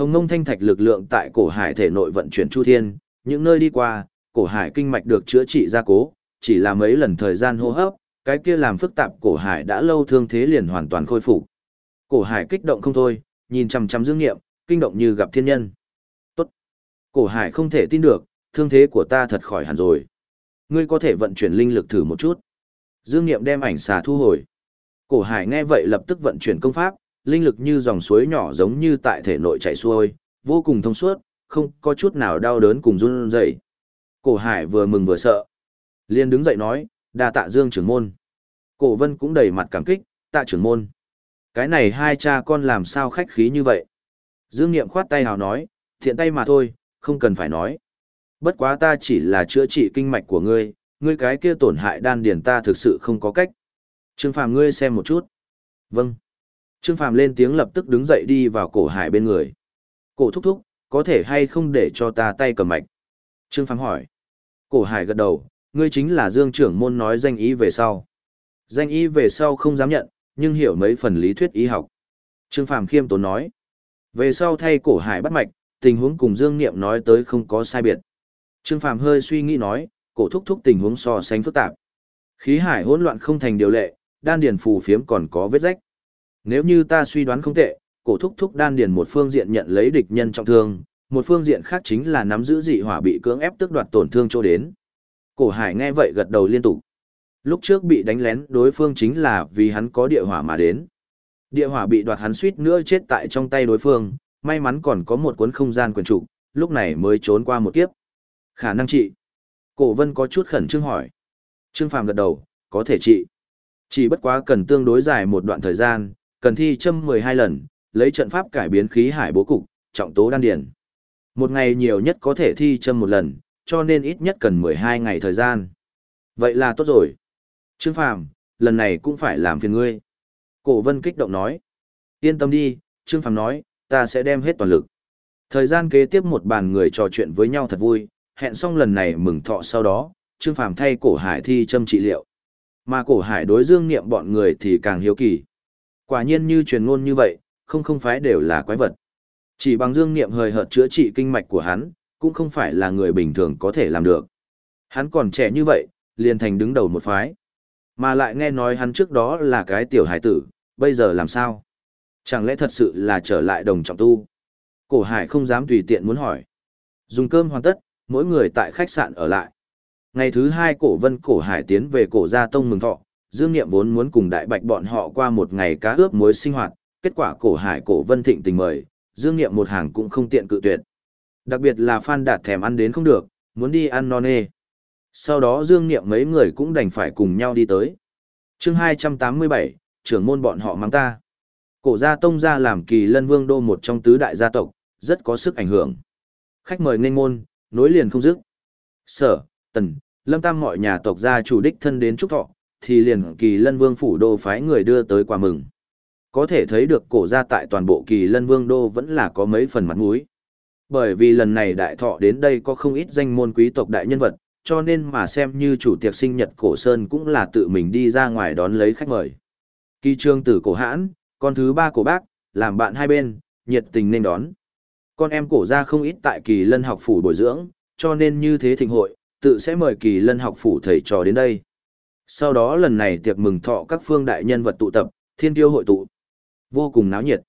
Hồng Ngông Thanh Thạch lực lượng tại cổ hải thể nội vận chuyển chu thiên, những nơi đi qua, cổ hải kinh mạch được chữa trị gia cố, chỉ là mấy lần thời gian hô hấp, cái kia làm phức tạp cổ hải đã lâu thương thế liền hoàn toàn khôi phục. Cổ hải kích động không thôi, nhìn chằm chằm Dương Nghiệm, kinh động như gặp thiên nhân. Tốt. Cổ hải không thể tin được, thương thế của ta thật khỏi hẳn rồi. Ngươi có thể vận chuyển linh lực thử một chút. Dương Nghiệm đem ảnh xà thu hồi. Cổ hải nghe vậy lập tức vận chuyển công pháp, linh lực như dòng suối nhỏ giống như tại thể nội chảy xuôi, vô cùng thông suốt, không có chút nào đau đớn cùng run rẩy. Cổ hải vừa mừng vừa sợ. Liên đứng dậy nói, đa tạ Dương trưởng môn. Cổ vân cũng đầy mặt cảm kích, tạ trưởng môn. Cái này hai cha con làm sao khách khí như vậy? Dương Niệm khoát tay hào nói, thiện tay mà thôi, không cần phải nói. Bất quá ta chỉ là chữa trị kinh mạch của ngươi, ngươi cái kia tổn hại đan điền ta thực sự không có cách. Trương Phàm ngươi xem một chút. Vâng. Trương Phàm lên tiếng lập tức đứng dậy đi vào cổ hải bên người. Cổ thúc thúc, có thể hay không để cho ta tay cầm mạch? Trương Phàm hỏi. Cổ hải gật đầu, ngươi chính là Dương trưởng môn nói danh ý về sau. Danh ý về sau không dám nhận, nhưng hiểu mấy phần lý thuyết y học. Trương Phàm khiêm tốn nói. Về sau thay cổ hải bắt mạch, tình huống cùng Dương Niệm nói tới không có sai biệt. Trương Phàm hơi suy nghĩ nói, cổ thúc thúc tình huống so sánh phức tạp. Khí hải hỗn loạn không thành điều lệ, đan điền phù phiếm còn có vết rách. Nếu như ta suy đoán không tệ, cổ thúc thúc đan điền một phương diện nhận lấy địch nhân trọng thương, một phương diện khác chính là nắm giữ dị hỏa bị cưỡng ép tước đoạt tổn thương cho đến. Cổ Hải nghe vậy gật đầu liên tục. Lúc trước bị đánh lén đối phương chính là vì hắn có địa hỏa mà đến. Địa hỏa bị đoạt hắn suýt nữa chết tại trong tay đối phương, may mắn còn có một cuốn không gian quyền trụ, lúc này mới trốn qua một kiếp. Khả năng trị. Cổ Vân có chút khẩn trương hỏi. Trương Phàm gật đầu, có thể trị. Chỉ bất quá cần tương đối dài một đoạn thời gian, cần thi châm 12 lần, lấy trận pháp cải biến khí hải bố cục, trọng tố đan điền. Một ngày nhiều nhất có thể thi châm một lần, cho nên ít nhất cần 12 ngày thời gian. Vậy là tốt rồi. Trương Phàm, lần này cũng phải làm phiền ngươi. Cổ Vân kích động nói. Yên tâm đi, Trương Phàm nói, ta sẽ đem hết toàn lực. Thời gian kế tiếp một bàn người trò chuyện với nhau thật vui, hẹn xong lần này mừng thọ sau đó, Trương Phàm thay cổ hải thi châm trị liệu. Mà cổ hải đối dương niệm bọn người thì càng hiếu kỳ. Quả nhiên như truyền ngôn như vậy, không không phải đều là quái vật. Chỉ bằng dương niệm hời hợt chữa trị kinh mạch của hắn, cũng không phải là người bình thường có thể làm được. Hắn còn trẻ như vậy, liền thành đứng đầu một phái. Mà lại nghe nói hắn trước đó là cái tiểu hải tử, bây giờ làm sao? Chẳng lẽ thật sự là trở lại đồng trọng tu? Cổ hải không dám tùy tiện muốn hỏi. Dùng cơm hoàn tất, mỗi người tại khách sạn ở lại. Ngày thứ hai cổ vân cổ hải tiến về cổ gia tông mừng thọ, Dương Niệm vốn muốn cùng đại bạch bọn họ qua một ngày cá ướp muối sinh hoạt, kết quả cổ hải cổ vân thịnh tình mời, Dương Niệm một hàng cũng không tiện cự tuyệt. Đặc biệt là Phan Đạt thèm ăn đến không được, muốn đi ăn non nê. Sau đó Dương Niệm mấy người cũng đành phải cùng nhau đi tới. chương 287, trưởng môn bọn họ mang ta. Cổ gia tông gia làm kỳ lân vương đô một trong tứ đại gia tộc, rất có sức ảnh hưởng. Khách mời nên môn, nối liền không dứt. Sở, tần, lâm tam mọi nhà tộc gia chủ đích thân đến chúc thọ, thì liền kỳ lân vương phủ đô phái người đưa tới quà mừng. Có thể thấy được cổ gia tại toàn bộ kỳ lân vương đô vẫn là có mấy phần mặt mũi. Bởi vì lần này đại thọ đến đây có không ít danh môn quý tộc đại nhân vật, cho nên mà xem như chủ tiệc sinh nhật cổ sơn cũng là tự mình đi ra ngoài đón lấy khách mời. Kỳ trương tử cổ hãn, con thứ ba cổ bác, làm bạn hai bên, nhiệt tình nên đón. Con em cổ ra không ít tại kỳ lân học phủ bồi dưỡng, cho nên như thế thịnh hội, tự sẽ mời kỳ lân học phủ thầy trò đến đây. Sau đó lần này tiệc mừng thọ các phương đại nhân vật tụ tập, thiên tiêu hội tụ. Vô cùng náo nhiệt.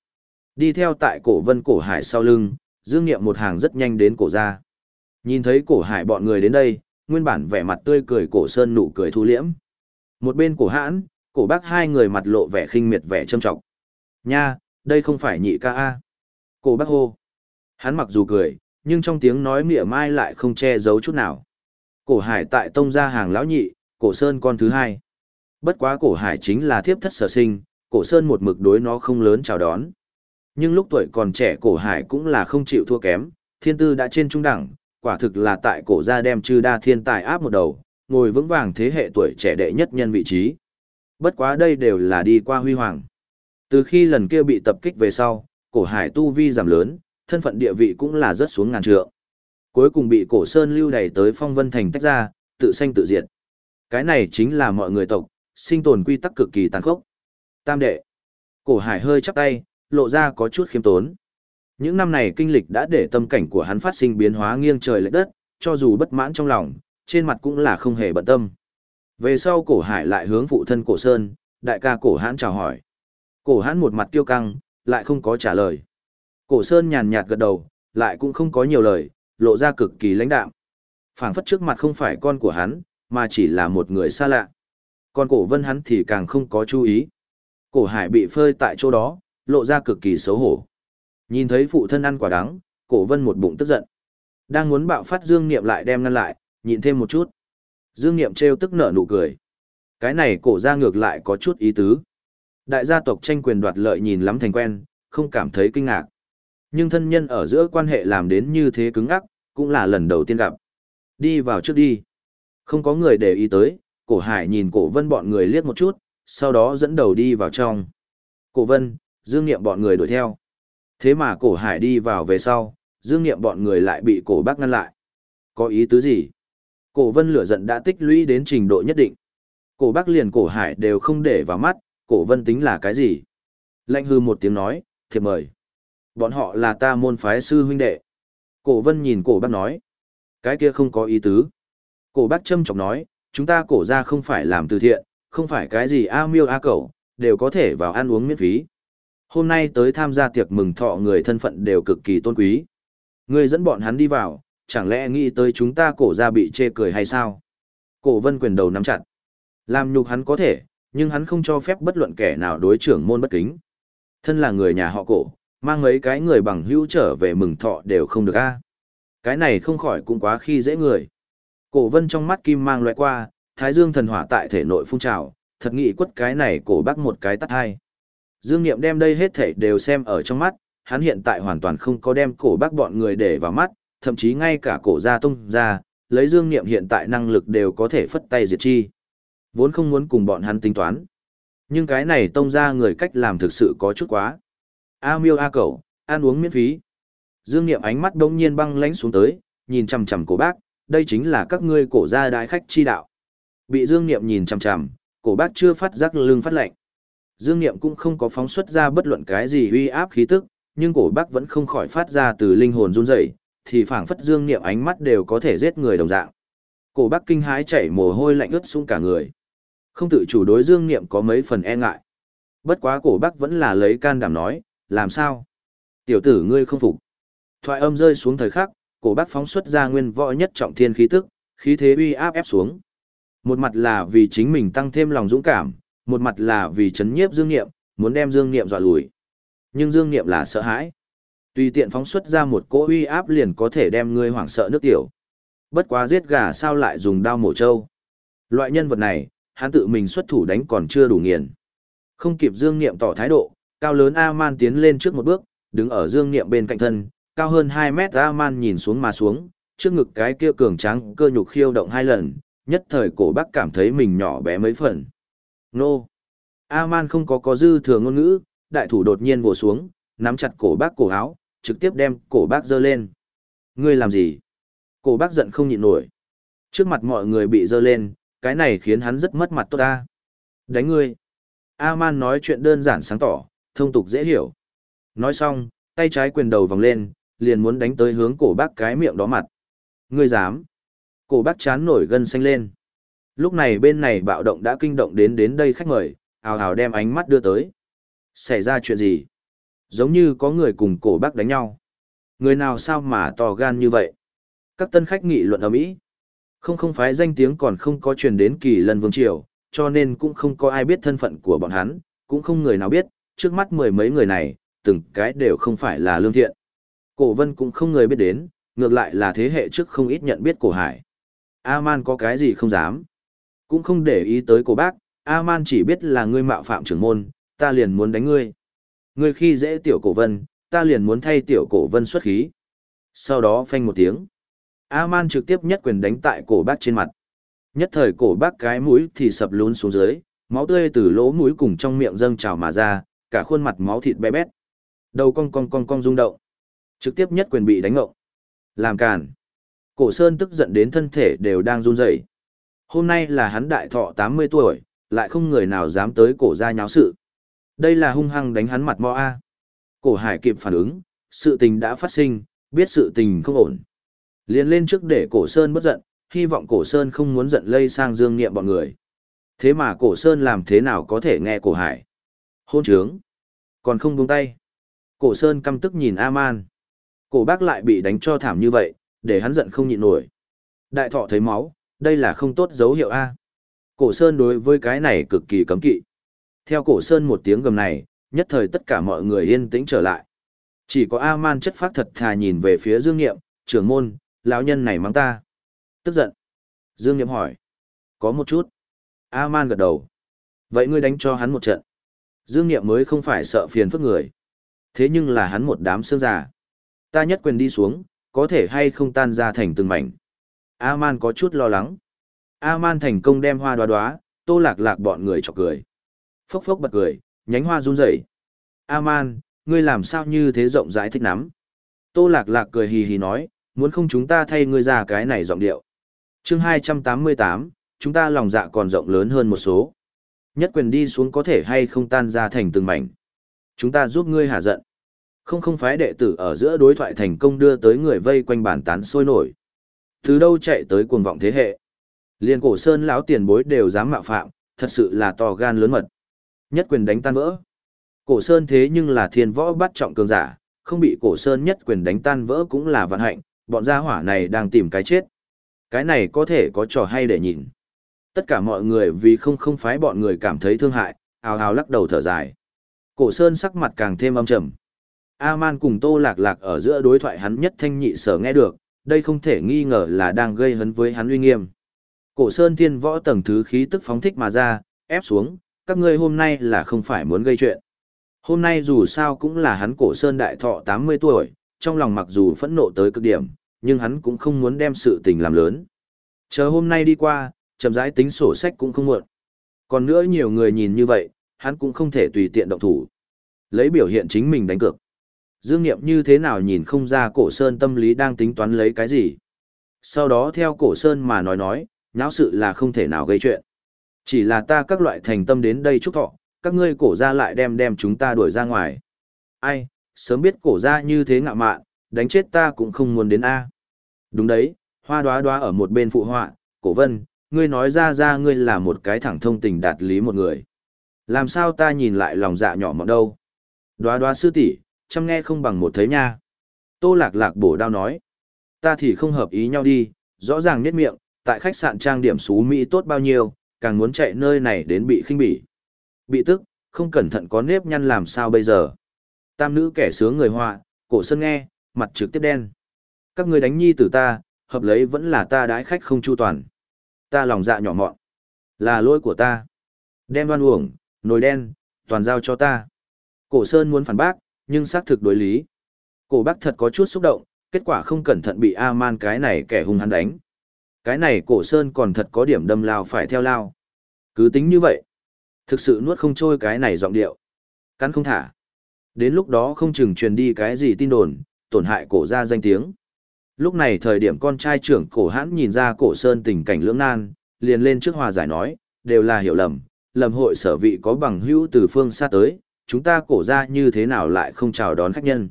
Đi theo tại cổ vân cổ hải sau lưng, dương nghiệm một hàng rất nhanh đến cổ ra. Nhìn thấy cổ hải bọn người đến đây, nguyên bản vẻ mặt tươi cười cổ sơn nụ cười thu liễm. Một bên cổ hãn, cổ bác hai người mặt lộ vẻ khinh miệt vẻ trâm trọng. Nha, đây không phải nhị ca A. Cổ bác hô. Hắn mặc dù cười, nhưng trong tiếng nói mỉa mai lại không che giấu chút nào. Cổ hải tại tông gia hàng lão nhị, cổ sơn con thứ hai. Bất quá cổ hải chính là thiếp thất sở sinh, cổ sơn một mực đối nó không lớn chào đón. Nhưng lúc tuổi còn trẻ cổ hải cũng là không chịu thua kém, thiên tư đã trên trung đẳng, quả thực là tại cổ gia đem chư đa thiên tài áp một đầu, ngồi vững vàng thế hệ tuổi trẻ đệ nhất nhân vị trí. Bất quá đây đều là đi qua huy hoàng. Từ khi lần kia bị tập kích về sau, cổ hải tu vi giảm lớn, thân phận địa vị cũng là rất xuống ngàn trượng. Cuối cùng bị cổ sơn lưu đẩy tới phong vân thành tách ra, tự sanh tự diệt. Cái này chính là mọi người tộc, sinh tồn quy tắc cực kỳ tàn khốc. Tam đệ. Cổ hải hơi chắp tay, lộ ra có chút khiêm tốn. Những năm này kinh lịch đã để tâm cảnh của hắn phát sinh biến hóa nghiêng trời lệch đất, cho dù bất mãn trong lòng, trên mặt cũng là không hề bận tâm. Về sau cổ hải lại hướng phụ thân cổ sơn, đại ca cổ hãn chào hỏi. Cổ hãn một mặt kiêu căng, lại không có trả lời. Cổ sơn nhàn nhạt gật đầu, lại cũng không có nhiều lời, lộ ra cực kỳ lãnh đạm. phảng phất trước mặt không phải con của hắn, mà chỉ là một người xa lạ. Còn cổ vân hắn thì càng không có chú ý. Cổ hải bị phơi tại chỗ đó, lộ ra cực kỳ xấu hổ. Nhìn thấy phụ thân ăn quả đắng, cổ vân một bụng tức giận. Đang muốn bạo phát dương niệm lại đem ngăn lại, nhịn thêm một chút. Dương niệm trêu tức nở nụ cười. Cái này cổ ra ngược lại có chút ý tứ. Đại gia tộc tranh quyền đoạt lợi nhìn lắm thành quen, không cảm thấy kinh ngạc. Nhưng thân nhân ở giữa quan hệ làm đến như thế cứng ắc, cũng là lần đầu tiên gặp. Đi vào trước đi. Không có người để ý tới, cổ hải nhìn cổ vân bọn người liếc một chút, sau đó dẫn đầu đi vào trong. Cổ vân, dương nghiệm bọn người đuổi theo. Thế mà cổ hải đi vào về sau, dương nghiệm bọn người lại bị cổ bác ngăn lại. Có ý tứ gì? Cổ vân lửa giận đã tích lũy đến trình độ nhất định. Cổ bác liền cổ hải đều không để vào mắt, cổ vân tính là cái gì? Lạnh hư một tiếng nói, thiệp mời. Bọn họ là ta môn phái sư huynh đệ. Cổ vân nhìn cổ bác nói. Cái kia không có ý tứ. Cổ bác châm chọc nói, chúng ta cổ ra không phải làm từ thiện, không phải cái gì a miêu a cẩu, đều có thể vào ăn uống miễn phí. Hôm nay tới tham gia tiệc mừng thọ người thân phận đều cực kỳ tôn quý. Người dẫn bọn hắn đi vào, chẳng lẽ nghĩ tới chúng ta cổ ra bị chê cười hay sao? Cổ vân quyền đầu nắm chặt. Làm nhục hắn có thể, nhưng hắn không cho phép bất luận kẻ nào đối trưởng môn bất kính. Thân là người nhà họ cổ, mang mấy cái người bằng hữu trở về mừng thọ đều không được a. Cái này không khỏi cũng quá khi dễ người. Cổ vân trong mắt kim mang loại qua, thái dương thần hỏa tại thể nội phun trào, thật nghị quất cái này cổ bác một cái tắt hai. Dương Niệm đem đây hết thảy đều xem ở trong mắt, hắn hiện tại hoàn toàn không có đem cổ bác bọn người để vào mắt, thậm chí ngay cả cổ gia tung ra, lấy Dương Niệm hiện tại năng lực đều có thể phất tay diệt chi. Vốn không muốn cùng bọn hắn tính toán. Nhưng cái này tông ra người cách làm thực sự có chút quá. A miêu A cẩu, ăn uống miễn phí. Dương Niệm ánh mắt đông nhiên băng lánh xuống tới, nhìn chằm chằm cổ bác, đây chính là các ngươi cổ gia đại khách chi đạo. Bị Dương Niệm nhìn chằm chằm, cổ bác chưa phát giác lưng phát lạnh. Dương Niệm cũng không có phóng xuất ra bất luận cái gì uy áp khí tức, nhưng cổ bác vẫn không khỏi phát ra từ linh hồn run rẩy, thì phảng phất Dương Niệm ánh mắt đều có thể giết người đồng dạng. Cổ bác kinh hãi chảy mồ hôi lạnh ướt sũng cả người. Không tự chủ đối Dương Niệm có mấy phần e ngại. Bất quá cổ bác vẫn là lấy can đảm nói, làm sao? Tiểu tử ngươi không phục. Thoại âm rơi xuống thời khắc, cổ bác phóng xuất ra nguyên võ nhất trọng thiên khí tức, khí thế uy áp ép xuống. Một mặt là vì chính mình tăng thêm lòng dũng cảm, một mặt là vì chấn nhiếp Dương Niệm, muốn đem Dương Niệm dọa lùi. Nhưng Dương Niệm là sợ hãi. Tùy tiện phóng xuất ra một cỗ uy áp liền có thể đem ngươi hoảng sợ nước tiểu. Bất quá giết gà sao lại dùng đao mổ trâu. Loại nhân vật này, hắn tự mình xuất thủ đánh còn chưa đủ nghiền. Không kịp Dương Niệm tỏ thái độ, cao lớn A-man tiến lên trước một bước, đứng ở Dương Niệm bên cạnh thân, cao hơn 2 mét A-man nhìn xuống mà xuống, trước ngực cái kia cường tráng cơ nhục khiêu động hai lần, nhất thời cổ bác cảm thấy mình nhỏ bé mấy phần. Nô! A-man không có có dư thừa ngôn ngữ, đại thủ đột nhiên vồ xuống, nắm chặt cổ bác cổ áo, trực tiếp đem cổ bác dơ lên. Ngươi làm gì? Cổ bác giận không nhịn nổi. Trước mặt mọi người bị dơ lên, cái này khiến hắn rất mất mặt tốt ta. Đánh ngươi. A-man nói chuyện đơn giản sáng tỏ, thông tục dễ hiểu. Nói xong, tay trái quyền đầu vòng lên, liền muốn đánh tới hướng cổ bác cái miệng đó mặt. Ngươi dám. Cổ bác chán nổi gân xanh lên. Lúc này bên này bạo động đã kinh động đến đến đây khách mời, ào ào đem ánh mắt đưa tới. Xảy ra chuyện gì? Giống như có người cùng cổ bác đánh nhau. Người nào sao mà to gan như vậy? Các tân khách nghị luận ở mỹ Không không phái danh tiếng còn không có truyền đến kỳ lần vương triều, cho nên cũng không có ai biết thân phận của bọn hắn, cũng không người nào biết, trước mắt mười mấy người này, từng cái đều không phải là lương thiện. Cổ vân cũng không người biết đến, ngược lại là thế hệ trước không ít nhận biết cổ hải. A-man có cái gì không dám. Cũng không để ý tới cổ bác, A-man chỉ biết là ngươi mạo phạm trưởng môn, ta liền muốn đánh ngươi. Ngươi khi dễ tiểu cổ vân, ta liền muốn thay tiểu cổ vân xuất khí. Sau đó phanh một tiếng. A-man trực tiếp nhất quyền đánh tại cổ bác trên mặt. Nhất thời cổ bác cái mũi thì sập lún xuống dưới, máu tươi từ lỗ mũi cùng trong miệng dâng trào mà ra, cả khuôn mặt máu thịt bé bét. Đầu cong cong cong cong rung động. Trực tiếp nhất quyền bị đánh ngộng. Làm càn. Cổ Sơn tức giận đến thân thể đều đang run rẩy. Hôm nay là hắn đại thọ 80 tuổi, lại không người nào dám tới cổ ra nháo sự. Đây là hung hăng đánh hắn mặt mo A. Cổ Hải kịp phản ứng, sự tình đã phát sinh, biết sự tình không ổn. liền lên trước để cổ sơn bất giận, hy vọng cổ sơn không muốn giận lây sang dương nghiệm bọn người. Thế mà cổ sơn làm thế nào có thể nghe cổ hải. Hôn trướng. Còn không buông tay. Cổ sơn căm tức nhìn A-man. Cổ bác lại bị đánh cho thảm như vậy, để hắn giận không nhịn nổi. Đại thọ thấy máu, đây là không tốt dấu hiệu A. Cổ sơn đối với cái này cực kỳ cấm kỵ. Theo cổ sơn một tiếng gầm này, nhất thời tất cả mọi người yên tĩnh trở lại. Chỉ có A-man chất phát thật thà nhìn về phía Dương Niệm, trưởng môn, lão nhân này mắng ta. Tức giận. Dương Niệm hỏi. Có một chút. A-man gật đầu. Vậy ngươi đánh cho hắn một trận. Dương Niệm mới không phải sợ phiền phức người. Thế nhưng là hắn một đám xương già. Ta nhất quyền đi xuống, có thể hay không tan ra thành từng mảnh. A-man có chút lo lắng. A-man thành công đem hoa đoá đoá, tô lạc lạc bọn người chọc cười. Phốc phốc bật cười, nhánh hoa run rẩy. A-man, ngươi làm sao như thế rộng rãi thích nắm. Tô lạc lạc cười hì hì nói, muốn không chúng ta thay ngươi ra cái này giọng điệu. chương 288, chúng ta lòng dạ còn rộng lớn hơn một số. Nhất quyền đi xuống có thể hay không tan ra thành từng mảnh. Chúng ta giúp ngươi hạ giận. Không không phái đệ tử ở giữa đối thoại thành công đưa tới người vây quanh bàn tán sôi nổi. Từ đâu chạy tới cuồng vọng thế hệ. Liên cổ sơn lão tiền bối đều dám mạo phạm, thật sự là to gan lớn mật. Nhất quyền đánh tan vỡ. Cổ sơn thế nhưng là thiên võ bắt trọng cường giả, không bị cổ sơn nhất quyền đánh tan vỡ cũng là vận hạnh, bọn gia hỏa này đang tìm cái chết. Cái này có thể có trò hay để nhìn. Tất cả mọi người vì không không phái bọn người cảm thấy thương hại, ào ào lắc đầu thở dài. Cổ sơn sắc mặt càng thêm âm trầm. A-man cùng tô lạc lạc ở giữa đối thoại hắn nhất thanh nhị sở nghe được, đây không thể nghi ngờ là đang gây hấn với hắn uy nghiêm. Cổ sơn thiên võ tầng thứ khí tức phóng thích mà ra, ép xuống, các ngươi hôm nay là không phải muốn gây chuyện. Hôm nay dù sao cũng là hắn cổ sơn đại thọ 80 tuổi, trong lòng mặc dù phẫn nộ tới cực điểm, nhưng hắn cũng không muốn đem sự tình làm lớn. Chờ hôm nay đi qua, chậm rãi tính sổ sách cũng không muộn. Còn nữa nhiều người nhìn như vậy, hắn cũng không thể tùy tiện động thủ. Lấy biểu hiện chính mình đánh cược. Dương Niệm như thế nào nhìn không ra cổ sơn tâm lý đang tính toán lấy cái gì. Sau đó theo cổ sơn mà nói nói, nháo sự là không thể nào gây chuyện. Chỉ là ta các loại thành tâm đến đây chúc thọ, các ngươi cổ ra lại đem đem chúng ta đuổi ra ngoài. Ai, sớm biết cổ ra như thế ngạ mạn, đánh chết ta cũng không muốn đến A. Đúng đấy, hoa đoá đoá ở một bên phụ họa, cổ vân, ngươi nói ra ra ngươi là một cái thẳng thông tình đạt lý một người. Làm sao ta nhìn lại lòng dạ nhỏ mọn đâu. Đoá đoá sư tỷ chăm nghe không bằng một thấy nha. Tô lạc lạc bổ đao nói. Ta thì không hợp ý nhau đi, rõ ràng nét miệng, tại khách sạn trang điểm xú Mỹ tốt bao nhiêu, càng muốn chạy nơi này đến bị khinh bỉ. Bị tức, không cẩn thận có nếp nhăn làm sao bây giờ. Tam nữ kẻ sướng người họa, cổ sân nghe, mặt trực tiếp đen. Các người đánh nhi tử ta, hợp lấy vẫn là ta đái khách không chu toàn. Ta lòng dạ nhỏ mọn. Là lỗi của ta. Đem đoan uổng, nồi đen, toàn giao cho ta. Cổ sơn muốn phản bác, nhưng xác thực đối lý. Cổ bác thật có chút xúc động, kết quả không cẩn thận bị A-man cái này kẻ hung hắn đánh. Cái này cổ sơn còn thật có điểm đâm lao phải theo lao. Cứ tính như vậy. Thực sự nuốt không trôi cái này giọng điệu. Cắn không thả. Đến lúc đó không chừng truyền đi cái gì tin đồn, tổn hại cổ ra danh tiếng. Lúc này thời điểm con trai trưởng cổ hãn nhìn ra cổ sơn tình cảnh lưỡng nan, liền lên trước hòa giải nói, đều là hiểu lầm, lầm hội sở vị có bằng hữu từ phương xa tới, chúng ta cổ ra như thế nào lại không chào đón khách nhân.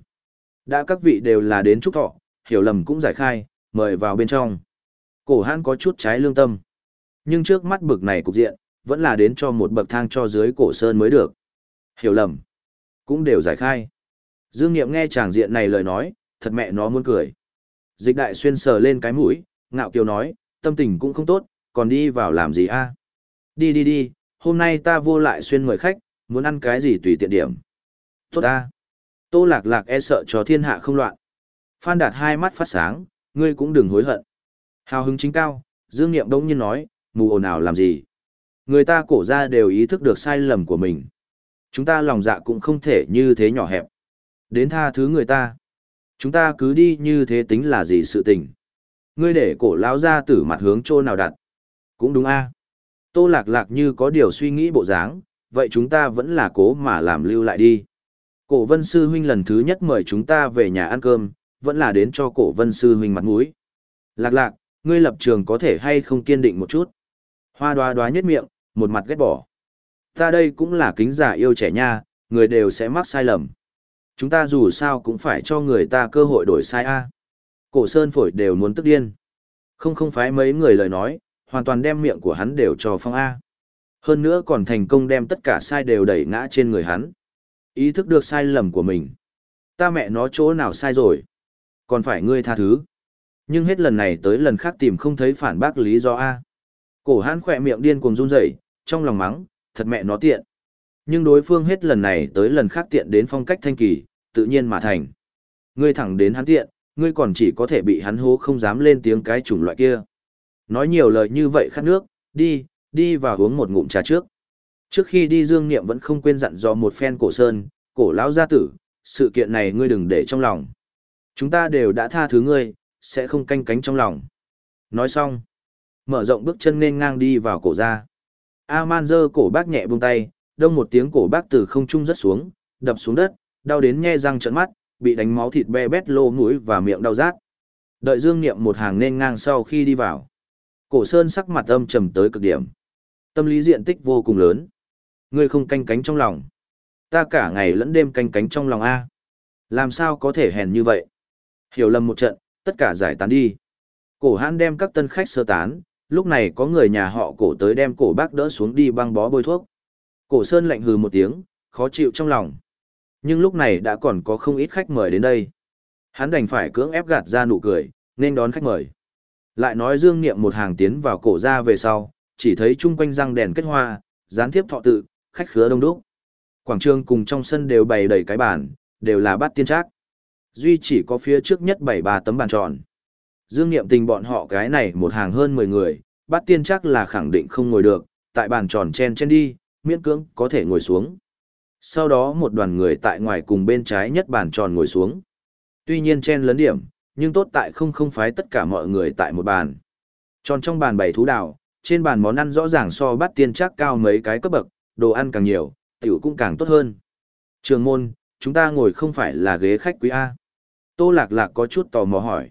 Đã các vị đều là đến chúc thọ, hiểu lầm cũng giải khai, mời vào bên trong. Cổ hãn có chút trái lương tâm. Nhưng trước mắt bực này cục diện, vẫn là đến cho một bậc thang cho dưới cổ sơn mới được. Hiểu lầm. Cũng đều giải khai. Dương Niệm nghe chàng diện này lời nói, thật mẹ nó muốn cười. Dịch đại xuyên sờ lên cái mũi, ngạo kiều nói, tâm tình cũng không tốt, còn đi vào làm gì a? Đi đi đi, hôm nay ta vô lại xuyên mời khách, muốn ăn cái gì tùy tiện điểm. Tốt ta. Tô lạc lạc e sợ cho thiên hạ không loạn. Phan đạt hai mắt phát sáng, ngươi cũng đừng hối hận. Hào hứng chính cao, Dương Niệm đống nhiên nói, mù ồn ào làm gì. Người ta cổ ra đều ý thức được sai lầm của mình. Chúng ta lòng dạ cũng không thể như thế nhỏ hẹp. Đến tha thứ người ta. Chúng ta cứ đi như thế tính là gì sự tình. Ngươi để cổ lão ra tử mặt hướng chỗ nào đặt. Cũng đúng a Tô lạc lạc như có điều suy nghĩ bộ dáng, vậy chúng ta vẫn là cố mà làm lưu lại đi. Cổ vân sư huynh lần thứ nhất mời chúng ta về nhà ăn cơm, vẫn là đến cho cổ vân sư huynh mặt mũi. Lạc lạc, ngươi lập trường có thể hay không kiên định một chút. Hoa đoá đoá nhất miệng, một mặt ghét bỏ. Ta đây cũng là kính giả yêu trẻ nha, người đều sẽ mắc sai lầm. Chúng ta dù sao cũng phải cho người ta cơ hội đổi sai a. Cổ Sơn phổi đều muốn tức điên. Không không phải mấy người lời nói, hoàn toàn đem miệng của hắn đều cho phong A. Hơn nữa còn thành công đem tất cả sai đều đẩy ngã trên người hắn. Ý thức được sai lầm của mình. Ta mẹ nó chỗ nào sai rồi. Còn phải ngươi tha thứ. Nhưng hết lần này tới lần khác tìm không thấy phản bác lý do A. Cổ hắn khỏe miệng điên cuồng run rẩy, trong lòng mắng, thật mẹ nó tiện. Nhưng đối phương hết lần này tới lần khác tiện đến phong cách thanh kỳ, tự nhiên mà thành. Ngươi thẳng đến hắn tiện, ngươi còn chỉ có thể bị hắn hố không dám lên tiếng cái chủng loại kia. Nói nhiều lời như vậy khát nước, đi, đi vào uống một ngụm trà trước. Trước khi đi Dương Niệm vẫn không quên dặn dò một phen cổ sơn, cổ lão gia tử, sự kiện này ngươi đừng để trong lòng. Chúng ta đều đã tha thứ ngươi, sẽ không canh cánh trong lòng. Nói xong, mở rộng bước chân nên ngang đi vào cổ ra. A-man dơ cổ bác nhẹ buông tay, đông một tiếng cổ bác từ không trung rất xuống, đập xuống đất, đau đến nhe răng trợn mắt, bị đánh máu thịt be bét lô mũi và miệng đau rát. Đợi Dương Niệm một hàng nên ngang sau khi đi vào. Cổ Sơn sắc mặt âm trầm tới cực điểm. Tâm lý diện tích vô cùng lớn. Ngươi không canh cánh trong lòng. Ta cả ngày lẫn đêm canh cánh trong lòng A. Làm sao có thể hèn như vậy? Hiểu lầm một trận, tất cả giải tán đi. Cổ hãn đem các tân khách sơ tán, lúc này có người nhà họ cổ tới đem cổ bác đỡ xuống đi băng bó bôi thuốc. Cổ Sơn lạnh hừ một tiếng, khó chịu trong lòng. Nhưng lúc này đã còn có không ít khách mời đến đây. Hắn đành phải cưỡng ép gạt ra nụ cười, nên đón khách mời. Lại nói Dương Niệm một hàng tiến vào cổ ra về sau, chỉ thấy chung quanh răng đèn kết hoa, gián tiếp thọ tự, khách khứa đông đúc. Quảng trường cùng trong sân đều bày đầy cái bàn, đều là bát tiên trác. Duy chỉ có phía trước nhất bảy ba tấm bàn tròn. Dương Niệm tình bọn họ cái này một hàng hơn 10 người, bát tiên chắc là khẳng định không ngồi được, tại bàn tròn chen chen đi, miễn cưỡng có thể ngồi xuống. Sau đó một đoàn người tại ngoài cùng bên trái nhất bàn tròn ngồi xuống. Tuy nhiên chen lấn điểm, nhưng tốt tại không không phái tất cả mọi người tại một bàn. Tròn trong bàn bày thú đảo, trên bàn món ăn rõ ràng so bát tiên chắc cao mấy cái cấp bậc, đồ ăn càng nhiều, tiểu cũng càng tốt hơn. Trường môn, chúng ta ngồi không phải là ghế khách quý A. Tô lạc lạc có chút tò mò hỏi.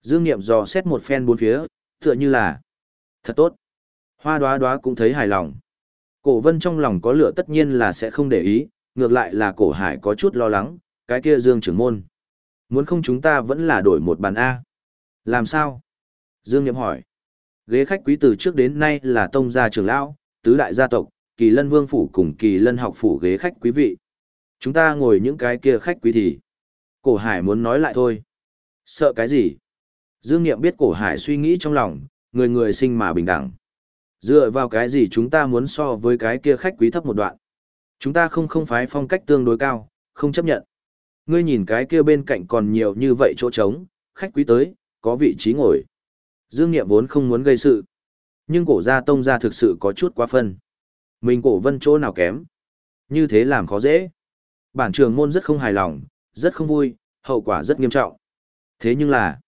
Dương Niệm dò xét một phen bốn phía, tựa như là thật tốt. Hoa đoá đoá cũng thấy hài lòng. Cổ vân trong lòng có lửa tất nhiên là sẽ không để ý, ngược lại là cổ hải có chút lo lắng, cái kia Dương trưởng môn. Muốn không chúng ta vẫn là đổi một bàn A. Làm sao? Dương Niệm hỏi. Ghế khách quý từ trước đến nay là tông gia trưởng lão, tứ đại gia tộc, kỳ lân vương phủ cùng kỳ lân học phủ ghế khách quý vị. Chúng ta ngồi những cái kia khách quý thì. Cổ hải muốn nói lại thôi. Sợ cái gì? Dương Niệm biết cổ hải suy nghĩ trong lòng, người người sinh mà bình đẳng. Dựa vào cái gì chúng ta muốn so với cái kia khách quý thấp một đoạn. Chúng ta không không phái phong cách tương đối cao, không chấp nhận. Ngươi nhìn cái kia bên cạnh còn nhiều như vậy chỗ trống, khách quý tới, có vị trí ngồi. Dương Niệm vốn không muốn gây sự. Nhưng cổ gia tông gia thực sự có chút quá phân. Mình cổ vân chỗ nào kém. Như thế làm khó dễ. Bản trường môn rất không hài lòng, rất không vui, hậu quả rất nghiêm trọng. Thế nhưng là,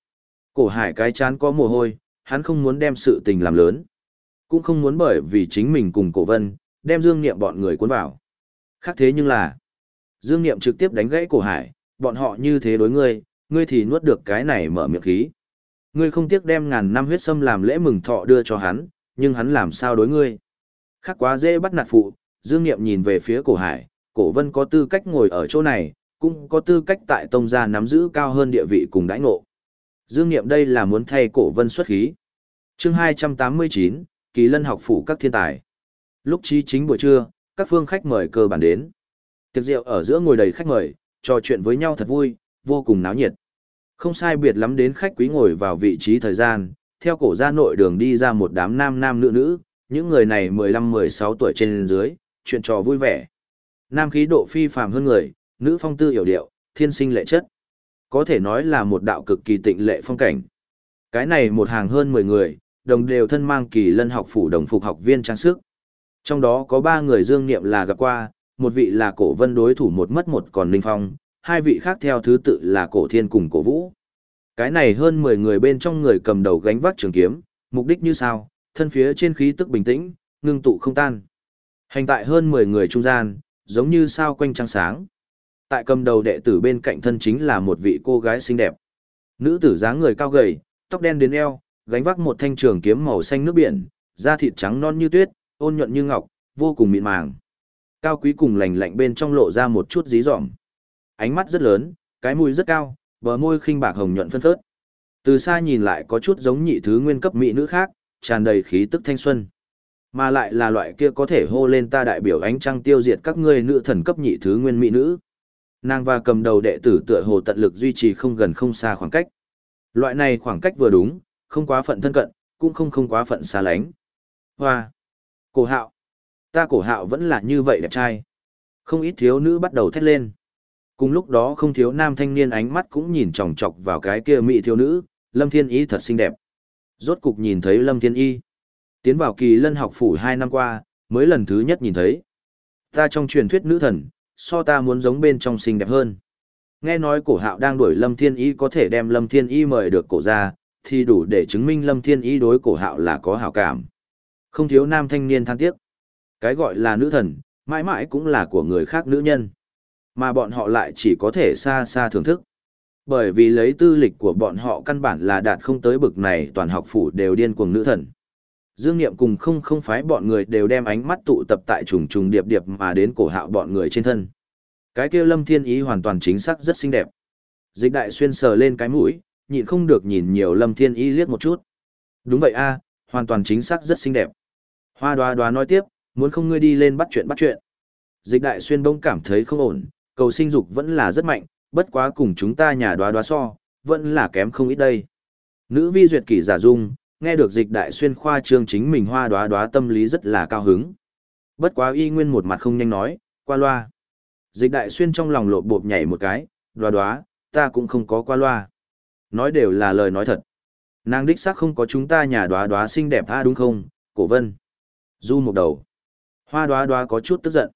cổ hải cái chán có mồ hôi, hắn không muốn đem sự tình làm lớn. Cũng không muốn bởi vì chính mình cùng cổ vân, đem dương niệm bọn người cuốn vào. Khác thế nhưng là, dương niệm trực tiếp đánh gãy cổ hải, bọn họ như thế đối ngươi, ngươi thì nuốt được cái này mở miệng khí. Ngươi không tiếc đem ngàn năm huyết sâm làm lễ mừng thọ đưa cho hắn, nhưng hắn làm sao đối ngươi. Khác quá dễ bắt nạt phụ, dương niệm nhìn về phía cổ hải, cổ vân có tư cách ngồi ở chỗ này, cũng có tư cách tại tông gia nắm giữ cao hơn địa vị cùng đãi ngộ. Dương Niệm đây là muốn thay cổ vân xuất khí. chương 289, Kỳ Lân học phủ các thiên tài. Lúc chí chính buổi trưa, các phương khách mời cơ bản đến. Tiệc rượu ở giữa ngồi đầy khách mời, trò chuyện với nhau thật vui, vô cùng náo nhiệt. Không sai biệt lắm đến khách quý ngồi vào vị trí thời gian, theo cổ ra nội đường đi ra một đám nam nam nữ nữ, những người này 15-16 tuổi trên dưới, chuyện trò vui vẻ. Nam khí độ phi phàm hơn người, nữ phong tư hiểu điệu, thiên sinh lệ chất. Có thể nói là một đạo cực kỳ tịnh lệ phong cảnh. Cái này một hàng hơn 10 người, đồng đều thân mang kỳ lân học phủ đồng phục học viên trang sức. Trong đó có ba người dương niệm là gặp qua, một vị là cổ vân đối thủ một mất một còn linh phong, hai vị khác theo thứ tự là cổ thiên cùng cổ vũ. Cái này hơn 10 người bên trong người cầm đầu gánh vác trường kiếm, mục đích như sao, thân phía trên khí tức bình tĩnh, ngưng tụ không tan. Hành tại hơn 10 người trung gian, giống như sao quanh trăng sáng tại cầm đầu đệ tử bên cạnh thân chính là một vị cô gái xinh đẹp. Nữ tử dáng người cao gầy, tóc đen đến eo, gánh vác một thanh trường kiếm màu xanh nước biển, da thịt trắng non như tuyết, ôn nhuận như ngọc, vô cùng mịn màng. Cao quý cùng lành lạnh bên trong lộ ra một chút dí dỏm ánh mắt rất lớn, cái mũi rất cao, bờ môi khinh bạc hồng nhuận phân phớt. Từ xa nhìn lại có chút giống nhị thứ nguyên cấp mỹ nữ khác, tràn đầy khí tức thanh xuân. Mà lại là loại kia có thể hô lên ta đại biểu ánh trăng tiêu diệt các ngươi nữ thần cấp nhị thứ nguyên mỹ nữ. Nàng và cầm đầu đệ tử tựa hồ tận lực duy trì không gần không xa khoảng cách. Loại này khoảng cách vừa đúng, không quá phận thân cận, cũng không không quá phận xa lánh. Hoa! Cổ hạo! Ta cổ hạo vẫn là như vậy đẹp trai. Không ít thiếu nữ bắt đầu thét lên. Cùng lúc đó không thiếu nam thanh niên ánh mắt cũng nhìn chòng chọc vào cái kia mỹ thiếu nữ, Lâm Thiên Y thật xinh đẹp. Rốt cục nhìn thấy Lâm Thiên Y. Tiến vào kỳ lân học phủ hai năm qua, mới lần thứ nhất nhìn thấy. Ta trong truyền thuyết nữ thần, so ta muốn giống bên trong xinh đẹp hơn. Nghe nói cổ hạo đang đuổi Lâm Thiên Y có thể đem Lâm Thiên Y mời được cổ ra, thì đủ để chứng minh Lâm Thiên Y đối cổ hạo là có hảo cảm. Không thiếu nam thanh niên than tiếc. Cái gọi là nữ thần, mãi mãi cũng là của người khác nữ nhân. Mà bọn họ lại chỉ có thể xa xa thưởng thức. Bởi vì lấy tư lịch của bọn họ căn bản là đạt không tới bực này toàn học phủ đều điên cuồng nữ thần. Dương Niệm cùng không không phái bọn người đều đem ánh mắt tụ tập tại trùng trùng điệp điệp mà đến cổ hạo bọn người trên thân. Cái kia Lâm Thiên Ý hoàn toàn chính xác rất xinh đẹp. Dịch đại xuyên sờ lên cái mũi, nhịn không được nhìn nhiều Lâm Thiên Ý liếc một chút. Đúng vậy a, hoàn toàn chính xác rất xinh đẹp. Hoa đoá đoá nói tiếp, muốn không ngươi đi lên bắt chuyện bắt chuyện. Dịch đại xuyên bỗng cảm thấy không ổn, cầu sinh dục vẫn là rất mạnh, bất quá cùng chúng ta nhà đoá đoá so, vẫn là kém không ít đây. Nữ vi duyệt kỷ giả dung, nghe được dịch đại xuyên khoa trương chính mình hoa đoá đoá tâm lý rất là cao hứng. Bất quá y nguyên một mặt không nhanh nói, qua loa. Dịch đại xuyên trong lòng lộ bộp nhảy một cái, đoá đoá, ta cũng không có qua loa. Nói đều là lời nói thật. Nàng đích xác không có chúng ta nhà đoá đoá xinh đẹp tha đúng không, cổ vân. Du một đầu. Hoa đoá đoá có chút tức giận.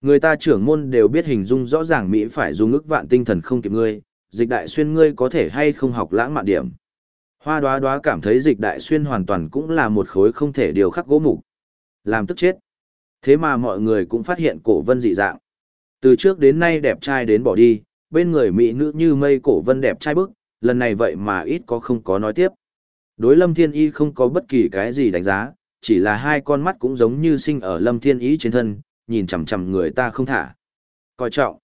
Người ta trưởng môn đều biết hình dung rõ ràng Mỹ phải dùng ức vạn tinh thần không kịp ngươi, dịch đại xuyên ngươi có thể hay không học lãng mạn điểm. Hoa đoá đoá cảm thấy dịch đại xuyên hoàn toàn cũng là một khối không thể điều khắc gỗ mục. Làm tức chết. Thế mà mọi người cũng phát hiện cổ vân dị dạng. Từ trước đến nay đẹp trai đến bỏ đi, bên người mỹ nữ như mây cổ vân đẹp trai bức, lần này vậy mà ít có không có nói tiếp. Đối lâm thiên y không có bất kỳ cái gì đánh giá, chỉ là hai con mắt cũng giống như sinh ở lâm thiên y trên thân, nhìn chằm chằm người ta không thả. Coi trọng.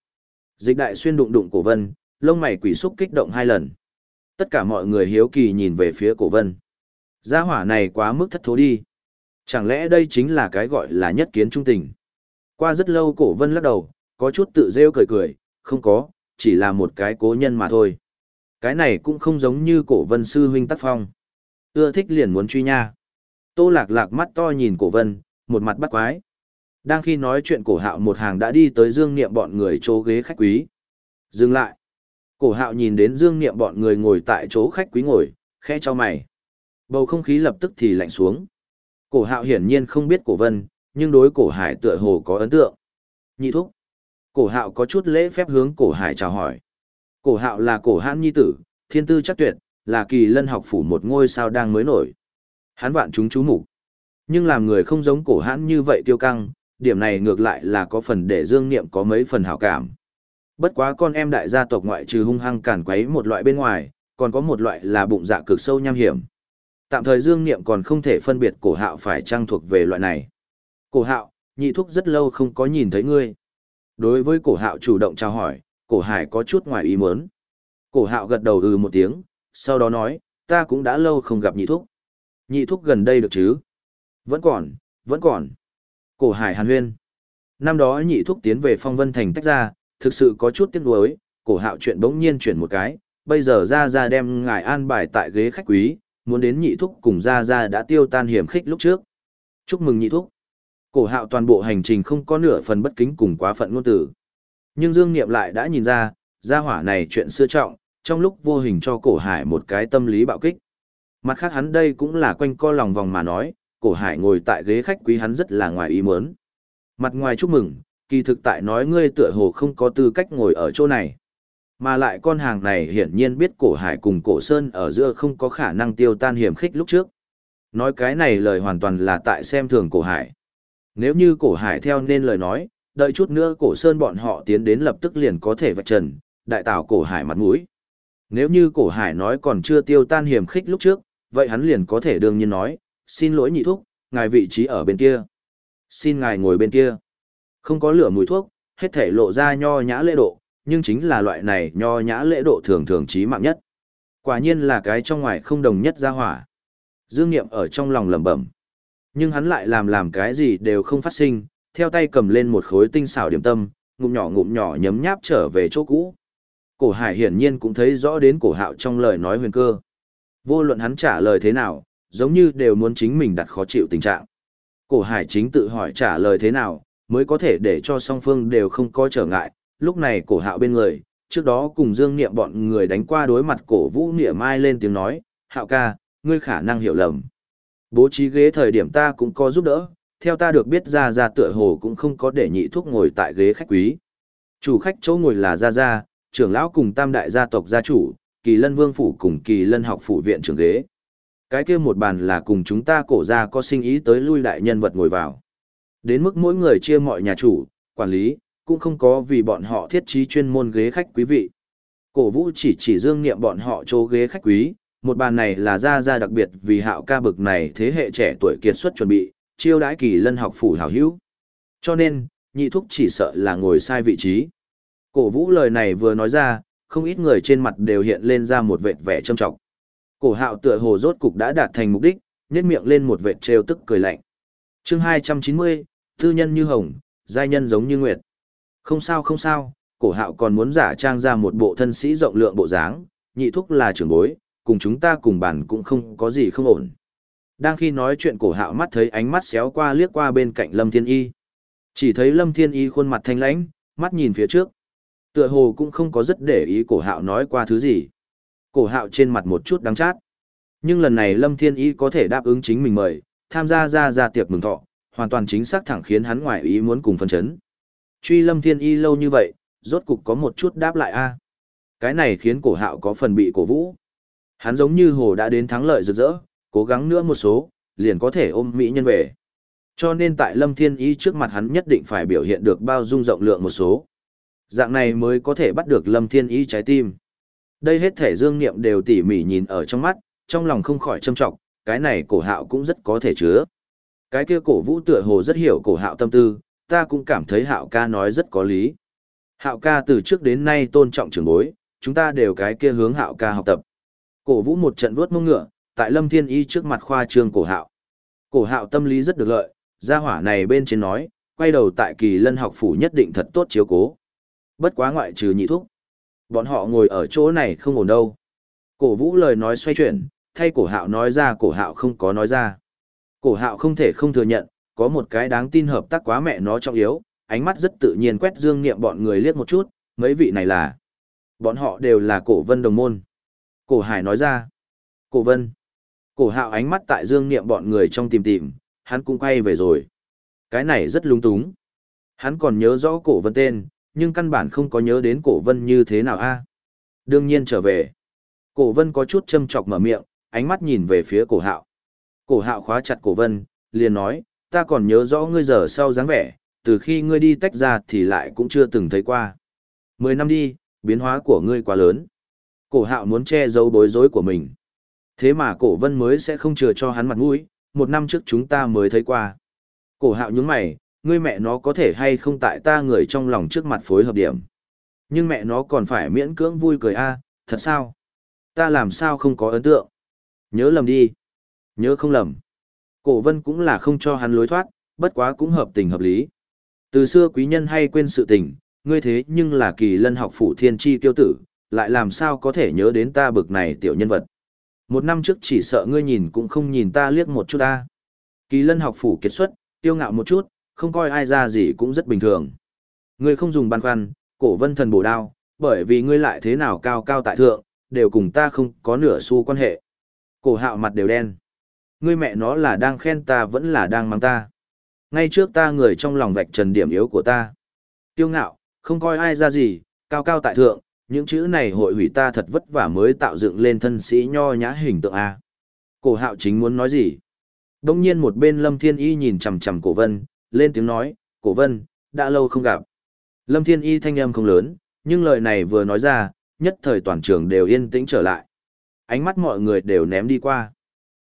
Dịch đại xuyên đụng đụng cổ vân, lông mày quỷ xúc kích động hai lần. Tất cả mọi người hiếu kỳ nhìn về phía cổ vân. Gia hỏa này quá mức thất thố đi. Chẳng lẽ đây chính là cái gọi là nhất kiến trung tình. Qua rất lâu cổ vân lắc đầu, có chút tự rêu cười cười, không có, chỉ là một cái cố nhân mà thôi. Cái này cũng không giống như cổ vân sư huynh tác phong. Ưa thích liền muốn truy nha. Tô lạc lạc mắt to nhìn cổ vân, một mặt bắt quái. Đang khi nói chuyện cổ hạo một hàng đã đi tới dương niệm bọn người chỗ ghế khách quý. Dừng lại. Cổ hạo nhìn đến dương niệm bọn người ngồi tại chỗ khách quý ngồi, khẽ cho mày. Bầu không khí lập tức thì lạnh xuống. Cổ hạo hiển nhiên không biết cổ vân, nhưng đối cổ hải tựa hồ có ấn tượng. Nhị thúc. Cổ hạo có chút lễ phép hướng cổ hải chào hỏi. Cổ hạo là cổ hãn nhi tử, thiên tư chắc tuyệt, là kỳ lân học phủ một ngôi sao đang mới nổi. Hắn vạn chúng chú mục Nhưng làm người không giống cổ hãn như vậy tiêu căng, điểm này ngược lại là có phần để dương niệm có mấy phần hảo cảm. Bất quá con em đại gia tộc ngoại trừ hung hăng cản quấy một loại bên ngoài, còn có một loại là bụng dạ cực sâu nham hiểm. Tạm thời Dương Niệm còn không thể phân biệt cổ hạo phải trang thuộc về loại này. Cổ hạo, nhị thúc rất lâu không có nhìn thấy ngươi. Đối với cổ hạo chủ động chào hỏi, cổ hải có chút ngoài ý muốn. Cổ hạo gật đầu ừ một tiếng, sau đó nói, ta cũng đã lâu không gặp nhị thúc. Nhị thúc gần đây được chứ? Vẫn còn, vẫn còn. Cổ hải hàn huyên. Năm đó nhị thúc tiến về phong vân thành tách ra, thực sự có chút tiếc nuối, cổ hạo chuyện bỗng nhiên chuyển một cái, bây giờ ra ra đem ngài an bài tại ghế khách quý, muốn đến nhị thúc cùng ra ra đã tiêu tan hiểm khích lúc trước. Chúc mừng nhị thúc. Cổ hạo toàn bộ hành trình không có nửa phần bất kính cùng quá phận ngôn tử. Nhưng Dương Niệm lại đã nhìn ra, gia hỏa này chuyện xưa trọng, trong lúc vô hình cho cổ hải một cái tâm lý bạo kích. Mặt khác hắn đây cũng là quanh co lòng vòng mà nói, cổ hải ngồi tại ghế khách quý hắn rất là ngoài ý muốn. Mặt ngoài chúc mừng, kỳ thực tại nói ngươi tựa hồ không có tư cách ngồi ở chỗ này. Mà lại con hàng này hiển nhiên biết cổ hải cùng cổ sơn ở giữa không có khả năng tiêu tan hiểm khích lúc trước. Nói cái này lời hoàn toàn là tại xem thường cổ hải. Nếu như cổ hải theo nên lời nói, đợi chút nữa cổ sơn bọn họ tiến đến lập tức liền có thể vạch trần, đại tạo cổ hải mặt mũi. Nếu như cổ hải nói còn chưa tiêu tan hiểm khích lúc trước, vậy hắn liền có thể đương nhiên nói, xin lỗi nhị thuốc, ngài vị trí ở bên kia. Xin ngài ngồi bên kia. Không có lửa mùi thuốc, hết thể lộ ra nho nhã lễ độ, nhưng chính là loại này nho nhã lễ độ thường thường trí mạng nhất. Quả nhiên là cái trong ngoài không đồng nhất ra hỏa. Dương Niệm ở trong lòng lẩm bẩm. Nhưng hắn lại làm làm cái gì đều không phát sinh, theo tay cầm lên một khối tinh xảo điểm tâm, ngụm nhỏ ngụm nhỏ nhấm nháp trở về chỗ cũ. Cổ Hải hiển nhiên cũng thấy rõ đến cổ hạo trong lời nói huyền cơ. Vô luận hắn trả lời thế nào, giống như đều muốn chính mình đặt khó chịu tình trạng. Cổ Hải chính tự hỏi trả lời thế nào, mới có thể để cho song phương đều không có trở ngại. Lúc này cổ hạo bên người, trước đó cùng Dương Niệm bọn người đánh qua đối mặt cổ vũ Niệm Mai lên tiếng nói, hạo ca, ngươi khả năng hiểu lầm. Bố trí ghế thời điểm ta cũng có giúp đỡ, theo ta được biết ra ra tựa hồ cũng không có để nhị thuốc ngồi tại ghế khách quý. Chủ khách chỗ ngồi là ra ra, trưởng lão cùng tam đại gia tộc gia chủ, kỳ lân vương phủ cùng kỳ lân học phủ viện trưởng ghế. Cái kia một bàn là cùng chúng ta cổ ra có sinh ý tới lui đại nhân vật ngồi vào. Đến mức mỗi người chia mọi nhà chủ, quản lý, cũng không có vì bọn họ thiết trí chuyên môn ghế khách quý vị. Cổ vũ chỉ chỉ dương niệm bọn họ chỗ ghế khách quý, một bàn này là ra ra đặc biệt vì hạo ca bực này thế hệ trẻ tuổi kiệt xuất chuẩn bị, chiêu đãi kỳ lân học phủ hảo hữu. Cho nên, nhị thúc chỉ sợ là ngồi sai vị trí. Cổ vũ lời này vừa nói ra, không ít người trên mặt đều hiện lên ra một vệt vẻ trâm trọng. Cổ hạo tựa hồ rốt cục đã đạt thành mục đích, nhét miệng lên một vệt trêu tức cười lạnh. chương 290, tư nhân như hồng, giai nhân giống như nguyệt. Không sao không sao, cổ hạo còn muốn giả trang ra một bộ thân sĩ rộng lượng bộ dáng, nhị thúc là trưởng bối, cùng chúng ta cùng bàn cũng không có gì không ổn. Đang khi nói chuyện cổ hạo mắt thấy ánh mắt xéo qua liếc qua bên cạnh Lâm Thiên Y. Chỉ thấy Lâm Thiên Y khuôn mặt thanh lãnh, mắt nhìn phía trước. Tựa hồ cũng không có rất để ý cổ hạo nói qua thứ gì. Cổ hạo trên mặt một chút đắng chát. Nhưng lần này Lâm Thiên Y có thể đáp ứng chính mình mời, tham gia ra ra tiệc mừng thọ, hoàn toàn chính xác thẳng khiến hắn ngoại ý muốn cùng phân chấn. Truy Lâm Thiên Y lâu như vậy, rốt cục có một chút đáp lại a. Cái này khiến cổ hạo có phần bị cổ vũ. Hắn giống như hồ đã đến thắng lợi rực rỡ, cố gắng nữa một số, liền có thể ôm mỹ nhân về. Cho nên tại Lâm Thiên Y trước mặt hắn nhất định phải biểu hiện được bao dung rộng lượng một số. Dạng này mới có thể bắt được Lâm Thiên Y trái tim. Đây hết thể dương niệm đều tỉ mỉ nhìn ở trong mắt, trong lòng không khỏi châm trọng, cái này cổ hạo cũng rất có thể chứa. Cái kia cổ vũ tựa hồ rất hiểu cổ hạo tâm tư, ta cũng cảm thấy hạo ca nói rất có lý. Hạo ca từ trước đến nay tôn trọng trưởng bối, chúng ta đều cái kia hướng hạo ca học tập. Cổ vũ một trận vuốt mông ngựa, tại Lâm Thiên Y trước mặt khoa trương cổ hạo. Cổ hạo tâm lý rất được lợi, gia hỏa này bên trên nói, quay đầu tại kỳ lân học phủ nhất định thật tốt chiếu cố. Bất quá ngoại trừ nhị thúc. Bọn họ ngồi ở chỗ này không ổn đâu. Cổ vũ lời nói xoay chuyển, thay cổ hạo nói ra cổ hạo không có nói ra. Cổ hạo không thể không thừa nhận, có một cái đáng tin hợp tác quá mẹ nó trọng yếu, ánh mắt rất tự nhiên quét dương niệm bọn người liếc một chút, mấy vị này là. Bọn họ đều là cổ vân đồng môn. Cổ hải nói ra. Cổ vân. Cổ hạo ánh mắt tại dương niệm bọn người trong tìm tìm, hắn cũng quay về rồi. Cái này rất lung túng. Hắn còn nhớ rõ cổ vân tên, nhưng căn bản không có nhớ đến cổ vân như thế nào a. Đương nhiên trở về. Cổ vân có chút châm chọc mở miệng, ánh mắt nhìn về phía cổ hạo. Cổ hạo khóa chặt cổ vân, liền nói, ta còn nhớ rõ ngươi giờ sau dáng vẻ, từ khi ngươi đi tách ra thì lại cũng chưa từng thấy qua. Mười năm đi, biến hóa của ngươi quá lớn. Cổ hạo muốn che giấu bối rối của mình. Thế mà cổ vân mới sẽ không chừa cho hắn mặt mũi, một năm trước chúng ta mới thấy qua. Cổ hạo nhướng mày, ngươi mẹ nó có thể hay không tại ta người trong lòng trước mặt phối hợp điểm. Nhưng mẹ nó còn phải miễn cưỡng vui cười a, thật sao? Ta làm sao không có ấn tượng? Nhớ lầm đi. Nhớ không lầm. Cổ vân cũng là không cho hắn lối thoát, bất quá cũng hợp tình hợp lý. Từ xưa quý nhân hay quên sự tình, ngươi thế nhưng là kỳ lân học phủ thiên tri tiêu tử, lại làm sao có thể nhớ đến ta bực này tiểu nhân vật. Một năm trước chỉ sợ ngươi nhìn cũng không nhìn ta liếc một chút ta. Kỳ lân học phủ kiệt xuất, tiêu ngạo một chút, không coi ai ra gì cũng rất bình thường. Ngươi không dùng băn khoăn, cổ vân thần bổ đao, bởi vì ngươi lại thế nào cao cao tại thượng, đều cùng ta không có nửa xu quan hệ. Cổ hạo mặt đều đen. Ngươi mẹ nó là đang khen ta vẫn là đang mang ta. Ngay trước ta người trong lòng vạch trần điểm yếu của ta. Tiêu ngạo, không coi ai ra gì, cao cao tại thượng, những chữ này hội hủy ta thật vất vả mới tạo dựng lên thân sĩ nho nhã hình tượng A. Cổ hạo chính muốn nói gì? Đông nhiên một bên Lâm Thiên Y nhìn chằm chằm cổ vân, lên tiếng nói, cổ vân, đã lâu không gặp. Lâm Thiên Y thanh âm không lớn, nhưng lời này vừa nói ra, nhất thời toàn trường đều yên tĩnh trở lại. Ánh mắt mọi người đều ném đi qua.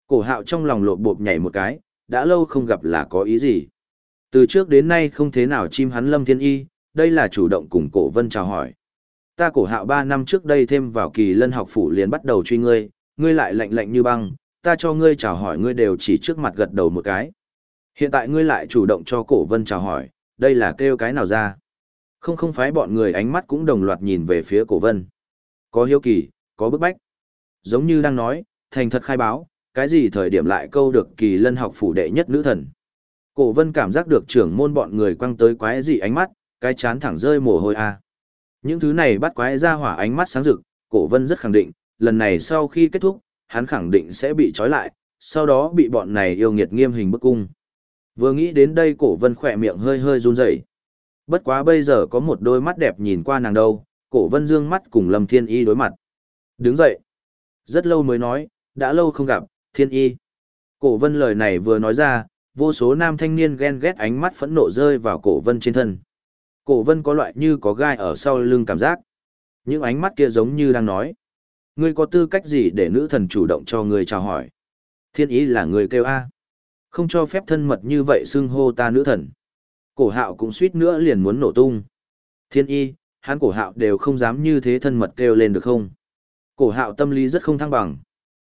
Cổ hạo trong lòng lộp bộp nhảy một cái, đã lâu không gặp là có ý gì. Từ trước đến nay không thế nào chim hắn Lâm Thiên Y, đây là chủ động cùng cổ vân chào hỏi. Ta cổ hạo ba năm trước đây thêm vào kỳ lân học phủ liền bắt đầu truy ngươi, ngươi lại lạnh lạnh như băng, ta cho ngươi chào hỏi ngươi đều chỉ trước mặt gật đầu một cái. Hiện tại ngươi lại chủ động cho cổ vân chào hỏi, đây là kêu cái nào ra? Không không phái bọn người ánh mắt cũng đồng loạt nhìn về phía cổ vân. Có hiếu kỳ, có bức bách. Giống như đang nói, thành thật khai báo, cái gì thời điểm lại câu được kỳ lân học phủ đệ nhất nữ thần. Cổ vân cảm giác được trưởng môn bọn người quăng tới quái gì ánh mắt, cái chán thẳng rơi mồ hôi a. Những thứ này bắt quái ra hỏa ánh mắt sáng rực, cổ vân rất khẳng định, lần này sau khi kết thúc, hắn khẳng định sẽ bị trói lại, sau đó bị bọn này yêu nghiệt nghiêm hình bức cung. Vừa nghĩ đến đây cổ vân khỏe miệng hơi hơi run rẩy. Bất quá bây giờ có một đôi mắt đẹp nhìn qua nàng đâu, cổ vân dương mắt cùng lâm thiên y đối mặt. Đứng dậy. Rất lâu mới nói, đã lâu không gặp, thiên y. Cổ vân lời này vừa nói ra, vô số nam thanh niên ghen ghét ánh mắt phẫn nộ rơi vào cổ vân trên thân. Cổ vân có loại như có gai ở sau lưng cảm giác. Những ánh mắt kia giống như đang nói. Ngươi có tư cách gì để nữ thần chủ động cho ngươi chào hỏi? Thiên ý là người kêu A. Không cho phép thân mật như vậy xưng hô ta nữ thần. Cổ hạo cũng suýt nữa liền muốn nổ tung. Thiên y, hắn cổ hạo đều không dám như thế thân mật kêu lên được không? Cổ hạo tâm lý rất không thăng bằng.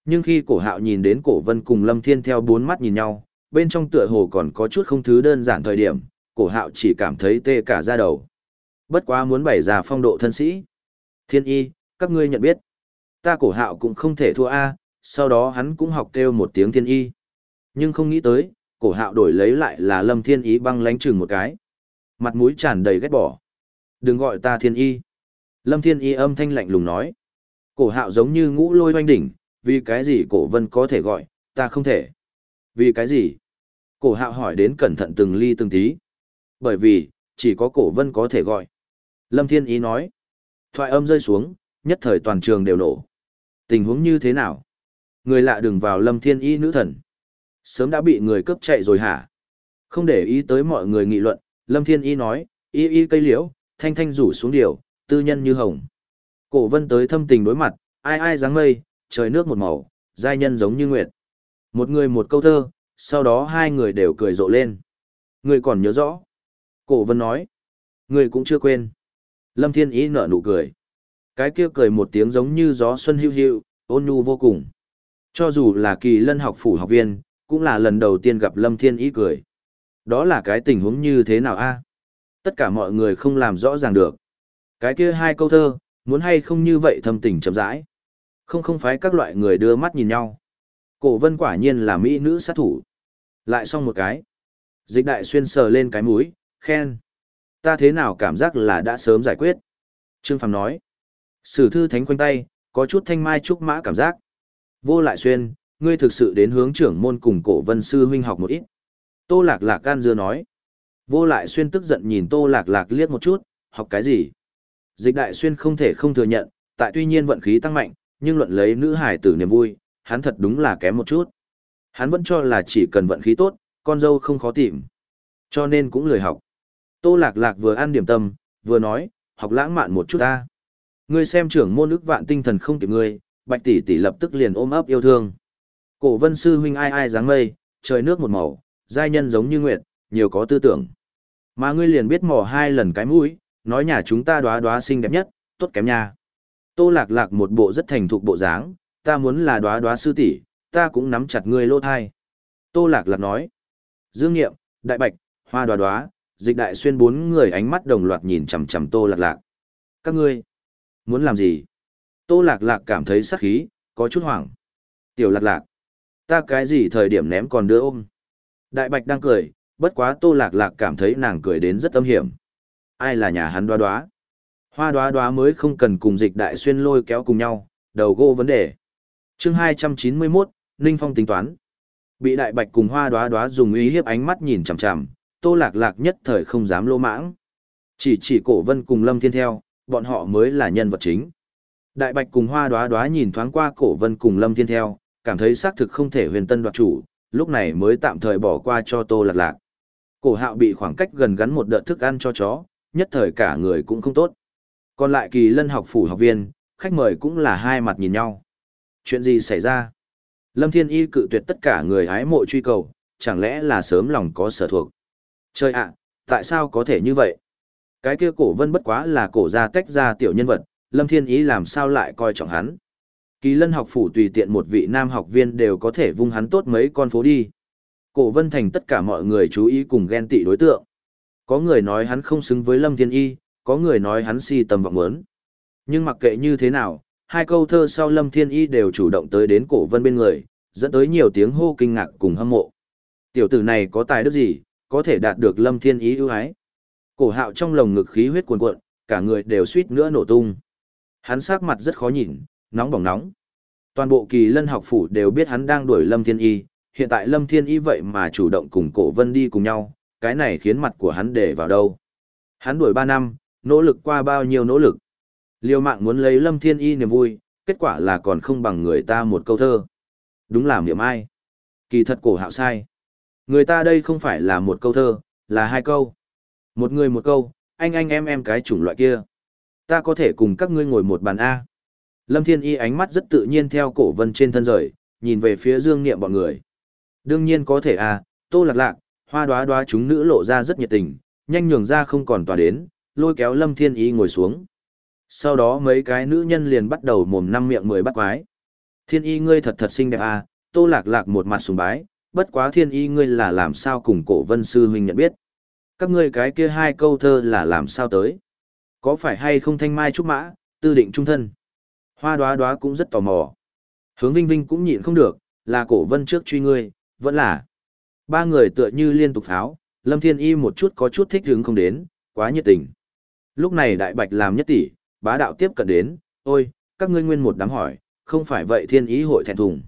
Nhưng khi cổ hạo nhìn đến cổ vân cùng lâm thiên theo bốn mắt nhìn nhau, bên trong tựa hồ còn có chút không thứ đơn giản thời điểm, cổ hạo chỉ cảm thấy tê cả da đầu. Bất quá muốn bày ra phong độ thân sĩ. Thiên y, các ngươi nhận biết. Ta cổ hạo cũng không thể thua A, sau đó hắn cũng học kêu một tiếng thiên y. Nhưng không nghĩ tới, cổ hạo đổi lấy lại là lâm thiên ý băng lánh chừng một cái. Mặt mũi tràn đầy ghét bỏ. Đừng gọi ta thiên y. Lâm thiên y âm thanh lạnh lùng nói. Cổ hạo giống như ngũ lôi oanh đỉnh, vì cái gì cổ vân có thể gọi, ta không thể. Vì cái gì? Cổ hạo hỏi đến cẩn thận từng ly từng tí. Bởi vì, chỉ có cổ vân có thể gọi. Lâm thiên ý nói. Thoại âm rơi xuống, nhất thời toàn trường đều nổ. Tình huống như thế nào? Người lạ đừng vào lâm thiên y nữ thần. Sớm đã bị người cướp chạy rồi hả? Không để ý tới mọi người nghị luận, lâm thiên y nói, y y cây liễu, thanh thanh rủ xuống điều, tư nhân như hồng. Cổ vân tới thâm tình đối mặt, ai ai dáng mây, trời nước một màu, giai nhân giống như nguyệt. Một người một câu thơ, sau đó hai người đều cười rộ lên. Người còn nhớ rõ. Cổ vân nói. Người cũng chưa quên. Lâm Thiên Y nở nụ cười. Cái kia cười một tiếng giống như gió xuân hưu hưu, ôn nhu vô cùng. Cho dù là kỳ lân học phủ học viên, cũng là lần đầu tiên gặp Lâm Thiên Ý cười. Đó là cái tình huống như thế nào a? À? Tất cả mọi người không làm rõ ràng được. Cái kia hai câu thơ, muốn hay không như vậy thâm tình chậm rãi. Không không phải các loại người đưa mắt nhìn nhau. Cổ vân quả nhiên là mỹ nữ sát thủ. Lại xong một cái. Dịch đại xuyên sờ lên cái mũi, khen. Ta thế nào cảm giác là đã sớm giải quyết. Trương Phàm nói. Sử thư thánh quanh tay, có chút thanh mai trúc mã cảm giác. Vô lại xuyên, ngươi thực sự đến hướng trưởng môn cùng cổ vân sư huynh học một ít. Tô lạc lạc can dưa nói. Vô lại xuyên tức giận nhìn tô lạc lạc liếc một chút, học cái gì? Dịch đại xuyên không thể không thừa nhận, tại tuy nhiên vận khí tăng mạnh, nhưng luận lấy nữ hải tử niềm vui, hắn thật đúng là kém một chút. Hắn vẫn cho là chỉ cần vận khí tốt, con dâu không khó tìm. Cho nên cũng lười học. Tô lạc lạc vừa ăn điểm tâm, vừa nói, học lãng mạn một chút ta. Ngươi xem trưởng môn ức vạn tinh thần không kịp ngươi, bạch tỷ tỷ lập tức liền ôm ấp yêu thương. Cổ vân sư huynh ai ai dáng mây, trời nước một màu, giai nhân giống như nguyệt, nhiều có tư tưởng. Mà ngươi liền biết mò hai lần cái mũi, nói nhà chúng ta đóa đóa xinh đẹp nhất, tốt kém nha. Tô lạc lạc một bộ rất thành thục bộ dáng, ta muốn là đóa đóa sư tỷ, ta cũng nắm chặt ngươi lô thai. Tô lạc lạc nói. Dương nghiệm, đại bạch, hoa đóa đóa, dịch đại xuyên bốn người ánh mắt đồng loạt nhìn chằm chằm tô lạc lạc. Các ngươi, muốn làm gì? Tô lạc lạc cảm thấy sắc khí, có chút hoảng. Tiểu lạc lạc, ta cái gì thời điểm ném còn đưa ôm? Đại bạch đang cười, bất quá tô lạc lạc cảm thấy nàng cười đến rất âm hiểm. Ai là nhà hắn đoá đoá? Hoa đoá đoá mới không cần cùng dịch đại xuyên lôi kéo cùng nhau, đầu gô vấn đề. chương 291, Ninh Phong tính toán. Bị đại bạch cùng hoa đoá đoá dùng ý hiếp ánh mắt nhìn chằm chằm, tô lạc lạc nhất thời không dám lô mãng. Chỉ chỉ cổ vân cùng lâm thiên theo, bọn họ mới là nhân vật chính. Đại bạch cùng hoa đoá đoá nhìn thoáng qua cổ vân cùng lâm thiên theo, cảm thấy xác thực không thể huyền tân đoạt chủ, lúc này mới tạm thời bỏ qua cho tô lạc lạc. Cổ hạo bị khoảng cách gần gắn một đợt thức ăn cho chó, nhất thời cả người cũng không tốt. Còn lại kỳ lân học phủ học viên, khách mời cũng là hai mặt nhìn nhau. Chuyện gì xảy ra? Lâm Thiên Y cự tuyệt tất cả người hái mộ truy cầu, chẳng lẽ là sớm lòng có sở thuộc. Trời ạ, tại sao có thể như vậy? Cái kia cổ vân bất quá là cổ gia tách ra tiểu nhân vật, Lâm Thiên Ý làm sao lại coi trọng hắn. Kỳ lân học phủ tùy tiện một vị nam học viên đều có thể vung hắn tốt mấy con phố đi. Cổ vân thành tất cả mọi người chú ý cùng ghen tị đối tượng. Có người nói hắn không xứng với Lâm Thiên Y, có người nói hắn si tầm vọng muốn. Nhưng mặc kệ như thế nào, hai câu thơ sau Lâm Thiên Y đều chủ động tới đến cổ vân bên người, dẫn tới nhiều tiếng hô kinh ngạc cùng hâm mộ. Tiểu tử này có tài đức gì, có thể đạt được Lâm Thiên Y ưu ái. Cổ hạo trong lồng ngực khí huyết cuồn cuộn, cả người đều suýt nữa nổ tung. Hắn sắc mặt rất khó nhìn, nóng bỏng nóng. Toàn bộ kỳ lân học phủ đều biết hắn đang đuổi Lâm Thiên Y, hiện tại Lâm Thiên Y vậy mà chủ động cùng cổ vân đi cùng nhau, cái này khiến mặt của hắn để vào đâu. Hắn đuổi 3 năm, nỗ lực qua bao nhiêu nỗ lực. Liêu mạng muốn lấy Lâm Thiên Y niềm vui, kết quả là còn không bằng người ta một câu thơ. Đúng là miệng ai. Kỳ thật cổ hạo sai. Người ta đây không phải là một câu thơ, là hai câu. Một người một câu, anh anh em em cái chủng loại kia. Ta có thể cùng các ngươi ngồi một bàn A. Lâm Thiên Y ánh mắt rất tự nhiên theo cổ vân trên thân rời, nhìn về phía dương niệm bọn người. Đương nhiên có thể à? tô lạc lạc, hoa đoá đoá chúng nữ lộ ra rất nhiệt tình, nhanh nhường ra không còn tòa đến, lôi kéo Lâm Thiên Y ngồi xuống. Sau đó mấy cái nữ nhân liền bắt đầu mồm năm miệng mười bắt quái. Thiên Y ngươi thật thật xinh đẹp à, tô lạc lạc một mặt sùng bái, bất quá Thiên Y ngươi là làm sao cùng cổ vân sư huynh nhận biết. Các ngươi cái kia hai câu thơ là làm sao tới. Có phải hay không thanh mai trúc mã, tư định trung thân. Hoa đoá đoá cũng rất tò mò. Hướng Vinh Vinh cũng nhịn không được, là cổ vân trước truy ngươi, vẫn là. Ba người tựa như liên tục pháo, Lâm Thiên Y một chút có chút thích hứng không đến, quá nhiệt tình. Lúc này Đại Bạch làm nhất tỷ, bá đạo tiếp cận đến, ôi, các ngươi nguyên một đám hỏi, không phải vậy Thiên Y hội thẹn thùng.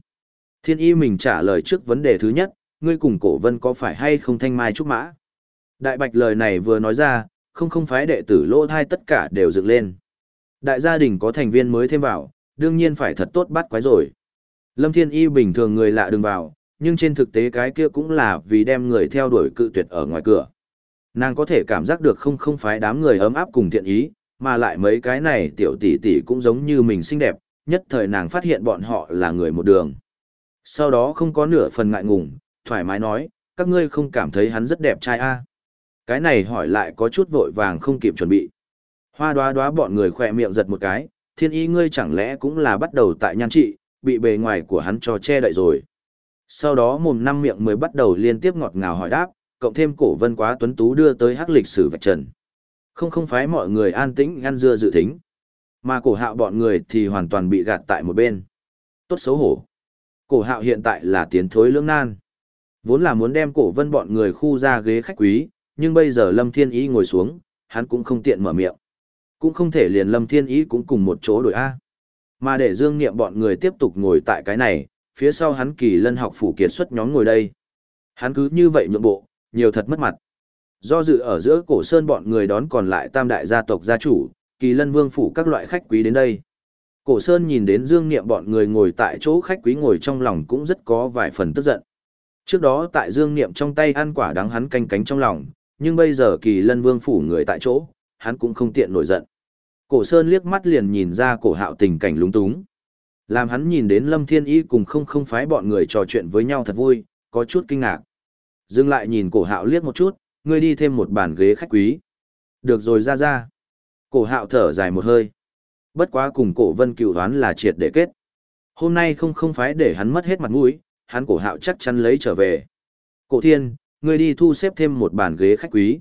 Thiên Y mình trả lời trước vấn đề thứ nhất, ngươi cùng cổ vân có phải hay không thanh mai trúc mã. Đại Bạch lời này vừa nói ra, không không phái đệ tử lỗ thai tất cả đều dựng lên. Đại gia đình có thành viên mới thêm vào, đương nhiên phải thật tốt bắt quái rồi. Lâm Thiên Y bình thường người lạ đừng vào, nhưng trên thực tế cái kia cũng là vì đem người theo đuổi cự tuyệt ở ngoài cửa. Nàng có thể cảm giác được không không phái đám người ấm áp cùng thiện ý, mà lại mấy cái này tiểu tỷ tỷ cũng giống như mình xinh đẹp, nhất thời nàng phát hiện bọn họ là người một đường. Sau đó không có nửa phần ngại ngùng, thoải mái nói, các ngươi không cảm thấy hắn rất đẹp trai a? À? Cái này hỏi lại có chút vội vàng không kịp chuẩn bị. Hoa đoá đoá bọn người khỏe miệng giật một cái, thiên ý ngươi chẳng lẽ cũng là bắt đầu tại nhan trị, bị bề ngoài của hắn cho che đậy rồi. Sau đó mồm năm miệng mới bắt đầu liên tiếp ngọt ngào hỏi đáp, cộng thêm cổ vân quá tuấn tú đưa tới hắc lịch sử vạch trần. Không không phái mọi người an tĩnh ngăn dưa dự thính. Mà cổ hạo bọn người thì hoàn toàn bị gạt tại một bên. Tốt xấu hổ. Cổ hạo hiện tại là tiến thối lưỡng nan. Vốn là muốn đem cổ vân bọn người khu ra ghế khách quý, nhưng bây giờ Lâm Thiên Ý ngồi xuống, hắn cũng không tiện mở miệng. Cũng không thể liền Lâm Thiên Ý cũng cùng một chỗ đổi A. Mà để dương niệm bọn người tiếp tục ngồi tại cái này, phía sau hắn kỳ lân học phủ kiệt xuất nhóm ngồi đây. Hắn cứ như vậy nhượng bộ, nhiều thật mất mặt. Do dự ở giữa cổ sơn bọn người đón còn lại tam đại gia tộc gia chủ, kỳ lân vương phủ các loại khách quý đến đây. Cổ sơn nhìn đến dương niệm bọn người ngồi tại chỗ khách quý ngồi trong lòng cũng rất có vài phần tức giận. Trước đó tại dương niệm trong tay ăn quả đắng hắn canh cánh trong lòng, nhưng bây giờ kỳ lân vương phủ người tại chỗ, hắn cũng không tiện nổi giận. Cổ sơn liếc mắt liền nhìn ra cổ hạo tình cảnh lúng túng. Làm hắn nhìn đến Lâm Thiên Y cùng không không phái bọn người trò chuyện với nhau thật vui, có chút kinh ngạc. Dừng lại nhìn cổ hạo liếc một chút, ngươi đi thêm một bàn ghế khách quý. Được rồi ra ra. Cổ hạo thở dài một hơi. Bất quá cùng cổ vân cựu đoán là triệt để kết. Hôm nay không không phái để hắn mất hết mặt mũi, hắn cổ hạo chắc chắn lấy trở về. Cổ thiên, ngươi đi thu xếp thêm một bàn ghế khách quý.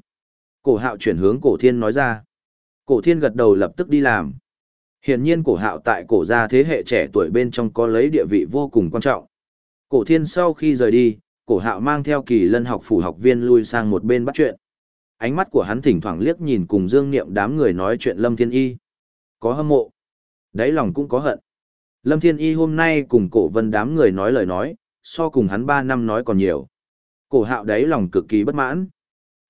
Cổ hạo chuyển hướng cổ thiên nói ra. Cổ thiên gật đầu lập tức đi làm. Hiển nhiên cổ hạo tại cổ gia thế hệ trẻ tuổi bên trong có lấy địa vị vô cùng quan trọng. Cổ thiên sau khi rời đi, cổ hạo mang theo kỳ lân học phủ học viên lui sang một bên bắt chuyện. Ánh mắt của hắn thỉnh thoảng liếc nhìn cùng dương niệm đám người nói chuyện Lâm Thiên Y. Có hâm mộ. Đáy lòng cũng có hận. Lâm Thiên Y hôm nay cùng cổ vân đám người nói lời nói, so cùng hắn ba năm nói còn nhiều. Cổ hạo đáy lòng cực kỳ bất mãn.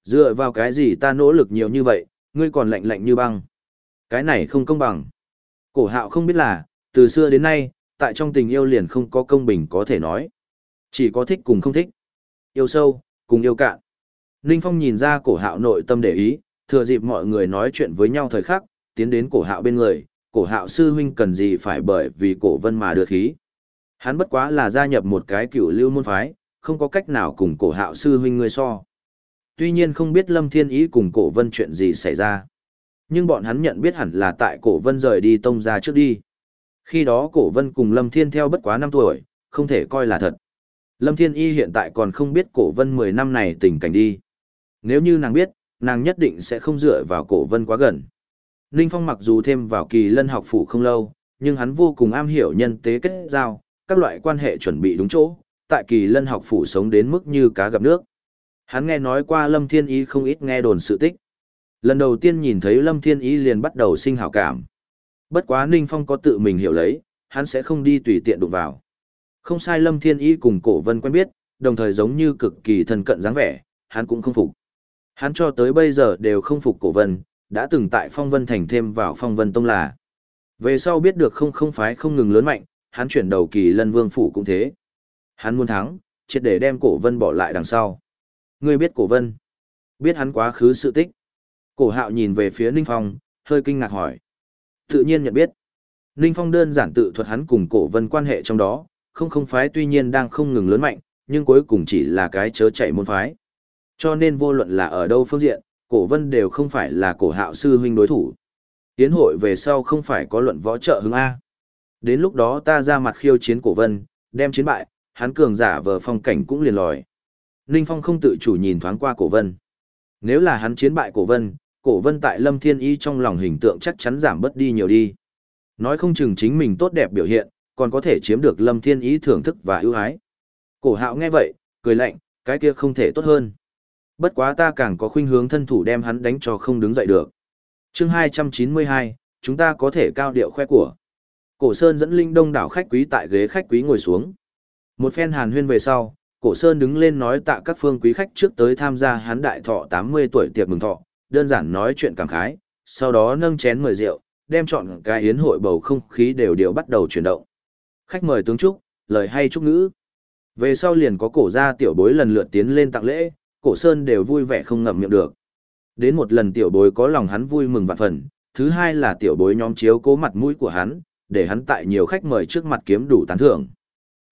Dựa vào cái gì ta nỗ lực nhiều như vậy, ngươi còn lạnh lạnh như băng. Cái này không công bằng. Cổ hạo không biết là, từ xưa đến nay, tại trong tình yêu liền không có công bình có thể nói. Chỉ có thích cùng không thích. Yêu sâu, cùng yêu cạn. Ninh Phong nhìn ra cổ hạo nội tâm để ý, thừa dịp mọi người nói chuyện với nhau thời khắc, tiến đến cổ hạo bên người, cổ hạo sư huynh cần gì phải bởi vì cổ vân mà đưa khí. Hắn bất quá là gia nhập một cái cựu lưu môn phái, không có cách nào cùng cổ hạo sư huynh ngươi so. Tuy nhiên không biết Lâm Thiên Ý cùng cổ vân chuyện gì xảy ra. Nhưng bọn hắn nhận biết hẳn là tại cổ vân rời đi tông ra trước đi. Khi đó cổ vân cùng Lâm Thiên theo bất quá năm tuổi, không thể coi là thật. Lâm Thiên Y hiện tại còn không biết cổ vân 10 năm này tình cảnh đi. Nếu như nàng biết, nàng nhất định sẽ không dựa vào cổ vân quá gần. Ninh Phong mặc dù thêm vào kỳ lân học phủ không lâu, nhưng hắn vô cùng am hiểu nhân tế kết giao, các loại quan hệ chuẩn bị đúng chỗ, tại kỳ lân học phủ sống đến mức như cá gặp nước. Hắn nghe nói qua Lâm Thiên Y không ít nghe đồn sự tích. Lần đầu tiên nhìn thấy Lâm Thiên Y liền bắt đầu sinh hảo cảm. Bất quá Ninh Phong có tự mình hiểu lấy, hắn sẽ không đi tùy tiện đụng vào. Không sai Lâm Thiên Y cùng cổ vân quen biết, đồng thời giống như cực kỳ thân cận dáng vẻ, hắn cũng không phục. Hắn cho tới bây giờ đều không phục cổ vân, đã từng tại phong vân thành thêm vào phong vân tông là. Về sau biết được không không phái không ngừng lớn mạnh, hắn chuyển đầu kỳ lân vương phủ cũng thế. Hắn muốn thắng, triệt để đem cổ vân bỏ lại đằng sau. Ngươi biết cổ vân? Biết hắn quá khứ sự tích. Cổ hạo nhìn về phía Ninh Phong, hơi kinh ngạc hỏi. Tự nhiên nhận biết. Ninh Phong đơn giản tự thuật hắn cùng cổ vân quan hệ trong đó, không không phái tuy nhiên đang không ngừng lớn mạnh, nhưng cuối cùng chỉ là cái chớ chạy môn phái. Cho nên vô luận là ở đâu phương diện, cổ vân đều không phải là cổ hạo sư huynh đối thủ. Tiến hội về sau không phải có luận võ trợ hứng A. Đến lúc đó ta ra mặt khiêu chiến cổ vân, đem chiến bại, hắn cường giả vờ phong cảnh cũng liền lòi. Ninh Phong không tự chủ nhìn thoáng qua cổ vân. Nếu là hắn chiến bại cổ vân, cổ vân tại lâm thiên y trong lòng hình tượng chắc chắn giảm bớt đi nhiều đi. Nói không chừng chính mình tốt đẹp biểu hiện, còn có thể chiếm được lâm thiên Y thưởng thức và ưu ái. Cổ hạo nghe vậy, cười lạnh, cái kia không thể tốt hơn. Bất quá ta càng có khuynh hướng thân thủ đem hắn đánh cho không đứng dậy được. chương 292, chúng ta có thể cao điệu khoe của. Cổ Sơn dẫn Linh Đông đảo khách quý tại ghế khách quý ngồi xuống. Một phen hàn huyên về sau, Cổ Sơn đứng lên nói tạ các phương quý khách trước tới tham gia hắn đại thọ 80 tuổi tiệc mừng thọ, đơn giản nói chuyện cảm khái, sau đó nâng chén mời rượu, đem chọn cái yến hội bầu không khí đều đều bắt đầu chuyển động. Khách mời tướng chúc, lời hay chúc ngữ. Về sau liền có cổ gia tiểu bối lần lượt tiến lên tặng lễ, cổ sơn đều vui vẻ không ngậm miệng được. Đến một lần tiểu bối có lòng hắn vui mừng vạn phần, thứ hai là tiểu bối nhóm chiếu cố mặt mũi của hắn, để hắn tại nhiều khách mời trước mặt kiếm đủ tán thưởng.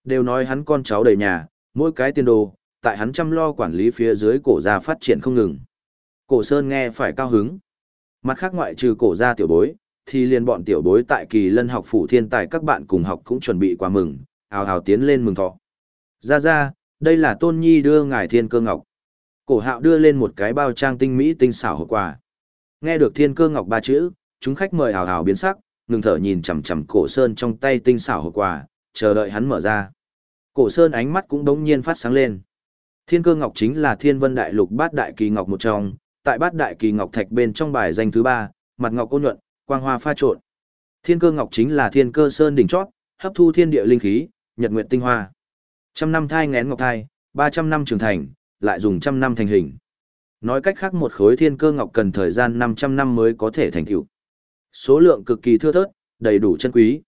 Đều nói hắn con cháu đầy nhà, mỗi cái tiền đồ, tại hắn chăm lo quản lý phía dưới cổ gia phát triển không ngừng. Cổ Sơn nghe phải cao hứng. Mặt khác ngoại trừ cổ gia tiểu bối, thì liền bọn tiểu bối tại kỳ lân học phủ thiên tài các bạn cùng học cũng chuẩn bị quà mừng, hào hào tiến lên mừng thọ. Ra ra, đây là Tôn Nhi đưa ngài thiên cơ ngọc. Cổ hạo đưa lên một cái bao trang tinh mỹ tinh xảo hộp quà. Nghe được thiên cơ ngọc ba chữ, chúng khách mời hào hào biến sắc, ngừng thở nhìn chằm chằm cổ sơn trong tay tinh xảo hộp quà, chờ đợi hắn mở ra. Cổ sơn ánh mắt cũng đống nhiên phát sáng lên. Thiên cơ ngọc chính là thiên vân đại lục bát đại kỳ ngọc một trong, tại bát đại kỳ ngọc thạch bên trong bài danh thứ ba, mặt ngọc ôn nhuận, quang hoa pha trộn. Thiên cơ ngọc chính là thiên cơ sơn đỉnh chót, hấp thu thiên địa linh khí, nhật nguyện tinh hoa. Trăm năm thai ngén ngọc thai, ba trăm năm trưởng thành, lại dùng trăm năm thành hình. Nói cách khác một khối thiên cơ ngọc cần thời gian 500 năm mới có thể thành tựu. Số lượng cực kỳ thưa thớt, đầy đủ chân quý.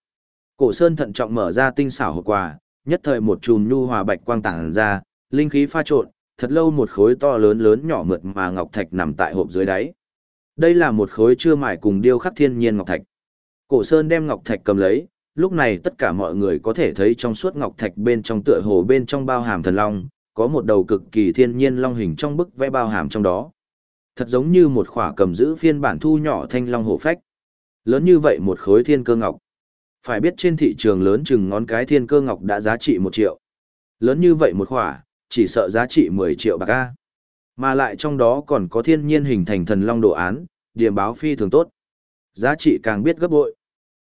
Cổ Sơn thận trọng mở ra tinh xảo hộp quà, nhất thời một chùm nhu hòa bạch quang tản ra, linh khí pha trộn, thật lâu một khối to lớn lớn nhỏ mượt mà ngọc thạch nằm tại hộp dưới đáy. Đây là một khối chưa mài cùng điêu khắc thiên nhiên ngọc thạch. Cổ Sơn đem ngọc thạch cầm lấy, lúc này tất cả mọi người có thể thấy trong suốt ngọc thạch bên trong tựa hồ bên trong bao hàm thần long, có một đầu cực kỳ thiên nhiên long hình trong bức vẽ bao hàm trong đó. Thật giống như một khỏa cầm giữ phiên bản thu nhỏ thanh long hổ phách. Lớn như vậy một khối thiên cơ ngọc. Phải biết trên thị trường lớn chừng ngón cái thiên cơ ngọc đã giá trị một triệu. Lớn như vậy một khỏa, chỉ sợ giá trị 10 triệu bạc A. Mà lại trong đó còn có thiên nhiên hình thành thần long đồ án, điểm báo phi thường tốt. Giá trị càng biết gấp bội.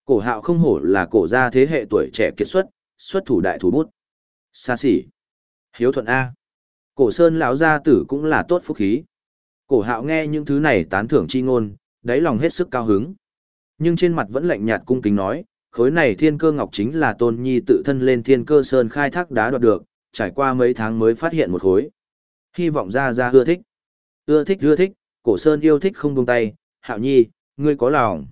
Cổ hạo không hổ là cổ gia thế hệ tuổi trẻ kiệt xuất, xuất thủ đại thủ bút. Xa xỉ. Hiếu thuận A. Cổ sơn lão gia tử cũng là tốt phúc khí. Cổ hạo nghe những thứ này tán thưởng chi ngôn, đáy lòng hết sức cao hứng. Nhưng trên mặt vẫn lạnh nhạt cung kính nói, khối này thiên cơ ngọc chính là tôn nhi tự thân lên thiên cơ sơn khai thác đá đoạt được, trải qua mấy tháng mới phát hiện một khối. Hy vọng ra ra ưa thích. Ưa thích ưa thích, cổ sơn yêu thích không buông tay, hạo nhi, ngươi có lòng.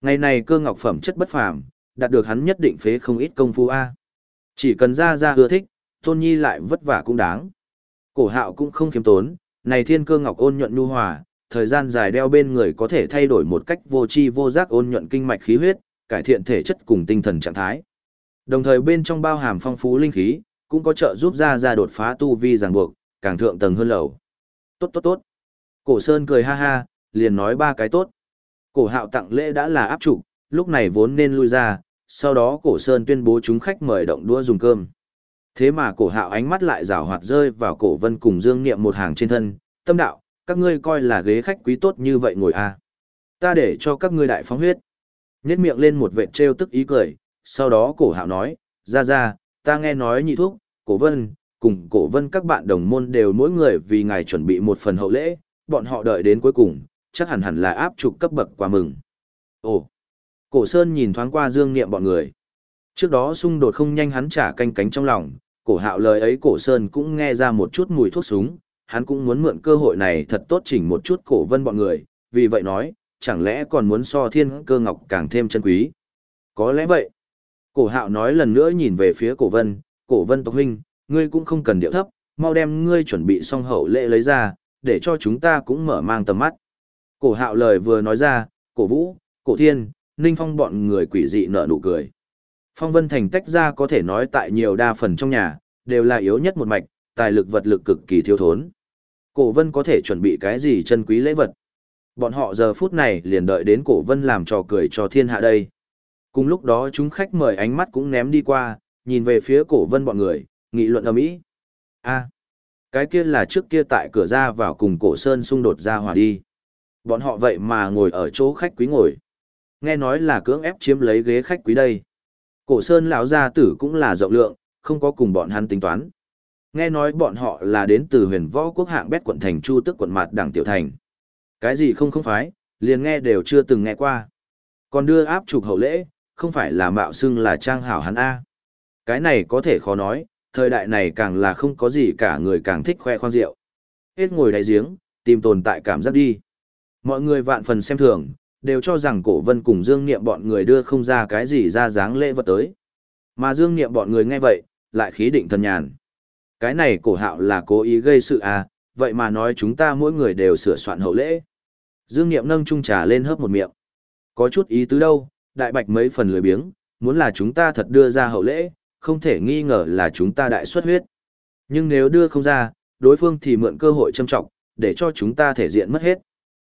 Ngày này cơ ngọc phẩm chất bất phàm, đạt được hắn nhất định phế không ít công phu A. Chỉ cần ra ra ưa thích, tôn nhi lại vất vả cũng đáng. Cổ hạo cũng không kiếm tốn, này thiên cơ ngọc ôn nhuận nhu hòa, thời gian dài đeo bên người có thể thay đổi một cách vô tri vô giác ôn nhuận kinh mạch khí huyết, cải thiện thể chất cùng tinh thần trạng thái. Đồng thời bên trong bao hàm phong phú linh khí, cũng có trợ giúp ra ra đột phá tu vi ràng buộc, càng thượng tầng hơn lầu. Tốt tốt tốt. Cổ Sơn cười ha ha, liền nói ba cái tốt. Cổ hạo tặng lễ đã là áp chủ lúc này vốn nên lui ra, sau đó cổ sơn tuyên bố chúng khách mời động đua dùng cơm. Thế mà cổ hạo ánh mắt lại rào hoạt rơi vào cổ vân cùng dương niệm một hàng trên thân, tâm đạo, các ngươi coi là ghế khách quý tốt như vậy ngồi à. Ta để cho các ngươi đại phóng huyết. Nhét miệng lên một vệt trêu tức ý cười, sau đó cổ hạo nói, ra ra, ta nghe nói nhị thuốc, cổ vân, cùng cổ vân các bạn đồng môn đều mỗi người vì ngài chuẩn bị một phần hậu lễ, bọn họ đợi đến cuối cùng, chắc hẳn hẳn là áp trục cấp bậc quá mừng. Ồ! Cổ Sơn nhìn thoáng qua dương niệm bọn người. Trước đó xung đột không nhanh hắn trả canh cánh trong lòng, cổ hạo lời ấy cổ Sơn cũng nghe ra một chút mùi thuốc súng, hắn cũng muốn mượn cơ hội này thật tốt chỉnh một chút cổ vân bọn người, vì vậy nói, chẳng lẽ còn muốn so thiên cơ ngọc càng thêm chân quý. Có lẽ vậy. Cổ hạo nói lần nữa nhìn về phía cổ vân, cổ vân tộc huynh, ngươi cũng không cần điệu thấp, mau đem ngươi chuẩn bị xong hậu lễ lấy ra, để cho chúng ta cũng mở mang tầm mắt. Cổ hạo lời vừa nói ra, cổ vũ, cổ thiên, ninh phong bọn người quỷ dị nở nụ cười. Phong vân thành tách ra có thể nói tại nhiều đa phần trong nhà, đều là yếu nhất một mạch, tài lực vật lực cực kỳ thiếu thốn. Cổ vân có thể chuẩn bị cái gì chân quý lễ vật. Bọn họ giờ phút này liền đợi đến cổ vân làm trò cười cho thiên hạ đây. Cùng lúc đó chúng khách mời ánh mắt cũng ném đi qua, nhìn về phía cổ vân bọn người, nghị luận ầm ĩ. A, cái kia là trước kia tại cửa ra vào cùng cổ sơn xung đột ra hòa đi. Bọn họ vậy mà ngồi ở chỗ khách quý ngồi. Nghe nói là cưỡng ép chiếm lấy ghế khách quý đây. Cổ sơn lão gia tử cũng là rộng lượng, không có cùng bọn hắn tính toán. Nghe nói bọn họ là đến từ huyền võ quốc hạng bét quận thành chu tức quận mạt đảng tiểu thành. Cái gì không không phái, liền nghe đều chưa từng nghe qua. Còn đưa áp chụp hậu lễ, không phải là mạo xưng là trang hảo hắn A. Cái này có thể khó nói, thời đại này càng là không có gì cả người càng thích khoe khoang rượu. Hết ngồi đáy giếng, tìm tồn tại cảm giác đi. Mọi người vạn phần xem thường, đều cho rằng cổ vân cùng Dương Niệm bọn người đưa không ra cái gì ra dáng lễ vật tới. Mà Dương Niệm bọn người nghe vậy, lại khí định thần nhàn. Cái này cổ hạo là cố ý gây sự à, vậy mà nói chúng ta mỗi người đều sửa soạn hậu lễ. Dương Niệm nâng chung trà lên hớp một miệng. Có chút ý tứ đâu, đại bạch mấy phần lười biếng, muốn là chúng ta thật đưa ra hậu lễ, không thể nghi ngờ là chúng ta đại xuất huyết. Nhưng nếu đưa không ra, đối phương thì mượn cơ hội châm trọng, để cho chúng ta thể diện mất hết.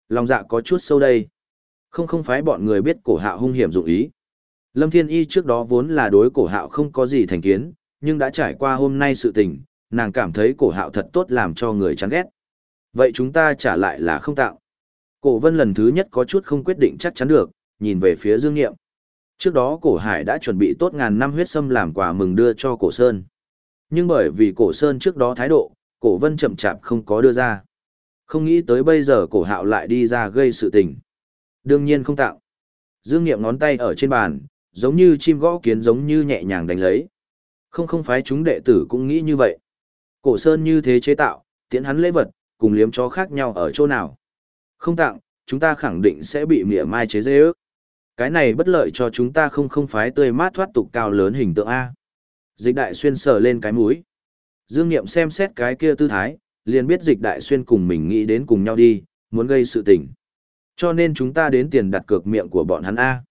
Lòng dạ có chút sâu đây. Không không phải bọn người biết cổ hạo hung hiểm dụng ý. Lâm Thiên Y trước đó vốn là đối cổ hạo không có gì thành kiến, nhưng đã trải qua hôm nay sự tình, nàng cảm thấy cổ hạo thật tốt làm cho người chán ghét. Vậy chúng ta trả lại là không tạo. Cổ vân lần thứ nhất có chút không quyết định chắc chắn được, nhìn về phía Dương Nghiệm. Trước đó cổ hải đã chuẩn bị tốt ngàn năm huyết sâm làm quà mừng đưa cho cổ Sơn. Nhưng bởi vì cổ Sơn trước đó thái độ, cổ vân chậm chạp không có đưa ra. Không nghĩ tới bây giờ cổ hạo lại đi ra gây sự tình. Đương nhiên không tạo. Dương Nghiệm ngón tay ở trên bàn, giống như chim gõ kiến giống như nhẹ nhàng đánh lấy. Không không phải chúng đệ tử cũng nghĩ như vậy. Cổ Sơn như thế chế tạo, tiễn hắn lễ vật, cùng liếm chó khác nhau ở chỗ nào. Không tặng, chúng ta khẳng định sẽ bị mỉa mai chế dễ ước. Cái này bất lợi cho chúng ta không không phái tươi mát thoát tục cao lớn hình tượng A. Dịch đại xuyên sờ lên cái mũi. Dương Niệm xem xét cái kia tư thái, liền biết dịch đại xuyên cùng mình nghĩ đến cùng nhau đi, muốn gây sự tình. Cho nên chúng ta đến tiền đặt cược miệng của bọn hắn A.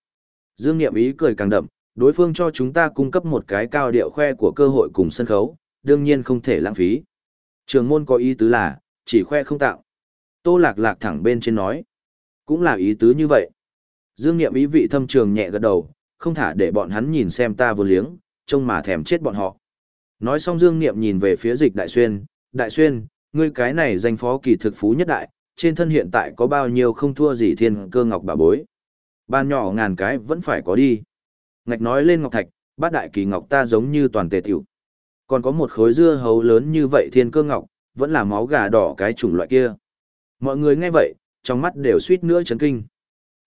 Dương Niệm ý cười càng đậm, đối phương cho chúng ta cung cấp một cái cao điệu khoe của cơ hội cùng sân khấu, đương nhiên không thể lãng phí. Trường môn có ý tứ là, chỉ khoe không tạo. Tô lạc lạc thẳng bên trên nói. Cũng là ý tứ như vậy. Dương Niệm ý vị thâm trường nhẹ gật đầu, không thả để bọn hắn nhìn xem ta vừa liếng, trông mà thèm chết bọn họ. Nói xong Dương Niệm nhìn về phía dịch Đại Xuyên, Đại Xuyên, ngươi cái này danh phó kỳ thực phú nhất đại, trên thân hiện tại có bao nhiêu không thua gì thiên cơ ngọc bà bối. Ban nhỏ ngàn cái vẫn phải có đi. Ngạch nói lên ngọc thạch, bát đại kỳ ngọc ta giống như toàn tề tiểu. Còn có một khối dưa hấu lớn như vậy thiên cơ ngọc, vẫn là máu gà đỏ cái chủng loại kia. Mọi người nghe vậy, trong mắt đều suýt nữa chấn kinh.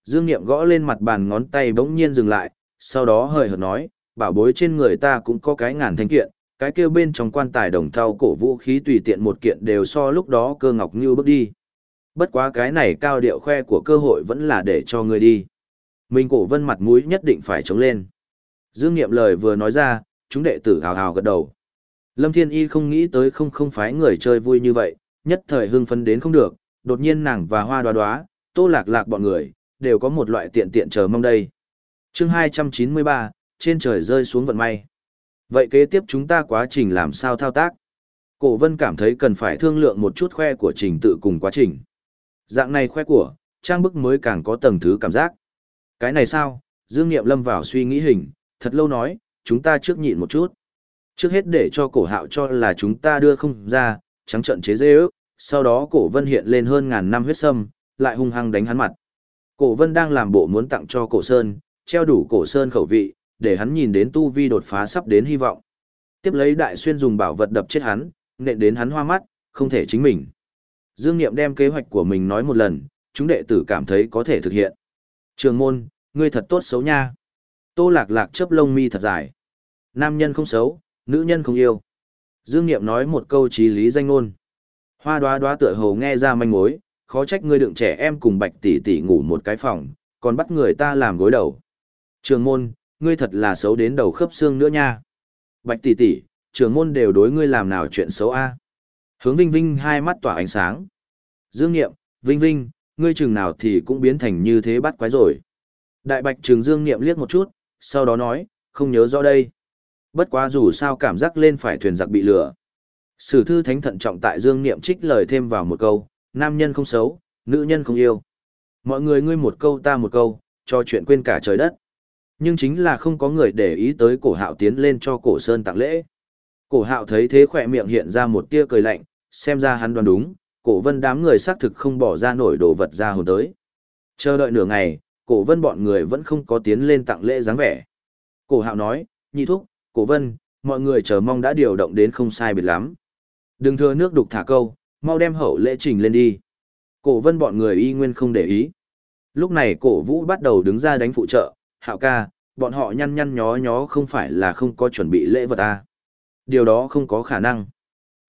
Dương Niệm gõ lên mặt bàn ngón tay bỗng nhiên dừng lại, sau đó hời hợt nói, bảo bối trên người ta cũng có cái ngàn thanh kiện, cái kia bên trong quan tài đồng thau cổ vũ khí tùy tiện một kiện đều so lúc đó cơ ngọc như bước đi. Bất quá cái này cao điệu khoe của cơ hội vẫn là để cho người đi. Mình cổ vân mặt mũi nhất định phải chống lên. Dương Niệm lời vừa nói ra, chúng đệ tử hào hào gật đầu. Lâm Thiên Y không nghĩ tới không không phái người chơi vui như vậy, nhất thời hưng phấn đến không được, đột nhiên nàng và hoa đoá đoá, tô lạc lạc bọn người, đều có một loại tiện tiện chờ mong đây. chương 293, trên trời rơi xuống vận may. Vậy kế tiếp chúng ta quá trình làm sao thao tác? Cổ vân cảm thấy cần phải thương lượng một chút khoe của trình tự cùng quá trình. Dạng này khoe của, trang bức mới càng có tầng thứ cảm giác. Cái này sao? Dương Niệm lâm vào suy nghĩ hình, thật lâu nói, chúng ta trước nhịn một chút. Trước hết để cho cổ hạo cho là chúng ta đưa không ra, trắng trận chế dê ước, sau đó cổ vân hiện lên hơn ngàn năm huyết sâm, lại hung hăng đánh hắn mặt. Cổ vân đang làm bộ muốn tặng cho cổ sơn, treo đủ cổ sơn khẩu vị, để hắn nhìn đến tu vi đột phá sắp đến hy vọng. Tiếp lấy đại xuyên dùng bảo vật đập chết hắn, nện đến hắn hoa mắt, không thể chính mình. Dương Niệm đem kế hoạch của mình nói một lần, chúng đệ tử cảm thấy có thể thực hiện. Trường môn, ngươi thật tốt xấu nha. Tô lạc lạc chớp lông mi thật dài. Nam nhân không xấu, nữ nhân không yêu. Dương Niệm nói một câu trí lý danh ngôn. Hoa đoá đoá tựa hồ nghe ra manh mối, khó trách ngươi đựng trẻ em cùng bạch tỷ tỷ ngủ một cái phòng, còn bắt người ta làm gối đầu. Trường môn, ngươi thật là xấu đến đầu khớp xương nữa nha. Bạch tỷ tỷ, trường môn đều đối ngươi làm nào chuyện xấu a? Hướng Vinh Vinh hai mắt tỏa ánh sáng. Dương Niệm, Vinh Vinh, ngươi chừng nào thì cũng biến thành như thế bắt quái rồi. Đại Bạch Trường Dương Niệm liếc một chút, sau đó nói, không nhớ rõ đây. Bất quá dù sao cảm giác lên phải thuyền giặc bị lửa. Sử thư thánh thận trọng tại Dương Niệm trích lời thêm vào một câu, nam nhân không xấu, nữ nhân không yêu. Mọi người ngươi một câu ta một câu, cho chuyện quên cả trời đất. Nhưng chính là không có người để ý tới cổ hạo tiến lên cho cổ sơn tặng lễ. Cổ hạo thấy thế khỏe miệng hiện ra một tia cười lạnh, xem ra hắn đoán đúng, cổ vân đám người xác thực không bỏ ra nổi đồ vật ra hồn tới. Chờ đợi nửa ngày, cổ vân bọn người vẫn không có tiến lên tặng lễ dáng vẻ. Cổ hạo nói, nhị thúc, cổ vân, mọi người chờ mong đã điều động đến không sai biệt lắm. Đừng thừa nước đục thả câu, mau đem hậu lễ trình lên đi. Cổ vân bọn người y nguyên không để ý. Lúc này cổ vũ bắt đầu đứng ra đánh phụ trợ, hạo ca, bọn họ nhăn nhăn nhó nhó không phải là không có chuẩn bị lễ vật à. Điều đó không có khả năng.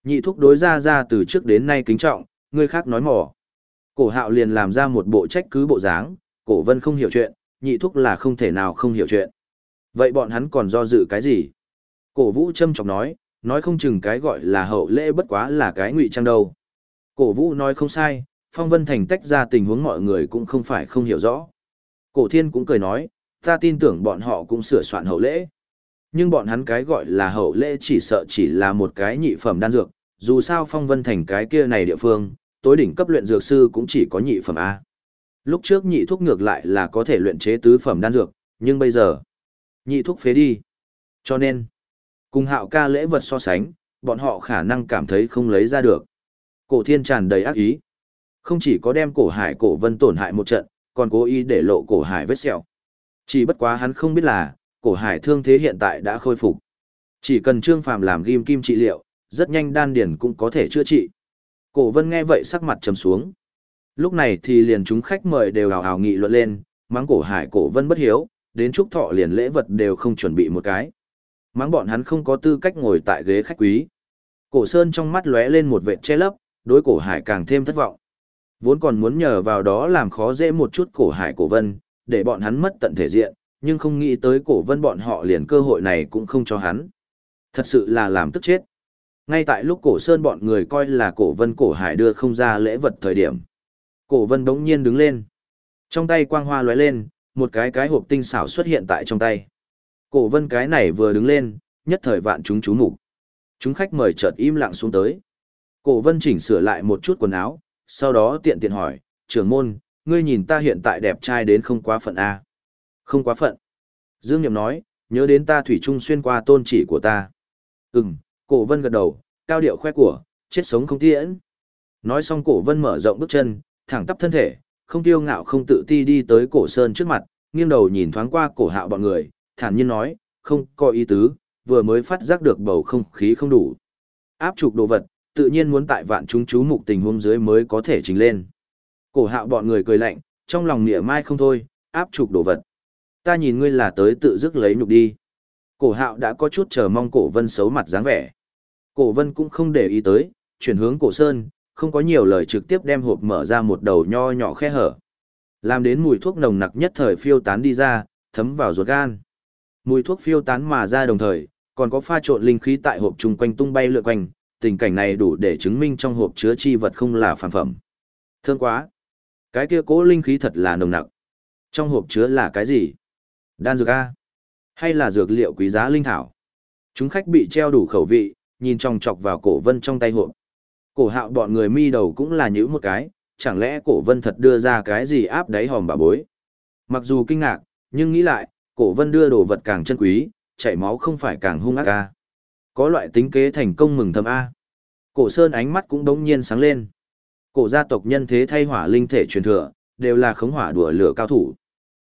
Nhị thúc đối ra ra từ trước đến nay kính trọng, người khác nói mỏ. Cổ hạo liền làm ra một bộ trách cứ bộ dáng, cổ vân không hiểu chuyện, nhị thúc là không thể nào không hiểu chuyện. Vậy bọn hắn còn do dự cái gì? Cổ vũ châm trọng nói, nói không chừng cái gọi là hậu lễ bất quá là cái ngụy trang đâu. Cổ vũ nói không sai, phong vân thành tách ra tình huống mọi người cũng không phải không hiểu rõ. Cổ thiên cũng cười nói, ta tin tưởng bọn họ cũng sửa soạn hậu lễ. Nhưng bọn hắn cái gọi là hậu lễ chỉ sợ chỉ là một cái nhị phẩm đan dược, dù sao phong vân thành cái kia này địa phương, tối đỉnh cấp luyện dược sư cũng chỉ có nhị phẩm A. Lúc trước nhị thuốc ngược lại là có thể luyện chế tứ phẩm đan dược, nhưng bây giờ, nhị thuốc phế đi. Cho nên, cùng hạo ca lễ vật so sánh, bọn họ khả năng cảm thấy không lấy ra được. Cổ thiên tràn đầy ác ý. Không chỉ có đem cổ hải cổ vân tổn hại một trận, còn cố ý để lộ cổ hải vết sẹo. Chỉ bất quá hắn không biết là, cổ hải thương thế hiện tại đã khôi phục. Chỉ cần Trương Phàm làm ghim kim trị liệu, rất nhanh đan điển cũng có thể chữa trị. Cổ Vân nghe vậy sắc mặt trầm xuống. Lúc này thì liền chúng khách mời đều hào hào nghị luận lên, mắng cổ hải cổ Vân bất hiếu, đến chúc thọ liền lễ vật đều không chuẩn bị một cái. Mắng bọn hắn không có tư cách ngồi tại ghế khách quý. Cổ Sơn trong mắt lóe lên một vệt che lấp, đối cổ hải càng thêm thất vọng. Vốn còn muốn nhờ vào đó làm khó dễ một chút cổ hải cổ Vân, để bọn hắn mất tận thể diện, nhưng không nghĩ tới cổ vân bọn họ liền cơ hội này cũng không cho hắn. Thật sự là làm tức chết. Ngay tại lúc cổ sơn bọn người coi là cổ vân cổ hải đưa không ra lễ vật thời điểm. Cổ vân đống nhiên đứng lên. Trong tay quang hoa lóe lên, một cái cái hộp tinh xảo xuất hiện tại trong tay. Cổ vân cái này vừa đứng lên, nhất thời vạn chúng chú mục Chúng khách mời chợt im lặng xuống tới. Cổ vân chỉnh sửa lại một chút quần áo, sau đó tiện tiện hỏi, trưởng môn, ngươi nhìn ta hiện tại đẹp trai đến không quá phận A. Không quá phận. Dương Niệm nói, nhớ đến ta thủy trung xuyên qua tôn chỉ của ta. Ừm, cổ vân gật đầu, cao điệu khoe của, chết sống không tiễn. Nói xong cổ vân mở rộng bước chân, thẳng tắp thân thể, không tiêu ngạo không tự ti đi tới cổ sơn trước mặt, nghiêng đầu nhìn thoáng qua cổ hạo bọn người, thản nhiên nói, không có ý tứ, vừa mới phát giác được bầu không khí không đủ. Áp trục đồ vật, tự nhiên muốn tại vạn chúng chú mục tình huống dưới mới có thể trình lên. Cổ hạo bọn người cười lạnh, trong lòng nịa mai không thôi, áp trục đồ vật. Ta nhìn ngươi là tới tự dứt lấy nhục đi. Cổ hạo đã có chút chờ mong cổ vân xấu mặt dáng vẻ. Cổ vân cũng không để ý tới, chuyển hướng cổ sơn, không có nhiều lời trực tiếp đem hộp mở ra một đầu nho nhỏ khe hở. Làm đến mùi thuốc nồng nặc nhất thời phiêu tán đi ra, thấm vào ruột gan. Mùi thuốc phiêu tán mà ra đồng thời, còn có pha trộn linh khí tại hộp chung quanh tung bay lượn quanh, tình cảnh này đủ để chứng minh trong hộp chứa chi vật không là phản phẩm. Thương quá! Cái kia cố linh khí thật là nồng nặc. Trong hộp chứa là cái gì? Đan dược A? Hay là dược liệu quý giá linh thảo? Chúng khách bị treo đủ khẩu vị, nhìn trong chọc vào cổ vân trong tay hộp. Cổ hạo bọn người mi đầu cũng là nhữ một cái, chẳng lẽ cổ vân thật đưa ra cái gì áp đáy hòm bà bối. Mặc dù kinh ngạc, nhưng nghĩ lại, cổ vân đưa đồ vật càng chân quý, chảy máu không phải càng hung ác ca. Có loại tính kế thành công mừng thầm A. Cổ Sơn ánh mắt cũng đống nhiên sáng lên. Cổ gia tộc nhân thế thay hỏa linh thể truyền thừa, đều là khống hỏa đùa lửa cao thủ.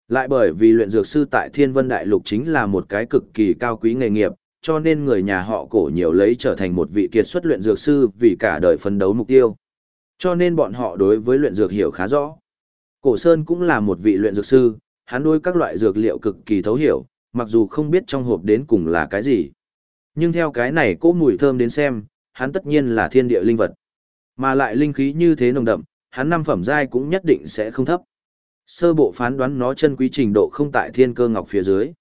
Lại bởi vì luyện dược sư tại Thiên Vân Đại Lục chính là một cái cực kỳ cao quý nghề nghiệp, cho nên người nhà họ cổ nhiều lấy trở thành một vị kiệt xuất luyện dược sư vì cả đời phấn đấu mục tiêu. Cho nên bọn họ đối với luyện dược hiểu khá rõ. Cổ Sơn cũng là một vị luyện dược sư, hắn đối các loại dược liệu cực kỳ thấu hiểu, mặc dù không biết trong hộp đến cùng là cái gì. Nhưng theo cái này cố mùi thơm đến xem, hắn tất nhiên là thiên địa linh vật. Mà lại linh khí như thế nồng đậm, hắn năm phẩm giai cũng nhất định sẽ không thấp. Sơ bộ phán đoán nó chân quý trình độ không tại thiên cơ ngọc phía dưới.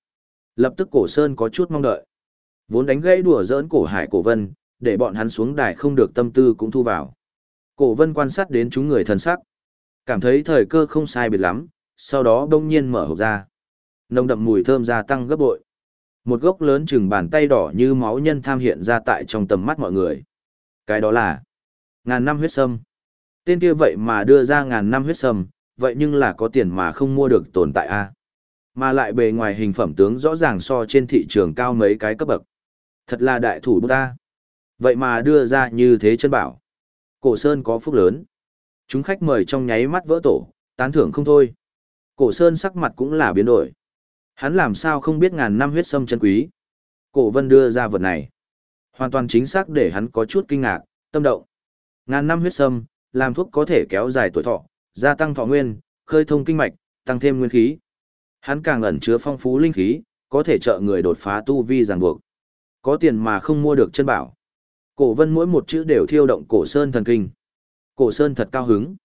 Lập tức cổ sơn có chút mong đợi. Vốn đánh gây đùa giỡn cổ hải cổ vân, để bọn hắn xuống đài không được tâm tư cũng thu vào. Cổ vân quan sát đến chúng người thần sắc. Cảm thấy thời cơ không sai biệt lắm, sau đó đông nhiên mở hộp ra. Nồng đậm mùi thơm gia tăng gấp bội. Một gốc lớn chừng bàn tay đỏ như máu nhân tham hiện ra tại trong tầm mắt mọi người. Cái đó là ngàn năm huyết sâm. Tên kia vậy mà đưa ra ngàn năm huyết sâm, vậy nhưng là có tiền mà không mua được tồn tại a Mà lại bề ngoài hình phẩm tướng rõ ràng so trên thị trường cao mấy cái cấp bậc. Thật là đại thủ ta. Vậy mà đưa ra như thế chân bảo. Cổ Sơn có phúc lớn. Chúng khách mời trong nháy mắt vỡ tổ, tán thưởng không thôi. Cổ Sơn sắc mặt cũng là biến đổi. Hắn làm sao không biết ngàn năm huyết sâm chân quý. Cổ Vân đưa ra vật này. Hoàn toàn chính xác để hắn có chút kinh ngạc, tâm động. Ngàn năm huyết sâm, làm thuốc có thể kéo dài tuổi thọ, gia tăng thọ nguyên, khơi thông kinh mạch, tăng thêm nguyên khí. Hắn càng ẩn chứa phong phú linh khí, có thể trợ người đột phá tu vi ràng buộc. Có tiền mà không mua được chân bảo. Cổ Vân mỗi một chữ đều thiêu động cổ sơn thần kinh. Cổ sơn thật cao hứng.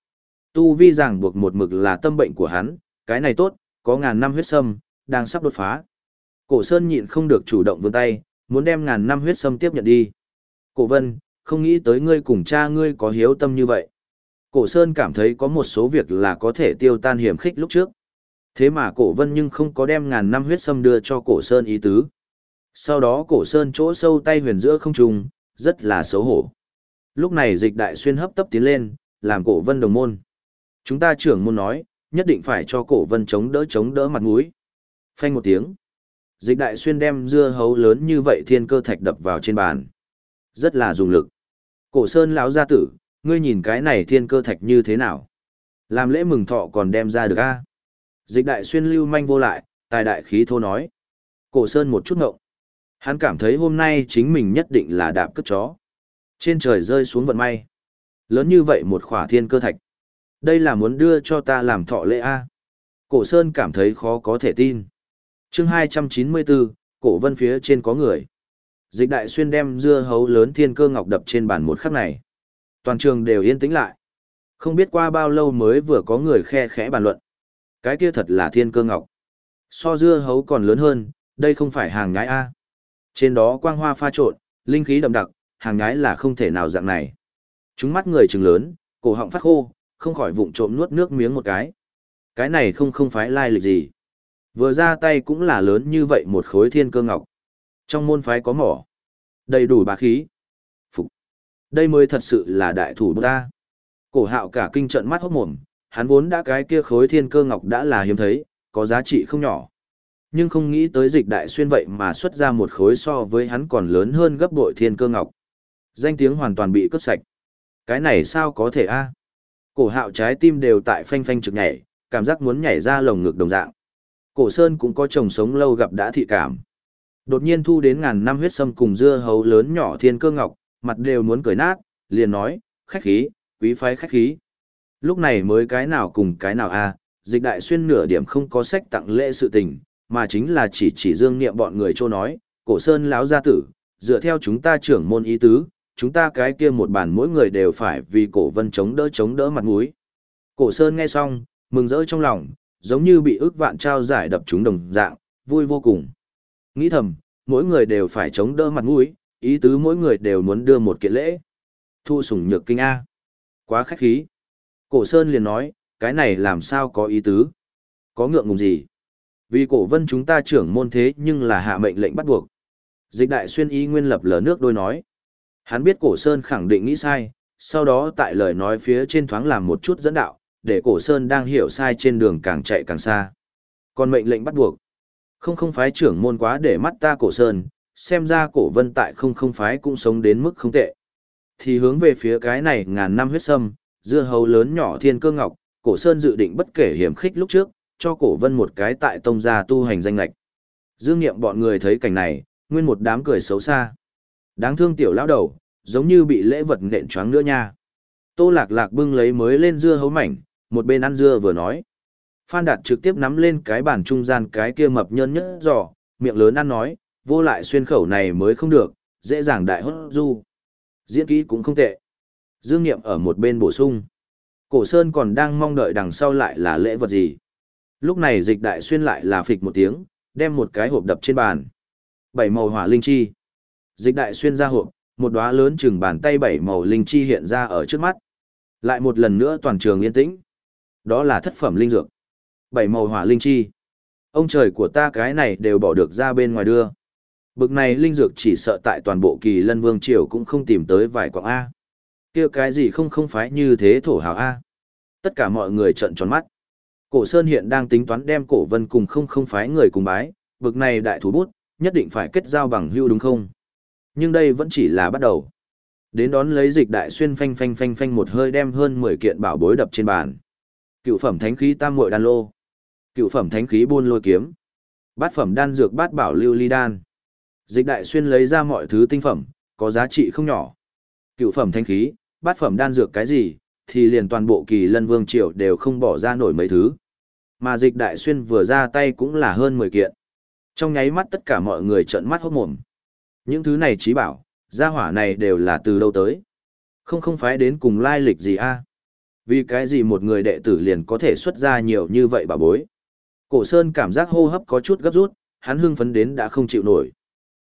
Tu vi ràng buộc một mực là tâm bệnh của hắn, cái này tốt, có ngàn năm huyết sâm, đang sắp đột phá. Cổ Sơn nhịn không được chủ động vươn tay, muốn đem ngàn năm huyết sâm tiếp nhận đi. Cổ Vân, không nghĩ tới ngươi cùng cha ngươi có hiếu tâm như vậy. Cổ Sơn cảm thấy có một số việc là có thể tiêu tan hiểm khích lúc trước. Thế mà cổ Vân nhưng không có đem ngàn năm huyết sâm đưa cho cổ Sơn ý tứ. Sau đó cổ Sơn chỗ sâu tay huyền giữa không trùng, rất là xấu hổ. Lúc này dịch đại xuyên hấp tấp tiến lên, làm cổ Vân đồng môn. Chúng ta trưởng môn nói, nhất định phải cho cổ Vân chống đỡ chống đỡ mặt mũi. Phanh một tiếng. Dịch đại xuyên đem dưa hấu lớn như vậy thiên cơ thạch đập vào trên bàn. Rất là dùng lực. Cổ sơn lão gia tử, ngươi nhìn cái này thiên cơ thạch như thế nào? Làm lễ mừng thọ còn đem ra được a? Dịch đại xuyên lưu manh vô lại, tài đại khí thô nói. Cổ sơn một chút ngộng. Hắn cảm thấy hôm nay chính mình nhất định là đạp cất chó. Trên trời rơi xuống vận may. Lớn như vậy một khỏa thiên cơ thạch. Đây là muốn đưa cho ta làm thọ lễ a. Cổ sơn cảm thấy khó có thể tin chương 294, cổ vân phía trên có người. Dịch đại xuyên đem dưa hấu lớn thiên cơ ngọc đập trên bàn một khắc này. Toàn trường đều yên tĩnh lại. Không biết qua bao lâu mới vừa có người khe khẽ bàn luận. Cái kia thật là thiên cơ ngọc. So dưa hấu còn lớn hơn, đây không phải hàng nhái A. Trên đó quang hoa pha trộn, linh khí đậm đặc, hàng nhái là không thể nào dạng này. Chúng mắt người trừng lớn, cổ họng phát khô, không khỏi vụng trộm nuốt nước miếng một cái. Cái này không không phải lai lịch gì. Vừa ra tay cũng là lớn như vậy một khối thiên cơ ngọc. Trong môn phái có mỏ. Đầy đủ bá khí. Phục. Đây mới thật sự là đại thủ bức ta. Cổ hạo cả kinh trận mắt hốt mồm, hắn vốn đã cái kia khối thiên cơ ngọc đã là hiếm thấy, có giá trị không nhỏ. Nhưng không nghĩ tới dịch đại xuyên vậy mà xuất ra một khối so với hắn còn lớn hơn gấp bội thiên cơ ngọc. Danh tiếng hoàn toàn bị cướp sạch. Cái này sao có thể a? Cổ hạo trái tim đều tại phanh phanh trực nhảy, cảm giác muốn nhảy ra lồng ngực đồng dạng. Cổ Sơn cũng có chồng sống lâu gặp đã thị cảm. Đột nhiên thu đến ngàn năm huyết sâm cùng dưa hấu lớn nhỏ thiên cơ ngọc, mặt đều muốn cười nát, liền nói, khách khí, quý phái khách khí. Lúc này mới cái nào cùng cái nào a dịch đại xuyên nửa điểm không có sách tặng lễ sự tình, mà chính là chỉ chỉ dương niệm bọn người châu nói, cổ sơn lão gia tử, dựa theo chúng ta trưởng môn ý tứ, chúng ta cái kia một bàn mỗi người đều phải vì cổ vân chống đỡ chống đỡ mặt mũi. Cổ sơn nghe xong, mừng rỡ trong lòng, giống như bị ước vạn trao giải đập chúng đồng dạng, vui vô cùng. Nghĩ thầm, mỗi người đều phải chống đỡ mặt mũi, ý tứ mỗi người đều muốn đưa một kiện lễ. Thu sủng nhược kinh A. Quá khách khí. Cổ Sơn liền nói, cái này làm sao có ý tứ? Có ngượng ngùng gì? Vì cổ vân chúng ta trưởng môn thế nhưng là hạ mệnh lệnh bắt buộc. Dịch đại xuyên ý nguyên lập lờ nước đôi nói. Hắn biết cổ Sơn khẳng định nghĩ sai, sau đó tại lời nói phía trên thoáng làm một chút dẫn đạo, để cổ sơn đang hiểu sai trên đường càng chạy càng xa. Còn mệnh lệnh bắt buộc. Không không phái trưởng môn quá để mắt ta cổ sơn, xem ra cổ vân tại không không phái cũng sống đến mức không tệ. Thì hướng về phía cái này ngàn năm huyết sâm, dưa hấu lớn nhỏ thiên cơ ngọc, cổ sơn dự định bất kể hiểm khích lúc trước, cho cổ vân một cái tại tông gia tu hành danh lệch. Dương nghiệm bọn người thấy cảnh này, nguyên một đám cười xấu xa. Đáng thương tiểu lão đầu, giống như bị lễ vật nện choáng nữa nha. Tô lạc lạc bưng lấy mới lên dưa hấu mảnh, một bên ăn dưa vừa nói. Phan Đạt trực tiếp nắm lên cái bàn trung gian cái kia mập nhân nhất giỏ, miệng lớn ăn nói, vô lại xuyên khẩu này mới không được, dễ dàng đại hốt du. Diễn kỹ cũng không tệ. Dương Niệm ở một bên bổ sung. Cổ Sơn còn đang mong đợi đằng sau lại là lễ vật gì. Lúc này dịch đại xuyên lại là phịch một tiếng, đem một cái hộp đập trên bàn. Bảy màu hỏa linh chi. Dịch đại xuyên ra hộp, một đóa lớn chừng bàn tay bảy màu linh chi hiện ra ở trước mắt. Lại một lần nữa toàn trường yên tĩnh. Đó là thất phẩm linh dược. Bảy màu hỏa linh chi. Ông trời của ta cái này đều bỏ được ra bên ngoài đưa. Bực này linh dược chỉ sợ tại toàn bộ kỳ lân vương triều cũng không tìm tới vài quảng A. kia cái gì không không phải như thế thổ hào A. Tất cả mọi người trợn tròn mắt. Cổ Sơn hiện đang tính toán đem cổ vân cùng không không phái người cùng bái, bực này đại thủ bút, nhất định phải kết giao bằng hưu đúng không? Nhưng đây vẫn chỉ là bắt đầu. Đến đón lấy dịch đại xuyên phanh phanh phanh phanh một hơi đem hơn 10 kiện bảo bối đập trên bàn. Cựu phẩm thánh khí tam muội đan lô. Cựu phẩm thánh khí buôn lôi kiếm. Bát phẩm đan dược bát bảo lưu ly đan. Dịch đại xuyên lấy ra mọi thứ tinh phẩm, có giá trị không nhỏ. Cựu phẩm thánh khí, bát phẩm đan dược cái gì, thì liền toàn bộ kỳ lân vương triều đều không bỏ ra nổi mấy thứ. Mà dịch đại xuyên vừa ra tay cũng là hơn 10 kiện. Trong nháy mắt tất cả mọi người trợn mắt hốt mồm. Những thứ này trí bảo, gia hỏa này đều là từ đâu tới. Không không phải đến cùng lai lịch gì a Vì cái gì một người đệ tử liền có thể xuất ra nhiều như vậy bà bối. Cổ Sơn cảm giác hô hấp có chút gấp rút, hắn hưng phấn đến đã không chịu nổi.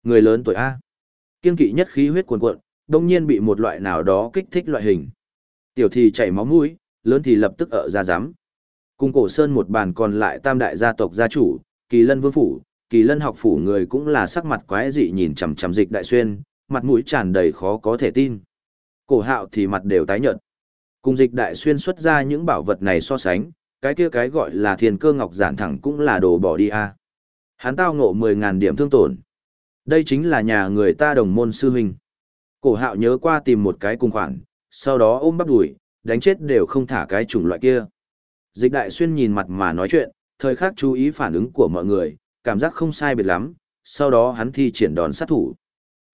Người lớn tuổi A. Kiên kỵ nhất khí huyết cuồn cuộn, đông nhiên bị một loại nào đó kích thích loại hình. Tiểu thì chảy máu mũi, lớn thì lập tức ở ra giám. Cùng cổ sơn một bàn còn lại tam đại gia tộc gia chủ, kỳ lân vương phủ, kỳ lân học phủ người cũng là sắc mặt quái dị nhìn chằm chằm dịch đại xuyên, mặt mũi tràn đầy khó có thể tin. Cổ hạo thì mặt đều tái nhợt. Cùng dịch đại xuyên xuất ra những bảo vật này so sánh, cái kia cái gọi là thiên cơ ngọc giản thẳng cũng là đồ bỏ đi a. Hắn tao ngộ 10.000 điểm thương tổn. Đây chính là nhà người ta đồng môn sư huynh. Cổ hạo nhớ qua tìm một cái cùng khoản, sau đó ôm bắp đùi, đánh chết đều không thả cái chủng loại kia. Dịch đại xuyên nhìn mặt mà nói chuyện, thời khắc chú ý phản ứng của mọi người, cảm giác không sai biệt lắm, sau đó hắn thi triển đòn sát thủ.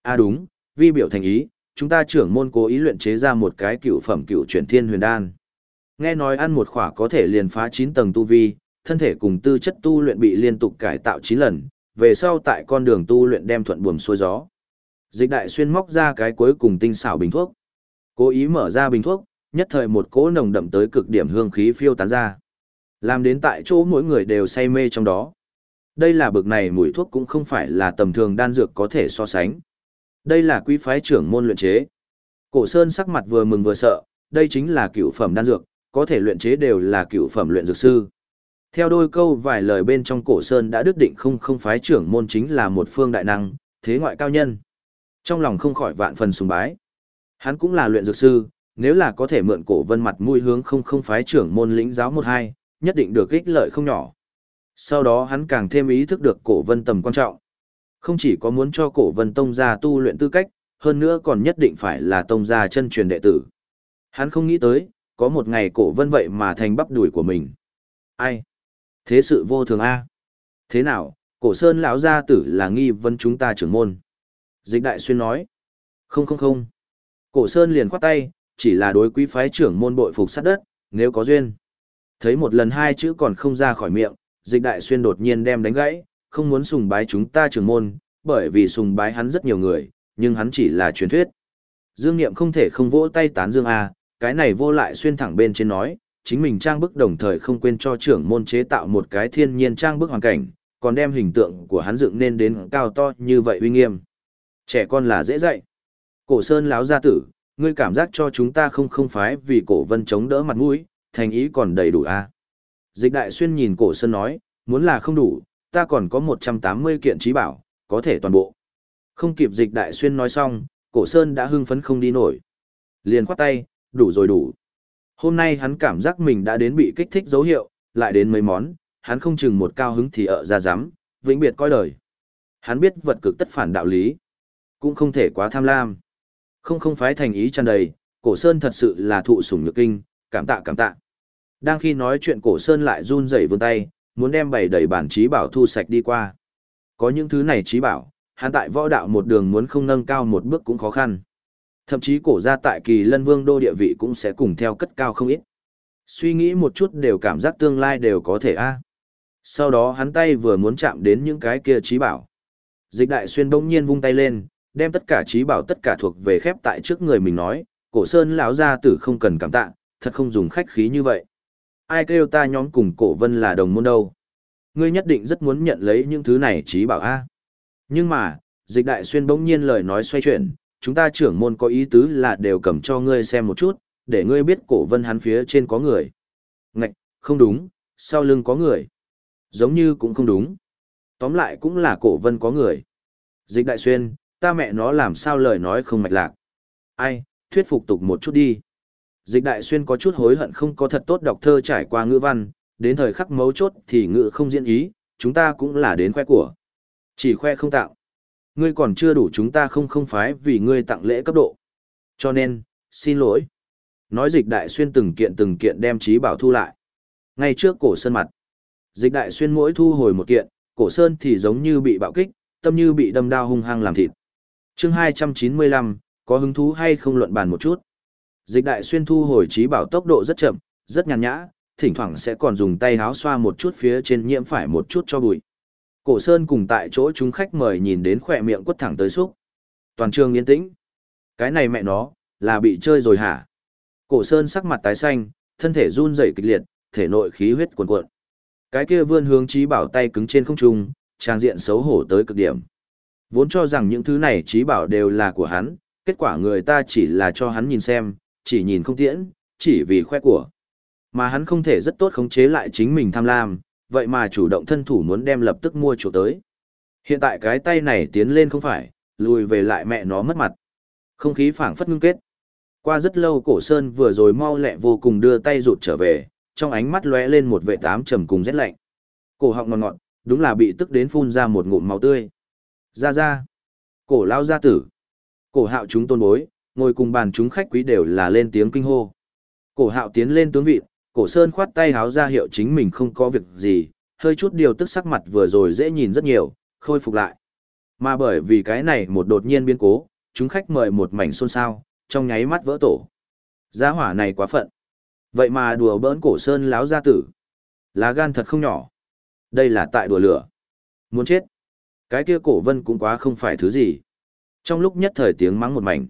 À đúng, vi biểu thành ý, chúng ta trưởng môn cố ý luyện chế ra một cái cựu phẩm cựu chuyển thiên huyền đan. Nghe nói ăn một khỏa có thể liền phá 9 tầng tu vi, thân thể cùng tư chất tu luyện bị liên tục cải tạo 9 lần, về sau tại con đường tu luyện đem thuận buồm xuôi gió. Dịch đại xuyên móc ra cái cuối cùng tinh xảo bình thuốc. Cố ý mở ra bình thuốc, nhất thời một cỗ nồng đậm tới cực điểm hương khí phiêu tán ra. Làm đến tại chỗ mỗi người đều say mê trong đó. Đây là bực này mùi thuốc cũng không phải là tầm thường đan dược có thể so sánh. Đây là quý phái trưởng môn luyện chế. Cổ Sơn sắc mặt vừa mừng vừa sợ, đây chính là cựu phẩm đan dược, có thể luyện chế đều là cựu phẩm luyện dược sư. Theo đôi câu vài lời bên trong cổ sơn đã đức định không không phái trưởng môn chính là một phương đại năng, thế ngoại cao nhân. Trong lòng không khỏi vạn phần sùng bái. Hắn cũng là luyện dược sư, nếu là có thể mượn cổ vân mặt mũi hướng không không phái trưởng môn lĩnh giáo một hai, nhất định được ích lợi không nhỏ. Sau đó hắn càng thêm ý thức được cổ vân tầm quan trọng. Không chỉ có muốn cho cổ vân tông gia tu luyện tư cách, hơn nữa còn nhất định phải là tông gia chân truyền đệ tử. Hắn không nghĩ tới, có một ngày cổ vân vậy mà thành bắp đuổi của mình. Ai? Thế sự vô thường a. Thế nào, cổ sơn lão gia tử là nghi vấn chúng ta trưởng môn. Dịch đại xuyên nói. Không không không. Cổ sơn liền khoát tay, chỉ là đối quý phái trưởng môn bội phục sát đất, nếu có duyên. Thấy một lần hai chữ còn không ra khỏi miệng, dịch đại xuyên đột nhiên đem đánh gãy, không muốn sùng bái chúng ta trưởng môn, bởi vì sùng bái hắn rất nhiều người, nhưng hắn chỉ là truyền thuyết. Dương Niệm không thể không vỗ tay tán Dương A, cái này vô lại xuyên thẳng bên trên nói, chính mình trang bức đồng thời không quên cho trưởng môn chế tạo một cái thiên nhiên trang bức hoàn cảnh, còn đem hình tượng của hắn dựng nên đến cao to như vậy uy nghiêm. Trẻ con là dễ dạy. Cổ Sơn láo gia tử, ngươi cảm giác cho chúng ta không không phái vì cổ vân chống đỡ mặt mũi, thành ý còn đầy đủ a. À? Dịch đại xuyên nhìn cổ Sơn nói, muốn là không đủ, ta còn có 180 kiện trí bảo, có thể toàn bộ. Không kịp dịch đại xuyên nói xong, cổ Sơn đã hưng phấn không đi nổi. Liền khoát tay, đủ rồi đủ. Hôm nay hắn cảm giác mình đã đến bị kích thích dấu hiệu, lại đến mấy món, hắn không chừng một cao hứng thì ở ra dám, vĩnh biệt coi đời. Hắn biết vật cực tất phản đạo lý, cũng không thể quá tham lam. Không không phái thành ý tràn đầy, cổ sơn thật sự là thụ sủng nhược kinh, cảm tạ cảm tạ. Đang khi nói chuyện cổ sơn lại run rẩy vươn tay, muốn đem bày đầy bản trí bảo thu sạch đi qua. Có những thứ này trí bảo, hắn tại võ đạo một đường muốn không nâng cao một bước cũng khó khăn. Thậm chí cổ gia tại kỳ lân vương đô địa vị cũng sẽ cùng theo cất cao không ít. Suy nghĩ một chút đều cảm giác tương lai đều có thể a. Sau đó hắn tay vừa muốn chạm đến những cái kia trí bảo. Dịch đại xuyên bỗng nhiên vung tay lên, đem tất cả trí bảo tất cả thuộc về khép tại trước người mình nói, cổ sơn lão gia tử không cần cảm tạ, thật không dùng khách khí như vậy. Ai kêu ta nhóm cùng cổ vân là đồng môn đâu. Ngươi nhất định rất muốn nhận lấy những thứ này trí bảo a. Nhưng mà, dịch đại xuyên bỗng nhiên lời nói xoay chuyển, chúng ta trưởng môn có ý tứ là đều cầm cho ngươi xem một chút, để ngươi biết cổ vân hắn phía trên có người. Ngạch, không đúng, sau lưng có người. Giống như cũng không đúng. Tóm lại cũng là cổ vân có người. Dịch đại xuyên, ta mẹ nó làm sao lời nói không mạch lạc. Ai, thuyết phục tục một chút đi. Dịch đại xuyên có chút hối hận không có thật tốt đọc thơ trải qua ngữ văn, đến thời khắc mấu chốt thì ngữ không diễn ý, chúng ta cũng là đến khoe của. Chỉ khoe không tạo. Ngươi còn chưa đủ chúng ta không không phái vì ngươi tặng lễ cấp độ. Cho nên, xin lỗi. Nói dịch đại xuyên từng kiện từng kiện đem trí bảo thu lại. Ngay trước cổ sơn mặt. Dịch đại xuyên mỗi thu hồi một kiện, cổ sơn thì giống như bị bạo kích, tâm như bị đâm đao hung hăng làm thịt chương 295, có hứng thú hay không luận bàn một chút. Dịch đại xuyên thu hồi trí bảo tốc độ rất chậm, rất nhàn nhã, thỉnh thoảng sẽ còn dùng tay háo xoa một chút phía trên nhiễm phải một chút cho bụi. Cổ Sơn cùng tại chỗ chúng khách mời nhìn đến khỏe miệng quất thẳng tới xúc. Toàn trường yên tĩnh. Cái này mẹ nó, là bị chơi rồi hả? Cổ Sơn sắc mặt tái xanh, thân thể run rẩy kịch liệt, thể nội khí huyết cuồn cuộn. Cái kia vươn hướng trí bảo tay cứng trên không trung, trang diện xấu hổ tới cực điểm. Vốn cho rằng những thứ này trí bảo đều là của hắn, kết quả người ta chỉ là cho hắn nhìn xem, chỉ nhìn không tiễn, chỉ vì khoe của. Mà hắn không thể rất tốt khống chế lại chính mình tham lam, vậy mà chủ động thân thủ muốn đem lập tức mua chỗ tới. Hiện tại cái tay này tiến lên không phải, lùi về lại mẹ nó mất mặt. Không khí phảng phất ngưng kết. Qua rất lâu cổ sơn vừa rồi mau lẹ vô cùng đưa tay rụt trở về, trong ánh mắt lóe lên một vệ tám trầm cùng rét lạnh. Cổ họng ngọt ngọt, đúng là bị tức đến phun ra một ngụm máu tươi. Ra ra. Cổ lao gia tử. Cổ hạo chúng tôn bối, ngồi cùng bàn chúng khách quý đều là lên tiếng kinh hô. Cổ hạo tiến lên tướng vị, cổ sơn khoát tay háo ra hiệu chính mình không có việc gì, hơi chút điều tức sắc mặt vừa rồi dễ nhìn rất nhiều, khôi phục lại. Mà bởi vì cái này một đột nhiên biến cố, chúng khách mời một mảnh xôn xao, trong nháy mắt vỡ tổ. Gia hỏa này quá phận. Vậy mà đùa bỡn cổ sơn láo gia tử. Lá gan thật không nhỏ. Đây là tại đùa lửa. Muốn chết. Cái kia cổ vân cũng quá không phải thứ gì. Trong lúc nhất thời tiếng mắng một mảnh.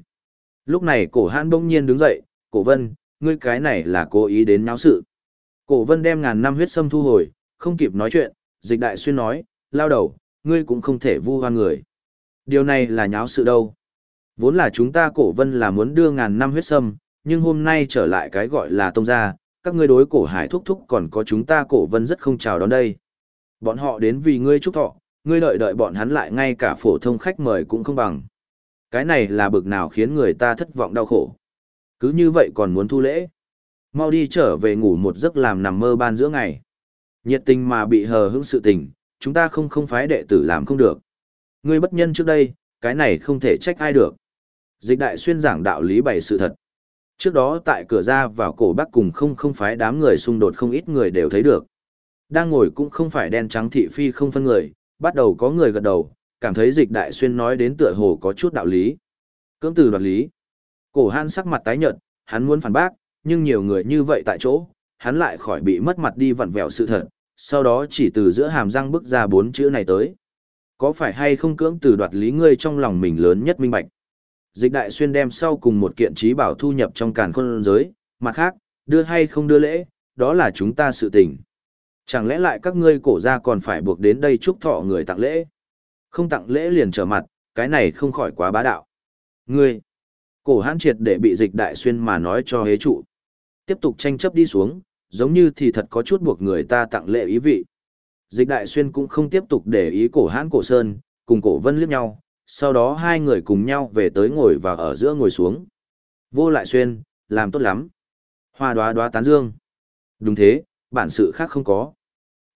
Lúc này cổ hãn bỗng nhiên đứng dậy, cổ vân, ngươi cái này là cố ý đến náo sự. Cổ vân đem ngàn năm huyết sâm thu hồi, không kịp nói chuyện, dịch đại xuyên nói, lao đầu, ngươi cũng không thể vu hoan người. Điều này là nháo sự đâu. Vốn là chúng ta cổ vân là muốn đưa ngàn năm huyết sâm, nhưng hôm nay trở lại cái gọi là tông gia, các ngươi đối cổ hải thúc thúc còn có chúng ta cổ vân rất không chào đón đây. Bọn họ đến vì ngươi chúc thọ, ngươi đợi đợi bọn hắn lại ngay cả phổ thông khách mời cũng không bằng. Cái này là bực nào khiến người ta thất vọng đau khổ. Cứ như vậy còn muốn thu lễ. Mau đi trở về ngủ một giấc làm nằm mơ ban giữa ngày. Nhiệt tình mà bị hờ hững sự tình, chúng ta không không phái đệ tử làm không được. Ngươi bất nhân trước đây, cái này không thể trách ai được. Dịch đại xuyên giảng đạo lý bày sự thật. Trước đó tại cửa ra vào cổ bắc cùng không không phái đám người xung đột không ít người đều thấy được. Đang ngồi cũng không phải đen trắng thị phi không phân người, bắt đầu có người gật đầu, cảm thấy dịch đại xuyên nói đến tựa hồ có chút đạo lý. Cưỡng từ đoạt lý. Cổ hàn sắc mặt tái nhợt, hắn muốn phản bác, nhưng nhiều người như vậy tại chỗ, hắn lại khỏi bị mất mặt đi vặn vẹo sự thật, sau đó chỉ từ giữa hàm răng bước ra bốn chữ này tới. Có phải hay không cưỡng từ đoạt lý ngươi trong lòng mình lớn nhất minh bạch. Dịch đại xuyên đem sau cùng một kiện trí bảo thu nhập trong càn khôn giới, mặt khác, đưa hay không đưa lễ, đó là chúng ta sự tình. Chẳng lẽ lại các ngươi cổ ra còn phải buộc đến đây chúc thọ người tặng lễ? Không tặng lễ liền trở mặt, cái này không khỏi quá bá đạo. Ngươi, cổ hãn triệt để bị dịch đại xuyên mà nói cho hế trụ. Tiếp tục tranh chấp đi xuống, giống như thì thật có chút buộc người ta tặng lễ ý vị. Dịch đại xuyên cũng không tiếp tục để ý cổ hãn cổ sơn, cùng cổ vân liếc nhau, sau đó hai người cùng nhau về tới ngồi và ở giữa ngồi xuống. Vô lại xuyên, làm tốt lắm. Hoa đoá đoá tán dương. Đúng thế, bản sự khác không có.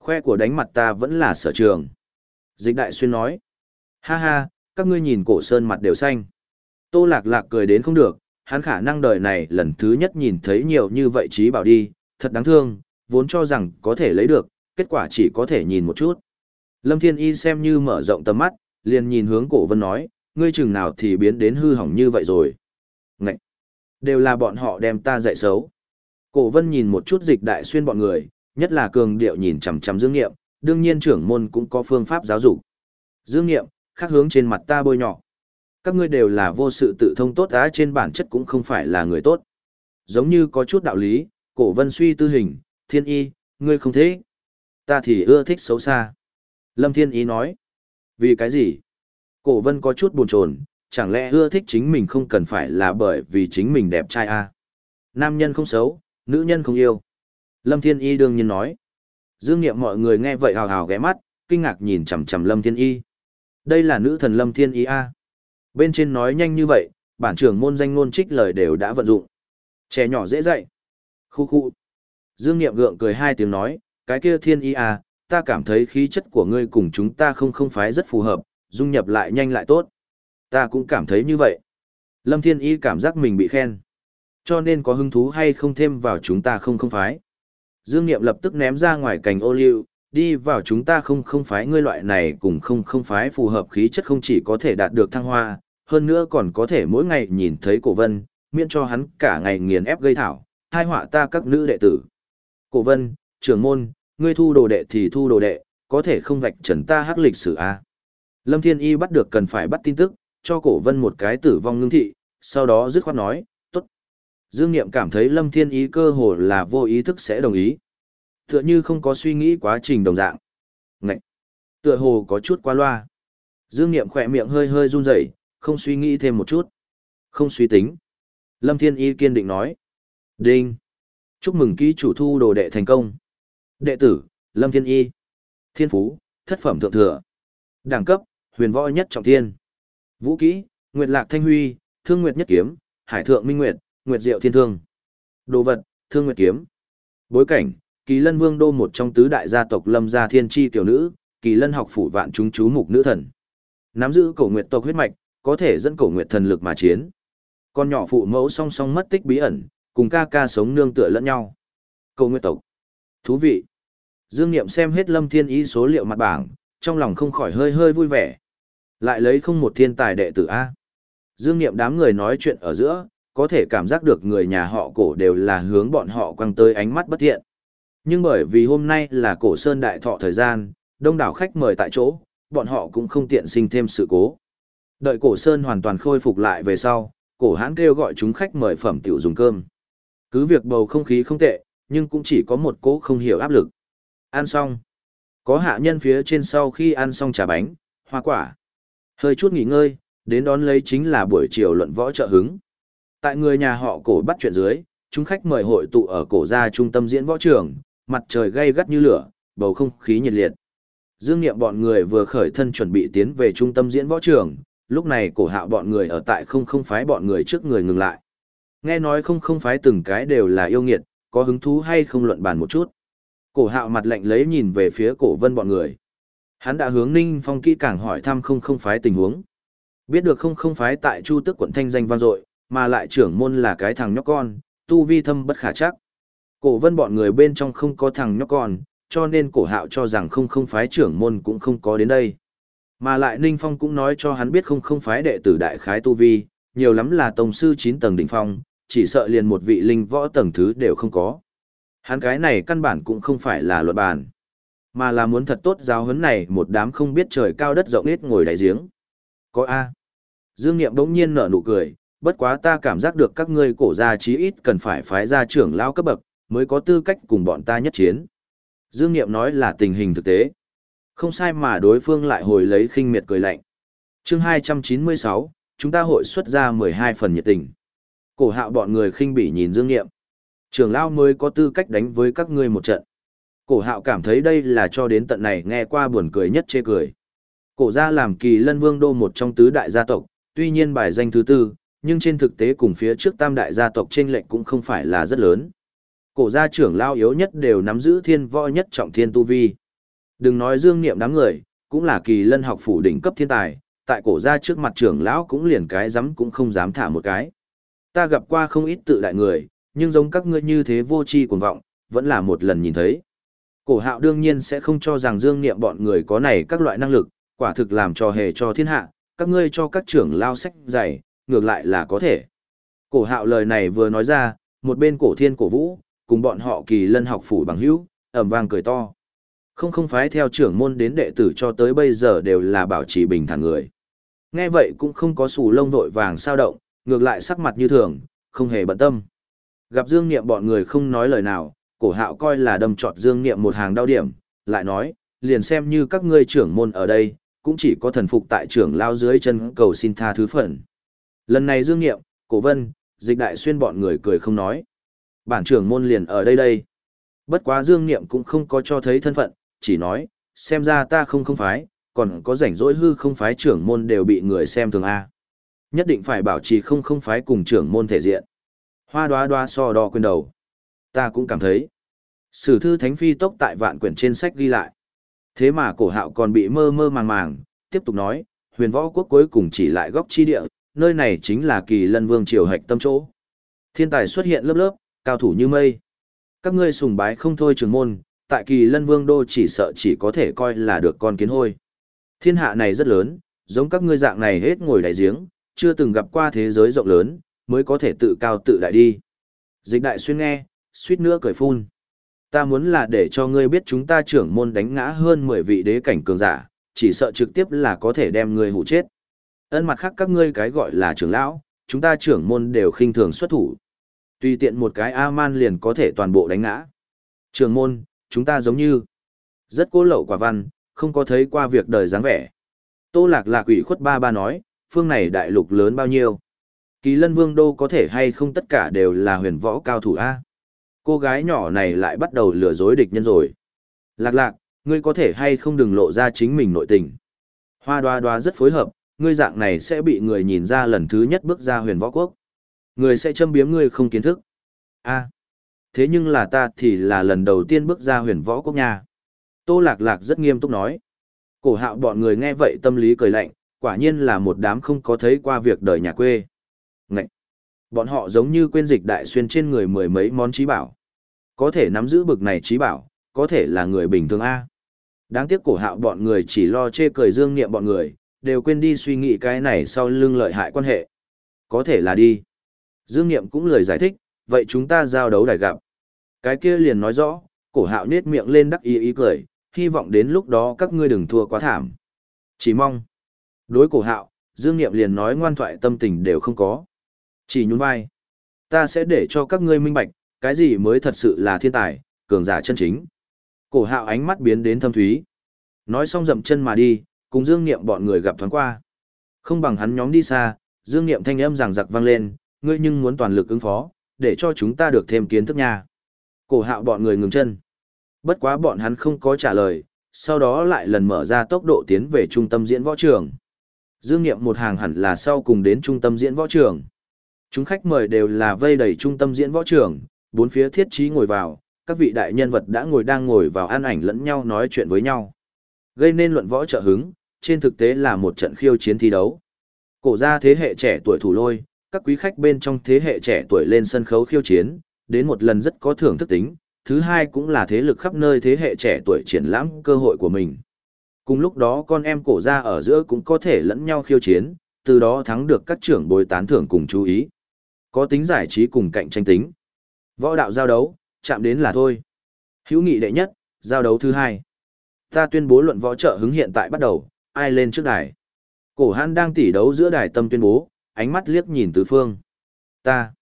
Khoe của đánh mặt ta vẫn là sở trường. Dịch đại xuyên nói. Ha ha, các ngươi nhìn cổ sơn mặt đều xanh. Tô lạc lạc cười đến không được, hắn khả năng đời này lần thứ nhất nhìn thấy nhiều như vậy trí bảo đi, thật đáng thương, vốn cho rằng có thể lấy được, kết quả chỉ có thể nhìn một chút. Lâm Thiên Y xem như mở rộng tầm mắt, liền nhìn hướng cổ vân nói, ngươi chừng nào thì biến đến hư hỏng như vậy rồi. Ngậy! Đều là bọn họ đem ta dạy xấu. Cổ vân nhìn một chút dịch đại xuyên bọn người, nhất là cường điệu nhìn chằm chằm dương nghiệm, đương nhiên trưởng môn cũng có phương pháp giáo dục. Dương nghiệm, khác hướng trên mặt ta bôi nhọ, Các ngươi đều là vô sự tự thông tốt á trên bản chất cũng không phải là người tốt. Giống như có chút đạo lý, cổ vân suy tư hình, thiên y, ngươi không thế. Ta thì ưa thích xấu xa. Lâm thiên y nói. Vì cái gì? Cổ vân có chút buồn chồn, chẳng lẽ ưa thích chính mình không cần phải là bởi vì chính mình đẹp trai à? Nam nhân không xấu, nữ nhân không yêu. Lâm Thiên Y đương nhiên nói. Dương Nghiệm mọi người nghe vậy hào hào ghé mắt, kinh ngạc nhìn chằm chằm Lâm Thiên Y. Đây là nữ thần Lâm Thiên Y a. Bên trên nói nhanh như vậy, bản trưởng môn danh ngôn trích lời đều đã vận dụng. Trẻ nhỏ dễ dạy. Khu khu. Dương Nghiệm gượng cười hai tiếng nói, cái kia Thiên Y a, ta cảm thấy khí chất của ngươi cùng chúng ta không không phái rất phù hợp, dung nhập lại nhanh lại tốt. Ta cũng cảm thấy như vậy. Lâm Thiên Y cảm giác mình bị khen. Cho nên có hứng thú hay không thêm vào chúng ta không không phái. Dương Niệm lập tức ném ra ngoài cành ô liu, đi vào chúng ta không không phái ngươi loại này cùng không không phái phù hợp khí chất không chỉ có thể đạt được thăng hoa, hơn nữa còn có thể mỗi ngày nhìn thấy cổ vân, miễn cho hắn cả ngày nghiền ép gây thảo, hai họa ta các nữ đệ tử. Cổ vân, trưởng môn, ngươi thu đồ đệ thì thu đồ đệ, có thể không vạch trần ta hắc lịch sử a. À? Lâm Thiên Y bắt được cần phải bắt tin tức, cho cổ vân một cái tử vong ngưng thị, sau đó dứt khoát nói. Dương Niệm cảm thấy Lâm Thiên Y cơ hồ là vô ý thức sẽ đồng ý. Tựa như không có suy nghĩ quá trình đồng dạng. Ngậy! Tựa hồ có chút quá loa. Dương Niệm khỏe miệng hơi hơi run rẩy, không suy nghĩ thêm một chút. Không suy tính. Lâm Thiên Y kiên định nói. Đinh! Chúc mừng ký chủ thu đồ đệ thành công. Đệ tử, Lâm Thiên Y. Thiên Phú, thất phẩm thượng thừa. Đẳng cấp, huyền võ nhất trọng thiên. Vũ kỹ, Nguyệt Lạc Thanh Huy, Thương Nguyệt Nhất Kiếm, Hải Thượng Minh Nguyệt, Nguyệt Diệu Thiên Thương. Đồ vật, Thương Nguyệt Kiếm. Bối cảnh, Kỳ Lân Vương đô một trong tứ đại gia tộc Lâm gia thiên chi tiểu nữ, Kỳ Lân học phủ vạn chúng chú mục nữ thần. Nắm giữ cổ nguyệt tộc huyết mạch, có thể dẫn cổ nguyệt thần lực mà chiến. Con nhỏ phụ mẫu song song mất tích bí ẩn, cùng ca ca sống nương tựa lẫn nhau. Cổ nguyệt tộc. Thú vị. Dương Niệm xem hết Lâm Thiên Ý số liệu mặt bảng, trong lòng không khỏi hơi hơi vui vẻ. Lại lấy không một thiên tài đệ tử A. Dương Niệm đám người nói chuyện ở giữa, có thể cảm giác được người nhà họ cổ đều là hướng bọn họ quăng tới ánh mắt bất thiện. Nhưng bởi vì hôm nay là cổ sơn đại thọ thời gian, đông đảo khách mời tại chỗ, bọn họ cũng không tiện sinh thêm sự cố. Đợi cổ sơn hoàn toàn khôi phục lại về sau, cổ hãn kêu gọi chúng khách mời phẩm tiểu dùng cơm. Cứ việc bầu không khí không tệ, nhưng cũng chỉ có một cố không hiểu áp lực. Ăn xong. Có hạ nhân phía trên sau khi ăn xong trà bánh, hoa quả. Hơi chút nghỉ ngơi, đến đón lấy chính là buổi chiều luận võ trợ hứng. Tại người nhà họ cổ bắt chuyện dưới, chúng khách mời hội tụ ở cổ gia trung tâm diễn võ trường, mặt trời gay gắt như lửa, bầu không khí nhiệt liệt. Dương Niệm bọn người vừa khởi thân chuẩn bị tiến về trung tâm diễn võ trường, lúc này cổ hạo bọn người ở tại không không phái bọn người trước người ngừng lại. Nghe nói không không phái từng cái đều là yêu nghiệt, có hứng thú hay không luận bàn một chút. Cổ hạo mặt lạnh lấy nhìn về phía cổ vân bọn người. Hắn đã hướng Ninh Phong kỹ càng hỏi thăm không không phái tình huống. Biết được không không phái tại Chu Tức quận thanh danh vang dội, mà lại trưởng môn là cái thằng nhóc con, tu vi thâm bất khả chắc. Cổ vân bọn người bên trong không có thằng nhóc con, cho nên cổ hạo cho rằng không không phái trưởng môn cũng không có đến đây. Mà lại Ninh Phong cũng nói cho hắn biết không không phái đệ tử đại khái tu vi, nhiều lắm là tông sư 9 tầng đỉnh phong, chỉ sợ liền một vị linh võ tầng thứ đều không có. Hắn cái này căn bản cũng không phải là luật bản, mà là muốn thật tốt giáo huấn này một đám không biết trời cao đất rộng ít ngồi đại giếng. Có A. Dương Niệm bỗng nhiên nở nụ cười, bất quá ta cảm giác được các ngươi cổ gia chí ít cần phải phái ra trưởng lao cấp bậc, mới có tư cách cùng bọn ta nhất chiến. Dương Niệm nói là tình hình thực tế. Không sai mà đối phương lại hồi lấy khinh miệt cười lạnh. chương 296, chúng ta hội xuất ra 12 phần nhiệt tình. Cổ hạo bọn người khinh bỉ nhìn Dương Niệm. Trưởng lao mới có tư cách đánh với các ngươi một trận. Cổ hạo cảm thấy đây là cho đến tận này nghe qua buồn cười nhất chê cười. Cổ gia làm kỳ lân vương đô một trong tứ đại gia tộc, tuy nhiên bài danh thứ tư, nhưng trên thực tế cùng phía trước tam đại gia tộc trên lệnh cũng không phải là rất lớn. Cổ gia trưởng lao yếu nhất đều nắm giữ thiên võ nhất trọng thiên tu vi. Đừng nói dương niệm đám người, cũng là kỳ lân học phủ đỉnh cấp thiên tài, tại cổ gia trước mặt trưởng lão cũng liền cái dám cũng không dám thả một cái. Ta gặp qua không ít tự đại người, nhưng giống các ngươi như thế vô tri cuồng vọng, vẫn là một lần nhìn thấy. Cổ hạo đương nhiên sẽ không cho rằng dương niệm bọn người có này các loại năng lực, quả thực làm cho hề cho thiên hạ, các ngươi cho các trưởng lao sách dày, ngược lại là có thể. Cổ hạo lời này vừa nói ra, một bên cổ thiên cổ vũ, cùng bọn họ kỳ lân học phủ bằng hữu, ẩm vang cười to. Không không phái theo trưởng môn đến đệ tử cho tới bây giờ đều là bảo trì bình thản người. Nghe vậy cũng không có sù lông vội vàng sao động, ngược lại sắc mặt như thường, không hề bận tâm. Gặp Dương Niệm bọn người không nói lời nào, cổ hạo coi là đâm trọt Dương Niệm một hàng đau điểm, lại nói, liền xem như các ngươi trưởng môn ở đây, cũng chỉ có thần phục tại trưởng lao dưới chân cầu xin tha thứ phận. Lần này Dương Niệm, Cổ Vân, Dịch Đại Xuyên bọn người cười không nói. Bản trưởng môn liền ở đây đây. Bất quá Dương Niệm cũng không có cho thấy thân phận, chỉ nói, xem ra ta không không phái, còn có rảnh rỗi hư không phái trưởng môn đều bị người xem thường A. Nhất định phải bảo trì không không phái cùng trưởng môn thể diện. Hoa đoá đoá so đo quên đầu. Ta cũng cảm thấy. Sử thư thánh phi tốc tại vạn quyển trên sách ghi lại. Thế mà cổ hạo còn bị mơ mơ màng màng, tiếp tục nói, huyền võ quốc cuối cùng chỉ lại góc chi địa, nơi này chính là kỳ lân vương triều hạch tâm chỗ. Thiên tài xuất hiện lớp lớp, cao thủ như mây. Các ngươi sùng bái không thôi trường môn, tại kỳ lân vương đô chỉ sợ chỉ có thể coi là được con kiến hôi. Thiên hạ này rất lớn, giống các ngươi dạng này hết ngồi đại giếng, chưa từng gặp qua thế giới rộng lớn, mới có thể tự cao tự đại đi. Dịch đại xuyên nghe, suýt nữa cười phun. Ta muốn là để cho ngươi biết chúng ta trưởng môn đánh ngã hơn 10 vị đế cảnh cường giả, chỉ sợ trực tiếp là có thể đem ngươi hụ chết. Ân mặt khác các ngươi cái gọi là trưởng lão, chúng ta trưởng môn đều khinh thường xuất thủ. Tùy tiện một cái A-man liền có thể toàn bộ đánh ngã. Trưởng môn, chúng ta giống như rất cố lậu quả văn, không có thấy qua việc đời dáng vẻ. Tô lạc lạc ủy khuất ba ba nói, phương này đại lục lớn bao nhiêu. Kỳ lân vương đô có thể hay không tất cả đều là huyền võ cao thủ A. Cô gái nhỏ này lại bắt đầu lừa dối địch nhân rồi. Lạc lạc, ngươi có thể hay không đừng lộ ra chính mình nội tình. Hoa đoá đoá rất phối hợp, ngươi dạng này sẽ bị người nhìn ra lần thứ nhất bước ra huyền võ quốc. Người sẽ châm biếm ngươi không kiến thức. a à, thế nhưng là ta thì là lần đầu tiên bước ra huyền võ quốc nha. Tô Lạc Lạc rất nghiêm túc nói. Cổ hạo bọn người nghe vậy tâm lý cười lạnh, quả nhiên là một đám không có thấy qua việc đời nhà quê. Ngậy! Bọn họ giống như quên dịch đại xuyên trên người mười mấy món trí bảo. Có thể nắm giữ bực này trí bảo, có thể là người bình thường A. Đáng tiếc cổ hạo bọn người chỉ lo chê cười dương nghiệm bọn người, đều quên đi suy nghĩ cái này sau lưng lợi hại quan hệ. Có thể là đi. Dương Niệm cũng lời giải thích, vậy chúng ta giao đấu đài gặp. Cái kia liền nói rõ, cổ hạo nết miệng lên đắc ý ý cười, hy vọng đến lúc đó các ngươi đừng thua quá thảm. Chỉ mong. Đối cổ hạo, Dương Niệm liền nói ngoan thoại tâm tình đều không có. Chỉ nhún vai. Ta sẽ để cho các ngươi minh bạch, cái gì mới thật sự là thiên tài, cường giả chân chính. Cổ hạo ánh mắt biến đến thâm thúy. Nói xong dậm chân mà đi, cùng Dương Niệm bọn người gặp thoáng qua. Không bằng hắn nhóm đi xa, Dương Niệm thanh âm rằng giặc vang lên, ngươi nhưng muốn toàn lực ứng phó, để cho chúng ta được thêm kiến thức nha. Cổ hạo bọn người ngừng chân. Bất quá bọn hắn không có trả lời, sau đó lại lần mở ra tốc độ tiến về trung tâm diễn võ trường. Dương Niệm một hàng hẳn là sau cùng đến trung tâm diễn võ trường. Chúng khách mời đều là vây đầy trung tâm diễn võ trường, bốn phía thiết trí ngồi vào, các vị đại nhân vật đã ngồi đang ngồi vào an ảnh lẫn nhau nói chuyện với nhau. Gây nên luận võ trợ hứng, trên thực tế là một trận khiêu chiến thi đấu. Cổ ra thế hệ trẻ tuổi thủ lôi, các quý khách bên trong thế hệ trẻ tuổi lên sân khấu khiêu chiến, đến một lần rất có thưởng thức tính, thứ hai cũng là thế lực khắp nơi thế hệ trẻ tuổi triển lãm cơ hội của mình. Cùng lúc đó con em cổ ra ở giữa cũng có thể lẫn nhau khiêu chiến, từ đó thắng được các trưởng bồi tán thưởng cùng chú ý. Có tính giải trí cùng cạnh tranh tính. Võ đạo giao đấu, chạm đến là thôi. Hữu nghị đệ nhất, giao đấu thứ hai. Ta tuyên bố luận võ trợ hứng hiện tại bắt đầu, ai lên trước đài. Cổ hãn đang tỉ đấu giữa đài tâm tuyên bố, ánh mắt liếc nhìn tứ phương. Ta.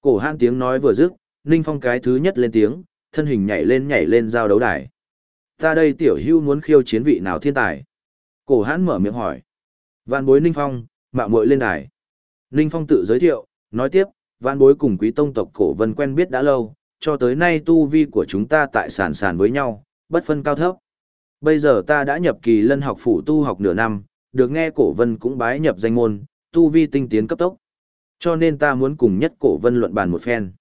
Cổ hãn tiếng nói vừa dứt, Ninh Phong cái thứ nhất lên tiếng, thân hình nhảy lên nhảy lên giao đấu đài. Ta đây tiểu hưu muốn khiêu chiến vị nào thiên tài? Cổ hãn mở miệng hỏi. Vạn bối Ninh Phong, mạo muội lên đài. Ninh Phong tự giới thiệu, nói tiếp, vạn bối cùng quý tông tộc cổ vân quen biết đã lâu, cho tới nay tu vi của chúng ta tại sản sản với nhau, bất phân cao thấp. Bây giờ ta đã nhập kỳ lân học phủ tu học nửa năm, được nghe cổ vân cũng bái nhập danh môn, tu vi tinh tiến cấp tốc. Cho nên ta muốn cùng nhất cổ vân luận bàn một phen.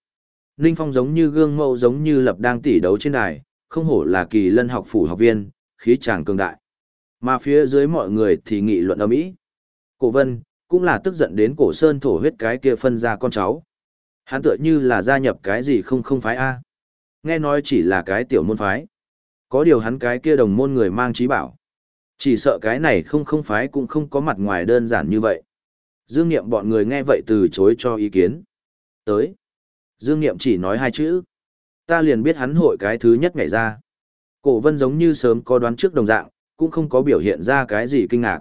Ninh Phong giống như gương mẫu giống như lập đang tỉ đấu trên đài, không hổ là kỳ lân học phủ học viên, khí tràng cường đại. Mà phía dưới mọi người thì nghị luận ầm ĩ. Cổ vân, cũng là tức giận đến cổ sơn thổ huyết cái kia phân ra con cháu. Hắn tựa như là gia nhập cái gì không không phái A. Nghe nói chỉ là cái tiểu môn phái. Có điều hắn cái kia đồng môn người mang trí bảo. Chỉ sợ cái này không không phái cũng không có mặt ngoài đơn giản như vậy. Dương Niệm bọn người nghe vậy từ chối cho ý kiến. Tới. Dương Niệm chỉ nói hai chữ. Ta liền biết hắn hội cái thứ nhất ngày ra. Cổ vân giống như sớm có đoán trước đồng dạng, cũng không có biểu hiện ra cái gì kinh ngạc.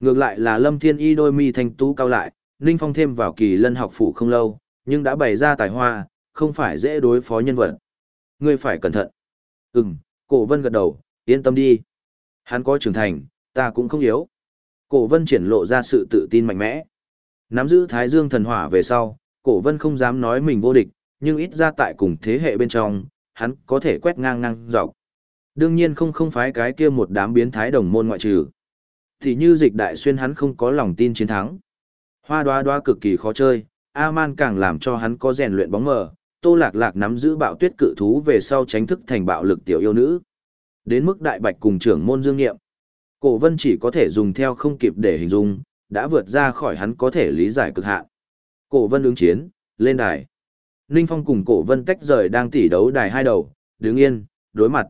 Ngược lại là Lâm Thiên Y đôi mi thanh tú cao lại, Ninh Phong thêm vào kỳ lân học phủ không lâu, nhưng đã bày ra tài hoa, không phải dễ đối phó nhân vật. Ngươi phải cẩn thận. Ừm, cổ vân gật đầu, yên tâm đi. Hắn có trưởng thành, ta cũng không yếu. Cổ vân triển lộ ra sự tự tin mạnh mẽ. Nắm giữ Thái Dương thần hỏa về sau, cổ vân không dám nói mình vô địch, nhưng ít ra tại cùng thế hệ bên trong, hắn có thể quét ngang ngang dọc. Đương nhiên không không phái cái kia một đám biến thái đồng môn ngoại trừ. Thì như dịch đại xuyên hắn không có lòng tin chiến thắng. Hoa đoá đoá cực kỳ khó chơi, A-man càng làm cho hắn có rèn luyện bóng mờ, tô lạc lạc nắm giữ bạo tuyết cự thú về sau tránh thức thành bạo lực tiểu yêu nữ. Đến mức đại bạch cùng trưởng môn dương nghiệm. Cổ vân chỉ có thể dùng theo không kịp để hình dung, đã vượt ra khỏi hắn có thể lý giải cực hạn. Cổ vân ứng chiến, lên đài. Ninh Phong cùng cổ vân tách rời đang tỉ đấu đài hai đầu, đứng yên, đối mặt.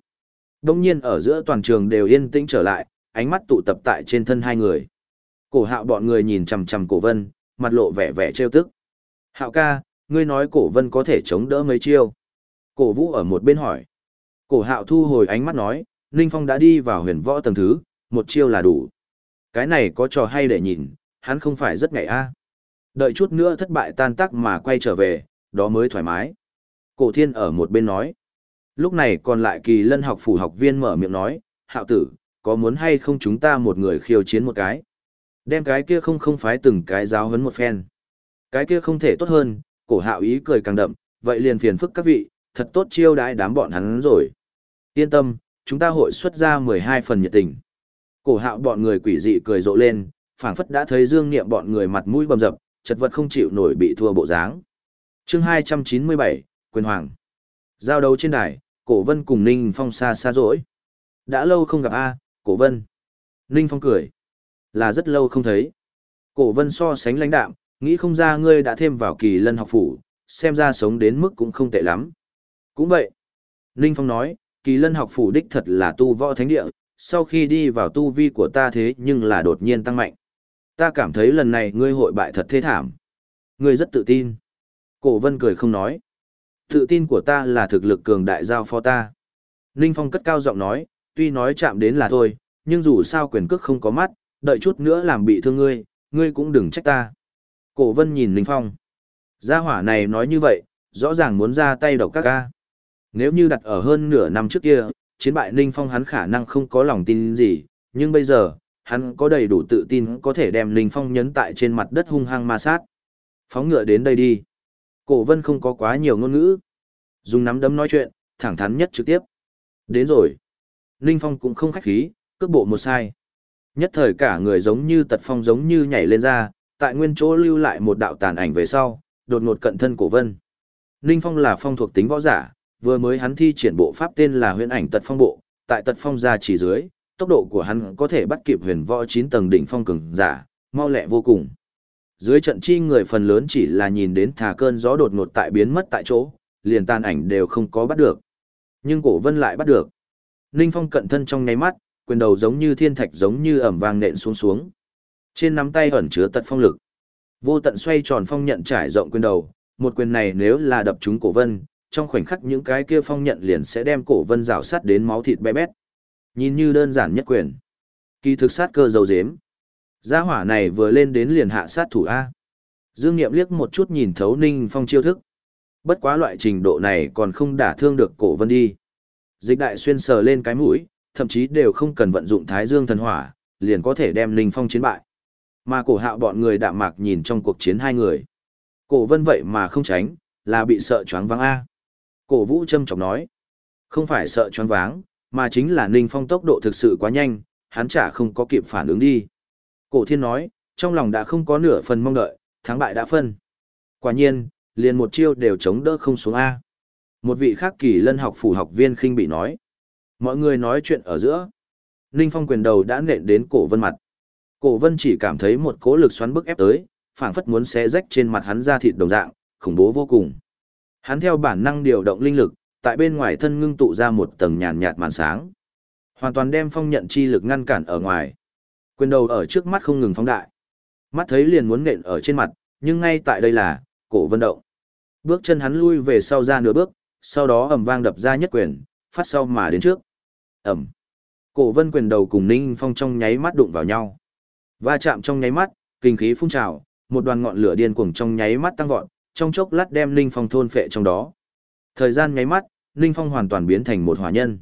Đông nhiên ở giữa toàn trường đều yên tĩnh trở lại, ánh mắt tụ tập tại trên thân hai người. Cổ hạo bọn người nhìn chằm chằm cổ vân, mặt lộ vẻ vẻ trêu tức. Hạo ca, ngươi nói cổ vân có thể chống đỡ mấy chiêu. Cổ vũ ở một bên hỏi. Cổ hạo thu hồi ánh mắt nói, Ninh Phong đã đi vào huyền võ tầng thứ, một chiêu là đủ. Cái này có trò hay để nhìn, hắn không phải rất ngại a. Đợi chút nữa thất bại tan tác mà quay trở về, đó mới thoải mái. Cổ thiên ở một bên nói. Lúc này còn lại kỳ lân học phủ học viên mở miệng nói, hạo tử, có muốn hay không chúng ta một người khiêu chiến một cái. Đem cái kia không không phái từng cái giáo huấn một phen. Cái kia không thể tốt hơn, cổ hạo ý cười càng đậm, vậy liền phiền phức các vị, thật tốt chiêu đãi đám bọn hắn rồi. Yên tâm, chúng ta hội xuất ra 12 phần nhiệt tình. Cổ hạo bọn người quỷ dị cười rộ lên, phảng phất đã thấy dương niệm bọn người mặt mũi bầm dập, chật vật không chịu nổi bị thua bộ dáng. chương 297, Quyền Hoàng. Giao đấu trên đài, cổ vân cùng Ninh Phong xa xa rỗi. Đã lâu không gặp A, cổ vân. Ninh Phong cười. Là rất lâu không thấy. Cổ vân so sánh lãnh đạm, nghĩ không ra ngươi đã thêm vào kỳ lân học phủ, xem ra sống đến mức cũng không tệ lắm. Cũng vậy. Ninh Phong nói, kỳ lân học phủ đích thật là tu võ thánh địa, sau khi đi vào tu vi của ta thế nhưng là đột nhiên tăng mạnh. Ta cảm thấy lần này ngươi hội bại thật thế thảm. Ngươi rất tự tin. Cổ vân cười không nói. Tự tin của ta là thực lực cường đại giao phó ta. Ninh Phong cất cao giọng nói, tuy nói chạm đến là thôi, nhưng dù sao quyền cước không có mắt, đợi chút nữa làm bị thương ngươi, ngươi cũng đừng trách ta. Cổ vân nhìn Ninh Phong. Gia hỏa này nói như vậy, rõ ràng muốn ra tay độc các ca. Nếu như đặt ở hơn nửa năm trước kia, chiến bại Ninh Phong hắn khả năng không có lòng tin gì, nhưng bây giờ, hắn có đầy đủ tự tin có thể đem Ninh Phong nhấn tại trên mặt đất hung hăng ma sát. Phóng ngựa đến đây đi. Cổ vân không có quá nhiều ngôn ngữ. Dùng nắm đấm nói chuyện, thẳng thắn nhất trực tiếp. Đến rồi. Ninh Phong cũng không khách khí, cước bộ một sai. Nhất thời cả người giống như tật phong giống như nhảy lên ra, tại nguyên chỗ lưu lại một đạo tàn ảnh về sau, đột ngột cận thân cổ vân. Ninh Phong là phong thuộc tính võ giả, vừa mới hắn thi triển bộ pháp tên là huyền ảnh tật phong bộ, tại tật phong gia chỉ dưới, tốc độ của hắn có thể bắt kịp huyền võ 9 tầng đỉnh phong cường giả, mau lẹ vô cùng. Dưới trận chi người phần lớn chỉ là nhìn đến thả cơn gió đột ngột tại biến mất tại chỗ, liền tàn ảnh đều không có bắt được. Nhưng cổ vân lại bắt được. Ninh Phong cận thân trong nháy mắt, quyền đầu giống như thiên thạch giống như ẩm vang nện xuống xuống. Trên nắm tay ẩn chứa tật phong lực. Vô tận xoay tròn phong nhận trải rộng quyền đầu, một quyền này nếu là đập trúng cổ vân, trong khoảnh khắc những cái kia phong nhận liền sẽ đem cổ vân rào sát đến máu thịt bé bét. Nhìn như đơn giản nhất quyền. Kỳ thực sát cơ dầu dếm. Gia hỏa này vừa lên đến liền hạ sát thủ A. Dương Niệm liếc một chút nhìn thấu Ninh Phong chiêu thức. Bất quá loại trình độ này còn không đả thương được cổ vân đi. Dịch đại xuyên sờ lên cái mũi, thậm chí đều không cần vận dụng thái dương thần hỏa, liền có thể đem Ninh Phong chiến bại. Mà cổ hạo bọn người đạm mạc nhìn trong cuộc chiến hai người. Cổ vân vậy mà không tránh, là bị sợ choáng váng A. Cổ vũ châm chọc nói. Không phải sợ choáng váng, mà chính là Ninh Phong tốc độ thực sự quá nhanh, hắn chả không có kịp phản ứng đi. Cổ thiên nói, trong lòng đã không có nửa phần mong đợi, thắng bại đã phân. Quả nhiên, liền một chiêu đều chống đỡ không xuống A. Một vị khác kỳ lân học phủ học viên khinh bị nói. Mọi người nói chuyện ở giữa. Ninh Phong quyền đầu đã nện đến cổ vân mặt. Cổ vân chỉ cảm thấy một cỗ lực xoắn bức ép tới, phảng phất muốn xé rách trên mặt hắn ra thịt đồng dạng, khủng bố vô cùng. Hắn theo bản năng điều động linh lực, tại bên ngoài thân ngưng tụ ra một tầng nhàn nhạt màn sáng. Hoàn toàn đem phong nhận chi lực ngăn cản ở ngoài. Quyền đầu ở trước mắt không ngừng phóng đại. Mắt thấy liền muốn nện ở trên mặt, nhưng ngay tại đây là, cổ vân động. Bước chân hắn lui về sau ra nửa bước, sau đó ầm vang đập ra nhất quyền, phát sau mà đến trước. Ẩm. Cổ vân quyền đầu cùng Ninh Phong trong nháy mắt đụng vào nhau. Va chạm trong nháy mắt, kinh khí phun trào, một đoàn ngọn lửa điên cuồng trong nháy mắt tăng vọt, trong chốc lát đem Ninh Phong thôn phệ trong đó. Thời gian nháy mắt, Ninh Phong hoàn toàn biến thành một hỏa nhân.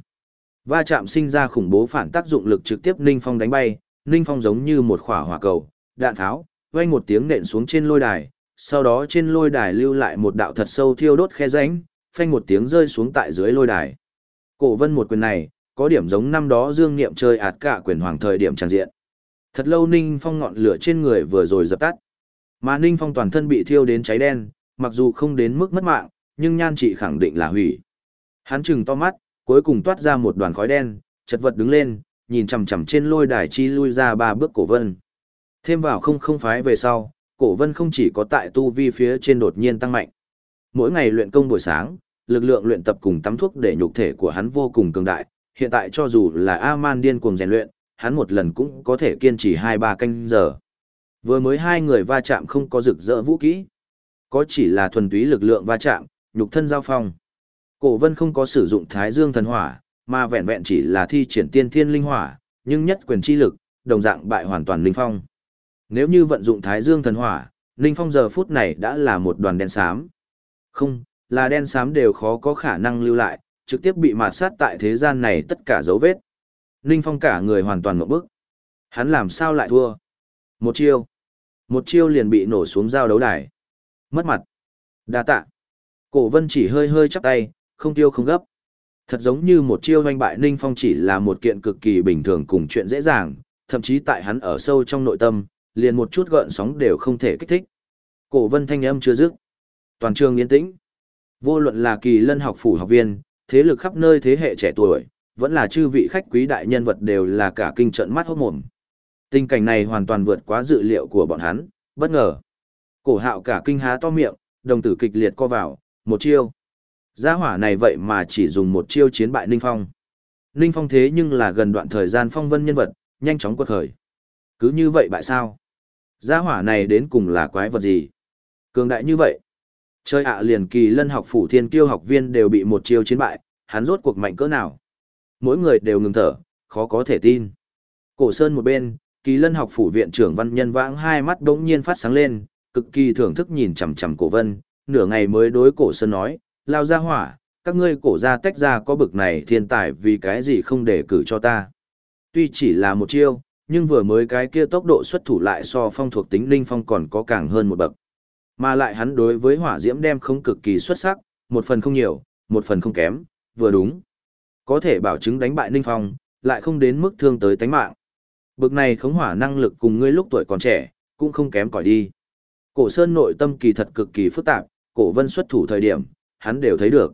Va chạm sinh ra khủng bố phản tác dụng lực trực tiếp Ninh Phong đánh bay, Ninh Phong giống như một khỏa hỏa cầu, đạn tháo, vang một tiếng nện xuống trên lôi đài, sau đó trên lôi đài lưu lại một đạo thật sâu thiêu đốt khe rãnh, phanh một tiếng rơi xuống tại dưới lôi đài. Cổ Vân một quyền này, có điểm giống năm đó Dương Niệm chơi ạt cả quyền hoàng thời điểm tràn diện. Thật lâu Ninh Phong ngọn lửa trên người vừa rồi dập tắt. Mà Ninh Phong toàn thân bị thiêu đến cháy đen, mặc dù không đến mức mất mạng, nhưng nhan trị khẳng định là hủy. Hắn chừng to mắt, cuối cùng toát ra một đoàn khói đen, chật vật đứng lên, nhìn chằm chằm trên lôi đài chi lui ra ba bước cổ vân. Thêm vào không không phái về sau, cổ vân không chỉ có tại tu vi phía trên đột nhiên tăng mạnh. Mỗi ngày luyện công buổi sáng, lực lượng luyện tập cùng tắm thuốc để nhục thể của hắn vô cùng cường đại, hiện tại cho dù là A-man điên cuồng rèn luyện, hắn một lần cũng có thể kiên trì 2-3 canh giờ. Vừa mới hai người va chạm không có rực rỡ vũ kỹ, có chỉ là thuần túy lực lượng va chạm, nhục thân giao phong. Cổ vân không có sử dụng thái dương thần hỏa, mà vẹn vẹn chỉ là thi triển tiên thiên linh hỏa, nhưng nhất quyền chi lực, đồng dạng bại hoàn toàn linh phong. Nếu như vận dụng thái dương thần hỏa, linh phong giờ phút này đã là một đoàn đen xám. Không, là đen xám đều khó có khả năng lưu lại, trực tiếp bị mạt sát tại thế gian này tất cả dấu vết. Ninh Phong cả người hoàn toàn một bức. Hắn làm sao lại thua? Một chiêu. Một chiêu liền bị nổ xuống giao đấu đài. Mất mặt. đa tạ. Cổ vân chỉ hơi hơi chắp tay, không tiêu không gấp. Thật giống như một chiêu doanh bại Ninh Phong chỉ là một kiện cực kỳ bình thường cùng chuyện dễ dàng, thậm chí tại hắn ở sâu trong nội tâm, liền một chút gợn sóng đều không thể kích thích. Cổ vân thanh âm chưa dứt. Toàn trường yên tĩnh. Vô luận là kỳ lân học phủ học viên, thế lực khắp nơi thế hệ trẻ tuổi, vẫn là chư vị khách quý đại nhân vật đều là cả kinh trận mắt hốt mồm. Tình cảnh này hoàn toàn vượt quá dự liệu của bọn hắn, bất ngờ. Cổ hạo cả kinh há to miệng, đồng tử kịch liệt co vào, một chiêu. Gia hỏa này vậy mà chỉ dùng một chiêu chiến bại Ninh Phong. Ninh Phong thế nhưng là gần đoạn thời gian phong vân nhân vật, nhanh chóng quật khởi. Cứ như vậy bại sao? Gia hỏa này đến cùng là quái vật gì? Cường đại như vậy. Chơi ạ liền kỳ lân học phủ thiên kiêu học viên đều bị một chiêu chiến bại, hắn rốt cuộc mạnh cỡ nào? Mỗi người đều ngừng thở, khó có thể tin. Cổ sơn một bên, kỳ lân học phủ viện trưởng văn nhân vãng hai mắt đống nhiên phát sáng lên, cực kỳ thưởng thức nhìn chằm chằm cổ vân, nửa ngày mới đối cổ sơn nói, lao ra hỏa, các ngươi cổ ra tách ra có bực này thiên tài vì cái gì không để cử cho ta. Tuy chỉ là một chiêu, nhưng vừa mới cái kia tốc độ xuất thủ lại so phong thuộc tính linh phong còn có càng hơn một bậc. Mà lại hắn đối với hỏa diễm đem không cực kỳ xuất sắc, một phần không nhiều, một phần không kém, vừa đúng. Có thể bảo chứng đánh bại Ninh Phong, lại không đến mức thương tới tánh mạng. Bực này khống hỏa năng lực cùng ngươi lúc tuổi còn trẻ, cũng không kém cỏi đi. Cổ Sơn nội tâm kỳ thật cực kỳ phức tạp, cổ vân xuất thủ thời điểm, hắn đều thấy được.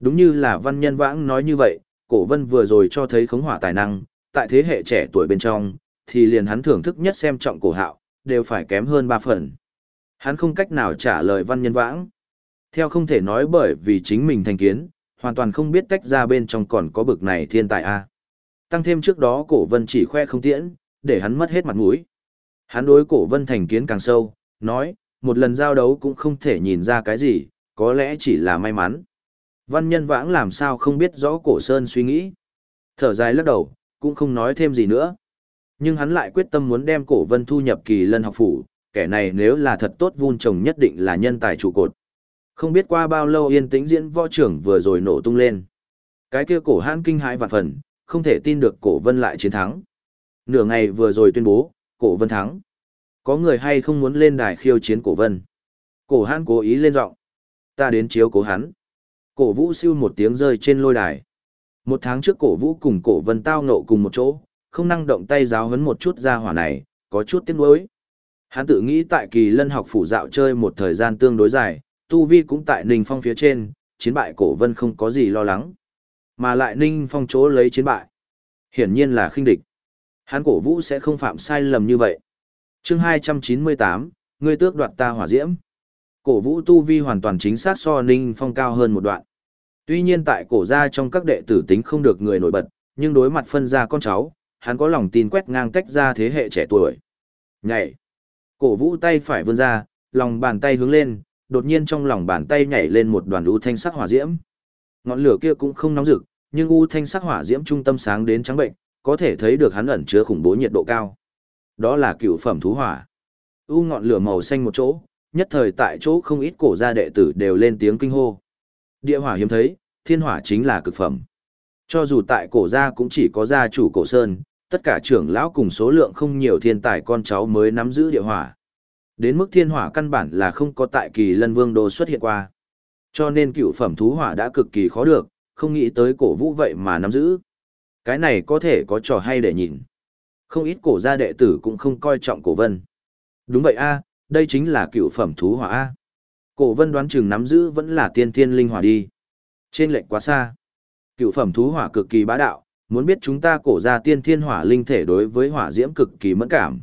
Đúng như là văn nhân vãng nói như vậy, cổ vân vừa rồi cho thấy khống hỏa tài năng, tại thế hệ trẻ tuổi bên trong, thì liền hắn thưởng thức nhất xem trọng cổ hạo, đều phải kém hơn ba phần. Hắn không cách nào trả lời văn nhân vãng. Theo không thể nói bởi vì chính mình thành kiến, hoàn toàn không biết tách ra bên trong còn có bực này thiên tài a. À. Tăng thêm trước đó cổ vân chỉ khoe không tiễn, để hắn mất hết mặt mũi. Hắn đối cổ vân thành kiến càng sâu, nói, một lần giao đấu cũng không thể nhìn ra cái gì, có lẽ chỉ là may mắn. Văn nhân vãng làm sao không biết rõ cổ sơn suy nghĩ. Thở dài lắc đầu, cũng không nói thêm gì nữa. Nhưng hắn lại quyết tâm muốn đem cổ vân thu nhập kỳ lân học phủ, kẻ này nếu là thật tốt vun trồng nhất định là nhân tài trụ cột. Không biết qua bao lâu yên tĩnh diễn võ trưởng vừa rồi nổ tung lên. Cái kia cổ hãn kinh hãi vạn phần, không thể tin được cổ vân lại chiến thắng. Nửa ngày vừa rồi tuyên bố, cổ vân thắng. Có người hay không muốn lên đài khiêu chiến cổ vân. Cổ hãn cố ý lên giọng Ta đến chiếu cố hắn. Cổ vũ siêu một tiếng rơi trên lôi đài. Một tháng trước cổ vũ cùng cổ vân tao nộ cùng một chỗ, không năng động tay giáo hấn một chút ra hỏa này, có chút tiếc nuối. Hắn tự nghĩ tại kỳ lân học phủ dạo chơi một thời gian tương đối dài, tu vi cũng tại Ninh Phong phía trên, chiến bại cổ vân không có gì lo lắng. Mà lại Ninh Phong chỗ lấy chiến bại. Hiển nhiên là khinh địch. Hán cổ vũ sẽ không phạm sai lầm như vậy. chương 298, ngươi tước đoạt ta hỏa diễm. Cổ vũ tu vi hoàn toàn chính xác so Ninh Phong cao hơn một đoạn. Tuy nhiên tại cổ gia trong các đệ tử tính không được người nổi bật, nhưng đối mặt phân gia con cháu, hắn có lòng tin quét ngang tách ra thế hệ trẻ tuổi. Nhảy. Cổ vũ tay phải vươn ra, lòng bàn tay hướng lên, đột nhiên trong lòng bàn tay nhảy lên một đoàn u thanh sắc hỏa diễm. Ngọn lửa kia cũng không nóng rực, nhưng u thanh sắc hỏa diễm trung tâm sáng đến trắng bệnh, có thể thấy được hắn ẩn chứa khủng bố nhiệt độ cao. Đó là cựu phẩm thú hỏa. U ngọn lửa màu xanh một chỗ, nhất thời tại chỗ không ít cổ gia đệ tử đều lên tiếng kinh hô. Địa hỏa hiếm thấy, thiên hỏa chính là cực phẩm. Cho dù tại cổ gia cũng chỉ có gia chủ cổ sơn, tất cả trưởng lão cùng số lượng không nhiều thiên tài con cháu mới nắm giữ địa hỏa. Đến mức thiên hỏa căn bản là không có tại kỳ lân vương đô xuất hiện qua. Cho nên cựu phẩm thú hỏa đã cực kỳ khó được, không nghĩ tới cổ vũ vậy mà nắm giữ. Cái này có thể có trò hay để nhìn. Không ít cổ gia đệ tử cũng không coi trọng cổ vân. Đúng vậy a, đây chính là cựu phẩm thú hỏa a. Cổ vân đoán chừng nắm giữ vẫn là tiên thiên linh hỏa đi. Trên lệnh quá xa. Cựu phẩm thú hỏa cực kỳ bá đạo, muốn biết chúng ta cổ gia tiên thiên hỏa linh thể đối với hỏa diễm cực kỳ mẫn cảm.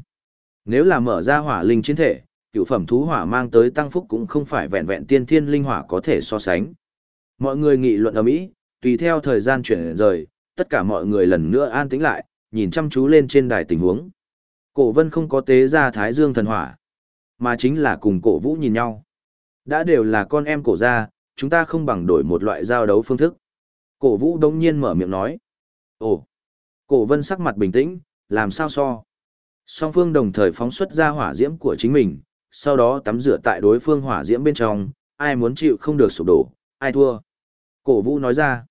Nếu là mở ra hỏa linh chiến thể, cựu phẩm thú hỏa mang tới tăng phúc cũng không phải vẹn vẹn tiên thiên linh hỏa có thể so sánh. Mọi người nghị luận ở mỹ, tùy theo thời gian chuyển rời, tất cả mọi người lần nữa an tĩnh lại, nhìn chăm chú lên trên đài tình huống. Cổ vân không có tế ra thái dương thần hỏa, mà chính là cùng cổ vũ nhìn nhau. Đã đều là con em cổ gia, chúng ta không bằng đổi một loại giao đấu phương thức. Cổ vũ đông nhiên mở miệng nói. Ồ! Cổ vân sắc mặt bình tĩnh, làm sao so? Song phương đồng thời phóng xuất ra hỏa diễm của chính mình, sau đó tắm rửa tại đối phương hỏa diễm bên trong, ai muốn chịu không được sụp đổ, ai thua. Cổ vũ nói ra.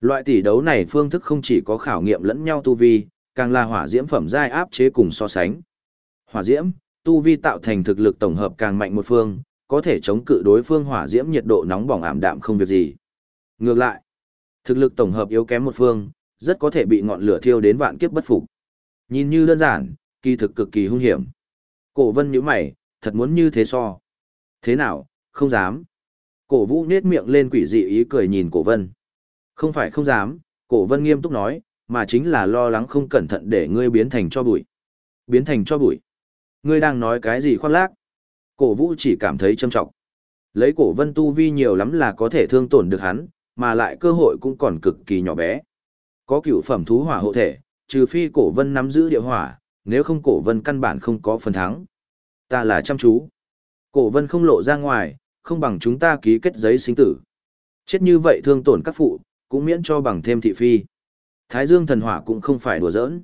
Loại tỷ đấu này phương thức không chỉ có khảo nghiệm lẫn nhau tu vi, càng là hỏa diễm phẩm giai áp chế cùng so sánh. Hỏa diễm, tu vi tạo thành thực lực tổng hợp càng mạnh một phương, có thể chống cự đối phương hỏa diễm nhiệt độ nóng bỏng ảm đạm không việc gì. Ngược lại, thực lực tổng hợp yếu kém một phương, rất có thể bị ngọn lửa thiêu đến vạn kiếp bất phục. Nhìn như đơn giản, kỳ thực cực kỳ hung hiểm. Cổ vân nhíu mày, thật muốn như thế so. Thế nào, không dám. Cổ vũ nết miệng lên quỷ dị ý cười nhìn cổ vân. Không phải không dám, cổ vân nghiêm túc nói, mà chính là lo lắng không cẩn thận để ngươi biến thành cho bụi. Biến thành cho bụi. Ngươi đang nói cái gì khoác lác? Cổ vũ chỉ cảm thấy châm trọng. Lấy cổ vân tu vi nhiều lắm là có thể thương tổn được hắn, mà lại cơ hội cũng còn cực kỳ nhỏ bé. Có cựu phẩm thú hỏa hộ thể, trừ phi cổ vân nắm giữ địa hỏa, nếu không cổ vân căn bản không có phần thắng. Ta là chăm chú. Cổ vân không lộ ra ngoài, không bằng chúng ta ký kết giấy sinh tử. Chết như vậy thương tổn các phụ, cũng miễn cho bằng thêm thị phi. Thái dương thần hỏa cũng không phải đùa giỡn.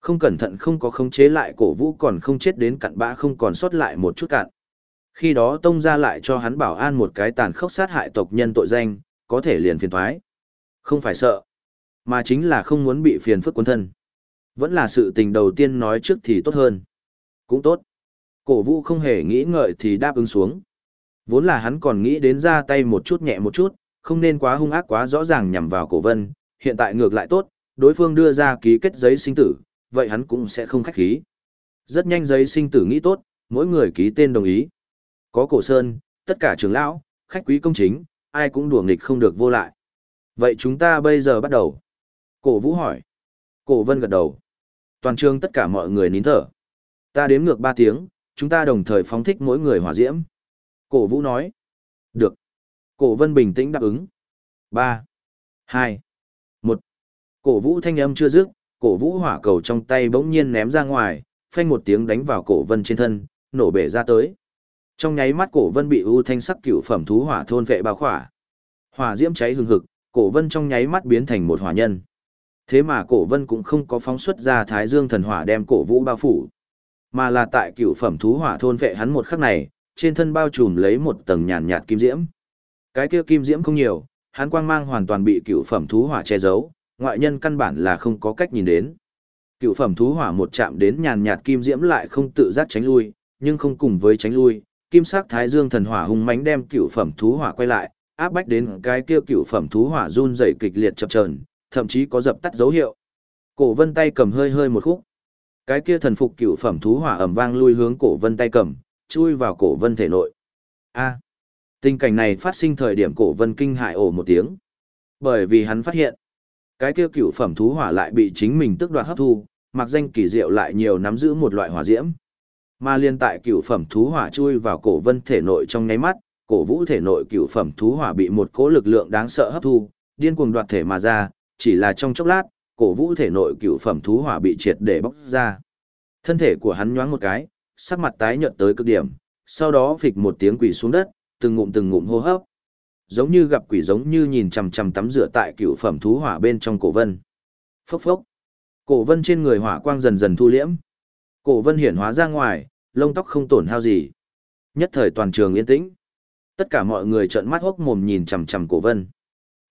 Không cẩn thận không có khống chế lại cổ vũ còn không chết đến cặn bã không còn sót lại một chút cạn. Khi đó tông ra lại cho hắn bảo an một cái tàn khốc sát hại tộc nhân tội danh, có thể liền phiền thoái. Không phải sợ, mà chính là không muốn bị phiền phức quân thân. Vẫn là sự tình đầu tiên nói trước thì tốt hơn. Cũng tốt. Cổ vũ không hề nghĩ ngợi thì đáp ứng xuống. Vốn là hắn còn nghĩ đến ra tay một chút nhẹ một chút, không nên quá hung ác quá rõ ràng nhằm vào cổ vân, hiện tại ngược lại tốt, đối phương đưa ra ký kết giấy sinh tử, vậy hắn cũng sẽ không khách khí. Rất nhanh giấy sinh tử nghĩ tốt, mỗi người ký tên đồng ý. Có cổ sơn, tất cả trưởng lão, khách quý công chính, ai cũng đùa nghịch không được vô lại. Vậy chúng ta bây giờ bắt đầu. Cổ vũ hỏi. Cổ vân gật đầu. Toàn trường tất cả mọi người nín thở. Ta đếm ngược 3 tiếng, chúng ta đồng thời phóng thích mỗi người hỏa diễm. Cổ vũ nói. Được. Cổ vân bình tĩnh đáp ứng. 3, 2, 1. Cổ vũ thanh âm chưa dứt, cổ vũ hỏa cầu trong tay bỗng nhiên ném ra ngoài, phanh một tiếng đánh vào cổ vân trên thân, nổ bể ra tới. Trong nháy mắt cổ vân bị ưu thanh sắc cửu phẩm thú hỏa thôn vệ bao khỏa. Hỏa diễm cháy hừng hực, cổ vân trong nháy mắt biến thành một hỏa nhân. Thế mà cổ vân cũng không có phóng xuất ra thái dương thần hỏa đem cổ vũ bao phủ. Mà là tại cửu phẩm thú hỏa thôn vệ hắn một khắc này, trên thân bao trùm lấy một tầng nhàn nhạt kim diễm. Cái kia kim diễm không nhiều, hắn quang mang hoàn toàn bị cửu phẩm thú hỏa che giấu, ngoại nhân căn bản là không có cách nhìn đến. Cựu phẩm thú hỏa một chạm đến nhàn nhạt kim diễm lại không tự giác tránh lui, nhưng không cùng với tránh lui, kim sắc thái dương thần hỏa hung mãnh đem cựu phẩm thú hỏa quay lại, áp bách đến cái kia cựu phẩm thú hỏa run rẩy kịch liệt chập chờn, thậm chí có dập tắt dấu hiệu. Cổ Vân tay cầm hơi hơi một khúc. Cái kia thần phục cựu phẩm thú hỏa ầm vang lui hướng cổ vân tay cầm, chui vào cổ vân thể nội. A. tình cảnh này phát sinh thời điểm cổ vân kinh hại ồ một tiếng. Bởi vì hắn phát hiện, cái kia cựu phẩm thú hỏa lại bị chính mình tức đoạt hấp thu, mặc danh kỳ diệu lại nhiều nắm giữ một loại hỏa diễm. Mà liên tại cựu phẩm thú hỏa chui vào cổ vân thể nội trong nháy mắt, cổ vũ thể nội cựu phẩm thú hỏa bị một cỗ lực lượng đáng sợ hấp thu, điên cuồng đoạt thể mà ra, chỉ là trong chốc lát, cổ vũ thể nội cựu phẩm thú hỏa bị triệt để bóc ra. Thân thể của hắn nhoáng một cái, sắc mặt tái nhợt tới cực điểm, sau đó phịch một tiếng quỳ xuống đất, từng ngụm từng ngụm hô hấp. Giống như gặp quỷ giống như nhìn chằm chằm tắm rửa tại cựu phẩm thú hỏa bên trong cổ vân. Phốc phốc. Cổ vân trên người hỏa quang dần dần thu liễm. Cổ vân hiển hóa ra ngoài, lông tóc không tổn hao gì. Nhất thời toàn trường yên tĩnh. Tất cả mọi người trợn mắt hốc mồm nhìn chằm chằm cổ vân.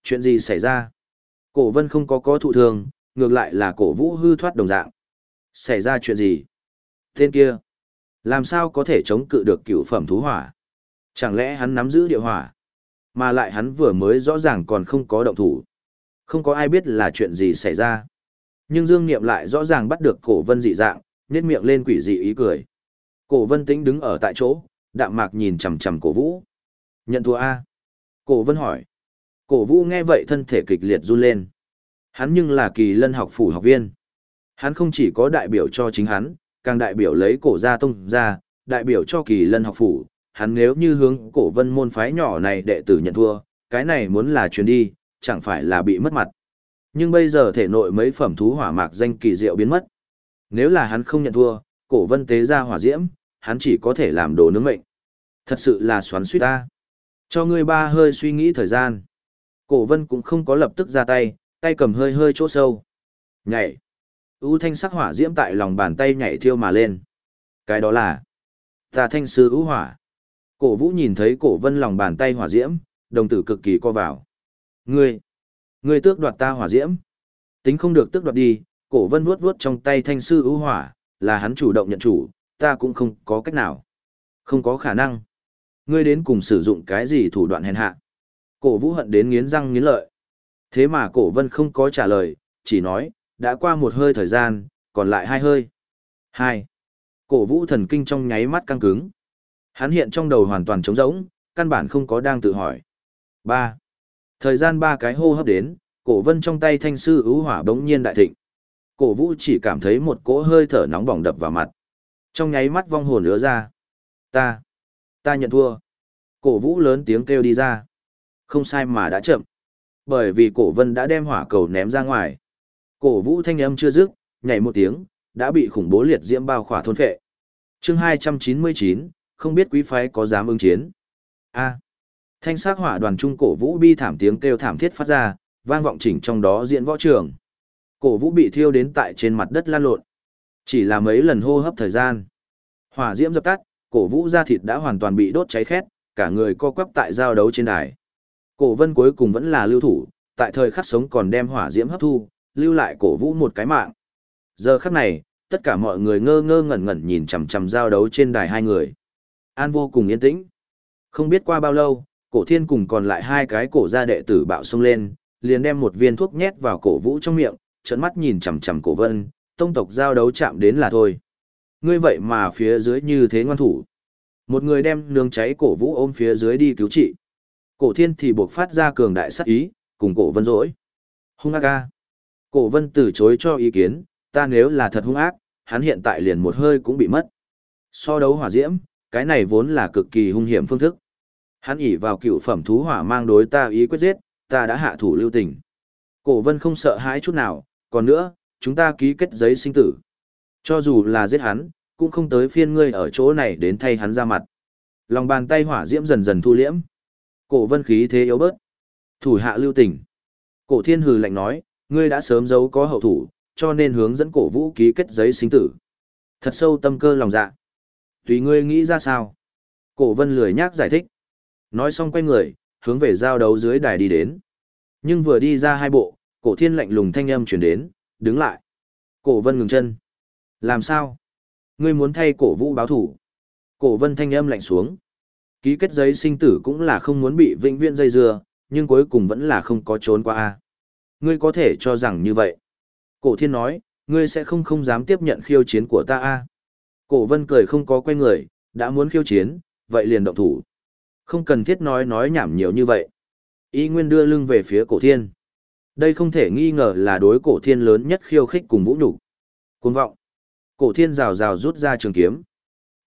Chuyện gì xảy ra? Cổ vân không có có thụ thương, ngược lại là cổ vũ hư thoát đồng dạng. Xảy ra chuyện gì? Tên kia, làm sao có thể chống cự được cựu phẩm thú hỏa? Chẳng lẽ hắn nắm giữ địa hỏa? Mà lại hắn vừa mới rõ ràng còn không có động thủ. Không có ai biết là chuyện gì xảy ra. Nhưng Dương Niệm lại rõ ràng bắt được cổ vân dị dạng, nhét miệng lên quỷ dị ý cười. Cổ vân tĩnh đứng ở tại chỗ, đạm mạc nhìn chằm chằm cổ vũ. Nhận thua A. Cổ vân hỏi. Cổ vũ nghe vậy thân thể kịch liệt run lên. Hắn nhưng là kỳ lân học phủ học viên. Hắn không chỉ có đại biểu cho chính hắn, càng đại biểu lấy cổ gia tông ra, đại biểu cho kỳ lân học phủ. Hắn nếu như hướng cổ vân môn phái nhỏ này đệ tử nhận thua, cái này muốn là chuyến đi, chẳng phải là bị mất mặt. Nhưng bây giờ thể nội mấy phẩm thú hỏa mạc danh kỳ diệu biến mất. Nếu là hắn không nhận thua, cổ vân tế ra hỏa diễm, hắn chỉ có thể làm đồ nướng mệnh. Thật sự là xoắn suýt ta. Cho ngươi ba hơi suy nghĩ thời gian. Cổ vân cũng không có lập tức ra tay, tay cầm hơi hơi chỗ sâu. Nhảy. ưu thanh sắc hỏa diễm tại lòng bàn tay nhảy thiêu mà lên. Cái đó là ta thanh sư ưu hỏa. Cổ vũ nhìn thấy cổ vân lòng bàn tay hỏa diễm, đồng tử cực kỳ co vào. Ngươi, ngươi tước đoạt ta hỏa diễm. Tính không được tước đoạt đi, cổ vân vuốt vuốt trong tay thanh sư ưu hỏa, là hắn chủ động nhận chủ, ta cũng không có cách nào. Không có khả năng. Ngươi đến cùng sử dụng cái gì thủ đoạn hèn hạ. Cổ vũ hận đến nghiến răng nghiến lợi. Thế mà cổ vân không có trả lời, chỉ nói, đã qua một hơi thời gian, còn lại hai hơi. Hai. Cổ vũ thần kinh trong nháy mắt căng cứng. Hắn hiện trong đầu hoàn toàn trống rỗng, căn bản không có đang tự hỏi. Ba. Thời gian ba cái hô hấp đến, cổ vân trong tay thanh sư ưu hỏa bỗng nhiên đại thịnh. Cổ vũ chỉ cảm thấy một cỗ hơi thở nóng bỏng đập vào mặt. Trong nháy mắt vong hồn ứa ra. Ta. Ta nhận thua. Cổ vũ lớn tiếng kêu đi ra. Không sai mà đã chậm. Bởi vì cổ vân đã đem hỏa cầu ném ra ngoài. Cổ vũ thanh âm chưa dứt, nhảy một tiếng, đã bị khủng bố liệt diễm bao khỏa thôn phệ. chương 299, không biết quý phái có dám ứng chiến. A. Thanh sắc hỏa đoàn trung cổ vũ bi thảm tiếng kêu thảm thiết phát ra, vang vọng chỉnh trong đó diễn võ trường. Cổ vũ bị thiêu đến tại trên mặt đất lan lộn. Chỉ là mấy lần hô hấp thời gian. Hỏa diễm dập tắt, cổ vũ da thịt đã hoàn toàn bị đốt cháy khét, cả người co quắp tại giao đấu trên đài. Cổ vân cuối cùng vẫn là lưu thủ, tại thời khắc sống còn đem hỏa diễm hấp thu, lưu lại cổ vũ một cái mạng. Giờ khắc này, tất cả mọi người ngơ ngơ ngẩn ngẩn nhìn chằm chằm giao đấu trên đài hai người. An vô cùng yên tĩnh. Không biết qua bao lâu, cổ thiên cùng còn lại hai cái cổ gia đệ tử bạo xông lên, liền đem một viên thuốc nhét vào cổ vũ trong miệng, trợn mắt nhìn chằm chằm cổ vân, tông tộc giao đấu chạm đến là thôi. Ngươi vậy mà phía dưới như thế ngoan thủ. Một người đem nướng cháy cổ vũ ôm phía dưới đi cứu trị. Cổ thiên thì buộc phát ra cường đại sát ý, cùng cổ vân rỗi. Hung ác ca. Cổ vân từ chối cho ý kiến, ta nếu là thật hung ác, hắn hiện tại liền một hơi cũng bị mất. So đấu hỏa diễm, cái này vốn là cực kỳ hung hiểm phương thức. Hắn ỉ vào cựu phẩm thú hỏa mang đối ta ý quyết giết, ta đã hạ thủ lưu tình. Cổ vân không sợ hãi chút nào, còn nữa, chúng ta ký kết giấy sinh tử. Cho dù là giết hắn, cũng không tới phiên ngươi ở chỗ này đến thay hắn ra mặt. Lòng bàn tay hỏa diễm dần dần thu liễm. Cổ vân khí thế yếu bớt. Thủ hạ lưu tình. Cổ thiên hừ lạnh nói, ngươi đã sớm giấu có hậu thủ, cho nên hướng dẫn cổ vũ ký kết giấy sinh tử. Thật sâu tâm cơ lòng dạ. Tùy ngươi nghĩ ra sao. Cổ vân lười nhác giải thích. Nói xong quay người, hướng về giao đấu dưới đài đi đến. Nhưng vừa đi ra hai bộ, cổ thiên lạnh lùng thanh âm chuyển đến, đứng lại. Cổ vân ngừng chân. Làm sao? Ngươi muốn thay cổ vũ báo thủ. Cổ vân thanh âm lạnh xuống. Ký kết giấy sinh tử cũng là không muốn bị vĩnh viễn dây dưa, nhưng cuối cùng vẫn là không có trốn qua a. Ngươi có thể cho rằng như vậy. Cổ thiên nói, Ngươi sẽ không không dám tiếp nhận khiêu chiến của ta a Cổ vân cười không có quay người, đã muốn khiêu chiến, vậy liền động thủ. Không cần thiết nói nói nhảm nhiều như vậy. Y Nguyên đưa lưng về phía cổ thiên. Đây không thể nghi ngờ là đối cổ thiên lớn nhất khiêu khích cùng vũ nhục Cuồng vọng. Cổ thiên rào rào rút ra trường kiếm.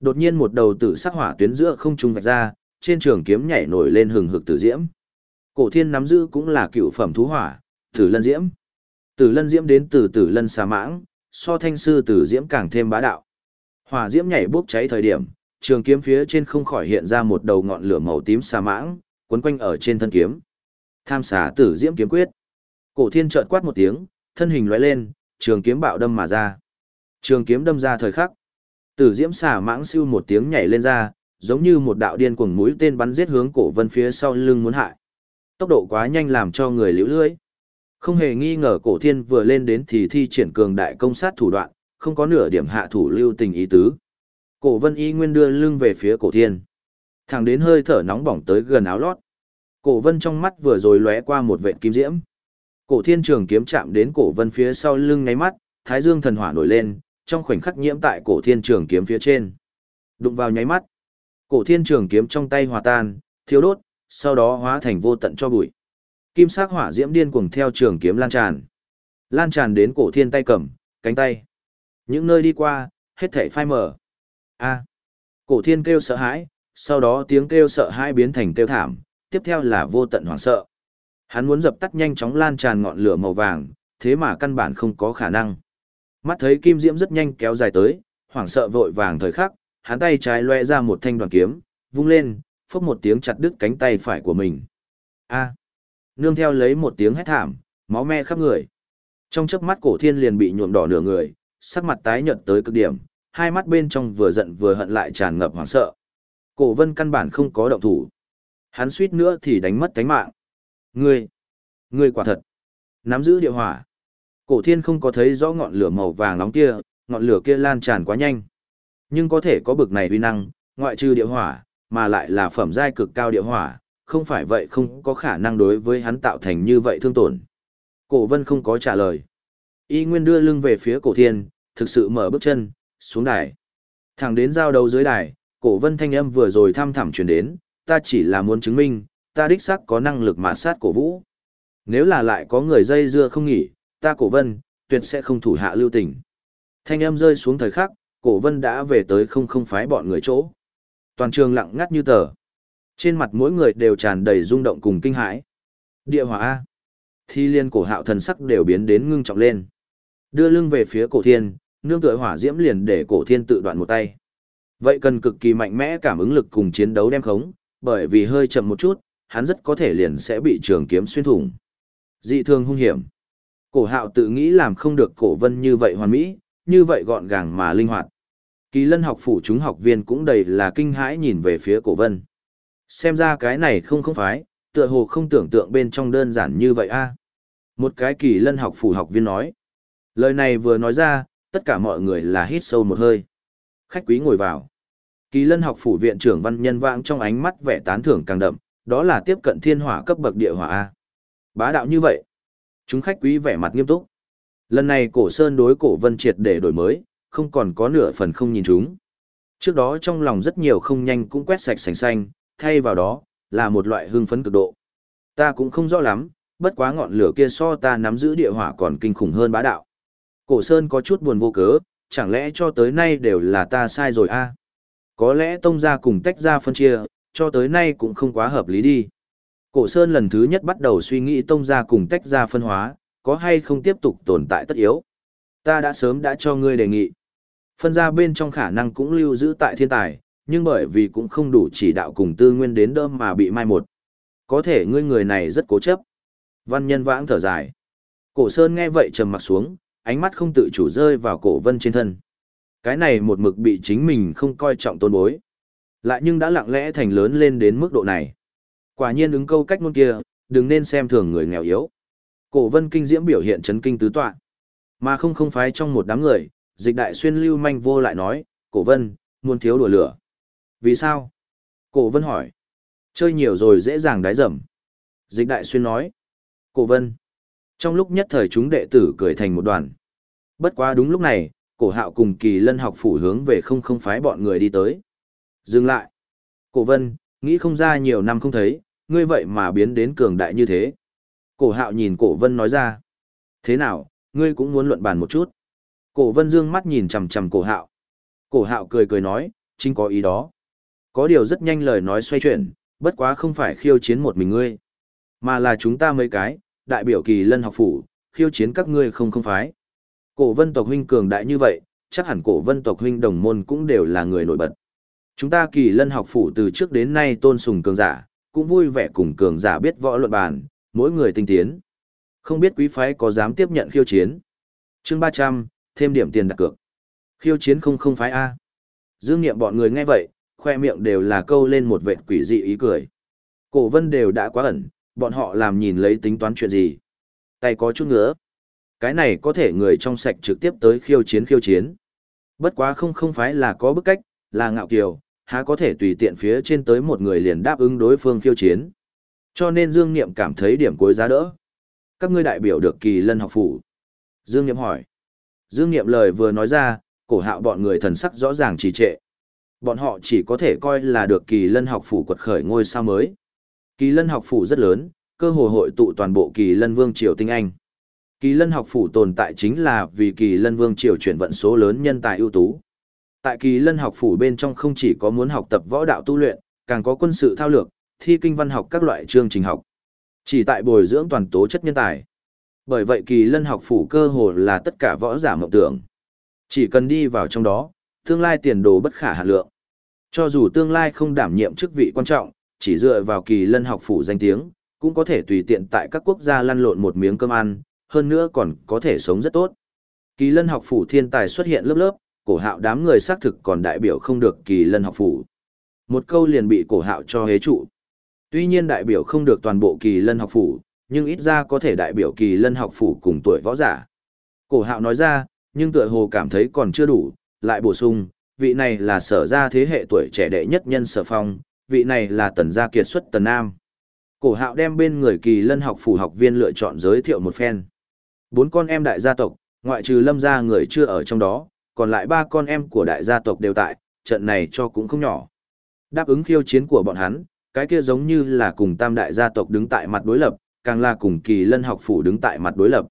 Đột nhiên một đầu tử sắc hỏa tuyến giữa không trung vạch ra, trên trường kiếm nhảy nổi lên hừng hực tử diễm. Cổ thiên nắm giữ cũng là cựu phẩm thú hỏa, tử lân diễm. Tử lân diễm đến từ tử lân Sa mãng, so thanh sư tử diễm càng thêm bá đạo. Hỏa diễm nhảy bốc cháy thời điểm, trường kiếm phía trên không khỏi hiện ra một đầu ngọn lửa màu tím sa mãng, quấn quanh ở trên thân kiếm. Tham xà tử diễm kiếm quyết. Cổ thiên chợt quát một tiếng, thân hình lóe lên, trường kiếm bạo đâm mà ra. Trường kiếm đâm ra thời khắc. Tử diễm xà mãng siêu một tiếng nhảy lên ra, giống như một đạo điên cuồng mũi tên bắn giết hướng cổ vân phía sau lưng muốn hại. Tốc độ quá nhanh làm cho người liễu lưỡi. Không hề nghi ngờ cổ thiên vừa lên đến thì thi triển cường đại công sát thủ đoạn, không có nửa điểm hạ thủ lưu tình ý tứ. Cổ vân y nguyên đưa lưng về phía cổ thiên. Thẳng đến hơi thở nóng bỏng tới gần áo lót. Cổ vân trong mắt vừa rồi lóe qua một vệt kim diễm. Cổ thiên trường kiếm chạm đến cổ vân phía sau lưng ngáy mắt, thái dương thần hỏa nổi lên, trong khoảnh khắc nhiễm tại cổ thiên trường kiếm phía trên. Đụng vào nháy mắt. Cổ thiên trường kiếm trong tay hòa tan, thiếu đốt, sau đó hóa thành vô tận cho bụi. Kim sắc hỏa diễm điên cuồng theo trường kiếm lan tràn. Lan tràn đến cổ thiên tay cầm, cánh tay. Những nơi đi qua, hết thảy phai mở. A. Cổ thiên kêu sợ hãi, sau đó tiếng kêu sợ hãi biến thành kêu thảm, tiếp theo là vô tận hoảng sợ. Hắn muốn dập tắt nhanh chóng lan tràn ngọn lửa màu vàng, thế mà căn bản không có khả năng. Mắt thấy kim diễm rất nhanh kéo dài tới, hoảng sợ vội vàng thời khắc, hắn tay trái loe ra một thanh đoàn kiếm, vung lên, phốc một tiếng chặt đứt cánh tay phải của mình. A. Nương theo lấy một tiếng hét thảm, máu me khắp người. Trong chớp mắt cổ thiên liền bị nhuộm đỏ nửa người, sắc mặt tái nhợt tới cực điểm, hai mắt bên trong vừa giận vừa hận lại tràn ngập hoảng sợ. Cổ vân căn bản không có động thủ. Hắn suýt nữa thì đánh mất tánh mạng. Ngươi, ngươi quả thật, nắm giữ địa hỏa. Cổ thiên không có thấy rõ ngọn lửa màu vàng nóng kia, ngọn lửa kia lan tràn quá nhanh. Nhưng có thể có bực này uy năng, ngoại trừ địa hỏa, mà lại là phẩm giai cực cao địa hỏa, không phải vậy không có khả năng đối với hắn tạo thành như vậy thương tổn. Cổ vân không có trả lời. Y Nguyên đưa lưng về phía cổ thiên, thực sự mở bước chân, xuống đài. Thẳng đến giao đầu dưới đài, cổ vân thanh âm vừa rồi thăm thẳm truyền đến, ta chỉ là muốn chứng minh, ta đích xác có năng lực mạt sát cổ vũ. Nếu là lại có người dây dưa không nghỉ, ta cổ vân, tuyệt sẽ không thủ hạ lưu tình. Thanh âm rơi xuống thời khắc, cổ vân đã về tới không không phái bọn người chỗ. Toàn trường lặng ngắt như tờ. Trên mặt mỗi người đều tràn đầy rung động cùng kinh hãi. Địa hỏa A. Thi liên cổ hạo thần sắc đều biến đến ngưng trọng lên. Đưa lưng về phía cổ thiên, nương tựa hỏa diễm liền để cổ thiên tự đoạn một tay. Vậy cần cực kỳ mạnh mẽ cảm ứng lực cùng chiến đấu đem khống, bởi vì hơi chậm một chút, hắn rất có thể liền sẽ bị trường kiếm xuyên thủng. Dị thường hung hiểm. Cổ hạo tự nghĩ làm không được cổ vân như vậy hoàn mỹ, như vậy gọn gàng mà linh hoạt. Kỳ lân học phủ chúng học viên cũng đầy là kinh hãi nhìn về phía cổ vân. Xem ra cái này không không phái, tựa hồ không tưởng tượng bên trong đơn giản như vậy a. Một cái kỳ lân học phủ học viên nói. Lời này vừa nói ra, tất cả mọi người là hít sâu một hơi. Khách quý ngồi vào. Kỳ lân học phủ viện trưởng văn nhân vãng trong ánh mắt vẻ tán thưởng càng đậm, đó là tiếp cận thiên hỏa cấp bậc địa hỏa A. Bá đạo như vậy. Chúng khách quý vẻ mặt nghiêm túc. Lần này cổ sơn đối cổ vân triệt để đổi mới, không còn có nửa phần không nhìn chúng. Trước đó trong lòng rất nhiều không nhanh cũng quét sạch sành xanh, thay vào đó, là một loại hưng phấn cực độ. Ta cũng không rõ lắm, bất quá ngọn lửa kia so ta nắm giữ địa hỏa còn kinh khủng hơn bá đạo. Cổ Sơn có chút buồn vô cớ, chẳng lẽ cho tới nay đều là ta sai rồi a? Có lẽ tông gia cùng tách ra phân chia, cho tới nay cũng không quá hợp lý đi. Cổ Sơn lần thứ nhất bắt đầu suy nghĩ tông gia cùng tách ra phân hóa, có hay không tiếp tục tồn tại tất yếu. Ta đã sớm đã cho ngươi đề nghị. Phân ra bên trong khả năng cũng lưu giữ tại thiên tài, nhưng bởi vì cũng không đủ chỉ đạo cùng tư nguyên đến đơm mà bị mai một. Có thể ngươi người này rất cố chấp. Văn nhân vãng thở dài. Cổ Sơn nghe vậy trầm mặt xuống, ánh mắt không tự chủ rơi vào cổ vân trên thân. Cái này một mực bị chính mình không coi trọng tôn bối. Lại nhưng đã lặng lẽ thành lớn lên đến mức độ này. Quả nhiên ứng câu cách ngôn kia, đừng nên xem thường người nghèo yếu. Cổ vân kinh diễm biểu hiện chấn kinh tứ tọa. Mà không không phái trong một đám người, dịch đại xuyên lưu manh vô lại nói, cổ vân, muốn thiếu đùa lửa. Vì sao? Cổ vân hỏi. Chơi nhiều rồi dễ dàng đái dầm. Dịch đại xuyên nói. Cổ vân. Trong lúc nhất thời chúng đệ tử cười thành một đoàn. Bất quá đúng lúc này, cổ hạo cùng kỳ lân học phủ hướng về không không phái bọn người đi tới. Dừng lại. Cổ vân, nghĩ không ra nhiều năm không thấy, ngươi vậy mà biến đến cường đại như thế. Cổ hạo nhìn cổ vân nói ra. Thế nào, ngươi cũng muốn luận bàn một chút. Cổ vân dương mắt nhìn chầm chầm cổ hạo. Cổ hạo cười cười nói, chính có ý đó. Có điều rất nhanh lời nói xoay chuyển, bất quá không phải khiêu chiến một mình ngươi, mà là chúng ta mấy cái, đại biểu kỳ lân học phủ, khiêu chiến các ngươi không không phái. Cổ vân tộc huynh cường đại như vậy, chắc hẳn cổ vân tộc huynh đồng môn cũng đều là người nổi bật. Chúng ta kỳ lân học phủ từ trước đến nay tôn sùng cường giả, cũng vui vẻ cùng cường giả biết võ luận bàn, mỗi người tinh tiến. Không biết quý phái có dám tiếp nhận khiêu chiến. chương 300, thêm điểm tiền đặt cược. Khiêu chiến không không phái A. Dương nghiệm bọn người nghe vậy, khoe miệng đều là câu lên một vệt quỷ dị ý cười. Cổ vân đều đã quá ẩn, bọn họ làm nhìn lấy tính toán chuyện gì. Tay có chút ngứa. Cái này có thể người trong sạch trực tiếp tới khiêu chiến khiêu chiến. Bất quá không không phái là có bức cách, là ngạo kiều, há có thể tùy tiện phía trên tới một người liền đáp ứng đối phương khiêu chiến. Cho nên Dương Niệm cảm thấy điểm cuối giá đỡ. Các ngươi đại biểu được kỳ lân học phủ. Dương Niệm hỏi. Dương Niệm lời vừa nói ra, cổ hạo bọn người thần sắc rõ ràng trì trệ. Bọn họ chỉ có thể coi là được kỳ lân học phủ quật khởi ngôi sao mới. Kỳ lân học phủ rất lớn, cơ hội hội tụ toàn bộ kỳ lân vương triều tinh anh. Kỳ lân học phủ tồn tại chính là vì kỳ lân vương triều chuyển vận số lớn nhân tài ưu tú. Tại kỳ lân học phủ bên trong không chỉ có muốn học tập võ đạo tu luyện, càng có quân sự thao lược, thi kinh văn học các loại chương trình học. Chỉ tại bồi dưỡng toàn tố chất nhân tài. Bởi vậy kỳ lân học phủ cơ hồ là tất cả võ giả mộng tưởng. Chỉ cần đi vào trong đó, tương lai tiền đồ bất khả hạn lượng. Cho dù tương lai không đảm nhiệm chức vị quan trọng, chỉ dựa vào kỳ lân học phủ danh tiếng, cũng có thể tùy tiện tại các quốc gia lăn lộn một miếng cơm ăn, hơn nữa còn có thể sống rất tốt. Kỳ lân học phủ thiên tài xuất hiện lớp lớp, cổ hạo đám người xác thực còn đại biểu không được kỳ lân học phủ. Một câu liền bị cổ hạo cho hế trụ. Tuy nhiên đại biểu không được toàn bộ kỳ lân học phủ, nhưng ít ra có thể đại biểu kỳ lân học phủ cùng tuổi võ giả. Cổ hạo nói ra, nhưng tựa hồ cảm thấy còn chưa đủ, lại bổ sung, vị này là sở gia thế hệ tuổi trẻ đệ nhất nhân sở phong, vị này là tần gia kiệt xuất tần nam. Cổ hạo đem bên người kỳ lân học phủ học viên lựa chọn giới thiệu một phen. Bốn con em đại gia tộc, ngoại trừ lâm gia người chưa ở trong đó, còn lại ba con em của đại gia tộc đều tại, trận này cho cũng không nhỏ. Đáp ứng khiêu chiến của bọn hắn, cái kia giống như là cùng tam đại gia tộc đứng tại mặt đối lập, càng là cùng kỳ lân học phủ đứng tại mặt đối lập.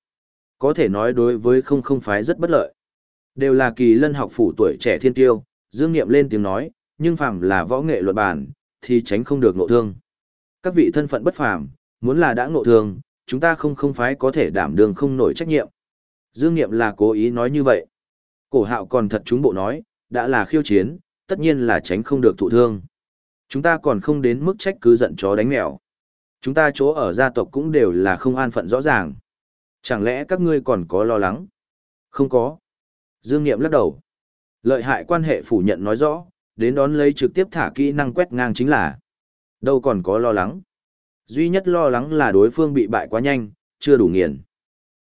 Có thể nói đối với không không phái rất bất lợi. Đều là kỳ lân học phủ tuổi trẻ thiên tiêu, dương nghiệm lên tiếng nói, nhưng phàm là võ nghệ luật bản, thì tránh không được ngộ thương. Các vị thân phận bất phàm, muốn là đã ngộ thương, chúng ta không không phái có thể đảm đường không nổi trách nhiệm. Dương nghiệm là cố ý nói như vậy. Cổ hạo còn thật chúng bộ nói, đã là khiêu chiến, tất nhiên là tránh không được thụ thương. Chúng ta còn không đến mức trách cứ giận chó đánh mèo. Chúng ta chỗ ở gia tộc cũng đều là không an phận rõ ràng. Chẳng lẽ các ngươi còn có lo lắng? Không có. Dương Niệm lắc đầu. Lợi hại quan hệ phủ nhận nói rõ, đến đón lấy trực tiếp thả kỹ năng quét ngang chính là. Đâu còn có lo lắng. Duy nhất lo lắng là đối phương bị bại quá nhanh, chưa đủ nghiền.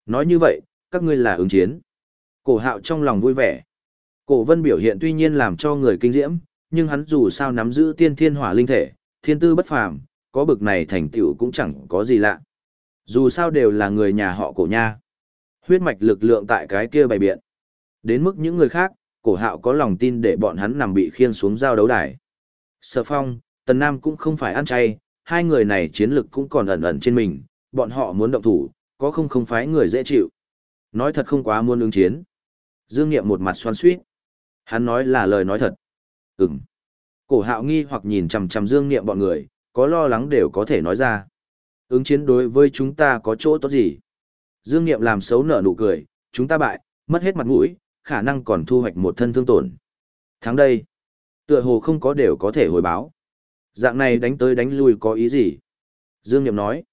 Nói như vậy, các ngươi là ứng chiến. Cổ hạo trong lòng vui vẻ. Cổ vân biểu hiện tuy nhiên làm cho người kinh diễm, nhưng hắn dù sao nắm giữ tiên thiên hỏa linh thể, thiên tư bất phàm, có bực này thành tựu cũng chẳng có gì lạ. Dù sao đều là người nhà họ cổ nha. Huyết mạch lực lượng tại cái kia bày biện. Đến mức những người khác, cổ hạo có lòng tin để bọn hắn nằm bị khiên xuống giao đấu đài. Sở phong, tần nam cũng không phải ăn chay, hai người này chiến lực cũng còn ẩn ẩn trên mình, bọn họ muốn động thủ, có không không phái người dễ chịu. Nói thật không quá muôn ứng chiến. Dương Nghiệm một mặt xoan suýt. Hắn nói là lời nói thật. Ừm. Cổ hạo nghi hoặc nhìn chằm chằm Dương Nghiệm bọn người, có lo lắng đều có thể nói ra. Ứng chiến đối với chúng ta có chỗ tốt gì? Dương Nghiệm làm xấu nở nụ cười, chúng ta bại, mất hết mặt mũi, khả năng còn thu hoạch một thân thương tổn. Tháng đây, tựa hồ không có đều có thể hồi báo. Dạng này đánh tới đánh lui có ý gì? Dương Niệm nói.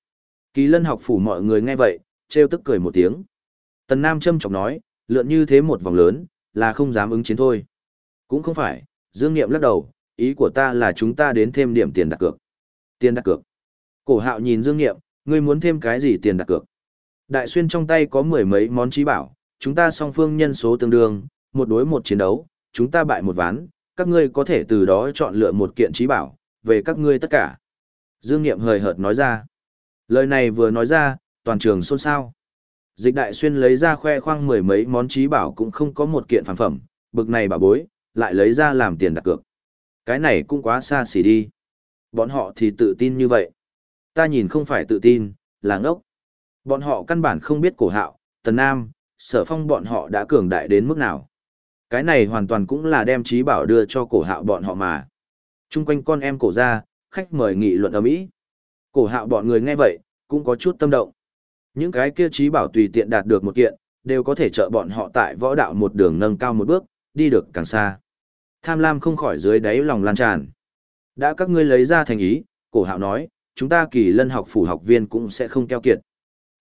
Kỳ lân học phủ mọi người nghe vậy, trêu tức cười một tiếng. Tần Nam châm chọc nói, lượn như thế một vòng lớn, là không dám ứng chiến thôi. Cũng không phải, Dương Niệm lắc đầu, ý của ta là chúng ta đến thêm điểm tiền đặt cược. Tiền đặt cược. Cổ hạo nhìn Dương Niệm, ngươi muốn thêm cái gì tiền đặt cược? Đại xuyên trong tay có mười mấy món trí bảo, chúng ta song phương nhân số tương đương, một đối một chiến đấu, chúng ta bại một ván, các ngươi có thể từ đó chọn lựa một kiện trí bảo, về các ngươi tất cả. Dương Niệm hời hợt nói ra. Lời này vừa nói ra, toàn trường xôn xao. Dịch đại xuyên lấy ra khoe khoang mười mấy món trí bảo cũng không có một kiện phản phẩm, bực này bà bối, lại lấy ra làm tiền đặt cược. Cái này cũng quá xa xỉ đi. Bọn họ thì tự tin như vậy. Ta nhìn không phải tự tin, là ngốc. Bọn họ căn bản không biết cổ hạo, tần nam, sở phong bọn họ đã cường đại đến mức nào. Cái này hoàn toàn cũng là đem trí bảo đưa cho cổ hạo bọn họ mà. Trung quanh con em cổ ra, khách mời nghị luận ở Mỹ. Cổ hạo bọn người nghe vậy, cũng có chút tâm động. Những cái kia trí bảo tùy tiện đạt được một kiện, đều có thể trợ bọn họ tại võ đạo một đường nâng cao một bước, đi được càng xa. Tham lam không khỏi dưới đáy lòng lan tràn. Đã các ngươi lấy ra thành ý, cổ hạo nói, chúng ta kỳ lân học phủ học viên cũng sẽ không keo kiệt.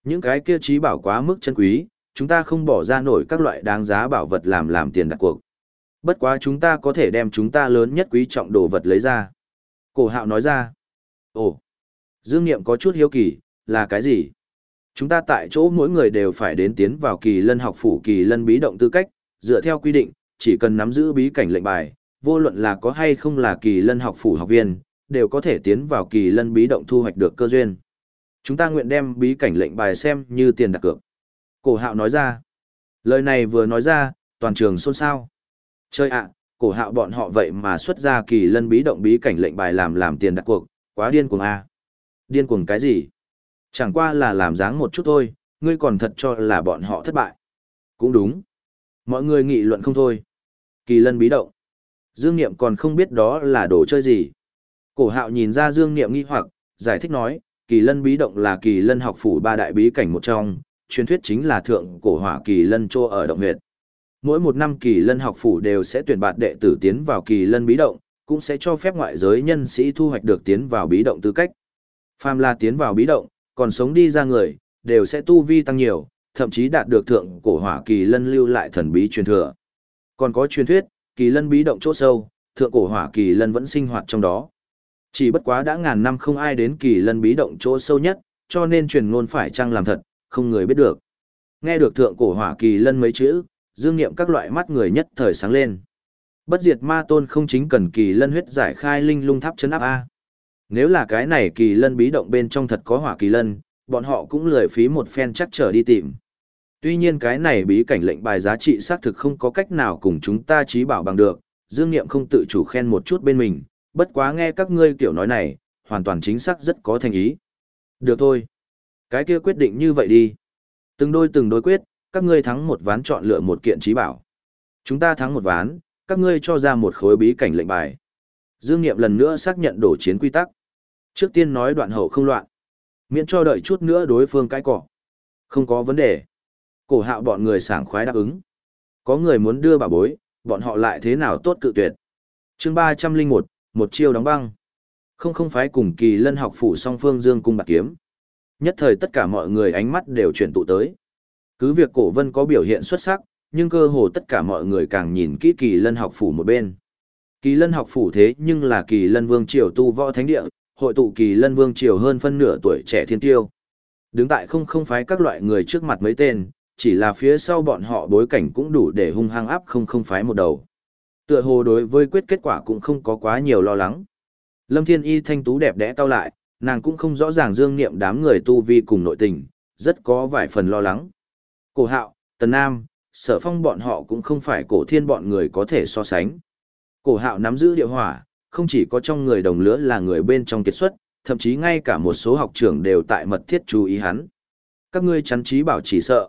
Những cái kia trí bảo quá mức chân quý, chúng ta không bỏ ra nổi các loại đáng giá bảo vật làm làm tiền đặt cuộc. Bất quá chúng ta có thể đem chúng ta lớn nhất quý trọng đồ vật lấy ra. Cổ hạo nói ra. Ồ, Dương Niệm có chút hiếu kỳ, là cái gì? Chúng ta tại chỗ mỗi người đều phải đến tiến vào kỳ lân học phủ kỳ lân bí động tư cách, dựa theo quy định, chỉ cần nắm giữ bí cảnh lệnh bài, vô luận là có hay không là kỳ lân học phủ học viên, đều có thể tiến vào kỳ lân bí động thu hoạch được cơ duyên. Chúng ta nguyện đem bí cảnh lệnh bài xem như tiền đặt cược. Cổ hạo nói ra. Lời này vừa nói ra, toàn trường xôn xao. Chơi ạ, cổ hạo bọn họ vậy mà xuất ra kỳ lân bí động bí cảnh lệnh bài làm làm tiền đặt cuộc, quá điên cuồng a. Điên cuồng cái gì? Chẳng qua là làm dáng một chút thôi, ngươi còn thật cho là bọn họ thất bại. Cũng đúng. Mọi người nghị luận không thôi. Kỳ lân bí động. Dương Niệm còn không biết đó là đồ chơi gì. Cổ hạo nhìn ra Dương Niệm nghi hoặc, giải thích nói, kỳ lân bí động là kỳ lân học phủ ba đại bí cảnh một trong, truyền thuyết chính là thượng cổ hỏa kỳ lân trô ở động huyệt. Mỗi một năm kỳ lân học phủ đều sẽ tuyển bạt đệ tử tiến vào kỳ lân bí động, cũng sẽ cho phép ngoại giới nhân sĩ thu hoạch được tiến vào bí động tư cách. Phàm là tiến vào bí động, còn sống đi ra người, đều sẽ tu vi tăng nhiều, thậm chí đạt được thượng cổ hỏa kỳ lân lưu lại thần bí truyền thừa. Còn có truyền thuyết, kỳ lân bí động chỗ sâu, thượng cổ hỏa kỳ lân vẫn sinh hoạt trong đó. Chỉ bất quá đã ngàn năm không ai đến kỳ lân bí động chỗ sâu nhất, cho nên truyền ngôn phải chăng làm thật, không người biết được. Nghe được thượng cổ hỏa kỳ lân mấy chữ, dương nghiệm các loại mắt người nhất thời sáng lên. Bất diệt ma tôn không chính cần kỳ lân huyết giải khai linh lung tháp chấn áp A. Nếu là cái này kỳ lân bí động bên trong thật có hỏa kỳ lân, bọn họ cũng lười phí một phen chắc trở đi tìm. Tuy nhiên cái này bí cảnh lệnh bài giá trị xác thực không có cách nào cùng chúng ta trí bảo bằng được, Dương Niệm không tự chủ khen một chút bên mình, bất quá nghe các ngươi kiểu nói này, hoàn toàn chính xác rất có thành ý. Được thôi. Cái kia quyết định như vậy đi. Từng đôi từng đôi quyết, các ngươi thắng một ván chọn lựa một kiện trí bảo. Chúng ta thắng một ván, các ngươi cho ra một khối bí cảnh lệnh bài. Dương Niệm lần nữa xác nhận đổ chiến quy tắc. Trước tiên nói đoạn hậu không loạn. Miễn cho đợi chút nữa đối phương cãi cọ. Không có vấn đề. Cổ hạo bọn người sảng khoái đáp ứng. Có người muốn đưa bà bối, bọn họ lại thế nào tốt cự tuyệt. chương ba trăm linh một một chiêu đóng băng. Không không phái cùng kỳ lân học phủ song phương dương cung bạc kiếm. Nhất thời tất cả mọi người ánh mắt đều chuyển tụ tới. Cứ việc cổ vân có biểu hiện xuất sắc, nhưng cơ hồ tất cả mọi người càng nhìn kỹ kỳ lân học phủ một bên. Kỳ lân học phủ thế nhưng là kỳ lân vương triều tu võ thánh địa, hội tụ kỳ lân vương triều hơn phân nửa tuổi trẻ thiên tiêu. Đứng tại không không phái các loại người trước mặt mấy tên, chỉ là phía sau bọn họ bối cảnh cũng đủ để hung hăng áp không không phái một đầu. Tựa hồ đối với quyết kết quả cũng không có quá nhiều lo lắng. Lâm Thiên Y thanh tú đẹp đẽ tao lại, nàng cũng không rõ ràng dương niệm đám người tu vi cùng nội tình, rất có vài phần lo lắng. Cổ hạo, tần nam, sở phong bọn họ cũng không phải cổ thiên bọn người có thể so sánh. Cổ hạo nắm giữ địa hỏa, không chỉ có trong người đồng lứa là người bên trong kiệt xuất, thậm chí ngay cả một số học trưởng đều tại mật thiết chú ý hắn. Các ngươi chắn trí bảo chỉ sợ.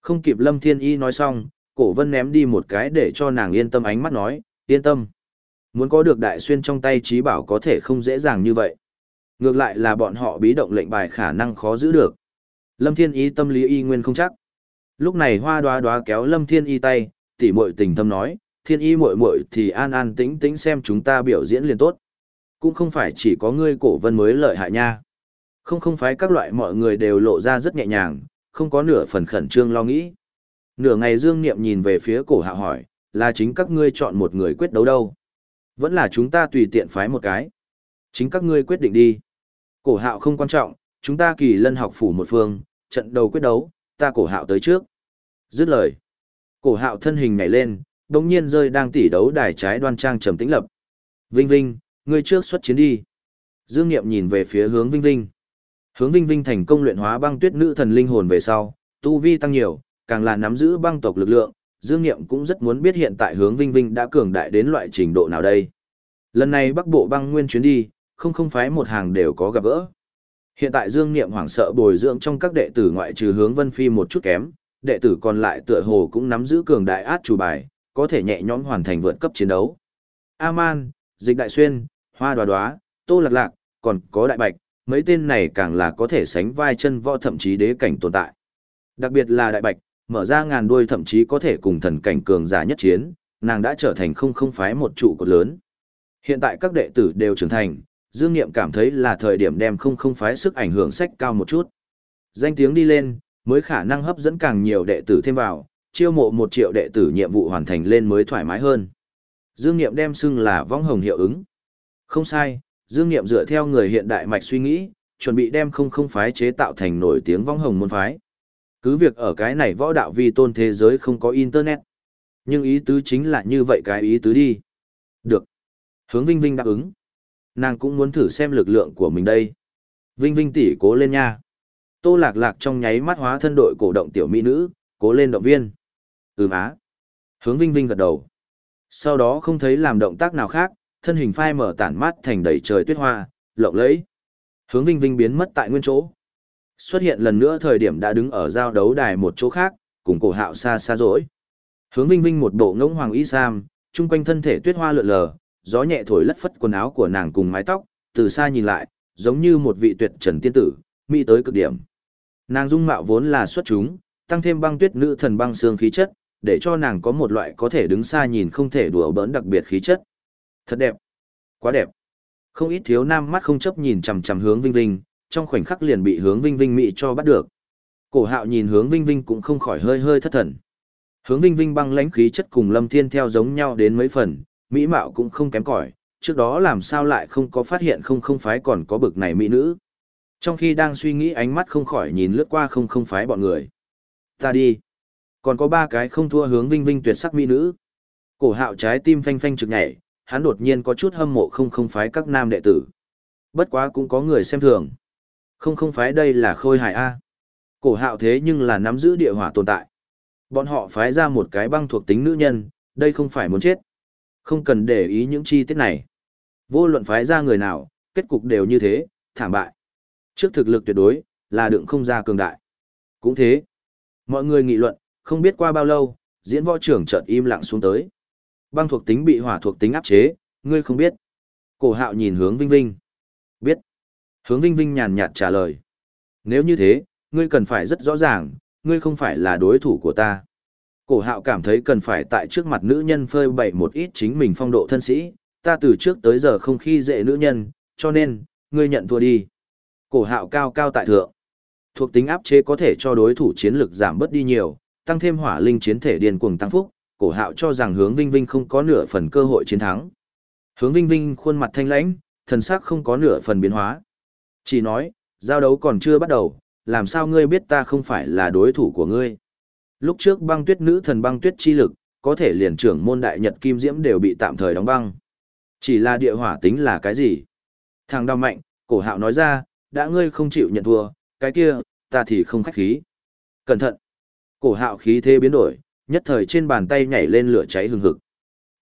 Không kịp Lâm Thiên Y nói xong, cổ vân ném đi một cái để cho nàng yên tâm ánh mắt nói, yên tâm. Muốn có được đại xuyên trong tay trí bảo có thể không dễ dàng như vậy. Ngược lại là bọn họ bí động lệnh bài khả năng khó giữ được. Lâm Thiên Y tâm lý y nguyên không chắc. Lúc này hoa đoá đoá kéo Lâm Thiên Y tay, tỉ muội tình thâm nói, Thiên Y muội muội thì an an tĩnh tĩnh xem chúng ta biểu diễn liền tốt. Cũng không phải chỉ có ngươi cổ vân mới lợi hại nha. Không không phải các loại mọi người đều lộ ra rất nhẹ nhàng, không có nửa phần khẩn trương lo nghĩ. Nửa ngày Dương Niệm nhìn về phía cổ hạ hỏi, là chính các ngươi chọn một người quyết đấu đâu? Vẫn là chúng ta tùy tiện phái một cái. Chính các ngươi quyết định đi. Cổ hạo không quan trọng, chúng ta kỳ lân học phủ một phương, trận đầu quyết đấu, ta cổ hạo tới trước. Dứt lời. Cổ hạo thân hình nhảy lên, đồng nhiên rơi đang tỉ đấu đài trái đoan trang trầm tĩnh lập. Vinh Vinh, ngươi trước xuất chiến đi. Dương Niệm nhìn về phía hướng Vinh Vinh. Hướng Vinh Vinh thành công luyện hóa băng tuyết nữ thần linh hồn về sau, tu vi tăng nhiều, càng là nắm giữ băng tộc lực lượng, Dương Niệm cũng rất muốn biết hiện tại hướng Vinh Vinh đã cường đại đến loại trình độ nào đây. Lần này Bắc Bộ băng nguyên chuyến đi, không không phái một hàng đều có gặp gỡ. Hiện tại Dương Niệm hoảng sợ bồi dưỡng trong các đệ tử ngoại trừ hướng Vân Phi một chút kém, đệ tử còn lại tựa hồ cũng nắm giữ cường đại át chủ bài, có thể nhẹ nhõm hoàn thành vượt cấp chiến đấu. Aman, Dịch Đại Xuyên, Hoa Đoá Đoá, Tô Lạc Lạc, còn có Đại Bạch, mấy tên này càng là có thể sánh vai chân võ thậm chí đế cảnh tồn tại. Đặc biệt là Đại Bạch, mở ra ngàn đuôi thậm chí có thể cùng thần cảnh cường giả nhất chiến, nàng đã trở thành không không phái một trụ cột lớn. Hiện tại các đệ tử đều trưởng thành, Dương Niệm cảm thấy là thời điểm đem không không phái sức ảnh hưởng sách cao một chút. Danh tiếng đi lên, mới khả năng hấp dẫn càng nhiều đệ tử thêm vào, chiêu mộ một triệu đệ tử nhiệm vụ hoàn thành lên mới thoải mái hơn. Dương Niệm đem xưng là vong hồng hiệu ứng. Không sai, Dương Niệm dựa theo người hiện đại mạch suy nghĩ, chuẩn bị đem không không phái chế tạo thành nổi tiếng vong hồng môn phái. Cứ việc ở cái này võ đạo vi tôn thế giới không có internet. Nhưng ý tứ chính là như vậy cái ý tứ đi. Được. Hướng Vinh Vinh đáp ứng. Nàng cũng muốn thử xem lực lượng của mình đây. Vinh Vinh tỷ cố lên nha. Tô lạc lạc trong nháy mắt hóa thân đội cổ động tiểu mỹ nữ, cố lên động viên. Ừm á. Hướng Vinh Vinh gật đầu. Sau đó không thấy làm động tác nào khác, thân hình phai mở tản mát thành đầy trời tuyết hoa, lộng lẫy. Hướng Vinh Vinh biến mất tại nguyên chỗ. Xuất hiện lần nữa thời điểm đã đứng ở giao đấu đài một chỗ khác, cùng cổ hạo xa xa rỗi. Hướng Vinh Vinh một bộ ngỗng hoàng y sam, chung quanh thân thể tuyết hoa lượn lờ, gió nhẹ thổi lất phất quần áo của nàng cùng mái tóc, từ xa nhìn lại, giống như một vị tuyệt trần tiên tử, mỹ tới cực điểm. Nàng dung mạo vốn là xuất chúng, tăng thêm băng tuyết nữ thần băng xương khí chất, để cho nàng có một loại có thể đứng xa nhìn không thể đùa bỡn đặc biệt khí chất. Thật đẹp. Quá đẹp. Không ít thiếu nam mắt không chấp nhìn chằm chằm hướng Vinh Vinh, trong khoảnh khắc liền bị hướng Vinh Vinh mị cho bắt được. Cổ Hạo nhìn hướng Vinh Vinh cũng không khỏi hơi hơi thất thần. Hướng Vinh Vinh băng lãnh khí chất cùng Lâm Thiên theo giống nhau đến mấy phần, mỹ mạo cũng không kém cỏi, trước đó làm sao lại không có phát hiện không không phái còn có bực này mỹ nữ. Trong khi đang suy nghĩ ánh mắt không khỏi nhìn lướt qua không không phái bọn người. Ta đi. Còn có ba cái không thua hướng Vinh Vinh tuyệt sắc mỹ nữ. Cổ hạo trái tim phanh phanh trực nhảy, hắn đột nhiên có chút hâm mộ không không phái các nam đệ tử. Bất quá cũng có người xem thường. Không không phái đây là khôi hài A. Cổ hạo thế nhưng là nắm giữ địa hỏa tồn tại. Bọn họ phái ra một cái băng thuộc tính nữ nhân, đây không phải muốn chết. Không cần để ý những chi tiết này. Vô luận phái ra người nào, kết cục đều như thế, thảm bại. Trước thực lực tuyệt đối, là đựng không ra cường đại. Cũng thế. Mọi người nghị luận, không biết qua bao lâu, diễn võ trưởng chợt im lặng xuống tới. Băng thuộc tính bị hỏa thuộc tính áp chế, ngươi không biết. Cổ hạo nhìn hướng Vinh Vinh. Biết. Hướng Vinh Vinh nhàn nhạt trả lời. Nếu như thế, ngươi cần phải rất rõ ràng, ngươi không phải là đối thủ của ta. Cổ hạo cảm thấy cần phải tại trước mặt nữ nhân phơi bày một ít chính mình phong độ thân sĩ, ta từ trước tới giờ không khi dễ nữ nhân, cho nên, ngươi nhận thua đi. Cổ hạo cao cao tại thượng. Thuộc tính áp chế có thể cho đối thủ chiến lực giảm bớt đi nhiều, tăng thêm hỏa linh chiến thể điên cuồng tăng phúc, cổ hạo cho rằng hướng Vinh Vinh không có nửa phần cơ hội chiến thắng. Hướng Vinh Vinh khuôn mặt thanh lãnh, thần sắc không có nửa phần biến hóa. Chỉ nói, giao đấu còn chưa bắt đầu, làm sao ngươi biết ta không phải là đối thủ của ngươi. Lúc trước băng tuyết nữ thần băng tuyết chi lực, có thể liền trưởng môn đại nhật kim diễm đều bị tạm thời đóng băng. Chỉ là địa hỏa tính là cái gì? Thằng đau mạnh, cổ hạo nói ra, đã ngươi không chịu nhận thua, cái kia, ta thì không khách khí. Cẩn thận! Cổ hạo khí thế biến đổi, nhất thời trên bàn tay nhảy lên lửa cháy hừng hực.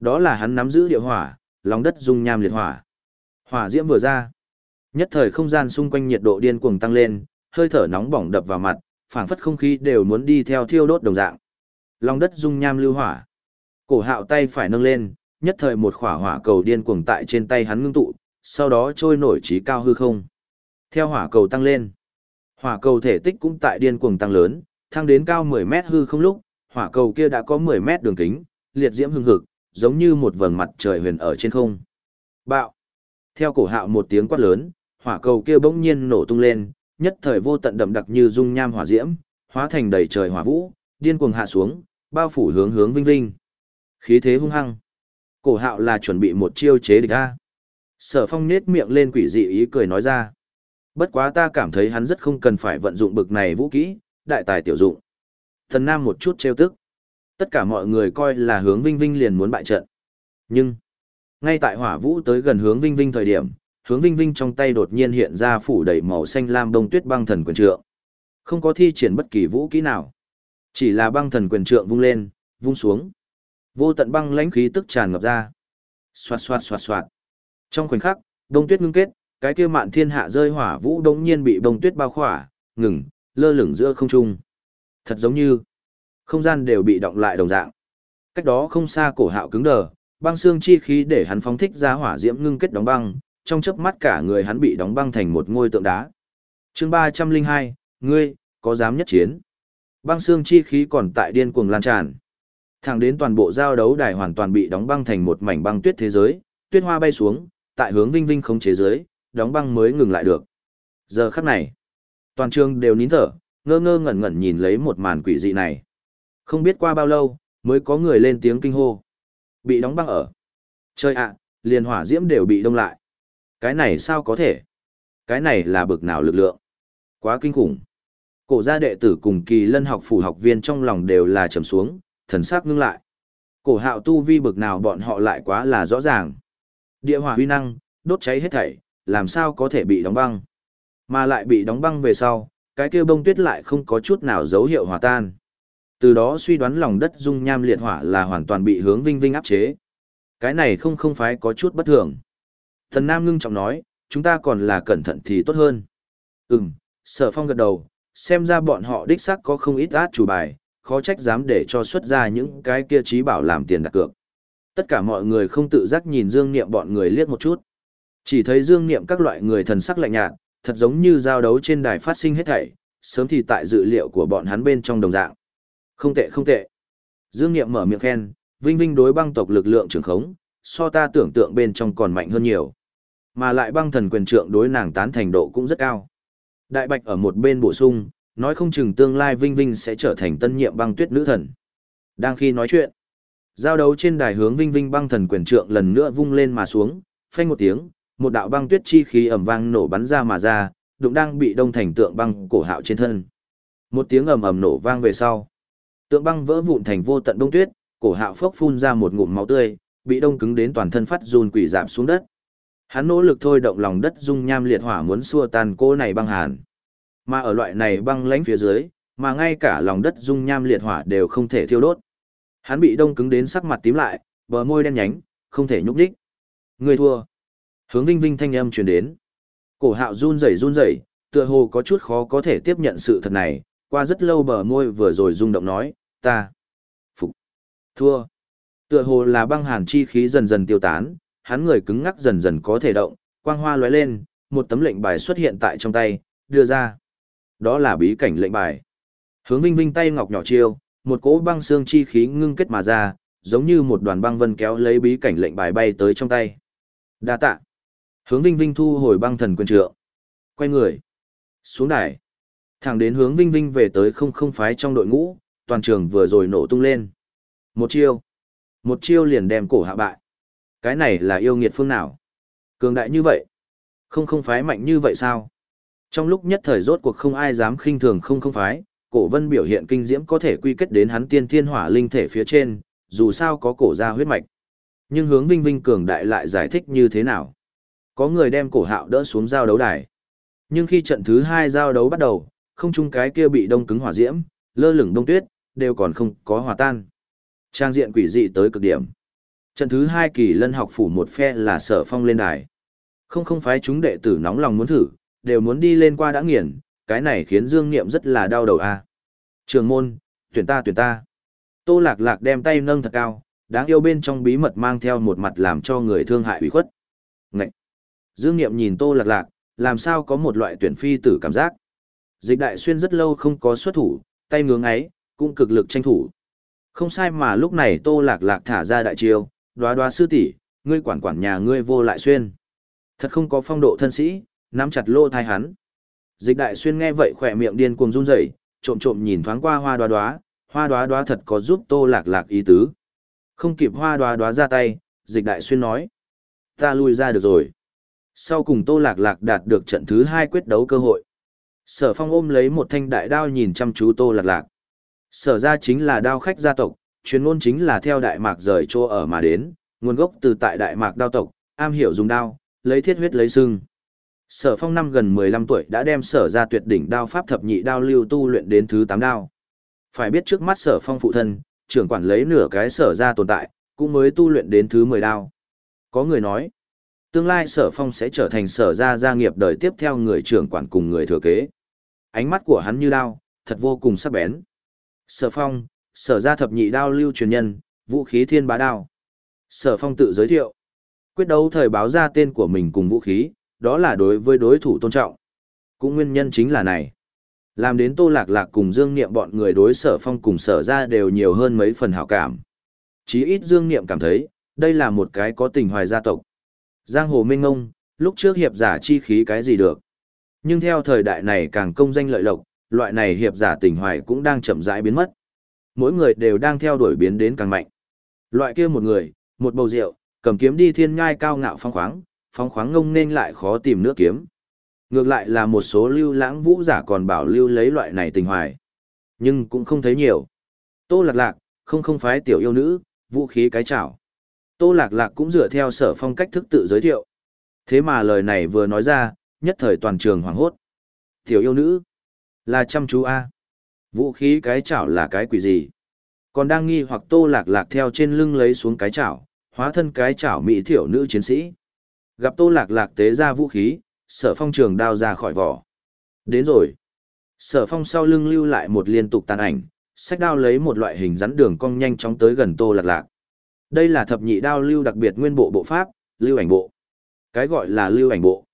Đó là hắn nắm giữ địa hỏa, lòng đất dung nham liệt hỏa. Hỏa diễm vừa ra, nhất thời không gian xung quanh nhiệt độ điên cuồng tăng lên, hơi thở nóng bỏng đập vào mặt, phảng phất không khí đều muốn đi theo thiêu đốt đồng dạng. Lòng đất dung nham lưu hỏa. Cổ hạo tay phải nâng lên, nhất thời một khỏa hỏa cầu điên cuồng tại trên tay hắn ngưng tụ, sau đó trôi nổi trí cao hư không. Theo hỏa cầu tăng lên, hỏa cầu thể tích cũng tại điên cuồng tăng lớn, thăng đến cao 10 mét hư không lúc, hỏa cầu kia đã có 10 mét đường kính, liệt diễm hưng hực, giống như một vầng mặt trời huyền ở trên không. Bạo! Theo cổ hạo một tiếng quát lớn, hỏa cầu kia bỗng nhiên nổ tung lên, nhất thời vô tận đậm đặc như dung nham hỏa diễm, hóa thành đầy trời hỏa vũ, điên cuồng hạ xuống, bao phủ hướng hướng vinh vinh. Khí thế hung hăng. Cổ hạo là chuẩn bị một chiêu chế địch a. Sở phong nết miệng lên quỷ dị ý cười nói ra. Bất quá ta cảm thấy hắn rất không cần phải vận dụng bực này vũ kỹ, đại tài tiểu dụng. Thần Nam một chút trêu tức. Tất cả mọi người coi là hướng Vinh Vinh liền muốn bại trận. Nhưng, ngay tại hỏa vũ tới gần hướng Vinh Vinh thời điểm, hướng Vinh Vinh trong tay đột nhiên hiện ra phủ đầy màu xanh lam đông tuyết băng thần quyền trượng. Không có thi triển bất kỳ vũ kỹ nào. Chỉ là băng thần quyền trượng vung lên, vung xuống. Vô tận băng lãnh khí tức tràn ngập ra. Xoạt xoạt xoạt xoạt. Trong khoảnh khắc, đông tuyết ngưng kết, cái kia mạn thiên hạ rơi hỏa vũ đống nhiên bị đông tuyết bao khỏa, ngừng, lơ lửng giữa không trung. Thật giống như không gian đều bị động lại đồng dạng. Cách đó không xa cổ hạo cứng đờ, băng xương chi khí để hắn phóng thích ra hỏa diễm ngưng kết đóng băng, trong chớp mắt cả người hắn bị đóng băng thành một ngôi tượng đá. Chương ba trăm linh hai, ngươi có dám nhất chiến? Băng xương chi khí còn tại điên cuồng lan tràn. Thẳng đến toàn bộ giao đấu đài hoàn toàn bị đóng băng thành một mảnh băng tuyết thế giới, tuyết hoa bay xuống, tại hướng vinh vinh không chế giới, đóng băng mới ngừng lại được. Giờ khắc này, toàn trường đều nín thở, ngơ ngơ ngẩn ngẩn nhìn lấy một màn quỷ dị này. Không biết qua bao lâu, mới có người lên tiếng kinh hô. Bị đóng băng ở. Chơi ạ, liền hỏa diễm đều bị đông lại. Cái này sao có thể? Cái này là bực nào lực lượng? Quá kinh khủng. Cổ gia đệ tử cùng kỳ lân học phủ học viên trong lòng đều là trầm xuống, thần sắc ngưng lại. Cổ hạo tu vi bực nào bọn họ lại quá là rõ ràng. Địa hỏa huy năng, đốt cháy hết thảy, làm sao có thể bị đóng băng. Mà lại bị đóng băng về sau, cái kia bông tuyết lại không có chút nào dấu hiệu hòa tan. Từ đó suy đoán lòng đất dung nham liệt hỏa là hoàn toàn bị hướng vinh vinh áp chế. Cái này không không phải có chút bất thường. Thần Nam ngưng trọng nói, chúng ta còn là cẩn thận thì tốt hơn. Ừm, sở phong gật đầu, xem ra bọn họ đích xác có không ít át chủ bài, khó trách dám để cho xuất ra những cái kia trí bảo làm tiền đặt cược. Tất cả mọi người không tự giác nhìn Dương Niệm bọn người liếc một chút. Chỉ thấy Dương Niệm các loại người thần sắc lạnh nhạt, thật giống như giao đấu trên đài phát sinh hết thảy, sớm thì tại dự liệu của bọn hắn bên trong đồng dạng. Không tệ không tệ. Dương Niệm mở miệng khen, Vinh Vinh đối băng tộc lực lượng trưởng khống, so ta tưởng tượng bên trong còn mạnh hơn nhiều. Mà lại băng thần quyền trượng đối nàng tán thành độ cũng rất cao. Đại Bạch ở một bên bổ sung, nói không chừng tương lai Vinh Vinh sẽ trở thành tân nhiệm băng tuyết nữ thần. Đang khi nói chuyện, giao đấu trên đài hướng Vinh Vinh băng thần quyền trượng lần nữa vung lên mà xuống, phanh một tiếng, một đạo băng tuyết chi khí ầm vang nổ bắn ra mà ra, đụng đang bị đông thành tượng băng cổ hạo trên thân. Một tiếng ầm ầm nổ vang về sau, tượng băng vỡ vụn thành vô tận đông tuyết, cổ hạo phốc phun ra một ngụm máu tươi, bị đông cứng đến toàn thân phát run quỷ giảm xuống đất. Hắn nỗ lực thôi động lòng đất dung nham liệt hỏa muốn xua tan cô này băng hàn. Mà ở loại này băng lãnh phía dưới, mà ngay cả lòng đất dung nham liệt hỏa đều không thể thiêu đốt. Hắn bị đông cứng đến sắc mặt tím lại, bờ môi đen nhánh, không thể nhúc nhích. Người thua. Hướng Vinh Vinh thanh âm truyền đến. Cổ Hạo run rẩy run rẩy, tựa hồ có chút khó có thể tiếp nhận sự thật này, qua rất lâu bờ môi vừa rồi rung động nói, "Ta phục thua." Tựa hồ là băng hàn chi khí dần dần tiêu tán, hắn người cứng ngắc dần dần có thể động, quang hoa lóe lên, một tấm lệnh bài xuất hiện tại trong tay, đưa ra. Đó là bí cảnh lệnh bài. Hướng Vinh Vinh tay ngọc nhỏ chiêu, một cỗ băng xương chi khí ngưng kết mà ra, giống như một đoàn băng vân kéo lấy bí cảnh lệnh bài bay tới trong tay. Đa tạ. Hướng Vinh Vinh thu hồi băng thần quyền trượng. Quay người. Xuống đài. Thẳng đến hướng Vinh Vinh về tới không không phái trong đội ngũ, toàn trường vừa rồi nổ tung lên. Một chiêu. Một chiêu liền đem cổ hạ bại. Cái này là yêu nghiệt phương nào? Cường đại như vậy. Không không phái mạnh như vậy sao? Trong lúc nhất thời rốt cuộc không ai dám khinh thường không không phái, cổ vân biểu hiện kinh diễm có thể quy kết đến hắn tiên thiên hỏa linh thể phía trên, dù sao có cổ ra huyết mạch. Nhưng hướng Vinh Vinh cường đại lại giải thích như thế nào? Có người đem cổ hạo đỡ xuống giao đấu đài. Nhưng khi trận thứ hai giao đấu bắt đầu, không chung cái kia bị đông cứng hỏa diễm, lơ lửng đông tuyết, đều còn không có hòa tan. Trang diện quỷ dị tới cực điểm. Trận thứ hai kỳ lân học phủ một phe là sở phong lên đài. Không không phái chúng đệ tử nóng lòng muốn thử, đều muốn đi lên qua đã nghiền, cái này khiến Dương Niệm rất là đau đầu a. Trường môn, tuyển ta tuyển ta. Tô Lạc Lạc đem tay nâng thật cao, đáng yêu bên trong bí mật mang theo một mặt làm cho người thương hại ủy khuất. Ngậy! Dương Niệm nhìn Tô Lạc Lạc, làm sao có một loại tuyển phi tử cảm giác. Dịch đại xuyên rất lâu không có xuất thủ, tay ngưỡng ấy, cũng cực lực tranh thủ. Không sai mà lúc này Tô Lạc Lạc thả ra đại chiêu, đoá đoá sư tỷ, ngươi quản quản nhà ngươi vô lại xuyên. Thật không có phong độ thân sĩ, nắm chặt lô thai hắn. Dịch đại xuyên nghe vậy khỏe miệng điên cuồng run rẩy, trộm trộm nhìn thoáng qua hoa đoá đoá, hoa đoá đoá thật có giúp Tô Lạc Lạc ý tứ. Không kịp hoa đoá đoá ra tay, dịch đại xuyên nói. Ta lui ra được rồi. Sau cùng Tô Lạc Lạc đạt được trận thứ hai quyết đấu cơ hội. Sở Phong ôm lấy một thanh đại đao nhìn chăm chú Tô Lạc Lạc. Sở ra chính là đao khách gia tộc, chuyên ngôn chính là theo Đại Mạc rời chỗ ở mà đến, nguồn gốc từ tại Đại Mạc đao tộc, am hiểu dùng đao, lấy thiết huyết lấy sưng. Sở phong năm gần 15 tuổi đã đem sở ra tuyệt đỉnh đao pháp thập nhị đao lưu tu luyện đến thứ 8 đao. Phải biết trước mắt sở phong phụ thân, trưởng quản lấy nửa cái sở ra tồn tại, cũng mới tu luyện đến thứ 10 đao. Có người nói, tương lai sở phong sẽ trở thành sở Gia gia nghiệp đời tiếp theo người trưởng quản cùng người thừa kế. Ánh mắt của hắn như đao, thật vô cùng sắc bén. Sở phong, sở Gia thập nhị đao lưu truyền nhân, vũ khí thiên bá đao. Sở phong tự giới thiệu. Quyết đấu thời báo ra tên của mình cùng vũ khí, đó là đối với đối thủ tôn trọng. Cũng nguyên nhân chính là này. Làm đến tô lạc lạc cùng dương niệm bọn người đối sở phong cùng sở ra đều nhiều hơn mấy phần hảo cảm. Chí ít dương niệm cảm thấy, đây là một cái có tình hoài gia tộc. Giang hồ minh ngông, lúc trước hiệp giả chi khí cái gì được. Nhưng theo thời đại này càng công danh lợi lộc, loại này hiệp giả tình hoài cũng đang chậm rãi biến mất. Mỗi người đều đang theo đuổi biến đến càng mạnh. Loại kia một người, một bầu rượu, cầm kiếm đi thiên ngai cao ngạo phong khoáng, phong khoáng ngông nên lại khó tìm nước kiếm. Ngược lại là một số lưu lãng vũ giả còn bảo lưu lấy loại này tình hoài. Nhưng cũng không thấy nhiều. Tô lạc lạc, không không phái tiểu yêu nữ, vũ khí cái chảo. Tô lạc lạc cũng dựa theo sở phong cách thức tự giới thiệu. Thế mà lời này vừa nói ra, nhất thời toàn trường hoảng hốt. Tiểu yêu nữ, là chăm chú A. Vũ khí cái chảo là cái quỷ gì? Còn đang nghi hoặc tô lạc lạc theo trên lưng lấy xuống cái chảo, hóa thân cái chảo mỹ thiểu nữ chiến sĩ. Gặp tô lạc lạc tế ra vũ khí, sở phong trường đao ra khỏi vỏ. Đến rồi. Sở phong sau lưng lưu lại một liên tục tàn ảnh, sách đao lấy một loại hình rắn đường cong nhanh chóng tới gần tô lạc lạc. Đây là thập nhị đao lưu đặc biệt nguyên bộ bộ pháp, lưu ảnh bộ. Cái gọi là lưu ảnh bộ.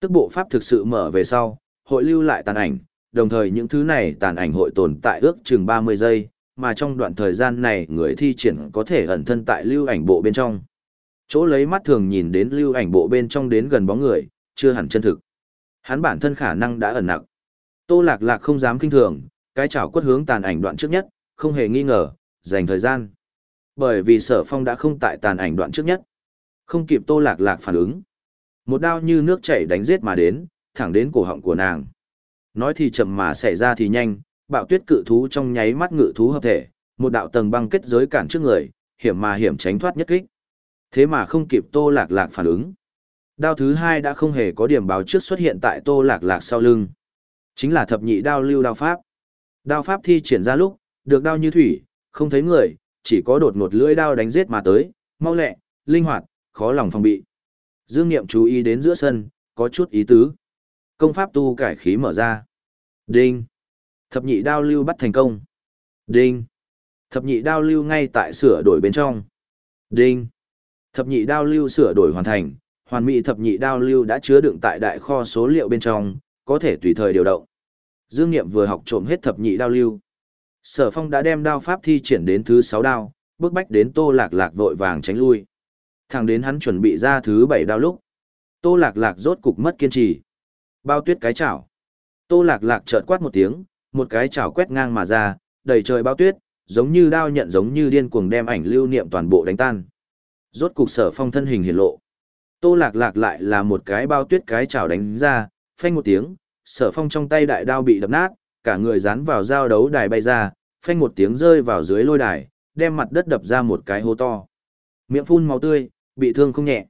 Tức bộ pháp thực sự mở về sau, hội lưu lại tàn ảnh, đồng thời những thứ này tàn ảnh hội tồn tại ước chừng 30 giây, mà trong đoạn thời gian này người thi triển có thể ẩn thân tại lưu ảnh bộ bên trong. Chỗ lấy mắt thường nhìn đến lưu ảnh bộ bên trong đến gần bóng người, chưa hẳn chân thực. Hắn bản thân khả năng đã ẩn nặng. Tô Lạc Lạc không dám kinh thường, cái chảo quất hướng tàn ảnh đoạn trước nhất, không hề nghi ngờ, dành thời gian. Bởi vì sở phong đã không tại tàn ảnh đoạn trước nhất. Không kịp Tô Lạc Lạc phản ứng. Một đao như nước chảy đánh giết mà đến, thẳng đến cổ họng của nàng. Nói thì chậm mà xảy ra thì nhanh, bạo tuyết cự thú trong nháy mắt ngự thú hợp thể, một đạo tầng băng kết giới cản trước người, hiểm mà hiểm tránh thoát nhất kích. Thế mà không kịp Tô Lạc Lạc phản ứng. Đao thứ hai đã không hề có điểm báo trước xuất hiện tại Tô Lạc Lạc sau lưng. Chính là thập nhị đao lưu đao pháp. Đao pháp thi triển ra lúc, được đao như thủy, không thấy người, chỉ có đột ngột lưỡi đao đánh giết mà tới, mau lẹ, linh hoạt, khó lòng phòng bị. Dương Niệm chú ý đến giữa sân, có chút ý tứ. Công pháp tu cải khí mở ra. Đinh. Thập nhị đao lưu bắt thành công. Đinh. Thập nhị đao lưu ngay tại sửa đổi bên trong. Đinh. Thập nhị đao lưu sửa đổi hoàn thành, hoàn mỹ thập nhị đao lưu đã chứa đựng tại đại kho số liệu bên trong, có thể tùy thời điều động. Dương Niệm vừa học trộm hết thập nhị đao lưu. Sở Phong đã đem đao pháp thi triển đến thứ sáu đao, bước bách đến Tô Lạc Lạc vội vàng tránh lui. Thẳng đến hắn chuẩn bị ra thứ bảy đao lúc. Tô Lạc Lạc rốt cục mất kiên trì. Bao tuyết cái chảo. Tô Lạc Lạc chợt quát một tiếng, một cái chảo quét ngang mà ra, đầy trời bao tuyết, giống như đao nhận giống như điên cuồng đem ảnh lưu niệm toàn bộ đánh tan. Rốt cục Sở Phong thân hình hiển lộ. Tô Lạc Lạc lại là một cái bao tuyết cái chảo đánh ra, phanh một tiếng, Sở Phong trong tay đại đao bị đập nát, cả người dán vào giao đấu đài bay ra, phanh một tiếng rơi vào dưới lôi đài, đem mặt đất đập ra một cái hố to. Miệng phun máu tươi, bị thương không nhẹ.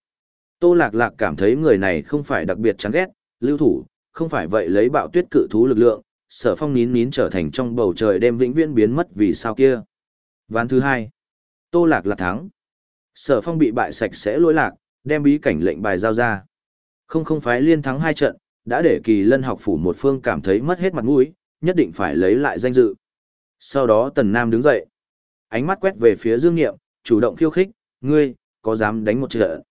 Tô Lạc Lạc cảm thấy người này không phải đặc biệt chán ghét, lưu thủ, không phải vậy lấy bạo tuyết cự thú lực lượng, sở phong nín nín trở thành trong bầu trời đêm vĩnh viễn biến mất vì sao kia. Ván thứ hai, Tô Lạc Lạc thắng. Sở phong bị bại sạch sẽ lỗi lạc, đem bí cảnh lệnh bài giao ra. Không không phái liên thắng hai trận, đã để kỳ lân học phủ một phương cảm thấy mất hết mặt mũi, nhất định phải lấy lại danh dự. Sau đó Tần Nam đứng dậy, ánh mắt quét về phía Dương Niệm, chủ động khiêu khích, ngươi, có dám đánh một trận?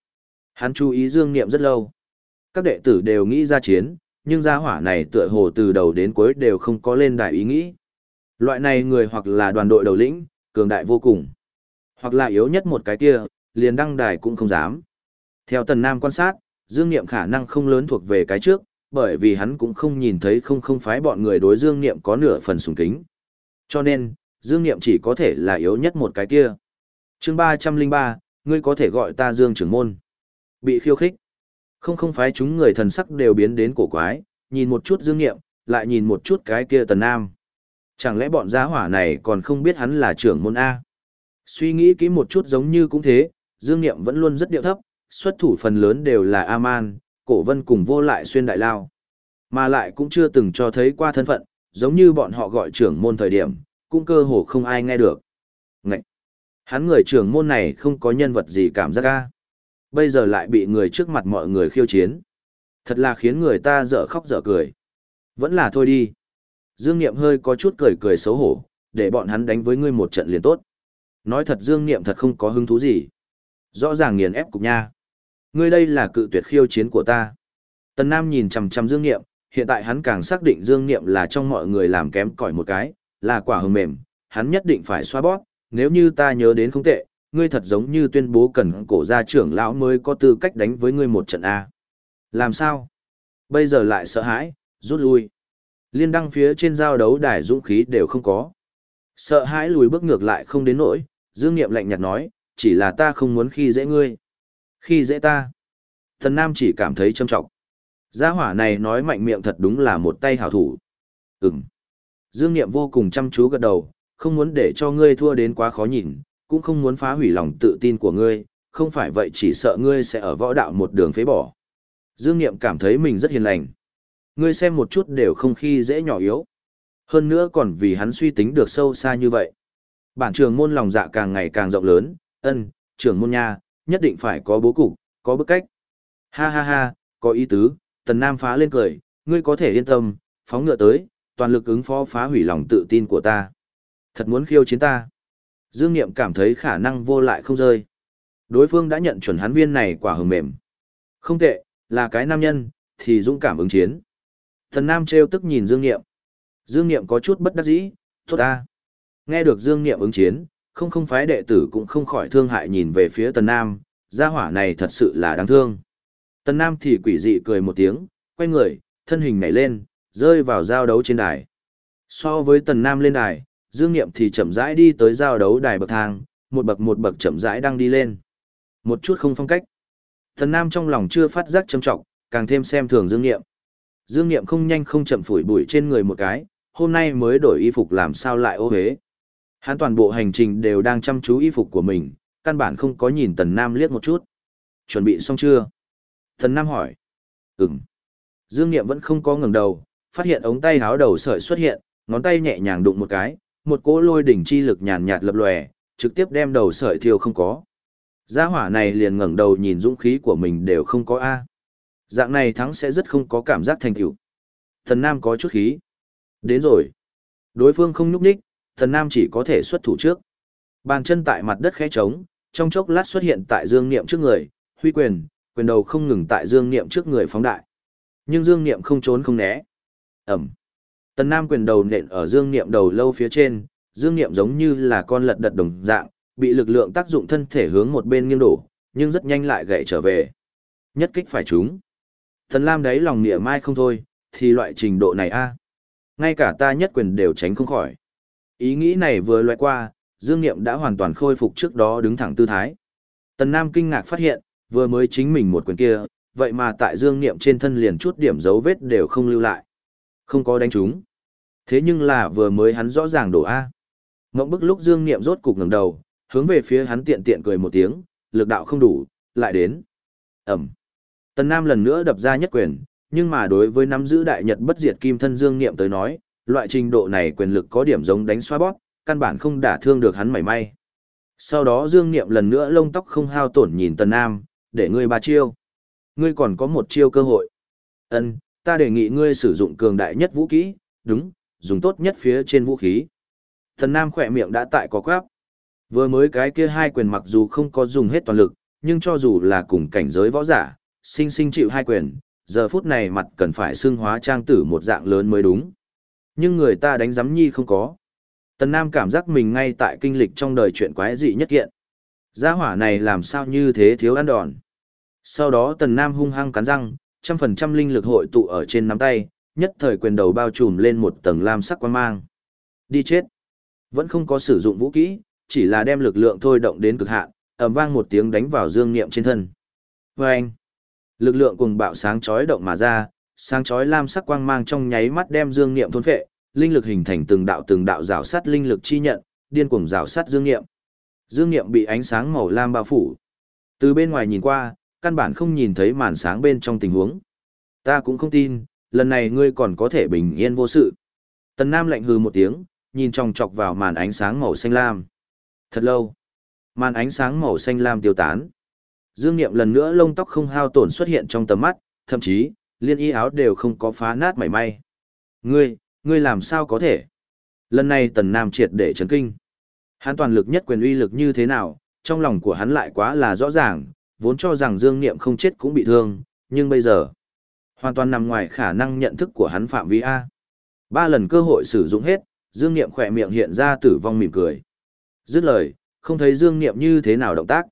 Hắn chú ý Dương Niệm rất lâu. Các đệ tử đều nghĩ ra chiến, nhưng gia hỏa này tựa hồ từ đầu đến cuối đều không có lên đại ý nghĩ. Loại này người hoặc là đoàn đội đầu lĩnh, cường đại vô cùng. Hoặc là yếu nhất một cái kia, liền đăng đài cũng không dám. Theo Tần Nam quan sát, Dương Niệm khả năng không lớn thuộc về cái trước, bởi vì hắn cũng không nhìn thấy không không phái bọn người đối Dương Niệm có nửa phần sùng kính. Cho nên, Dương Niệm chỉ có thể là yếu nhất một cái kia. chương 303, ngươi có thể gọi ta Dương trưởng môn. Bị khiêu khích. Không không phái chúng người thần sắc đều biến đến cổ quái, nhìn một chút Dương Niệm, lại nhìn một chút cái kia Tần Nam. Chẳng lẽ bọn giá hỏa này còn không biết hắn là trưởng môn A? Suy nghĩ kỹ một chút giống như cũng thế, Dương Niệm vẫn luôn rất điệu thấp, xuất thủ phần lớn đều là A-man, cổ vân cùng vô lại xuyên đại lao. Mà lại cũng chưa từng cho thấy qua thân phận, giống như bọn họ gọi trưởng môn thời điểm, cũng cơ hồ không ai nghe được. Ngậy! Hắn người trưởng môn này không có nhân vật gì cảm giác ca. Bây giờ lại bị người trước mặt mọi người khiêu chiến. Thật là khiến người ta dở khóc dở cười. Vẫn là thôi đi. Dương Niệm hơi có chút cười cười xấu hổ, để bọn hắn đánh với ngươi một trận liền tốt. Nói thật Dương Niệm thật không có hứng thú gì. Rõ ràng nghiền ép cục nha. Ngươi đây là cự tuyệt khiêu chiến của ta. Tần Nam nhìn chằm chằm Dương Niệm, hiện tại hắn càng xác định Dương Niệm là trong mọi người làm kém cỏi một cái, là quả hờ mềm, hắn nhất định phải xoa bóp, nếu như ta nhớ đến không tệ, ngươi thật giống như tuyên bố cần cổ gia trưởng lão mới có tư cách đánh với ngươi một trận A. Làm sao? Bây giờ lại sợ hãi, rút lui. Liên đăng phía trên giao đấu đài dũng khí đều không có. Sợ hãi lùi bước ngược lại không đến nỗi, Dương Niệm lạnh nhạt nói, chỉ là ta không muốn khi dễ ngươi. Khi dễ ta. Thần Nam chỉ cảm thấy trâm trọng. Gia hỏa này nói mạnh miệng thật đúng là một tay hảo thủ. Ừm. Dương Niệm vô cùng chăm chú gật đầu, không muốn để cho ngươi thua đến quá khó nhìn, cũng không muốn phá hủy lòng tự tin của ngươi, không phải vậy chỉ sợ ngươi sẽ ở võ đạo một đường phế bỏ. Dương Niệm cảm thấy mình rất hiền lành. Ngươi xem một chút đều không khi dễ nhỏ yếu. Hơn nữa còn vì hắn suy tính được sâu xa như vậy. Bản trường môn lòng dạ càng ngày càng rộng lớn, ân, trưởng môn nha, nhất định phải có bố cục, có bức cách. Ha ha ha, có ý tứ, tần nam phá lên cười, ngươi có thể yên tâm, phóng ngựa tới, toàn lực ứng phó phá hủy lòng tự tin của ta. Thật muốn khiêu chiến ta. Dương Niệm cảm thấy khả năng vô lại không rơi. Đối phương đã nhận chuẩn hắn viên này quả hừng mềm. Không tệ, là cái nam nhân, thì dũng cảm ứng chiến. Tần Nam trêu tức nhìn Dương Niệm. Dương Niệm có chút bất đắc dĩ, thốt ta. Nghe được Dương Niệm ứng chiến, không không phái đệ tử cũng không khỏi thương hại nhìn về phía Tần Nam, gia hỏa này thật sự là đáng thương. Tần Nam thì quỷ dị cười một tiếng, quay người, thân hình nhảy lên, rơi vào giao đấu trên đài. So với Tần Nam lên đài, Dương Niệm thì chậm rãi đi tới giao đấu đài bậc thang, một bậc một bậc chậm rãi đang đi lên. Một chút không phong cách. Tần Nam trong lòng chưa phát giác trầm trọng, càng thêm xem thường Dương Niệm. Dương Niệm không nhanh không chậm phủi bụi trên người một cái, hôm nay mới đổi y phục làm sao lại ô hế. Hắn toàn bộ hành trình đều đang chăm chú y phục của mình, căn bản không có nhìn Tần Nam liếc một chút. Chuẩn bị xong chưa? Thần Nam hỏi. Ừm. Dương Niệm vẫn không có ngẩng đầu, phát hiện ống tay háo đầu sợi xuất hiện, ngón tay nhẹ nhàng đụng một cái, một cỗ lôi đỉnh chi lực nhàn nhạt lập lòe, trực tiếp đem đầu sợi thiêu không có. Gia hỏa này liền ngẩng đầu nhìn dũng khí của mình đều không có A. Dạng này thắng sẽ rất không có cảm giác thành tựu. Thần Nam có chút khí. Đến rồi. Đối phương không nhúc nhích, thần Nam chỉ có thể xuất thủ trước. Bàn chân tại mặt đất khẽ trống, trong chốc lát xuất hiện tại Dương Niệm trước người, huy quyền, quyền đầu không ngừng tại Dương Niệm trước người phóng đại. Nhưng Dương Niệm không trốn không né. Ẩm. Tần Nam quyền đầu nện ở Dương Niệm đầu lâu phía trên, Dương Niệm giống như là con lật đật đồng dạng, bị lực lượng tác dụng thân thể hướng một bên nghiêng đổ, nhưng rất nhanh lại gãy trở về. Nhất kích phải chúng, Thần Lam đấy lòng nịa mai không thôi, thì loại trình độ này a Ngay cả ta nhất quyền đều tránh không khỏi. Ý nghĩ này vừa loại qua, Dương Niệm đã hoàn toàn khôi phục trước đó đứng thẳng tư thái. Tần Nam kinh ngạc phát hiện, vừa mới chính mình một quyền kia, vậy mà tại Dương Niệm trên thân liền chút điểm dấu vết đều không lưu lại. Không có đánh trúng. Thế nhưng là vừa mới hắn rõ ràng đổ A. Ngộng bức lúc Dương Niệm rốt cục ngẩng đầu, hướng về phía hắn tiện tiện cười một tiếng, lực đạo không đủ, lại đến. Ẩm. Tần Nam lần nữa đập ra nhất quyền, nhưng mà đối với nắm giữ đại nhật bất diệt kim thân Dương Niệm tới nói, loại trình độ này quyền lực có điểm giống đánh xoa bóp, căn bản không đả thương được hắn mảy may. Sau đó Dương Niệm lần nữa lông tóc không hao tổn nhìn Tần Nam, để ngươi ba chiêu. Ngươi còn có một chiêu cơ hội. Ân, ta đề nghị ngươi sử dụng cường đại nhất vũ khí, đúng, dùng tốt nhất phía trên vũ khí. Thần Nam khỏe miệng đã tại có quáp. Vừa mới cái kia hai quyền mặc dù không có dùng hết toàn lực, nhưng cho dù là cùng cảnh giới võ giả, sinh sinh chịu hai quyền, giờ phút này mặt cần phải xương hóa trang tử một dạng lớn mới đúng. Nhưng người ta đánh giám nhi không có. Tần Nam cảm giác mình ngay tại kinh lịch trong đời chuyện quái dị nhất kiện. Gia hỏa này làm sao như thế thiếu ăn đòn. Sau đó Tần Nam hung hăng cắn răng, trăm phần trăm linh lực hội tụ ở trên nắm tay, nhất thời quyền đầu bao trùm lên một tầng lam sắc quan mang. Đi chết. Vẫn không có sử dụng vũ kỹ, chỉ là đem lực lượng thôi động đến cực hạn, ầm vang một tiếng đánh vào dương niệm trên thân. Vâng! Lực lượng cùng bạo sáng chói động mà ra, sáng chói lam sắc quang mang trong nháy mắt đem dương niệm thôn phệ, linh lực hình thành từng đạo từng đạo rào sát linh lực chi nhận, điên cuồng rào sát dương niệm. Dương niệm bị ánh sáng màu lam bao phủ. Từ bên ngoài nhìn qua, căn bản không nhìn thấy màn sáng bên trong tình huống. Ta cũng không tin, lần này ngươi còn có thể bình yên vô sự. Tần Nam lạnh hừ một tiếng, nhìn trong chọc vào màn ánh sáng màu xanh lam. Thật lâu, màn ánh sáng màu xanh lam tiêu tán. Dương Niệm lần nữa lông tóc không hao tổn xuất hiện trong tầm mắt, thậm chí, liên y áo đều không có phá nát mảy may. Ngươi, ngươi làm sao có thể? Lần này Tần Nam triệt để chấn kinh. Hắn toàn lực nhất quyền uy lực như thế nào, trong lòng của hắn lại quá là rõ ràng, vốn cho rằng Dương Niệm không chết cũng bị thương, nhưng bây giờ, hoàn toàn nằm ngoài khả năng nhận thức của hắn phạm vi A. Ba lần cơ hội sử dụng hết, Dương Niệm khỏe miệng hiện ra tử vong mỉm cười. Dứt lời, không thấy Dương Niệm như thế nào động tác.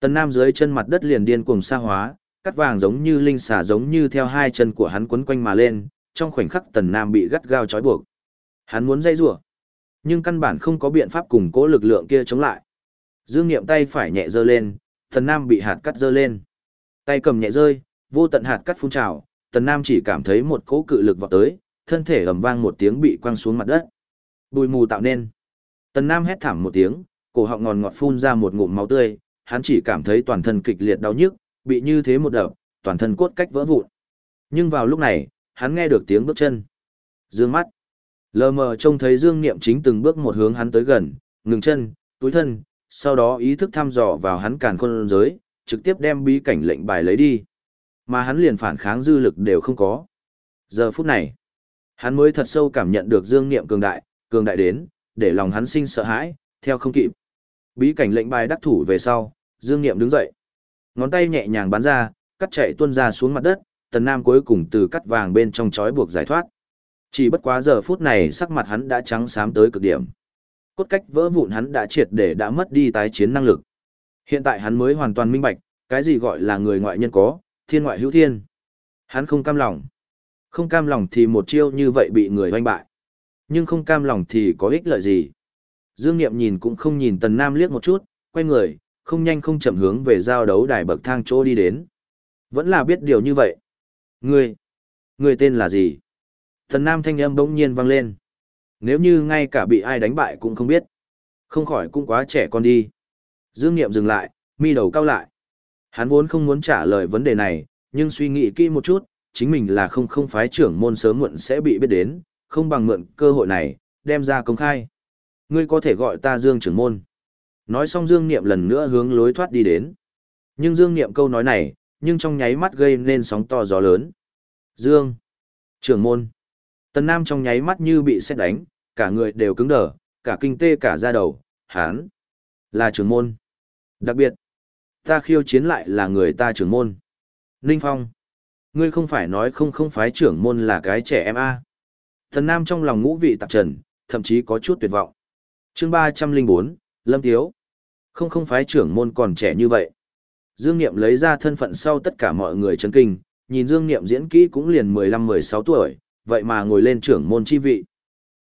Tần Nam dưới chân mặt đất liền điên cuồng xa hóa, cắt vàng giống như linh xà giống như theo hai chân của hắn quấn quanh mà lên, trong khoảnh khắc Tần Nam bị gắt gao trói buộc. Hắn muốn dây rủa, nhưng căn bản không có biện pháp củng cố lực lượng kia chống lại. Dương Niệm tay phải nhẹ giơ lên, Tần Nam bị hạt cắt giơ lên. Tay cầm nhẹ rơi, vô tận hạt cắt phun trào, Tần Nam chỉ cảm thấy một cỗ cự lực vọt tới, thân thể ầm vang một tiếng bị quăng xuống mặt đất. Bùi mù tạo nên. Tần Nam hét thảm một tiếng, cổ họng ngòn ngọt phun ra một ngụm máu tươi, hắn chỉ cảm thấy toàn thân kịch liệt đau nhức, bị như thế một đập, toàn thân cốt cách vỡ vụn. Nhưng vào lúc này, hắn nghe được tiếng bước chân. Dương mắt. Lờ mờ trông thấy Dương Niệm chính từng bước một hướng hắn tới gần, ngừng chân, túi thân, sau đó ý thức thăm dò vào hắn càn khôn giới, trực tiếp đem bí cảnh lệnh bài lấy đi. Mà hắn liền phản kháng dư lực đều không có. Giờ phút này, hắn mới thật sâu cảm nhận được Dương Niệm cường đại, cường đại đến, để lòng hắn sinh sợ hãi, theo không kịp. Bí cảnh lệnh bài đắc thủ về sau, Dương Niệm đứng dậy. Ngón tay nhẹ nhàng bắn ra, cắt chạy tuôn ra xuống mặt đất, Tần Nam cuối cùng từ cắt vàng bên trong chói buộc giải thoát. Chỉ bất quá giờ phút này sắc mặt hắn đã trắng xám tới cực điểm. Cốt cách vỡ vụn hắn đã triệt để đã mất đi tái chiến năng lực. Hiện tại hắn mới hoàn toàn minh bạch, cái gì gọi là người ngoại nhân có, thiên ngoại hữu thiên. Hắn không cam lòng. Không cam lòng thì một chiêu như vậy bị người hoanh bại. Nhưng không cam lòng thì có ích lợi gì. Dương Niệm nhìn cũng không nhìn Tần Nam liếc một chút, quay người, không nhanh không chậm hướng về giao đấu đài bậc thang chỗ đi đến. Vẫn là biết điều như vậy. Ngươi, ngươi tên là gì? Thần Nam thanh âm bỗng nhiên vang lên. Nếu như ngay cả bị ai đánh bại cũng không biết. Không khỏi cũng quá trẻ con đi. Dương Niệm dừng lại, mi đầu cao lại. Hắn vốn không muốn trả lời vấn đề này, nhưng suy nghĩ kỹ một chút, chính mình là không không phái trưởng môn sớm muộn sẽ bị biết đến, không bằng mượn cơ hội này, đem ra công khai. Ngươi có thể gọi ta Dương trưởng môn. Nói xong Dương Niệm lần nữa hướng lối thoát đi đến. Nhưng Dương Niệm câu nói này, nhưng trong nháy mắt gây nên sóng to gió lớn. Dương. Trưởng môn. Tần Nam trong nháy mắt như bị sét đánh, cả người đều cứng đờ, cả kinh tê cả da đầu, hán. Là trưởng môn. Đặc biệt, ta khiêu chiến lại là người ta trưởng môn. Ninh Phong. Ngươi không phải nói không không phái trưởng môn là cái trẻ em a à. Tần Nam trong lòng ngũ vị tạp trần, thậm chí có chút tuyệt vọng. chương ba trăm linh bốn Lâm Tiếu. Không không phái trưởng môn còn trẻ như vậy. Dương Niệm lấy ra thân phận sau tất cả mọi người chấn kinh, nhìn Dương Niệm diễn kỹ cũng liền mười lăm mười sáu tuổi, vậy mà ngồi lên trưởng môn chi vị.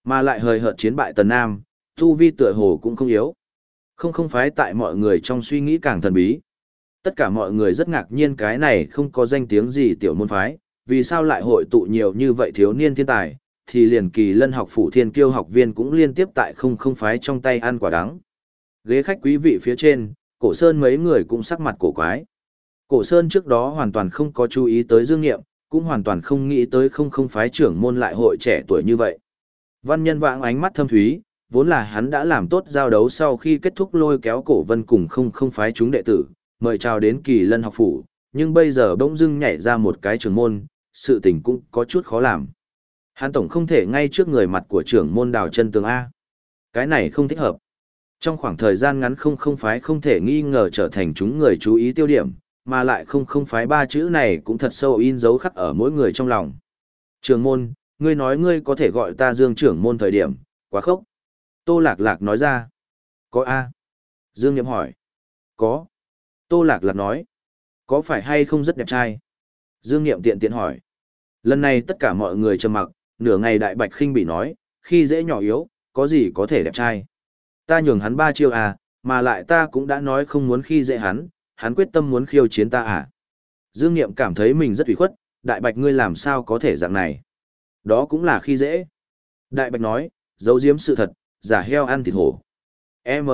Mà lại hời hợt chiến bại Tần Nam, tu vi tựa hồ cũng không yếu. Không không phái tại mọi người trong suy nghĩ càng thần bí. Tất cả mọi người rất ngạc nhiên cái này không có danh tiếng gì tiểu môn phái, vì sao lại hội tụ nhiều như vậy thiếu niên thiên tài, thì liền kỳ lân học phủ thiên kiêu học viên cũng liên tiếp tại không không phái trong tay ăn quả đắng. Ghế khách quý vị phía trên, cổ sơn mấy người cũng sắc mặt cổ quái. Cổ sơn trước đó hoàn toàn không có chú ý tới dương nghiệm, cũng hoàn toàn không nghĩ tới không không phái trưởng môn lại hội trẻ tuổi như vậy. Văn nhân vãng ánh mắt thâm thúy, vốn là hắn đã làm tốt giao đấu sau khi kết thúc lôi kéo cổ vân cùng không không phái chúng đệ tử, mời chào đến kỳ lân học phủ, nhưng bây giờ bỗng dưng nhảy ra một cái trưởng môn, sự tình cũng có chút khó làm. Hắn tổng không thể ngay trước người mặt của trưởng môn đào chân tường A. Cái này không thích hợp. Trong khoảng thời gian ngắn không không phái không thể nghi ngờ trở thành chúng người chú ý tiêu điểm, mà lại không không phái ba chữ này cũng thật sâu in dấu khắc ở mỗi người trong lòng. Trường môn, ngươi nói ngươi có thể gọi ta dương trưởng môn thời điểm, quá khốc. Tô Lạc Lạc nói ra. Có A. Dương Niệm hỏi. Có. Tô Lạc Lạc nói. Có phải hay không rất đẹp trai? Dương Niệm tiện tiện hỏi. Lần này tất cả mọi người trầm mặc, nửa ngày đại bạch khinh bị nói, khi dễ nhỏ yếu, có gì có thể đẹp trai. Ta nhường hắn ba chiêu à, mà lại ta cũng đã nói không muốn khi dễ hắn, hắn quyết tâm muốn khiêu chiến ta à. Dương Niệm cảm thấy mình rất ủy khuất, đại bạch ngươi làm sao có thể dạng này. Đó cũng là khi dễ. Đại bạch nói, giấu giếm sự thật, giả heo ăn thịt hổ. E M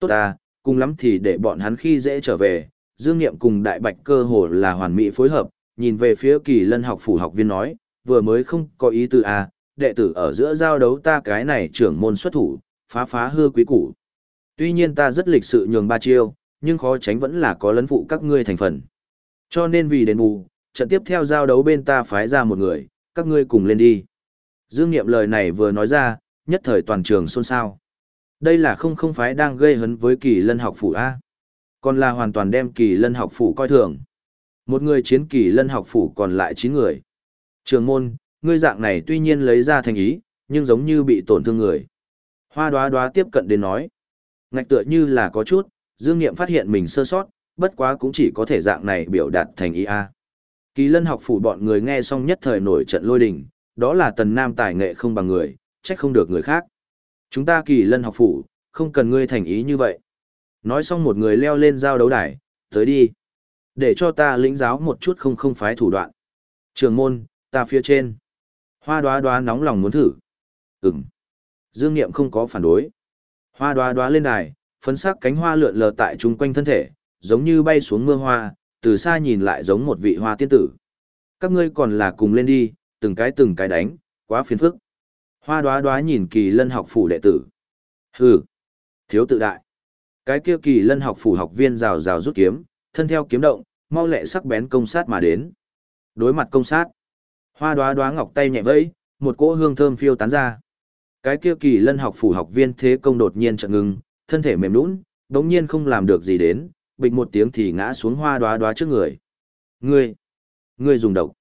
Tốt ta, cùng lắm thì để bọn hắn khi dễ trở về, Dương Niệm cùng Đại Bạch cơ hồ là hoàn mỹ phối hợp, nhìn về phía kỳ lân học phủ học viên nói, vừa mới không có ý tư à, đệ tử ở giữa giao đấu ta cái này trưởng môn xuất thủ, phá phá hư quý củ. Tuy nhiên ta rất lịch sự nhường ba chiêu, nhưng khó tránh vẫn là có lấn phụ các ngươi thành phần. Cho nên vì đền bù, trận tiếp theo giao đấu bên ta phái ra một người, các ngươi cùng lên đi. Dương Niệm lời này vừa nói ra, nhất thời toàn trường xôn xao. Đây là không không phái đang gây hấn với kỳ lân học phủ A. Còn là hoàn toàn đem kỳ lân học phủ coi thường. Một người chiến kỳ lân học phủ còn lại 9 người. Trường môn, ngươi dạng này tuy nhiên lấy ra thành ý, nhưng giống như bị tổn thương người. Hoa đoá đoá tiếp cận đến nói. Ngạch tựa như là có chút, Dương Niệm phát hiện mình sơ sót, bất quá cũng chỉ có thể dạng này biểu đạt thành ý A. Kỳ lân học phủ bọn người nghe xong nhất thời nổi trận lôi đình, đó là tần nam tài nghệ không bằng người, trách không được người khác. Chúng ta kỳ lân học phủ, không cần ngươi thành ý như vậy. Nói xong một người leo lên giao đấu đài, tới đi. Để cho ta lĩnh giáo một chút không không phái thủ đoạn. Trường môn, ta phía trên. Hoa đoá đoá nóng lòng muốn thử. Ừm. Dương Niệm không có phản đối. Hoa đoá đoá lên đài, phấn sắc cánh hoa lượn lờ tại chung quanh thân thể, giống như bay xuống mưa hoa, từ xa nhìn lại giống một vị hoa tiên tử. Các ngươi còn là cùng lên đi, từng cái từng cái đánh, quá phiền phức. Hoa đoá đoá nhìn kỳ lân học phủ đệ tử. Hừ, thiếu tự đại. Cái kia kỳ lân học phủ học viên rào rào rút kiếm, thân theo kiếm động, mau lẹ sắc bén công sát mà đến. Đối mặt công sát, hoa đoá đoá ngọc tay nhẹ vẫy, một cỗ hương thơm phiêu tán ra. Cái kia kỳ lân học phủ học viên thế công đột nhiên chợt ngừng, thân thể mềm nhũn, đống nhiên không làm được gì đến, bịch một tiếng thì ngã xuống hoa đoá đoá trước người. Ngươi, ngươi dùng độc.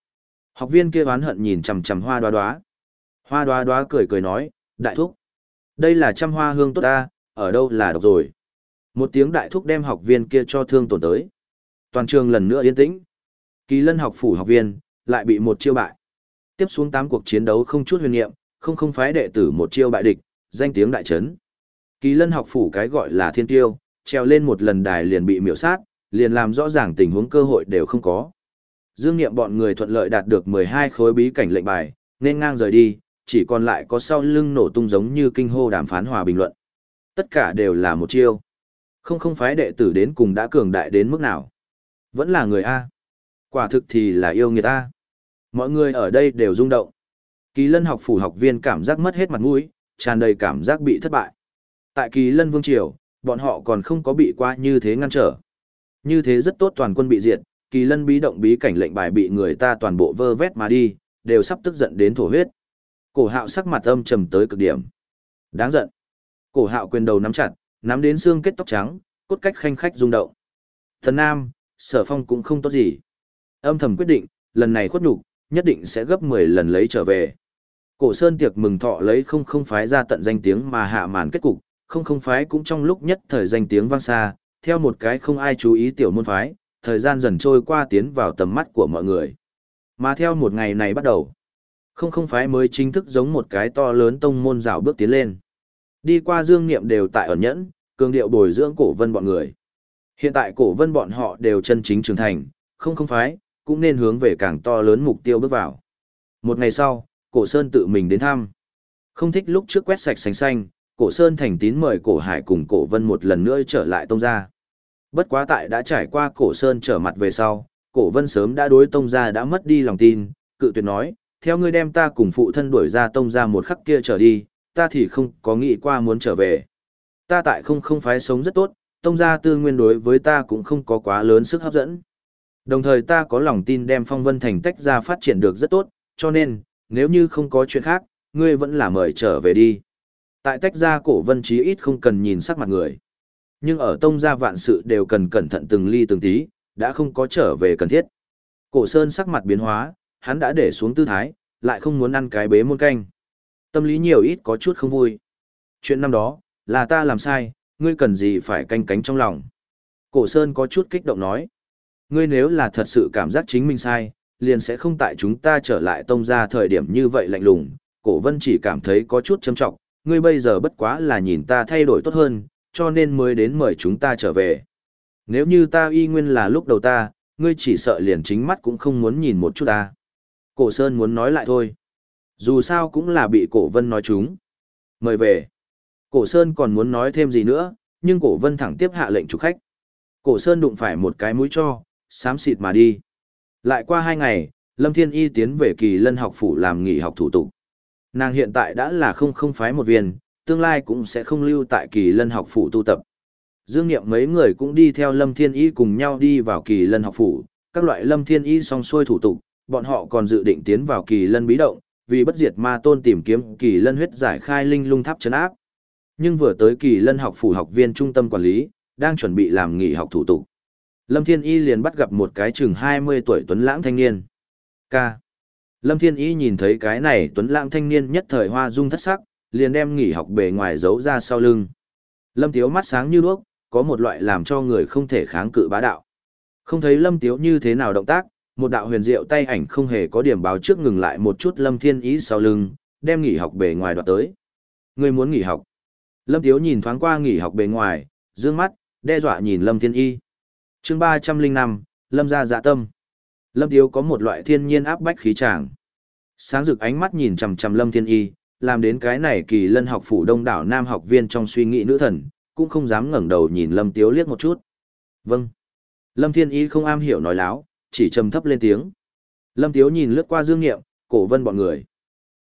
Học viên kia oán hận nhìn chằm chằm hoa đoá đoá. Hoa đoá đoá cười cười nói, đại thúc. Đây là trăm hoa hương tốt ta, ở đâu là độc rồi. Một tiếng đại thúc đem học viên kia cho thương tổn tới. Toàn trường lần nữa yên tĩnh. Kỳ lân học phủ học viên, lại bị một chiêu bại. Tiếp xuống 8 cuộc chiến đấu không chút huyền niệm, không không phái đệ tử một chiêu bại địch, danh tiếng đại trấn. Kỳ lân học phủ cái gọi là thiên tiêu, treo lên một lần đài liền bị miểu sát, liền làm rõ ràng tình huống cơ hội đều không có. Dương Niệm bọn người thuận lợi đạt được 12 khối bí cảnh lệnh bài, nên ngang rời đi, chỉ còn lại có sau lưng nổ tung giống như kinh hô đàm phán hòa bình luận. Tất cả đều là một chiêu. Không không phái đệ tử đến cùng đã cường đại đến mức nào. Vẫn là người A. Quả thực thì là yêu người ta. Mọi người ở đây đều rung động. Kỳ lân học phủ học viên cảm giác mất hết mặt mũi, tràn đầy cảm giác bị thất bại. Tại kỳ lân vương triều, bọn họ còn không có bị qua như thế ngăn trở. Như thế rất tốt toàn quân bị diệt, kỳ lân bí động bí cảnh lệnh bài bị người ta toàn bộ vơ vét mà đi, đều sắp tức giận đến thổ huyết. Cổ hạo sắc mặt âm trầm tới cực điểm. Đáng giận. Cổ hạo quyền đầu nắm chặt, nắm đến xương kết tóc trắng, cốt cách khanh khách rung động. Thần Nam, sở phong cũng không tốt gì. Âm thầm quyết định, lần này khuất nhục nhất định sẽ gấp 10 lần lấy trở về. Cổ Sơn tiệc mừng thọ lấy không không phái ra tận danh tiếng mà hạ màn kết cục, không không phái cũng trong lúc nhất thời danh tiếng vang xa, theo một cái không ai chú ý tiểu môn phái, thời gian dần trôi qua tiến vào tầm mắt của mọi người. Mà theo một ngày này bắt đầu, không không phái mới chính thức giống một cái to lớn tông môn rào bước tiến lên. Đi qua dương niệm đều tại ẩn nhẫn, cường điệu bồi dưỡng cổ vân bọn người. Hiện tại cổ vân bọn họ đều chân chính trưởng thành, không không phái, cũng nên hướng về càng to lớn mục tiêu bước vào. Một ngày sau, cổ sơn tự mình đến thăm. Không thích lúc trước quét sạch xanh xanh, cổ sơn thành tín mời cổ hải cùng cổ vân một lần nữa trở lại tông gia. Bất quá tại đã trải qua cổ sơn trở mặt về sau, cổ vân sớm đã đối tông gia đã mất đi lòng tin, cự tuyệt nói, theo ngươi đem ta cùng phụ thân đuổi ra tông gia một khắc kia trở đi, ta thì không có nghĩ qua muốn trở về. Ta tại không không phái sống rất tốt, tông gia tư nguyên đối với ta cũng không có quá lớn sức hấp dẫn. Đồng thời ta có lòng tin đem phong vân thành tách ra phát triển được rất tốt, cho nên, nếu như không có chuyện khác, ngươi vẫn là mời trở về đi. Tại tách ra cổ vân chí ít không cần nhìn sắc mặt người. Nhưng ở tông gia vạn sự đều cần cẩn thận từng ly từng tí, đã không có trở về cần thiết. Cổ sơn sắc mặt biến hóa, hắn đã để xuống tư thái, lại không muốn ăn cái bế muôn canh. Tâm lý nhiều ít có chút không vui. Chuyện năm đó, là ta làm sai, ngươi cần gì phải canh cánh trong lòng. Cổ sơn có chút kích động nói. Ngươi nếu là thật sự cảm giác chính mình sai, liền sẽ không tại chúng ta trở lại tông ra thời điểm như vậy lạnh lùng. Cổ vân chỉ cảm thấy có chút châm trọng, ngươi bây giờ bất quá là nhìn ta thay đổi tốt hơn, cho nên mới đến mời chúng ta trở về. Nếu như ta y nguyên là lúc đầu ta, ngươi chỉ sợ liền chính mắt cũng không muốn nhìn một chút ta. Cổ Sơn muốn nói lại thôi. Dù sao cũng là bị cổ vân nói chúng. Mời về. Cổ Sơn còn muốn nói thêm gì nữa, nhưng cổ vân thẳng tiếp hạ lệnh chủ khách. Cổ Sơn đụng phải một cái mũi cho, xám xịt mà đi. Lại qua hai ngày, Lâm Thiên Y tiến về kỳ lân học phủ làm nghỉ học thủ tục. Nàng hiện tại đã là không không phái một viên, tương lai cũng sẽ không lưu tại kỳ lân học phủ tu tập. Dương Niệm mấy người cũng đi theo Lâm Thiên Y cùng nhau đi vào kỳ lân học phủ, các loại Lâm Thiên Y xong xuôi thủ tục, bọn họ còn dự định tiến vào kỳ lân bí động, vì bất diệt ma tôn tìm kiếm kỳ lân huyết giải khai linh lung tháp chấn áp. Nhưng vừa tới kỳ lân học phủ học viên trung tâm quản lý, đang chuẩn bị làm nghỉ học thủ tục. Lâm Thiên Y liền bắt gặp một cái chừng 20 tuổi tuấn lãng thanh niên. K. Lâm Thiên Y nhìn thấy cái này tuấn lãng thanh niên nhất thời hoa dung thất sắc, liền đem nghỉ học bề ngoài giấu ra sau lưng. Lâm Tiếu mắt sáng như đuốc, có một loại làm cho người không thể kháng cự bá đạo. Không thấy Lâm Tiếu như thế nào động tác, một đạo huyền diệu tay ảnh không hề có điểm báo trước ngừng lại một chút Lâm Thiên Ý sau lưng, đem nghỉ học bề ngoài đoạt tới. Người muốn nghỉ học? Lâm Tiếu nhìn thoáng qua nghỉ học bề ngoài, dương mắt, đe dọa nhìn Lâm Thiên Y. chương 305, Lâm ra dạ tâm. Lâm Tiếu có một loại thiên nhiên áp bách khí tràng. Sáng rực ánh mắt nhìn chằm chằm Lâm Thiên Y, làm đến cái này kỳ lân học phủ đông đảo nam học viên trong suy nghĩ nữ thần, cũng không dám ngẩng đầu nhìn Lâm Tiếu liếc một chút. Vâng. Lâm Thiên Y không am hiểu nói láo, chỉ trầm thấp lên tiếng. Lâm Tiếu nhìn lướt qua Dương Nghiệm, cổ vân bọn người.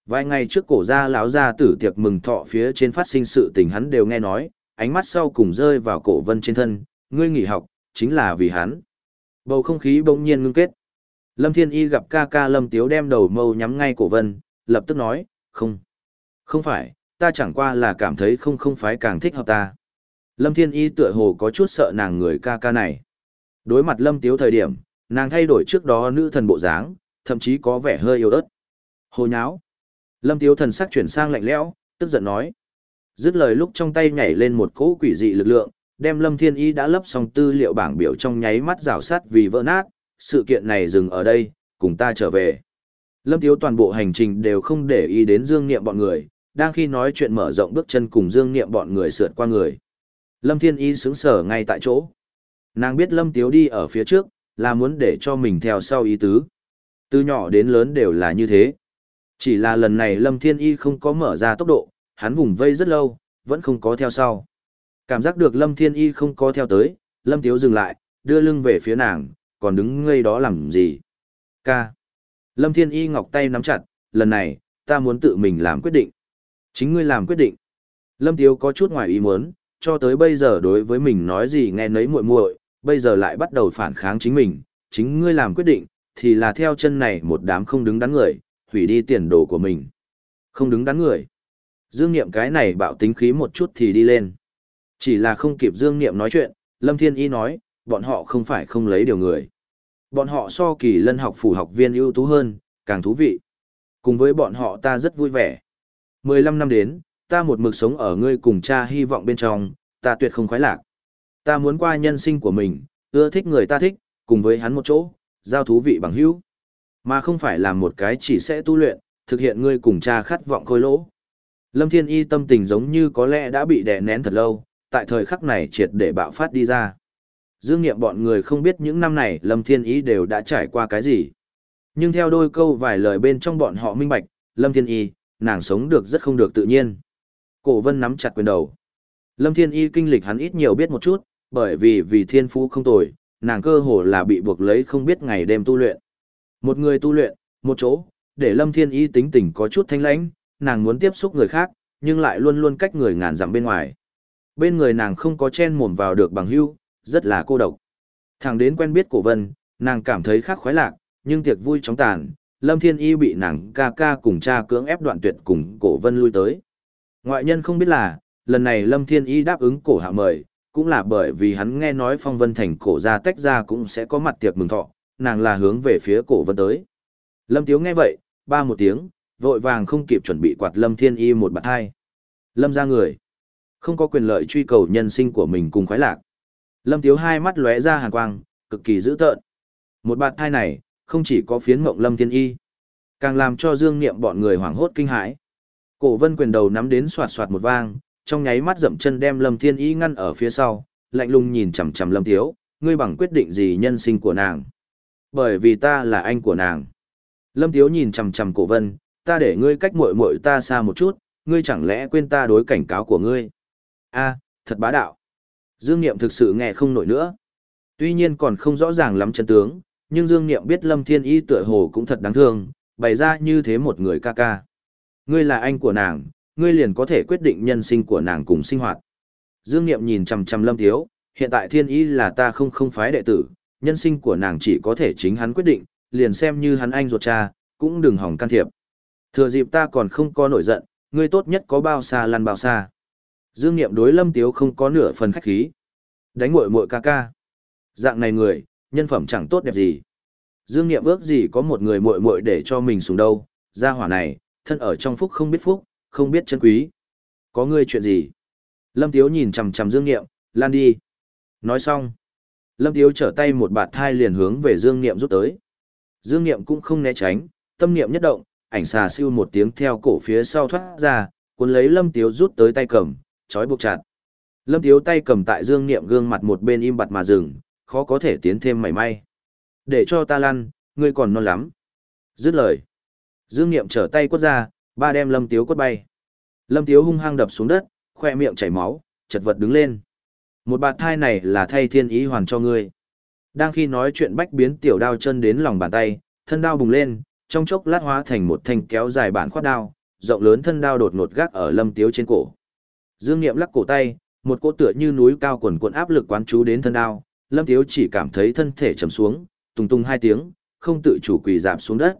Vài ngày trước cổ gia lão gia tử tiệc mừng thọ phía trên phát sinh sự tình hắn đều nghe nói, ánh mắt sau cùng rơi vào cổ vân trên thân, ngươi nghỉ học, chính là vì hắn. Bầu không khí bỗng nhiên ngưng kết. Lâm Thiên Y gặp ca ca Lâm Tiếu đem đầu mâu nhắm ngay cổ vân, lập tức nói, không. Không phải, ta chẳng qua là cảm thấy không không phải càng thích hợp ta. Lâm Thiên Y tựa hồ có chút sợ nàng người ca ca này. Đối mặt Lâm Tiếu thời điểm, nàng thay đổi trước đó nữ thần bộ dáng, thậm chí có vẻ hơi yếu ớt. Hồ nháo. Lâm Tiếu thần sắc chuyển sang lạnh lẽo, tức giận nói. Dứt lời lúc trong tay nhảy lên một cỗ quỷ dị lực lượng, đem Lâm Thiên Y đã lấp xong tư liệu bảng biểu trong nháy mắt rào sát vì vỡ nát, sự kiện này dừng ở đây, cùng ta trở về. Lâm Tiếu toàn bộ hành trình đều không để ý đến Dương Niệm bọn người, đang khi nói chuyện mở rộng bước chân cùng Dương Niệm bọn người sượt qua người. Lâm Thiên Y sững sờ ngay tại chỗ. Nàng biết Lâm Tiếu đi ở phía trước, là muốn để cho mình theo sau ý tứ. Từ nhỏ đến lớn đều là như thế. Chỉ là lần này Lâm Thiên Y không có mở ra tốc độ, hắn vùng vây rất lâu, vẫn không có theo sau. Cảm giác được Lâm Thiên Y không có theo tới, Lâm Tiếu dừng lại, đưa lưng về phía nàng, còn đứng ngây đó làm gì? Ca. Lâm Thiên Y ngọc tay nắm chặt, lần này, ta muốn tự mình làm quyết định. Chính ngươi làm quyết định. Lâm Tiếu có chút ngoài ý muốn, cho tới bây giờ đối với mình nói gì nghe nấy muội muội, bây giờ lại bắt đầu phản kháng chính mình, chính ngươi làm quyết định, thì là theo chân này một đám không đứng đắn người, hủy đi tiền đồ của mình. Không đứng đắn người. Dương Niệm cái này bạo tính khí một chút thì đi lên. Chỉ là không kịp Dương Niệm nói chuyện, Lâm Thiên Y nói, bọn họ không phải không lấy điều người. Bọn họ so kỳ lân học phủ học viên ưu tú hơn, càng thú vị. Cùng với bọn họ ta rất vui vẻ. 15 năm đến, ta một mực sống ở ngươi cùng cha hy vọng bên trong, ta tuyệt không khoái lạc. Ta muốn qua nhân sinh của mình, ưa thích người ta thích, cùng với hắn một chỗ, giao thú vị bằng hữu. Mà không phải làm một cái chỉ sẽ tu luyện, thực hiện ngươi cùng cha khát vọng khôi lỗ. Lâm Thiên Y tâm tình giống như có lẽ đã bị đè nén thật lâu, tại thời khắc này triệt để bạo phát đi ra. Dương nghiệm bọn người không biết những năm này Lâm Thiên Y đều đã trải qua cái gì. Nhưng theo đôi câu vài lời bên trong bọn họ minh bạch, Lâm Thiên Y, nàng sống được rất không được tự nhiên. Cổ vân nắm chặt quyền đầu. Lâm Thiên Y kinh lịch hắn ít nhiều biết một chút, bởi vì vì thiên phú không tồi, nàng cơ hồ là bị buộc lấy không biết ngày đêm tu luyện. Một người tu luyện, một chỗ, để Lâm Thiên Y tính tình có chút thanh lãnh, nàng muốn tiếp xúc người khác, nhưng lại luôn luôn cách người ngàn dặm bên ngoài. Bên người nàng không có chen mồm vào được bằng hữu, rất là cô độc. Thằng đến quen biết cổ vân, nàng cảm thấy khác khoái lạc, nhưng tiệc vui chóng tàn, Lâm Thiên Y bị nàng ca ca cùng cha cưỡng ép đoạn tuyệt cùng cổ vân lui tới. Ngoại nhân không biết là, lần này Lâm Thiên Y đáp ứng cổ hạ mời, cũng là bởi vì hắn nghe nói phong vân thành cổ ra tách ra cũng sẽ có mặt tiệc mừng thọ, nàng là hướng về phía cổ vân tới. Lâm Tiếu nghe vậy, ba một tiếng, vội vàng không kịp chuẩn bị quạt Lâm Thiên Y một bạt hai. Lâm ra người, không có quyền lợi truy cầu nhân sinh của mình cùng khoái lạc. Lâm Tiếu hai mắt lóe ra hàn quang, cực kỳ dữ tợn. Một bạt thai này, không chỉ có phiến mộng Lâm Thiên Y, càng làm cho Dương Niệm bọn người hoảng hốt kinh hãi. Cổ vân quyền đầu nắm đến soạt soạt một vang, trong nháy mắt dậm chân đem Lâm Thiên Y ngăn ở phía sau, lạnh lùng nhìn chằm chằm Lâm Tiếu, ngươi bằng quyết định gì nhân sinh của nàng? Bởi vì ta là anh của nàng. Lâm Tiếu nhìn chằm chằm Cổ Vân, ta để ngươi cách muội muội ta xa một chút, ngươi chẳng lẽ quên ta đối cảnh cáo của ngươi? A, thật bá đạo. Dương Niệm thực sự nghe không nổi nữa. Tuy nhiên còn không rõ ràng lắm chân tướng, nhưng Dương Niệm biết Lâm Thiên Y tựa hồ cũng thật đáng thương, bày ra như thế một người ca ca. Ngươi là anh của nàng, ngươi liền có thể quyết định nhân sinh của nàng cùng sinh hoạt. Dương Niệm nhìn chằm chằm Lâm Thiếu, hiện tại Thiên Y là ta không không phái đệ tử, nhân sinh của nàng chỉ có thể chính hắn quyết định, liền xem như hắn anh ruột cha, cũng đừng hỏng can thiệp. Thừa dịp ta còn không có nổi giận, ngươi tốt nhất có bao xa lăn bao xa. Dương Niệm đối Lâm Tiếu không có nửa phần khách khí. Đánh muội muội ca ca. Dạng này người, nhân phẩm chẳng tốt đẹp gì. Dương Niệm ước gì có một người muội muội để cho mình xuống đâu, gia hỏa này, thân ở trong phúc không biết phúc, không biết chân quý. Có ngươi chuyện gì? Lâm Tiếu nhìn chằm chằm Dương Niệm, lan đi. Nói xong. Lâm Tiếu trở tay một bạt thai liền hướng về Dương Niệm rút tới. Dương Niệm cũng không né tránh, tâm niệm nhất động, ảnh xà siêu một tiếng theo cổ phía sau thoát ra, cuốn lấy Lâm Tiếu rút tới tay cầm, trói buộc chặt. Lâm Tiếu tay cầm tại Dương Niệm gương mặt một bên im bặt mà dừng, khó có thể tiến thêm mảy may. Để cho ta lăn, ngươi còn non lắm. Dứt lời. Dương Niệm trở tay quất ra, ba đem Lâm Tiếu quất bay. Lâm Tiếu hung hăng đập xuống đất, khoe miệng chảy máu, chật vật đứng lên. Một bạt thai này là thay thiên ý hoàn cho ngươi. Đang khi nói chuyện bách biến tiểu đao chân đến lòng bàn tay, thân đao bùng lên, trong chốc lát hóa thành một thanh kéo dài bản khoát đao, rộng lớn thân đao đột ngột gác ở lâm tiếu trên cổ. Dương Niệm lắc cổ tay, một cỗ tựa như núi cao quần quần áp lực quán chú đến thân đao, lâm tiếu chỉ cảm thấy thân thể trầm xuống, tung tung hai tiếng, không tự chủ quỳ giảm xuống đất.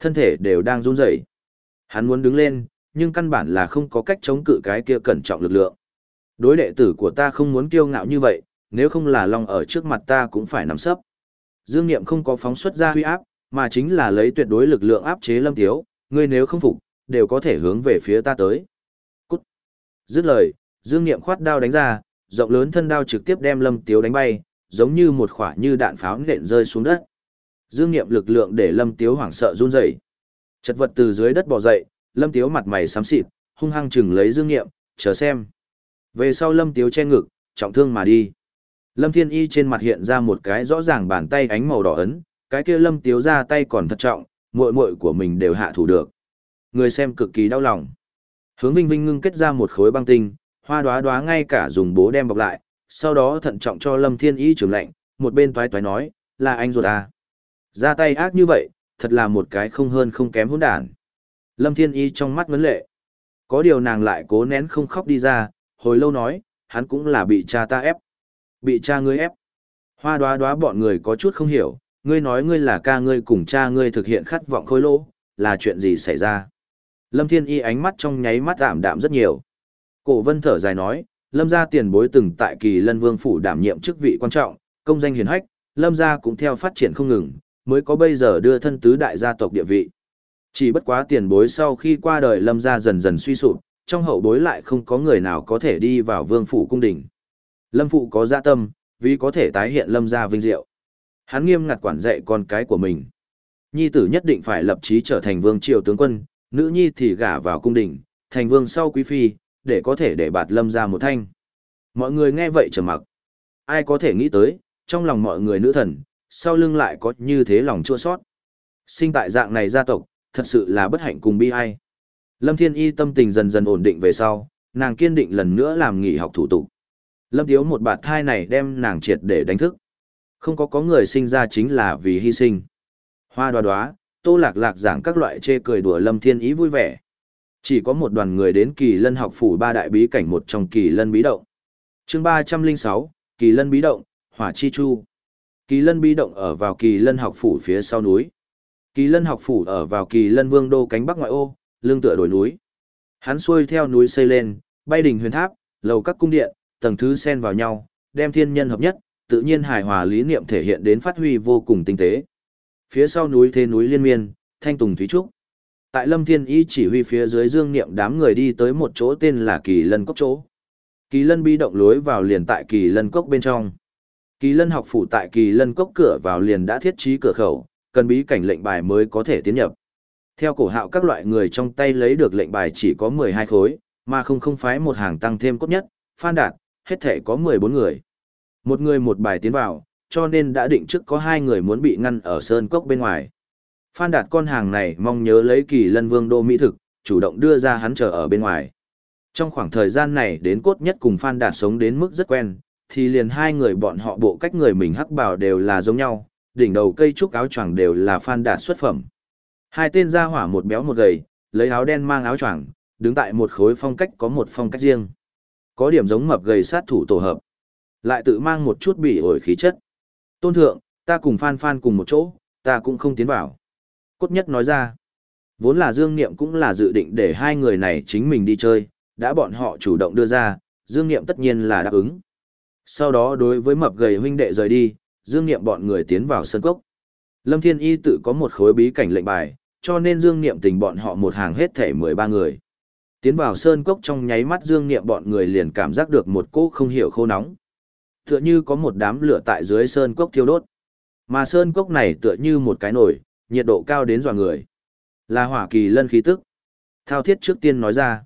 Thân thể đều đang run rẩy. Hắn muốn đứng lên, nhưng căn bản là không có cách chống cự cái kia cẩn trọng lực lượng. Đối đệ tử của ta không muốn kiêu ngạo như vậy, nếu không là long ở trước mặt ta cũng phải nằm sấp. Dương Niệm không có phóng xuất ra huy áp, mà chính là lấy tuyệt đối lực lượng áp chế Lâm Tiếu, ngươi nếu không phục, đều có thể hướng về phía ta tới. Dứt lời, Dương Niệm khoát đao đánh ra, rộng lớn thân đao trực tiếp đem Lâm Tiếu đánh bay, giống như một quả như đạn pháo nện rơi xuống đất. Dương Niệm lực lượng để Lâm Tiếu hoảng sợ run rẩy. Chật vật từ dưới đất bò dậy, Lâm Tiếu mặt mày xám xịt, hung hăng chừng lấy Dương Niệm, chờ xem. Về sau Lâm Tiếu che ngực, trọng thương mà đi. Lâm Thiên Y trên mặt hiện ra một cái rõ ràng bàn tay ánh màu đỏ ấn, cái kia Lâm Tiếu ra tay còn thật trọng, muội muội của mình đều hạ thủ được. Người xem cực kỳ đau lòng. Hướng Vinh Vinh ngưng kết ra một khối băng tinh, hoa đóa đóa ngay cả dùng bố đem bọc lại, sau đó thận trọng cho Lâm Thiên Y trưởng lệnh, một bên toái toái nói, là anh ruột à. Ra tay ác như vậy, thật là một cái không hơn không kém hỗn đản. Lâm Thiên Y trong mắt ngấn lệ. Có điều nàng lại cố nén không khóc đi ra, hồi lâu nói, hắn cũng là bị cha ta ép. Bị cha ngươi ép. Hoa đoá đoá bọn người có chút không hiểu, ngươi nói ngươi là ca ngươi cùng cha ngươi thực hiện khát vọng khôi lỗ, là chuyện gì xảy ra? Lâm Thiên Y ánh mắt trong nháy mắt ảm đạm rất nhiều. Cổ vân thở dài nói, Lâm gia tiền bối từng tại kỳ lân vương phủ đảm nhiệm chức vị quan trọng, công danh hiền hách, Lâm gia cũng theo phát triển không ngừng, mới có bây giờ đưa thân tứ đại gia tộc địa vị. Chỉ bất quá tiền bối sau khi qua đời Lâm gia dần dần suy sụp, trong hậu bối lại không có người nào có thể đi vào vương phủ cung đình. Lâm phụ có dạ tâm, vì có thể tái hiện lâm gia vinh diệu. Hắn nghiêm ngặt quản dạy con cái của mình. Nhi tử nhất định phải lập chí trở thành vương triều tướng quân, nữ nhi thì gả vào cung đình, thành vương sau quý phi, để có thể để bạt lâm ra một thanh. Mọi người nghe vậy trầm mặc. Ai có thể nghĩ tới, trong lòng mọi người nữ thần, sau lưng lại có như thế lòng chua sót. Sinh tại dạng này gia tộc, thật sự là bất hạnh cùng bi ai. Lâm Thiên Y tâm tình dần dần ổn định về sau, nàng kiên định lần nữa làm nghỉ học thủ tục. Lâm Tiếu một bạt thai này đem nàng triệt để đánh thức. Không có có người sinh ra chính là vì hy sinh. Hoa đoá đoá, tô lạc lạc giảng các loại chê cười đùa Lâm Thiên Ý vui vẻ. Chỉ có một đoàn người đến kỳ lân học phủ ba đại bí cảnh một trong kỳ lân bí động. chương ba trăm linh sáu kỳ lân bí động, hỏa chi chu. Kỳ lân bí động ở vào kỳ lân học phủ phía sau núi. Kỳ lân học phủ ở vào kỳ lân vương đô cánh bắc ngoại ô, lưng tựa đồi núi. Hắn xuôi theo núi xây lên, bay đỉnh huyền tháp, lầu các cung điện, tầng thứ xen vào nhau, đem thiên nhân hợp nhất, tự nhiên hài hòa lý niệm thể hiện đến phát huy vô cùng tinh tế. Phía sau núi thế núi liên miên, thanh tùng thúy trúc. Tại Lâm Thiên Y chỉ huy phía dưới dương niệm đám người đi tới một chỗ tên là Kỳ Lân Cốc chỗ. Kỳ Lân bi động lối vào liền tại Kỳ Lân Cốc bên trong. Kỳ Lân học phủ tại Kỳ Lân Cốc cửa vào liền đã thiết trí cửa khẩu, cần bí cảnh lệnh bài mới có thể tiến nhập. Theo cổ hạo các loại người trong tay lấy được lệnh bài chỉ có 12 khối, mà không không phái một hàng tăng thêm cốt nhất, Phan Đạt, hết thể có 14 người. Một người một bài tiến vào, cho nên đã định trước có hai người muốn bị ngăn ở sơn cốc bên ngoài. Phan Đạt con hàng này mong nhớ lấy kỳ lân vương đô mỹ thực, chủ động đưa ra hắn chờ ở bên ngoài. Trong khoảng thời gian này đến cốt nhất cùng Phan Đạt sống đến mức rất quen, thì liền hai người bọn họ bộ cách người mình hắc bảo đều là giống nhau, đỉnh đầu cây trúc áo choàng đều là phan đạt xuất phẩm. Hai tên gia hỏa một béo một gầy, lấy áo đen mang áo choàng, đứng tại một khối phong cách có một phong cách riêng. Có điểm giống mập gầy sát thủ tổ hợp. Lại tự mang một chút bị ổi khí chất. Tôn thượng, ta cùng Phan Phan cùng một chỗ, ta cũng không tiến vào. Cốt nhất nói ra. Vốn là Dương Niệm cũng là dự định để hai người này chính mình đi chơi, đã bọn họ chủ động đưa ra, Dương Niệm tất nhiên là đáp ứng. Sau đó đối với mập gầy huynh đệ rời đi, Dương Niệm bọn người tiến vào sân cốc. Lâm Thiên Y tự có một khối bí cảnh lệnh bài, cho nên Dương Niệm tình bọn họ một hàng hết thể 13 người. Tiến vào sơn cốc trong nháy mắt Dương Niệm bọn người liền cảm giác được một cỗ không hiểu khô nóng. Tựa như có một đám lửa tại dưới sơn cốc thiêu đốt. Mà sơn cốc này tựa như một cái nồi, nhiệt độ cao đến dọa người. Là hỏa kỳ lân khí tức. Thao thiết trước tiên nói ra.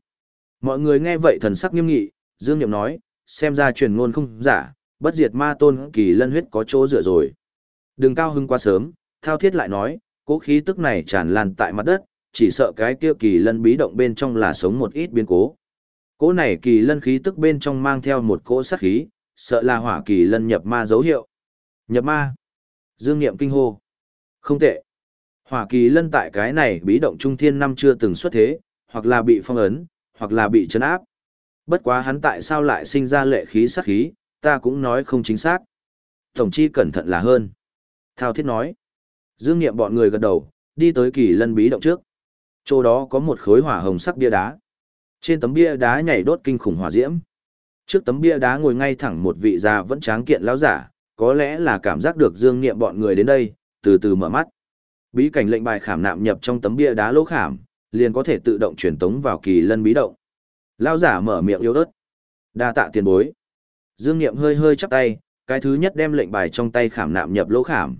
Mọi người nghe vậy thần sắc nghiêm nghị, Dương Niệm nói, xem ra truyền ngôn không giả, bất diệt ma tôn kỳ lân huyết có chỗ dựa rồi. Đừng cao hưng quá sớm, thao thiết lại nói, cố khí tức này tràn lan tại mặt đất, chỉ sợ cái kia kỳ lân bí động bên trong là sống một ít biến cố. Cố này kỳ lân khí tức bên trong mang theo một cỗ sát khí, sợ là hỏa kỳ lân nhập ma dấu hiệu. Nhập ma. Dương Niệm kinh hô. Không tệ. Hỏa kỳ lân tại cái này bí động trung thiên năm chưa từng xuất thế, hoặc là bị phong ấn, hoặc là bị chấn áp. Bất quá hắn tại sao lại sinh ra lệ khí sát khí, ta cũng nói không chính xác. Tổng chi cẩn thận là hơn. Thao thiết nói. Dương Niệm bọn người gật đầu, đi tới kỳ lân bí động trước. Chỗ đó có một khối hỏa hồng sắc bia đá. Trên tấm bia đá nhảy đốt kinh khủng hỏa diễm. Trước tấm bia đá ngồi ngay thẳng một vị già vẫn tráng kiện lão giả, có lẽ là cảm giác được Dương Niệm bọn người đến đây, từ từ mở mắt. Bí cảnh lệnh bài khảm nạm nhập trong tấm bia đá lỗ khảm, liền có thể tự động truyền tống vào kỳ lân bí động. Lão giả mở miệng yếu ớt. Đa tạ tiền bối. Dương Niệm hơi hơi chắp tay, cái thứ nhất đem lệnh bài trong tay khảm nạm nhập lỗ khảm.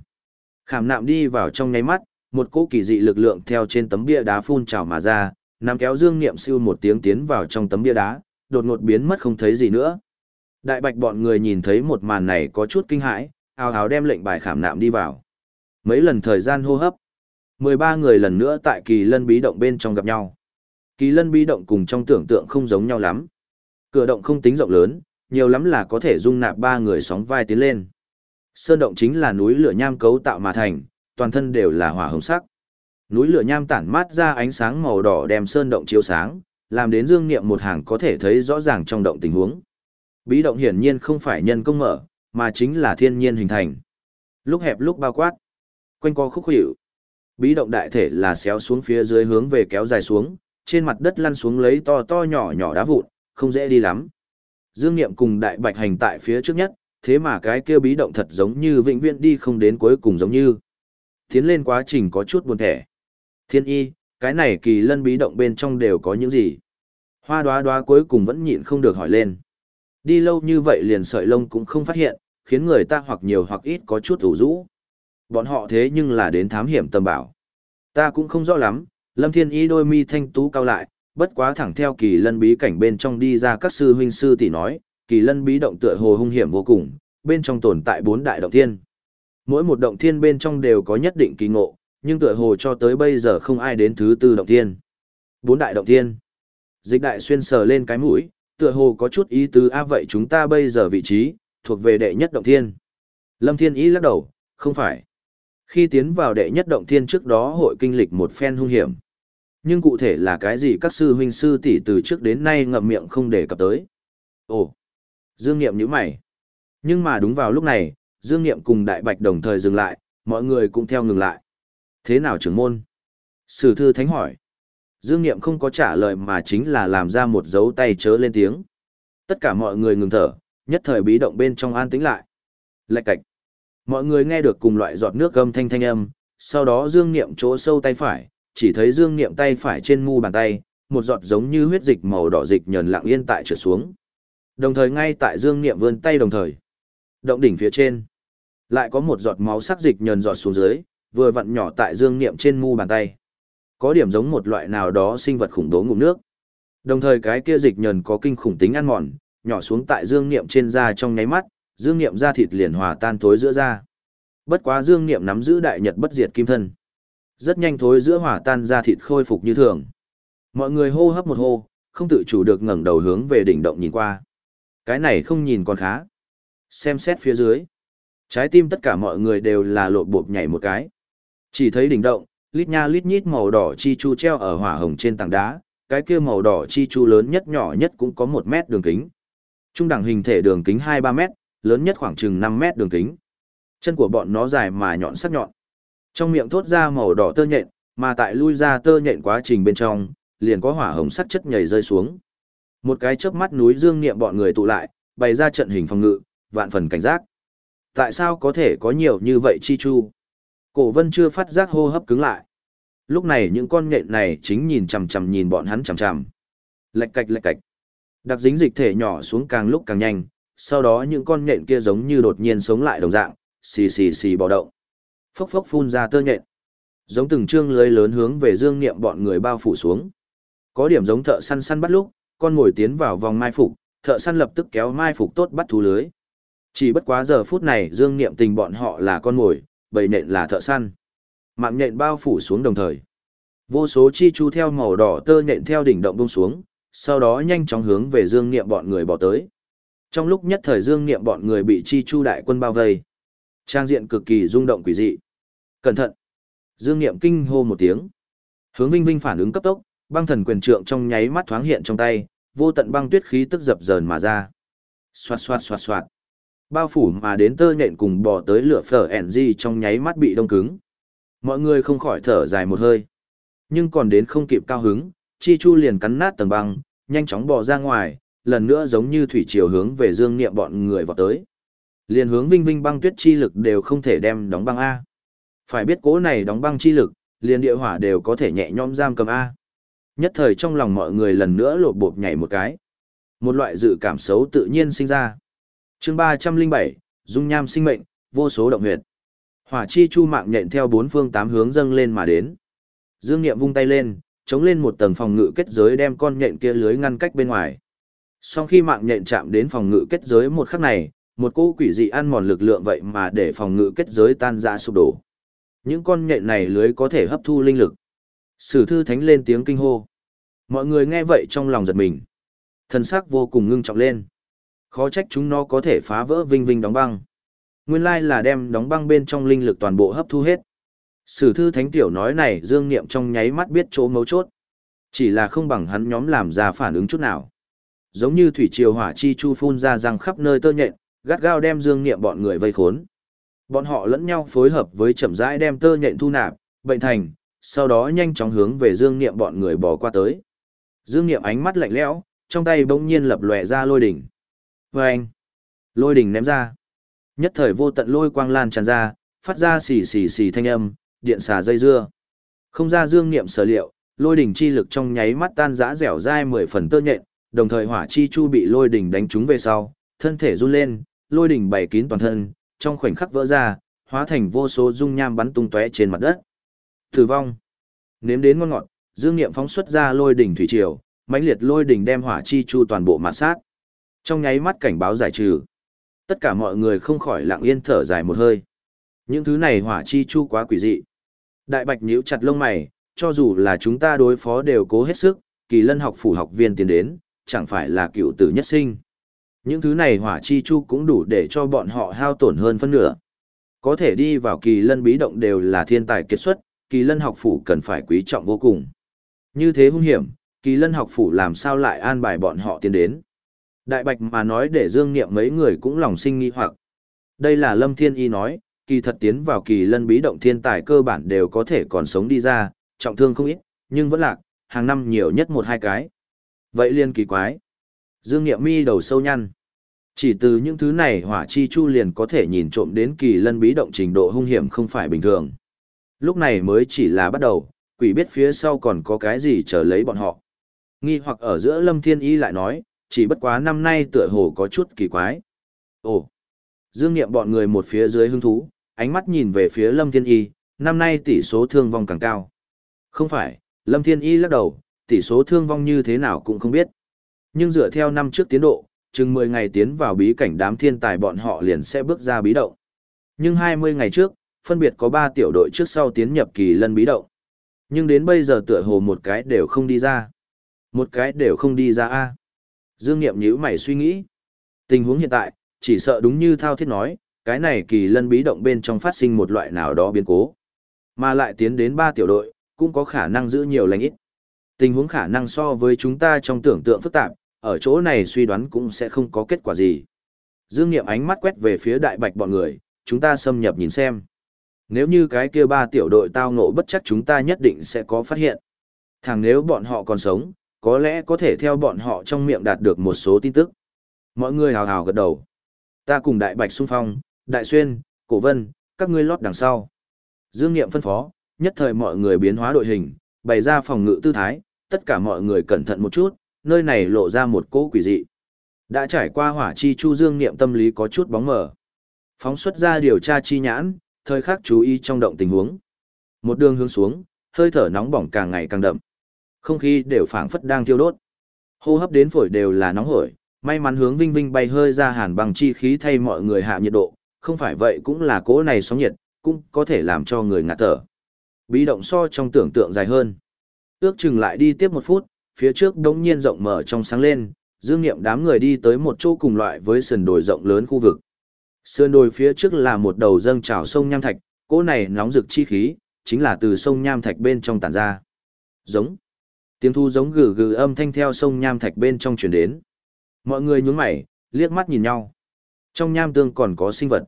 Khảm nạm đi vào trong nháy mắt, một cỗ kỳ dị lực lượng theo trên tấm bia đá phun trào mà ra, nắm kéo Dương Niệm siêu một tiếng tiến vào trong tấm bia đá, đột ngột biến mất không thấy gì nữa. Đại bạch bọn người nhìn thấy một màn này có chút kinh hãi, ào ào đem lệnh bài khảm nạm đi vào. Mấy lần thời gian hô hấp, 13 người lần nữa tại kỳ lân bí động bên trong gặp nhau. Kỳ lân bí động cùng trong tưởng tượng không giống nhau lắm. Cửa động không tính rộng lớn, nhiều lắm là có thể dung nạp ba người sóng vai tiến lên. Sơn động chính là núi lửa nham cấu tạo mà thành, toàn thân đều là hỏa hồng sắc. Núi lửa nham tản mát ra ánh sáng màu đỏ đem sơn động chiếu sáng, làm đến dương niệm một hàng có thể thấy rõ ràng trong động tình huống. Bí động hiển nhiên không phải nhân công mở, mà chính là thiên nhiên hình thành. Lúc hẹp lúc bao quát, quanh co khúc hữu. Bí động đại thể là xéo xuống phía dưới hướng về kéo dài xuống, trên mặt đất lăn xuống lấy to to nhỏ nhỏ đá vụn, không dễ đi lắm. Dương Niệm cùng đại bạch hành tại phía trước nhất, thế mà cái kia bí động thật giống như vĩnh viễn đi không đến cuối cùng giống như. Tiến lên quá trình có chút buồn thẻ. Thiên y, cái này kỳ lân bí động bên trong đều có những gì? Hoa đoá đoá cuối cùng vẫn nhịn không được hỏi lên. Đi lâu như vậy liền sợi lông cũng không phát hiện, khiến người ta hoặc nhiều hoặc ít có chút ủ rũ. Bọn họ thế nhưng là đến thám hiểm tầm bảo. Ta cũng không rõ lắm, Lâm Thiên Y đôi mi thanh tú cao lại, bất quá thẳng theo kỳ lân bí cảnh bên trong đi ra các sư huynh sư tỷ nói, kỳ lân bí động tựa hồ hung hiểm vô cùng, bên trong tồn tại bốn đại động thiên. Mỗi một động thiên bên trong đều có nhất định kỳ ngộ, nhưng tựa hồ cho tới bây giờ không ai đến thứ tư động thiên. Bốn đại động thiên. Dịch đại xuyên sờ lên cái mũi, tựa hồ có chút ý tứ a vậy chúng ta bây giờ vị trí, thuộc về đệ nhất động thiên. Lâm Thiên Ý lắc đầu, không phải. Khi tiến vào đệ nhất động thiên trước đó hội kinh lịch một phen hung hiểm. Nhưng cụ thể là cái gì các sư huynh sư tỷ từ trước đến nay ngậm miệng không để cập tới. Ồ, Dương Niệm nhíu mày. Nhưng mà đúng vào lúc này, Dương Niệm cùng Đại Bạch đồng thời dừng lại, mọi người cũng theo ngừng lại. Thế nào trưởng môn? Sử thư thánh hỏi. Dương Niệm không có trả lời mà chính là làm ra một dấu tay chớ lên tiếng. Tất cả mọi người ngừng thở, nhất thời bí động bên trong an tĩnh lại. Lạch cạch. Mọi người nghe được cùng loại giọt nước gầm thanh thanh âm, sau đó Dương Niệm chỗ sâu tay phải, chỉ thấy Dương Niệm tay phải trên mu bàn tay, một giọt giống như huyết dịch màu đỏ dịch nhờn lặng yên tại trượt xuống. Đồng thời ngay tại Dương Niệm vươn tay đồng thời, động đỉnh phía trên, lại có một giọt máu sắc dịch nhờn giọt xuống dưới, vừa vặn nhỏ tại Dương Niệm trên mu bàn tay. Có điểm giống một loại nào đó sinh vật khủng bố ngụm nước. Đồng thời cái kia dịch nhờn có kinh khủng tính ăn mòn, nhỏ xuống tại Dương Niệm trên da trong nháy mắt, Dương Niệm da thịt liền hòa tan thối giữa da. Bất quá Dương Niệm nắm giữ đại nhật bất diệt kim thân. Rất nhanh thối giữa hòa tan da thịt khôi phục như thường. Mọi người hô hấp một hô, không tự chủ được ngẩng đầu hướng về đỉnh động nhìn qua. Cái này không nhìn còn khá. Xem xét phía dưới. Trái tim tất cả mọi người đều là lộ bộp nhảy một cái. Chỉ thấy đỉnh động, lít nha lít nhít màu đỏ chi chu treo ở hỏa hồng trên tảng đá, cái kia màu đỏ chi chu lớn nhất nhỏ nhất cũng có một mét đường kính. Trung đẳng hình thể đường kính hai ba mét, lớn nhất khoảng chừng năm mét đường kính. Chân của bọn nó dài mà nhọn sắc nhọn. Trong miệng thốt ra màu đỏ tơ nhện, mà tại lui ra tơ nhện quá trình bên trong, liền có hỏa hồng sắc chất nhảy rơi xuống. Một cái chớp mắt núi dương niệm bọn người tụ lại, bày ra trận hình phòng ngự, vạn phần cảnh giác. Tại sao có thể có nhiều như vậy chi chu? Cổ vân chưa phát giác hô hấp cứng lại. Lúc này những con nhện này chính nhìn chằm chằm nhìn bọn hắn chằm chằm. Lạch cạch lạch cạch. Đặc dính dịch thể nhỏ xuống càng lúc càng nhanh, sau đó những con nhện kia giống như đột nhiên sống lại đồng dạng, xì xì xì bò động. Phốc phốc phun ra tơ nhện. Giống từng trương lưới lớn hướng về dương niệm bọn người bao phủ xuống. Có điểm giống thợ săn săn bắt lúc, con ngồi tiến vào vòng mai phục, thợ săn lập tức kéo mai phục tốt bắt thú lưới. Chỉ bất quá giờ phút này dương niệm tình bọn họ là con ngồi, bầy nện là thợ săn. Mạng nện bao phủ xuống đồng thời. Vô số chi chu theo màu đỏ tơ nện theo đỉnh động bông xuống, sau đó nhanh chóng hướng về dương niệm bọn người bỏ tới. Trong lúc nhất thời dương niệm bọn người bị chi chu đại quân bao vây. Trang diện cực kỳ rung động quỷ dị. Cẩn thận! Dương niệm kinh hô một tiếng. Hướng Vinh Vinh phản ứng cấp tốc, băng thần quyền trượng trong nháy mắt thoáng hiện trong tay, vô tận băng tuyết khí tức dập dờn mà ra. Xoạt xoạt xoạt xoạt. Bao phủ mà đến tơ nhện cùng bò tới lửa phở ẻn di trong nháy mắt bị đông cứng. Mọi người không khỏi thở dài một hơi. Nhưng còn đến không kịp cao hứng, Chi Chu liền cắn nát tầng băng, nhanh chóng bò ra ngoài, lần nữa giống như thủy chiều hướng về dương niệm bọn người vào tới. Liền hướng vinh vinh băng tuyết chi lực đều không thể đem đóng băng A. Phải biết cố này đóng băng chi lực, liền địa hỏa đều có thể nhẹ nhõm giam cầm A. Nhất thời trong lòng mọi người lần nữa lột bột nhảy một cái. Một loại dự cảm xấu tự nhiên sinh ra chương ba trăm linh bảy dung nham sinh mệnh, vô số động huyệt. Hỏa chi chu mạng nhện theo bốn phương tám hướng dâng lên mà đến. Dương Niệm vung tay lên, chống lên một tầng phòng ngự kết giới đem con nhện kia lưới ngăn cách bên ngoài. Sau khi mạng nhện chạm đến phòng ngự kết giới một khắc này, một cỗ quỷ dị ăn mòn lực lượng vậy mà để phòng ngự kết giới tan ra sụp đổ. Những con nhện này lưới có thể hấp thu linh lực. Sử thư thánh lên tiếng kinh hô. Mọi người nghe vậy trong lòng giật mình. thân xác vô cùng ngưng trọng lên. Khó trách chúng nó có thể phá vỡ vinh vinh đóng băng. Nguyên lai là đem đóng băng bên trong linh lực toàn bộ hấp thu hết. Sử thư thánh tiểu nói này dương niệm trong nháy mắt biết chỗ mấu chốt. Chỉ là không bằng hắn nhóm làm ra phản ứng chút nào. Giống như thủy triều hỏa chi chu phun ra răng khắp nơi tơ nhện, gắt gao đem dương niệm bọn người vây khốn. Bọn họ lẫn nhau phối hợp với chậm rãi đem tơ nhện thu nạp, bệnh thành, sau đó nhanh chóng hướng về dương niệm bọn người bỏ qua tới. Dương niệm ánh mắt lạnh lẽo, trong tay bỗng nhiên lập lòe ra lôi đỉnh. Và anh, lôi đỉnh ném ra. Nhất thời vô tận lôi quang lan tràn ra, phát ra xì xì xì thanh âm, điện xà dây dưa. Không ra dương niệm sở liệu, lôi đỉnh chi lực trong nháy mắt tan rã dẻo dai mười phần tơ nhện, đồng thời hỏa chi chu bị lôi đỉnh đánh trúng về sau, thân thể run lên, lôi đỉnh bày kín toàn thân, trong khoảnh khắc vỡ ra, hóa thành vô số dung nham bắn tung tóe trên mặt đất. Tử vong. Nếm đến ngon ngọt, dương niệm phóng xuất ra lôi đỉnh thủy triều, mãnh liệt lôi đỉnh đem hỏa chi chu toàn bộ mạt sát. Trong nháy mắt cảnh báo giải trừ. Tất cả mọi người không khỏi lặng yên thở dài một hơi. Những thứ này hỏa chi chu quá quỷ dị. Đại bạch nhíu chặt lông mày, cho dù là chúng ta đối phó đều cố hết sức, kỳ lân học phủ học viên tiến đến, chẳng phải là cựu tử nhất sinh. Những thứ này hỏa chi chu cũng đủ để cho bọn họ hao tổn hơn phân nửa. Có thể đi vào kỳ lân bí động đều là thiên tài kiệt xuất, kỳ lân học phủ cần phải quý trọng vô cùng. Như thế hung hiểm, kỳ lân học phủ làm sao lại an bài bọn họ tiến đến. Đại bạch mà nói để dương niệm mấy người cũng lòng sinh nghi hoặc. Đây là Lâm Thiên Y nói, kỳ thật tiến vào kỳ lân bí động thiên tài cơ bản đều có thể còn sống đi ra, trọng thương không ít, nhưng vẫn lạc, hàng năm nhiều nhất một hai cái. Vậy liên kỳ quái. Dương Niệm mi đầu sâu nhăn. Chỉ từ những thứ này hỏa chi chu liền có thể nhìn trộm đến kỳ lân bí động trình độ hung hiểm không phải bình thường. Lúc này mới chỉ là bắt đầu, quỷ biết phía sau còn có cái gì chờ lấy bọn họ. Nghi hoặc ở giữa Lâm Thiên Y lại nói, chỉ bất quá năm nay tựa hồ có chút kỳ quái. Ồ! Dương Niệm bọn người một phía dưới hứng thú, ánh mắt nhìn về phía Lâm Thiên Y, năm nay tỷ số thương vong càng cao. Không phải, Lâm Thiên Y lắc đầu, tỷ số thương vong như thế nào cũng không biết. Nhưng dựa theo năm trước tiến độ, chừng 10 ngày tiến vào bí cảnh đám thiên tài bọn họ liền sẽ bước ra bí động. Nhưng 20 ngày trước, phân biệt có 3 tiểu đội trước sau tiến nhập kỳ lân bí động. Nhưng đến bây giờ tựa hồ một cái đều không đi ra. Một cái đều không đi ra a. Dương Niệm nhíu mày suy nghĩ. Tình huống hiện tại, chỉ sợ đúng như thao thiết nói, cái này kỳ lân bí động bên trong phát sinh một loại nào đó biến cố. Mà lại tiến đến ba tiểu đội, cũng có khả năng giữ nhiều lành ít. Tình huống khả năng so với chúng ta trong tưởng tượng phức tạp, ở chỗ này suy đoán cũng sẽ không có kết quả gì. Dương Niệm ánh mắt quét về phía đại bạch bọn người, chúng ta xâm nhập nhìn xem. Nếu như cái kia ba tiểu đội tao ngộ bất chắc chúng ta nhất định sẽ có phát hiện. Thằng nếu bọn họ còn sống, có lẽ có thể theo bọn họ trong miệng đạt được một số tin tức. Mọi người hào hào gật đầu. Ta cùng đại bạch xung phong, đại xuyên, cổ vân, các ngươi lót đằng sau. Dương Niệm phân phó, nhất thời mọi người biến hóa đội hình, bày ra phòng ngự tư thái, tất cả mọi người cẩn thận một chút, nơi này lộ ra một cỗ quỷ dị. Đã trải qua hỏa chi chu dương niệm tâm lý có chút bóng mờ. Phóng xuất ra điều tra chi nhãn, thời khắc chú ý trong động tình huống. Một đường hướng xuống, hơi thở nóng bỏng càng ngày càng đậm. Không khí đều phảng phất đang thiêu đốt. Hô hấp đến phổi đều là nóng hổi, may mắn hướng vinh vinh bay hơi ra hàn bằng chi khí thay mọi người hạ nhiệt độ, không phải vậy cũng là cỗ này sóng nhiệt, cũng có thể làm cho người ngạt thở. Bí động so trong tưởng tượng dài hơn. Ước chừng lại đi tiếp một phút, phía trước đống nhiên rộng mở trong sáng lên, dương nghiệm đám người đi tới một chỗ cùng loại với sườn đồi rộng lớn khu vực. Sườn đồi phía trước là một đầu dâng trào sông Nham Thạch, cỗ này nóng rực chi khí, chính là từ sông Nham Thạch bên trong tản ra. Giống. Tiếng thu giống gừ gừ âm thanh theo sông Nham Thạch bên trong truyền đến. Mọi người nhướng mày, liếc mắt nhìn nhau. Trong nham tương còn có sinh vật.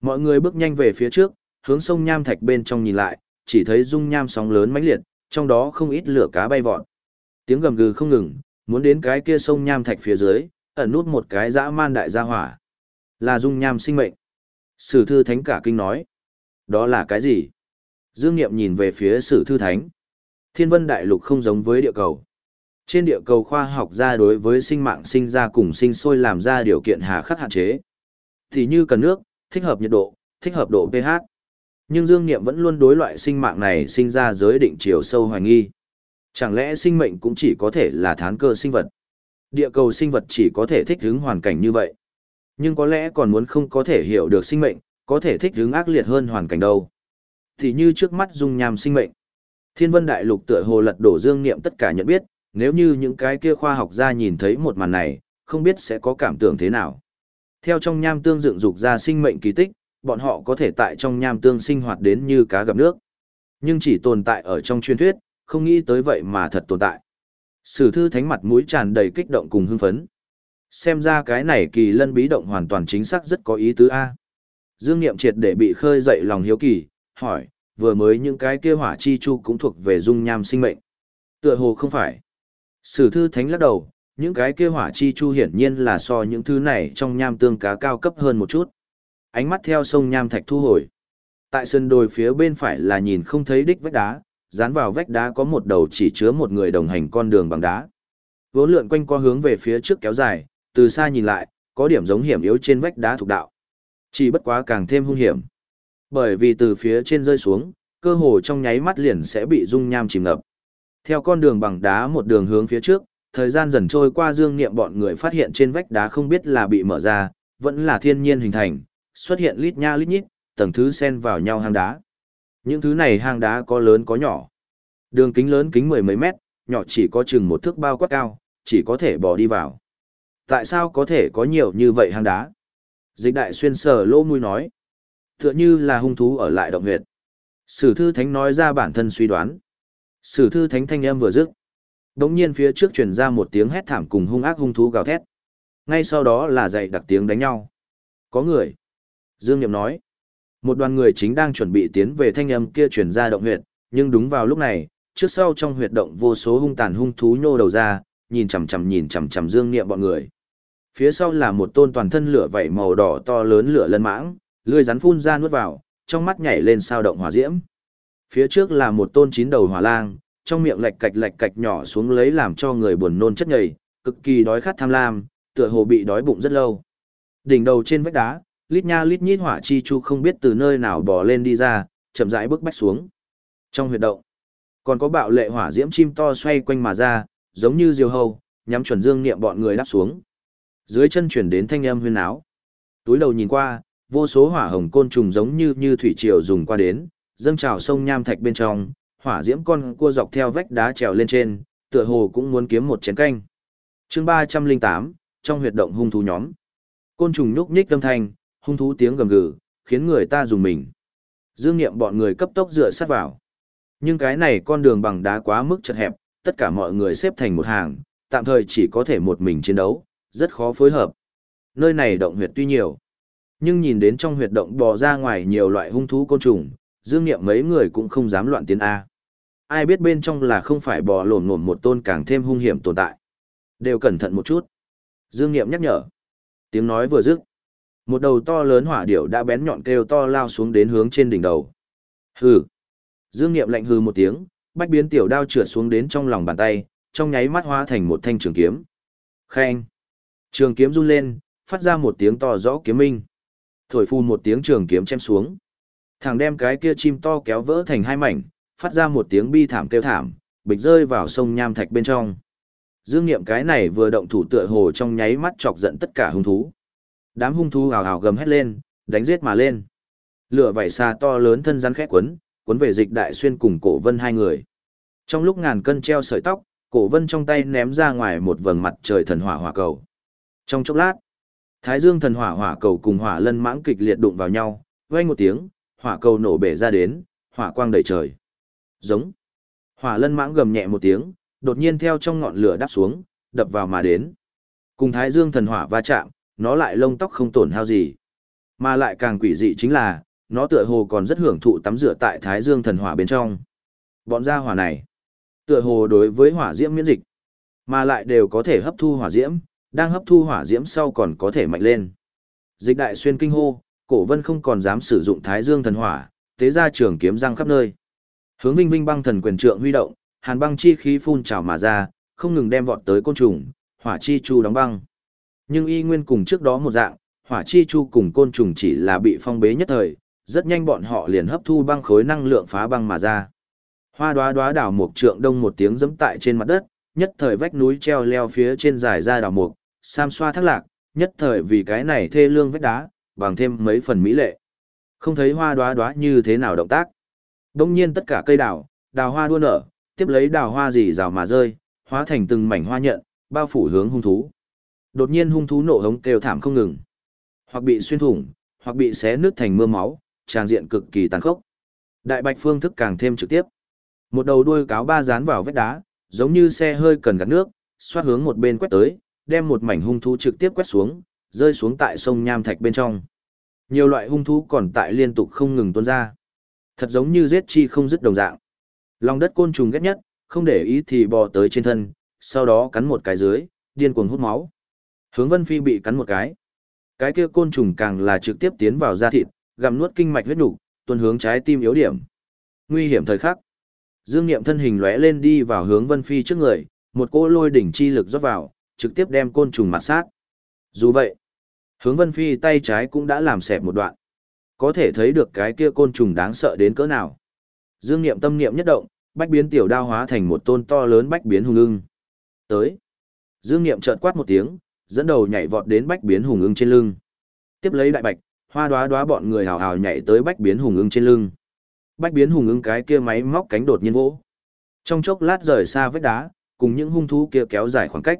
Mọi người bước nhanh về phía trước, hướng sông Nham Thạch bên trong nhìn lại, chỉ thấy dung nham sóng lớn mãnh liệt, trong đó không ít lửa cá bay vọt. Tiếng gầm gừ không ngừng, muốn đến cái kia sông nham thạch phía dưới, ẩn nút một cái dã man đại gia hỏa. Là dung nham sinh mệnh. Sử thư thánh cả kinh nói. Đó là cái gì? Dương Niệm nhìn về phía sử thư thánh. Thiên vân đại lục không giống với địa cầu. Trên địa cầu khoa học ra đối với sinh mạng sinh ra cùng sinh sôi làm ra điều kiện hà khắc hạn chế. Thì như cần nước, thích hợp nhiệt độ, thích hợp độ pH. Nhưng Dương Niệm vẫn luôn đối loại sinh mạng này sinh ra giới định chiều sâu hoài nghi. Chẳng lẽ sinh mệnh cũng chỉ có thể là thán cơ sinh vật? Địa cầu sinh vật chỉ có thể thích ứng hoàn cảnh như vậy. Nhưng có lẽ còn muốn không có thể hiểu được sinh mệnh, có thể thích ứng ác liệt hơn hoàn cảnh đâu. Thì như trước mắt dung nham sinh mệnh. Thiên vân đại lục tựa hồ lật đổ dương niệm tất cả nhận biết, nếu như những cái kia khoa học gia nhìn thấy một màn này, không biết sẽ có cảm tưởng thế nào. Theo trong nham tương dựng dục ra sinh mệnh kỳ tích, bọn họ có thể tại trong nham tương sinh hoạt đến như cá gặp nước. Nhưng chỉ tồn tại ở trong truyền thuyết, không nghĩ tới vậy mà thật tồn tại. Sử thư thánh mặt mũi tràn đầy kích động cùng hưng phấn. Xem ra cái này kỳ lân bí động hoàn toàn chính xác rất có ý tứ A. Dương Niệm triệt để bị khơi dậy lòng hiếu kỳ, hỏi, vừa mới những cái kia hỏa chi chu cũng thuộc về dung nham sinh mệnh. Tựa hồ không phải. Sử thư thánh lắc đầu, những cái kia hỏa chi chu hiển nhiên là so những thứ này trong nham tương cá cao cấp hơn một chút. Ánh mắt theo sông nham thạch thu hồi. Tại sân đồi phía bên phải là nhìn không thấy đích vách đá, dán vào vách đá có một đầu chỉ chứa một người đồng hành con đường bằng đá. Vốn lượn quanh qua hướng về phía trước kéo dài, từ xa nhìn lại, có điểm giống hiểm yếu trên vách đá thuộc đạo. Chỉ bất quá càng thêm hung hiểm. Bởi vì từ phía trên rơi xuống, cơ hồ trong nháy mắt liền sẽ bị dung nham chìm ngập. Theo con đường bằng đá một đường hướng phía trước, thời gian dần trôi qua dương niệm bọn người phát hiện trên vách đá không biết là bị mở ra, vẫn là thiên nhiên hình thành, xuất hiện lít nha lít nhít, tầng thứ xen vào nhau hang đá. Những thứ này hang đá có lớn có nhỏ. Đường kính lớn kính mười mấy mét, nhỏ chỉ có chừng một thước bao quát cao, chỉ có thể bỏ đi vào. Tại sao có thể có nhiều như vậy hang đá? Dịch đại xuyên sở lỗ mùi nói. Tựa như là hung thú ở lại động huyệt. Sử thư thánh nói ra bản thân suy đoán. Sử thư thánh thanh âm vừa dứt. Đống nhiên phía trước truyền ra một tiếng hét thảm cùng hung ác hung thú gào thét. Ngay sau đó là dậy đặc tiếng đánh nhau. Có người. Dương Niệm nói. Một đoàn người chính đang chuẩn bị tiến về thanh âm kia truyền ra động huyệt, nhưng đúng vào lúc này, trước sau trong huyệt động vô số hung tàn hung thú nhô đầu ra, nhìn chằm chằm nhìn chằm chằm Dương Niệm bọn người. Phía sau là một tôn toàn thân lửa vảy màu đỏ to lớn lửa lân mãng, lưỡi rắn phun ra nuốt vào, trong mắt nhảy lên sao động hỏa diễm. Phía trước là một tôn chín đầu hỏa lang, trong miệng lạch cạch lạch cạch nhỏ xuống lấy làm cho người buồn nôn chất nhầy, cực kỳ đói khát tham lam, tựa hồ bị đói bụng rất lâu. Đỉnh đầu trên vách đá, lít nha lít nhít hỏa chi chu không biết từ nơi nào bò lên đi ra, chậm rãi bước bách xuống. Trong huyệt động, còn có bạo lệ hỏa diễm chim to xoay quanh mà ra, giống như diều hâu, nhắm chuẩn dương niệm bọn người đáp xuống. Dưới chân chuyển đến thanh âm huyên áo. Túi đầu nhìn qua, vô số hỏa hồng côn trùng giống như như thủy triều dùng qua đến, dâng trào sông nham thạch bên trong, hỏa diễm con cua dọc theo vách đá trèo lên trên, tựa hồ cũng muốn kiếm một chén canh. Chương ba trăm linh tám trong huyệt động hung thú nhóm. Côn trùng nhúc nhích âm thanh, hung thú tiếng gầm gừ, khiến người ta dùng mình. Dương Nghiệm bọn người cấp tốc dựa sát vào. Nhưng cái này con đường bằng đá quá mức chật hẹp, tất cả mọi người xếp thành một hàng, tạm thời chỉ có thể một mình chiến đấu, rất khó phối hợp. Nơi này động huyệt tuy nhiều, nhưng nhìn đến trong huyệt động bò ra ngoài nhiều loại hung thú côn trùng, Dương Nghiệm mấy người cũng không dám loạn tiến A. Ai biết bên trong là không phải bò lổn lổn một tôn càng thêm hung hiểm tồn tại. Đều cẩn thận một chút. Dương Nghiệm nhắc nhở. Tiếng nói vừa dứt. Một đầu to lớn hỏa điểu đã bén nhọn kêu to lao xuống đến hướng trên đỉnh đầu. Hừ. Dương Nghiệm lạnh hừ một tiếng, bách biến tiểu đao trượt xuống đến trong lòng bàn tay, trong nháy mắt hóa thành một thanh trường kiếm. Khen. Trường kiếm run lên, phát ra một tiếng to rõ kiếm minh. Thổi phun một tiếng trường kiếm chém xuống. Thằng đem cái kia chim to kéo vỡ thành hai mảnh, phát ra một tiếng bi thảm kêu thảm, bịch rơi vào sông nham thạch bên trong. Dương Nghiệm cái này vừa động thủ tựa hồ trong nháy mắt chọc giận tất cả hung thú. Đám hung thú ào ào gầm hét lên, đánh giết mà lên. Lửa vảy xa to lớn thân rắn khẽ quấn, quấn về dịch đại xuyên cùng cổ vân hai người. Trong lúc ngàn cân treo sợi tóc, cổ vân trong tay ném ra ngoài một vầng mặt trời thần hỏa hỏa cầu. Trong chốc lát, Thái Dương thần hỏa hỏa cầu cùng hỏa lân mãng kịch liệt đụng vào nhau, vang một tiếng, hỏa cầu nổ bể ra đến, hỏa quang đầy trời. Giống. Hỏa lân mãng gầm nhẹ một tiếng, đột nhiên theo trong ngọn lửa đáp xuống, đập vào mà đến. Cùng Thái Dương thần hỏa va chạm, nó lại lông tóc không tổn hao gì. Mà lại càng quỷ dị chính là, nó tựa hồ còn rất hưởng thụ tắm rửa tại Thái Dương thần hỏa bên trong. Bọn gia hỏa này, tựa hồ đối với hỏa diễm miễn dịch, mà lại đều có thể hấp thu hỏa diễm, đang hấp thu hỏa diễm sau còn có thể mạnh lên. Dịch đại xuyên kinh hô, cổ vân không còn dám sử dụng Thái Dương thần hỏa, tế ra trường kiếm răng khắp nơi. Hướng Vinh Vinh băng thần quyền trượng huy động, hàn băng chi khí phun trào mà ra, không ngừng đem vọt tới côn trùng, hỏa chi chu đóng băng. Nhưng y nguyên cùng trước đó một dạng, hỏa chi chu cùng côn trùng chỉ là bị phong bế nhất thời, rất nhanh bọn họ liền hấp thu băng khối năng lượng phá băng mà ra. Hoa đoá đoá đảo một trượng đông một tiếng giẫm tại trên mặt đất, nhất thời vách núi treo leo phía trên dài ra đảo mục, sam xoa thác lạc, nhất thời vì cái này thê lương vách đá, bằng thêm mấy phần mỹ lệ. Không thấy hoa đoá đoá như thế nào động tác. Đông nhiên tất cả cây đào, đào hoa đua nở, tiếp lấy đào hoa gì rào mà rơi, hóa thành từng mảnh hoa nhận, bao phủ hướng hung thú. Đột nhiên hung thú nổ hống kêu thảm không ngừng. Hoặc bị xuyên thủng, hoặc bị xé nứt thành mưa máu, tràng diện cực kỳ tàn khốc. Đại bạch phương thức càng thêm trực tiếp. Một đầu đuôi cáo ba dán vào vách đá, giống như xe hơi cần gạt nước, xoát hướng một bên quét tới, đem một mảnh hung thú trực tiếp quét xuống, rơi xuống tại sông nham thạch bên trong. Nhiều loại hung thú còn tại liên tục không ngừng tuôn ra. Thật giống như giết chi không dứt đồng dạng. Lòng đất côn trùng ghét nhất, không để ý thì bò tới trên thân, sau đó cắn một cái dưới, điên cuồng hút máu. Hướng Vân Phi bị cắn một cái. Cái kia côn trùng càng là trực tiếp tiến vào da thịt, gặm nuốt kinh mạch huyết nục, tuôn hướng trái tim yếu điểm. Nguy hiểm thời khắc. Dương Niệm thân hình lóe lên đi vào hướng Vân Phi trước người, một cỗ lôi đỉnh chi lực rót vào, trực tiếp đem côn trùng mạt sát. Dù vậy, hướng Vân Phi tay trái cũng đã làm xẹp một đoạn. Có thể thấy được cái kia côn trùng đáng sợ đến cỡ nào. Dương Niệm tâm niệm nhất động, bách biến tiểu đao hóa thành một tôn to lớn bách biến hùng ưng. Tới. Dương Niệm chợt quát một tiếng, dẫn đầu nhảy vọt đến bách biến hùng ưng trên lưng. Tiếp lấy đại bạch, hoa đoá đoá bọn người hào hào nhảy tới bách biến hùng ưng trên lưng. Bách biến hùng ưng cái kia máy móc cánh đột nhiên vỗ. Trong chốc lát rời xa vách đá, cùng những hung thú kia kéo dài khoảng cách.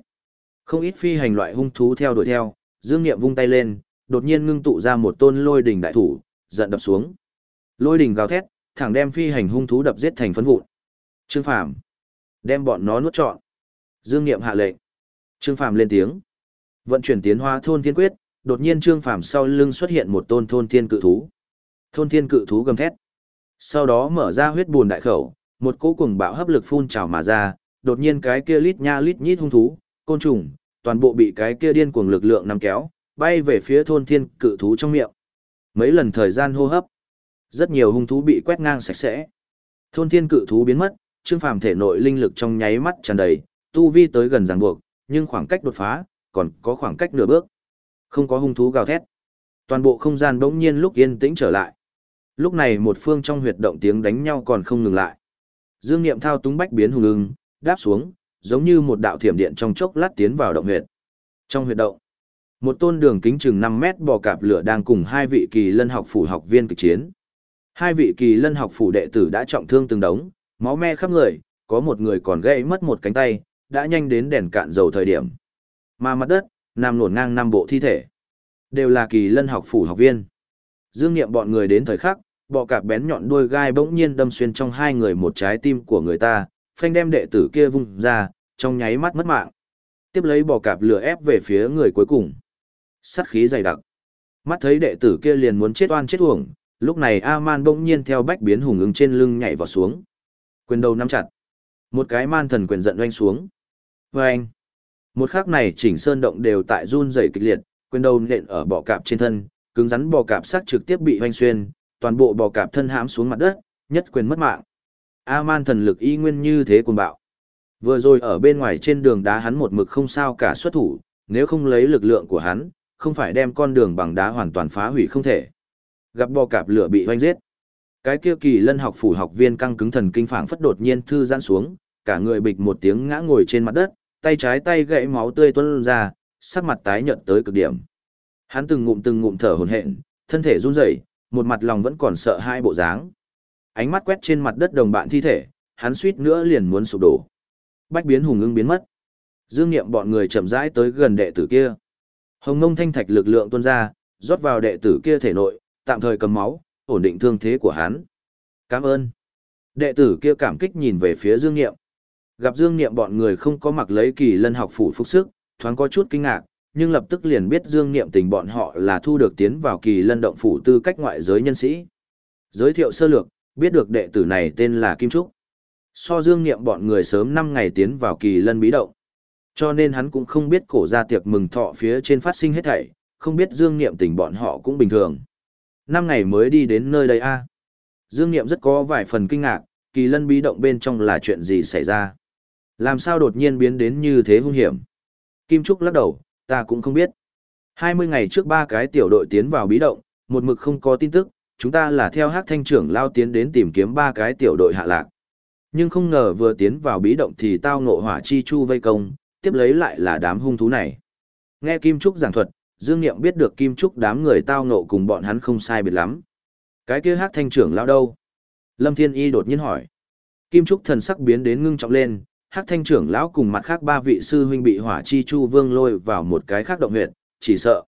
Không ít phi hành loại hung thú theo đuổi theo, Dương Niệm vung tay lên, đột nhiên ngưng tụ ra một tôn lôi đỉnh đại thủ, giận đập xuống. Lôi đỉnh gào thét, thẳng đem phi hành hung thú đập giết thành phấn vụn. Trương Phàm, đem bọn nó nuốt trọn. Dương Niệm hạ lệnh. Trương Phàm lên tiếng. Vận chuyển tiến hóa thôn thiên quyết, đột nhiên Trương Phàm sau lưng xuất hiện một tôn thôn thiên cự thú. Thôn thiên cự thú gầm thét. Sau đó mở ra huyết bùn đại khẩu, một cỗ cuồng bạo hấp lực phun trào mà ra, đột nhiên cái kia lít nha lít nhít hung thú, côn trùng, toàn bộ bị cái kia điên cuồng lực lượng nắm kéo, bay về phía thôn thiên cự thú trong miệng. Mấy lần thời gian hô hấp, rất nhiều hung thú bị quét ngang sạch sẽ. Thôn thiên cự thú biến mất, Trương Phàm thể nội linh lực trong nháy mắt tràn đầy, tu vi tới gần ràng buộc, nhưng khoảng cách đột phá, còn có khoảng cách nửa bước. Không có hung thú gào thét. Toàn bộ không gian bỗng nhiên lúc yên tĩnh trở lại. Lúc này một phương trong huyệt động tiếng đánh nhau còn không ngừng lại. Dương Niệm thao túng bách biến hùng ưng, đáp xuống, giống như một đạo thiểm điện trong chốc lát tiến vào động huyệt. Trong huyệt động, một tôn đường kính chừng 5 mét bò cạp lửa đang cùng hai vị kỳ lân học phủ học viên kịch chiến. Hai vị kỳ lân học phủ đệ tử đã trọng thương từng đống, máu me khắp người, có một người còn gãy mất một cánh tay, đã nhanh đến đèn cạn dầu thời điểm. Mà mặt đất, nằm nổn ngang năm bộ thi thể. Đều là kỳ lân học phủ học viên. Dương Niệm bọn người đến thời khắc, bọ cạp bén nhọn đuôi gai bỗng nhiên đâm xuyên trong hai người một trái tim của người ta, phanh đem đệ tử kia vung ra, trong nháy mắt mất mạng. Tiếp lấy bọ cạp lửa ép về phía người cuối cùng. Sắt khí dày đặc. Mắt thấy đệ tử kia liền muốn chết oan chết uổng, lúc này A-man bỗng nhiên theo bách biến hùng ứng trên lưng nhảy vào xuống. Quyền đầu nắm chặt. Một cái man thần quyền giận oanh xuống. Và anh. Một khắc này chỉnh sơn động đều tại run rẩy kịch liệt, quyền đầu nện ở bọ cạp trên thân, cứng rắn bọ cạp sắc trực tiếp bị hoanh xuyên, toàn bộ bò cạp thân hãm xuống mặt đất, nhất quyền mất mạng. A-man thần lực y nguyên như thế cuồng bạo. Vừa rồi ở bên ngoài trên đường đá hắn một mực không sao cả xuất thủ, nếu không lấy lực lượng của hắn, không phải đem con đường bằng đá hoàn toàn phá hủy không thể. Gặp bò cạp lửa bị hoanh giết. Cái kia kỳ lân học phủ học viên căng cứng thần kinh phảng phất đột nhiên thư giãn xuống, cả người bịch một tiếng ngã ngồi trên mặt đất, tay trái tay gãy máu tươi tuôn ra, sắc mặt tái nhợt tới cực điểm. Hắn từng ngụm từng ngụm thở hổn hển, thân thể run rẩy, một mặt lòng vẫn còn sợ hai bộ dáng. Ánh mắt quét trên mặt đất đồng bạn thi thể, hắn suýt nữa liền muốn sụp đổ. Bách biến hùng ưng biến mất. Dương Nghiệm bọn người chậm rãi tới gần đệ tử kia. Hồng Ngông thanh thạch lực lượng tuôn ra, rót vào đệ tử kia thể nội, tạm thời cầm máu, ổn định thương thế của hắn. Cảm ơn. Đệ tử kia cảm kích nhìn về phía Dương Nghiệm. Gặp Dương Nghiệm bọn người không có mặc lấy kỳ lân học phủ phục sức, thoáng có chút kinh ngạc, nhưng lập tức liền biết Dương Niệm tình bọn họ là thu được tiến vào kỳ lân động phủ tư cách ngoại giới nhân sĩ. Giới thiệu sơ lược, biết được đệ tử này tên là Kim Trúc. So Dương Niệm bọn người sớm 5 ngày tiến vào kỳ lân bí động. Cho nên hắn cũng không biết cổ ra tiệc mừng thọ phía trên phát sinh hết thảy, không biết Dương Niệm tình bọn họ cũng bình thường. 5 ngày mới đi đến nơi đây a. Dương Niệm rất có vài phần kinh ngạc, kỳ lân bí động bên trong là chuyện gì xảy ra. Làm sao đột nhiên biến đến như thế hung hiểm. Kim Trúc lắc đầu, ta cũng không biết. 20 ngày trước ba cái tiểu đội tiến vào bí động, một mực không có tin tức, chúng ta là theo hát thanh trưởng lao tiến đến tìm kiếm ba cái tiểu đội hạ lạc. Nhưng không ngờ vừa tiến vào bí động thì tao ngộ hỏa chi chu vây công, tiếp lấy lại là đám hung thú này. Nghe Kim Trúc giảng thuật, Dương Niệm biết được Kim Trúc đám người tao ngộ cùng bọn hắn không sai biệt lắm. Cái kia hát thanh trưởng lao đâu? Lâm Thiên Y đột nhiên hỏi. Kim Trúc thần sắc biến đến ngưng trọng lên, Hắc Thanh trưởng lão cùng mặt khác ba vị sư huynh bị Hỏa Chi Chu Vương lôi vào một cái khác động huyệt, chỉ sợ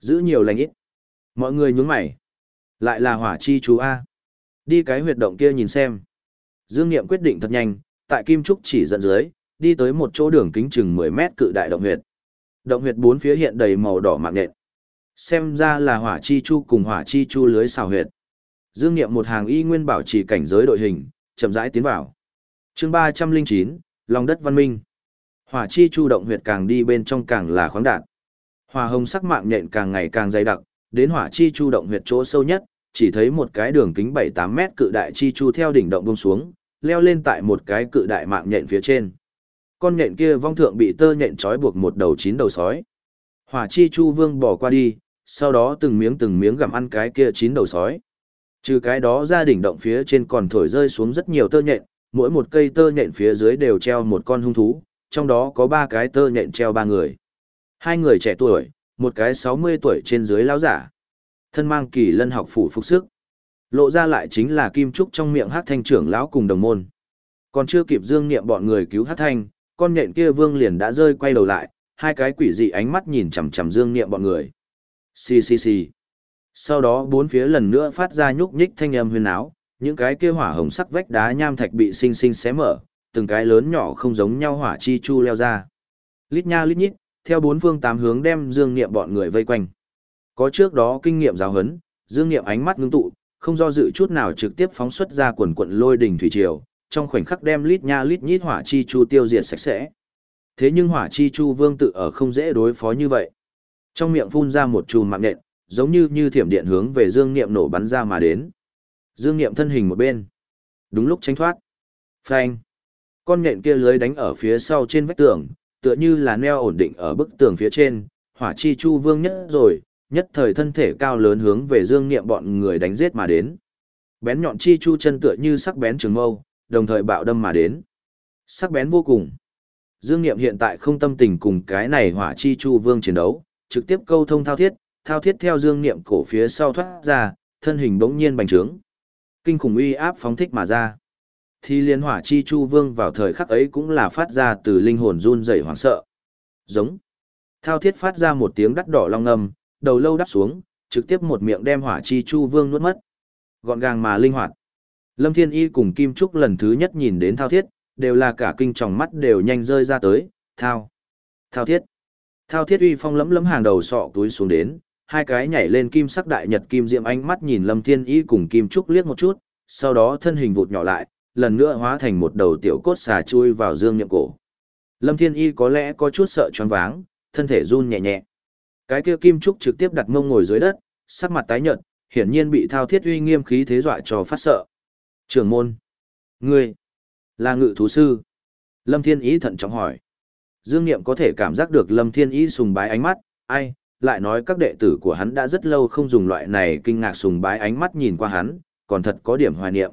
giữ nhiều lành ít. Mọi người nhún mày. Lại là Hỏa Chi Chu a. Đi cái huyệt động kia nhìn xem. Dương Nghiệm quyết định thật nhanh, tại Kim Trúc chỉ dẫn dưới, đi tới một chỗ đường kính chừng 10 mét cự đại động huyệt. Động huyệt bốn phía hiện đầy màu đỏ mạng nện, Xem ra là Hỏa Chi Chu cùng Hỏa Chi Chu lưới xào huyệt. Dương Nghiệm một hàng y nguyên bảo trì cảnh giới đội hình, chậm rãi tiến vào. Chương 309, lòng đất văn minh. Hỏa chi chu động huyệt càng đi bên trong càng là khoáng đạt. Hỏa hồng sắc mạng nhện càng ngày càng dày đặc, đến hỏa chi chu động huyệt chỗ sâu nhất, chỉ thấy một cái đường kính 7-8 mét cự đại chi chu theo đỉnh động buông xuống, leo lên tại một cái cự đại mạng nhện phía trên. Con nhện kia vong thượng bị tơ nhện trói buộc một đầu chín đầu sói. Hỏa chi chu vương bỏ qua đi, sau đó từng miếng từng miếng gặm ăn cái kia chín đầu sói. Trừ cái đó ra đỉnh động phía trên còn thổi rơi xuống rất nhiều tơ nhện, mỗi một cây tơ nhện phía dưới đều treo một con hung thú, trong đó có ba cái tơ nhện treo ba người. Hai người trẻ tuổi, một cái 60 tuổi trên dưới lão giả. Thân mang kỳ lân học phủ phục sức. Lộ ra lại chính là kim trúc trong miệng hát thanh trưởng lão cùng đồng môn. Còn chưa kịp dương niệm bọn người cứu hát thanh, con nhện kia vương liền đã rơi quay đầu lại, hai cái quỷ dị ánh mắt nhìn chằm chằm dương niệm bọn người. Xì xì xì. Sau đó bốn phía lần nữa phát ra nhúc nhích thanh âm huyền áo, những cái kia hỏa hồng sắc vách đá nham thạch bị sinh sinh xé mở, từng cái lớn nhỏ không giống nhau hỏa chi chu leo ra. Lít nha lít nhít, theo bốn phương tám hướng đem Dương Niệm bọn người vây quanh. Có trước đó kinh nghiệm giáo huấn, Dương Niệm ánh mắt ngưng tụ, không do dự chút nào trực tiếp phóng xuất ra quần quận lôi đỉnh thủy triều, trong khoảnh khắc đem lít nha lít nhít hỏa chi chu tiêu diệt sạch sẽ. Thế nhưng hỏa chi chu vương tự ở không dễ đối phó như vậy. Trong miệng phun ra một chùm mạng nện, giống như như thiểm điện hướng về Dương Niệm nổ bắn ra mà đến. Dương Niệm thân hình một bên. Đúng lúc tránh thoát. Phanh. Con nhện kia lưới đánh ở phía sau trên vách tường, tựa như là neo ổn định ở bức tường phía trên, hỏa chi chu vương nhất rồi, nhất thời thân thể cao lớn hướng về Dương Niệm bọn người đánh giết mà đến. Bén nhọn chi chu chân tựa như sắc bén trường mâu, đồng thời bạo đâm mà đến. Sắc bén vô cùng. Dương Niệm hiện tại không tâm tình cùng cái này hỏa chi chu vương chiến đấu, trực tiếp câu thông thao thiết, thao thiết theo Dương Niệm cổ phía sau thoát ra, thân hình bỗng nhiên bành trướng. Kinh khủng uy áp phóng thích mà ra. Thì liên hỏa chi chu vương vào thời khắc ấy cũng là phát ra từ linh hồn run rẩy hoảng sợ. Giống. Thao thiết phát ra một tiếng đắt đỏ long ngâm, đầu lâu đắp xuống, trực tiếp một miệng đem hỏa chi chu vương nuốt mất. Gọn gàng mà linh hoạt. Lâm Thiên Y cùng Kim Trúc lần thứ nhất nhìn đến thao thiết, đều là cả kinh tròng mắt đều nhanh rơi ra tới, thao. Thao thiết. Thao thiết uy phong lấm lấm hàng đầu sọ túi xuống đến, hai cái nhảy lên kim sắc đại nhật kim diệm ánh mắt nhìn Lâm Thiên Y cùng Kim Trúc liếc một chút, sau đó thân hình vụt nhỏ lại, lần nữa hóa thành một đầu tiểu cốt xà chui vào dương nhậm cổ. Lâm Thiên Y có lẽ có chút sợ choáng váng, thân thể run nhẹ nhẹ. Cái kia Kim Trúc trực tiếp đặt mông ngồi dưới đất, sắc mặt tái nhợt, hiển nhiên bị thao thiết uy nghiêm khí thế dọa cho phát sợ. Trưởng môn, ngươi là ngự thú sư. Lâm Thiên Y thận trọng hỏi. Dương Niệm có thể cảm giác được Lâm Thiên Y sùng bái ánh mắt, ai, lại nói các đệ tử của hắn đã rất lâu không dùng loại này kinh ngạc sùng bái ánh mắt nhìn qua hắn, còn thật có điểm hoài niệm.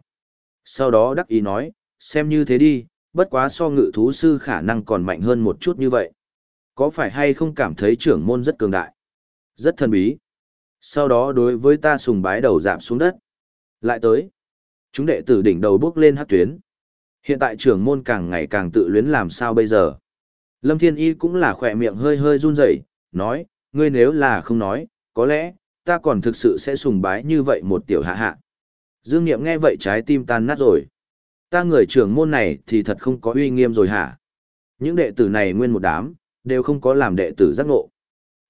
Sau đó đắc ý nói, xem như thế đi, bất quá so ngự thú sư khả năng còn mạnh hơn một chút như vậy. Có phải hay không cảm thấy trưởng môn rất cường đại? Rất thần bí. Sau đó đối với ta sùng bái đầu giảm xuống đất. Lại tới. Chúng đệ tử đỉnh đầu bước lên hát tuyến. Hiện tại trưởng môn càng ngày càng tự luyến làm sao bây giờ? Lâm Thiên Y cũng là khỏe miệng hơi hơi run rẩy, nói, ngươi nếu là không nói, có lẽ, ta còn thực sự sẽ sùng bái như vậy một tiểu hạ hạ. Dương Niệm nghe vậy trái tim tan nát rồi. Ta người trưởng môn này thì thật không có uy nghiêm rồi hả? Những đệ tử này nguyên một đám, đều không có làm đệ tử giác ngộ.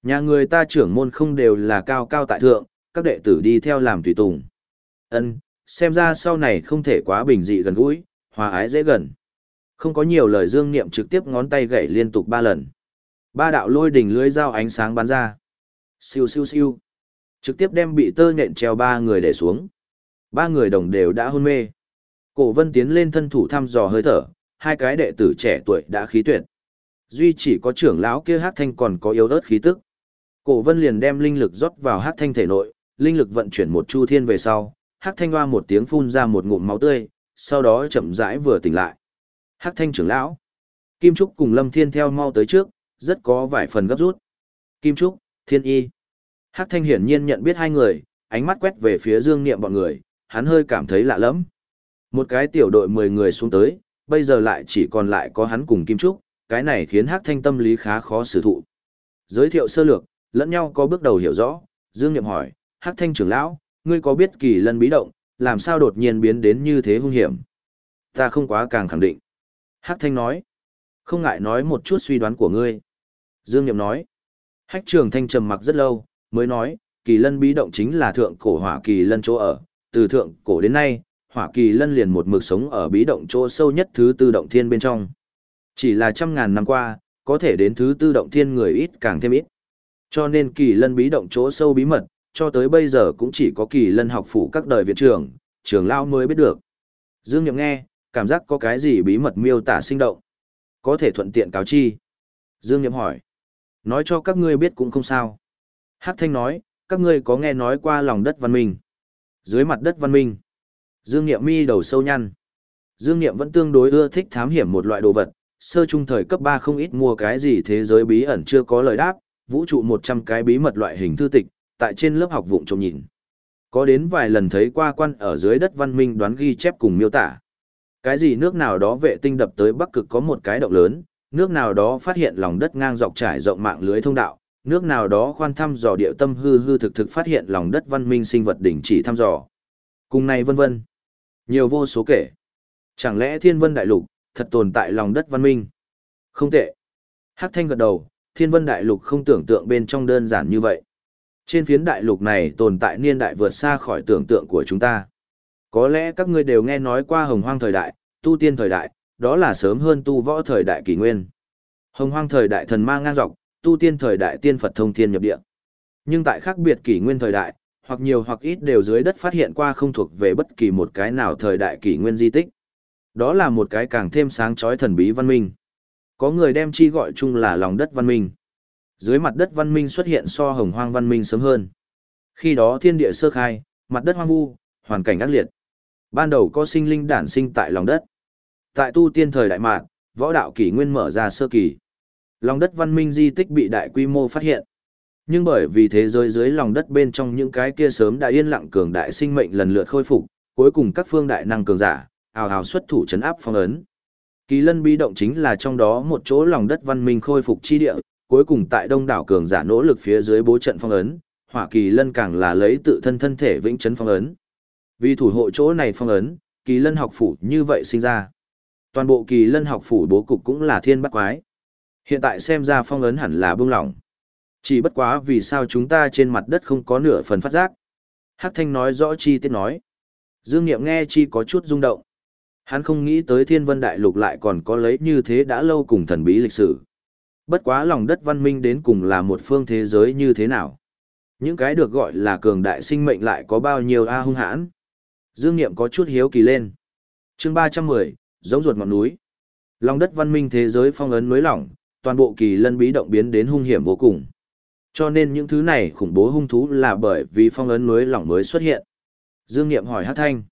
Nhà người ta trưởng môn không đều là cao cao tại thượng, các đệ tử đi theo làm tùy tùng. Ân, xem ra sau này không thể quá bình dị gần gũi, hòa ái dễ gần. Không có nhiều lời dương niệm trực tiếp ngón tay gậy liên tục ba lần. Ba đạo lôi đỉnh lưới dao ánh sáng bắn ra. Siêu siêu siêu. Trực tiếp đem bị tơ nhện treo ba người để xuống. Ba người đồng đều đã hôn mê. Cổ vân tiến lên thân thủ thăm dò hơi thở, hai cái đệ tử trẻ tuổi đã khí tuyệt. Duy chỉ có trưởng lão kia hát thanh còn có yếu ớt khí tức. Cổ vân liền đem linh lực rót vào hát thanh thể nội, linh lực vận chuyển một chu thiên về sau, hát thanh hoa một tiếng phun ra một ngụm máu tươi, sau đó chậm rãi vừa tỉnh lại. Hát thanh trưởng lão. Kim Trúc cùng Lâm Thiên theo mau tới trước, rất có vài phần gấp rút. Kim Trúc, Thiên Y. Hắc thanh hiển nhiên nhận biết hai người, ánh mắt quét về phía dương niệm bọn người, hắn hơi cảm thấy lạ lẫm. Một cái tiểu đội 10 người xuống tới, bây giờ lại chỉ còn lại có hắn cùng Kim Trúc, cái này khiến Hắc Thanh tâm lý khá khó xử thụ. Giới thiệu sơ lược, lẫn nhau có bước đầu hiểu rõ, Dương Niệm hỏi, Hắc Thanh trưởng lão, ngươi có biết kỳ lân bí động, làm sao đột nhiên biến đến như thế hung hiểm? Ta không quá càng khẳng định. Hắc Thanh nói, không ngại nói một chút suy đoán của ngươi. Dương Niệm nói, Hách Trường Thanh trầm mặc rất lâu, mới nói, kỳ lân bí động chính là thượng cổ hỏa kỳ lân chỗ ở, từ thượng cổ đến nay, hỏa kỳ lân liền một mực sống ở bí động chỗ sâu nhất thứ tư động thiên bên trong. Chỉ là trăm ngàn năm qua, có thể đến thứ tư động thiên người ít càng thêm ít. Cho nên kỳ lân bí động chỗ sâu bí mật, cho tới bây giờ cũng chỉ có kỳ lân học phủ các đời viện trưởng, trưởng lao mới biết được. Dương Nhậm nghe, cảm giác có cái gì bí mật miêu tả sinh động. Có thể thuận tiện cáo chi. Dương Nhậm hỏi. Nói cho các ngươi biết cũng không sao. Hắc Thanh nói, các ngươi có nghe nói qua lòng đất văn minh. Dưới mặt đất văn minh. Dương Niệm mi đầu sâu nhăn. Dương Niệm vẫn tương đối ưa thích thám hiểm một loại đồ vật, sơ trung thời cấp 3 không ít mua cái gì thế giới bí ẩn chưa có lời đáp, vũ trụ 100 cái bí mật loại hình thư tịch, tại trên lớp học vụng trông nhìn. Có đến vài lần thấy qua quan ở dưới đất văn minh đoán ghi chép cùng miêu tả. Cái gì nước nào đó vệ tinh đập tới Bắc Cực có một cái động lớn, nước nào đó phát hiện lòng đất ngang dọc trải rộng mạng lưới thông đạo, nước nào đó khoan thăm dò địa tâm hư hư thực thực phát hiện lòng đất văn minh sinh vật đỉnh chỉ thăm dò. Cùng này vân vân. Nhiều vô số kể. Chẳng lẽ thiên vân đại lục, thật tồn tại lòng đất văn minh? Không tệ. Hắc thanh gật đầu, thiên vân đại lục không tưởng tượng bên trong đơn giản như vậy. Trên phiến đại lục này tồn tại niên đại vượt xa khỏi tưởng tượng của chúng ta. Có lẽ các ngươi đều nghe nói qua hồng hoang thời đại, tu tiên thời đại, đó là sớm hơn tu võ thời đại kỷ nguyên. Hồng hoang thời đại thần ma ngang dọc, tu tiên thời đại tiên Phật thông thiên nhập địa. Nhưng tại khác biệt kỷ nguyên thời đại, hoặc nhiều hoặc ít đều dưới đất phát hiện qua không thuộc về bất kỳ một cái nào thời đại kỷ nguyên di tích. Đó là một cái càng thêm sáng chói thần bí văn minh. Có người đem chi gọi chung là lòng đất văn minh. Dưới mặt đất văn minh xuất hiện so hồng hoang văn minh sớm hơn. Khi đó thiên địa sơ khai, mặt đất hoang vu, hoàn cảnh ác liệt. Ban đầu có sinh linh đản sinh tại lòng đất. Tại tu tiên thời đại mạn, võ đạo kỷ nguyên mở ra sơ kỳ. Lòng đất văn minh di tích bị đại quy mô phát hiện. Nhưng bởi vì thế giới dưới lòng đất bên trong những cái kia sớm đã yên lặng cường đại sinh mệnh lần lượt khôi phục, cuối cùng các phương đại năng cường giả, ào ào xuất thủ chấn áp phong ấn. Kỳ lân bi động chính là trong đó một chỗ lòng đất văn minh khôi phục chi địa, cuối cùng tại đông đảo cường giả nỗ lực phía dưới bố trận phong ấn, hỏa kỳ lân càng là lấy tự thân thân thể vĩnh chấn phong ấn. Vì thủ hộ chỗ này phong ấn, kỳ lân học phủ như vậy sinh ra. Toàn bộ kỳ lân học phủ bố cục cũng là thiên bắt quái. Hiện tại xem ra phong ấn hẳn là bông lỏng. Chỉ bất quá vì sao chúng ta trên mặt đất không có nửa phần phát giác. Hắc Thanh nói rõ chi tiết nói. Dương Niệm nghe chi có chút rung động. Hắn không nghĩ tới thiên vân đại lục lại còn có lấy như thế đã lâu cùng thần bí lịch sử. Bất quá lòng đất văn minh đến cùng là một phương thế giới như thế nào. Những cái được gọi là cường đại sinh mệnh lại có bao nhiêu a hung hãn. Dương Niệm có chút hiếu kỳ lên. chương 310, giống ruột ngọn núi. Lòng đất văn minh thế giới phong ấn nối lỏng, toàn bộ kỳ lân bí động biến đến hung hiểm vô cùng. Cho nên những thứ này khủng bố hung thú là bởi vì phong ấn núi lỏng mới xuất hiện. Dương Niệm hỏi Hát Thanh.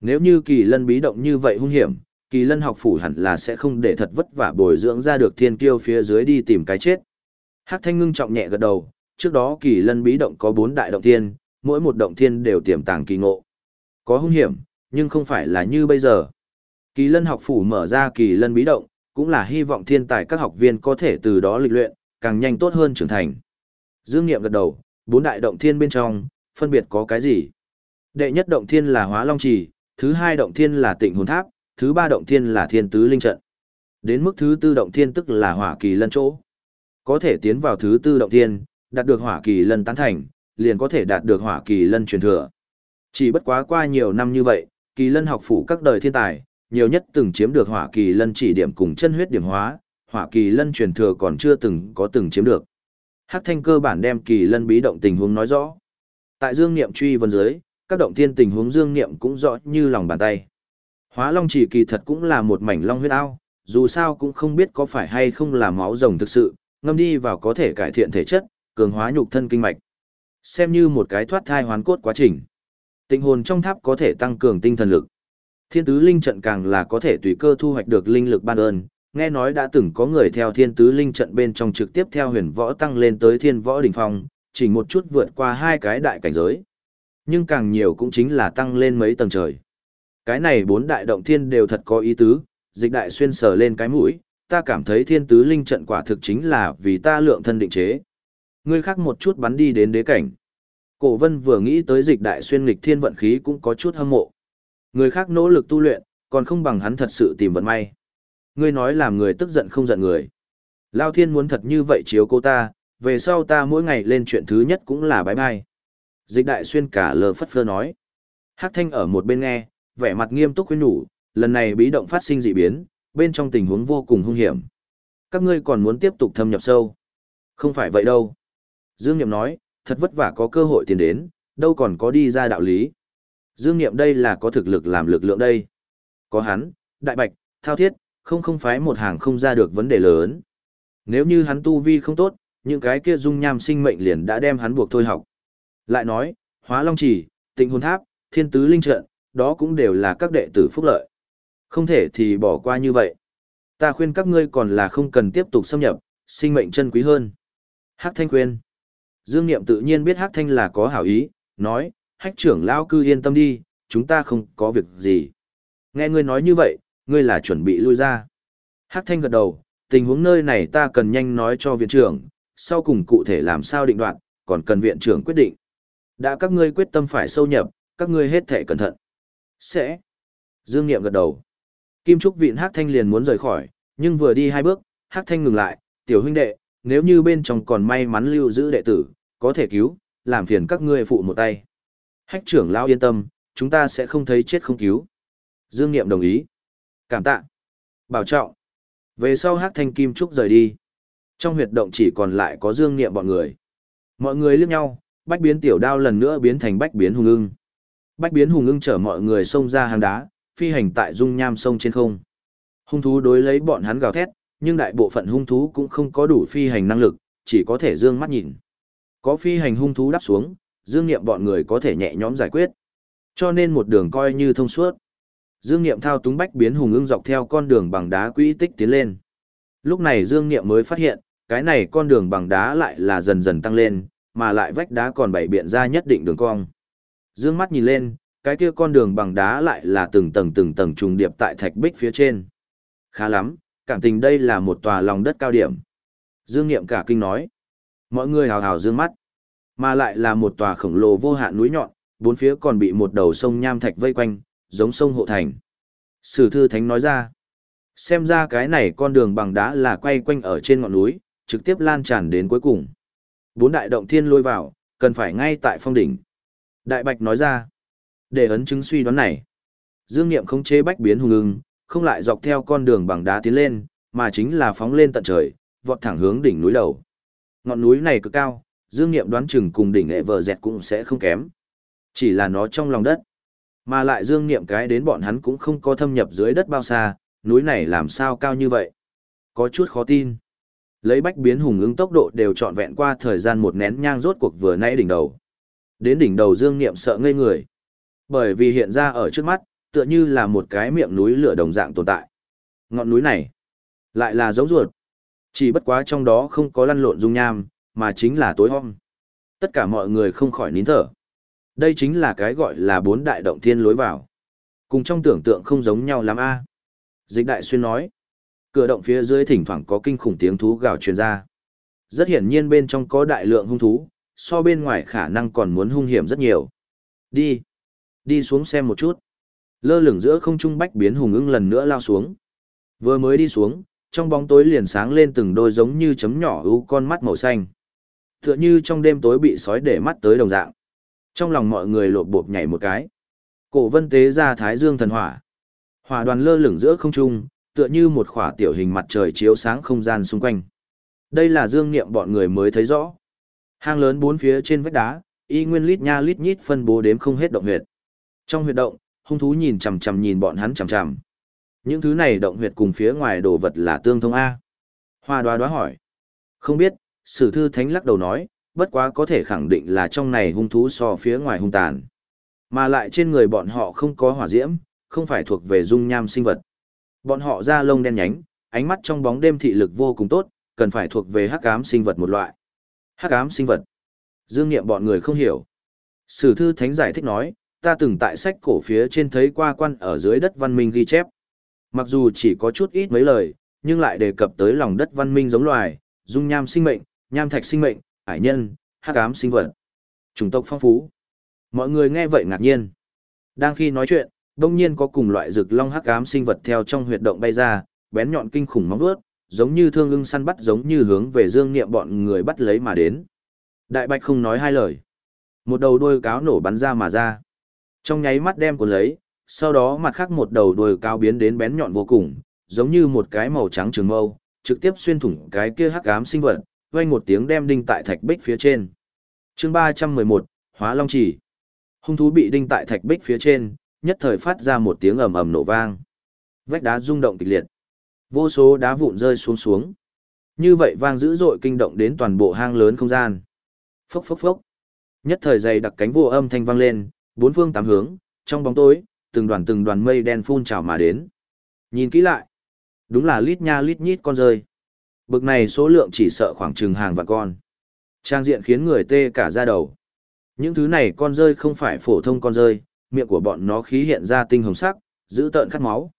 Nếu như kỳ lân bí động như vậy hung hiểm, kỳ lân học phủ hẳn là sẽ không để thật vất vả bồi dưỡng ra được thiên kiêu phía dưới đi tìm cái chết. Hát Thanh ngưng trọng nhẹ gật đầu, trước đó kỳ lân bí động có bốn đại động thiên, mỗi một động thiên đều tiềm tàng kỳ ngộ. Có hung hiểm, nhưng không phải là như bây giờ. Kỳ lân học phủ mở ra kỳ lân bí động, cũng là hy vọng thiên tài các học viên có thể từ đó lịch luyện, càng nhanh tốt hơn trưởng thành. Dương Niệm gật đầu, bốn đại động thiên bên trong, phân biệt có cái gì? Đệ nhất động thiên là Hóa Long Trì, thứ hai động thiên là Tịnh Hồn Tháp, thứ ba động thiên là Thiên Tứ Linh Trận. Đến mức thứ tư động thiên tức là Hỏa Kỳ Lân chỗ. Có thể tiến vào thứ tư động thiên, đạt được Hỏa Kỳ Lân tán thành, liền có thể đạt được Hỏa Kỳ Lân truyền thừa. Chỉ bất quá qua nhiều năm như vậy, Kỳ Lân học phủ các đời thiên tài, nhiều nhất từng chiếm được Hỏa Kỳ Lân chỉ điểm cùng chân huyết điểm hóa, Hỏa Kỳ Lân truyền thừa còn chưa từng có từng chiếm được. Hắc Thanh cơ bản đem Kỳ Lân bí động tình huống nói rõ. Tại Dương Niệm truy vân dưới, các động thiên tình huống Dương Niệm cũng rõ như lòng bàn tay. Hóa Long chỉ kỳ thật cũng là một mảnh long huyết ao, dù sao cũng không biết có phải hay không là máu rồng thực sự, ngâm đi vào có thể cải thiện thể chất, cường hóa nhục thân kinh mạch. Xem như một cái thoát thai hoán cốt quá trình. Tinh hồn trong tháp có thể tăng cường tinh thần lực. Thiên tứ linh trận càng là có thể tùy cơ thu hoạch được linh lực ban ơn, nghe nói đã từng có người theo thiên tứ linh trận bên trong trực tiếp theo huyền võ tăng lên tới thiên võ đỉnh phong, chỉ một chút vượt qua hai cái đại cảnh giới. Nhưng càng nhiều cũng chính là tăng lên mấy tầng trời. Cái này bốn đại động thiên đều thật có ý tứ, dịch đại xuyên sờ lên cái mũi, ta cảm thấy thiên tứ linh trận quả thực chính là vì ta lượng thân định chế. Ngươi khác một chút bắn đi đến đế cảnh. Cổ vân vừa nghĩ tới dịch đại xuyên nghịch thiên vận khí cũng có chút hâm mộ. Người khác nỗ lực tu luyện, còn không bằng hắn thật sự tìm vận may. Ngươi nói làm người tức giận không giận người. Lao thiên muốn thật như vậy chiếu cô ta, về sau ta mỗi ngày lên chuyện thứ nhất cũng là bái bai. Dịch đại xuyên cả lờ phất phơ nói. Hắc thanh ở một bên nghe, vẻ mặt nghiêm túc khuyên nhủ, lần này bí động phát sinh dị biến, bên trong tình huống vô cùng hung hiểm. Các ngươi còn muốn tiếp tục thâm nhập sâu. Không phải vậy đâu. Dương Niệm nói, thật vất vả có cơ hội tiền đến, đâu còn có đi ra đạo lý. Dương Niệm đây là có thực lực làm lực lượng đây. Có hắn, đại bạch, thao thiết, không không phái một hàng không ra được vấn đề lớn. Nếu như hắn tu vi không tốt, những cái kia dung nham sinh mệnh liền đã đem hắn buộc thôi học. Lại nói, hóa long chỉ, tịnh hồn tháp, thiên tứ linh trận, đó cũng đều là các đệ tử phúc lợi. Không thể thì bỏ qua như vậy. Ta khuyên các ngươi còn là không cần tiếp tục xâm nhập, sinh mệnh chân quý hơn. Hắc Thanh khuyên. Dương Niệm tự nhiên biết Hắc Thanh là có hảo ý, nói, hách trưởng lão cư yên tâm đi, chúng ta không có việc gì. Nghe ngươi nói như vậy, ngươi là chuẩn bị lui ra. Hắc Thanh gật đầu, tình huống nơi này ta cần nhanh nói cho viện trưởng, sau cùng cụ thể làm sao định đoạt, còn cần viện trưởng quyết định. Đã các ngươi quyết tâm phải sâu nhập, các ngươi hết thể cẩn thận. Sẽ. Dương Niệm gật đầu. Kim Trúc Vịn Hắc Thanh liền muốn rời khỏi, nhưng vừa đi hai bước, Hắc Thanh ngừng lại, tiểu huynh đệ, nếu như bên trong còn may mắn lưu giữ đệ tử, có thể cứu, làm phiền các ngươi phụ một tay. Hách trưởng lão yên tâm, chúng ta sẽ không thấy chết không cứu. Dương Niệm đồng ý. Cảm tạ. Bảo trọng. Về sau Hắc Thanh Kim Trúc rời đi. Trong huyệt động chỉ còn lại có Dương Niệm bọn người. Mọi người liếc nhau, bách biến tiểu đao lần nữa biến thành bách biến hùng ưng. Bách biến hùng ưng chở mọi người xông ra hang đá, phi hành tại dung nham sông trên không. Hung thú đối lấy bọn hắn gào thét, nhưng đại bộ phận hung thú cũng không có đủ phi hành năng lực, chỉ có thể dương mắt nhìn. Có phi hành hung thú đáp xuống, dương nghiệm bọn người có thể nhẹ nhõm giải quyết. Cho nên một đường coi như thông suốt. Dương nghiệm thao túng bách biến hùng ưng dọc theo con đường bằng đá quỹ tích tiến lên. Lúc này Dương nghiệm mới phát hiện, cái này con đường bằng đá lại là dần dần tăng lên, mà lại vách đá còn bảy biện ra nhất định đường cong. Dương mắt nhìn lên, cái kia con đường bằng đá lại là từng tầng từng tầng trùng điệp tại thạch bích phía trên. Khá lắm, cảm tình đây là một tòa lòng đất cao điểm. Dương Niệm cả kinh nói. Mọi người hào hào dương mắt. Mà lại là một tòa khổng lồ vô hạn núi nhọn, bốn phía còn bị một đầu sông nham thạch vây quanh, giống sông hộ thành. Sử thư thánh nói ra, xem ra cái này con đường bằng đá là quay quanh ở trên ngọn núi, trực tiếp lan tràn đến cuối cùng. Bốn đại động thiên lôi vào, cần phải ngay tại phong đỉnh. Đại Bạch nói ra, để ấn chứng suy đoán này. Dương Niệm không chế bách biến hùng ưng, không lại dọc theo con đường bằng đá tiến lên, mà chính là phóng lên tận trời, vọt thẳng hướng đỉnh núi đầu. Ngọn núi này cực cao, Dương Niệm đoán chừng cùng đỉnh nghệ vợ dẹt cũng sẽ không kém. Chỉ là nó trong lòng đất. Mà lại Dương Niệm cái đến bọn hắn cũng không có thâm nhập dưới đất bao xa, núi này làm sao cao như vậy. Có chút khó tin. Lấy bách biến hùng ứng tốc độ đều trọn vẹn qua thời gian một nén nhang rốt cuộc vừa nãy đỉnh đầu. Đến đỉnh đầu Dương Niệm sợ ngây người. Bởi vì hiện ra ở trước mắt, tựa như là một cái miệng núi lửa đồng dạng tồn tại. Ngọn núi này, lại là giống ruột. Chỉ bất quá trong đó không có lăn lộn dung nham, mà chính là tối hôm. Tất cả mọi người không khỏi nín thở. Đây chính là cái gọi là bốn đại động thiên lối vào. Cùng trong tưởng tượng không giống nhau lắm a. Dịch đại xuyên nói. Cửa động phía dưới thỉnh thoảng có kinh khủng tiếng thú gào truyền ra. Rất hiển nhiên bên trong có đại lượng hung thú, so bên ngoài khả năng còn muốn hung hiểm rất nhiều. Đi. Đi xuống xem một chút. Lơ lửng giữa không trung bách biến hùng ưng lần nữa lao xuống. Vừa mới đi xuống, trong bóng tối liền sáng lên từng đôi giống như chấm nhỏ u con mắt màu xanh. Tựa như trong đêm tối bị sói để mắt tới đồng dạng. Trong lòng mọi người lột bộp nhảy một cái. Cổ vân tế ra thái dương thần hỏa. Hỏa đoàn lơ lửng giữa không trung, tựa như một khỏa tiểu hình mặt trời chiếu sáng không gian xung quanh. Đây là dương niệm bọn người mới thấy rõ. Hang lớn bốn phía trên vách đá, y nguyên lít nha lít nhít phân bố đếm không hết động huyệt. Trong huyệt động, hung thú nhìn chằm chằm nhìn bọn hắn chằm chằm. Những thứ này động huyệt cùng phía ngoài đồ vật là tương thông A. Hoa đoá đoá hỏi. Không biết, sử thư thánh lắc đầu nói, bất quá có thể khẳng định là trong này hung thú so phía ngoài hung tàn. Mà lại trên người bọn họ không có hỏa diễm, không phải thuộc về dung nham sinh vật. Bọn họ da lông đen nhánh, ánh mắt trong bóng đêm thị lực vô cùng tốt, cần phải thuộc về hắc ám sinh vật một loại. Hắc ám sinh vật. Dương Nghiệm bọn người không hiểu. Sử thư thánh giải thích nói, ta từng tại sách cổ phía trên thấy qua quan ở dưới đất văn minh ghi chép. Mặc dù chỉ có chút ít mấy lời, nhưng lại đề cập tới lòng đất văn minh giống loài, dung nham sinh mệnh, nham thạch sinh mệnh, hải nhân, hắc ám sinh vật. Chủng tộc phong phú. Mọi người nghe vậy ngạc nhiên. Đang khi nói chuyện, đông nhiên có cùng loại rực long hắc ám sinh vật theo trong huyệt động bay ra, bén nhọn kinh khủng móng vuốt, giống như thương ưng săn bắt giống như hướng về dương niệm bọn người bắt lấy mà đến. Đại bạch không nói hai lời. Một đầu đuôi cáo nổ bắn ra mà ra. Trong nháy mắt đem cuốn lấy, sau đó mặt khác một đầu đuôi cáo biến đến bén nhọn vô cùng, giống như một cái màu trắng trường mâu, trực tiếp xuyên thủng cái kia hắc ám sinh vật, vang một tiếng đem đinh tại thạch bích phía trên. Chương 311, Hóa Long Chỉ. Hung thú bị đinh tại thạch bích phía trên, nhất thời phát ra một tiếng ầm ầm nổ vang. Vách đá rung động kịch liệt. Vô số đá vụn rơi xuống xuống. Như vậy vang dữ dội kinh động đến toàn bộ hang lớn không gian. Phốc phốc phốc. Nhất thời dày đặc cánh vô âm thanh vang lên, bốn phương tám hướng, trong bóng tối, từng đoàn từng đoàn mây đen phun trào mà đến. Nhìn kỹ lại, đúng là lít nha lít nhít con rơi. Bực này số lượng chỉ sợ khoảng chừng hàng vạn con. Trang diện khiến người tê cả da đầu. Những thứ này con rơi không phải phổ thông con rơi, miệng của bọn nó khí hiện ra tinh hồng sắc, giữ tợn khát máu.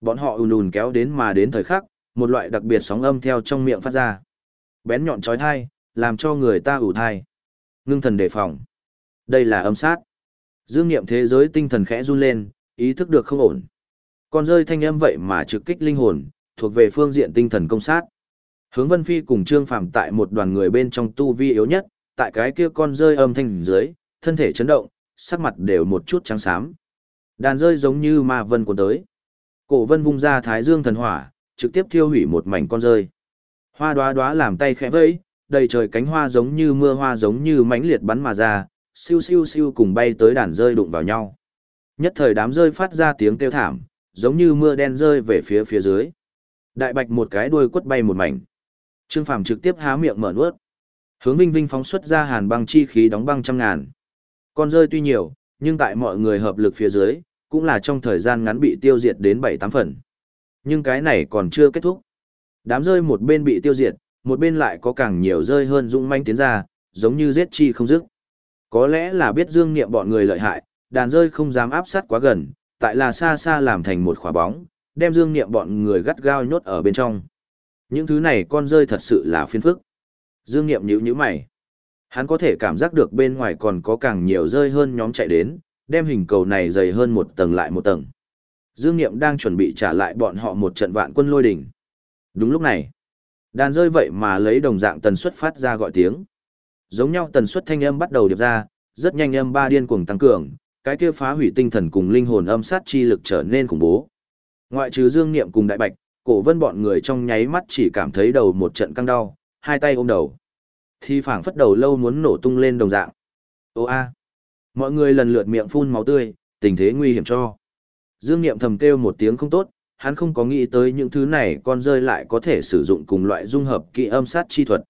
Bọn họ ùn ùn kéo đến mà đến thời khắc, một loại đặc biệt sóng âm theo trong miệng phát ra. Bén nhọn chói tai, làm cho người ta ủ thai. Ngưng thần đề phòng. Đây là âm sát. Dương niệm thế giới tinh thần khẽ run lên, ý thức được không ổn. Con rơi thanh âm vậy mà trực kích linh hồn, thuộc về phương diện tinh thần công sát. Hướng Vân Phi cùng Trương Phàm tại một đoàn người bên trong tu vi yếu nhất, tại cái kia con rơi âm thanh dưới, thân thể chấn động, sắc mặt đều một chút trắng xám. Đàn rơi giống như ma vân cuốn tới. Cổ vân vung ra thái dương thần hỏa, trực tiếp thiêu hủy một mảnh con rơi. Hoa đóa đóa làm tay khẽ vẫy, đầy trời cánh hoa giống như mưa hoa giống như mãnh liệt bắn mà ra, siêu siêu siêu cùng bay tới đàn rơi đụng vào nhau. Nhất thời đám rơi phát ra tiếng kêu thảm, giống như mưa đen rơi về phía phía dưới. Đại bạch một cái đuôi quất bay một mảnh. Trương Phàm trực tiếp há miệng mở nuốt. Hướng Vinh Vinh phóng xuất ra hàn băng chi khí đóng băng trăm ngàn. Con rơi tuy nhiều, nhưng tại mọi người hợp lực phía dưới, cũng là trong thời gian ngắn bị tiêu diệt đến 7-8 phần. Nhưng cái này còn chưa kết thúc. Đám rơi một bên bị tiêu diệt, một bên lại có càng nhiều rơi hơn dũng manh tiến ra, giống như giết chi không dứt. Có lẽ là biết dương niệm bọn người lợi hại, đàn rơi không dám áp sát quá gần, tại là xa xa làm thành một khỏa bóng, đem dương niệm bọn người gắt gao nhốt ở bên trong. Những thứ này con rơi thật sự là phiền phức. Dương niệm nhíu nhíu mày. Hắn có thể cảm giác được bên ngoài còn có càng nhiều rơi hơn nhóm chạy đến, đem hình cầu này dày hơn một tầng lại một tầng. Dương Niệm đang chuẩn bị trả lại bọn họ một trận vạn quân lôi đỉnh. Đúng lúc này, đàn rơi vậy mà lấy đồng dạng tần suất phát ra gọi tiếng. Giống nhau tần suất thanh âm bắt đầu điệp ra, rất nhanh âm ba điên cuồng tăng cường, cái kia phá hủy tinh thần cùng linh hồn âm sát chi lực trở nên khủng bố. Ngoại trừ Dương Niệm cùng Đại Bạch, cổ vân bọn người trong nháy mắt chỉ cảm thấy đầu một trận căng đau, hai tay ôm đầu. Thì phảng phất đầu lâu muốn nổ tung lên đồng dạng. Ô a. Mọi người lần lượt miệng phun máu tươi, tình thế nguy hiểm cho. Dương Niệm thầm kêu một tiếng không tốt, hắn không có nghĩ tới những thứ này con rơi lại có thể sử dụng cùng loại dung hợp kỹ âm sát chi thuật.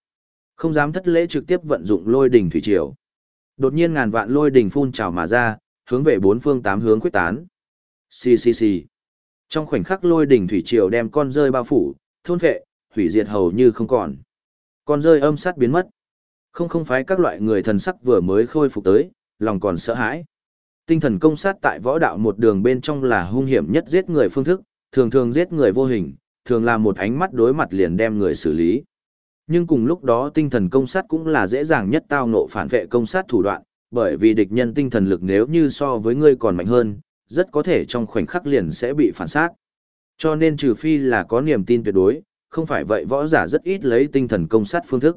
Không dám thất lễ trực tiếp vận dụng lôi đỉnh thủy triều. Đột nhiên ngàn vạn lôi đỉnh phun trào mà ra, hướng về bốn phương tám hướng quyết tán. Xì xì xì. Trong khoảnh khắc lôi đỉnh thủy triều đem con rơi bao phủ, thôn vệ, hủy diệt hầu như không còn. Con rơi âm sát biến mất. Không không phái các loại người thần sắc vừa mới khôi phục tới, lòng còn sợ hãi. Tinh thần công sát tại võ đạo một đường bên trong là hung hiểm nhất giết người phương thức, thường thường giết người vô hình, thường là một ánh mắt đối mặt liền đem người xử lý. Nhưng cùng lúc đó tinh thần công sát cũng là dễ dàng nhất tao ngộ phản vệ công sát thủ đoạn, bởi vì địch nhân tinh thần lực nếu như so với ngươi còn mạnh hơn, rất có thể trong khoảnh khắc liền sẽ bị phản sát. Cho nên trừ phi là có niềm tin tuyệt đối, không phải vậy võ giả rất ít lấy tinh thần công sát phương thức.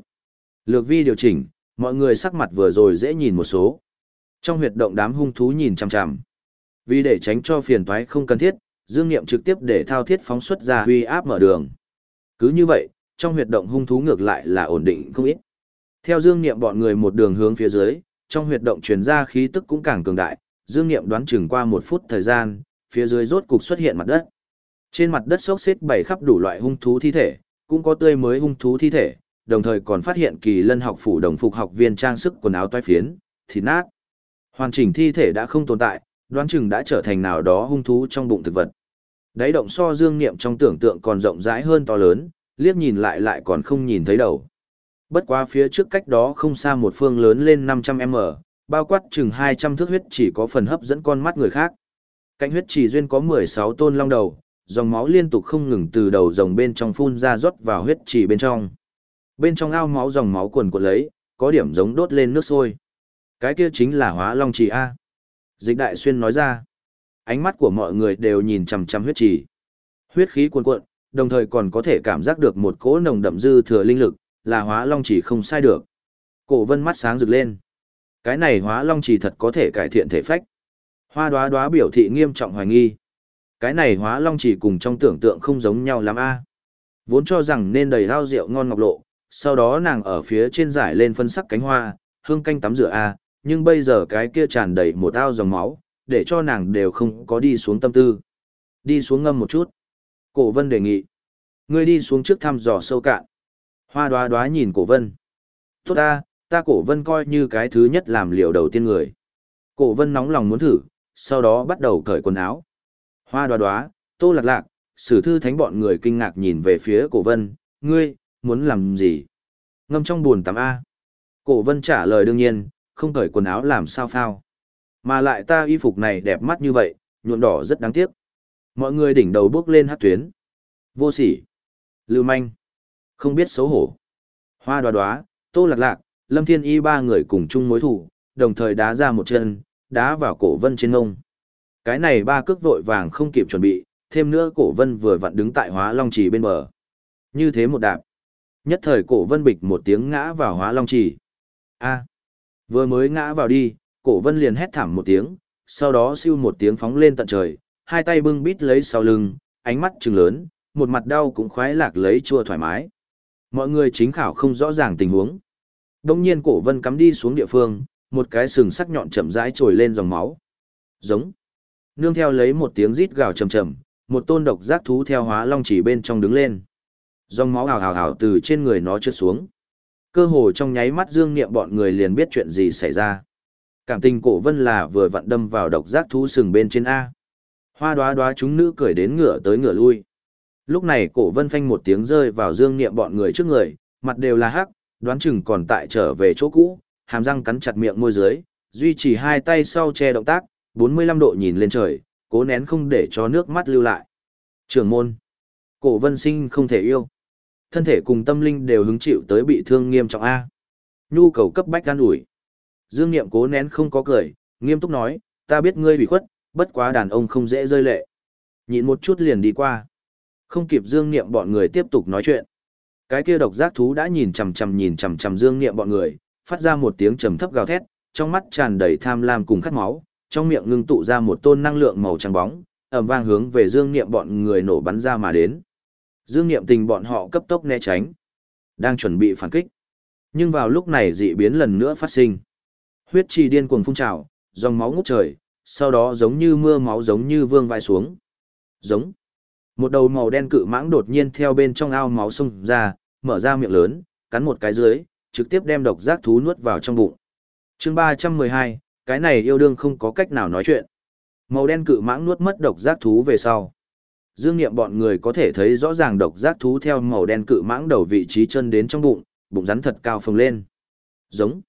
Lược vi điều chỉnh, mọi người sắc mặt vừa rồi dễ nhìn một số. Trong huyệt động đám hung thú nhìn chằm chằm. Vì để tránh cho phiền toái không cần thiết, Dương Niệm trực tiếp để thao thiết phóng xuất ra huy áp mở đường. Cứ như vậy, trong huyệt động hung thú ngược lại là ổn định không ít. Theo Dương Niệm bọn người một đường hướng phía dưới, trong huyệt động truyền ra khí tức cũng càng cường đại, Dương Niệm đoán chừng qua một phút thời gian, phía dưới rốt cục xuất hiện mặt đất. Trên mặt đất xốc xếp bày khắp đủ loại hung thú thi thể, cũng có tươi mới hung thú thi thể, đồng thời còn phát hiện kỳ lân học phủ đồng phục học viên trang sức quần áo toai phiến, thịt nát. Hoàn chỉnh thi thể đã không tồn tại, đoán chừng đã trở thành nào đó hung thú trong bụng thực vật. Đáy động so dương niệm trong tưởng tượng còn rộng rãi hơn to lớn, liếc nhìn lại lại còn không nhìn thấy đầu. Bất quá phía trước cách đó không xa một phương lớn lên 500m, bao quát chừng 200 thước huyết chỉ có phần hấp dẫn con mắt người khác. Cạnh huyết chỉ duyên có 16 tôn long đầu, dòng máu liên tục không ngừng từ đầu rồng bên trong phun ra rót vào huyết chỉ bên trong. Bên trong ao máu dòng máu cuồn cuộn lấy, có điểm giống đốt lên nước sôi. Cái kia chính là hóa long chỉ A. Dịch đại xuyên nói ra. Ánh mắt của mọi người đều nhìn chằm chằm huyết chỉ. Huyết khí cuồn cuộn, đồng thời còn có thể cảm giác được một cỗ nồng đậm dư thừa linh lực, là hóa long chỉ không sai được. Cổ vân mắt sáng rực lên. Cái này hóa long chỉ thật có thể cải thiện thể phách. Hoa đoá đoá biểu thị nghiêm trọng hoài nghi. Cái này hóa long chỉ cùng trong tưởng tượng không giống nhau lắm a. Vốn cho rằng nên đầy ao rượu ngon ngọc lộ, sau đó nàng ở phía trên giải lên phân sắc cánh hoa, hương canh tắm rửa a, nhưng bây giờ cái kia tràn đầy một ao dòng máu, để cho nàng đều không có đi xuống tâm tư. Đi xuống ngâm một chút. Cổ vân đề nghị. Ngươi đi xuống trước thăm dò sâu cạn. Hoa đoá đoá nhìn cổ vân. Tốt ta, ta cổ vân coi như cái thứ nhất làm liều đầu tiên người. Cổ vân nóng lòng muốn thử, sau đó bắt đầu cởi quần áo. Hoa đoá đoá, tô lạc lạc, sử thư thánh bọn người kinh ngạc nhìn về phía cổ vân, ngươi, muốn làm gì? Ngâm trong buồn tắm A. Cổ vân trả lời đương nhiên, không cởi quần áo làm sao phao. Mà lại ta y phục này đẹp mắt như vậy, nhuộm đỏ rất đáng tiếc. Mọi người đỉnh đầu bước lên hát tuyến. Vô sỉ. Lưu manh. Không biết xấu hổ. Hoa đoá đoá, tô lạc lạc, lâm thiên y ba người cùng chung mối thủ, đồng thời đá ra một chân, đá vào cổ vân trên ngông. Cái này ba cước vội vàng không kịp chuẩn bị, thêm nữa cổ vân vừa vặn đứng tại hóa long trì bên bờ. Như thế một đạp. Nhất thời cổ vân bịch một tiếng ngã vào hóa long trì. A. Vừa mới ngã vào đi, cổ vân liền hét thảm một tiếng, sau đó siêu một tiếng phóng lên tận trời, hai tay bưng bít lấy sau lưng, ánh mắt trừng lớn, một mặt đau cũng khoái lạc lấy chua thoải mái. Mọi người chính khảo không rõ ràng tình huống. Đông nhiên cổ vân cắm đi xuống địa phương, một cái sừng sắc nhọn chậm rãi trồi lên dòng máu. Giống. Nương theo lấy một tiếng rít gào trầm trầm, một tôn độc giác thú theo hóa long chỉ bên trong đứng lên. Dòng máu hào hào hào từ trên người nó trượt xuống. Cơ hồ trong nháy mắt dương niệm bọn người liền biết chuyện gì xảy ra. Cảm tình cổ vân là vừa vặn đâm vào độc giác thú sừng bên trên A. Hoa đoá đoá chúng nữ cười đến ngựa tới ngựa lui. Lúc này cổ vân phanh một tiếng rơi vào dương niệm bọn người trước người, mặt đều là hắc, đoán chừng còn tại trở về chỗ cũ, hàm răng cắn chặt miệng môi dưới, duy trì hai tay sau che động tác, 45 độ nhìn lên trời, cố nén không để cho nước mắt lưu lại. Trường môn. Cổ vân sinh không thể yêu. Thân thể cùng tâm linh đều hứng chịu tới bị thương nghiêm trọng A. Nhu cầu cấp bách gan ủi. Dương Niệm cố nén không có cười, nghiêm túc nói, ta biết ngươi bị khuất, bất quá đàn ông không dễ rơi lệ. Nhịn một chút liền đi qua. Không kịp Dương Niệm bọn người tiếp tục nói chuyện. Cái kia độc giác thú đã nhìn chằm chằm nhìn chằm chằm Dương Niệm bọn người, phát ra một tiếng trầm thấp gào thét, trong mắt tràn đầy tham lam cùng khát máu, trong miệng ngưng tụ ra một tôn năng lượng màu trắng bóng, ầm vang hướng về Dương Niệm bọn người nổ bắn ra mà đến. Dương Niệm tình bọn họ cấp tốc né tránh, đang chuẩn bị phản kích. Nhưng vào lúc này dị biến lần nữa phát sinh. Huyết trì điên cuồng phun trào, dòng máu ngút trời, sau đó giống như mưa máu giống như vương vai xuống. Giống. Một đầu màu đen cự mãng đột nhiên theo bên trong ao máu sông ra, mở ra miệng lớn, cắn một cái dưới, trực tiếp đem độc giác thú nuốt vào trong bụng. chương 312, cái này yêu đương không có cách nào nói chuyện. Màu đen cự mãng nuốt mất độc giác thú về sau. Dương nghiệm bọn người có thể thấy rõ ràng độc giác thú theo màu đen cự mãng đầu vị trí chân đến trong bụng, bụng rắn thật cao phồng lên. Giống.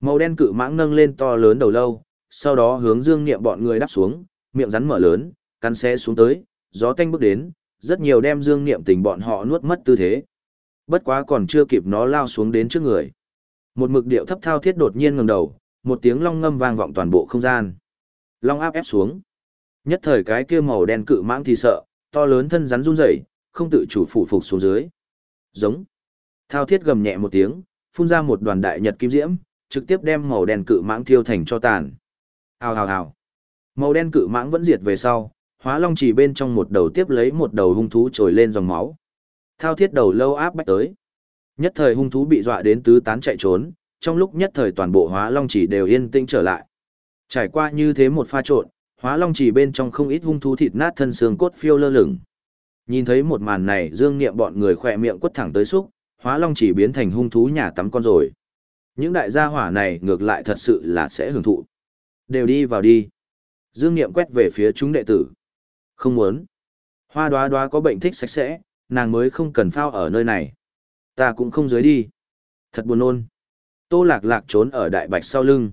Màu đen cự mãng nâng lên to lớn đầu lâu, sau đó hướng dương nghiệm bọn người đắp xuống, miệng rắn mở lớn, cắn xé xuống tới, gió tanh bước đến, rất nhiều đem dương niệm tình bọn họ nuốt mất tư thế. Bất quá còn chưa kịp nó lao xuống đến trước người. Một mực điệu thấp thao thiết đột nhiên ngẩng đầu, một tiếng long ngâm vang vọng toàn bộ không gian. Long áp ép xuống. Nhất thời cái kia màu đen cự mãng thì sợ, to lớn thân rắn run rẩy, không tự chủ phủ phục xuống dưới. Giống. Thao thiết gầm nhẹ một tiếng, phun ra một đoàn đại nhật kim diễm, trực tiếp đem màu đen cự mãng thiêu thành cho tàn. Hào hào hào. Màu đen cự mãng vẫn diệt về sau, hóa long chỉ bên trong một đầu tiếp lấy một đầu hung thú trồi lên dòng máu. Thao thiết đầu lâu áp bách tới. Nhất thời hung thú bị dọa đến tứ tán chạy trốn, trong lúc nhất thời toàn bộ hóa long chỉ đều yên tĩnh trở lại. Trải qua như thế một pha trộn, hóa long chỉ bên trong không ít hung thú thịt nát thân xương cốt phiêu lơ lửng. Nhìn thấy một màn này dương niệm bọn người khỏe miệng quất thẳng tới xúc, hóa long chỉ biến thành hung thú nhà tắm con rồi. Những đại gia hỏa này ngược lại thật sự là sẽ hưởng thụ. Đều đi vào đi. Dương niệm quét về phía chúng đệ tử. Không muốn. Hoa đoá đoá có bệnh thích sạch sẽ, nàng mới không cần phao ở nơi này. Ta cũng không dưới đi. Thật buồn nôn. Tô lạc lạc trốn ở đại bạch sau lưng.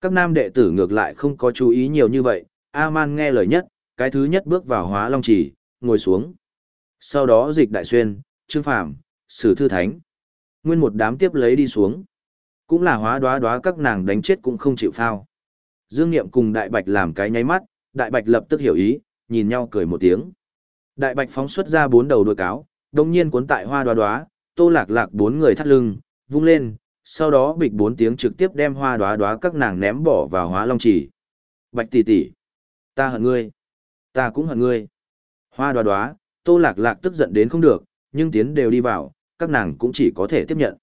Các nam đệ tử ngược lại không có chú ý nhiều như vậy. A-man nghe lời nhất, cái thứ nhất bước vào hóa long chỉ, ngồi xuống. Sau đó dịch đại xuyên, trương phàm, sử thư thánh. Nguyên một đám tiếp lấy đi xuống. Cũng là hóa đoá đoá các nàng đánh chết cũng không chịu phao. Dương Niệm cùng Đại Bạch làm cái nháy mắt, Đại Bạch lập tức hiểu ý, nhìn nhau cười một tiếng. Đại Bạch phóng xuất ra bốn đầu đuôi cáo, đồng nhiên cuốn tại hoa đoá đoá, tô lạc lạc bốn người thắt lưng, vung lên, sau đó bịch bốn tiếng trực tiếp đem hoa đoá đoá các nàng ném bỏ vào hóa long chỉ. Bạch tỷ tỷ, ta hận ngươi, ta cũng hận ngươi. Hoa đoá đoá, tô lạc lạc tức giận đến không được, nhưng tiến đều đi vào, các nàng cũng chỉ có thể tiếp nhận.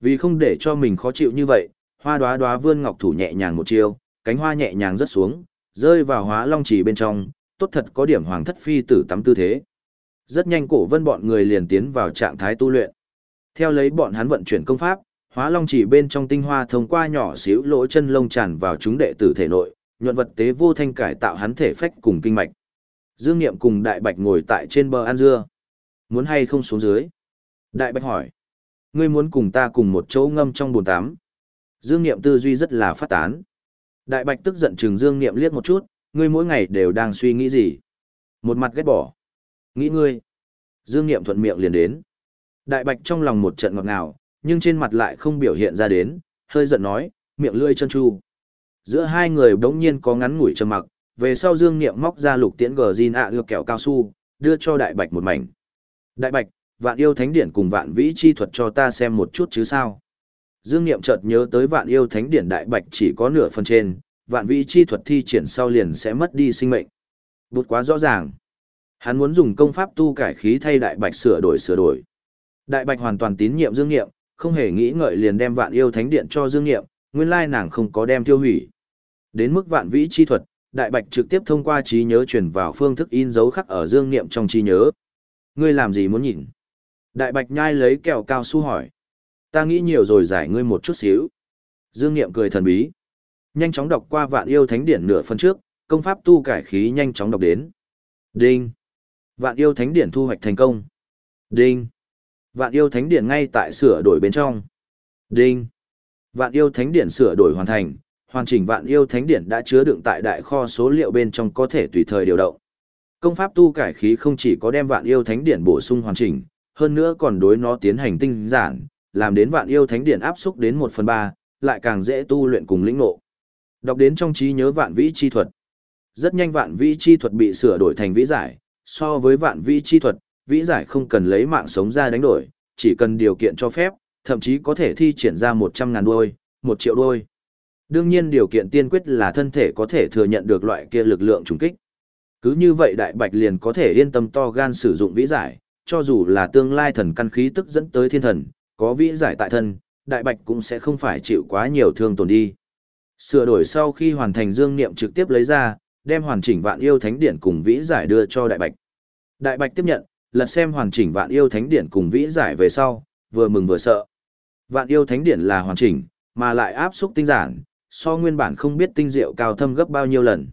Vì không để cho mình khó chịu như vậy, hoa đoá đoá vươn ngọc thủ nhẹ nhàng một chiêu, cánh hoa nhẹ nhàng rớt xuống, rơi vào hóa long chỉ bên trong, tốt thật có điểm hoàng thất phi tử tắm tư thế. Rất nhanh cổ vân bọn người liền tiến vào trạng thái tu luyện. Theo lấy bọn hắn vận chuyển công pháp, hóa long chỉ bên trong tinh hoa thông qua nhỏ xíu lỗ chân lông tràn vào chúng đệ tử thể nội, nhuận vật tế vô thanh cải tạo hắn thể phách cùng kinh mạch. Dương Niệm cùng Đại Bạch ngồi tại trên bờ ăn dưa. Muốn hay không xuống dưới? Đại Bạch hỏi. Ngươi muốn cùng ta cùng một chỗ ngâm trong bồn tắm. Dương Niệm tư duy rất là phát tán. Đại Bạch tức giận trừng Dương Niệm liếc một chút, ngươi mỗi ngày đều đang suy nghĩ gì? Một mặt ghét bỏ. Nghĩ ngươi. Dương Niệm thuận miệng liền đến. Đại Bạch trong lòng một trận ngọt ngào, nhưng trên mặt lại không biểu hiện ra đến, hơi giận nói, miệng lươi chân chu. Giữa hai người đống nhiên có ngắn ngủi trầm mặc, về sau Dương Niệm móc ra lục tiễn gờ zin ạ à kẹo cao su, đưa cho Đại Bạch một mảnh. Đại Bạch, vạn yêu thánh điển cùng vạn vĩ chi thuật cho ta xem một chút chứ sao. Dương Niệm chợt nhớ tới vạn yêu thánh điển Đại Bạch chỉ có nửa phần trên, vạn vĩ chi thuật thi triển sau liền sẽ mất đi sinh mệnh. Bụt quá rõ ràng. Hắn muốn dùng công pháp tu cải khí thay Đại Bạch sửa đổi sửa đổi. Đại Bạch hoàn toàn tín nhiệm Dương Niệm, không hề nghĩ ngợi liền đem vạn yêu thánh điện cho Dương Niệm, nguyên lai nàng không có đem tiêu hủy. Đến mức vạn vĩ chi thuật, Đại Bạch trực tiếp thông qua trí nhớ truyền vào phương thức in dấu khắc ở Dương Niệm trong trí nhớ. Ngươi làm gì muốn nhìn? Đại Bạch nhai lấy kẹo cao su hỏi. Ta nghĩ nhiều rồi giải ngươi một chút xíu. Dương Niệm cười thần bí. Nhanh chóng đọc qua vạn yêu thánh điển nửa phần trước, công pháp tu cải khí nhanh chóng đọc đến. Đinh. Vạn yêu thánh điển thu hoạch thành công. Đinh. Vạn yêu thánh điển ngay tại sửa đổi bên trong. Đinh. Vạn yêu thánh điển sửa đổi hoàn thành, hoàn chỉnh vạn yêu thánh điển đã chứa đựng tại đại kho số liệu bên trong có thể tùy thời điều động. Công pháp tu cải khí không chỉ có đem vạn yêu thánh điển bổ sung hoàn chỉnh, hơn nữa còn đối nó tiến hành tinh giản, làm đến vạn yêu thánh điển áp xúc đến 1 phần 3, lại càng dễ tu luyện cùng lĩnh ngộ. Đọc đến trong trí nhớ vạn vĩ chi thuật. Rất nhanh vạn vĩ chi thuật bị sửa đổi thành vĩ giải, so với vạn vĩ chi thuật, vĩ giải không cần lấy mạng sống ra đánh đổi, chỉ cần điều kiện cho phép, thậm chí có thể thi triển ra 100 ngàn đôi, 1 triệu đôi. Đương nhiên điều kiện tiên quyết là thân thể có thể thừa nhận được loại kia lực lượng trùng kích. Cứ như vậy đại bạch liền có thể yên tâm to gan sử dụng vĩ giải, cho dù là tương lai thần căn khí tức dẫn tới thiên thần, có vĩ giải tại thân, đại bạch cũng sẽ không phải chịu quá nhiều thương tổn đi. Sửa đổi sau khi hoàn thành dương niệm trực tiếp lấy ra, đem hoàn chỉnh vạn yêu thánh điển cùng vĩ giải đưa cho đại bạch. Đại bạch tiếp nhận, lật xem hoàn chỉnh vạn yêu thánh điển cùng vĩ giải về sau, vừa mừng vừa sợ. Vạn yêu thánh điển là hoàn chỉnh, mà lại áp xúc tinh giản, so nguyên bản không biết tinh diệu cao thâm gấp bao nhiêu lần.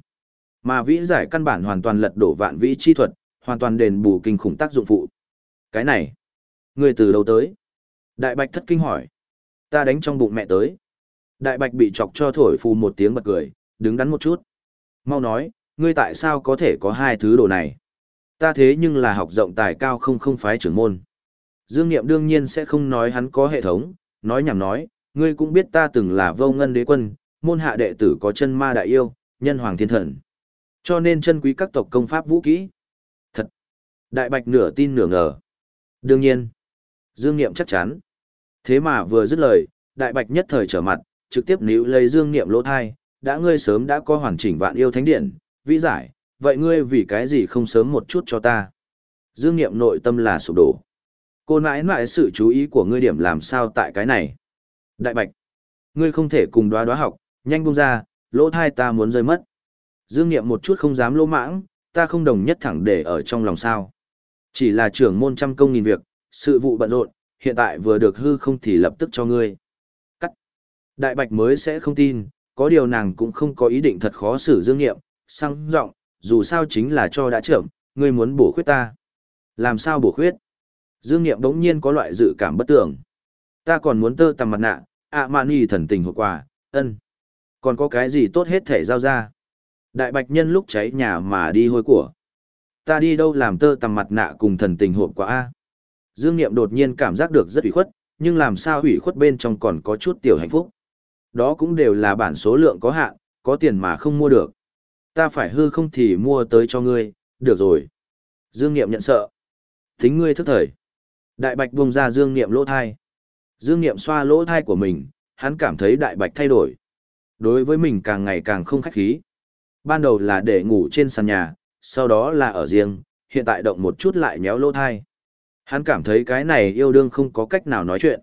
Mà vĩ giải căn bản hoàn toàn lật đổ vạn vĩ chi thuật, hoàn toàn đền bù kinh khủng tác dụng phụ. Cái này, người từ đâu tới? Đại bạch thất kinh hỏi. Ta đánh trong bụng mẹ tới. Đại bạch bị chọc cho thổi phù một tiếng bật cười, đứng đắn một chút. Mau nói, ngươi tại sao có thể có hai thứ đồ này? Ta thế nhưng là học rộng tài cao không không phái trưởng môn. Dương Niệm đương nhiên sẽ không nói hắn có hệ thống, nói nhảm nói, ngươi cũng biết ta từng là vô ngân đế quân, môn hạ đệ tử có chân ma đại yêu, nhân hoàng thiên thần. Cho nên chân quý các tộc công pháp vũ kỹ. Thật. Đại bạch nửa tin nửa ngờ. Đương nhiên. Dương Niệm chắc chắn. Thế mà vừa dứt lời, đại bạch nhất thời trở mặt, trực tiếp níu lấy Dương Niệm lỗ thai, đã ngươi sớm đã có hoàn chỉnh vạn yêu thánh điện, vĩ giải, vậy ngươi vì cái gì không sớm một chút cho ta? Dương Niệm nội tâm là sụp đổ. Cô nãi nãi sự chú ý của ngươi điểm làm sao tại cái này? Đại bạch, ngươi không thể cùng đoá đoá học, nhanh buông ra, lỗ thai ta muốn rơi mất. Dương Niệm một chút không dám lỗ mãng, ta không đồng nhất thẳng để ở trong lòng sao. Chỉ là trưởng môn trăm công nghìn việc, sự vụ bận rộn, hiện tại vừa được hư không thì lập tức cho ngươi. Đại bạch mới sẽ không tin, có điều nàng cũng không có ý định thật khó xử dương nghiệm, sang giọng dù sao chính là cho đã trưởng, ngươi muốn bổ khuyết ta. Làm sao bổ khuyết? Dương nghiệm đống nhiên có loại dự cảm bất tưởng. Ta còn muốn tơ tằm mặt nạ, ạ mạn y thần tình hộp quà, ân. Còn có cái gì tốt hết thể giao ra? Đại bạch nhân lúc cháy nhà mà đi hôi của. Ta đi đâu làm tơ tằm mặt nạ cùng thần tình hộp quả A? Dương Niệm đột nhiên cảm giác được rất ủy khuất, nhưng làm sao ủy khuất bên trong còn có chút tiểu hạnh phúc. Đó cũng đều là bản số lượng có hạn, có tiền mà không mua được. Ta phải hư không thì mua tới cho ngươi, được rồi. Dương Niệm nhận sợ. Tính ngươi thức thời. Đại Bạch buông ra Dương Niệm lỗ thai. Dương Niệm xoa lỗ thai của mình, hắn cảm thấy Đại Bạch thay đổi. Đối với mình càng ngày càng không khách khí. Ban đầu là để ngủ trên sàn nhà, sau đó là ở riêng, hiện tại động một chút lại nhéo lỗ thai. Hắn cảm thấy cái này yêu đương không có cách nào nói chuyện.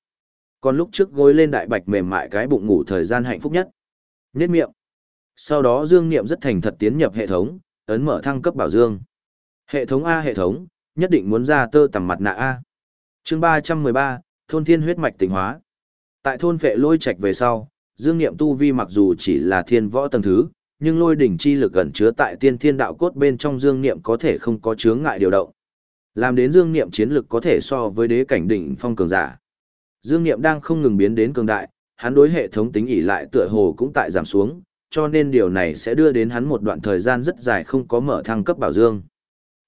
Còn lúc trước gối lên đại bạch mềm mại cái bụng ngủ thời gian hạnh phúc nhất. Nhết miệng. Sau đó Dương Niệm rất thành thật tiến nhập hệ thống, ấn mở thăng cấp bảo Dương. Hệ thống A hệ thống, nhất định muốn ra tơ tầm mặt nạ A. chương ba trăm mười ba thôn thiên huyết mạch tỉnh hóa. Tại thôn vệ lôi Trạch về sau, Dương Niệm tu vi mặc dù chỉ là thiên võ tầng thứ, nhưng lôi đỉnh chi lực gần chứa tại tiên thiên đạo cốt bên trong Dương Niệm có thể không có chướng ngại điều động. Làm đến dương niệm chiến lực có thể so với đế cảnh đỉnh phong cường giả. Dương niệm đang không ngừng biến đến cường đại, hắn đối hệ thống tính ỉ lại tựa hồ cũng tại giảm xuống, cho nên điều này sẽ đưa đến hắn một đoạn thời gian rất dài không có mở thăng cấp bảo dương.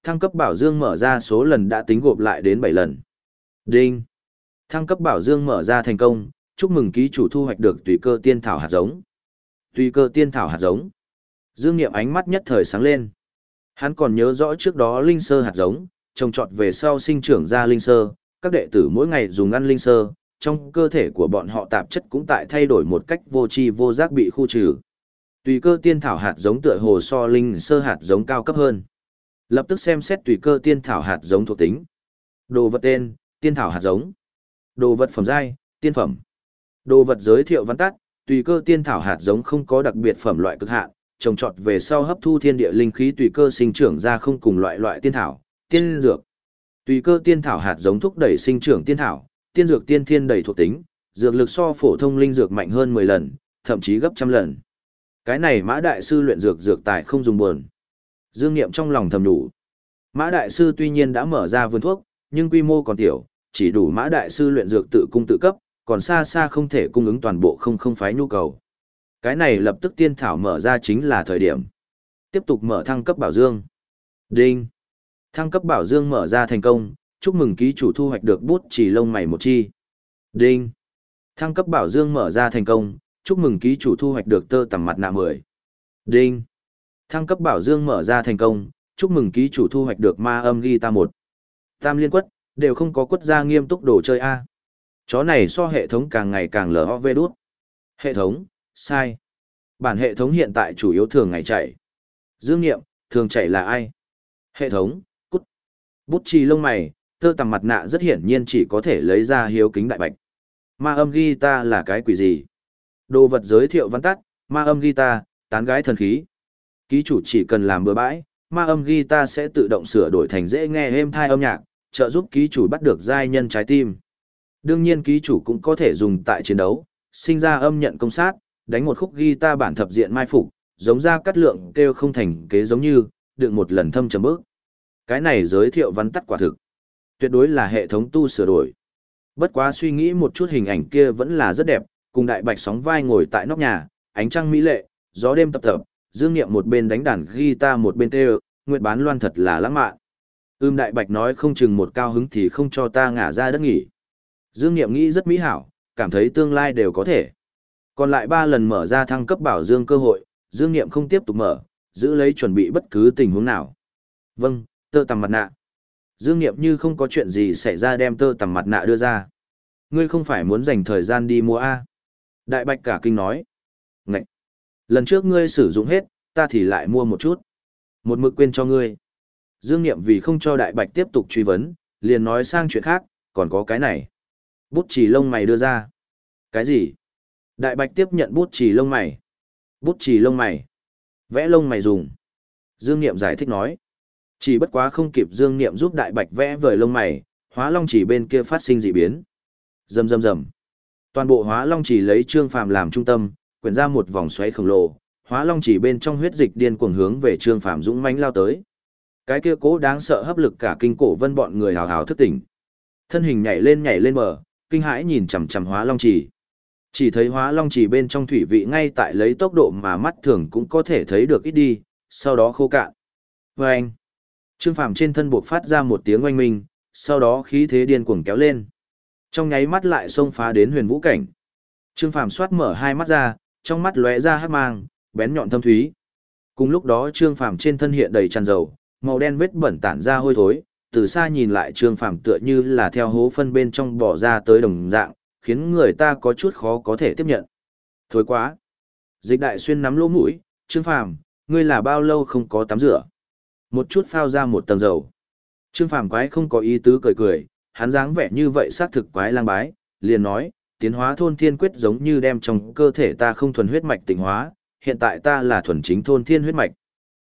Thăng cấp bảo dương mở ra số lần đã tính gộp lại đến 7 lần. Đinh. Thăng cấp bảo dương mở ra thành công, chúc mừng ký chủ thu hoạch được tùy cơ tiên thảo hạt giống. Tùy cơ tiên thảo hạt giống. Dương Niệm ánh mắt nhất thời sáng lên. Hắn còn nhớ rõ trước đó linh sơ hạt giống, trồng trọt về sau sinh trưởng ra linh sơ, các đệ tử mỗi ngày dùng ăn linh sơ, trong cơ thể của bọn họ tạp chất cũng tại thay đổi một cách vô tri vô giác bị khu trừ. Tùy cơ tiên thảo hạt giống tựa hồ so linh sơ hạt giống cao cấp hơn. Lập tức xem xét tùy cơ tiên thảo hạt giống thuộc tính. Đồ vật tên, tiên thảo hạt giống. Đồ vật phẩm giai, tiên phẩm. Đồ vật giới thiệu văn tắt, tùy cơ tiên thảo hạt giống không có đặc biệt phẩm loại cực hạn, trồng trọt về sau hấp thu thiên địa linh khí tùy cơ sinh trưởng ra không cùng loại loại tiên thảo, tiên dược. Tùy cơ tiên thảo hạt giống thúc đẩy sinh trưởng tiên thảo, tiên dược tiên thiên đầy thuộc tính, dược lực so phổ thông linh dược mạnh hơn 10 lần, thậm chí gấp trăm lần. Cái này Mã đại sư luyện dược dược tài không dùng buồn. Dương Nghiệm trong lòng thầm đủ. Mã đại sư tuy nhiên đã mở ra vườn thuốc, nhưng quy mô còn tiểu, chỉ đủ Mã đại sư luyện dược tự cung tự cấp, còn xa xa không thể cung ứng toàn bộ không không phái nhu cầu. Cái này lập tức tiên thảo mở ra chính là thời điểm. Tiếp tục mở thăng cấp bảo dương. Đinh. Thăng cấp bảo dương mở ra thành công, chúc mừng ký chủ thu hoạch được bút chỉ lông mày một chi. Đinh. Thăng cấp bảo dương mở ra thành công, chúc mừng ký chủ thu hoạch được tơ tằm mặt nạ 10. Đinh. Thăng cấp bảo dương mở ra thành công, chúc mừng ký chủ thu hoạch được ma âm ghi ta 1. Tam liên quất, đều không có quất ra nghiêm túc đồ chơi A. Chó này so hệ thống càng ngày càng lờ vê đút. Hệ thống, sai. Bản hệ thống hiện tại chủ yếu thường ngày chạy. Dương nghiệm, thường chạy là ai? Hệ thống, cút. Bút chì lông mày, tơ tằm mặt nạ rất hiển nhiên chỉ có thể lấy ra hiếu kính đại bạch. Ma âm guitar là cái quỷ gì? Đồ vật giới thiệu văn tắt, ma âm guitar, tán gái thần khí. Ký chủ chỉ cần làm bừa bãi, ma âm guitar sẽ tự động sửa đổi thành dễ nghe êm thai âm nhạc, trợ giúp ký chủ bắt được giai nhân trái tim. Đương nhiên ký chủ cũng có thể dùng tại chiến đấu, sinh ra âm nhận công sát, đánh một khúc guitar bản thập diện mai phục, giống ra cắt lượng kêu không thành kế giống như, đựng một lần thâm trầm bước. Cái này giới thiệu văn tắt quả thực. Tuyệt đối là hệ thống tu sửa đổi. Bất quá suy nghĩ một chút hình ảnh kia vẫn là rất đẹp, cùng đại bạch sóng vai ngồi tại nóc nhà, ánh trăng mỹ lệ, gió đêm tập tập, dương nghiệm một bên đánh đàn guitar một bên tê nguyệt bán loan thật là lãng mạn. Ưm đại bạch nói không chừng một cao hứng thì không cho ta ngả ra đất nghỉ. Dương nghiệm nghĩ rất mỹ hảo, cảm thấy tương lai đều có thể. Còn lại ba lần mở ra thăng cấp bảo dương cơ hội, dương nghiệm không tiếp tục mở, giữ lấy chuẩn bị bất cứ tình huống nào. Vâng, tơ tầm mặt nạ. Dương nghiệm như không có chuyện gì xảy ra đem tơ tằm mặt nạ đưa ra. Ngươi không phải muốn dành thời gian đi mua A. Đại bạch cả kinh nói. Ngậy! Lần trước ngươi sử dụng hết, ta thì lại mua một chút. Một mực quên cho ngươi. Dương nghiệm vì không cho đại bạch tiếp tục truy vấn, liền nói sang chuyện khác, còn có cái này. Bút chỉ lông mày đưa ra. Cái gì? Đại bạch tiếp nhận bút chỉ lông mày. Bút chỉ lông mày. Vẽ lông mày dùng. Dương nghiệm giải thích nói. Chỉ bất quá không kịp Dương niệm giúp đại bạch vẽ vời lông mày, hóa long chỉ bên kia phát sinh dị biến. Rầm rầm rầm. Toàn bộ hóa long chỉ lấy trương phàm làm trung tâm, quyển ra một vòng xoáy khổng lồ, hóa long chỉ bên trong huyết dịch điên cuồng hướng về trương phàm dũng mãnh lao tới. Cái kia cố đáng sợ hấp lực cả kinh cổ vân bọn người hào hào thức tỉnh. Thân hình nhảy lên nhảy lên bờ, kinh hãi nhìn chằm chằm hóa long chỉ. Chỉ thấy hóa long chỉ bên trong thủy vị ngay tại lấy tốc độ mà mắt thường cũng có thể thấy được ít đi, sau đó khô cạn. Và anh, Trương Phàm trên thân buộc phát ra một tiếng oanh minh, sau đó khí thế điên cuồng kéo lên. Trong nháy mắt lại xông phá đến huyền vũ cảnh. Trương Phàm xoát mở hai mắt ra, trong mắt lóe ra hắc mang, bén nhọn thâm thúy. Cùng lúc đó Trương Phàm trên thân hiện đầy tràn dầu, màu đen vết bẩn tản ra hôi thối, từ xa nhìn lại Trương Phàm tựa như là theo hố phân bên trong bỏ ra tới đồng dạng, khiến người ta có chút khó có thể tiếp nhận. Thối quá. Dịch đại xuyên nắm lỗ mũi, Trương Phàm, ngươi là bao lâu không có tắm rửa? Một chút phao ra một tầng dầu. Trương Phàm quái không có ý tứ cười cười, hắn dáng vẻ như vậy xác thực quái lang bái, liền nói, tiến hóa thôn thiên quyết giống như đem trong cơ thể ta không thuần huyết mạch tịnh hóa, hiện tại ta là thuần chính thôn thiên huyết mạch.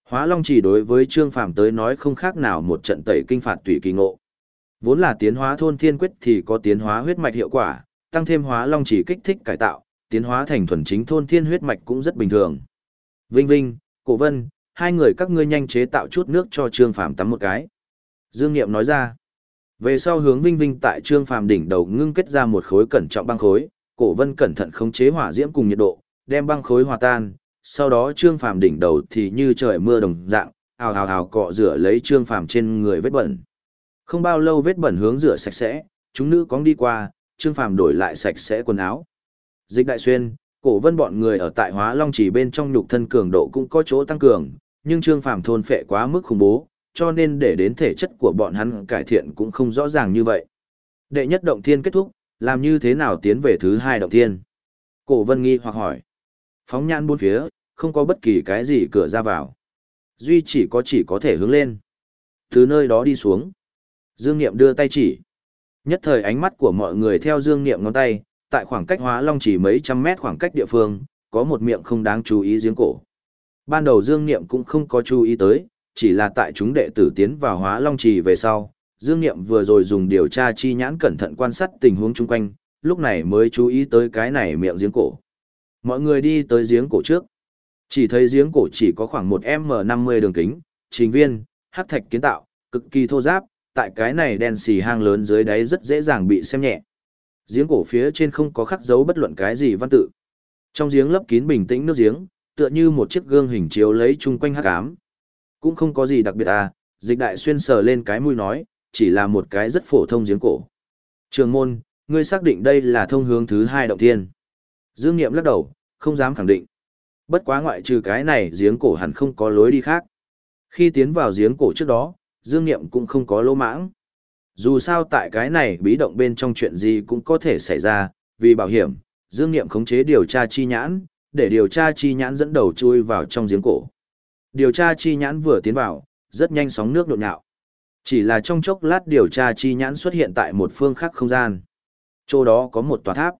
Hóa Long chỉ đối với Trương Phàm tới nói không khác nào một trận tẩy kinh phạt tùy kỳ ngộ. Vốn là tiến hóa thôn thiên quyết thì có tiến hóa huyết mạch hiệu quả, tăng thêm Hóa Long chỉ kích thích cải tạo, tiến hóa thành thuần chính thôn thiên huyết mạch cũng rất bình thường. Vinh Vinh, Cổ Vân, hai người các ngươi nhanh chế tạo chút nước cho Trương Phàm tắm một cái. Dương Niệm nói ra. Về sau hướng Vinh Vinh tại Trương Phàm đỉnh đầu ngưng kết ra một khối cẩn trọng băng khối, Cổ Vân cẩn thận khống chế hỏa diễm cùng nhiệt độ, đem băng khối hòa tan, sau đó Trương Phàm đỉnh đầu thì như trời mưa đồng dạng, ào ào ào cọ rửa lấy Trương Phàm trên người vết bẩn. Không bao lâu vết bẩn hướng rửa sạch sẽ, chúng nữ cóng đi qua, Trương Phàm đổi lại sạch sẽ quần áo. Dịch Đại Xuyên, Cổ Vân bọn người ở tại Hóa Long chỉ bên trong nhục thân cường độ cũng có chỗ tăng cường, nhưng Trương Phàm thôn phệ quá mức khủng bố, cho nên để đến thể chất của bọn hắn cải thiện cũng không rõ ràng như vậy. Đệ nhất động thiên kết thúc, làm như thế nào tiến về thứ hai động thiên? Cổ Vân nghi hoặc hỏi. Phóng nhãn bốn phía, không có bất kỳ cái gì cửa ra vào. Duy chỉ có chỉ có thể hướng lên. Từ nơi đó đi xuống. Dương Niệm đưa tay chỉ. Nhất thời ánh mắt của mọi người theo Dương Niệm ngón tay, tại khoảng cách hóa long chỉ mấy trăm mét khoảng cách địa phương, có một miệng không đáng chú ý giếng cổ. Ban đầu Dương Niệm cũng không có chú ý tới, chỉ là tại chúng đệ tử tiến vào hóa long trì về sau, Dương Niệm vừa rồi dùng điều tra chi nhãn cẩn thận quan sát tình huống chung quanh, lúc này mới chú ý tới cái này miệng giếng cổ. Mọi người đi tới giếng cổ trước. Chỉ thấy giếng cổ chỉ có khoảng một M50 đường kính, trình viên, hắc thạch kiến tạo, cực kỳ thô giáp, tại cái này đen xì hang lớn dưới đáy rất dễ dàng bị xem nhẹ. Giếng cổ phía trên không có khắc dấu bất luận cái gì văn tự. Trong giếng lấp kín bình tĩnh nước giếng, tựa như một chiếc gương hình chiếu lấy chung quanh hắc ám. Cũng không có gì đặc biệt à, dịch đại xuyên sờ lên cái mũi nói, chỉ là một cái rất phổ thông giếng cổ. Trường môn, ngươi xác định đây là thông hướng thứ hai động thiên. Dương Niệm lắc đầu, không dám khẳng định. Bất quá ngoại trừ cái này giếng cổ hẳn không có lối đi khác. Khi tiến vào giếng cổ trước đó, Dương Niệm cũng không có lỗ mãng. Dù sao tại cái này bí động bên trong chuyện gì cũng có thể xảy ra, vì bảo hiểm, Dương Niệm khống chế điều tra chi nhãn, để điều tra chi nhãn dẫn đầu chui vào trong giếng cổ. Điều tra chi nhãn vừa tiến vào, rất nhanh sóng nước nhộn nhạo. Chỉ là trong chốc lát điều tra chi nhãn xuất hiện tại một phương khác không gian. Chỗ đó có một tòa tháp.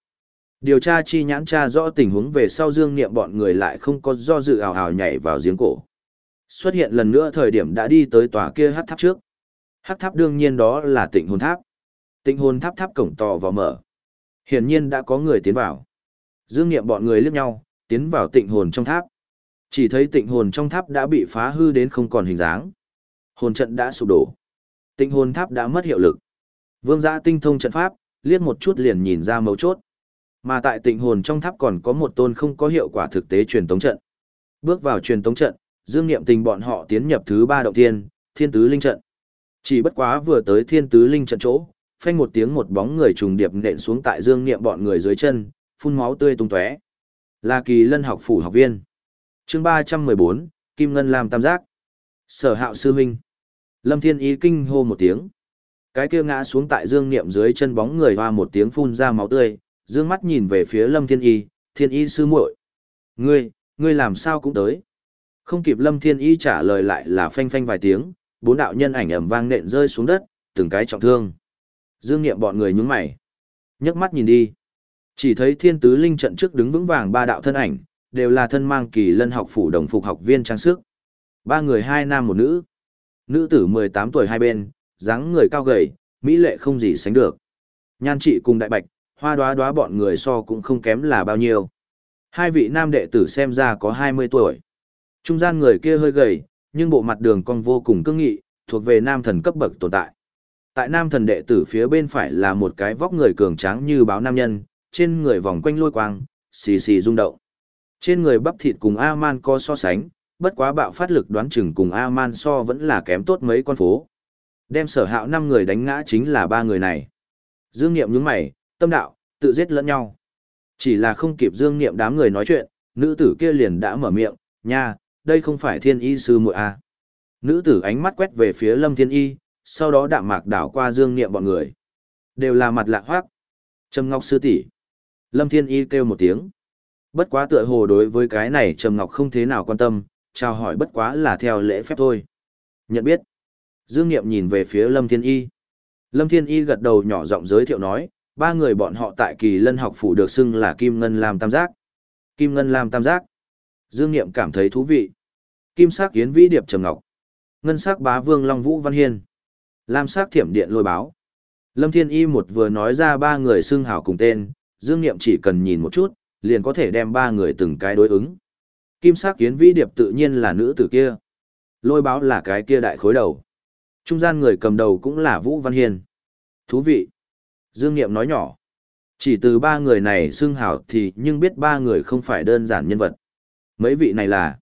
Điều tra chi nhãn tra rõ tình huống về sau dương niệm bọn người lại không có do dự ảo ảo nhảy vào giếng cổ. Xuất hiện lần nữa thời điểm đã đi tới tòa kia hát tháp trước. Hát tháp đương nhiên đó là tịnh hồn tháp. Tịnh hồn tháp tháp cổng to vào mở. Hiển nhiên đã có người tiến vào. Dương niệm bọn người liếc nhau, tiến vào tịnh hồn trong tháp. Chỉ thấy tịnh hồn trong tháp đã bị phá hư đến không còn hình dáng. Hồn trận đã sụp đổ. Tịnh hồn tháp đã mất hiệu lực. Vương giã tinh thông trận pháp, liếc một chút liền nhìn ra mấu chốt. Mà tại tịnh hồn trong tháp còn có một tôn không có hiệu quả thực tế truyền tống trận. Bước vào truyền tống trận, Dương Niệm Tình bọn họ tiến nhập thứ ba động tiên Thiên Tứ Linh trận. Chỉ bất quá vừa tới Thiên Tứ Linh trận chỗ, phanh một tiếng một bóng người trùng điệp nện xuống tại Dương Niệm bọn người dưới chân, phun máu tươi tung tóe. Là Kỳ Lân học phủ học viên. Chương ba trăm mười bốn Kim Ngân làm tam giác. Sở Hạo sư huynh. Lâm Thiên Ý kinh hô một tiếng. Cái kia ngã xuống tại Dương Niệm dưới chân bóng người hoa một tiếng phun ra máu tươi, dương mắt nhìn về phía Lâm Thiên Y, Thiên Y sư muội. Ngươi, ngươi làm sao cũng tới. Không kịp Lâm Thiên Y trả lời lại là phanh phanh vài tiếng, bốn đạo nhân ảnh ầm vang nện rơi xuống đất, từng cái trọng thương. Dương Niệm bọn người nhướng mày. nhấc mắt nhìn đi. Chỉ thấy thiên tứ linh trận trước đứng vững vàng ba đạo thân ảnh, đều là thân mang kỳ lân học phủ đồng phục học viên trang sức. Ba người hai nam một nữ. Nữ tử 18 tuổi hai bên, dáng người cao gầy, mỹ lệ không gì sánh được. Nhan trị cùng đại bạch, hoa đoá đoá bọn người so cũng không kém là bao nhiêu. Hai vị nam đệ tử xem ra có 20 tuổi. Trung gian người kia hơi gầy, nhưng bộ mặt đường cong vô cùng cương nghị, thuộc về nam thần cấp bậc tồn tại. Tại nam thần đệ tử phía bên phải là một cái vóc người cường tráng như báo nam nhân, trên người vòng quanh lôi quang, xì xì rung động. Trên người bắp thịt cùng A-man co so sánh, bất quá bạo phát lực đoán chừng cùng A-man so vẫn là kém tốt mấy con phố. Đem sở hạo năm người đánh ngã chính là ba người này. Dương Niệm nhướng mày, tâm đạo, tự giết lẫn nhau. Chỉ là không kịp Dương Niệm đám người nói chuyện, nữ tử kia liền đã mở miệng, nha, đây không phải thiên y sư muội à. Nữ tử ánh mắt quét về phía lâm thiên y, sau đó đạm mạc đảo qua Dương Niệm bọn người. Đều là mặt lạ hoác. Trầm Ngọc sư tỷ. Lâm Thiên Y kêu một tiếng. Bất quá tựa hồ đối với cái này Trầm Ngọc không thế nào quan tâm, chào hỏi bất quá là theo lễ phép thôi. Nhận biết. Dương Niệm nhìn về phía Lâm Thiên Y. Lâm Thiên Y gật đầu nhỏ giọng giới thiệu nói, ba người bọn họ tại kỳ lân học phủ được xưng là Kim Ngân Lam Tam Giác. Kim Ngân Lam Tam Giác. Dương Niệm cảm thấy thú vị. Kim sắc kiến vĩ điệp trầm ngọc. Ngân sắc bá vương Long Vũ Văn Hiên. Lam sắc thiểm điện lôi báo. Lâm Thiên Y một vừa nói ra ba người xưng hào cùng tên, Dương Niệm chỉ cần nhìn một chút, liền có thể đem ba người từng cái đối ứng. Kim sắc kiến vĩ điệp tự nhiên là nữ tử kia. Lôi báo là cái kia đại khối đầu. Trung gian người cầm đầu cũng là Vũ Văn Hiên. Thú vị. Dương Niệm nói nhỏ. Chỉ từ ba người này xưng hảo thì nhưng biết ba người không phải đơn giản nhân vật. Mấy vị này là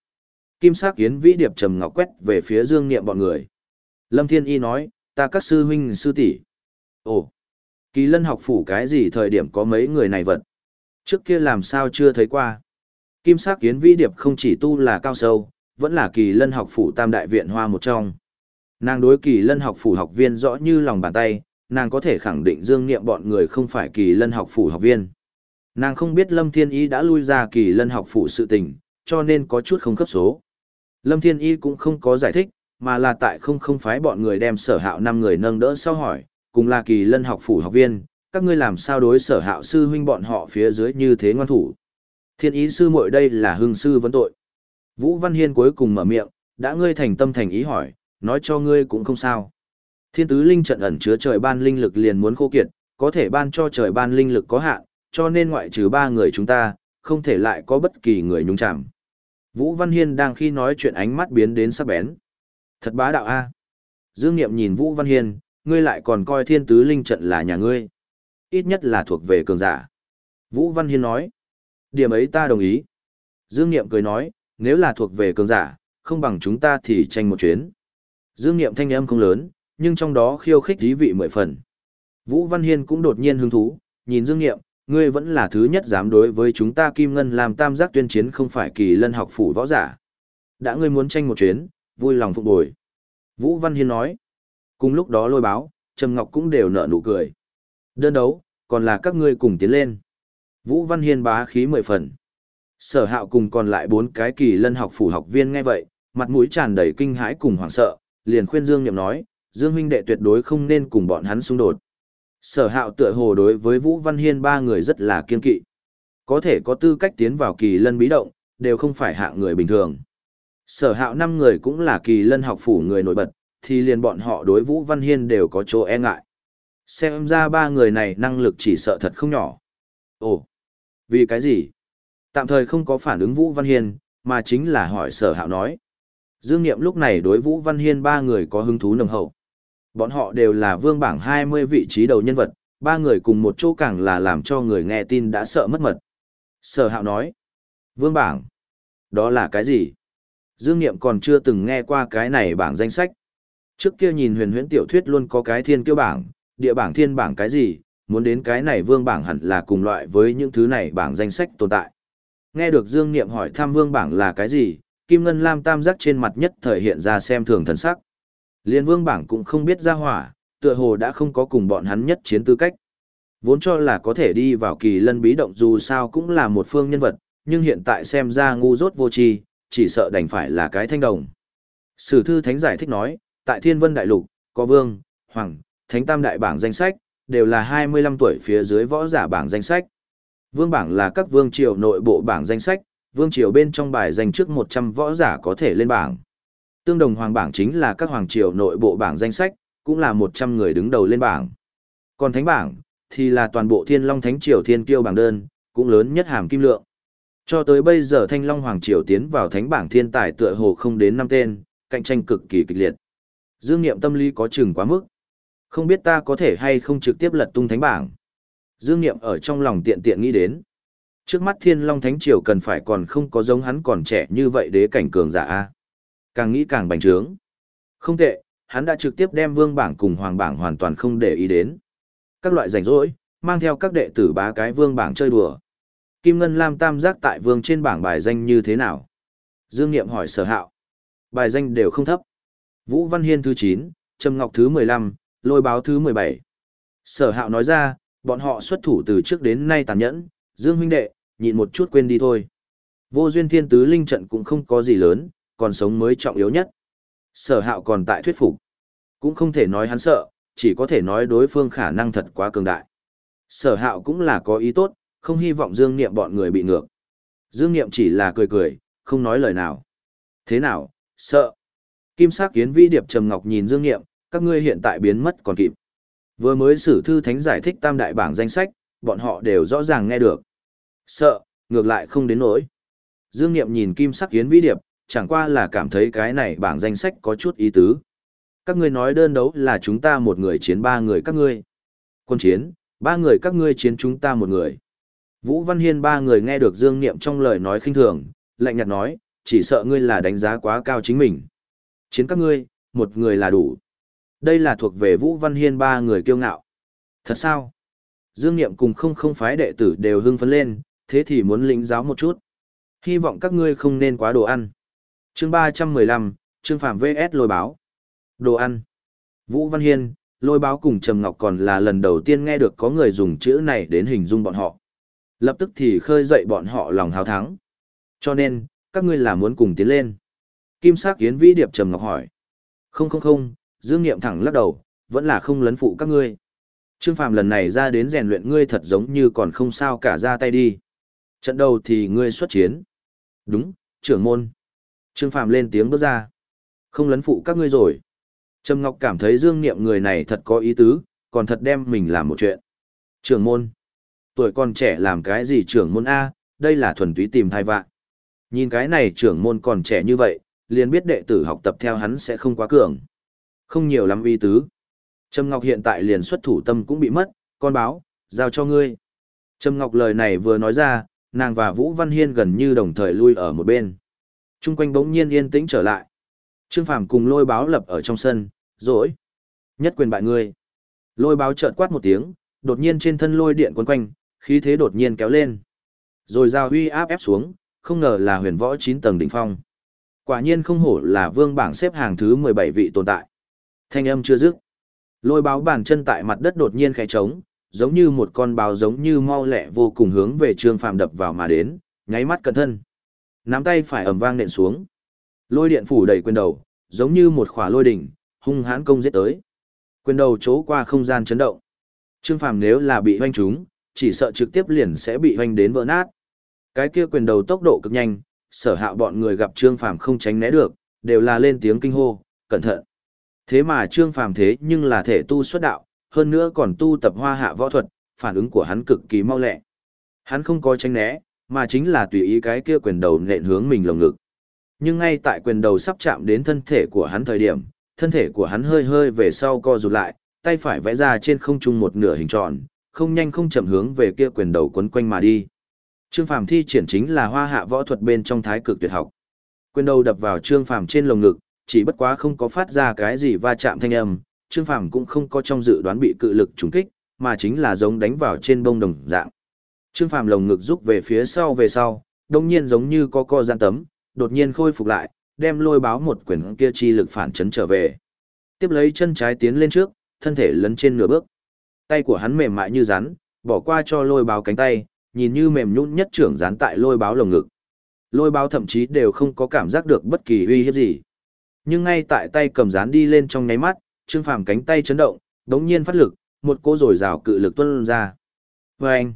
Kim sắc kiến vĩ điệp trầm ngọc quét về phía Dương Niệm bọn người. Lâm Thiên Y nói, ta các sư huynh sư tỷ. Ồ, kỳ lân học phủ cái gì thời điểm có mấy người này vật? Trước kia làm sao chưa thấy qua? Kim sắc kiến vĩ điệp không chỉ tu là cao sâu, vẫn là kỳ lân học phủ tam đại viện hoa một trong. Nàng đối kỳ lân học phủ học viên rõ như lòng bàn tay, nàng có thể khẳng định dương niệm bọn người không phải kỳ lân học phủ học viên. Nàng không biết Lâm Thiên Y đã lui ra kỳ lân học phủ sự tình, cho nên có chút không cấp số. Lâm Thiên Y cũng không có giải thích, mà là tại không không phái bọn người đem sở hạo năm người nâng đỡ sau hỏi, cùng là kỳ lân học phủ học viên, các ngươi làm sao đối sở hạo sư huynh bọn họ phía dưới như thế ngoan thủ. Thiên ý sư muội đây là hưng sư vấn tội. Vũ Văn Hiên cuối cùng mở miệng, đã ngươi thành tâm thành ý hỏi, nói cho ngươi cũng không sao. Thiên tứ linh trận ẩn chứa trời ban linh lực liền muốn khô kiệt, có thể ban cho trời ban linh lực có hạn, cho nên ngoại trừ ba người chúng ta, không thể lại có bất kỳ người nhúng chạm. Vũ Văn Hiên đang khi nói chuyện ánh mắt biến đến sắc bén. Thật bá đạo a. Dương Niệm nhìn Vũ Văn Hiên, ngươi lại còn coi thiên tứ linh trận là nhà ngươi. Ít nhất là thuộc về cường giả. Vũ Văn Hiên nói. Điểm ấy ta đồng ý. Dương Niệm cười nói, nếu là thuộc về cường giả, không bằng chúng ta thì tranh một chuyến. Dương Niệm thanh âm không lớn, nhưng trong đó khiêu khích thí vị mười phần. Vũ Văn Hiên cũng đột nhiên hứng thú, nhìn Dương Niệm, ngươi vẫn là thứ nhất dám đối với chúng ta Kim Ngân làm tam giác tuyên chiến không phải kỳ lân học phủ võ giả. Đã ngươi muốn tranh một chuyến, vui lòng phục bồi. Vũ Văn Hiên nói. Cùng lúc đó lôi báo, Trầm Ngọc cũng đều nở nụ cười. Đơn đấu, còn là các ngươi cùng tiến lên. Vũ Văn Hiên bá khí mười phần. Sở hạo cùng còn lại bốn cái kỳ lân học phủ học viên nghe vậy, mặt mũi tràn đầy kinh hãi cùng hoảng sợ, liền khuyên Dương Nhậm nói, Dương huynh đệ tuyệt đối không nên cùng bọn hắn xung đột. Sở hạo tựa hồ đối với Vũ Văn Hiên ba người rất là kiên kỵ. Có thể có tư cách tiến vào kỳ lân bí động, đều không phải hạng người bình thường. Sở hạo năm người cũng là kỳ lân học phủ người nổi bật, thì liền bọn họ đối Vũ Văn Hiên đều có chỗ e ngại. Xem ra ba người này năng lực chỉ sợ thật không nhỏ. Ồ, vì cái gì? Tạm thời không có phản ứng Vũ Văn Hiên, mà chính là hỏi sở hạo nói. Dương Niệm lúc này đối Vũ Văn Hiên ba người có hứng thú nồng hậu. Bọn họ đều là vương bảng 20 vị trí đầu nhân vật, ba người cùng một chỗ càng là làm cho người nghe tin đã sợ mất mật. Sở hạo nói. Vương bảng. Đó là cái gì? Dương Niệm còn chưa từng nghe qua cái này bảng danh sách. Trước kia nhìn huyền huyễn tiểu thuyết luôn có cái thiên kiêu bảng, địa bảng thiên bảng cái gì, muốn đến cái này vương bảng hẳn là cùng loại với những thứ này bảng danh sách tồn tại. Nghe được Dương Niệm hỏi thăm vương bảng là cái gì, Kim Ngân Lam tam giác trên mặt nhất thời hiện ra xem thường thần sắc. Liên vương bảng cũng không biết ra hỏa, tựa hồ đã không có cùng bọn hắn nhất chiến tư cách. Vốn cho là có thể đi vào kỳ lân bí động dù sao cũng là một phương nhân vật, nhưng hiện tại xem ra ngu dốt vô tri, chỉ sợ đành phải là cái thanh đồng. Sử thư thánh giải thích nói, tại thiên vân đại lục, có vương, hoàng, thánh tam đại bảng danh sách, đều là 25 tuổi phía dưới võ giả bảng danh sách. Vương bảng là các vương triều nội bộ bảng danh sách, vương triều bên trong bài danh trước 100 võ giả có thể lên bảng. Tương đồng hoàng bảng chính là các hoàng triều nội bộ bảng danh sách, cũng là 100 người đứng đầu lên bảng. Còn thánh bảng, thì là toàn bộ thiên long thánh triều thiên kiêu bảng đơn, cũng lớn nhất hàm kim lượng. Cho tới bây giờ thanh long hoàng triều tiến vào thánh bảng thiên tài tựa hồ không đến năm tên, cạnh tranh cực kỳ kịch liệt. Dương Niệm tâm lý có chừng quá mức. Không biết ta có thể hay không trực tiếp lật tung thánh bảng. Dương Niệm ở trong lòng tiện tiện nghĩ đến. Trước mắt Thiên Long Thánh Triều cần phải còn không có giống hắn còn trẻ như vậy đế cảnh cường giả a. Càng nghĩ càng bành trướng. Không tệ, hắn đã trực tiếp đem vương bảng cùng hoàng bảng hoàn toàn không để ý đến. Các loại rảnh rỗi, mang theo các đệ tử bá cái vương bảng chơi đùa. Kim Ngân Lam tam giác tại vương trên bảng bài danh như thế nào? Dương Niệm hỏi sở hạo. Bài danh đều không thấp. Vũ Văn Hiên thứ 9, Trầm Ngọc thứ 15, lôi báo thứ 17. Sở hạo nói ra, bọn họ xuất thủ từ trước đến nay tàn nhẫn, Dương huynh đệ, nhịn một chút quên đi thôi. Vô duyên thiên tứ linh trận cũng không có gì lớn, còn sống mới trọng yếu nhất. Sở hạo còn tại thuyết phục. Cũng không thể nói hắn sợ, chỉ có thể nói đối phương khả năng thật quá cường đại. Sở hạo cũng là có ý tốt, không hy vọng Dương Niệm bọn người bị ngược. Dương Niệm chỉ là cười cười, không nói lời nào. Thế nào, sợ. Kim sắc kiến vĩ điệp trầm ngọc nhìn Dương Niệm, các ngươi hiện tại biến mất còn kịp. Vừa mới sử thư thánh giải thích tam đại bảng danh sách, bọn họ đều rõ ràng nghe được. Sợ, ngược lại không đến nỗi. Dương Niệm nhìn kim sắc kiến vĩ điệp, chẳng qua là cảm thấy cái này bảng danh sách có chút ý tứ. Các ngươi nói đơn đấu là chúng ta một người chiến ba người các ngươi. Quân chiến, ba người các ngươi chiến chúng ta một người. Vũ Văn Hiên ba người nghe được Dương Niệm trong lời nói khinh thường, lạnh nhạt nói, chỉ sợ ngươi là đánh giá quá cao chính mình. Chiến các ngươi, một người là đủ. Đây là thuộc về Vũ Văn Hiên ba người kiêu ngạo. Thật sao? Dương Niệm cùng không không phái đệ tử đều hưng phấn lên, thế thì muốn lĩnh giáo một chút. Hy vọng các ngươi không nên quá đồ ăn. chương 315, Trương Phạm VS lôi báo. Đồ ăn. Vũ Văn Hiên, lôi báo cùng Trầm Ngọc còn là lần đầu tiên nghe được có người dùng chữ này đến hình dung bọn họ. Lập tức thì khơi dậy bọn họ lòng hào thắng. Cho nên, các ngươi là muốn cùng tiến lên. Kim sắc kiến vĩ điệp Trầm Ngọc hỏi. Không không không, Dương Niệm thẳng lắc đầu, vẫn là không lấn phụ các ngươi. Trương Phàm lần này ra đến rèn luyện ngươi thật giống như còn không sao cả ra tay đi. Trận đầu thì ngươi xuất chiến. Đúng, trưởng môn. Trương Phàm lên tiếng bước ra. Không lấn phụ các ngươi rồi. Trầm Ngọc cảm thấy Dương Niệm người này thật có ý tứ, còn thật đem mình làm một chuyện. Trưởng môn. Tuổi còn trẻ làm cái gì trưởng môn A, đây là thuần túy tìm thai vạn. Nhìn cái này trưởng môn còn trẻ như vậy, liền biết đệ tử học tập theo hắn sẽ không quá cường. Không nhiều lắm uy tứ. Trâm Ngọc hiện tại liền xuất thủ tâm cũng bị mất, con báo, giao cho ngươi. Trâm Ngọc lời này vừa nói ra, nàng và Vũ Văn Hiên gần như đồng thời lui ở một bên. Trung quanh bỗng nhiên yên tĩnh trở lại. Trương Phàm cùng lôi báo lập ở trong sân, rồi. Nhất quyền bại ngươi. Lôi báo chợt quát một tiếng, đột nhiên trên thân lôi điện quấn quanh, khí thế đột nhiên kéo lên. Rồi giao huy áp ép xuống, không ngờ là huyền võ 9 tầng đỉnh phong. Quả nhiên không hổ là vương bảng xếp hàng thứ 17 vị tồn tại. Thanh âm chưa dứt. Lôi báo bàn chân tại mặt đất đột nhiên khẽ trống, giống như một con báo giống như mau lẹ vô cùng hướng về Trương Phàm đập vào mà đến, nháy mắt cẩn thân. Nắm tay phải ầm vang nện xuống. Lôi điện phủ đầy quyền đầu, giống như một khỏa lôi đỉnh, hung hãn công giết tới. Quyền đầu chỗ qua không gian chấn động. Trương Phàm nếu là bị hoanh trúng, chỉ sợ trực tiếp liền sẽ bị hoanh đến vỡ nát. Cái kia quyền đầu tốc độ cực nhanh, sở hạ bọn người gặp Trương Phàm không tránh né được, đều là lên tiếng kinh hô, cẩn thận. Thế mà Trương Phàm thế nhưng là thể tu xuất đạo, hơn nữa còn tu tập hoa hạ võ thuật, phản ứng của hắn cực kỳ mau lẹ. Hắn không có tránh né, mà chính là tùy ý cái kia quyền đầu nện hướng mình lồng ngực. Nhưng ngay tại quyền đầu sắp chạm đến thân thể của hắn thời điểm, thân thể của hắn hơi hơi về sau co rụt lại, tay phải vẽ ra trên không trung một nửa hình tròn, không nhanh không chậm hướng về kia quyền đầu quấn quanh mà đi. Trương Phàm thi triển chính là hoa hạ võ thuật bên trong thái cực tuyệt học. Quyền đầu đập vào Trương Phàm trên lồng ngực, chỉ bất quá không có phát ra cái gì va chạm thanh âm, Trương Phàm cũng không có trong dự đoán bị cự lực trùng kích, mà chính là giống đánh vào trên bông đồng dạng. Trương Phàm lồng ngực rút về phía sau về sau, đồng nhiên giống như có co gian tấm, đột nhiên khôi phục lại, đem lôi báo một quyền kia chi lực phản chấn trở về. Tiếp lấy chân trái tiến lên trước, thân thể lấn trên nửa bước. Tay của hắn mềm mại như rắn, bỏ qua cho lôi báo cánh tay, nhìn như mềm nhũn nhất trưởng dán tại lôi báo lồng ngực. Lôi báo thậm chí đều không có cảm giác được bất kỳ uy hiếp gì. Nhưng ngay tại tay cầm dán đi lên trong nháy mắt, Trương Phàm cánh tay chấn động, đống nhiên phát lực, một cỗ rồi rào cự lực tuôn ra. Vâng!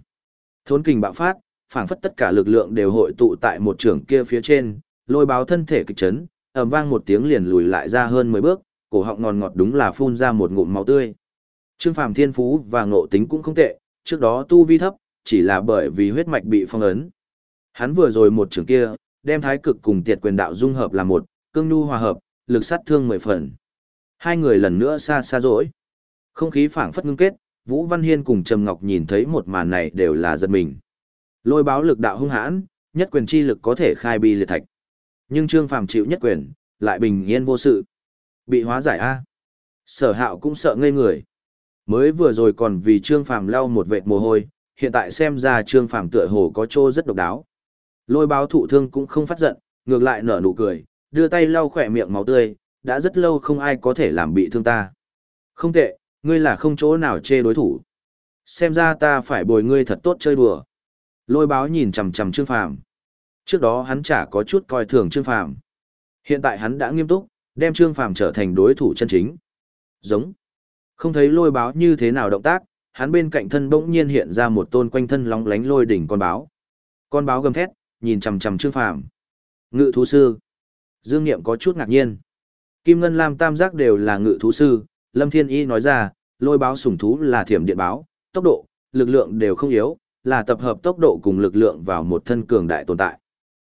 Thốn kình bạo phát, phảng phất tất cả lực lượng đều hội tụ tại một trưởng kia phía trên, lôi báo thân thể kịch chấn, ầm vang một tiếng liền lùi lại ra hơn 10 bước, cổ họng ngọt ngọt đúng là phun ra một ngụm máu tươi. Trương Phàm thiên phú và ngộ tính cũng không tệ, trước đó tu vi thấp, chỉ là bởi vì huyết mạch bị phong ấn. Hắn vừa rồi một trường kia, đem thái cực cùng tiệt quyền đạo dung hợp là một, cương nhu hòa hợp, lực sát thương mười phần. Hai người lần nữa xa xa rỗi. Không khí phảng phất ngưng kết, Vũ Văn Hiên cùng Trầm Ngọc nhìn thấy một màn này đều là giật mình. Lôi báo lực đạo hung hãn, nhất quyền chi lực có thể khai bi liệt thạch. Nhưng Trương Phàm chịu nhất quyền, lại bình yên vô sự. Bị hóa giải A. Sở hạo cũng sợ ngây người. Mới vừa rồi còn vì Trương Phàm lau một vệt mồ hôi, hiện tại xem ra Trương Phàm tựa hồ có chỗ rất độc đáo. Lôi báo thụ thương cũng không phát giận, ngược lại nở nụ cười, đưa tay lau khỏe miệng máu tươi, đã rất lâu không ai có thể làm bị thương ta. Không tệ, ngươi là không chỗ nào chê đối thủ. Xem ra ta phải bồi ngươi thật tốt chơi đùa. Lôi báo nhìn chằm chằm Trương Phàm. Trước đó hắn chả có chút coi thường Trương Phàm. Hiện tại hắn đã nghiêm túc, đem Trương Phàm trở thành đối thủ chân chính. Giống. Không thấy lôi báo như thế nào động tác, hắn bên cạnh thân bỗng nhiên hiện ra một tôn quanh thân lóng lánh lôi đỉnh con báo. Con báo gầm thét, nhìn chằm chằm Trương Phàm. Ngự thú sư. Dương Niệm có chút ngạc nhiên. Kim Ngân Lam Tam Giác đều là ngự thú sư, Lâm Thiên Y nói ra, lôi báo sủng thú là thiểm điện báo, tốc độ, lực lượng đều không yếu, là tập hợp tốc độ cùng lực lượng vào một thân cường đại tồn tại.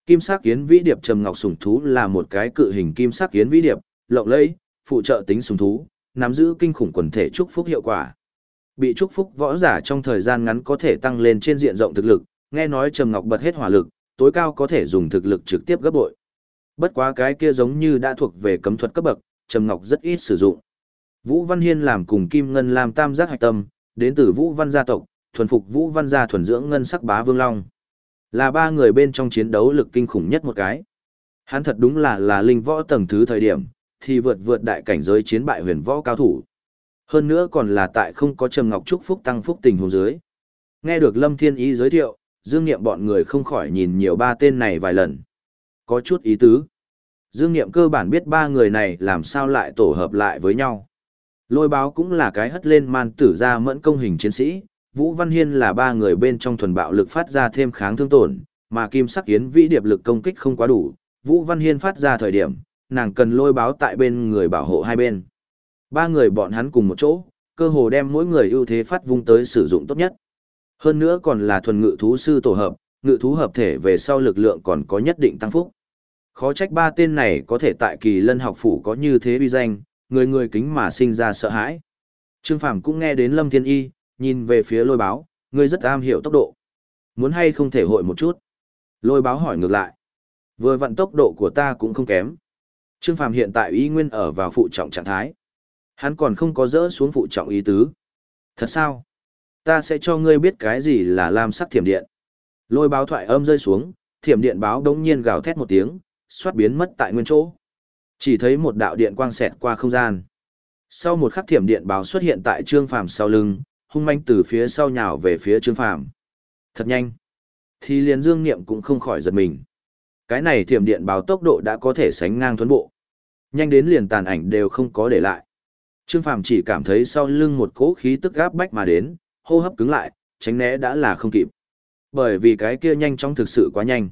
Kim sắc kiến vĩ điệp trầm ngọc sủng thú là một cái cự hình kim sắc kiến vĩ điệp, lộng lẫy, phụ trợ tính sủng thú, nắm giữ kinh khủng quần thể chúc phúc hiệu quả. Bị chúc phúc võ giả trong thời gian ngắn có thể tăng lên trên diện rộng thực lực, nghe nói trầm ngọc bật hết hỏa lực, tối cao có thể dùng thực lực trực tiếp gấp bội. Bất quá cái kia giống như đã thuộc về cấm thuật cấp bậc, trầm ngọc rất ít sử dụng. Vũ Văn Hiên làm cùng Kim Ngân làm tam giác hạch tâm, đến từ Vũ Văn gia tộc, thuần phục Vũ Văn gia thuần dưỡng ngân sắc bá vương long. Là ba người bên trong chiến đấu lực kinh khủng nhất một cái. Hắn thật đúng là là linh võ tầng thứ thời điểm, thì vượt vượt đại cảnh giới chiến bại huyền võ cao thủ. Hơn nữa còn là tại không có Trầm Ngọc Trúc Phúc tăng phúc tình huống dưới. Nghe được Lâm Thiên Ý giới thiệu, Dương Niệm bọn người không khỏi nhìn nhiều ba tên này vài lần. Có chút ý tứ. Dương Niệm cơ bản biết ba người này làm sao lại tổ hợp lại với nhau. Lôi báo cũng là cái hất lên man tử ra mẫn công hình chiến sĩ, Vũ Văn Hiên là ba người bên trong thuần bạo lực phát ra thêm kháng thương tổn, mà Kim Sắc Yến vĩ điệp lực công kích không quá đủ, Vũ Văn Hiên phát ra thời điểm, nàng cần lôi báo tại bên người bảo hộ hai bên. Ba người bọn hắn cùng một chỗ, cơ hồ đem mỗi người ưu thế phát vung tới sử dụng tốt nhất. Hơn nữa còn là thuần ngự thú sư tổ hợp, ngự thú hợp thể về sau lực lượng còn có nhất định tăng phúc. Khó trách ba tên này có thể tại kỳ lân học phủ có như thế uy danh, người người kính mà sinh ra sợ hãi. Trương Phàm cũng nghe đến Lâm Thiên Y, nhìn về phía lôi báo, ngươi rất am hiểu tốc độ. Muốn hay không thể hội một chút? Lôi báo hỏi ngược lại. Vừa vận tốc độ của ta cũng không kém. Trương Phàm hiện tại y nguyên ở vào phụ trọng trạng thái. Hắn còn không có dỡ xuống phụ trọng ý tứ. Thật sao? Ta sẽ cho ngươi biết cái gì là lam sắc thiểm điện. Lôi báo thoại âm rơi xuống, thiểm điện báo đống nhiên gào thét một tiếng, xoát biến mất tại nguyên chỗ. Chỉ thấy một đạo điện quang xẹt qua không gian. Sau một khắc thiểm điện báo xuất hiện tại Trương Phàm sau lưng, hung manh từ phía sau nhào về phía Trương Phàm. Thật nhanh. Thì liền Dương Niệm cũng không khỏi giật mình. Cái này thiểm điện báo tốc độ đã có thể sánh ngang thuấn bộ. Nhanh đến liền tàn ảnh đều không có để lại. Trương Phàm chỉ cảm thấy sau lưng một cỗ khí tức gáp bách mà đến, hô hấp cứng lại, tránh né đã là không kịp. Bởi vì cái kia nhanh chóng thực sự quá nhanh.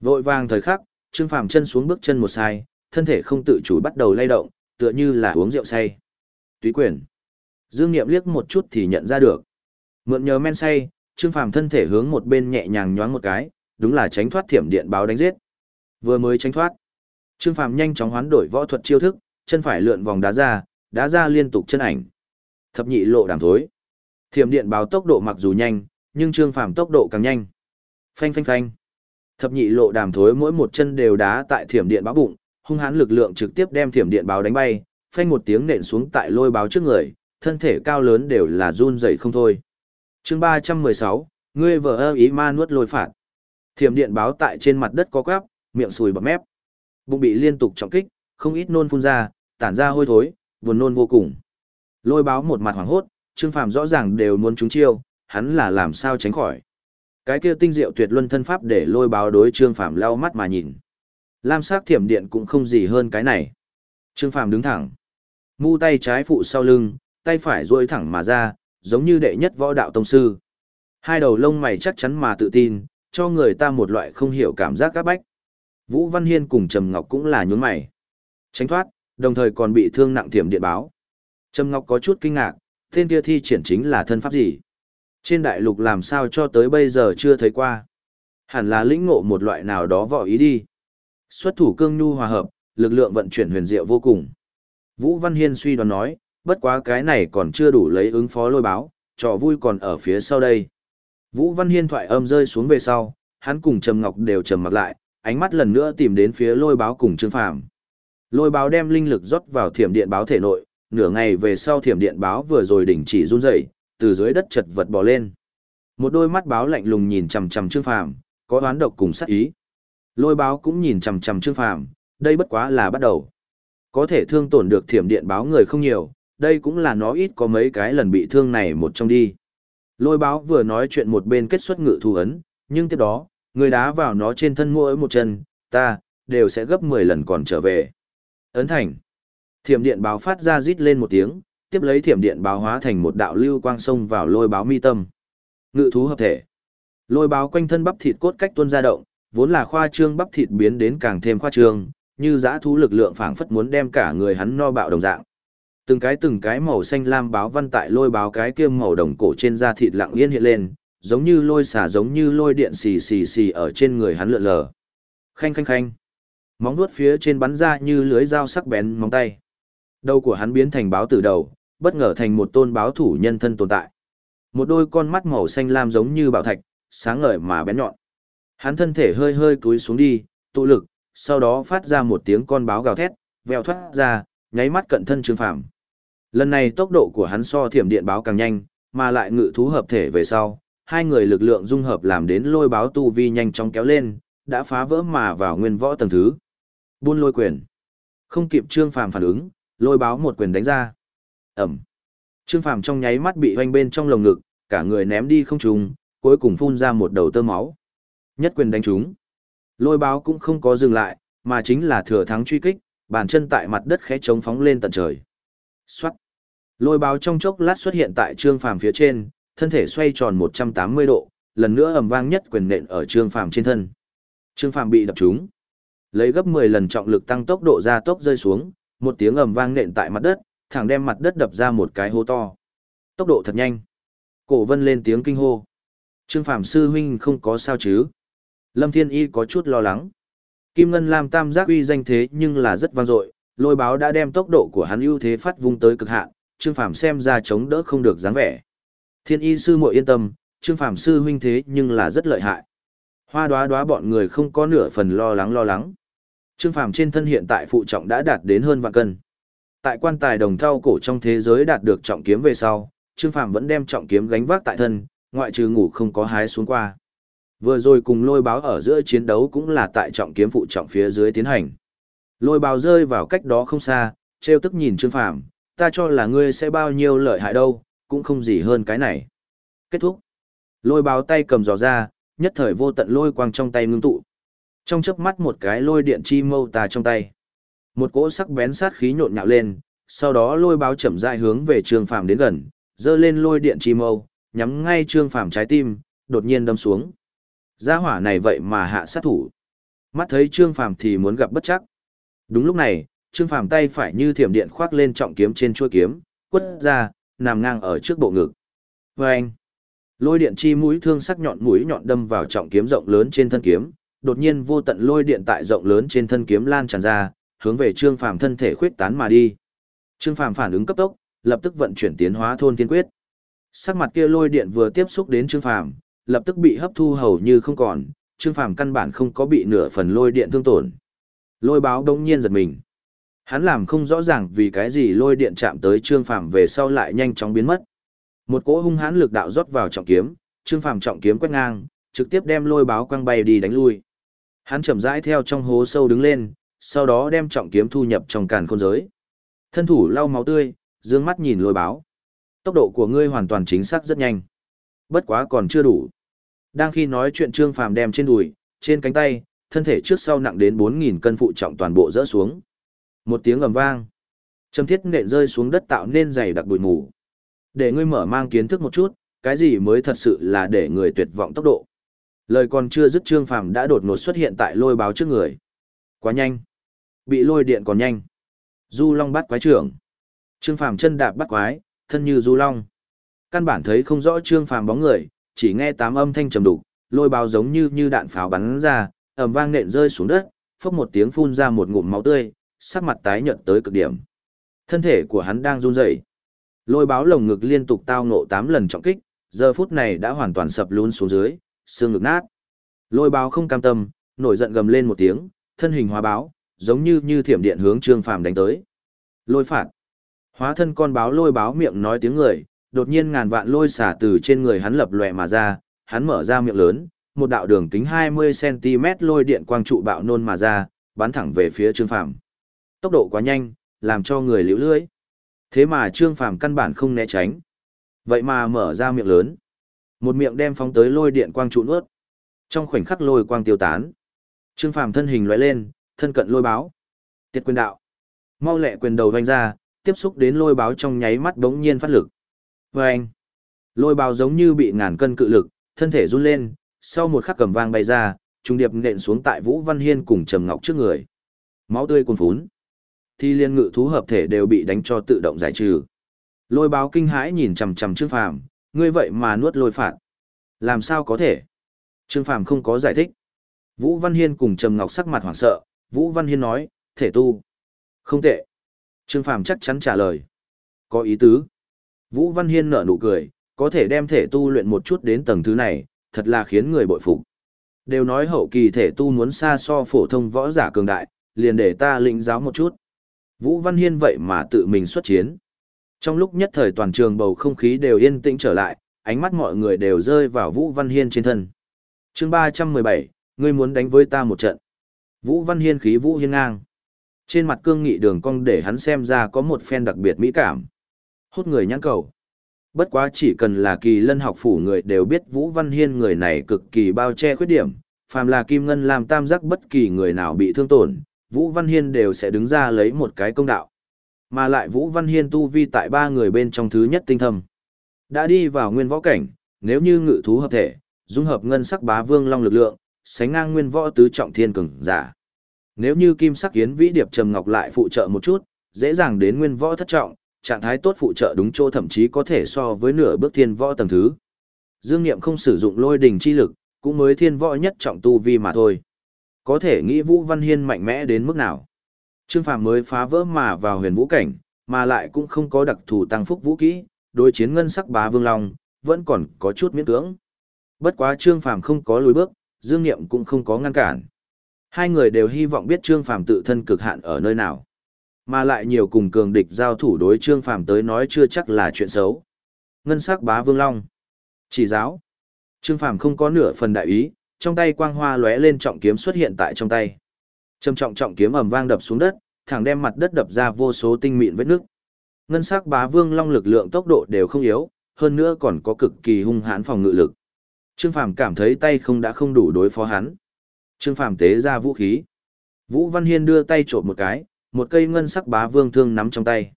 Vội vàng thời khắc, Trương Phàm chân xuống bước chân một sai, thân thể không tự chủ bắt đầu lay động, tựa như là uống rượu say. Túy quyền. Dương Niệm liếc một chút thì nhận ra được. Mượn nhờ men say, Trương Phàm thân thể hướng một bên nhẹ nhàng nhoáng một cái, đúng là tránh thoát thiểm điện báo đánh giết. Vừa mới tránh thoát, Trương Phàm nhanh chóng hoán đổi võ thuật chiêu thức, chân phải lượn vòng đá ra, đá ra liên tục chân ảnh. Thập nhị lộ đàm thối. Thiểm điện báo tốc độ mặc dù nhanh, nhưng Trương Phàm tốc độ càng nhanh. Phanh phanh phanh. Thập nhị lộ đàm thối mỗi một chân đều đá tại thiểm điện báo bụng, hung hãn lực lượng trực tiếp đem thiểm điện báo đánh bay, phanh một tiếng nện xuống tại lôi báo trước người, thân thể cao lớn đều là run rẩy không thôi. Chương 316, ngươi vợ ơ ý ma nuốt lôi phạt. Thiểm điện báo tại trên mặt đất có quắp, miệng sùi bọt mép. Bụng bị liên tục trọng kích, không ít nôn phun ra, tản ra hôi thối, buồn nôn vô cùng. Lôi báo một mặt hoảng hốt, Trương Phàm rõ ràng đều muốn trúng chiêu, hắn là làm sao tránh khỏi. Cái kia tinh diệu tuyệt luân thân pháp để lôi báo đối Trương Phàm lau mắt mà nhìn. Lam sắc thiểm điện cũng không gì hơn cái này. Trương Phàm đứng thẳng, mu tay trái phụ sau lưng, tay phải duỗi thẳng mà ra, giống như đệ nhất võ đạo tông sư. Hai đầu lông mày chắc chắn mà tự tin, cho người ta một loại không hiểu cảm giác các bách. Vũ Văn Hiên cùng Trầm Ngọc cũng là nhún mày. Tránh thoát, đồng thời còn bị thương nặng thiểm điện báo. Trầm Ngọc có chút kinh ngạc, tên kia thi triển chính là thân pháp gì? Trên đại lục làm sao cho tới bây giờ chưa thấy qua? Hẳn là lĩnh ngộ một loại nào đó võ ý đi. Xuất thủ cương nhu hòa hợp, lực lượng vận chuyển huyền diệu vô cùng. Vũ Văn Hiên suy đoán nói, bất quá cái này còn chưa đủ lấy ứng phó lôi báo, trò vui còn ở phía sau đây. Vũ Văn Hiên thoại âm rơi xuống về sau, hắn cùng Trầm Ngọc đều trầm mặc lại, ánh mắt lần nữa tìm đến phía lôi báo cùng Trương Phàm. Lôi báo đem linh lực rót vào thiểm điện báo thể nội, nửa ngày về sau thiểm điện báo vừa rồi đỉnh chỉ run rẩy, từ dưới đất chật vật bò lên. Một đôi mắt báo lạnh lùng nhìn chằm chằm Trương Phàm, có oán độc cùng sát ý. Lôi báo cũng nhìn chằm chằm Trương Phàm, đây bất quá là bắt đầu. Có thể thương tổn được thiểm điện báo người không nhiều, đây cũng là nó ít có mấy cái lần bị thương này một trong đi. Lôi báo vừa nói chuyện một bên kết xuất ngự thu ấn, nhưng tiếp đó, người đá vào nó trên thân mỗi một chân, ta, đều sẽ gấp 10 lần còn trở về. Ấn thành. Thiểm điện báo phát ra rít lên một tiếng, tiếp lấy thiểm điện báo hóa thành một đạo lưu quang sông vào lôi báo mi tâm. Ngự thú hợp thể. Lôi báo quanh thân bắp thịt cốt cách tuôn ra động, vốn là khoa trương bắp thịt biến đến càng thêm khoa trương, như dã thú lực lượng phảng phất muốn đem cả người hắn no bạo đồng dạng. Từng cái từng cái màu xanh lam báo văn tại lôi báo cái kia màu đồng cổ trên da thịt lặng yên hiện lên, giống như lôi xả giống như lôi điện xì xì xì ở trên người hắn lượn lờ. Khanh khanh khanh. Móng vuốt phía trên bắn ra như lưới dao sắc bén móng tay. Đầu của hắn biến thành báo tử đầu, bất ngờ thành một tôn báo thủ nhân thân tồn tại. Một đôi con mắt màu xanh lam giống như bảo thạch, sáng ngời mà bén nhọn. Hắn thân thể hơi hơi cúi xuống đi, tụ lực, sau đó phát ra một tiếng con báo gào thét, vèo thoát ra, nháy mắt cận thân Trương Phàm. Lần này tốc độ của hắn so thiểm điện báo càng nhanh, mà lại ngự thú hợp thể về sau, hai người lực lượng dung hợp làm đến lôi báo tu vi nhanh chóng kéo lên, đã phá vỡ mà vào nguyên võ tầng thứ. Buôn lôi quyền. Không kịp Trương Phàm phản ứng, lôi báo một quyền đánh ra. Ẩm. Trương Phàm trong nháy mắt bị hoanh bên trong lồng ngực, cả người ném đi không trùng, cuối cùng phun ra một đầu tơ máu. Nhất quyền đánh trúng. Lôi báo cũng không có dừng lại, mà chính là thừa thắng truy kích, bàn chân tại mặt đất khẽ chống phóng lên tận trời. Xoát. Lôi báo trong chốc lát xuất hiện tại Trương Phàm phía trên, thân thể xoay tròn 180 độ, lần nữa ầm vang nhất quyền nện ở Trương Phàm trên thân. Trương Phàm bị đập trúng. Lấy gấp 10 lần trọng lực tăng tốc độ ra tốc rơi xuống, một tiếng ầm vang nện tại mặt đất, thẳng đem mặt đất đập ra một cái hố to. Tốc độ thật nhanh. Cổ Vân lên tiếng kinh hô. Trương phạm sư huynh không có sao chứ? Lâm Thiên Y có chút lo lắng. Kim Ngân Lam Tam giác uy danh thế nhưng là rất vang dội, lôi báo đã đem tốc độ của hắn ưu thế phát vung tới cực hạn, Trương phạm xem ra chống đỡ không được dáng vẻ. Thiên Y sư muội yên tâm, Trương phạm sư huynh thế nhưng là rất lợi hại. Hoa đoá đoá bọn người không có nửa phần lo lắng lo lắng. Trương Phàm trên thân hiện tại phụ trọng đã đạt đến hơn vạn cân. Tại quan tài đồng thau cổ trong thế giới đạt được trọng kiếm về sau, Trương Phàm vẫn đem trọng kiếm gánh vác tại thân, ngoại trừ ngủ không có hái xuống qua. Vừa rồi cùng lôi báo ở giữa chiến đấu cũng là tại trọng kiếm phụ trọng phía dưới tiến hành. Lôi báo rơi vào cách đó không xa, trêu tức nhìn Trương Phàm, ta cho là ngươi sẽ bao nhiêu lợi hại đâu, cũng không gì hơn cái này. Kết thúc. Lôi báo tay cầm giò ra, nhất thời vô tận lôi quang trong tay ngưng tụ. Trong chớp mắt một cái lôi điện chi mâu ta trong tay. Một cỗ sắc bén sát khí nhộn nhạo lên, sau đó lôi báo chậm rãi hướng về Trương Phàm đến gần, giơ lên lôi điện chi mâu, nhắm ngay Trương Phàm trái tim, đột nhiên đâm xuống. Gia hỏa này vậy mà hạ sát thủ. Mắt thấy Trương Phàm thì muốn gặp bất chắc. Đúng lúc này, Trương Phàm tay phải như thiểm điện khoác lên trọng kiếm trên chuôi kiếm, quất ra, nằm ngang ở trước bộ ngực. anh Lôi điện chi mũi thương sắc nhọn mũi nhọn đâm vào trọng kiếm rộng lớn trên thân kiếm, đột nhiên vô tận lôi điện tại rộng lớn trên thân kiếm lan tràn ra, hướng về Trương Phàm thân thể khuyết tán mà đi. Trương Phàm phản ứng cấp tốc, lập tức vận chuyển tiến hóa thôn thiên quyết. Sắc mặt kia lôi điện vừa tiếp xúc đến Trương Phàm, lập tức bị hấp thu hầu như không còn, Trương Phàm căn bản không có bị nửa phần lôi điện thương tổn. Lôi báo đông nhiên giật mình. Hắn làm không rõ ràng vì cái gì lôi điện chạm tới Trương Phàm về sau lại nhanh chóng biến mất. Một cỗ hung hãn lực đạo rót vào trọng kiếm, Trương Phàm trọng kiếm quét ngang, trực tiếp đem lôi báo quăng bay đi đánh lui. Hắn chậm rãi theo trong hố sâu đứng lên, sau đó đem trọng kiếm thu nhập trong càn khôn giới. Thân thủ lau máu tươi, dương mắt nhìn lôi báo. Tốc độ của ngươi hoàn toàn chính xác rất nhanh. Bất quá còn chưa đủ. Đang khi nói chuyện Trương Phàm đem trên đùi, trên cánh tay, thân thể trước sau nặng đến 4.000 cân phụ trọng toàn bộ rỡ xuống. Một tiếng ầm vang. Trầm thiết nện rơi xuống đất tạo nên dày đặc bụi mù. Để ngươi mở mang kiến thức một chút, cái gì mới thật sự là để người tuyệt vọng tốc độ. Lời còn chưa dứt Trương Phàm đã đột ngột xuất hiện tại lôi báo trước người. Quá nhanh. Bị lôi điện còn nhanh. Du Long bắt quái trưởng. Trương Phàm chân đạp bắt quái, thân như Du Long. Căn bản thấy không rõ Trương Phàm bóng người, chỉ nghe tám âm thanh trầm đục, lôi báo giống như như đạn pháo bắn ra, ầm vang nện rơi xuống đất, phốc một tiếng phun ra một ngụm máu tươi, sắc mặt tái nhợt tới cực điểm. Thân thể của hắn đang run rẩy. Lôi báo lồng ngực liên tục tao ngộ 8 lần trọng kích, giờ phút này đã hoàn toàn sập lún xuống dưới, xương ngực nát. Lôi báo không cam tâm, nổi giận gầm lên một tiếng, thân hình hóa báo, giống như như thiểm điện hướng Trương Phàm đánh tới. Lôi phạt. Hóa thân con báo lôi báo miệng nói tiếng người, đột nhiên ngàn vạn lôi xả từ trên người hắn lập lòe mà ra, hắn mở ra miệng lớn, một đạo đường kính 20cm lôi điện quang trụ bạo nôn mà ra, bắn thẳng về phía Trương Phàm. Tốc độ quá nhanh, làm cho người liễu lưới. Thế mà Trương Phàm căn bản không né tránh. Vậy mà mở ra miệng lớn. Một miệng đem phóng tới lôi điện quang trụ nuốt. Trong khoảnh khắc lôi quang tiêu tán. Trương Phàm thân hình lóe lên, thân cận lôi báo. Tiết quyền đạo. Mau lẹ quyền đầu vanh ra, tiếp xúc đến lôi báo trong nháy mắt đống nhiên phát lực. Và anh. Lôi báo giống như bị ngàn cân cự lực, thân thể run lên, sau một khắc cầm vang bay ra, trung điệp nện xuống tại Vũ Văn Hiên cùng Trầm Ngọc trước người. Máu tươi cuồn phún. Thi liên ngự thú hợp thể đều bị đánh cho tự động giải trừ. Lôi báo kinh hãi nhìn chằm chằm Trương Phàm, ngươi vậy mà nuốt lôi phạt. Làm sao có thể? Trương Phàm không có giải thích. Vũ Văn Hiên cùng Trầm Ngọc sắc mặt hoảng sợ, Vũ Văn Hiên nói, thể tu. Không tệ. Trương Phàm chắc chắn trả lời. Có ý tứ. Vũ Văn Hiên nở nụ cười, có thể đem thể tu luyện một chút đến tầng thứ này, thật là khiến người bội phục. Đều nói hậu kỳ thể tu muốn xa so phổ thông võ giả cường đại, liền để ta lĩnh giáo một chút. Vũ Văn Hiên vậy mà tự mình xuất chiến. Trong lúc nhất thời toàn trường bầu không khí đều yên tĩnh trở lại, ánh mắt mọi người đều rơi vào Vũ Văn Hiên trên thân. chương 317, ngươi muốn đánh với ta một trận. Vũ Văn Hiên khí Vũ Hiên ngang. Trên mặt cương nghị đường cong để hắn xem ra có một phen đặc biệt mỹ cảm. Hút người nhãn cầu. Bất quá chỉ cần là kỳ lân học phủ người đều biết Vũ Văn Hiên người này cực kỳ bao che khuyết điểm, phàm là Kim Ngân làm tam giác bất kỳ người nào bị thương tổn, Vũ Văn Hiên đều sẽ đứng ra lấy một cái công đạo. Mà lại Vũ Văn Hiên tu vi tại ba người bên trong thứ nhất tinh thâm. Đã đi vào nguyên võ cảnh, nếu như ngự thú hợp thể, dung hợp ngân sắc bá vương long lực lượng, sánh ngang nguyên võ tứ trọng thiên cường giả. Nếu như kim sắc yến vĩ điệp trầm ngọc lại phụ trợ một chút, dễ dàng đến nguyên võ thất trọng, trạng thái tốt phụ trợ đúng chỗ thậm chí có thể so với nửa bước thiên võ tầng thứ. Dương Niệm không sử dụng lôi đình chi lực, cũng mới thiên võ nhất trọng tu vi mà thôi. Có thể nghĩ Vũ Văn Hiên mạnh mẽ đến mức nào. Trương Phàm mới phá vỡ mà vào huyền vũ cảnh, mà lại cũng không có đặc thù tăng phúc vũ kỹ, đối chiến ngân sắc bá vương long, vẫn còn có chút miễn cưỡng. Bất quá Trương Phàm không có lùi bước, Dương Niệm cũng không có ngăn cản. Hai người đều hy vọng biết Trương Phàm tự thân cực hạn ở nơi nào. Mà lại nhiều cùng cường địch giao thủ đối Trương Phàm tới nói chưa chắc là chuyện xấu. Ngân sắc bá vương long. Chỉ giáo. Trương Phàm không có nửa phần đại ý, trong tay quang hoa lóe lên trọng kiếm xuất hiện tại trong tay. Trầm trọng trọng kiếm ầm vang đập xuống đất, thẳng đem mặt đất đập ra vô số tinh mịn vết nước. Ngân sắc bá vương long lực lượng tốc độ đều không yếu, hơn nữa còn có cực kỳ hung hãn phòng ngự lực. Trương Phàm cảm thấy tay không đã không đủ đối phó hắn. Trương Phàm tế ra vũ khí. Vũ Văn Hiên đưa tay trộm một cái, một cây ngân sắc bá vương thương nắm trong tay.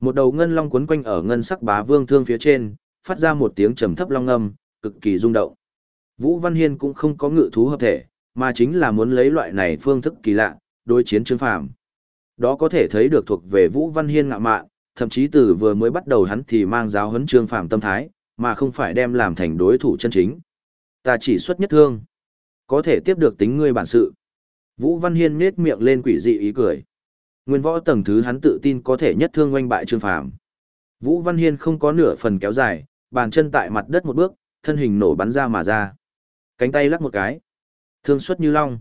Một đầu ngân long quấn quanh ở ngân sắc bá vương thương phía trên, phát ra một tiếng trầm thấp long âm, cực kỳ rung động. Vũ Văn Hiên cũng không có ngự thú hợp thể, mà chính là muốn lấy loại này phương thức kỳ lạ, đối chiến Trương Phàm. Đó có thể thấy được thuộc về Vũ Văn Hiên ngạ mạn, thậm chí từ vừa mới bắt đầu hắn thì mang giáo huấn Trương Phàm tâm thái, mà không phải đem làm thành đối thủ chân chính. Ta chỉ xuất nhất thương, có thể tiếp được tính ngươi bản sự. Vũ Văn Hiên nhếch miệng lên quỷ dị ý cười. Nguyên võ tầng thứ hắn tự tin có thể nhất thương oanh bại Trương Phàm. Vũ Văn Hiên không có nửa phần kéo dài, bàn chân tại mặt đất một bước, thân hình nổ bắn ra mà ra. Cánh tay lắc một cái, thương xuất như long.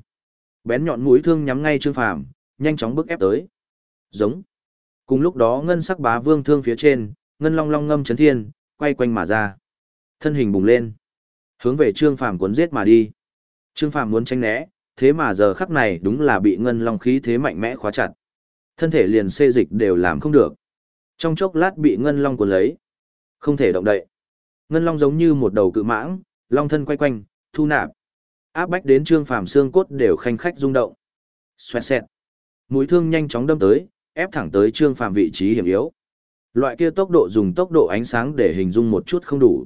Bén nhọn mũi thương nhắm ngay Trương Phàm, nhanh chóng bức ép tới. Giống. Cùng lúc đó ngân sắc bá vương thương phía trên, ngân long long ngâm chấn thiên, quay quanh mà ra. Thân hình bùng lên, hướng về Trương Phàm cuốn giết mà đi. Trương Phàm muốn tránh né, thế mà giờ khắc này đúng là bị ngân long khí thế mạnh mẽ khóa chặt. Thân thể liền xê dịch đều làm không được. Trong chốc lát bị ngân long cuốn lấy, không thể động đậy. Ngân long giống như một đầu cự mãng, long thân quay quanh, thu nạp. Áp bách đến Trương Phàm xương cốt đều khanh khách rung động. Xoẹt xẹt. Mũi thương nhanh chóng đâm tới, ép thẳng tới Trương Phàm vị trí hiểm yếu. Loại kia tốc độ dùng tốc độ ánh sáng để hình dung một chút không đủ.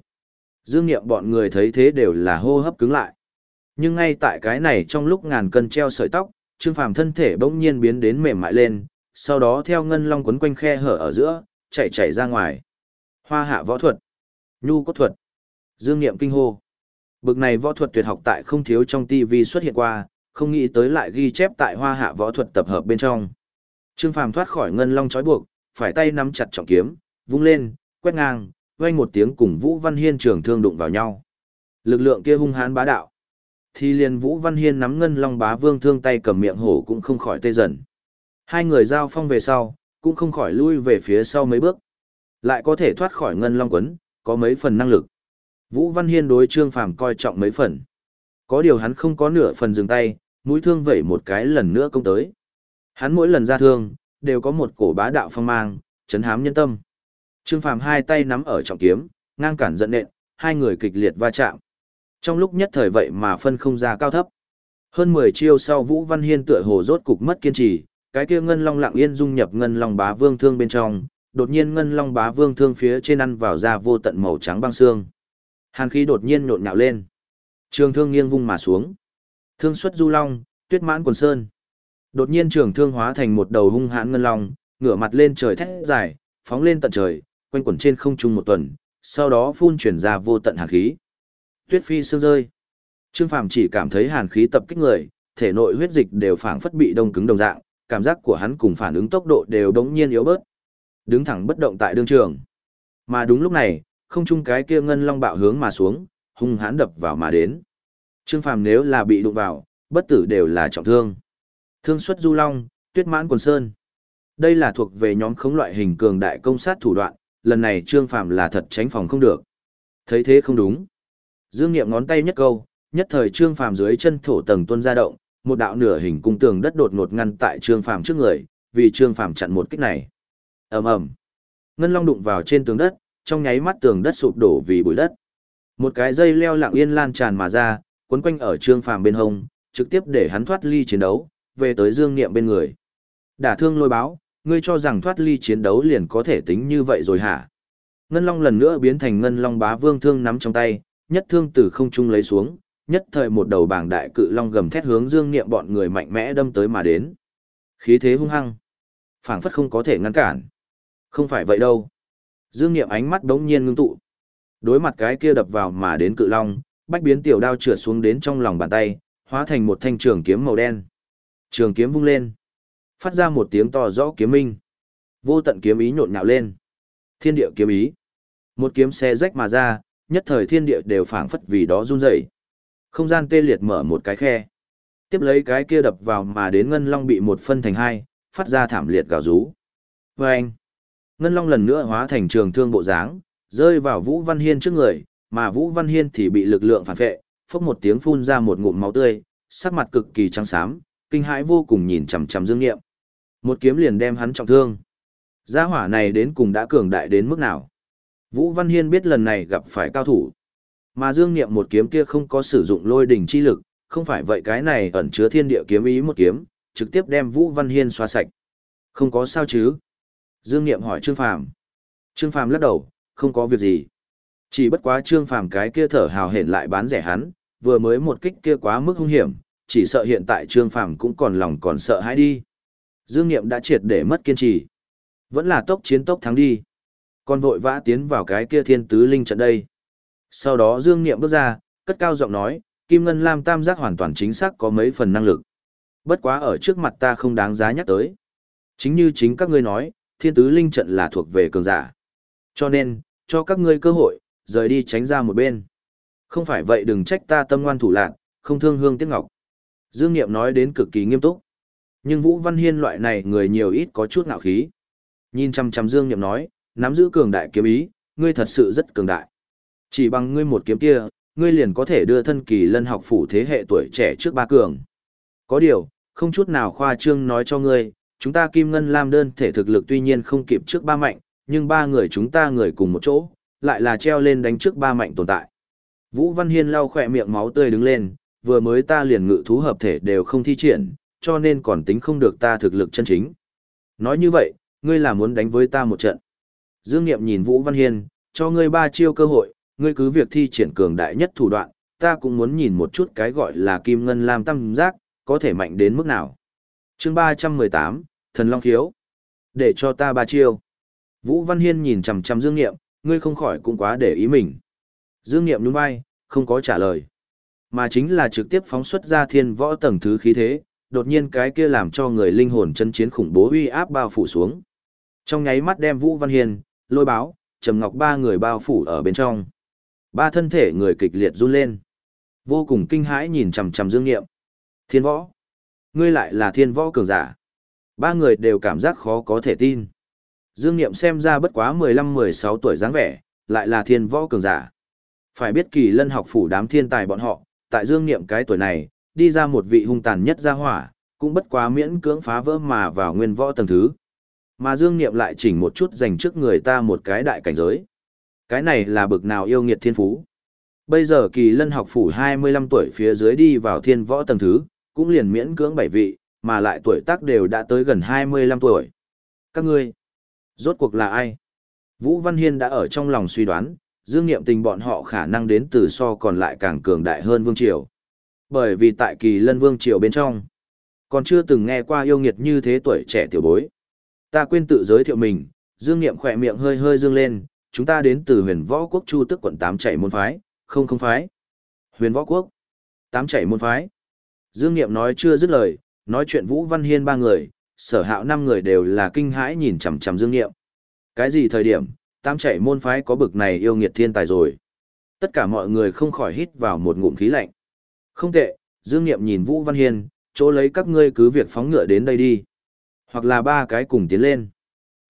Dương Nghiệm bọn người thấy thế đều là hô hấp cứng lại. Nhưng ngay tại cái này trong lúc ngàn cân treo sợi tóc, Trương Phàm thân thể bỗng nhiên biến đến mềm mại lên, sau đó theo ngân long quấn quanh khe hở ở giữa, chạy chạy ra ngoài. Hoa hạ võ thuật, nhu cốt thuật, dương nghiệm kinh hô. Bực này võ thuật tuyệt học tại không thiếu trong TV xuất hiện qua, không nghĩ tới lại ghi chép tại hoa hạ võ thuật tập hợp bên trong. Trương Phàm thoát khỏi ngân long trói buộc, phải tay nắm chặt trọng kiếm, vung lên, quét ngang, vang một tiếng cùng Vũ Văn Hiên trường thương đụng vào nhau. Lực lượng kia hung hãn bá đạo. Thì liền Vũ Văn Hiên nắm ngân long bá vương thương tay cầm miệng hổ cũng không khỏi tê dần. Hai người giao phong về sau, cũng không khỏi lui về phía sau mấy bước. Lại có thể thoát khỏi ngân long quấn, có mấy phần năng lực. Vũ Văn Hiên đối Trương Phàm coi trọng mấy phần. Có điều hắn không có nửa phần dừng tay, mũi thương vẩy một cái lần nữa công tới. Hắn mỗi lần ra thương, đều có một cổ bá đạo phong mang, chấn hám nhân tâm. Trương Phàm hai tay nắm ở trọng kiếm, ngang cản giận nện, hai người kịch liệt va chạm. Trong lúc nhất thời vậy mà phân không ra cao thấp. Hơn 10 chiêu sau Vũ Văn Hiên tựa hồ rốt cục mất kiên trì, cái kia ngân long lặng yên dung nhập ngân long bá vương thương bên trong, đột nhiên ngân long bá vương thương phía trên ăn vào ra vô tận màu trắng băng xương. Hàn khí đột nhiên nhộn nhạo lên. Trường thương nghiêng vung mà xuống. Thương xuất du long, tuyết mãn quần sơn. Đột nhiên trường thương hóa thành một đầu hung hãn ngân long, ngửa mặt lên trời thét dài, phóng lên tận trời, quanh quẩn trên không trung một tuần, sau đó phun chuyển ra vô tận hàn khí. Tuyết phi sương rơi. Trương Phàm chỉ cảm thấy hàn khí tập kích người, thể nội huyết dịch đều phảng phất bị đông cứng đồng dạng, cảm giác của hắn cùng phản ứng tốc độ đều đống nhiên yếu bớt. Đứng thẳng bất động tại đương trường. Mà đúng lúc này, không chung cái kia ngân long bạo hướng mà xuống, hung hãn đập vào mà đến. Trương Phàm nếu là bị đụng vào, bất tử đều là trọng thương. Thương xuất du long, tuyết mãn quần sơn. Đây là thuộc về nhóm khống loại hình cường đại công sát thủ đoạn, lần này Trương Phàm là thật tránh phòng không được. Thấy thế không đúng. Dương Nghiệm ngón tay nhất câu, nhất thời Trương Phàm dưới chân thổ tầng tuôn ra động, một đạo nửa hình cung tường đất đột ngột ngăn tại Trương Phàm trước người, vì Trương Phàm chặn một kích này. Ầm ầm. Ngân Long đụng vào trên tường đất, trong nháy mắt tường đất sụp đổ vì bụi đất. Một cái dây leo lặng yên lan tràn mà ra, quấn quanh ở Trương Phàm bên hông, trực tiếp để hắn thoát ly chiến đấu, về tới Dương Niệm bên người. Đả thương lôi báo, ngươi cho rằng thoát ly chiến đấu liền có thể tính như vậy rồi hả? Ngân Long lần nữa biến thành Ngân Long bá vương thương nắm trong tay, nhất thương từ không trung lấy xuống, nhất thời một đầu bảng đại cự long gầm thét hướng Dương Niệm bọn người mạnh mẽ đâm tới mà đến. Khí thế hung hăng, phảng phất không có thể ngăn cản. Không phải vậy đâu. Dương Niệm ánh mắt đống nhiên ngưng tụ. Đối mặt cái kia đập vào mà đến cự long, bách biến tiểu đao trượt xuống đến trong lòng bàn tay, hóa thành một thanh trường kiếm màu đen. Trường kiếm vung lên, phát ra một tiếng to rõ kiếm minh. Vô tận kiếm ý nhộn nhạo lên. Thiên địa kiếm ý. Một kiếm xe rách mà ra, nhất thời thiên địa đều phảng phất vì đó run rẩy. Không gian tê liệt mở một cái khe. Tiếp lấy cái kia đập vào mà đến ngân long bị một phân thành hai, phát ra thảm liệt gào rú. Và anh, ngân long lần nữa hóa thành trường thương bộ dáng, rơi vào Vũ Văn Hiên trước người, mà Vũ Văn Hiên thì bị lực lượng phản vệ, phốc một tiếng phun ra một ngụm máu tươi, sắc mặt cực kỳ trắng xám, kinh hãi vô cùng nhìn chằm chằm Dương Nghiệm. Một kiếm liền đem hắn trọng thương. Gia hỏa này đến cùng đã cường đại đến mức nào? Vũ Văn Hiên biết lần này gặp phải cao thủ. Mà Dương Niệm một kiếm kia không có sử dụng lôi đỉnh chi lực, không phải vậy cái này ẩn chứa thiên địa kiếm ý một kiếm, trực tiếp đem Vũ Văn Hiên xóa sạch. Không có sao chứ? Dương Niệm hỏi Trương Phàm. Trương Phàm lắc đầu, không có việc gì. Chỉ bất quá Trương Phàm cái kia thở hào hển lại bán rẻ hắn, vừa mới một kích kia quá mức hung hiểm, chỉ sợ hiện tại Trương Phàm cũng còn lòng còn sợ hãi đi. Dương Niệm đã triệt để mất kiên trì. Vẫn là tốc chiến tốc thắng đi. Còn vội vã tiến vào cái kia thiên tứ linh trận đây. Sau đó Dương Niệm bước ra, cất cao giọng nói, Kim Ngân Lam tam giác hoàn toàn chính xác có mấy phần năng lực. Bất quá ở trước mặt ta không đáng giá nhắc tới. Chính như chính các ngươi nói, thiên tứ linh trận là thuộc về cường giả. Cho nên, cho các ngươi cơ hội, rời đi tránh ra một bên. Không phải vậy đừng trách ta tâm ngoan thủ lạc, không thương hương tiếc ngọc. Dương Niệm nói đến cực kỳ nghiêm túc. Nhưng Vũ Văn Hiên loại này người nhiều ít có chút ngạo khí. Nhìn chăm chăm Dương Niệm nói, nắm giữ cường đại kiếm ý, ngươi thật sự rất cường đại. Chỉ bằng ngươi một kiếm kia, ngươi liền có thể đưa thân kỳ lân học phủ thế hệ tuổi trẻ trước ba cường. Có điều, không chút nào khoa trương nói cho ngươi, chúng ta Kim Ngân Lam đơn thể thực lực tuy nhiên không kịp trước ba mạnh, nhưng ba người chúng ta người cùng một chỗ, lại là treo lên đánh trước ba mạnh tồn tại. Vũ Văn Hiên lau khỏe miệng máu tươi đứng lên, vừa mới ta liền ngự thú hợp thể đều không thi triển, cho nên còn tính không được ta thực lực chân chính. Nói như vậy, ngươi là muốn đánh với ta một trận. Dương Niệm nhìn Vũ Văn Hiên, cho ngươi ba chiêu cơ hội, ngươi cứ việc thi triển cường đại nhất thủ đoạn, ta cũng muốn nhìn một chút cái gọi là Kim Ngân Lam Tam Giác, có thể mạnh đến mức nào chương 318, Thần Long Khiếu. Để cho ta ba chiêu. Vũ Văn Hiên nhìn chằm chằm Dương Niệm, ngươi không khỏi cũng quá để ý mình. Dương Niệm nhún vai, không có trả lời. Mà chính là trực tiếp phóng xuất ra thiên võ tầng thứ khí thế, đột nhiên cái kia làm cho người linh hồn chân chiến khủng bố uy áp bao phủ xuống. Trong nháy mắt đem Vũ Văn Hiên, lôi báo, Trầm Ngọc ba người bao phủ ở bên trong. Ba thân thể người kịch liệt run lên. Vô cùng kinh hãi nhìn chằm chằm Dương Nghiệm. Thiên võ. Ngươi lại là thiên võ cường giả. Ba người đều cảm giác khó có thể tin. Dương Niệm xem ra bất quá 15-16 tuổi dáng vẻ, lại là thiên võ cường giả. Phải biết kỳ lân học phủ đám thiên tài bọn họ, tại Dương Niệm cái tuổi này, đi ra một vị hung tàn nhất gia hỏa, cũng bất quá miễn cưỡng phá vỡ mà vào nguyên võ tầng thứ. Mà Dương Niệm lại chỉnh một chút dành trước người ta một cái đại cảnh giới. Cái này là bực nào yêu nghiệt thiên phú. Bây giờ kỳ lân học phủ 25 tuổi phía dưới đi vào thiên võ tầng thứ, cũng liền miễn cưỡng bảy vị, mà lại tuổi tác đều đã tới gần 25 tuổi. Các ngươi, rốt cuộc là ai? Vũ Văn Hiên đã ở trong lòng suy đoán, dương nghiệm tình bọn họ khả năng đến từ so còn lại càng cường đại hơn Vương Triều. Bởi vì tại kỳ lân Vương Triều bên trong, còn chưa từng nghe qua yêu nghiệt như thế tuổi trẻ tiểu bối. Ta quên tự giới thiệu mình, Dương Niệm khỏe miệng hơi hơi dương lên, chúng ta đến từ huyền võ quốc chu tức quận tám chảy môn phái, không không phái. Huyền võ quốc, tám chảy môn phái. Dương Niệm nói chưa dứt lời, nói chuyện Vũ Văn Hiên ba người, sở hạo năm người đều là kinh hãi nhìn chằm chằm Dương Niệm. Cái gì thời điểm, Tam chảy môn phái có bực này yêu nghiệt thiên tài rồi. Tất cả mọi người không khỏi hít vào một ngụm khí lạnh. Không tệ, Dương Niệm nhìn Vũ Văn Hiên, chỗ lấy các ngươi cứ việc phóng ngựa đến đây đi. Hoặc là ba cái cùng tiến lên.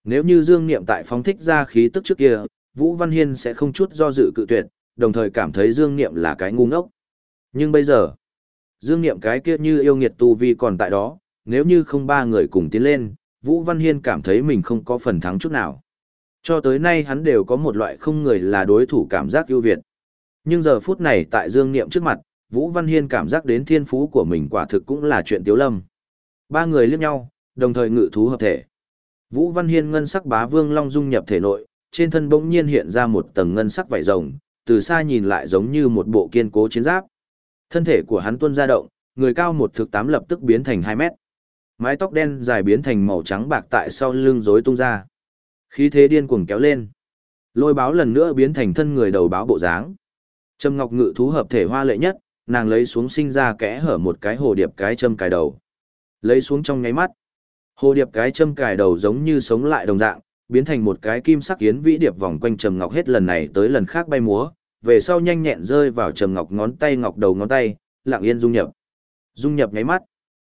Nếu như Dương Niệm tại phóng thích ra khí tức trước kia, Vũ Văn Hiên sẽ không chút do dự cự tuyệt, đồng thời cảm thấy Dương Niệm là cái ngu ngốc. Nhưng bây giờ, Dương Niệm cái kia như yêu nghiệt tu vi còn tại đó, nếu như không ba người cùng tiến lên, Vũ Văn Hiên cảm thấy mình không có phần thắng chút nào. Cho tới nay hắn đều có một loại không người là đối thủ cảm giác ưu việt. Nhưng giờ phút này tại Dương Niệm trước mặt, Vũ Văn Hiên cảm giác đến thiên phú của mình quả thực cũng là chuyện tiếu lâm. Ba người liếc nhau, đồng thời ngự thú hợp thể. Vũ Văn Hiên ngân sắc bá vương long dung nhập thể nội, trên thân bỗng nhiên hiện ra một tầng ngân sắc vảy rồng, từ xa nhìn lại giống như một bộ kiên cố chiến giáp. Thân thể của hắn tuôn ra động, người cao một thực tám lập tức biến thành hai mét. Mái tóc đen dài biến thành màu trắng bạc tại sau lưng rối tung ra. Khí thế điên cuồng kéo lên. Lôi báo lần nữa biến thành thân người đầu báo bộ dáng. Trâm Ngọc Ngự thú hợp thể hoa lệ nhất, nàng lấy xuống sinh ra kẽ hở một cái hồ điệp cái châm cài đầu. Lấy xuống trong nháy mắt. Hồ điệp cái châm cài đầu giống như sống lại đồng dạng, biến thành một cái kim sắc yến vĩ điệp vòng quanh trầm ngọc hết lần này tới lần khác bay múa, về sau nhanh nhẹn rơi vào trầm ngọc ngón tay ngọc đầu ngón tay, lặng yên dung nhập. Dung nhập nháy mắt.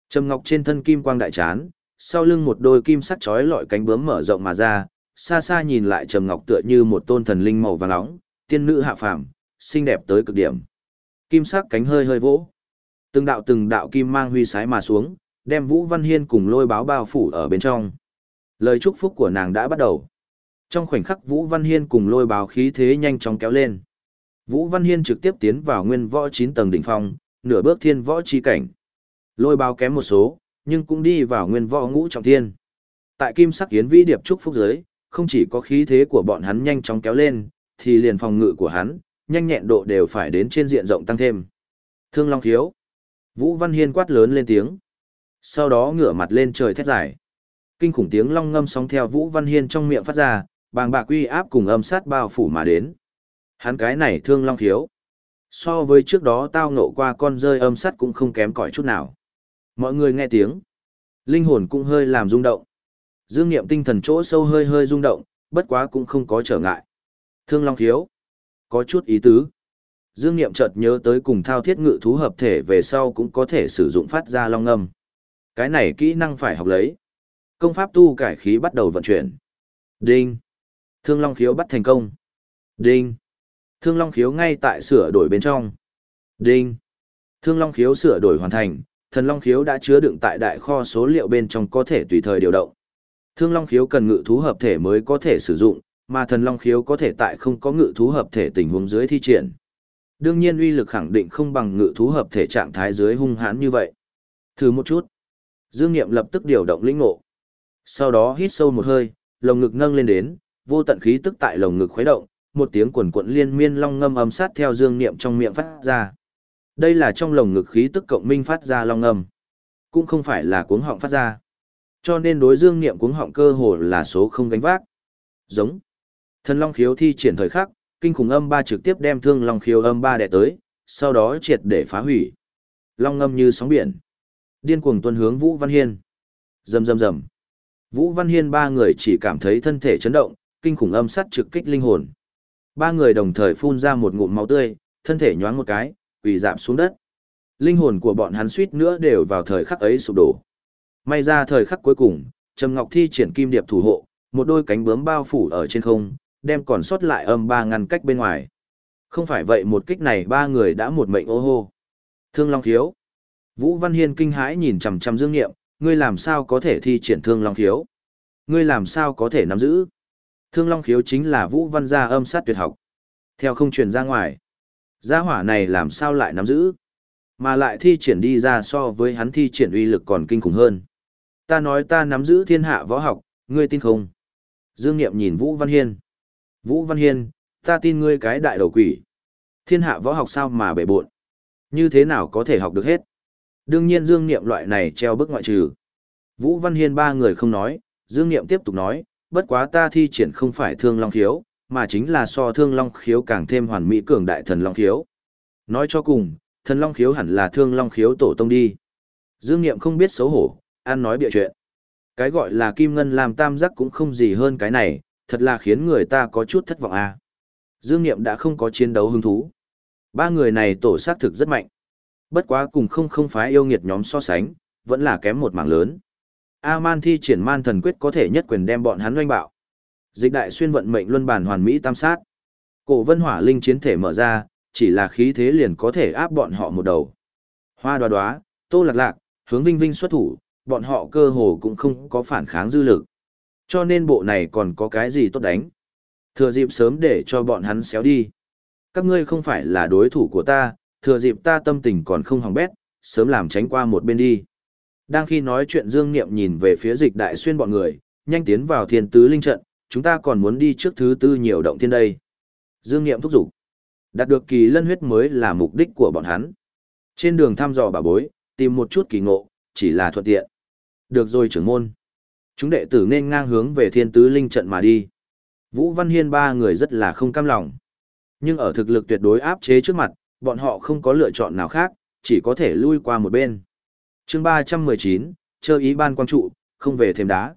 Trầm ngọc trên thân kim quang đại chán, sau lưng một đôi kim sắt chói lọi cánh bướm mở rộng mà ra, xa xa nhìn lại Trầm Ngọc tựa như một tôn thần linh màu vàng nóng, tiên nữ hạ phàm, xinh đẹp tới cực điểm. Kim sắc cánh hơi hơi vỗ. Từng đạo từng đạo kim mang huy sái mà xuống, đem Vũ Văn Hiên cùng lôi báo bao phủ ở bên trong. Lời chúc phúc của nàng đã bắt đầu. Trong khoảnh khắc Vũ Văn Hiên cùng lôi báo khí thế nhanh chóng kéo lên. Vũ Văn Hiên trực tiếp tiến vào nguyên võ 9 tầng đỉnh phong, nửa bước thiên võ chi cảnh. Lôi báo kém một số, nhưng cũng đi vào nguyên võ ngũ trọng thiên. Tại kim sắc Yến vĩ điệp trúc phúc giới, không chỉ có khí thế của bọn hắn nhanh chóng kéo lên, thì liền phòng ngự của hắn, nhanh nhẹn độ đều phải đến trên diện rộng tăng thêm. Thương Long khiếu. Vũ Văn Hiên quát lớn lên tiếng. Sau đó ngửa mặt lên trời thét dài. Kinh khủng tiếng long ngâm sóng theo Vũ Văn Hiên trong miệng phát ra, bàng bạc uy áp cùng âm sát bao phủ mà đến. Hắn cái này thương long thiếu So với trước đó tao nộ qua con rơi âm sắt cũng không kém cỏi chút nào. Mọi người nghe tiếng. Linh hồn cũng hơi làm rung động. Dương nghiệm tinh thần chỗ sâu hơi hơi rung động, bất quá cũng không có trở ngại. Thương long thiếu Có chút ý tứ. Dương nghiệm chợt nhớ tới cùng thao thiết ngự thú hợp thể về sau cũng có thể sử dụng phát ra long âm. Cái này kỹ năng phải học lấy. Công pháp tu cải khí bắt đầu vận chuyển. Đinh. Thương long khiếu bắt thành công. Đinh. Thương long khiếu ngay tại sửa đổi bên trong. Đinh. Thương long khiếu sửa đổi hoàn thành, thần long khiếu đã chứa đựng tại đại kho số liệu bên trong có thể tùy thời điều động. Thương long khiếu cần ngự thú hợp thể mới có thể sử dụng, mà thần long khiếu có thể tại không có ngự thú hợp thể tình huống dưới thi triển. Đương nhiên uy lực khẳng định không bằng ngự thú hợp thể trạng thái dưới hung hãn như vậy. Thử một chút. Dương Nghiệm lập tức điều động lĩnh ngộ. Sau đó hít sâu một hơi, lồng ngực nâng lên đến, vô tận khí tức tại lồng ngực khuấy động, một tiếng quần quận liên miên long ngâm âm sát theo Dương Niệm trong miệng phát ra. Đây là trong lồng ngực khí tức cộng minh phát ra long ngâm, cũng không phải là cuống họng phát ra. Cho nên đối Dương Niệm cuống họng cơ hồ là số không gánh vác. Giống. Thần Long khiếu thi triển thời khắc, kinh khủng âm ba trực tiếp đem thương Long khiếu âm ba đè tới, sau đó triệt để phá hủy. Long ngâm như sóng biển. Điên cuồng tuân hướng Vũ Văn Hiên. Rầm rầm rầm. Vũ Văn Hiên ba người chỉ cảm thấy thân thể chấn động, kinh khủng âm sát trực kích linh hồn. Ba người đồng thời phun ra một ngụm máu tươi, thân thể nhoáng một cái, quỳ dạp xuống đất. Linh hồn của bọn hắn suýt nữa đều vào thời khắc ấy sụp đổ. May ra thời khắc cuối cùng, Trầm Ngọc Thi triển kim điệp thủ hộ, một đôi cánh bướm bao phủ ở trên không, đem còn sót lại âm ba ngăn cách bên ngoài. Không phải vậy một kích này ba người đã một mệnh ô hô. Thương Long Khiếu. Vũ Văn Hiên kinh hãi nhìn chằm chằm Dương Nghiệm, ngươi làm sao có thể thi triển Thương Long Khiếu? Ngươi làm sao có thể nắm giữ? Thương Long Khiếu chính là Vũ Văn gia âm sát tuyệt học. Theo không truyền ra ngoài, gia hỏa này làm sao lại nắm giữ? Mà lại thi triển đi ra so với hắn thi triển uy lực còn kinh khủng hơn. Ta nói ta nắm giữ thiên hạ võ học, ngươi tin không? Dương Niệm nhìn Vũ Văn Hiên. Vũ Văn Hiên, ta tin ngươi cái đại đầu quỷ. Thiên hạ võ học sao mà bể bộn. Như thế nào có thể học được hết? Đương nhiên Dương Niệm loại này treo bức ngoại trừ. Vũ Văn Hiên ba người không nói, Dương Niệm tiếp tục nói, bất quá ta thi triển không phải thương long khiếu, mà chính là so thương long khiếu càng thêm hoàn mỹ cường đại thần long khiếu. Nói cho cùng, thần long khiếu hẳn là thương long khiếu tổ tông đi. Dương Niệm không biết xấu hổ, ăn nói bịa chuyện. Cái gọi là kim ngân làm tam giác cũng không gì hơn cái này, thật là khiến người ta có chút thất vọng a. À. Dương Niệm đã không có chiến đấu hứng thú. Ba người này tổ sát thực rất mạnh. Bất quá cùng không không phái yêu nghiệt nhóm so sánh, vẫn là kém một mảng lớn. A-man thi triển man thần quyết có thể nhất quyền đem bọn hắn doanh bạo. Dịch đại xuyên vận mệnh luân bản hoàn mỹ tam sát. Cổ vân hỏa linh chiến thể mở ra, chỉ là khí thế liền có thể áp bọn họ một đầu. Hoa đoá đoá, tô lạc lạc, hướng vinh vinh xuất thủ, bọn họ cơ hồ cũng không có phản kháng dư lực. Cho nên bộ này còn có cái gì tốt đánh. Thừa dịp sớm để cho bọn hắn xéo đi. Các ngươi không phải là đối thủ của ta, thừa dịp ta tâm tình còn không hỏng bét, sớm làm tránh qua một bên đi. Đang khi nói chuyện Dương Niệm nhìn về phía dịch đại xuyên bọn người, nhanh tiến vào thiên tứ linh trận, chúng ta còn muốn đi trước thứ tư nhiều động thiên đây. Dương Niệm thúc giục. Đạt được kỳ lân huyết mới là mục đích của bọn hắn. Trên đường thăm dò bà bối, tìm một chút kỳ ngộ, chỉ là thuận tiện. Được rồi trưởng môn. Chúng đệ tử nên ngang hướng về thiên tứ linh trận mà đi. Vũ Văn Hiên ba người rất là không cam lòng. Nhưng ở thực lực tuyệt đối áp chế trước mặt, bọn họ không có lựa chọn nào khác, chỉ có thể lui qua một bên chương ba trăm mười chín chơ ý ban quang trụ không về thêm đá.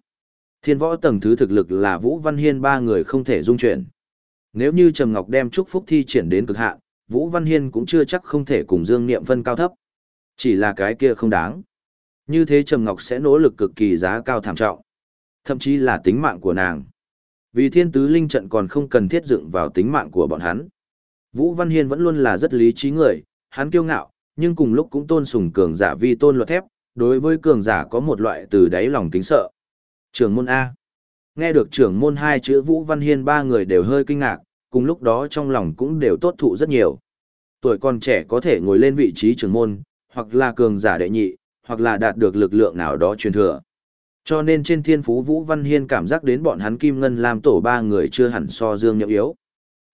Thiên võ tầng thứ thực lực là vũ văn hiên ba người không thể dung chuyển. Nếu như trầm ngọc đem chúc phúc thi triển đến cực hạn vũ văn hiên cũng chưa chắc không thể cùng dương niệm phân cao thấp. Chỉ là cái kia không đáng. Như thế trầm ngọc sẽ nỗ lực cực kỳ giá cao thảm trọng. Thậm chí là tính mạng của nàng. Vì thiên tứ linh trận còn không cần thiết dựng vào tính mạng của bọn hắn. Vũ Văn Hiên vẫn luôn là rất lý trí người, hắn kiêu ngạo, nhưng cùng lúc cũng tôn sùng cường giả vi tôn luật thép, đối với cường giả có một loại từ đáy lòng kính sợ. Trưởng môn A. Nghe được trưởng môn hai chữ Vũ Văn Hiên ba người đều hơi kinh ngạc, cùng lúc đó trong lòng cũng đều tốt thụ rất nhiều. Tuổi còn trẻ có thể ngồi lên vị trí trưởng môn, hoặc là cường giả đệ nhị, hoặc là đạt được lực lượng nào đó truyền thừa. Cho nên trên thiên phú Vũ Văn Hiên cảm giác đến bọn hắn Kim Ngân làm tổ ba người chưa hẳn so Dương Nhậm yếu.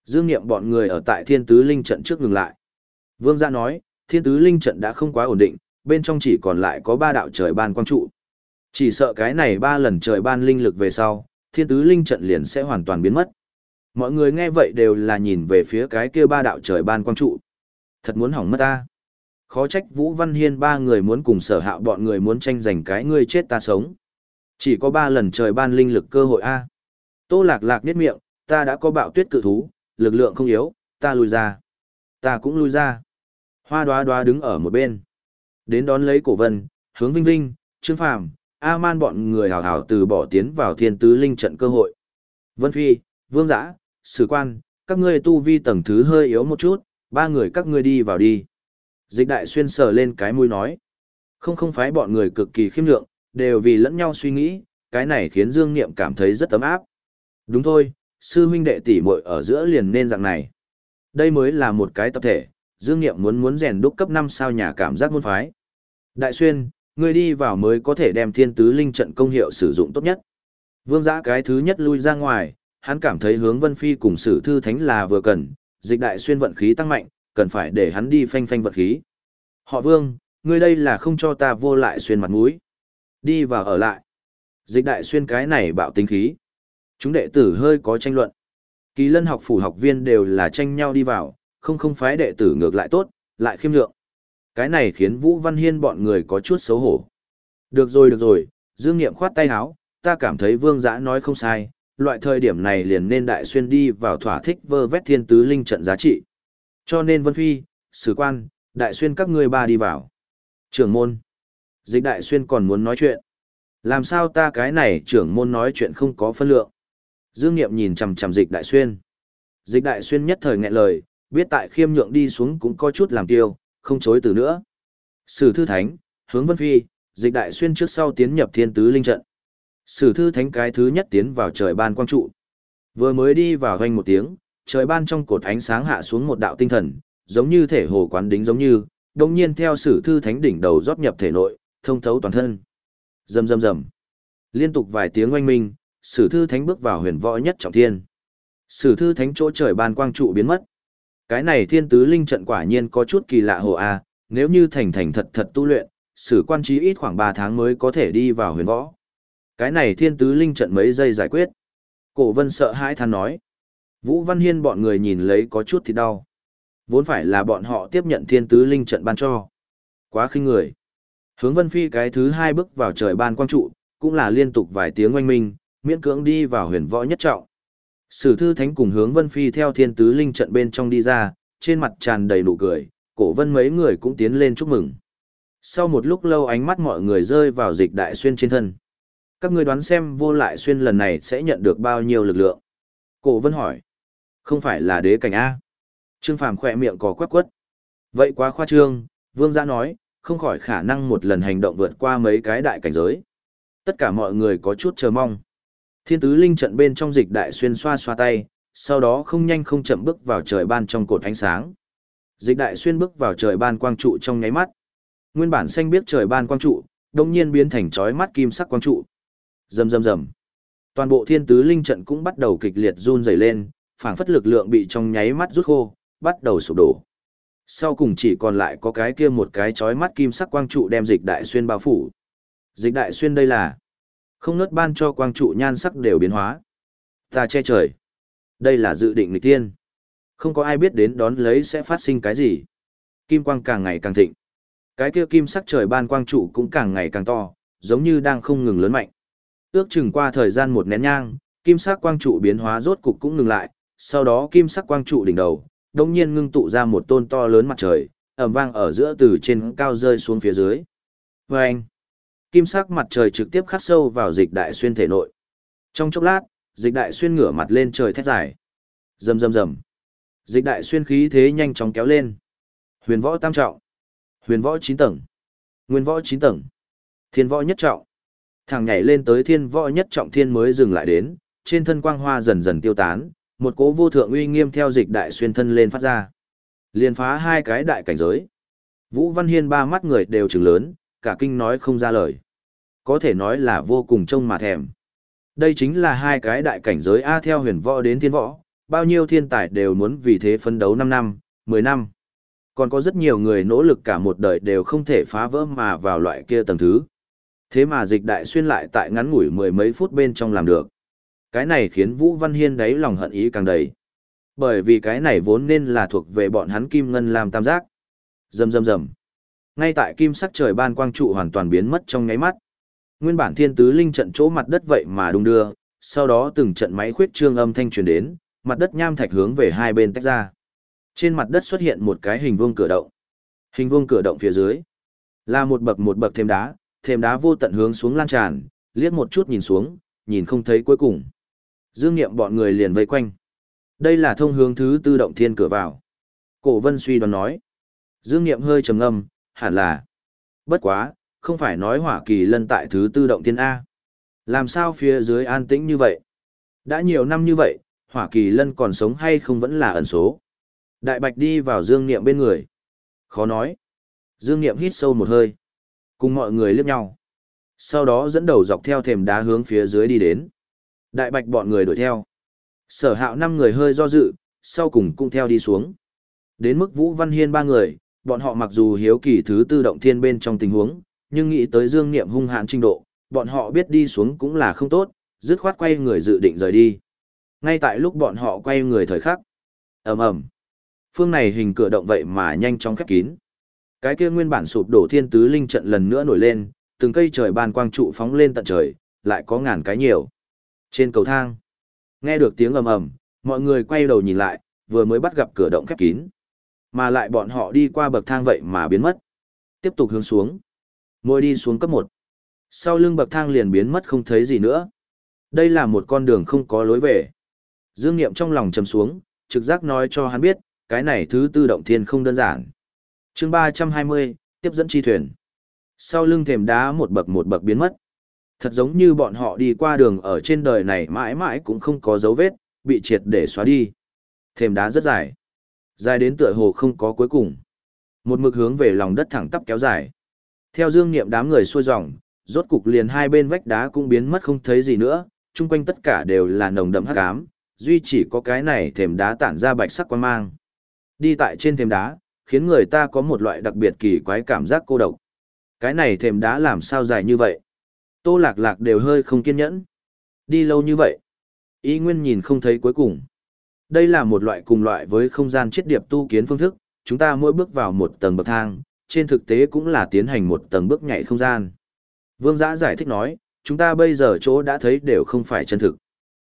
Dương Nhậm bọn người ở tại thiên tứ linh trận trước ngừng lại. Vương gia nói, thiên tứ linh trận đã không quá ổn định, bên trong chỉ còn lại có ba đạo trời ban quang trụ. Chỉ sợ cái này ba lần trời ban linh lực về sau, thiên tứ linh trận liền sẽ hoàn toàn biến mất. Mọi người nghe vậy đều là nhìn về phía cái kia ba đạo trời ban quang trụ. Thật muốn hỏng mất ta. Khó trách Vũ Văn Hiên ba người muốn cùng sở hạo bọn người muốn tranh giành cái ngươi chết ta sống. Chỉ có ba lần trời ban linh lực cơ hội A. Tô lạc lạc niết miệng, ta đã có bạo tuyết cự thú, lực lượng không yếu, ta lùi ra. Ta cũng lùi ra. Hoa đoá đoá đứng ở một bên. Đến đón lấy cổ vân, hướng vinh vinh, trương phàm, A-man bọn người hào hào từ bỏ tiến vào thiên tứ linh trận cơ hội. Vân Phi, Vương Giã, Sử Quan, các ngươi tu vi tầng thứ hơi yếu một chút, ba người các ngươi đi vào đi. Dịch đại xuyên sờ lên cái mũi nói. Không không phải bọn người cực kỳ khiêm lượng, đều vì lẫn nhau suy nghĩ, cái này khiến Dương Niệm cảm thấy rất ấm áp. Đúng thôi, sư huynh đệ tỷ muội ở giữa liền nên dạng này. Đây mới là một cái tập thể, Dương Niệm muốn muốn rèn đúc cấp năm sao nhà cảm giác môn phái. Đại xuyên, người đi vào mới có thể đem thiên tứ linh trận công hiệu sử dụng tốt nhất. Vương giã cái thứ nhất lui ra ngoài, hắn cảm thấy hướng Vân Phi cùng sử thư thánh là vừa cần, dịch đại xuyên vận khí tăng mạnh, cần phải để hắn đi phanh phanh vận khí. Họ Vương, ngươi đây là không cho ta vô lại xuyên mặt mũi. Đi vào ở lại. Dịch đại xuyên cái này bạo tính khí. Chúng đệ tử hơi có tranh luận. Kỳ lân học phủ học viên đều là tranh nhau đi vào, không không phái đệ tử ngược lại tốt, lại khiêm lượng. Cái này khiến Vũ Văn Hiên bọn người có chút xấu hổ. Được rồi được rồi, Dương Nghiệm khoát tay háo, ta cảm thấy Vương Giã nói không sai, loại thời điểm này liền nên đại xuyên đi vào thỏa thích vơ vét thiên tứ linh trận giá trị. Cho nên Vân Phi, Sử Quan, đại xuyên các ngươi ba đi vào. Trưởng môn. Dịch đại xuyên còn muốn nói chuyện. Làm sao ta cái này trưởng môn nói chuyện không có phân lượng. Dương Niệm nhìn chằm chằm dịch đại xuyên. Dịch đại xuyên nhất thời nghẹn lời, biết tại khiêm nhượng đi xuống cũng có chút làm tiêu, không chối từ nữa. Sử thư thánh, hướng vân phi, dịch đại xuyên trước sau tiến nhập thiên tứ linh trận. Sử thư thánh cái thứ nhất tiến vào trời ban quang trụ. Vừa mới đi vào hoanh một tiếng, trời ban trong cột ánh sáng hạ xuống một đạo tinh thần, giống như thể hồ quán đính giống như, đồng nhiên theo sử thư thánh đỉnh đầu rót nhập thể nội, thông thấu toàn thân. Rầm rầm rầm. Liên tục vài tiếng oanh minh, sử thư thánh bước vào huyền võ nhất trọng thiên. Sử thư thánh chỗ trời ban quang trụ biến mất. Cái này thiên tứ linh trận quả nhiên có chút kỳ lạ hồ a, nếu như thành thành thật thật tu luyện, sử quan trí ít khoảng 3 tháng mới có thể đi vào huyền võ. Cái này thiên tứ linh trận mấy giây giải quyết. Cổ vân sợ hãi than nói. Vũ Văn Hiên bọn người nhìn lấy có chút thì đau. Vốn phải là bọn họ tiếp nhận thiên tứ linh trận ban cho. Quá khinh người. Hướng Vân Phi cái thứ hai bước vào trời ban quang trụ, cũng là liên tục vài tiếng oanh minh, miễn cưỡng đi vào huyền võ nhất trọng. Sử thư thánh cùng hướng Vân Phi theo thiên tứ linh trận bên trong đi ra, trên mặt tràn đầy nụ cười, cổ vân mấy người cũng tiến lên chúc mừng. Sau một lúc lâu ánh mắt mọi người rơi vào dịch đại xuyên trên thân. Các người đoán xem vô lại xuyên lần này sẽ nhận được bao nhiêu lực lượng. Cổ vân hỏi. Không phải là đế cảnh A. Trương Phàm khỏe miệng có quét quất. Vậy quá khoa trương, vương gia nói, không khỏi khả năng một lần hành động vượt qua mấy cái đại cảnh giới. Tất cả mọi người có chút chờ mong. Thiên tứ linh trận bên trong dịch đại xuyên xoa xoa tay, sau đó không nhanh không chậm bước vào trời ban trong cột ánh sáng. Dịch đại xuyên bước vào trời ban quang trụ trong nháy mắt. Nguyên bản xanh biết trời ban quang trụ, đồng nhiên biến thành chói mắt kim sắc quang trụ. Rầm rầm rầm. Toàn bộ thiên tứ linh trận cũng bắt đầu kịch liệt run rẩy lên, phảng phất lực lượng bị trong nháy mắt rút khô, bắt đầu sụp đổ. Sau cùng chỉ còn lại có cái kia một cái chói mắt kim sắc quang trụ đem dịch đại xuyên bao phủ. Dịch đại xuyên đây là không nớt ban cho quang trụ nhan sắc đều biến hóa. Ta che trời. Đây là dự định nghịch tiên. Không có ai biết đến đón lấy sẽ phát sinh cái gì. Kim quang càng ngày càng thịnh. Cái kia kim sắc trời ban quang trụ cũng càng ngày càng to, giống như đang không ngừng lớn mạnh. Ước chừng qua thời gian một nén nhang, kim sắc quang trụ biến hóa rốt cục cũng ngừng lại, sau đó kim sắc quang trụ đỉnh đầu, đông nhiên ngưng tụ ra một tôn to lớn mặt trời, ẩm vang ở giữa từ trên cao rơi xuống phía dưới. Và anh, kim sắc mặt trời trực tiếp khắc sâu vào dịch đại xuyên thể nội. Trong chốc lát, Dịch đại xuyên ngửa mặt lên trời thét dài. Rầm rầm rầm. Dịch đại xuyên khí thế nhanh chóng kéo lên. Huyền võ tam trọng. Huyền võ chín tầng. Nguyên võ chín tầng. Thiên võ nhất trọng. Thằng nhảy lên tới thiên võ nhất trọng thiên mới dừng lại đến, trên thân quang hoa dần dần tiêu tán, một cỗ vô thượng uy nghiêm theo dịch đại xuyên thân lên phát ra. Liên phá hai cái đại cảnh giới. Vũ Văn Hiên ba mắt người đều trừng lớn, cả kinh nói không ra lời. Có thể nói là vô cùng trông mà thèm. Đây chính là hai cái đại cảnh giới A theo huyền võ đến thiên võ, bao nhiêu thiên tài đều muốn vì thế phấn đấu 5 năm, 10 năm. Còn có rất nhiều người nỗ lực cả một đời đều không thể phá vỡ mà vào loại kia tầng thứ. Thế mà dịch đại xuyên lại tại ngắn ngủi mười mấy phút bên trong làm được. Cái này khiến Vũ Văn Hiên đáy lòng hận ý càng đầy. Bởi vì cái này vốn nên là thuộc về bọn hắn Kim Ngân làm tam giác. Rầm rầm rầm. Ngay tại kim sắc trời ban quang trụ hoàn toàn biến mất trong nháy mắt. Nguyên bản thiên tứ linh trận chỗ mặt đất vậy mà đung đưa, sau đó từng trận máy khuyết trương âm thanh truyền đến, mặt đất nham thạch hướng về hai bên tách ra. Trên mặt đất xuất hiện một cái hình vuông cửa động. Hình vuông cửa động phía dưới là một bậc một bậc thêm đá, thêm đá vô tận hướng xuống lan tràn, liếc một chút nhìn xuống, nhìn không thấy cuối cùng. Dương Niệm bọn người liền vây quanh. Đây là thông hướng thứ tư động thiên cửa vào. Cổ Vân suy đoán nói. Dương Niệm hơi trầm ngâm, hẳn là. Bất quá, không phải nói hỏa kỳ lân tại thứ tư động thiên A. Làm sao phía dưới an tĩnh như vậy? Đã nhiều năm như vậy, hỏa kỳ lân còn sống hay không vẫn là ẩn số. Đại bạch đi vào Dương Niệm bên người. Khó nói. Dương Niệm hít sâu một hơi. Cùng mọi người liếc nhau. Sau đó dẫn đầu dọc theo thềm đá hướng phía dưới đi đến. Đại bạch bọn người đuổi theo. Sở hạo năm người hơi do dự, sau cùng cũng theo đi xuống. Đến mức Vũ Văn Hiên ba người, bọn họ mặc dù hiếu kỳ thứ tư động thiên bên trong tình huống, nhưng nghĩ tới dương niệm hung hãn trình độ, bọn họ biết đi xuống cũng là không tốt, dứt khoát quay người dự định rời đi. Ngay tại lúc bọn họ quay người thời khắc, ầm ầm, phương này hình cửa động vậy mà nhanh chóng khép kín. Cái kia nguyên bản sụp đổ thiên tứ linh trận lần nữa nổi lên, từng cây trời ban quang trụ phóng lên tận trời, lại có ngàn cái nhiều. Trên cầu thang, nghe được tiếng ầm ầm, mọi người quay đầu nhìn lại, vừa mới bắt gặp cửa động khép kín. Mà lại bọn họ đi qua bậc thang vậy mà biến mất. Tiếp tục hướng xuống. Mỗi đi xuống cấp một, Sau lưng bậc thang liền biến mất không thấy gì nữa. Đây là một con đường không có lối về. Dương Niệm trong lòng trầm xuống, trực giác nói cho hắn biết, cái này thứ tư động thiên không đơn giản. chương ba trăm hai mươi, tiếp dẫn chi thuyền. Sau lưng thềm đá một bậc một bậc biến mất. Thật giống như bọn họ đi qua đường ở trên đời này mãi mãi cũng không có dấu vết, bị triệt để xóa đi. Thềm đá rất dài. Dài đến tựa hồ không có cuối cùng. Một mực hướng về lòng đất thẳng tắp kéo dài. Theo dương niệm đám người xuôi dòng, rốt cục liền hai bên vách đá cũng biến mất không thấy gì nữa, chung quanh tất cả đều là nồng đậm hắc ám, duy chỉ có cái này thềm đá tản ra bạch sắc quan mang. Đi tại trên thềm đá, khiến người ta có một loại đặc biệt kỳ quái cảm giác cô độc. Cái này thềm đá làm sao dài như vậy? Tô lạc lạc đều hơi không kiên nhẫn. Đi lâu như vậy. Y nguyên nhìn không thấy cuối cùng. Đây là một loại cùng loại với không gian chiết điệp tu kiến phương thức, chúng ta mỗi bước vào một tầng bậc thang, trên thực tế cũng là tiến hành một tầng bước nhảy không gian. Vương Giã giải thích nói, chúng ta bây giờ chỗ đã thấy đều không phải chân thực.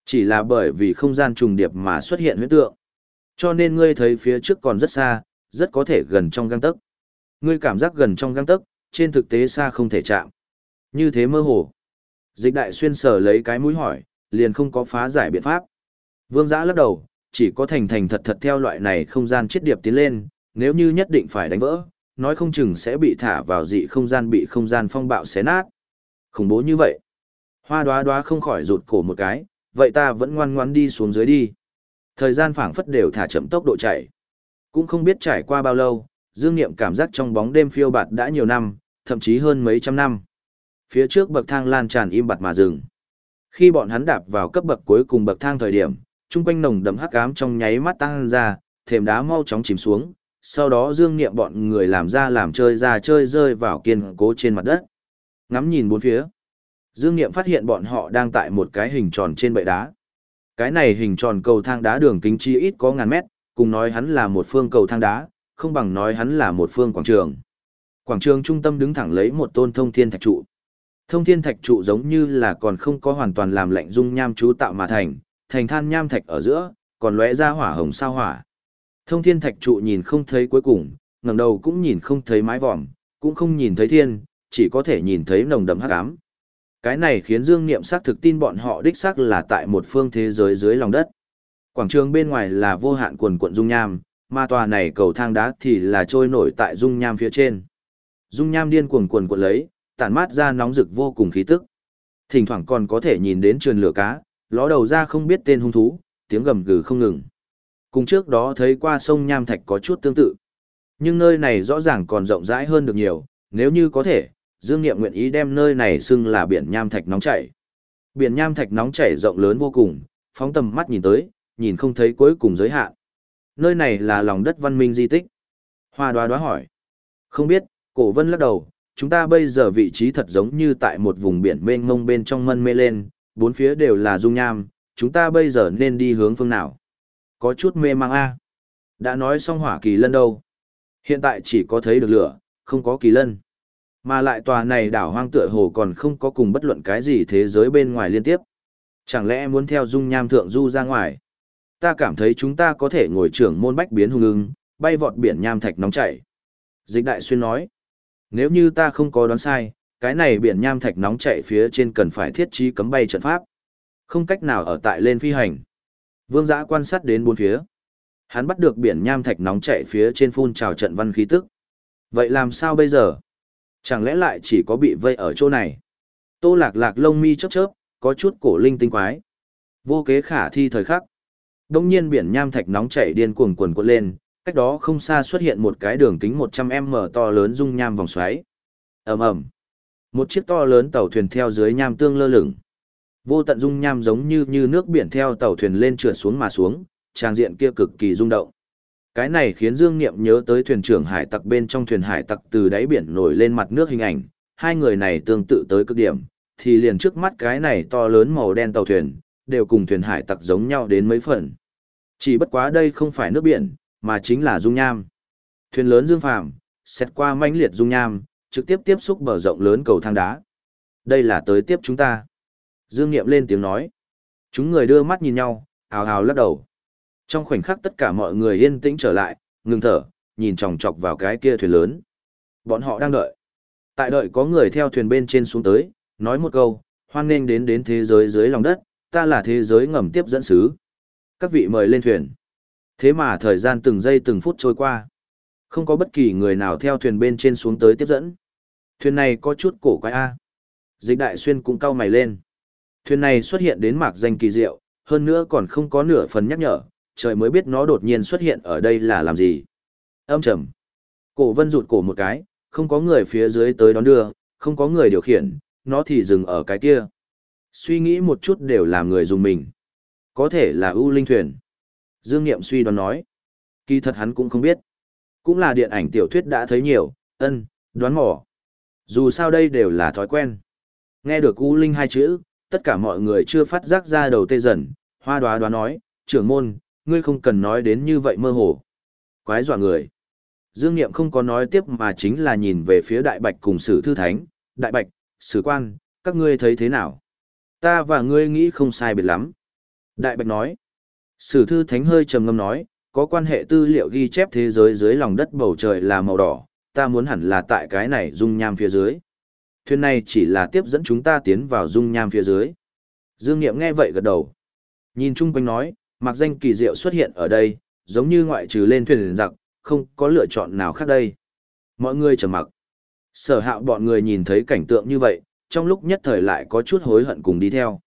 Chỉ là bởi vì không gian trùng điệp mà xuất hiện huyết tượng. Cho nên ngươi thấy phía trước còn rất xa, rất có thể gần trong găng tấc. Ngươi cảm giác gần trong găng tấc, trên thực tế xa không thể chạm. Như thế mơ hồ. Dịch đại xuyên sở lấy cái mũi hỏi, liền không có phá giải biện pháp. Vương giã lắc đầu, chỉ có thành thành thật thật theo loại này không gian chết điệp tiến lên, nếu như nhất định phải đánh vỡ, nói không chừng sẽ bị thả vào dị không gian bị không gian phong bạo xé nát. Khủng bố như vậy. Hoa đoá đoá không khỏi rụt cổ một cái, vậy ta vẫn ngoan ngoan đi xuống dưới đi. Thời gian phảng phất đều thả chậm tốc độ chạy. Cũng không biết trải qua bao lâu, Dương Niệm cảm giác trong bóng đêm phiêu bạt đã nhiều năm, thậm chí hơn mấy trăm năm. Phía trước bậc thang lan tràn im bặt mà dừng. Khi bọn hắn đạp vào cấp bậc cuối cùng bậc thang thời điểm, trung quanh nồng đậm hắc ám trong nháy mắt tăng ra, thềm đá mau chóng chìm xuống, sau đó dương niệm bọn người làm ra làm chơi ra chơi rơi vào kiên cố trên mặt đất. Ngắm nhìn bốn phía. Dương niệm phát hiện bọn họ đang tại một cái hình tròn trên bệ đá. Cái này hình tròn cầu thang đá đường kính chi ít có ngàn mét, cùng nói hắn là một phương cầu thang đá, không bằng nói hắn là một phương quảng trường. Quảng trường trung tâm đứng thẳng lấy một tôn thông thiên thạch trụ. Thông thiên thạch trụ giống như là còn không có hoàn toàn làm lạnh dung nham chú tạo mà thành, thành than nham thạch ở giữa, còn lóe ra hỏa hồng sao hỏa. Thông thiên thạch trụ nhìn không thấy cuối cùng, ngẩng đầu cũng nhìn không thấy mái vòm, cũng không nhìn thấy thiên, chỉ có thể nhìn thấy nồng đậm hắc ám. Cái này khiến Dương Niệm xác thực tin bọn họ đích xác là tại một phương thế giới dưới lòng đất. Quảng trường bên ngoài là vô hạn quần quận dung nham, mà tòa này cầu thang đá thì là trôi nổi tại dung nham phía trên. Dung nham điên cuồng quần quận lấy, tản mát ra nóng rực vô cùng khí tức. Thỉnh thoảng còn có thể nhìn đến trườn lửa cá, ló đầu ra không biết tên hung thú, tiếng gầm gừ không ngừng. Cùng trước đó thấy qua sông Nham Thạch có chút tương tự. Nhưng nơi này rõ ràng còn rộng rãi hơn được nhiều, nếu như có thể, Dương Nghiệm nguyện ý đem nơi này xưng là biển Nham Thạch nóng chảy. Biển Nham Thạch nóng chảy rộng lớn vô cùng, phóng tầm mắt nhìn tới, nhìn không thấy cuối cùng giới hạn. Nơi này là lòng đất văn minh di tích. Hoa đoá đoá hỏi. Không biết, cổ vân lắc đầu, chúng ta bây giờ vị trí thật giống như tại một vùng biển mênh mông bên trong mân mê lên, bốn phía đều là dung nham, chúng ta bây giờ nên đi hướng phương nào? Có chút mê mang a. Đã nói xong hỏa kỳ lân đâu? Hiện tại chỉ có thấy được lửa, không có kỳ lân. Mà lại tòa này đảo hoang tựa hồ còn không có cùng bất luận cái gì thế giới bên ngoài liên tiếp. Chẳng lẽ muốn theo dung nham thượng du ra ngoài? Ta cảm thấy chúng ta có thể ngồi trưởng môn bách biến hung ưng, bay vọt biển nham thạch nóng chảy. Dịch đại xuyên nói, nếu như ta không có đoán sai, cái này biển nham thạch nóng chảy phía trên cần phải thiết trí cấm bay trận pháp. Không cách nào ở tại lên phi hành. Vương giã quan sát đến bốn phía. Hắn bắt được biển nham thạch nóng chảy phía trên phun trào trận văn khí tức. Vậy làm sao bây giờ? Chẳng lẽ lại chỉ có bị vây ở chỗ này? Tô lạc lạc lông mi chớp chớp, có chút cổ linh tinh quái. Vô kế khả thi thời khắc. Đông nhiên biển nham thạch nóng chảy điên cuồng cuồn cuộn lên, cách đó không xa xuất hiện một cái đường kính 100m to lớn dung nham vòng xoáy. Ầm ầm. Một chiếc to lớn tàu thuyền theo dưới nham tương lơ lửng. Vô tận dung nham giống như như nước biển theo tàu thuyền lên trượt xuống mà xuống, trang diện kia cực kỳ rung động. Cái này khiến Dương Niệm nhớ tới thuyền trưởng hải tặc bên trong thuyền hải tặc từ đáy biển nổi lên mặt nước hình ảnh, hai người này tương tự tới cực điểm, thì liền trước mắt cái này to lớn màu đen tàu thuyền, đều cùng thuyền hải tặc giống nhau đến mấy phần. Chỉ bất quá đây không phải nước biển, mà chính là dung nham. Thuyền lớn Dương Phàm xét qua mãnh liệt dung nham, trực tiếp tiếp xúc bờ rộng lớn cầu thang đá. Đây là tới tiếp chúng ta. Dương Niệm lên tiếng nói. Chúng người đưa mắt nhìn nhau, hào hào lắc đầu. Trong khoảnh khắc tất cả mọi người yên tĩnh trở lại, ngừng thở, nhìn chòng chọc vào cái kia thuyền lớn. Bọn họ đang đợi. Tại đợi có người theo thuyền bên trên xuống tới, nói một câu, hoan nghênh đến đến thế giới dưới lòng đất, ta là thế giới ngầm tiếp dẫn sứ. Các vị mời lên thuyền. Thế mà thời gian từng giây từng phút trôi qua. Không có bất kỳ người nào theo thuyền bên trên xuống tới tiếp dẫn. Thuyền này có chút cổ quái A. Dịch đại xuyên cũng cau mày lên. Thuyền này xuất hiện đến mạc danh kỳ diệu, hơn nữa còn không có nửa phần nhắc nhở, trời mới biết nó đột nhiên xuất hiện ở đây là làm gì. Âm trầm. Cổ vân rụt cổ một cái, không có người phía dưới tới đón đưa, không có người điều khiển, nó thì dừng ở cái kia. Suy nghĩ một chút đều làm người dùng mình. Có thể là ưu linh thuyền. Dương Niệm suy đoán nói. Kỳ thật hắn cũng không biết. Cũng là điện ảnh tiểu thuyết đã thấy nhiều, ân, đoán mò. Dù sao đây đều là thói quen. Nghe được U linh hai chữ, tất cả mọi người chưa phát giác ra đầu tê dần, hoa đoá đoá nói, trưởng môn, ngươi không cần nói đến như vậy mơ hồ. Quái dọa người. Dương Niệm không có nói tiếp mà chính là nhìn về phía Đại Bạch cùng Sử Thư Thánh. Đại Bạch, Sử Quan, các ngươi thấy thế nào? Ta và ngươi nghĩ không sai biệt lắm. Đại Bạch nói. Sử Thư Thánh hơi trầm ngâm nói, có quan hệ tư liệu ghi chép thế giới dưới lòng đất bầu trời là màu đỏ, ta muốn hẳn là tại cái này dung nham phía dưới. Thuyền này chỉ là tiếp dẫn chúng ta tiến vào dung nham phía dưới. Dương Niệm nghe vậy gật đầu. Nhìn chung quanh nói, mặc danh kỳ diệu xuất hiện ở đây, giống như ngoại trừ lên thuyền giặc, không có lựa chọn nào khác đây. Mọi người trầm mặc. Sở hạo bọn người nhìn thấy cảnh tượng như vậy, trong lúc nhất thời lại có chút hối hận cùng đi theo.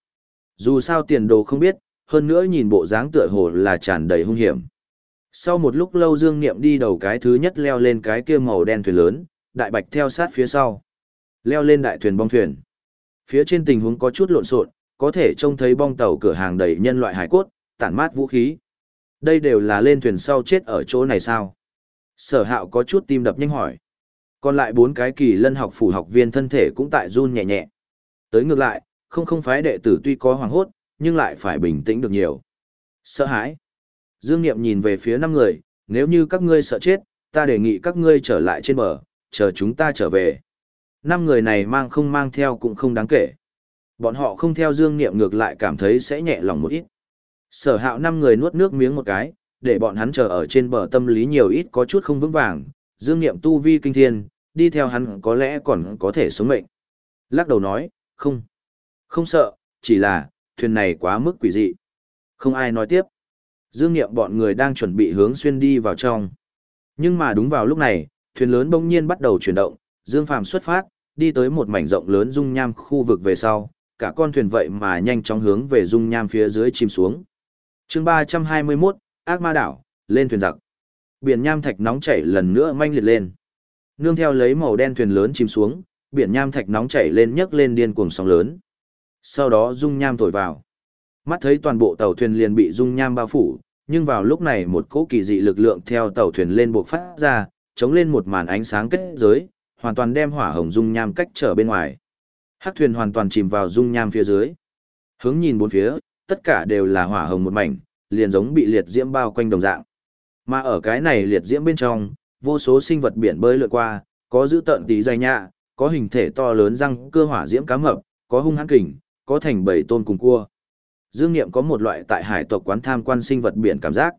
Dù sao tiền đồ không biết, hơn nữa nhìn bộ dáng tựa hồ là tràn đầy hung hiểm. Sau một lúc lâu Dương Niệm đi đầu cái thứ nhất leo lên cái kia màu đen thuyền lớn, đại bạch theo sát phía sau. Leo lên đại thuyền bong thuyền. Phía trên tình huống có chút lộn xộn, có thể trông thấy bong tàu cửa hàng đầy nhân loại hải cốt, tản mát vũ khí. Đây đều là lên thuyền sau chết ở chỗ này sao? Sở hạo có chút tim đập nhanh hỏi. Còn lại bốn cái kỳ lân học phủ học viên thân thể cũng tại run nhẹ nhẹ. Tới ngược lại, không không phái đệ tử tuy có hoàng hốt, nhưng lại phải bình tĩnh được nhiều. Sợ hãi. Dương Niệm nhìn về phía năm người, nếu như các ngươi sợ chết, ta đề nghị các ngươi trở lại trên bờ, chờ chúng ta trở về. Năm người này mang không mang theo cũng không đáng kể. Bọn họ không theo Dương Niệm ngược lại cảm thấy sẽ nhẹ lòng một ít. Sở hạo năm người nuốt nước miếng một cái, để bọn hắn chờ ở trên bờ tâm lý nhiều ít có chút không vững vàng, dương Niệm tu vi kinh thiên, đi theo hắn có lẽ còn có thể sống mệnh. Lắc đầu nói, không. Không sợ, chỉ là, thuyền này quá mức quỷ dị. Không ai nói tiếp. Dương Niệm bọn người đang chuẩn bị hướng xuyên đi vào trong. Nhưng mà đúng vào lúc này, thuyền lớn bỗng nhiên bắt đầu chuyển động, Dương Phàm xuất phát, đi tới một mảnh rộng lớn dung nham khu vực về sau, cả con thuyền vậy mà nhanh chóng hướng về dung nham phía dưới chìm xuống. Chương 321, Ác Ma đảo, lên thuyền giặc. Biển nham thạch nóng chảy lần nữa manh liệt lên. Nương theo lấy màu đen thuyền lớn chìm xuống, biển nham thạch nóng chảy lên nhấc lên điên cuồng sóng lớn. Sau đó dung nham thổi vào. Mắt thấy toàn bộ tàu thuyền liền bị dung nham bao phủ, nhưng vào lúc này một cỗ kỳ dị lực lượng theo tàu thuyền lên buộc phát ra, chống lên một màn ánh sáng kết giới, hoàn toàn đem hỏa hồng dung nham cách trở bên ngoài. Hắc thuyền hoàn toàn chìm vào dung nham phía dưới. Hướng nhìn bốn phía, tất cả đều là hỏa hồng một mảnh, liền giống bị liệt diễm bao quanh đồng dạng. Mà ở cái này liệt diễm bên trong, vô số sinh vật biển bơi lượn qua, có giữ tận tí dày nhạ, có hình thể to lớn răng cơ hỏa diễm cá mập, có hung hãn kình, có thành bầy tôn cùng cua. Dương Niệm có một loại tại hải tộc quán tham quan sinh vật biển cảm giác,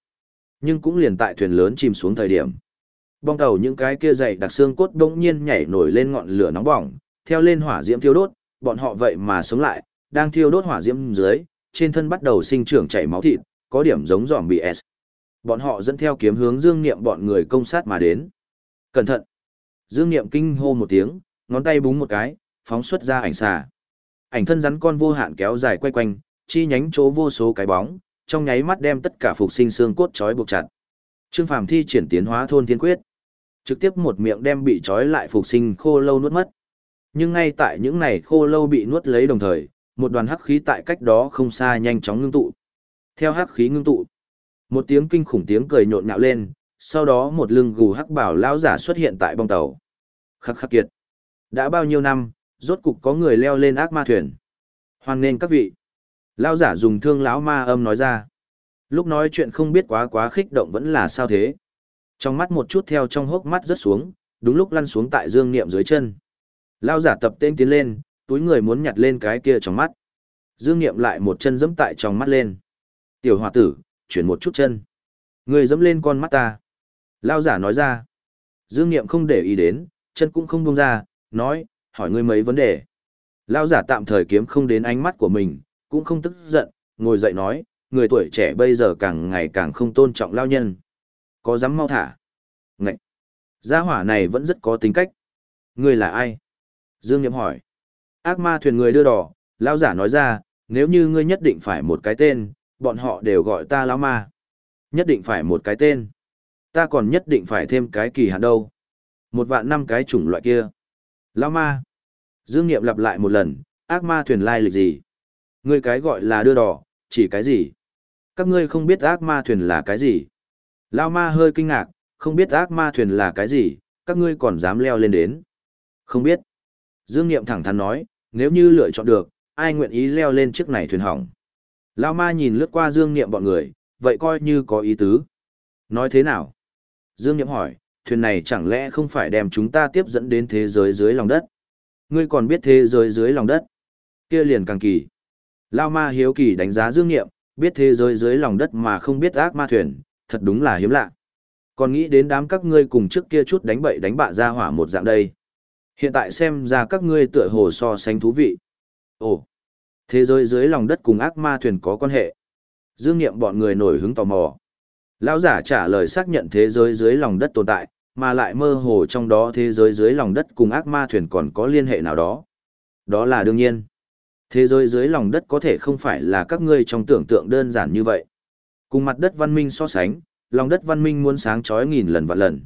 nhưng cũng liền tại thuyền lớn chìm xuống thời điểm. Bong tàu những cái kia dày đặc xương cốt bỗng nhiên nhảy nổi lên ngọn lửa nóng bỏng, theo lên hỏa diễm thiêu đốt, bọn họ vậy mà sống lại, đang thiêu đốt hỏa diễm dưới, trên thân bắt đầu sinh trưởng chảy máu thịt, có điểm giống giòm bị S. Bọn họ dẫn theo kiếm hướng Dương Niệm bọn người công sát mà đến. Cẩn thận! Dương Niệm kinh hô một tiếng, ngón tay búng một cái, phóng xuất ra ảnh xà. Ảnh thân rắn con vô hạn kéo dài quay quanh, chi nhánh chỗ vô số cái bóng, trong nháy mắt đem tất cả phục sinh xương cốt trói buộc chặt. Trương Phàm thi triển tiến hóa thôn thiên quyết, trực tiếp một miệng đem bị trói lại phục sinh khô lâu nuốt mất. Nhưng ngay tại những này khô lâu bị nuốt lấy đồng thời, một đoàn hắc khí tại cách đó không xa nhanh chóng ngưng tụ. Theo hắc khí ngưng tụ, một tiếng kinh khủng tiếng cười nhộn nhạo lên, sau đó một lưng gù hắc bảo lão giả xuất hiện tại bong tàu. Khắc khắc kiệt. Đã bao nhiêu năm, rốt cục có người leo lên ác ma thuyền. Hoan nên các vị. Lão giả dùng thương lão ma âm nói ra. Lúc nói chuyện không biết quá quá khích động vẫn là sao thế. Trong mắt một chút theo trong hốc mắt rớt xuống, đúng lúc lăn xuống tại dương niệm dưới chân. Lão giả tập tên tiến lên, túi người muốn nhặt lên cái kia trong mắt. Dương niệm lại một chân dẫm tại trong mắt lên. Tiểu hòa tử, chuyển một chút chân. Người dẫm lên con mắt ta. Lão giả nói ra. Dương niệm không để ý đến, chân cũng không buông ra, nói, hỏi ngươi mấy vấn đề. Lão giả tạm thời kiếm không đến ánh mắt của mình, cũng không tức giận, ngồi dậy nói, người tuổi trẻ bây giờ càng ngày càng không tôn trọng lao nhân. Có dám mau thả? Ngậy! Gia hỏa này vẫn rất có tính cách. người là ai? Dương Niệm hỏi. Ác ma thuyền người đưa đỏ, lão giả nói ra, nếu như ngươi nhất định phải một cái tên, bọn họ đều gọi ta lão ma. Nhất định phải một cái tên. Ta còn nhất định phải thêm cái kỳ hạn đâu. Một vạn năm cái chủng loại kia. Lão ma. Dương Niệm lặp lại một lần, ác ma thuyền lai lịch gì? Ngươi cái gọi là đưa đỏ, chỉ cái gì? Các ngươi không biết ác ma thuyền là cái gì? Lao ma hơi kinh ngạc, không biết ác ma thuyền là cái gì, các ngươi còn dám leo lên đến. Không biết. Dương Nghiệm thẳng thắn nói, nếu như lựa chọn được, ai nguyện ý leo lên chiếc này thuyền hỏng. Lao ma nhìn lướt qua Dương Nghiệm bọn người, vậy coi như có ý tứ. Nói thế nào? Dương Nghiệm hỏi, thuyền này chẳng lẽ không phải đem chúng ta tiếp dẫn đến thế giới dưới lòng đất? Ngươi còn biết thế giới dưới lòng đất? Kia liền càng kỳ. Lao ma hiếu kỳ đánh giá Dương Nghiệm, biết thế giới dưới lòng đất mà không biết ác ma thuyền, thật đúng là hiếm lạ. Còn nghĩ đến đám các ngươi cùng trước kia chút đánh bậy đánh bạ ra hỏa một dạng đây. Hiện tại xem ra các ngươi tựa hồ so sánh thú vị. Ồ, thế giới dưới lòng đất cùng ác ma thuyền có quan hệ. Dương Nghiệm bọn người nổi hứng tò mò. Lão giả trả lời xác nhận thế giới dưới lòng đất tồn tại, mà lại mơ hồ trong đó thế giới dưới lòng đất cùng ác ma thuyền còn có liên hệ nào đó. Đó là đương nhiên. Thế giới dưới lòng đất có thể không phải là các ngươi trong tưởng tượng đơn giản như vậy. Cùng mặt đất văn minh so sánh, lòng đất văn minh muốn sáng chói nghìn lần vạn lần.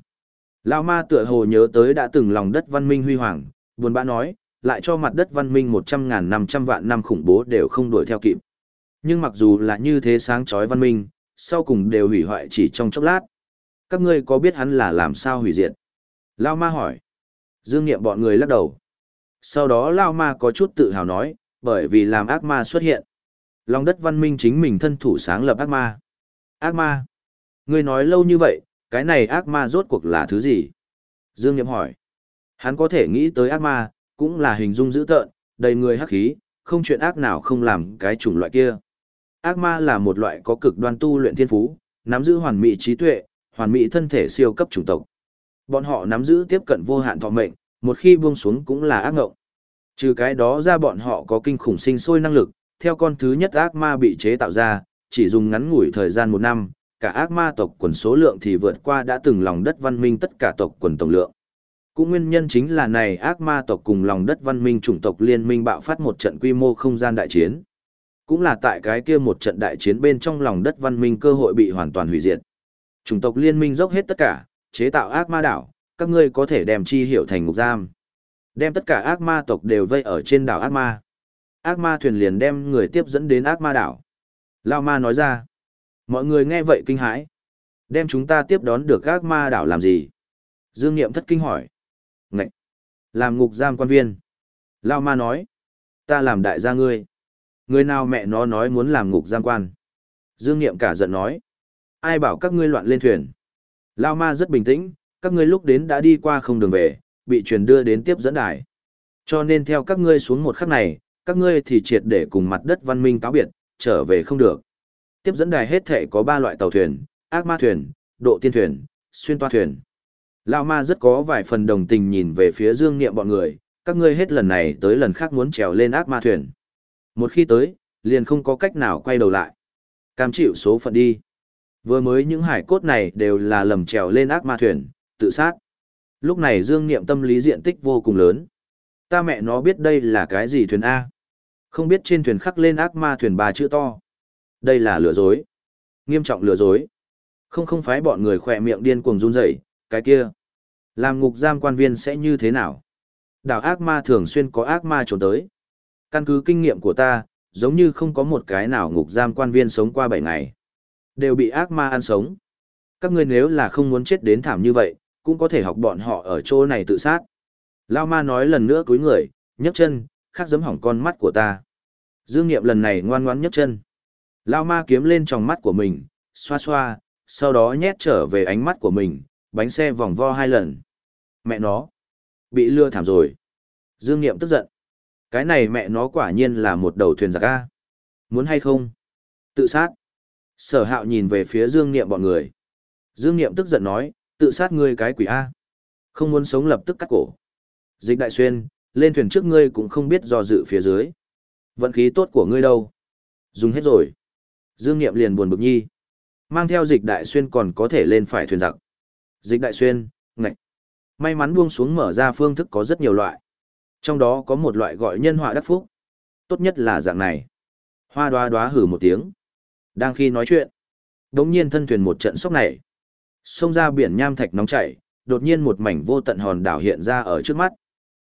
Lão ma tựa hồ nhớ tới đã từng lòng đất văn minh huy hoàng, buồn bã nói, lại cho mặt đất văn minh một trăm ngàn năm trăm vạn năm khủng bố đều không đuổi theo kịp. Nhưng mặc dù là như thế sáng chói văn minh, sau cùng đều hủy hoại chỉ trong chốc lát. Các ngươi có biết hắn là làm sao hủy diệt? Lao ma hỏi. Dương Niệm bọn người lắc đầu. Sau đó Lao ma có chút tự hào nói, bởi vì làm ác ma xuất hiện. Lòng đất văn minh chính mình thân thủ sáng lập ác ma. Ác ma? Ngươi nói lâu như vậy, cái này ác ma rốt cuộc là thứ gì? Dương Niệm hỏi. Hắn có thể nghĩ tới ác ma, cũng là hình dung dữ tợn, đầy người hắc khí, không chuyện ác nào không làm cái chủng loại kia. Ác ma là một loại có cực đoan tu luyện thiên phú, nắm giữ hoàn mỹ trí tuệ, hoàn mỹ thân thể siêu cấp chủng tộc. Bọn họ nắm giữ tiếp cận vô hạn thọ mệnh, một khi buông xuống cũng là ác ngộng. Trừ cái đó ra bọn họ có kinh khủng sinh sôi năng lực, theo con thứ nhất ác ma bị chế tạo ra, chỉ dùng ngắn ngủi thời gian một năm, cả ác ma tộc quần số lượng thì vượt qua đã từng lòng đất văn minh tất cả tộc quần tổng lượng. Cũng nguyên nhân chính là này ác ma tộc cùng lòng đất văn minh chủng tộc liên minh bạo phát một trận quy mô không gian đại chiến. Cũng là tại cái kia một trận đại chiến bên trong lòng đất văn minh cơ hội bị hoàn toàn hủy diệt. Chủng tộc liên minh dốc hết tất cả, chế tạo ác ma đảo, các ngươi có thể đem chi hiệu thành ngục giam. Đem tất cả ác ma tộc đều vây ở trên đảo ác ma. Ác ma thuyền liền đem người tiếp dẫn đến ác ma đảo. Lao ma nói ra. Mọi người nghe vậy kinh hãi. Đem chúng ta tiếp đón được ác ma đảo làm gì? Dương Niệm thất kinh hỏi. Ngậy! Làm ngục giam quan viên. Lao ma nói. Ta làm đại gia ngươi. Người nào mẹ nó nói muốn làm ngục giam quan. Dương Niệm cả giận nói. Ai bảo các ngươi loạn lên thuyền. Lao ma rất bình tĩnh, các ngươi lúc đến đã đi qua không đường về, bị truyền đưa đến tiếp dẫn đài. Cho nên theo các ngươi xuống một khắc này, các ngươi thì triệt để cùng mặt đất văn minh cáo biệt, trở về không được. Tiếp dẫn đài hết thể có ba loại tàu thuyền, ác ma thuyền, độ tiên thuyền, xuyên toa thuyền. Lão ma rất có vài phần đồng tình nhìn về phía dương niệm bọn người, các ngươi hết lần này tới lần khác muốn trèo lên ác ma thuyền. Một khi tới, liền không có cách nào quay đầu lại. Cam chịu số phận đi. Vừa mới những hải cốt này đều là lầm trèo lên ác ma thuyền, tự sát. Lúc này dương niệm tâm lý diện tích vô cùng lớn. Ta mẹ nó biết đây là cái gì thuyền A. Không biết trên thuyền khắc lên ác ma thuyền ba chữ to. Đây là lừa dối. Nghiêm trọng lừa dối. Không không phái bọn người khỏe miệng điên cuồng run rẩy, cái kia. Làm ngục giam quan viên sẽ như thế nào? Đảo ác ma thường xuyên có ác ma trốn tới. Căn cứ kinh nghiệm của ta, giống như không có một cái nào ngục giam quan viên sống qua 7 ngày. Đều bị ác ma ăn sống. Các ngươi nếu là không muốn chết đến thảm như vậy, cũng có thể học bọn họ ở chỗ này tự sát. Lao ma nói lần nữa cúi người, nhấc chân, khắc giấm hỏng con mắt của ta. Dương Niệm lần này ngoan ngoãn nhấc chân. Lao ma kiếm lên trong mắt của mình, xoa xoa, sau đó nhét trở về ánh mắt của mình, bánh xe vòng vo hai lần. Mẹ nó, bị lừa thảm rồi. Dương Niệm tức giận. Cái này mẹ nó quả nhiên là một đầu thuyền giặc A. Muốn hay không? Tự sát. Sở hạo nhìn về phía Dương Niệm bọn người. Dương Niệm tức giận nói, tự sát ngươi cái quỷ A. Không muốn sống lập tức cắt cổ. Dịch đại xuyên, lên thuyền trước ngươi cũng không biết do dự phía dưới. Vận khí tốt của ngươi đâu? Dùng hết rồi. Dương Niệm liền buồn bực nhi. Mang theo dịch đại xuyên còn có thể lên phải thuyền giặc. Dịch đại xuyên, ngạch. May mắn buông xuống mở ra phương thức có rất nhiều loại. Trong đó có một loại gọi nhân họa đắc phúc. Tốt nhất là dạng này. Hoa đoá đoá hử một tiếng. Đang khi nói chuyện, đống nhiên thân thuyền một trận sốc này. Xông ra biển nham thạch nóng chảy, đột nhiên một mảnh vô tận hòn đảo hiện ra ở trước mắt.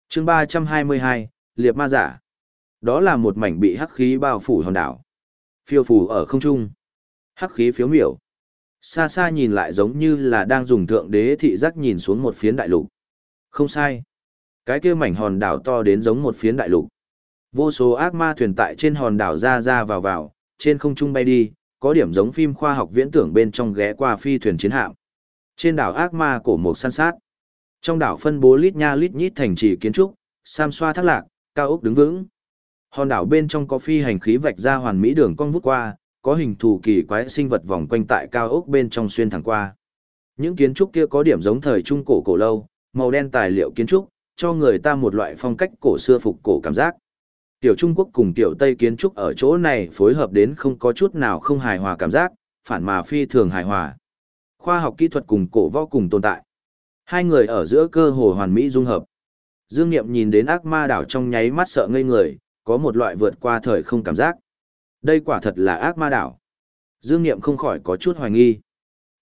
chương ba trăm hai mươi hai, Liệp Ma Giả. Đó là một mảnh bị hắc khí bao phủ hòn đảo. Phiêu phù ở không trung. Hắc khí phiếu miểu. Xa xa nhìn lại giống như là đang dùng thượng đế thị giác nhìn xuống một phiến đại lục. Không sai. Cái kia mảnh hòn đảo to đến giống một phiến đại lục. Vô số ác ma thuyền tại trên hòn đảo ra ra vào vào, trên không trung bay đi, có điểm giống phim khoa học viễn tưởng bên trong ghé qua phi thuyền chiến hạm. Trên đảo ác ma cổ một san sát. Trong đảo phân bố lít nha lít nhít thành trì kiến trúc, sam xoa thác lạc, cao ốc đứng vững. Hòn đảo bên trong có phi hành khí vạch ra hoàn mỹ đường cong vút qua, có hình thù kỳ quái sinh vật vòng quanh tại cao ốc bên trong xuyên thẳng qua. Những kiến trúc kia có điểm giống thời trung cổ cổ lâu, màu đen tài liệu kiến trúc, cho người ta một loại phong cách cổ xưa phục cổ cảm giác. Tiểu Trung Quốc cùng tiểu Tây kiến trúc ở chỗ này phối hợp đến không có chút nào không hài hòa cảm giác, phản mà phi thường hài hòa. Khoa học kỹ thuật cùng cổ võ cùng tồn tại. Hai người ở giữa cơ hồ hoàn mỹ dung hợp. Dương Niệm nhìn đến ác ma đảo trong nháy mắt sợ ngây người, có một loại vượt qua thời không cảm giác. Đây quả thật là ác ma đảo. Dương Niệm không khỏi có chút hoài nghi.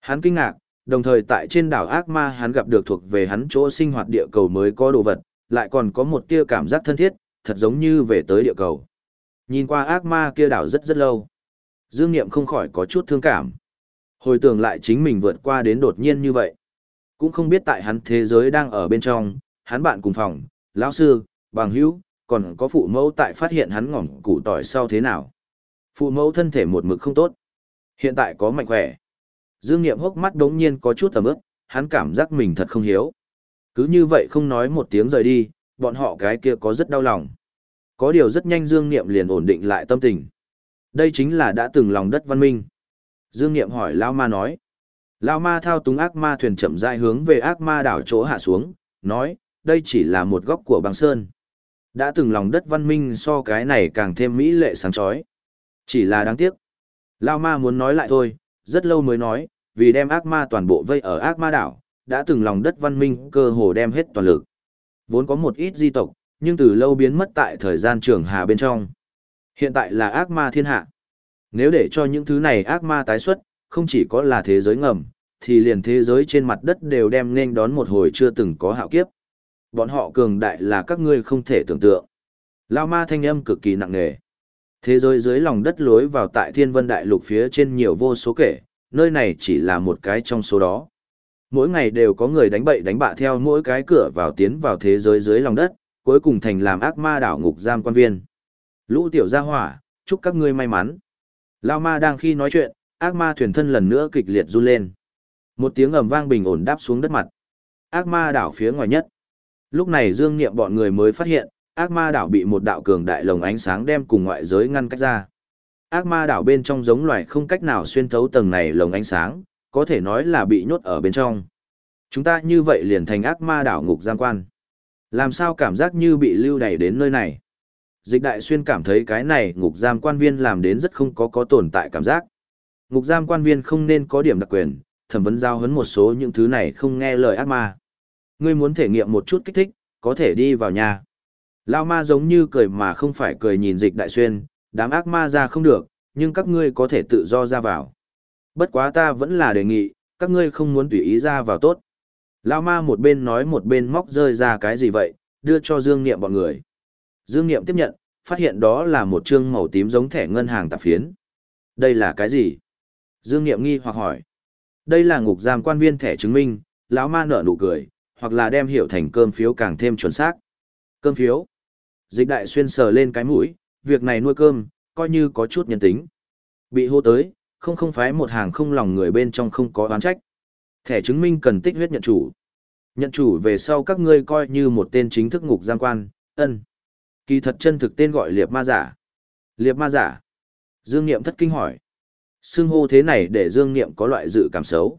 Hắn kinh ngạc, đồng thời tại trên đảo ác ma hắn gặp được thuộc về hắn chỗ sinh hoạt địa cầu mới có đồ vật, lại còn có một tia cảm giác thân thiết, thật giống như về tới địa cầu. Nhìn qua ác ma kia đảo rất rất lâu. Dương Niệm không khỏi có chút thương cảm. Hồi tưởng lại chính mình vượt qua đến đột nhiên như vậy. Cũng không biết tại hắn thế giới đang ở bên trong, hắn bạn cùng phòng, lão sư, bằng hữu, còn có phụ mẫu tại phát hiện hắn ngỏm củ tỏi sau thế nào. Phụ mẫu thân thể một mực không tốt. Hiện tại có mạnh khỏe. Dương Niệm hốc mắt đống nhiên có chút tầm ướp, hắn cảm giác mình thật không hiếu. Cứ như vậy không nói một tiếng rời đi, bọn họ cái kia có rất đau lòng. Có điều rất nhanh Dương Niệm liền ổn định lại tâm tình. Đây chính là đã từng lòng đất văn minh. Dương Niệm hỏi Lao Ma nói. Lao Ma thao túng ác ma thuyền chậm rãi hướng về ác ma đảo chỗ hạ xuống, nói, đây chỉ là một góc của băng sơn. Đã từng lòng đất văn minh so cái này càng thêm mỹ lệ sáng chói. Chỉ là đáng tiếc. Lao ma muốn nói lại thôi, rất lâu mới nói, vì đem ác ma toàn bộ vây ở ác ma đảo, đã từng lòng đất văn minh cơ hồ đem hết toàn lực. Vốn có một ít di tộc, nhưng từ lâu biến mất tại thời gian trường hà bên trong. Hiện tại là ác ma thiên hạ. Nếu để cho những thứ này ác ma tái xuất, không chỉ có là thế giới ngầm, thì liền thế giới trên mặt đất đều đem nên đón một hồi chưa từng có hạo kiếp. Bọn họ cường đại là các ngươi không thể tưởng tượng. Lao ma thanh âm cực kỳ nặng nề. Thế giới dưới lòng đất lối vào tại thiên vân đại lục phía trên nhiều vô số kể, nơi này chỉ là một cái trong số đó. Mỗi ngày đều có người đánh bậy đánh bạ theo mỗi cái cửa vào tiến vào thế giới dưới lòng đất, cuối cùng thành làm ác ma đảo ngục giam quan viên. Lũ tiểu gia hỏa, chúc các ngươi may mắn. Lao ma đang khi nói chuyện, ác ma thuyền thân lần nữa kịch liệt run lên. Một tiếng ầm vang bình ổn đáp xuống đất mặt. Ác ma đảo phía ngoài nhất. Lúc này Dương Niệm bọn người mới phát hiện, ác ma đảo bị một đạo cường đại lồng ánh sáng đem cùng ngoại giới ngăn cách ra. Ác ma đảo bên trong giống loài không cách nào xuyên thấu tầng này lồng ánh sáng, có thể nói là bị nhốt ở bên trong. Chúng ta như vậy liền thành ác ma đảo ngục giam quan. Làm sao cảm giác như bị lưu đày đến nơi này? Dịch đại xuyên cảm thấy cái này ngục giam quan viên làm đến rất không có có tồn tại cảm giác. Ngục giam quan viên không nên có điểm đặc quyền, thẩm vấn giao hấn một số những thứ này không nghe lời ác ma. Ngươi muốn thể nghiệm một chút kích thích, có thể đi vào nhà. Lao ma giống như cười mà không phải cười nhìn dịch đại xuyên, đám ác ma ra không được, nhưng các ngươi có thể tự do ra vào. Bất quá ta vẫn là đề nghị, các ngươi không muốn tùy ý ra vào tốt. Lao ma một bên nói một bên móc rơi ra cái gì vậy, đưa cho Dương Niệm bọn người. Dương Niệm tiếp nhận, phát hiện đó là một chương màu tím giống thẻ ngân hàng tạp phiến. Đây là cái gì? Dương Niệm nghi hoặc hỏi. Đây là ngục giam quan viên thẻ chứng minh, lão ma nở nụ cười, hoặc là đem hiểu thành cơm phiếu càng thêm chuẩn xác. Cơm phiếu. Dịch đại xuyên sờ lên cái mũi, việc này nuôi cơm, coi như có chút nhân tính. Bị hô tới, không không phái một hàng không lòng người bên trong không có oán trách. Thẻ chứng minh cần tích huyết nhận chủ. Nhận chủ về sau các ngươi coi như một tên chính thức ngục giam quan, ân. Kỳ thật chân thực tên gọi liệp ma giả. Liệp ma giả. Dương Niệm thất kinh hỏi. Xưng hô thế này để Dương Niệm có loại dự cảm xấu.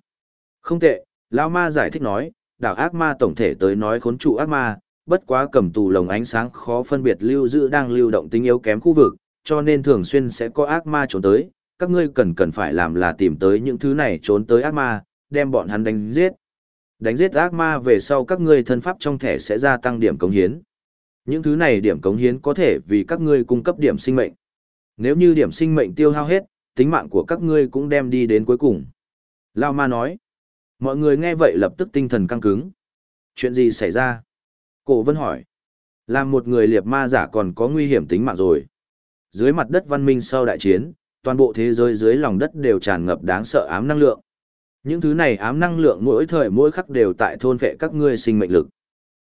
Không tệ, Lão ma giải thích nói, đảo ác ma tổng thể tới nói khốn trụ ác ma, bất quá cầm tù lồng ánh sáng khó phân biệt lưu giữ đang lưu động tính yếu kém khu vực, cho nên thường xuyên sẽ có ác ma trốn tới, các ngươi cần cần phải làm là tìm tới những thứ này trốn tới ác ma, đem bọn hắn đánh giết. Đánh giết ác ma về sau các ngươi thân pháp trong thẻ sẽ gia tăng điểm cống hiến. Những thứ này điểm cống hiến có thể vì các ngươi cung cấp điểm sinh mệnh. Nếu như điểm sinh mệnh tiêu hao hết, tính mạng của các ngươi cũng đem đi đến cuối cùng. Lao ma nói. Mọi người nghe vậy lập tức tinh thần căng cứng. Chuyện gì xảy ra? Cổ vân hỏi. Làm một người liệt ma giả còn có nguy hiểm tính mạng rồi. Dưới mặt đất văn minh sau đại chiến, toàn bộ thế giới dưới lòng đất đều tràn ngập đáng sợ ám năng lượng. Những thứ này ám năng lượng mỗi thời mỗi khắc đều tại thôn vệ các ngươi sinh mệnh lực.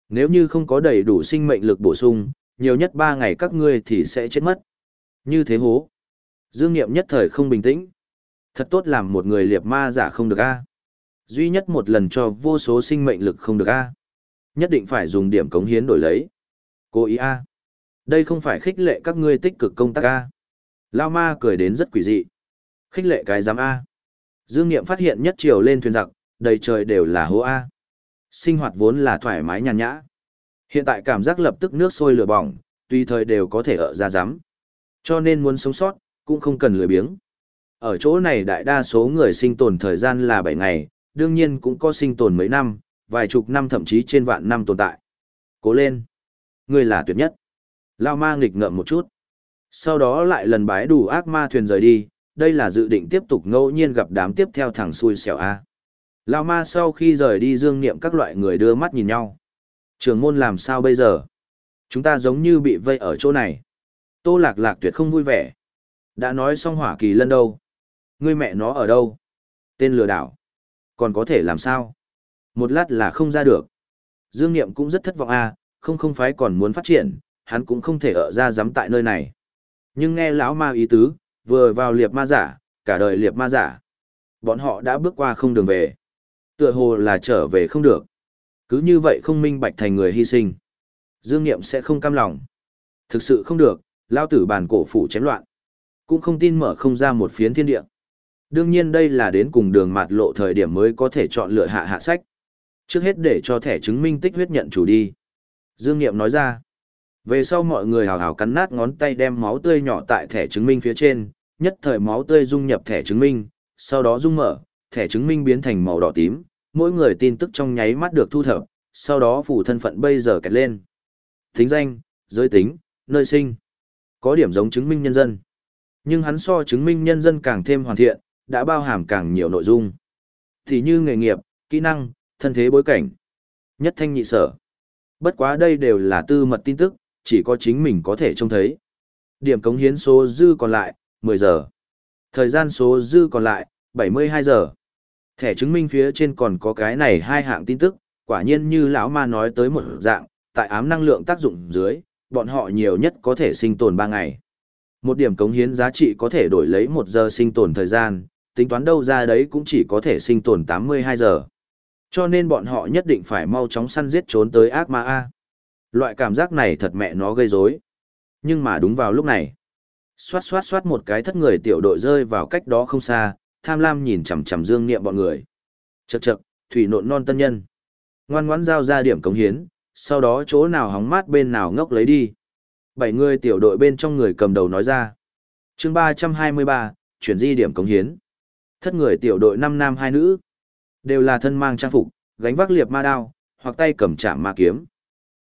Nếu như không có đầy đủ sinh mệnh lực bổ sung, nhiều nhất 3 ngày các ngươi thì sẽ chết mất. Như thế hố. Dương Niệm nhất thời không bình tĩnh. Thật tốt làm một người liệt ma giả không được a. Duy nhất một lần cho vô số sinh mệnh lực không được a. Nhất định phải dùng điểm cống hiến đổi lấy. Cố ý a. Đây không phải khích lệ các ngươi tích cực công tác a. Lao ma cười đến rất quỷ dị. Khích lệ cái giám a. Dương Niệm phát hiện nhất chiều lên thuyền giặc, đầy trời đều là hố a. Sinh hoạt vốn là thoải mái nhàn nhã. Hiện tại cảm giác lập tức nước sôi lửa bỏng, tùy thời đều có thể ở ra rắm Cho nên muốn sống sót, cũng không cần lười biếng. Ở chỗ này đại đa số người sinh tồn thời gian là 7 ngày, đương nhiên cũng có sinh tồn mấy năm, vài chục năm thậm chí trên vạn năm tồn tại. Cố lên. Ngươi là tuyệt nhất. Lao ma nghịch ngợm một chút. Sau đó lại lần bái đủ ác ma thuyền rời đi, đây là dự định tiếp tục ngẫu nhiên gặp đám tiếp theo thằng xui xẻo A. Lao ma sau khi rời đi dương niệm các loại người đưa mắt nhìn nhau. Trường môn làm sao bây giờ? Chúng ta giống như bị vây ở chỗ này. Tô lạc lạc tuyệt không vui vẻ. Đã nói xong hỏa kỳ lân đâu? Ngươi mẹ nó ở đâu? Tên lừa đảo. Còn có thể làm sao? Một lát là không ra được. Dương Niệm cũng rất thất vọng a, không không phái còn muốn phát triển, hắn cũng không thể ở ra dám tại nơi này. Nhưng nghe lão ma ý tứ, vừa vào liệp ma giả, cả đời liệp ma giả. Bọn họ đã bước qua không đường về. Tựa hồ là trở về không được. Cứ như vậy không minh bạch thành người hy sinh. Dương Niệm sẽ không cam lòng. Thực sự không được, lao tử bàn cổ phủ chém loạn. Cũng không tin mở không ra một phiến thiên địa. Đương nhiên đây là đến cùng đường mạt lộ thời điểm mới có thể chọn lựa hạ hạ sách. Trước hết để cho thẻ chứng minh tích huyết nhận chủ đi. Dương Niệm nói ra. Về sau mọi người hào hào cắn nát ngón tay đem máu tươi nhỏ tại thẻ chứng minh phía trên, nhất thời máu tươi dung nhập thẻ chứng minh, sau đó dung mở, thẻ chứng minh biến thành màu đỏ tím, mỗi người tin tức trong nháy mắt được thu thập, sau đó phủ thân phận bây giờ kẹt lên. Tính danh, giới tính, nơi sinh. Có điểm giống chứng minh nhân dân. Nhưng hắn so chứng minh nhân dân càng thêm hoàn thiện, đã bao hàm càng nhiều nội dung. Thì như nghề nghiệp, kỹ năng, thân thế bối cảnh. Nhất thanh nhị sở. Bất quá đây đều là tư mật tin tức, chỉ có chính mình có thể trông thấy. Điểm cống hiến số dư còn lại, 10 giờ. Thời gian số dư còn lại, 72 giờ. Thẻ chứng minh phía trên còn có cái này hai hạng tin tức, quả nhiên như lão ma nói tới một dạng, tại ám năng lượng tác dụng dưới, bọn họ nhiều nhất có thể sinh tồn 3 ngày. Một điểm cống hiến giá trị có thể đổi lấy 1 giờ sinh tồn thời gian, tính toán đâu ra đấy cũng chỉ có thể sinh tồn 82 giờ. Cho nên bọn họ nhất định phải mau chóng săn giết trốn tới ác ma A. Loại cảm giác này thật mẹ nó gây rối. Nhưng mà đúng vào lúc này, xoát xoát xoát một cái thất người tiểu đội rơi vào cách đó không xa, tham lam nhìn chằm chằm dương niệm bọn người. chật chật thủy nộn non tân nhân. Ngoan ngoãn giao ra điểm cống hiến, sau đó chỗ nào hóng mát bên nào ngốc lấy đi. Bảy người tiểu đội bên trong người cầm đầu nói ra. chương ba trăm hai mươi ba, chuyển di điểm cống hiến. Thất người tiểu đội năm nam hai nữ. Đều là thân mang trang phục, gánh vác liệp ma đao, hoặc tay cầm chạm ma kiếm.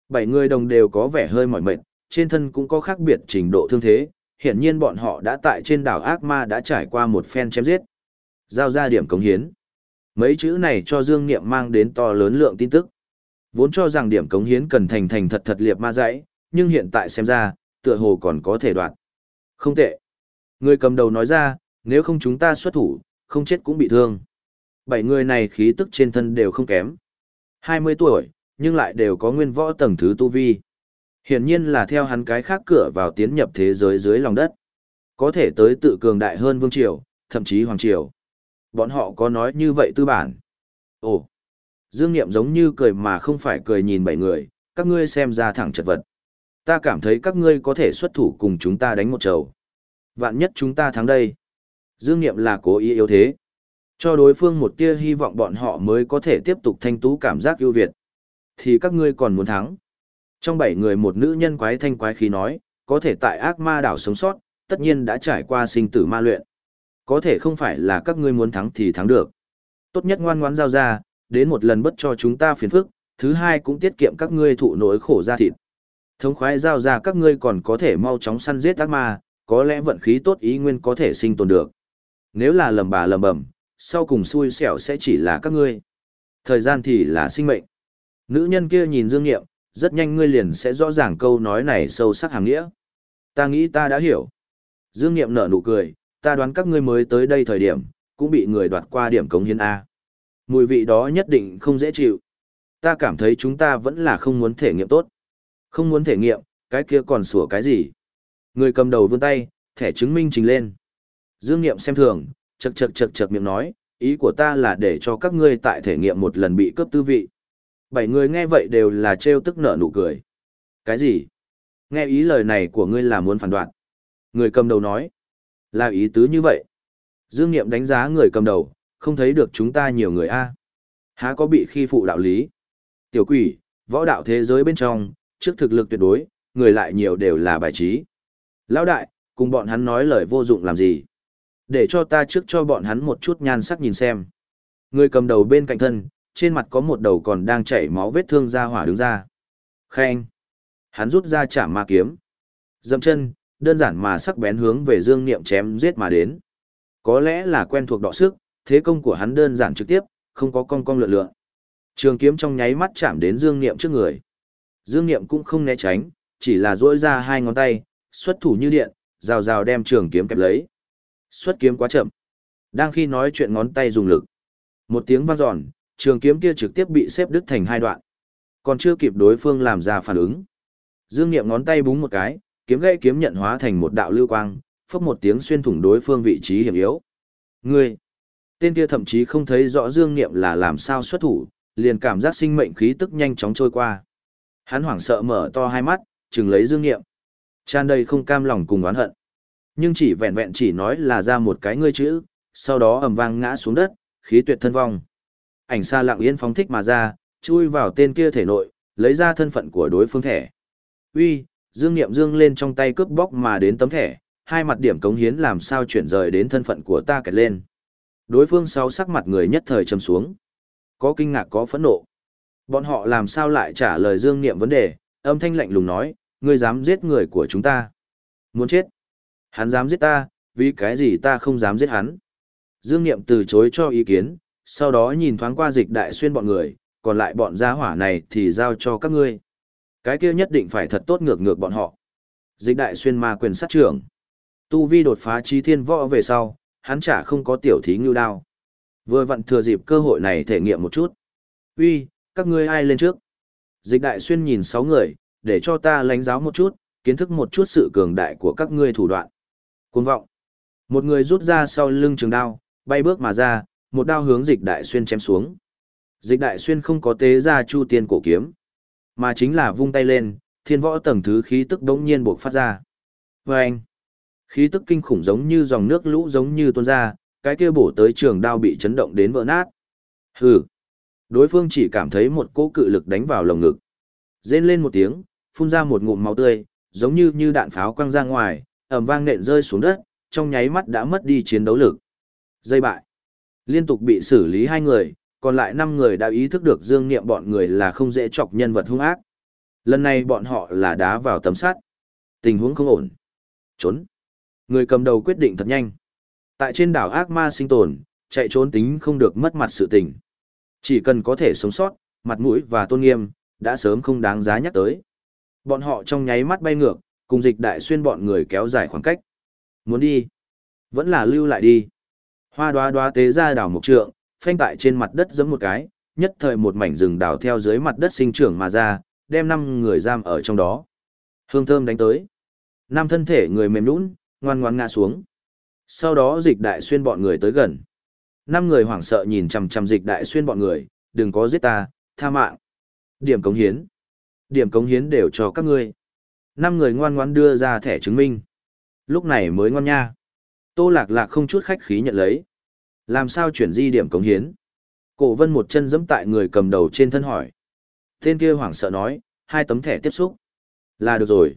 Bảy người đồng đều có vẻ hơi mỏi mệt, trên thân cũng có khác biệt trình độ thương thế, hiển nhiên bọn họ đã tại trên đảo ác ma đã trải qua một phen chém giết. Giao ra điểm cống hiến. Mấy chữ này cho Dương Niệm mang đến to lớn lượng tin tức. Vốn cho rằng điểm cống hiến cần thành thành thật thật liệp ma dãy, nhưng hiện tại xem ra, tựa hồ còn có thể đoạt. Không tệ. Người cầm đầu nói ra, nếu không chúng ta xuất thủ, không chết cũng bị thương. Bảy người này khí tức trên thân đều không kém. 20 tuổi, nhưng lại đều có nguyên võ tầng thứ tu vi. Hiển nhiên là theo hắn cái khác cửa vào tiến nhập thế giới dưới lòng đất. Có thể tới tự cường đại hơn vương triều, thậm chí hoàng triều. Bọn họ có nói như vậy tư bản. Ồ, Dương Niệm giống như cười mà không phải cười nhìn bảy người, các ngươi xem ra thẳng chật vật. Ta cảm thấy các ngươi có thể xuất thủ cùng chúng ta đánh một trầu. Vạn nhất chúng ta thắng đây. Dương Niệm là cố ý yếu thế. Cho đối phương một tia hy vọng bọn họ mới có thể tiếp tục thanh tú cảm giác ưu việt. Thì các ngươi còn muốn thắng. Trong bảy người một nữ nhân quái thanh quái khí nói, có thể tại ác ma đảo sống sót, tất nhiên đã trải qua sinh tử ma luyện. Có thể không phải là các ngươi muốn thắng thì thắng được. Tốt nhất ngoan ngoãn giao ra, đến một lần bất cho chúng ta phiền phức, thứ hai cũng tiết kiệm các ngươi thụ nỗi khổ ra thịt. Thống khoái giao ra các ngươi còn có thể mau chóng săn giết ác ma, có lẽ vận khí tốt ý nguyên có thể sinh tồn được. Nếu là lầm bà lầm bẩm, sau cùng xui xẻo sẽ chỉ là các ngươi. Thời gian thì là sinh mệnh. Nữ nhân kia nhìn Dương Nghiệm, rất nhanh ngươi liền sẽ rõ ràng câu nói này sâu sắc hàng nghĩa. Ta nghĩ ta đã hiểu. Dương Nghiệm nở nụ cười, ta đoán các ngươi mới tới đây thời điểm, cũng bị người đoạt qua điểm cống hiến A. Mùi vị đó nhất định không dễ chịu. Ta cảm thấy chúng ta vẫn là không muốn thể nghiệm tốt. Không muốn thể nghiệm, cái kia còn sủa cái gì? Người cầm đầu vươn tay, thẻ chứng minh trình lên. Dương Nghiệm xem thường, chật chật chật chật miệng nói, ý của ta là để cho các ngươi tại thể nghiệm một lần bị cướp tư vị. Bảy người nghe vậy đều là trêu tức nở nụ cười. Cái gì? Nghe ý lời này của ngươi là muốn phản đoạn. Người cầm đầu nói. Là ý tứ như vậy. Dương Niệm đánh giá người cầm đầu, không thấy được chúng ta nhiều người a Há có bị khi phụ đạo lý. Tiểu quỷ, võ đạo thế giới bên trong, trước thực lực tuyệt đối, người lại nhiều đều là bài trí. Lão đại, cùng bọn hắn nói lời vô dụng làm gì? Để cho ta trước cho bọn hắn một chút nhan sắc nhìn xem. Người cầm đầu bên cạnh thân, trên mặt có một đầu còn đang chảy máu vết thương ra hỏa đứng ra. Khen. Hắn rút ra chả ma kiếm. Dậm chân, đơn giản mà sắc bén hướng về Dương Niệm chém giết mà đến. Có lẽ là quen thuộc đọ sức, thế công của hắn đơn giản trực tiếp, không có cong cong lượn lượn. Trường kiếm trong nháy mắt chạm đến Dương Niệm trước người. Dương Niệm cũng không né tránh, chỉ là duỗi ra hai ngón tay, xuất thủ như điện, rào rào đem trường kiếm kẹp lấy. Xuất kiếm quá chậm. Đang khi nói chuyện ngón tay dùng lực. Một tiếng vang giòn, trường kiếm kia trực tiếp bị xếp đứt thành hai đoạn. Còn chưa kịp đối phương làm ra phản ứng. Dương Niệm ngón tay búng một cái, kiếm gãy kiếm nhận hóa thành một đạo lưu quang, phốc một tiếng xuyên thủng đối phương vị trí hiểm yếu. Ngươi! Tên kia thậm chí không thấy rõ Dương Niệm là làm sao xuất thủ, liền cảm giác sinh mệnh khí tức nhanh chóng trôi qua. Hắn hoảng sợ mở to hai mắt, chừng lấy Dương Niệm. Tràn đầy không cam lòng cùng oán hận. Nhưng chỉ vẹn vẹn chỉ nói là ra một cái ngươi chữ, sau đó ầm vang ngã xuống đất, khí tuyệt thân vong. Ảnh xa lặng yên phóng thích mà ra, chui vào tên kia thể nội, lấy ra thân phận của đối phương thẻ. Uy, Dương Niệm dương lên trong tay cướp bóc mà đến tấm thẻ, hai mặt điểm cống hiến làm sao chuyển rời đến thân phận của ta kẹt lên. Đối phương sau sắc mặt người nhất thời trầm xuống. Có kinh ngạc có phẫn nộ. Bọn họ làm sao lại trả lời Dương Niệm vấn đề, âm thanh lạnh lùng nói, ngươi dám giết người của chúng ta. Muốn chết. Hắn dám giết ta, vì cái gì ta không dám giết hắn. Dương Niệm từ chối cho ý kiến, sau đó nhìn thoáng qua dịch đại xuyên bọn người, còn lại bọn gia hỏa này thì giao cho các ngươi. Cái kia nhất định phải thật tốt ngược ngược bọn họ. Dịch đại xuyên ma quyền sát trưởng. Tu vi đột phá trí thiên võ về sau, hắn chả không có tiểu thí ngưu đao. Vừa vặn thừa dịp cơ hội này thể nghiệm một chút. Uy, các ngươi ai lên trước? Dịch đại xuyên nhìn sáu người, để cho ta lánh giáo một chút, kiến thức một chút sự cường đại của các ngươi thủ đoạn. Cuồng vọng. Một người rút ra sau lưng trường đao, bay bước mà ra, một đao hướng dịch đại xuyên chém xuống. Dịch đại xuyên không có tế ra chu tiên cổ kiếm, mà chính là vung tay lên, thiên võ tầng thứ khí tức đống nhiên bộc phát ra. Và anh, khí tức kinh khủng giống như dòng nước lũ giống như tuôn ra, cái kia bổ tới trường đao bị chấn động đến vỡ nát. Hừ, đối phương chỉ cảm thấy một cỗ cự lực đánh vào lồng ngực. Rên lên một tiếng, phun ra một ngụm máu tươi, giống như như đạn pháo quăng ra ngoài, ầm vang nện rơi xuống đất, trong nháy mắt đã mất đi chiến đấu lực. Dây bại. Liên tục bị xử lý hai người, còn lại năm người đã ý thức được dương niệm bọn người là không dễ chọc nhân vật hung ác. Lần này bọn họ là đá vào tấm sắt. Tình huống không ổn. Trốn. Người cầm đầu quyết định thật nhanh. Tại trên đảo ác ma sinh tồn, chạy trốn tính không được mất mặt sự tình. Chỉ cần có thể sống sót, mặt mũi và tôn nghiêm, đã sớm không đáng giá nhắc tới. Bọn họ trong nháy mắt bay ngược, cùng dịch đại xuyên bọn người kéo dài khoảng cách. Muốn đi, vẫn là lưu lại đi. Hoa đoá đoá tế ra đảo mục trượng, phanh tại trên mặt đất giẫm một cái, nhất thời một mảnh rừng đào theo dưới mặt đất sinh trưởng mà ra, đem năm người giam ở trong đó. Hương thơm đánh tới. Năm thân thể người mềm nhũn, ngoan ngoan ngã xuống. Sau đó dịch đại xuyên bọn người tới gần. Năm người hoảng sợ nhìn chằm chằm dịch đại xuyên bọn người, đừng có giết ta, tha mạng. Điểm cống hiến. Điểm cống hiến đều cho các ngươi. Năm người ngoan ngoan đưa ra thẻ chứng minh. Lúc này mới ngon nha. Tô lạc lạc không chút khách khí nhận lấy. Làm sao chuyển di điểm cống hiến? Cổ vân một chân giẫm tại người cầm đầu trên thân hỏi. Tên kia hoảng sợ nói, hai tấm thẻ tiếp xúc. Là được rồi.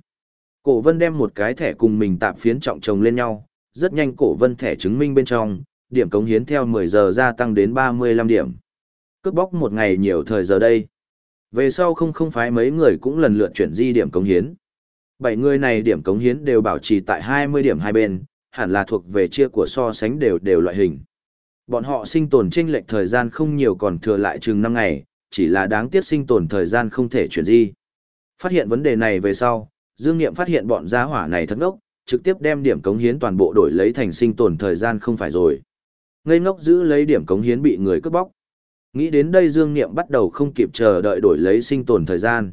Cổ vân đem một cái thẻ cùng mình tạm phiến trọng chồng lên nhau. Rất nhanh cổ vân thẻ chứng minh bên trong, điểm cống hiến theo 10 giờ gia tăng đến 35 điểm. Cướp bóc một ngày nhiều thời giờ đây. Về sau không không phái mấy người cũng lần lượt chuyển di điểm cống hiến. Bảy người này điểm cống hiến đều bảo trì tại 20 điểm hai bên, hẳn là thuộc về chia của so sánh đều đều loại hình. Bọn họ sinh tồn chênh lệch thời gian không nhiều còn thừa lại chừng 5 ngày, chỉ là đáng tiếc sinh tồn thời gian không thể chuyển di. Phát hiện vấn đề này về sau, Dương Niệm phát hiện bọn gia hỏa này thất ngốc, trực tiếp đem điểm cống hiến toàn bộ đổi lấy thành sinh tồn thời gian không phải rồi. Ngây ngốc giữ lấy điểm cống hiến bị người cướp bóc. Nghĩ đến đây Dương Niệm bắt đầu không kịp chờ đợi đổi lấy sinh tồn thời gian.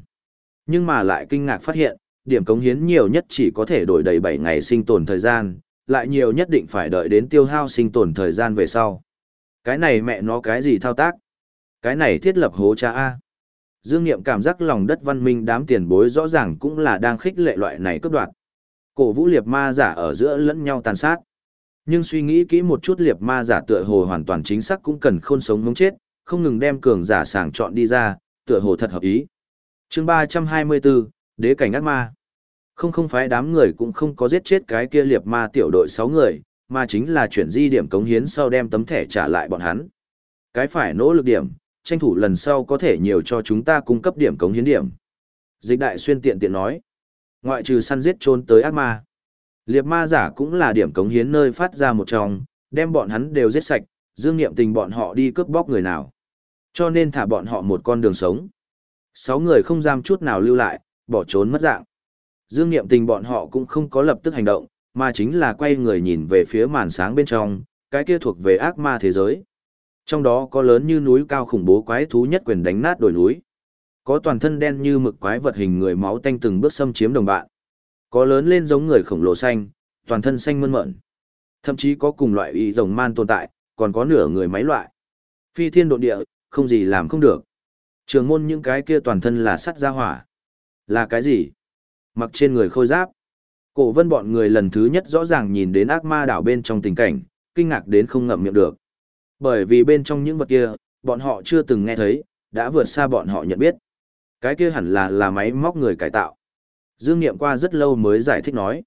Nhưng mà lại kinh ngạc phát hiện, điểm cống hiến nhiều nhất chỉ có thể đổi đầy 7 ngày sinh tồn thời gian, lại nhiều nhất định phải đợi đến tiêu hao sinh tồn thời gian về sau. Cái này mẹ nó cái gì thao tác? Cái này thiết lập hố cha A. Dương Niệm cảm giác lòng đất văn minh đám tiền bối rõ ràng cũng là đang khích lệ loại này cướp đoạt. Cổ vũ liệt ma giả ở giữa lẫn nhau tàn sát. Nhưng suy nghĩ kỹ một chút liệt ma giả tựa hồ hoàn toàn chính xác cũng cần khôn sống mống chết, không ngừng đem cường giả sàng chọn đi ra, tựa hồ thật hợp ý. chương 324, Đế cảnh ác ma. Không không phải đám người cũng không có giết chết cái kia liệt ma tiểu đội 6 người, mà chính là chuyển di điểm cống hiến sau đem tấm thẻ trả lại bọn hắn. Cái phải nỗ lực điểm, tranh thủ lần sau có thể nhiều cho chúng ta cung cấp điểm cống hiến điểm. Dịch đại xuyên tiện tiện nói, ngoại trừ săn giết trốn tới ác ma. Liệt ma giả cũng là điểm cống hiến nơi phát ra một trong, đem bọn hắn đều giết sạch, dương nghiệm tình bọn họ đi cướp bóc người nào. Cho nên thả bọn họ một con đường sống. Sáu người không giam chút nào lưu lại, bỏ trốn mất dạng. Dương nghiệm tình bọn họ cũng không có lập tức hành động, mà chính là quay người nhìn về phía màn sáng bên trong, cái kia thuộc về ác ma thế giới. Trong đó có lớn như núi cao khủng bố quái thú nhất quyền đánh nát đồi núi. Có toàn thân đen như mực quái vật hình người máu tanh từng bước xâm chiếm đồng bạn. Có lớn lên giống người khổng lồ xanh, toàn thân xanh mơn mởn. Thậm chí có cùng loại y rồng man tồn tại, còn có nửa người máy loại. Phi thiên độ địa, không gì làm không được. Trường môn những cái kia toàn thân là sắt ra hỏa. Là cái gì? Mặc trên người khôi giáp. Cổ vân bọn người lần thứ nhất rõ ràng nhìn đến ác ma đảo bên trong tình cảnh, kinh ngạc đến không ngậm miệng được. Bởi vì bên trong những vật kia, bọn họ chưa từng nghe thấy, đã vượt xa bọn họ nhận biết. Cái kia hẳn là là máy móc người cải tạo. Dương Niệm qua rất lâu mới giải thích nói.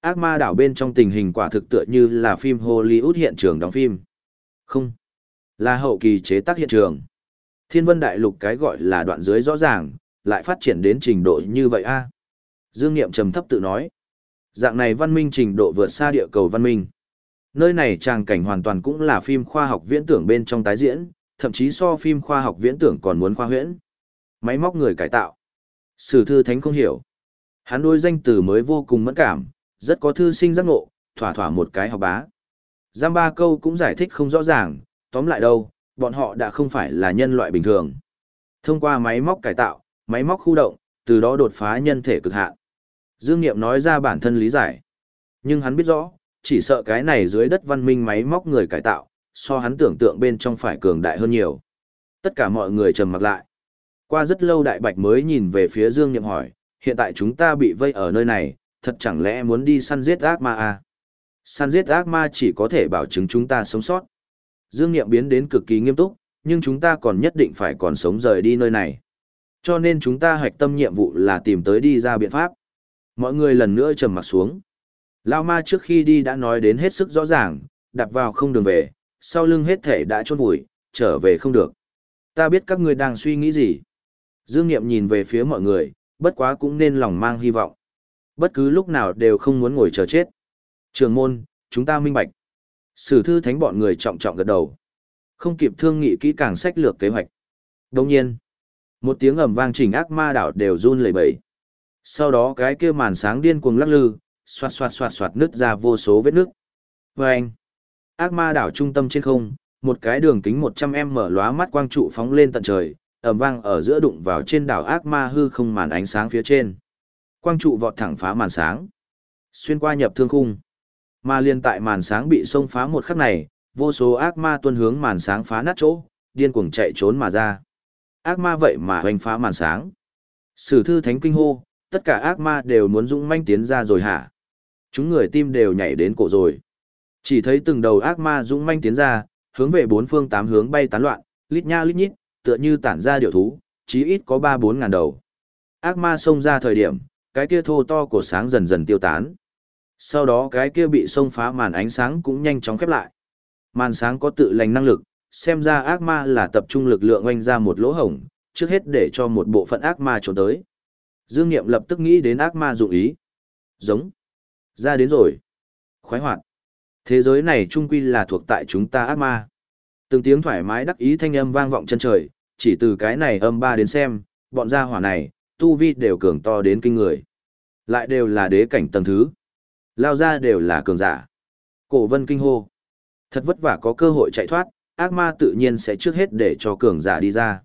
Ác ma đảo bên trong tình hình quả thực tựa như là phim Hollywood hiện trường đóng phim. Không. Là hậu kỳ chế tác hiện trường. Thiên vân đại lục cái gọi là đoạn dưới rõ ràng, lại phát triển đến trình độ như vậy a Dương Niệm trầm thấp tự nói. Dạng này văn minh trình độ vượt xa địa cầu văn minh. Nơi này tràng cảnh hoàn toàn cũng là phim khoa học viễn tưởng bên trong tái diễn, thậm chí so phim khoa học viễn tưởng còn muốn khoa huyễn. Máy móc người cải tạo. Sử thư thánh không hiểu. Hắn đôi danh từ mới vô cùng mẫn cảm, rất có thư sinh giác ngộ, thỏa thỏa một cái học bá. Giam ba câu cũng giải thích không rõ ràng, tóm lại đâu, bọn họ đã không phải là nhân loại bình thường. Thông qua máy móc cải tạo, máy móc khu động, từ đó đột phá nhân thể cực hạn. Dương Niệm nói ra bản thân lý giải. Nhưng hắn biết rõ, chỉ sợ cái này dưới đất văn minh máy móc người cải tạo, so hắn tưởng tượng bên trong phải cường đại hơn nhiều. Tất cả mọi người trầm mặc lại. Qua rất lâu đại bạch mới nhìn về phía Dương Niệm hỏi, hiện tại chúng ta bị vây ở nơi này, thật chẳng lẽ muốn đi săn giết ác ma à? Săn giết ác ma chỉ có thể bảo chứng chúng ta sống sót. Dương Niệm biến đến cực kỳ nghiêm túc, nhưng chúng ta còn nhất định phải còn sống rời đi nơi này. Cho nên chúng ta hoạch tâm nhiệm vụ là tìm tới đi ra biện pháp. Mọi người lần nữa trầm mặt xuống. Lao ma trước khi đi đã nói đến hết sức rõ ràng, đạp vào không đường về, sau lưng hết thể đã chôn vùi, trở về không được. Ta biết các người đang suy nghĩ gì. Dương Niệm nhìn về phía mọi người, bất quá cũng nên lòng mang hy vọng. Bất cứ lúc nào đều không muốn ngồi chờ chết. Trường môn, chúng ta minh bạch. Sử thư thánh bọn người trọng trọng gật đầu. Không kịp thương nghị kỹ càng sách lược kế hoạch. Đồng nhiên, một tiếng ầm vang chỉnh ác ma đảo đều run lẩy bẩy. Sau đó cái kia màn sáng điên cuồng lắc lư, xoạt xoạt xoạt xoạt nứt ra vô số vết nước. Và anh, ác ma đảo trung tâm trên không, một cái đường kính 100m mở lóa mắt quang trụ phóng lên tận trời, ầm vang ở giữa đụng vào trên đảo ác ma hư không màn ánh sáng phía trên. Quang trụ vọt thẳng phá màn sáng, xuyên qua nhập thương khung. Mà liên tại màn sáng bị xông phá một khắc này, vô số ác ma tuân hướng màn sáng phá nát chỗ, điên cuồng chạy trốn mà ra. Ác ma vậy mà hoành phá màn sáng. Sử thư thánh kinh hô, tất cả ác ma đều muốn dũng manh tiến ra rồi hả? Chúng người tim đều nhảy đến cổ rồi. Chỉ thấy từng đầu ác ma dũng manh tiến ra, hướng về bốn phương tám hướng bay tán loạn, lít nha lít nhít, tựa như tản ra điệu thú, chí ít có ba bốn ngàn đầu. Ác ma xông ra thời điểm, cái kia thô to của sáng dần dần tiêu tán. Sau đó cái kia bị xông phá màn ánh sáng cũng nhanh chóng khép lại. Màn sáng có tự lành năng lực, xem ra ác ma là tập trung lực lượng oanh ra một lỗ hổng, trước hết để cho một bộ phận ác ma trốn tới. Dương Niệm lập tức nghĩ đến ác ma dụng ý. Giống. Ra đến rồi. Khoái hoạt. Thế giới này trung quy là thuộc tại chúng ta ác ma. Từng tiếng thoải mái đắc ý thanh âm vang vọng chân trời, chỉ từ cái này âm ba đến xem, bọn gia hỏa này, tu vi đều cường to đến kinh người. Lại đều là đế cảnh tầng thứ. Lao ra đều là cường giả. Cổ vân kinh hô. Thật vất vả có cơ hội chạy thoát, ác ma tự nhiên sẽ trước hết để cho cường giả đi ra.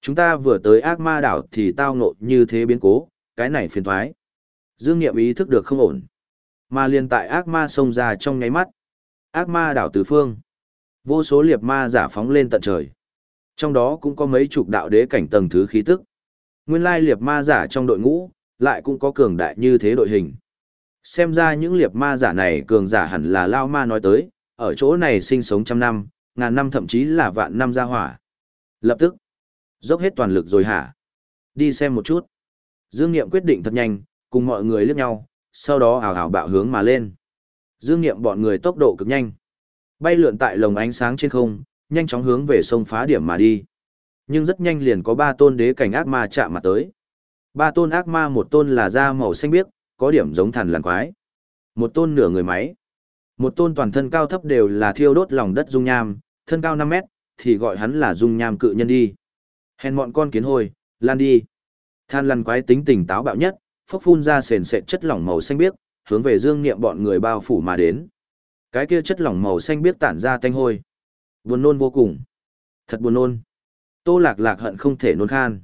Chúng ta vừa tới ác ma đảo thì tao ngộ như thế biến cố, cái này phiền thoái. Dương Niệm ý thức được không ổn. Mà liền tại ác ma xông ra trong nháy mắt. Ác ma đảo tứ phương. Vô số liệp ma giả phóng lên tận trời. Trong đó cũng có mấy chục đạo đế cảnh tầng thứ khí tức. Nguyên lai liệp ma giả trong đội ngũ, lại cũng có cường đại như thế đội hình. Xem ra những liệp ma giả này cường giả hẳn là Lao Ma nói tới, ở chỗ này sinh sống trăm năm, ngàn năm thậm chí là vạn năm ra hỏa. Lập tức, dốc hết toàn lực rồi hả? Đi xem một chút. Dương Niệm quyết định thật nhanh, cùng mọi người liếc nhau, sau đó ảo ảo bạo hướng mà lên. Dương Niệm bọn người tốc độ cực nhanh. Bay lượn tại lồng ánh sáng trên không, nhanh chóng hướng về sông phá điểm mà đi. Nhưng rất nhanh liền có ba tôn đế cảnh ác ma chạm mặt tới. Ba tôn ác ma một tôn là da màu xanh biếc, có điểm giống thần làn quái. Một tôn nửa người máy. Một tôn toàn thân cao thấp đều là thiêu đốt lòng đất dung nham, thân cao 5 mét, thì gọi hắn là dung nham cự nhân đi. Hèn mọn con kiến hôi, lan đi. Than lăn quái tính tình táo bạo nhất, phốc phun ra sền sệt chất lỏng màu xanh biếc, hướng về dương niệm bọn người bao phủ mà đến. Cái kia chất lỏng màu xanh biếc tản ra tanh hôi. Buồn nôn vô cùng. Thật buồn nôn. Tô lạc lạc hận không thể nôn khan.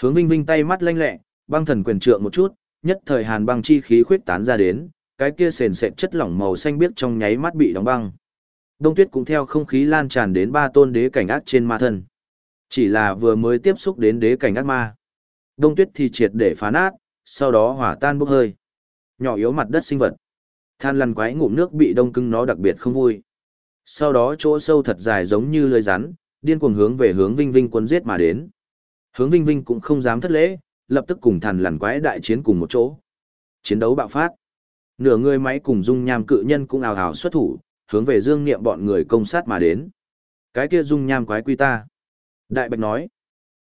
Hướng vinh vinh tay mắt lanh lẹ, băng thần quyền trượng một chút, nhất thời hàn băng chi khí khuyết tán ra đến, cái kia sền sệt chất lỏng màu xanh biếc trong nháy mắt bị đóng băng. Đông tuyết cũng theo không khí lan tràn đến ba tôn đế cảnh ác trên ma thân. Chỉ là vừa mới tiếp xúc đến đế cảnh ác ma. Đông tuyết thì triệt để phá nát, sau đó hỏa tan bốc hơi. Nhỏ yếu mặt đất sinh vật. Than lăn quái ngụm nước bị đông cứng nó đặc biệt không vui. Sau đó chỗ sâu thật dài giống như lưới rắn, điên cuồng hướng về hướng Vinh Vinh quân giết mà đến. Hướng Vinh Vinh cũng không dám thất lễ, lập tức cùng thần lằn quái đại chiến cùng một chỗ. Chiến đấu bạo phát. Nửa người máy cùng dung nham cự nhân cũng ào ào xuất thủ, hướng về Dương Niệm bọn người công sát mà đến. Cái kia dung nham quái quy ta. Đại Bạch nói.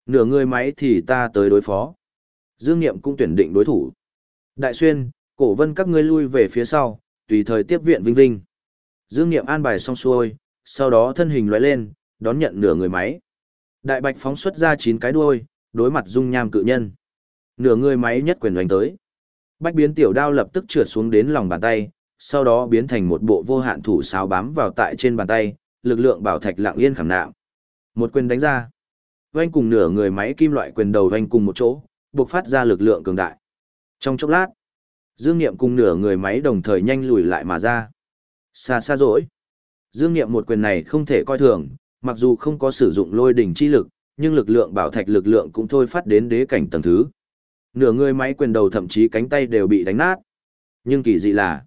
Nửa người máy thì ta tới đối phó. Dương Niệm cũng tuyển định đối thủ. Đại Xuyên, cổ vân các ngươi lui về phía sau, tùy thời tiếp viện Vinh Vinh. Dương Niệm an bài xong xuôi, sau đó thân hình lóe lên, đón nhận nửa người máy. Đại Bạch phóng xuất ra chín cái đuôi, đối mặt dung nham cự nhân. Nửa người máy nhất quyền đánh tới. Bách biến tiểu đao lập tức trượt xuống đến lòng bàn tay, sau đó biến thành một bộ vô hạn thủ sáo bám vào tại trên bàn tay, lực lượng bảo thạch lặng yên khảm nạm. Một quyền đánh ra. Vành cùng nửa người máy kim loại quyền đầu vành cùng một chỗ, buộc phát ra lực lượng cường đại. Trong chốc lát, Dương Niệm cùng nửa người máy đồng thời nhanh lùi lại mà ra. Xa xa rỗi. Dương Niệm một quyền này không thể coi thường, mặc dù không có sử dụng lôi đỉnh chi lực, nhưng lực lượng bảo thạch lực lượng cũng thôi phát đến đế cảnh tầng thứ. Nửa người máy quyền đầu thậm chí cánh tay đều bị đánh nát. Nhưng kỳ dị là,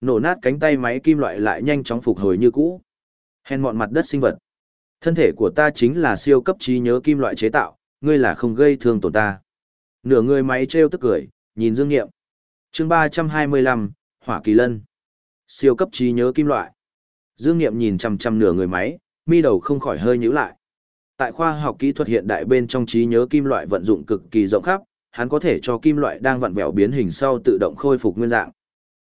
nổ nát cánh tay máy kim loại lại nhanh chóng phục hồi như cũ. Hèn mọn mặt đất sinh vật. Thân thể của ta chính là siêu cấp trí nhớ kim loại chế tạo, ngươi là không gây thương tổn ta. Nửa người máy trêu tức cười, nhìn Dương Nghiệm. Chương 325, Hỏa Kỳ Lân. Siêu cấp trí nhớ kim loại. Dương Nghiệm nhìn chằm chằm nửa người máy, mi đầu không khỏi hơi nhíu lại. Tại khoa học kỹ thuật hiện đại bên trong trí nhớ kim loại vận dụng cực kỳ rộng khắp, hắn có thể cho kim loại đang vặn vẹo biến hình sau tự động khôi phục nguyên dạng.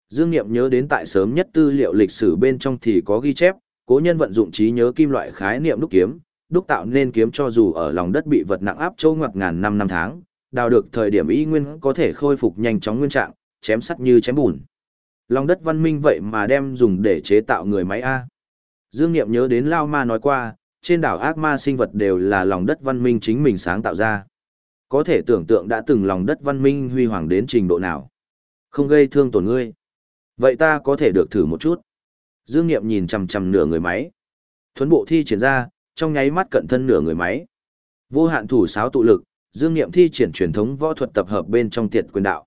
Dương Niệm nhớ đến tại sớm nhất tư liệu lịch sử bên trong thì có ghi chép, cố nhân vận dụng trí nhớ kim loại khái niệm đúc kiếm, đúc tạo nên kiếm cho dù ở lòng đất bị vật nặng áp trâu ngoặt ngàn năm năm tháng, đào được thời điểm y nguyên có thể khôi phục nhanh chóng nguyên trạng, chém sắt như chém bùn. Lòng đất văn minh vậy mà đem dùng để chế tạo người máy A. Dương Niệm nhớ đến Lao Ma nói qua, trên đảo ác ma sinh vật đều là lòng đất văn minh chính mình sáng tạo ra. Có thể tưởng tượng đã từng lòng đất văn minh huy hoàng đến trình độ nào. Không gây thương tổn ngươi. Vậy ta có thể được thử một chút. Dương Niệm nhìn chằm chằm nửa người máy. Thuấn bộ thi triển ra, trong nháy mắt cận thân nửa người máy. Vô hạn thủ sáo tụ lực, Dương Niệm thi triển truyền thống võ thuật tập hợp bên trong tiệt quyền đạo.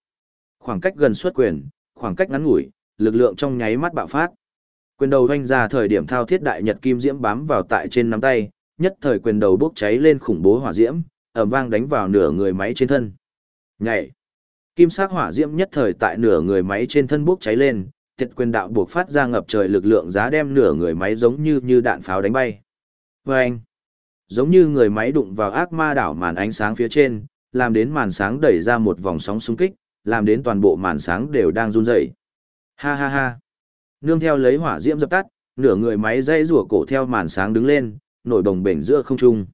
Khoảng cách gần xuất quyền, khoảng cách ngắn ngủi, lực lượng trong nháy mắt bạo phát. Quyền đầu vanh ra thời điểm thao thiết đại nhật kim diễm bám vào tại trên nắm tay, nhất thời quyền đầu bốc cháy lên khủng bố hỏa diễm, ầm vang đánh vào nửa người máy trên thân. Nhảy. Kim sắc hỏa diễm nhất thời tại nửa người máy trên thân bốc cháy lên, tiệt quyền đạo buộc phát ra ngập trời lực lượng giá đem nửa người máy giống như như đạn pháo đánh bay. Vâng! Giống như người máy đụng vào ác ma đảo màn ánh sáng phía trên, làm đến màn sáng đẩy ra một vòng sóng xung kích, làm đến toàn bộ màn sáng đều đang run rẩy. Ha ha ha! Nương theo lấy hỏa diễm dập tắt, nửa người máy dây rùa cổ theo màn sáng đứng lên, nổi đồng bể giữa không trung.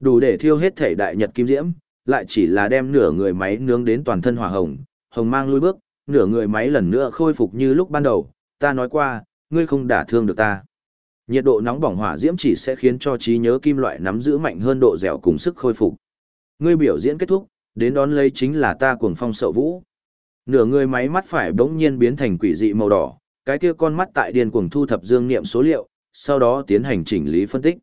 Đủ để thiêu hết thể đại nhật kim diễm, lại chỉ là đem nửa người máy nướng đến toàn thân hỏa hồng, hồng mang lui bước, nửa người máy lần nữa khôi phục như lúc ban đầu, ta nói qua, ngươi không đả thương được ta. Nhiệt độ nóng bỏng hỏa diễm chỉ sẽ khiến cho trí nhớ kim loại nắm giữ mạnh hơn độ dẻo cùng sức khôi phục. Ngươi biểu diễn kết thúc, đến đón lấy chính là ta cuồng phong sợ vũ. Nửa người máy mắt phải bỗng nhiên biến thành quỷ dị màu đỏ, cái kia con mắt tại điên cuồng thu thập dương niệm số liệu, sau đó tiến hành chỉnh lý phân tích.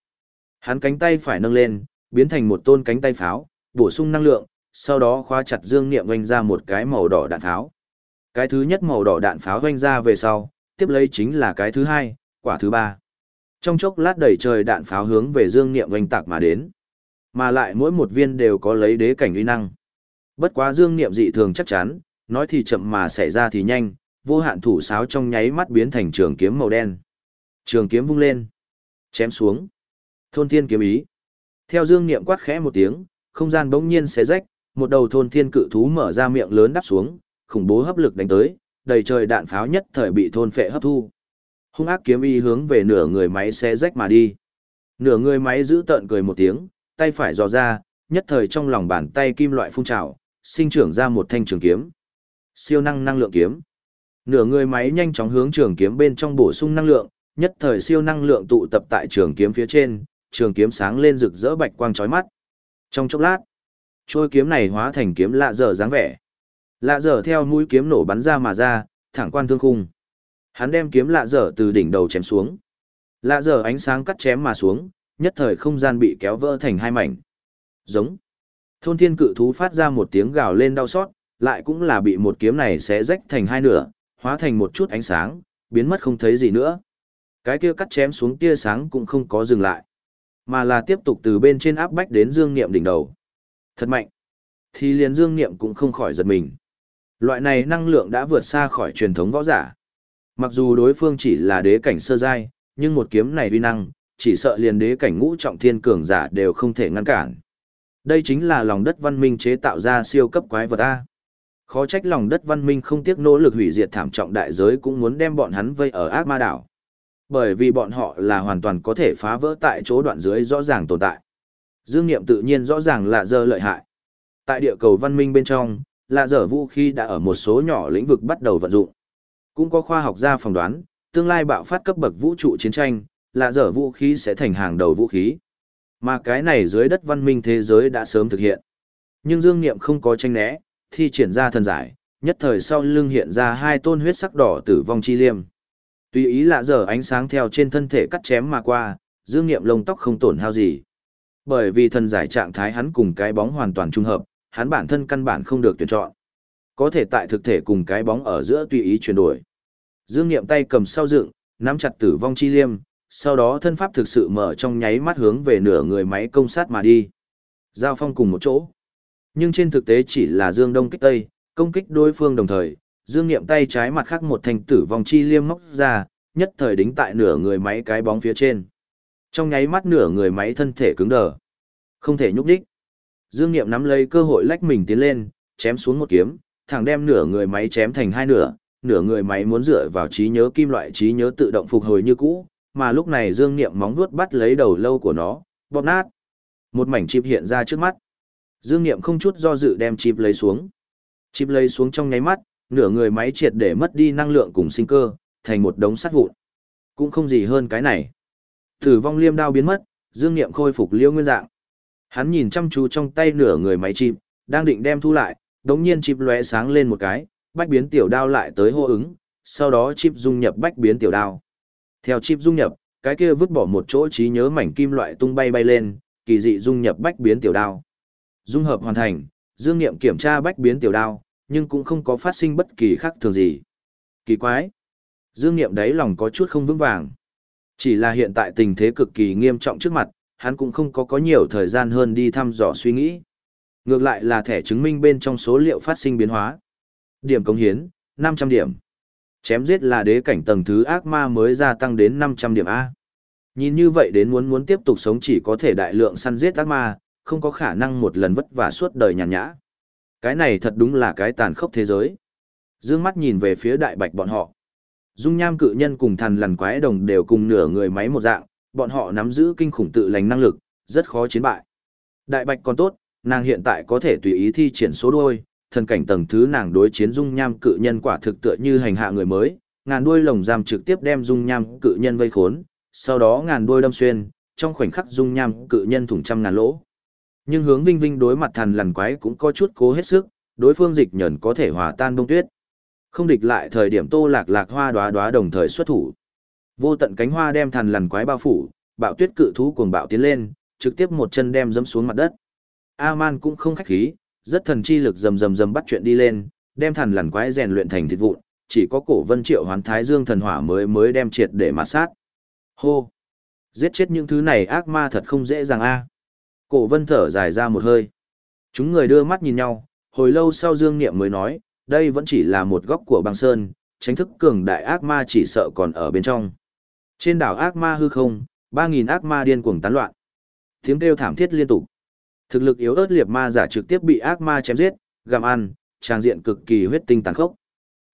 Hắn cánh tay phải nâng lên, biến thành một tôn cánh tay pháo, bổ sung năng lượng, sau đó khóa chặt dương niệm oanh ra một cái màu đỏ đạn tháo. Cái thứ nhất màu đỏ đạn pháo vành ra về sau, tiếp lấy chính là cái thứ hai, quả thứ ba. Trong chốc lát đầy trời đạn pháo hướng về dương niệm vành tạc mà đến. Mà lại mỗi một viên đều có lấy đế cảnh uy năng. Bất quá dương niệm dị thường chắc chắn, nói thì chậm mà xảy ra thì nhanh, vô hạn thủ sáo trong nháy mắt biến thành trường kiếm màu đen. Trường kiếm vung lên, chém xuống. Thôn thiên kiếm ý. Theo dương niệm quát khẽ một tiếng, không gian bỗng nhiên xé rách, một đầu thôn thiên cự thú mở ra miệng lớn đắp xuống, khủng bố hấp lực đánh tới, đầy trời đạn pháo nhất thời bị thôn phệ hấp thu. Hung ác kiếm y hướng về nửa người máy xé rách mà đi. Nửa người máy giữ tợn cười một tiếng, tay phải dò ra, nhất thời trong lòng bàn tay kim loại phun trào, sinh trưởng ra một thanh trường kiếm. Siêu năng năng lượng kiếm. Nửa người máy nhanh chóng hướng trường kiếm bên trong bổ sung năng lượng, nhất thời siêu năng lượng tụ tập tại trường kiếm phía trên, trường kiếm sáng lên rực rỡ bạch quang chói mắt. Trong chốc lát, trôi kiếm này hóa thành kiếm lạ dở dáng vẻ. Lạ dở theo mũi kiếm nổ bắn ra mà ra, thẳng quan thương khung. Hắn đem kiếm lạ dở từ đỉnh đầu chém xuống. Lạ dở ánh sáng cắt chém mà xuống, nhất thời không gian bị kéo vỡ thành hai mảnh. Giống. Thôn thiên cự thú phát ra một tiếng gào lên đau xót, lại cũng là bị một kiếm này xé rách thành hai nửa, hóa thành một chút ánh sáng, biến mất không thấy gì nữa. Cái kia cắt chém xuống tia sáng cũng không có dừng lại, mà là tiếp tục từ bên trên áp bách đến dương niệm đỉnh đầu. Thật mạnh. Thì liền dương niệm cũng không khỏi giật mình. Loại này năng lượng đã vượt xa khỏi truyền thống võ giả. Mặc dù đối phương chỉ là đế cảnh sơ giai, nhưng một kiếm này uy năng, chỉ sợ liền đế cảnh ngũ trọng thiên cường giả đều không thể ngăn cản. Đây chính là lòng đất văn minh chế tạo ra siêu cấp quái vật A. Khó trách lòng đất văn minh không tiếc nỗ lực hủy diệt thảm trọng đại giới cũng muốn đem bọn hắn vây ở ác ma đảo. Bởi vì bọn họ là hoàn toàn có thể phá vỡ tại chỗ đoạn dưới rõ ràng tồn tại. Dương Niệm tự nhiên rõ ràng là dơ lợi hại. Tại địa cầu văn minh bên trong, lạ dở vũ khí đã ở một số nhỏ lĩnh vực bắt đầu vận dụng. Cũng có khoa học gia phỏng đoán, tương lai bạo phát cấp bậc vũ trụ chiến tranh, lạ dở vũ khí sẽ thành hàng đầu vũ khí. Mà cái này dưới đất văn minh thế giới đã sớm thực hiện. Nhưng Dương Niệm không có tranh né, thi triển ra thần giải, nhất thời sau lưng hiện ra hai tôn huyết sắc đỏ tử vong chi liêm. Tùy ý lạ dở ánh sáng theo trên thân thể cắt chém mà qua, Dương Niệm lông tóc không tổn hao gì. Bởi vì thần giải trạng thái hắn cùng cái bóng hoàn toàn trung hợp, hắn bản thân căn bản không được tuyển chọn. Có thể tại thực thể cùng cái bóng ở giữa tùy ý chuyển đổi. Dương Niệm tay cầm sau dựng, nắm chặt tử vong chi liêm, sau đó thân pháp thực sự mở trong nháy mắt hướng về nửa người máy công sát mà đi. Giao phong cùng một chỗ. Nhưng trên thực tế chỉ là Dương Đông kích Tây, công kích đối phương đồng thời, Dương Niệm tay trái mặt khác một thành tử vong chi liêm móc ra, nhất thời đính tại nửa người máy cái bóng phía trên. Trong nháy mắt nửa người máy thân thể cứng đờ. Không thể nhúc đích. Dương Niệm nắm lấy cơ hội lách mình tiến lên, chém xuống một kiếm, thẳng đem nửa người máy chém thành hai nửa, nửa người máy muốn dựa vào trí nhớ kim loại trí nhớ tự động phục hồi như cũ, mà lúc này Dương Niệm móng vuốt bắt lấy đầu lâu của nó, bóp nát. Một mảnh chip hiện ra trước mắt. Dương Niệm không chút do dự đem chip lấy xuống. Chip lấy xuống trong nháy mắt, nửa người máy triệt để mất đi năng lượng cùng sinh cơ, thành một đống sắt vụn. Cũng không gì hơn cái này. Tử vong liêm đao biến mất, Dương Niệm khôi phục liêu nguyên dạng. Hắn nhìn chăm chú trong tay nửa người máy chip, đang định đem thu lại, đống nhiên chip lóe sáng lên một cái, bách biến tiểu đao lại tới hô ứng, sau đó chip dung nhập bách biến tiểu đao. Theo chip dung nhập, cái kia vứt bỏ một chỗ trí nhớ mảnh kim loại tung bay bay lên, kỳ dị dung nhập bách biến tiểu đao. Dung hợp hoàn thành, Dương Nghiệm kiểm tra bách biến tiểu đao, nhưng cũng không có phát sinh bất kỳ khác thường gì. Kỳ quái. Dương Nghiệm đáy lòng có chút không vững vàng. Chỉ là hiện tại tình thế cực kỳ nghiêm trọng trước mặt, hắn cũng không có có nhiều thời gian hơn đi thăm dò suy nghĩ. Ngược lại là thẻ chứng minh bên trong số liệu phát sinh biến hóa. Điểm công hiến, 500 điểm. Chém giết là đế cảnh tầng thứ ác ma mới gia tăng đến 500 điểm A. Nhìn như vậy đến muốn muốn tiếp tục sống chỉ có thể đại lượng săn giết ác ma, không có khả năng một lần vất vả suốt đời nhàn nhã. Cái này thật đúng là cái tàn khốc thế giới. Dương mắt nhìn về phía đại bạch bọn họ. Dung nham cự nhân cùng thần lằn quái đồng đều cùng nửa người máy một dạng, bọn họ nắm giữ kinh khủng tự lành năng lực, rất khó chiến bại. Đại bạch còn tốt, nàng hiện tại có thể tùy ý thi triển số đuôi, thần cảnh tầng thứ nàng đối chiến dung nham cự nhân quả thực tựa như hành hạ người mới, ngàn đuôi lồng giam trực tiếp đem dung nham cự nhân vây khốn, sau đó ngàn đuôi đâm xuyên, trong khoảnh khắc dung nham cự nhân thủng trăm ngàn lỗ. Nhưng hướng Vinh Vinh đối mặt thần lằn quái cũng có chút cố hết sức, đối phương dịch nhẫn có thể hòa tan bông tuyết. Không địch lại thời điểm Tô Lạc Lạc hoa đóa đóa đồng thời xuất thủ. Vô tận cánh hoa đem thần lằn quái bao phủ, bạo tuyết cự thú cuồng bạo tiến lên, trực tiếp một chân đem dẫm xuống mặt đất. A-man cũng không khách khí, rất thần chi lực rầm rầm rầm bắt chuyện đi lên, đem thần lằn quái rèn luyện thành thịt vụn, chỉ có cổ vân triệu hoán thái dương thần hỏa mới mới đem triệt để mạt sát. Hô! Giết chết những thứ này ác ma thật không dễ dàng a. Cổ vân thở dài ra một hơi. Chúng người đưa mắt nhìn nhau, hồi lâu sau dương niệm mới nói, đây vẫn chỉ là một góc của băng sơn, tránh thức cường đại ác ma chỉ sợ còn ở bên trong. Trên đảo ác ma hư không, ba nghìn ác ma điên cuồng tán loạn. Tiếng kêu thảm thiết liên tục. Thực lực yếu ớt liệt ma giả trực tiếp bị ác ma chém giết, gặm ăn, trang diện cực kỳ huyết tinh tàn khốc.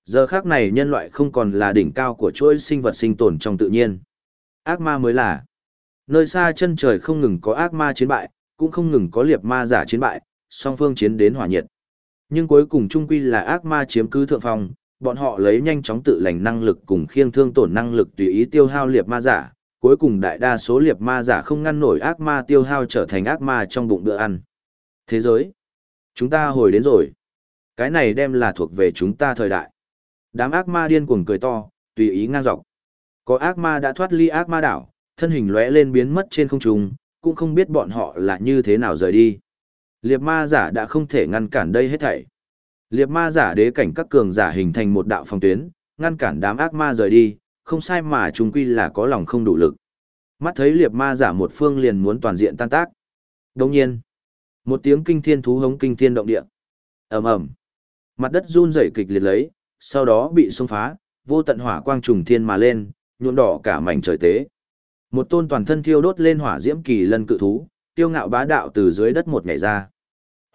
Giờ khác này nhân loại không còn là đỉnh cao của chuỗi sinh vật sinh tồn trong tự nhiên. Ác ma mới là. Nơi xa chân trời không ngừng có ác ma chiến bại, cũng không ngừng có liệt ma giả chiến bại, song phương chiến đến hỏa nhiệt. Nhưng cuối cùng trung quy là ác ma chiếm cứ thượng phong, bọn họ lấy nhanh chóng tự lành năng lực cùng khiêng thương tổn năng lực tùy ý tiêu hao liệt ma giả, cuối cùng đại đa số liệt ma giả không ngăn nổi ác ma tiêu hao trở thành ác ma trong bụng bữa ăn. Thế giới, chúng ta hồi đến rồi. Cái này đem là thuộc về chúng ta thời đại. Đám ác ma điên cuồng cười to, tùy ý ngang dọc. Có ác ma đã thoát ly ác ma đảo, thân hình lóe lên biến mất trên không trung, cũng không biết bọn họ là như thế nào rời đi. Liệt ma giả đã không thể ngăn cản đây hết thảy. Liệt ma giả đế cảnh các cường giả hình thành một đạo phòng tuyến, ngăn cản đám ác ma rời đi, không sai mà chúng quy là có lòng không đủ lực. Mắt thấy liệt ma giả một phương liền muốn toàn diện tan tác. Đồng nhiên, Một tiếng kinh thiên thú hống kinh thiên động địa. ầm ầm, mặt đất run rẩy kịch liệt lấy, sau đó bị xông phá, vô tận hỏa quang trùng thiên mà lên, nhuộm đỏ cả mảnh trời tế. Một tôn toàn thân thiêu đốt lên hỏa diễm kỳ lân cự thú, tiêu ngạo bá đạo từ dưới đất một nhảy ra.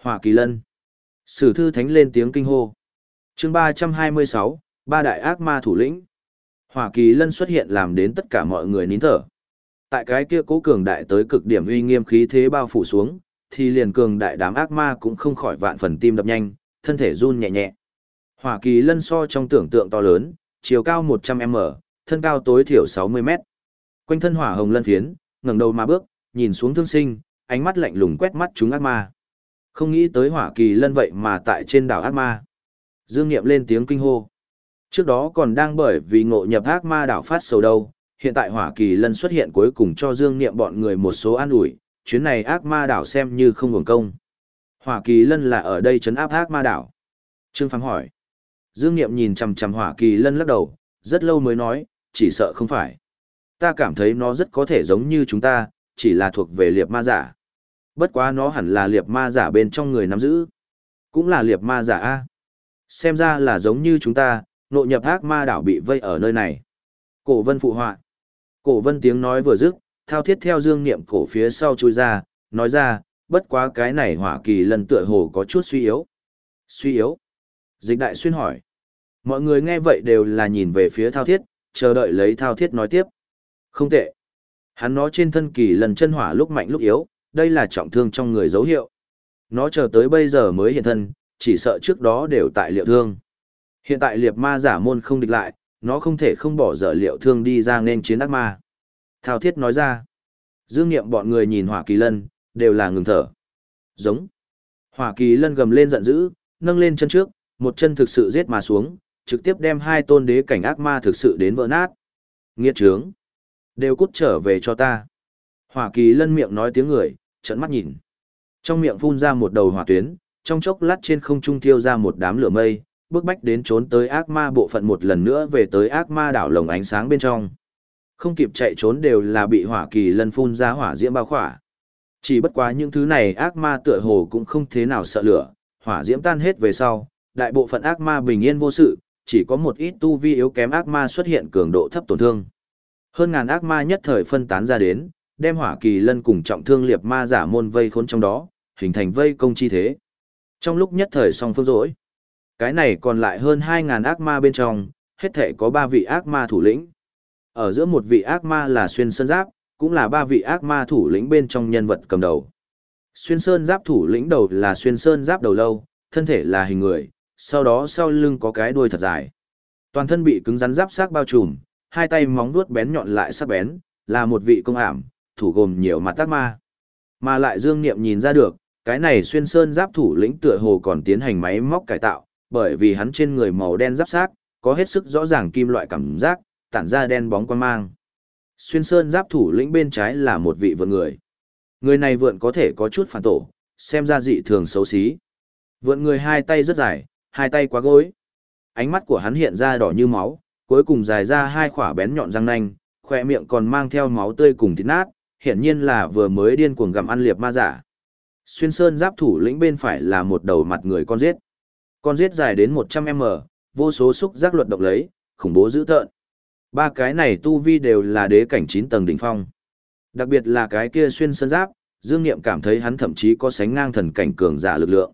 Hỏa kỳ lân. Sử thư thánh lên tiếng kinh hô. chương 326, ba đại ác ma thủ lĩnh. Hỏa kỳ lân xuất hiện làm đến tất cả mọi người nín thở. Tại cái kia cố cường đại tới cực điểm uy nghiêm khí thế bao phủ xuống, thì liền cường đại đám ác ma cũng không khỏi vạn phần tim đập nhanh, thân thể run nhẹ nhẹ. Hỏa kỳ lân so trong tưởng tượng to lớn, chiều cao 100m, thân cao tối thiểu 60m. Quanh thân hỏa hồng lân phiến, ngẩng đầu mà bước, nhìn xuống thương sinh, ánh mắt lạnh lùng quét mắt chúng ác ma. Không nghĩ tới hỏa kỳ lân vậy mà tại trên đảo ác ma. Dương Niệm lên tiếng kinh hô. Trước đó còn đang bởi vì ngộ nhập ác ma đảo phát sầu đâu, hiện tại hỏa kỳ lân xuất hiện cuối cùng cho Dương Niệm bọn người một số an ủi, chuyến này ác ma đảo xem như không hưởng công. Hỏa kỳ lân là ở đây trấn áp ác ma đảo. Trương Phàm hỏi. Dương Niệm nhìn chằm chằm hỏa kỳ lân lắc đầu, rất lâu mới nói, chỉ sợ không phải. Ta cảm thấy nó rất có thể giống như chúng ta, chỉ là thuộc về liệp ma giả. Bất quá nó hẳn là liệp ma giả bên trong người nắm giữ. Cũng là liệp ma giả A. Xem ra là giống như chúng ta, nội nhập ác ma đảo bị vây ở nơi này. Cổ vân phụ họa. Cổ vân tiếng nói vừa dứt, thao thiết theo dương niệm cổ phía sau chui ra, nói ra, bất quá cái này hỏa kỳ lần tựa hồ có chút suy yếu. Suy yếu. Dịch đại xuyên hỏi. Mọi người nghe vậy đều là nhìn về phía thao thiết, chờ đợi lấy thao thiết nói tiếp. Không tệ. Hắn nó trên thân kỳ lần chân hỏa lúc mạnh lúc yếu, đây là trọng thương trong người dấu hiệu. Nó chờ tới bây giờ mới hiện thân, chỉ sợ trước đó đều tại liệu thương. Hiện tại liệt ma giả môn không địch lại, nó không thể không bỏ dở liệu thương đi ra nên chiến ác ma. Thao thiết nói ra. Dương nghiệm bọn người nhìn hỏa kỳ lân, đều là ngừng thở. Giống. Hỏa kỳ lân gầm lên giận dữ, nâng lên chân trước, một chân thực sự giết mà xuống, trực tiếp đem hai tôn đế cảnh ác ma thực sự đến vỡ nát. Nghiệt trướng. Đều cút trở về cho ta. Hỏa kỳ lân miệng nói tiếng người, trận mắt nhìn. Trong miệng phun ra một đầu hỏa tuyến, trong chốc lát trên không trung thiêu ra một đám lửa mây, bước bách đến trốn tới ác ma bộ phận một lần nữa về tới ác ma đảo lồng ánh sáng bên trong. Không kịp chạy trốn đều là bị hỏa kỳ lân phun ra hỏa diễm bao khỏa. Chỉ bất quá những thứ này ác ma tựa hồ cũng không thế nào sợ lửa, hỏa diễm tan hết về sau, đại bộ phận ác ma bình yên vô sự, chỉ có một ít tu vi yếu kém ác ma xuất hiện cường độ thấp tổn thương. Hơn ngàn ác ma nhất thời phân tán ra đến, đem hỏa kỳ lân cùng trọng thương liệt ma giả môn vây khốn trong đó, hình thành vây công chi thế. Trong lúc nhất thời song phương rỗi, cái này còn lại hơn 2.000 ác ma bên trong, hết thể có 3 vị ác ma thủ lĩnh. Ở giữa một vị ác ma là xuyên sơn giáp, cũng là ba vị ác ma thủ lĩnh bên trong nhân vật cầm đầu. Xuyên sơn giáp thủ lĩnh đầu là xuyên sơn giáp đầu lâu, thân thể là hình người, sau đó sau lưng có cái đuôi thật dài. Toàn thân bị cứng rắn giáp xác bao trùm, hai tay móng vuốt bén nhọn lại sắc bén, là một vị công ảm, thủ gồm nhiều mặt tác ma. Mà lại Dương Niệm nhìn ra được, cái này xuyên sơn giáp thủ lĩnh tựa hồ còn tiến hành máy móc cải tạo, bởi vì hắn trên người màu đen giáp xác, có hết sức rõ ràng kim loại cảm giác, tản ra đen bóng quan mang. Xuyên sơn giáp thủ lĩnh bên trái là một vị vượn người. Người này vượn có thể có chút phản tổ, xem ra dị thường xấu xí. Vượn người hai tay rất dài, hai tay quá gối. Ánh mắt của hắn hiện ra đỏ như máu, cuối cùng dài ra hai khỏa bén nhọn răng nanh, khỏe miệng còn mang theo máu tươi cùng thịt nát, hiển nhiên là vừa mới điên cuồng gặm ăn liệp ma giả. Xuyên sơn giáp thủ lĩnh bên phải là một đầu mặt người con giết. Con giết dài đến 100m, vô số xúc giác luật động lấy, khủng bố dữ tợn. Ba cái này tu vi đều là đế cảnh 9 tầng đỉnh phong. Đặc biệt là cái kia xuyên sơn giáp, Dương Niệm cảm thấy hắn thậm chí có sánh ngang thần cảnh cường giả lực lượng.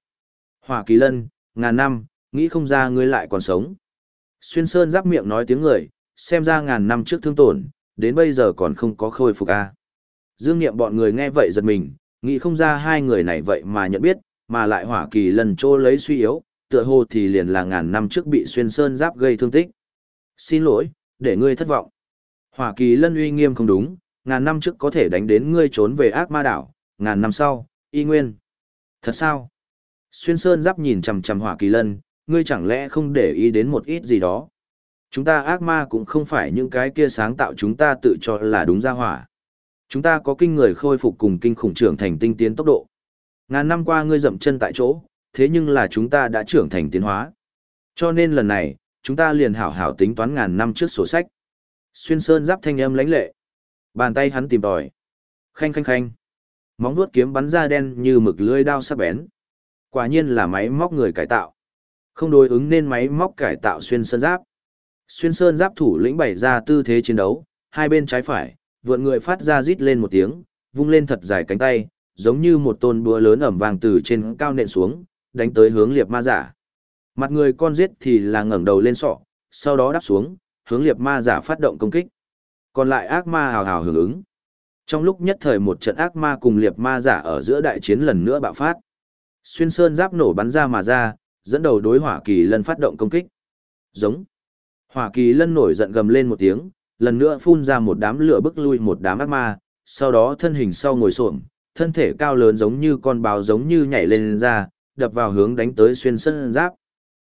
Hỏa Kỳ Lân, ngàn năm, nghĩ không ra ngươi lại còn sống. Xuyên sơn giáp miệng nói tiếng người, xem ra ngàn năm trước thương tổn, đến bây giờ còn không có khôi phục a. Dương Niệm bọn người nghe vậy giật mình, nghĩ không ra hai người này vậy mà nhận biết, mà lại hỏa kỳ lần trô lấy suy yếu, tựa hồ thì liền là ngàn năm trước bị xuyên sơn giáp gây thương tích. Xin lỗi, để ngươi thất vọng. Hỏa kỳ lân uy nghiêm không đúng, ngàn năm trước có thể đánh đến ngươi trốn về ác ma đảo, ngàn năm sau, y nguyên. Thật sao? Xuyên sơn giáp nhìn chằm chằm hỏa kỳ lân, ngươi chẳng lẽ không để ý đến một ít gì đó. Chúng ta ác ma cũng không phải những cái kia sáng tạo chúng ta tự cho là đúng ra hỏa. Chúng ta có kinh người khôi phục cùng kinh khủng trưởng thành tinh tiến tốc độ. Ngàn năm qua ngươi dậm chân tại chỗ, thế nhưng là chúng ta đã trưởng thành tiến hóa. Cho nên lần này, chúng ta liền hảo hảo tính toán ngàn năm trước sổ sách. Xuyên sơn giáp thanh âm lãnh lệ. Bàn tay hắn tìm tòi. Khanh khanh khanh. móng vuốt kiếm bắn ra đen như mực lưỡi đao sắc bén. Quả nhiên là máy móc người cải tạo. Không đối ứng nên máy móc cải tạo xuyên sơn giáp. Xuyên sơn giáp thủ lĩnh bày ra tư thế chiến đấu, hai bên trái phải, vượn người phát ra rít lên một tiếng, vung lên thật dài cánh tay, giống như một tôn búa lớn ẩm vàng từ trên cao nện xuống, đánh tới hướng liệp ma giả. Mặt người con giết thì là ngẩng đầu lên sọ, sau đó đáp xuống, hướng liệp ma giả phát động công kích. Còn lại ác ma hào hào hưởng ứng. Trong lúc nhất thời một trận ác ma cùng liệp ma giả ở giữa đại chiến lần nữa bạo phát. Xuyên sơn giáp nổ bắn ra mà ra, dẫn đầu đối hỏa kỳ lân phát động công kích. Giống. Hỏa kỳ lân nổi giận gầm lên một tiếng, lần nữa phun ra một đám lửa bức lui một đám ác ma, sau đó thân hình sau ngồi xổm, thân thể cao lớn giống như con báo giống như nhảy lên ra, đập vào hướng đánh tới xuyên sơn giáp.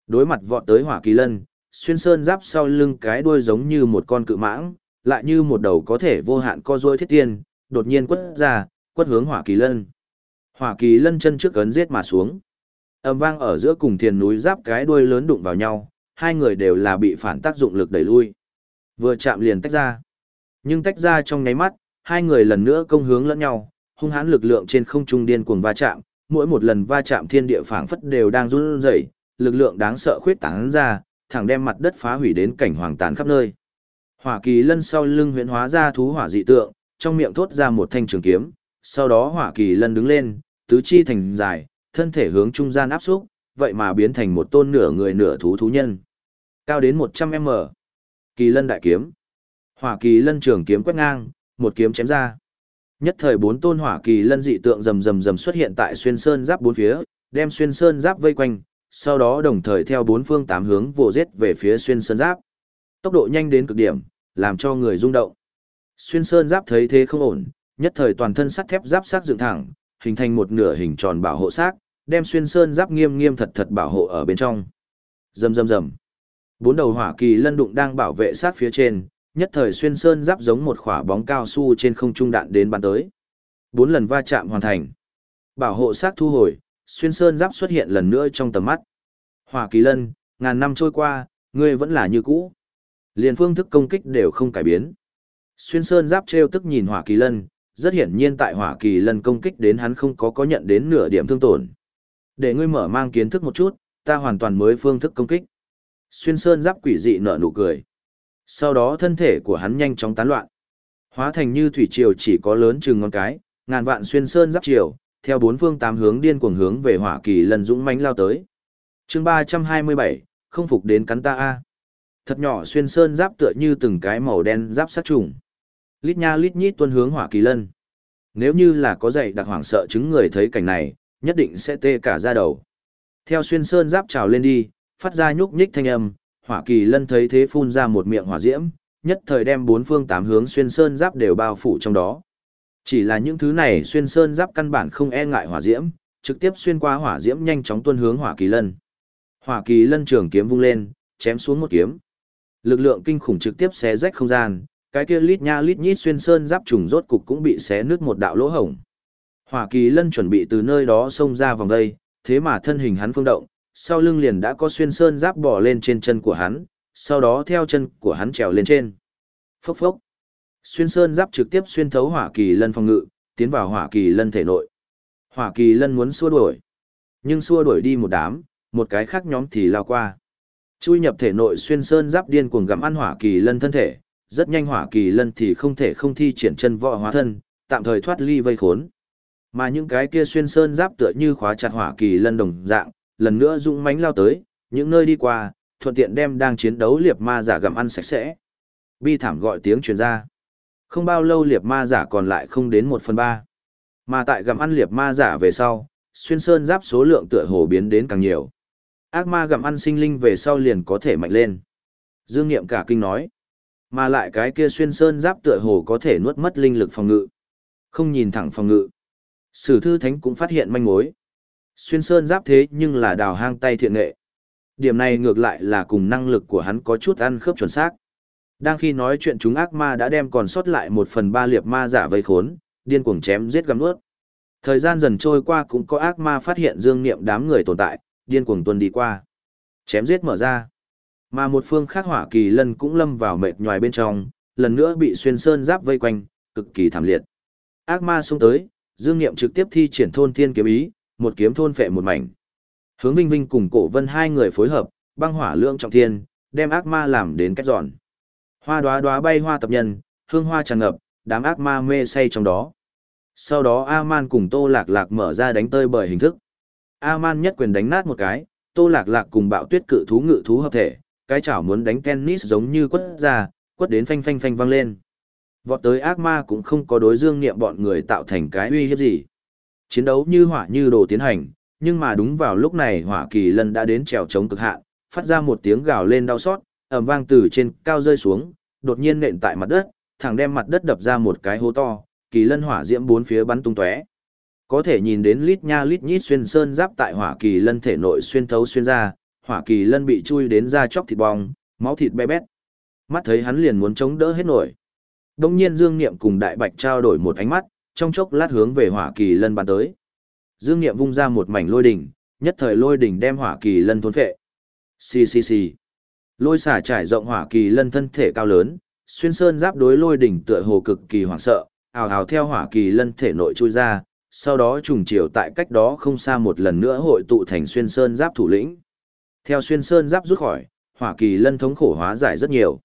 Đối mặt vọt tới hỏa kỳ lân, xuyên sơn giáp sau lưng cái đuôi giống như một con cự mãng, lại như một đầu có thể vô hạn co duỗi thiết tiên, đột nhiên quất ra, quất hướng hỏa kỳ lân. Hỏa kỳ lân chân trước ấn giết mà xuống. Âm vang ở giữa cùng thiền núi giáp cái đuôi lớn đụng vào nhau, hai người đều là bị phản tác dụng lực đẩy lui. Vừa chạm liền tách ra. Nhưng tách ra trong nháy mắt, hai người lần nữa công hướng lẫn nhau, hung hãn lực lượng trên không trung điên cuồng va chạm, mỗi một lần va chạm thiên địa phảng phất đều đang run rẩy, lực lượng đáng sợ khuyết tán ra, thẳng đem mặt đất phá hủy đến cảnh hoàng tàn khắp nơi. Hỏa kỳ lân sau lưng huyễn hóa ra thú hỏa dị tượng, trong miệng thốt ra một thanh trường kiếm, sau đó hỏa kỳ lân đứng lên, tứ chi thành dài, thân thể hướng trung gian áp xúc, vậy mà biến thành một tôn nửa người nửa thú thú nhân. Cao đến 100m. Kỳ lân đại kiếm. Hỏa kỳ lân trường kiếm quét ngang, một kiếm chém ra. Nhất thời bốn tôn hỏa kỳ lân dị tượng rầm rầm rầm xuất hiện tại xuyên sơn giáp bốn phía, đem xuyên sơn giáp vây quanh, sau đó đồng thời theo bốn phương tám hướng vồ giết về phía xuyên sơn giáp. Tốc độ nhanh đến cực điểm, làm cho người rung động. Xuyên sơn giáp thấy thế không ổn, nhất thời toàn thân sắt thép giáp sắc dựng thẳng, hình thành một nửa hình tròn bảo hộ xác, đem xuyên sơn giáp nghiêm nghiêm thật thật bảo hộ ở bên trong. Rầm rầm rầm. Bốn đầu hỏa kỳ lân đụng đang bảo vệ sát phía trên, nhất thời xuyên sơn giáp giống một quả bóng cao su trên không trung đạn đến bắn tới. Bốn lần va chạm hoàn thành. Bảo hộ sát thu hồi, xuyên sơn giáp xuất hiện lần nữa trong tầm mắt. Hỏa kỳ lân, ngàn năm trôi qua, ngươi vẫn là như cũ. Liền phương thức công kích đều không cải biến. Xuyên sơn giáp treo tức nhìn hỏa kỳ lân, rất hiển nhiên tại hỏa kỳ lân công kích đến hắn không có có nhận đến nửa điểm thương tổn. Để ngươi mở mang kiến thức một chút, ta hoàn toàn mới phương thức công kích. Xuyên sơn giáp quỷ dị nở nụ cười. Sau đó thân thể của hắn nhanh chóng tán loạn. Hóa thành như thủy triều chỉ có lớn chừng ngón cái, ngàn vạn xuyên sơn giáp triều, theo bốn phương tám hướng điên cuồng hướng về hỏa kỳ lân dũng mãnh lao tới. Chương ba trăm hai mươi bảy không phục đến cắn ta a. Thật nhỏ xuyên sơn giáp tựa như từng cái màu đen giáp sát trùng. Lít nha lít nhít tuân hướng hỏa kỳ lân. Nếu như là có dạy đặc hoảng sợ chứng người thấy cảnh này, nhất định sẽ tê cả da đầu. Theo xuyên sơn giáp trào lên đi, phát ra nhúc nhích thanh âm, hỏa kỳ lân thấy thế phun ra một miệng hỏa diễm, nhất thời đem bốn phương tám hướng xuyên sơn giáp đều bao phủ trong đó. Chỉ là những thứ này xuyên sơn giáp căn bản không e ngại hỏa diễm, trực tiếp xuyên qua hỏa diễm nhanh chóng tuôn hướng hỏa kỳ lân. Hỏa kỳ lân trường kiếm vung lên, chém xuống một kiếm. Lực lượng kinh khủng trực tiếp xé rách không gian, cái kia lít nha lít nhít xuyên sơn giáp trùng rốt cục cũng bị xé nứt một đạo lỗ hổng. Hỏa kỳ lân chuẩn bị từ nơi đó xông ra vòng đây, thế mà thân hình hắn phương động, sau lưng liền đã có xuyên sơn giáp bỏ lên trên chân của hắn, sau đó theo chân của hắn trèo lên trên. Phốc phốc. Xuyên sơn giáp trực tiếp xuyên thấu hỏa kỳ lân phòng ngự, tiến vào hỏa kỳ lân thể nội. Hỏa kỳ lân muốn xua đuổi, nhưng xua đuổi đi một đám, một cái khác nhóm thì lao qua. Chui nhập thể nội xuyên sơn giáp điên cuồng gặm ăn hỏa kỳ lân thân thể, rất nhanh hỏa kỳ lân thì không thể không thi triển chân võ hóa thân, tạm thời thoát ly vây khốn. Mà những cái kia xuyên sơn giáp tựa như khóa chặt hỏa kỳ lân đồng dạng, lần nữa dũng mãnh lao tới, những nơi đi qua, thuận tiện đem đang chiến đấu liệp ma giả gặm ăn sạch sẽ. Bi thảm gọi tiếng truyền ra. Không bao lâu liệp ma giả còn lại không đến một phần ba. Mà tại gặm ăn liệp ma giả về sau, xuyên sơn giáp số lượng tựa hồ biến đến càng nhiều. Ác ma gặm ăn sinh linh về sau liền có thể mạnh lên. Dương Niệm cả kinh nói. Mà lại cái kia xuyên sơn giáp tựa hồ có thể nuốt mất linh lực phòng ngự. Không nhìn thẳng phòng ngự. Sử thư thánh cũng phát hiện manh mối. Xuyên sơn giáp thế nhưng là đào hang tay thiện nghệ. Điểm này ngược lại là cùng năng lực của hắn có chút ăn khớp chuẩn xác. Đang khi nói chuyện chúng ác ma đã đem còn sót lại một phần ba liệp ma giả vây khốn, điên cuồng chém giết găm nuốt. Thời gian dần trôi qua cũng có ác ma phát hiện dương niệm đám người tồn tại, điên cuồng tuần đi qua. Chém giết mở ra. Mà một phương khác hỏa kỳ lân cũng lâm vào mệt nhòi bên trong, lần nữa bị xuyên sơn giáp vây quanh, cực kỳ thảm liệt. Ác ma xông tới, Dương Niệm trực tiếp thi triển thôn thiên kiếm ý, một kiếm thôn phệ một mảnh. Hướng Vinh Vinh cùng Cổ Vân hai người phối hợp, băng hỏa lượng trọng thiên, đem ác ma làm đến cách giòn. Hoa đóa đóa bay hoa tập nhân, hương hoa tràn ngập, đám ác ma mê say trong đó. Sau đó A-man cùng Tô Lạc Lạc mở ra đánh tơi bởi hình thức. A-man nhất quyền đánh nát một cái, Tô Lạc Lạc cùng bạo tuyết cự thú ngự thú hợp thể, cái chảo muốn đánh tennis giống như quất ra, quất đến phanh phanh phanh vang lên. Vọt tới ác ma cũng không có đối dương niệm bọn người tạo thành cái uy hiếp gì. Chiến đấu như hỏa như đồ tiến hành, nhưng mà đúng vào lúc này hỏa kỳ lân đã đến trèo chống cực hạn, phát ra một tiếng gào lên đau xót, ầm vang từ trên cao rơi xuống, đột nhiên nện tại mặt đất, thẳng đem mặt đất đập ra một cái hố to, kỳ lân hỏa diễm bốn phía bắn tung tóe. Có thể nhìn đến lít nha lít nhít xuyên sơn giáp tại hỏa kỳ lân thể nội xuyên thấu xuyên ra, hỏa kỳ lân bị chui đến da chóc thịt bong, máu thịt bé bét. Mắt thấy hắn liền muốn chống đỡ hết nổi. Đông nhiên Dương Niệm cùng Đại Bạch trao đổi một ánh mắt, trong chốc lát hướng về hỏa kỳ lân bắn tới. Dương Niệm vung ra một mảnh lôi đỉnh, nhất thời lôi đỉnh đem hỏa kỳ lân thôn phệ. Xì xì xì. Lôi xả trải rộng hỏa kỳ lân thân thể cao lớn, xuyên sơn giáp đối lôi đỉnh tựa hồ cực kỳ hoảng sợ, ào ào theo hỏa kỳ lân thể nội chui ra, sau đó trùng chiều tại cách đó không xa một lần nữa hội tụ thành xuyên sơn giáp thủ lĩnh. Theo xuyên sơn giáp rút khỏi, hỏa kỳ lân thống khổ hóa giải rất nhiều.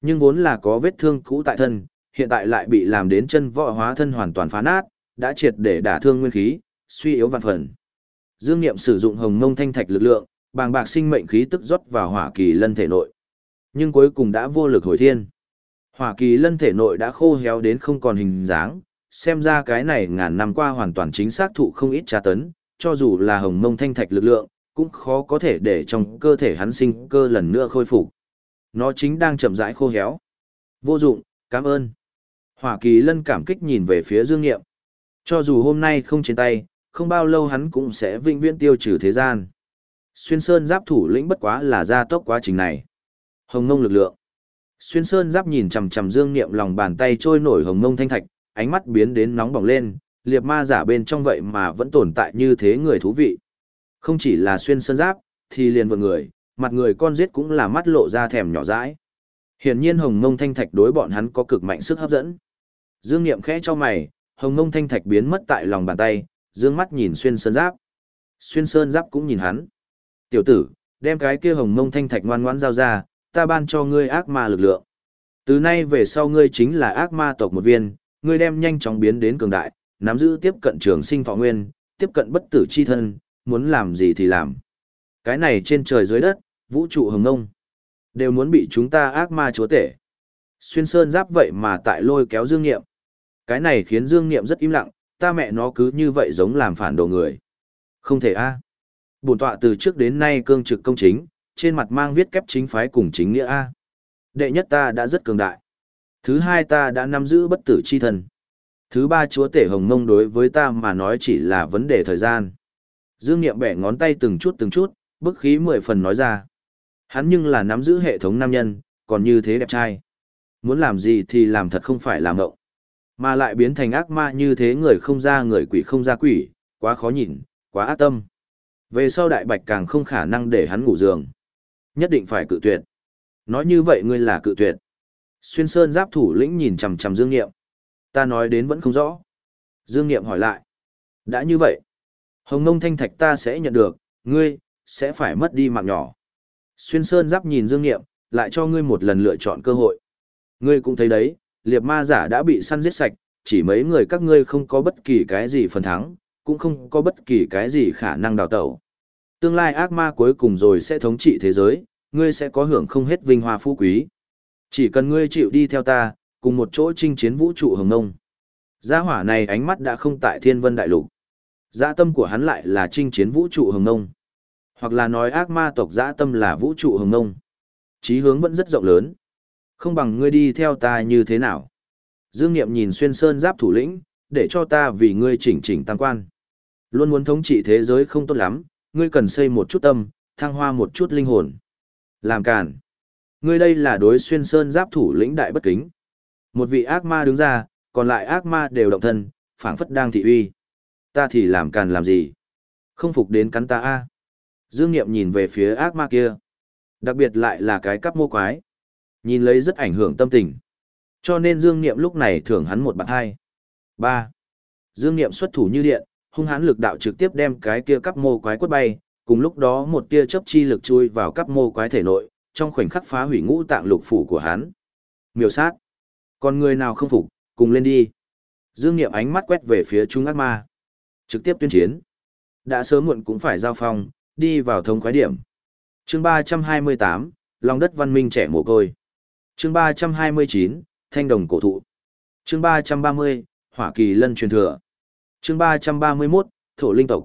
Nhưng vốn là có vết thương cũ tại thân, hiện tại lại bị làm đến chân võ hóa thân hoàn toàn phá nát, đã triệt để đả thương nguyên khí, suy yếu vạn phần. Dương Niệm sử dụng hồng mông thanh thạch lực lượng, bàng bạc sinh mệnh khí tức rót vào hỏa kỳ lân thể nội. Nhưng cuối cùng đã vô lực hồi thiên. Hỏa kỳ lân thể nội đã khô héo đến không còn hình dáng, xem ra cái này ngàn năm qua hoàn toàn chính xác thụ không ít tra tấn, cho dù là hồng mông thanh thạch lực lượng, cũng khó có thể để trong cơ thể hắn sinh cơ lần nữa khôi phục. Nó chính đang chậm rãi khô héo. Vô dụng, cảm ơn. Hỏa kỳ lân cảm kích nhìn về phía Dương Nghiệm. Cho dù hôm nay không trên tay, không bao lâu hắn cũng sẽ vĩnh viễn tiêu trừ thế gian. Xuyên Sơn giáp thủ lĩnh bất quá là gia tốc quá trình này. Hồng ngông lực lượng. Xuyên Sơn giáp nhìn chằm chằm Dương Niệm lòng bàn tay trôi nổi hồng ngông thanh thạch, ánh mắt biến đến nóng bỏng lên, liệp ma giả bên trong vậy mà vẫn tồn tại như thế người thú vị. Không chỉ là Xuyên Sơn giáp, thì liền vợ người, mặt người con giết cũng là mắt lộ ra thèm nhỏ dãi. Hiển nhiên hồng ngông thanh thạch đối bọn hắn có cực mạnh sức hấp dẫn. Dương Niệm khẽ cho mày, hồng ngông thanh thạch biến mất tại lòng bàn tay, dương mắt nhìn Xuyên Sơn giáp. Xuyên Sơn giáp cũng nhìn hắn. Tiểu tử, đem cái kia hồng mông thanh thạch ngoan ngoãn giao ra, ta ban cho ngươi ác ma lực lượng. Từ nay về sau ngươi chính là ác ma tộc một viên, ngươi đem nhanh chóng biến đến cường đại, nắm giữ tiếp cận trường sinh thọ nguyên, tiếp cận bất tử chi thân, muốn làm gì thì làm. Cái này trên trời dưới đất, vũ trụ hồng ngông, đều muốn bị chúng ta ác ma chúa tể. Xuyên sơn giáp vậy mà tại lôi kéo dương niệm Cái này khiến dương niệm rất im lặng, ta mẹ nó cứ như vậy giống làm phản đồ người. Không thể a à. bổn tọa từ trước đến nay cương trực công chính, trên mặt mang viết kép chính phái cùng chính nghĩa A. Đệ nhất ta đã rất cường đại. Thứ hai ta đã nắm giữ bất tử chi thần. Thứ ba chúa tể hồng mông đối với ta mà nói chỉ là vấn đề thời gian. Dương Niệm bẻ ngón tay từng chút từng chút, bức khí mười phần nói ra. Hắn nhưng là nắm giữ hệ thống nam nhân, còn như thế đẹp trai. Muốn làm gì thì làm thật không phải làm ngộng. Mà lại biến thành ác ma như thế người không ra người quỷ không ra quỷ, quá khó nhìn, quá ác tâm. Về sau đại bạch càng không khả năng để hắn ngủ giường. Nhất định phải cự tuyệt. Nói như vậy ngươi là cự tuyệt. Xuyên Sơn giáp thủ lĩnh nhìn chằm chằm Dương Nghiệm. Ta nói đến vẫn không rõ. Dương Nghiệm hỏi lại. Đã như vậy. Hồng Nông Thanh Thạch ta sẽ nhận được, ngươi, sẽ phải mất đi mạng nhỏ. Xuyên Sơn giáp nhìn Dương Nghiệm, lại cho ngươi một lần lựa chọn cơ hội. Ngươi cũng thấy đấy, liệp ma giả đã bị săn giết sạch, chỉ mấy người các ngươi không có bất kỳ cái gì phần thắng, cũng không có bất kỳ cái gì khả năng đào tẩu. Tương lai ác ma cuối cùng rồi sẽ thống trị thế giới, ngươi sẽ có hưởng không hết vinh hoa phú quý. Chỉ cần ngươi chịu đi theo ta, cùng một chỗ chinh chiến vũ trụ hồng nông. Gia hỏa này ánh mắt đã không tại thiên vân đại lục. Gia tâm của hắn lại là chinh chiến vũ trụ hồng nông. Hoặc là nói ác ma tộc dã tâm là vũ trụ hồng nông. Chí hướng vẫn rất rộng lớn. Không bằng ngươi đi theo ta như thế nào. Dương Niệm nhìn xuyên sơn giáp thủ lĩnh, để cho ta vì ngươi chỉnh chỉnh tăng quan. Luôn muốn thống trị thế giới không tốt lắm, ngươi cần xây một chút tâm, thăng hoa một chút linh hồn. Làm càn. Ngươi đây là đối xuyên sơn giáp thủ lĩnh đại bất kính. Một vị ác ma đứng ra, còn lại ác ma đều động thân, phảng phất đang thị uy. Ta thì làm càn làm gì? Không phục đến cắn ta a. Dương Niệm nhìn về phía ác ma kia. Đặc biệt lại là cái cắp mô quái. Nhìn lấy rất ảnh hưởng tâm tình. Cho nên Dương Niệm lúc này thưởng hắn một bạc hai. Ba. Dương Niệm xuất thủ như điện, hung hãn lực đạo trực tiếp đem cái kia cắp mô quái quất bay, cùng lúc đó một tia chớp chi lực chui vào cắp mô quái thể nội, trong khoảnh khắc phá hủy ngũ tạng lục phủ của hắn. Miêu sát. Còn người nào không phục, cùng lên đi. Dương Niệm ánh mắt quét về phía Trung Ác Ma. Trực tiếp tuyên chiến. Đã sớm muộn cũng phải giao phong, đi vào thông khoái điểm. chương 328, Lòng đất văn minh trẻ mồ côi. chương 329, Thanh đồng cổ thụ. chương 330, Hỏa kỳ lân truyền thừa. chương 331, Thổ linh tộc.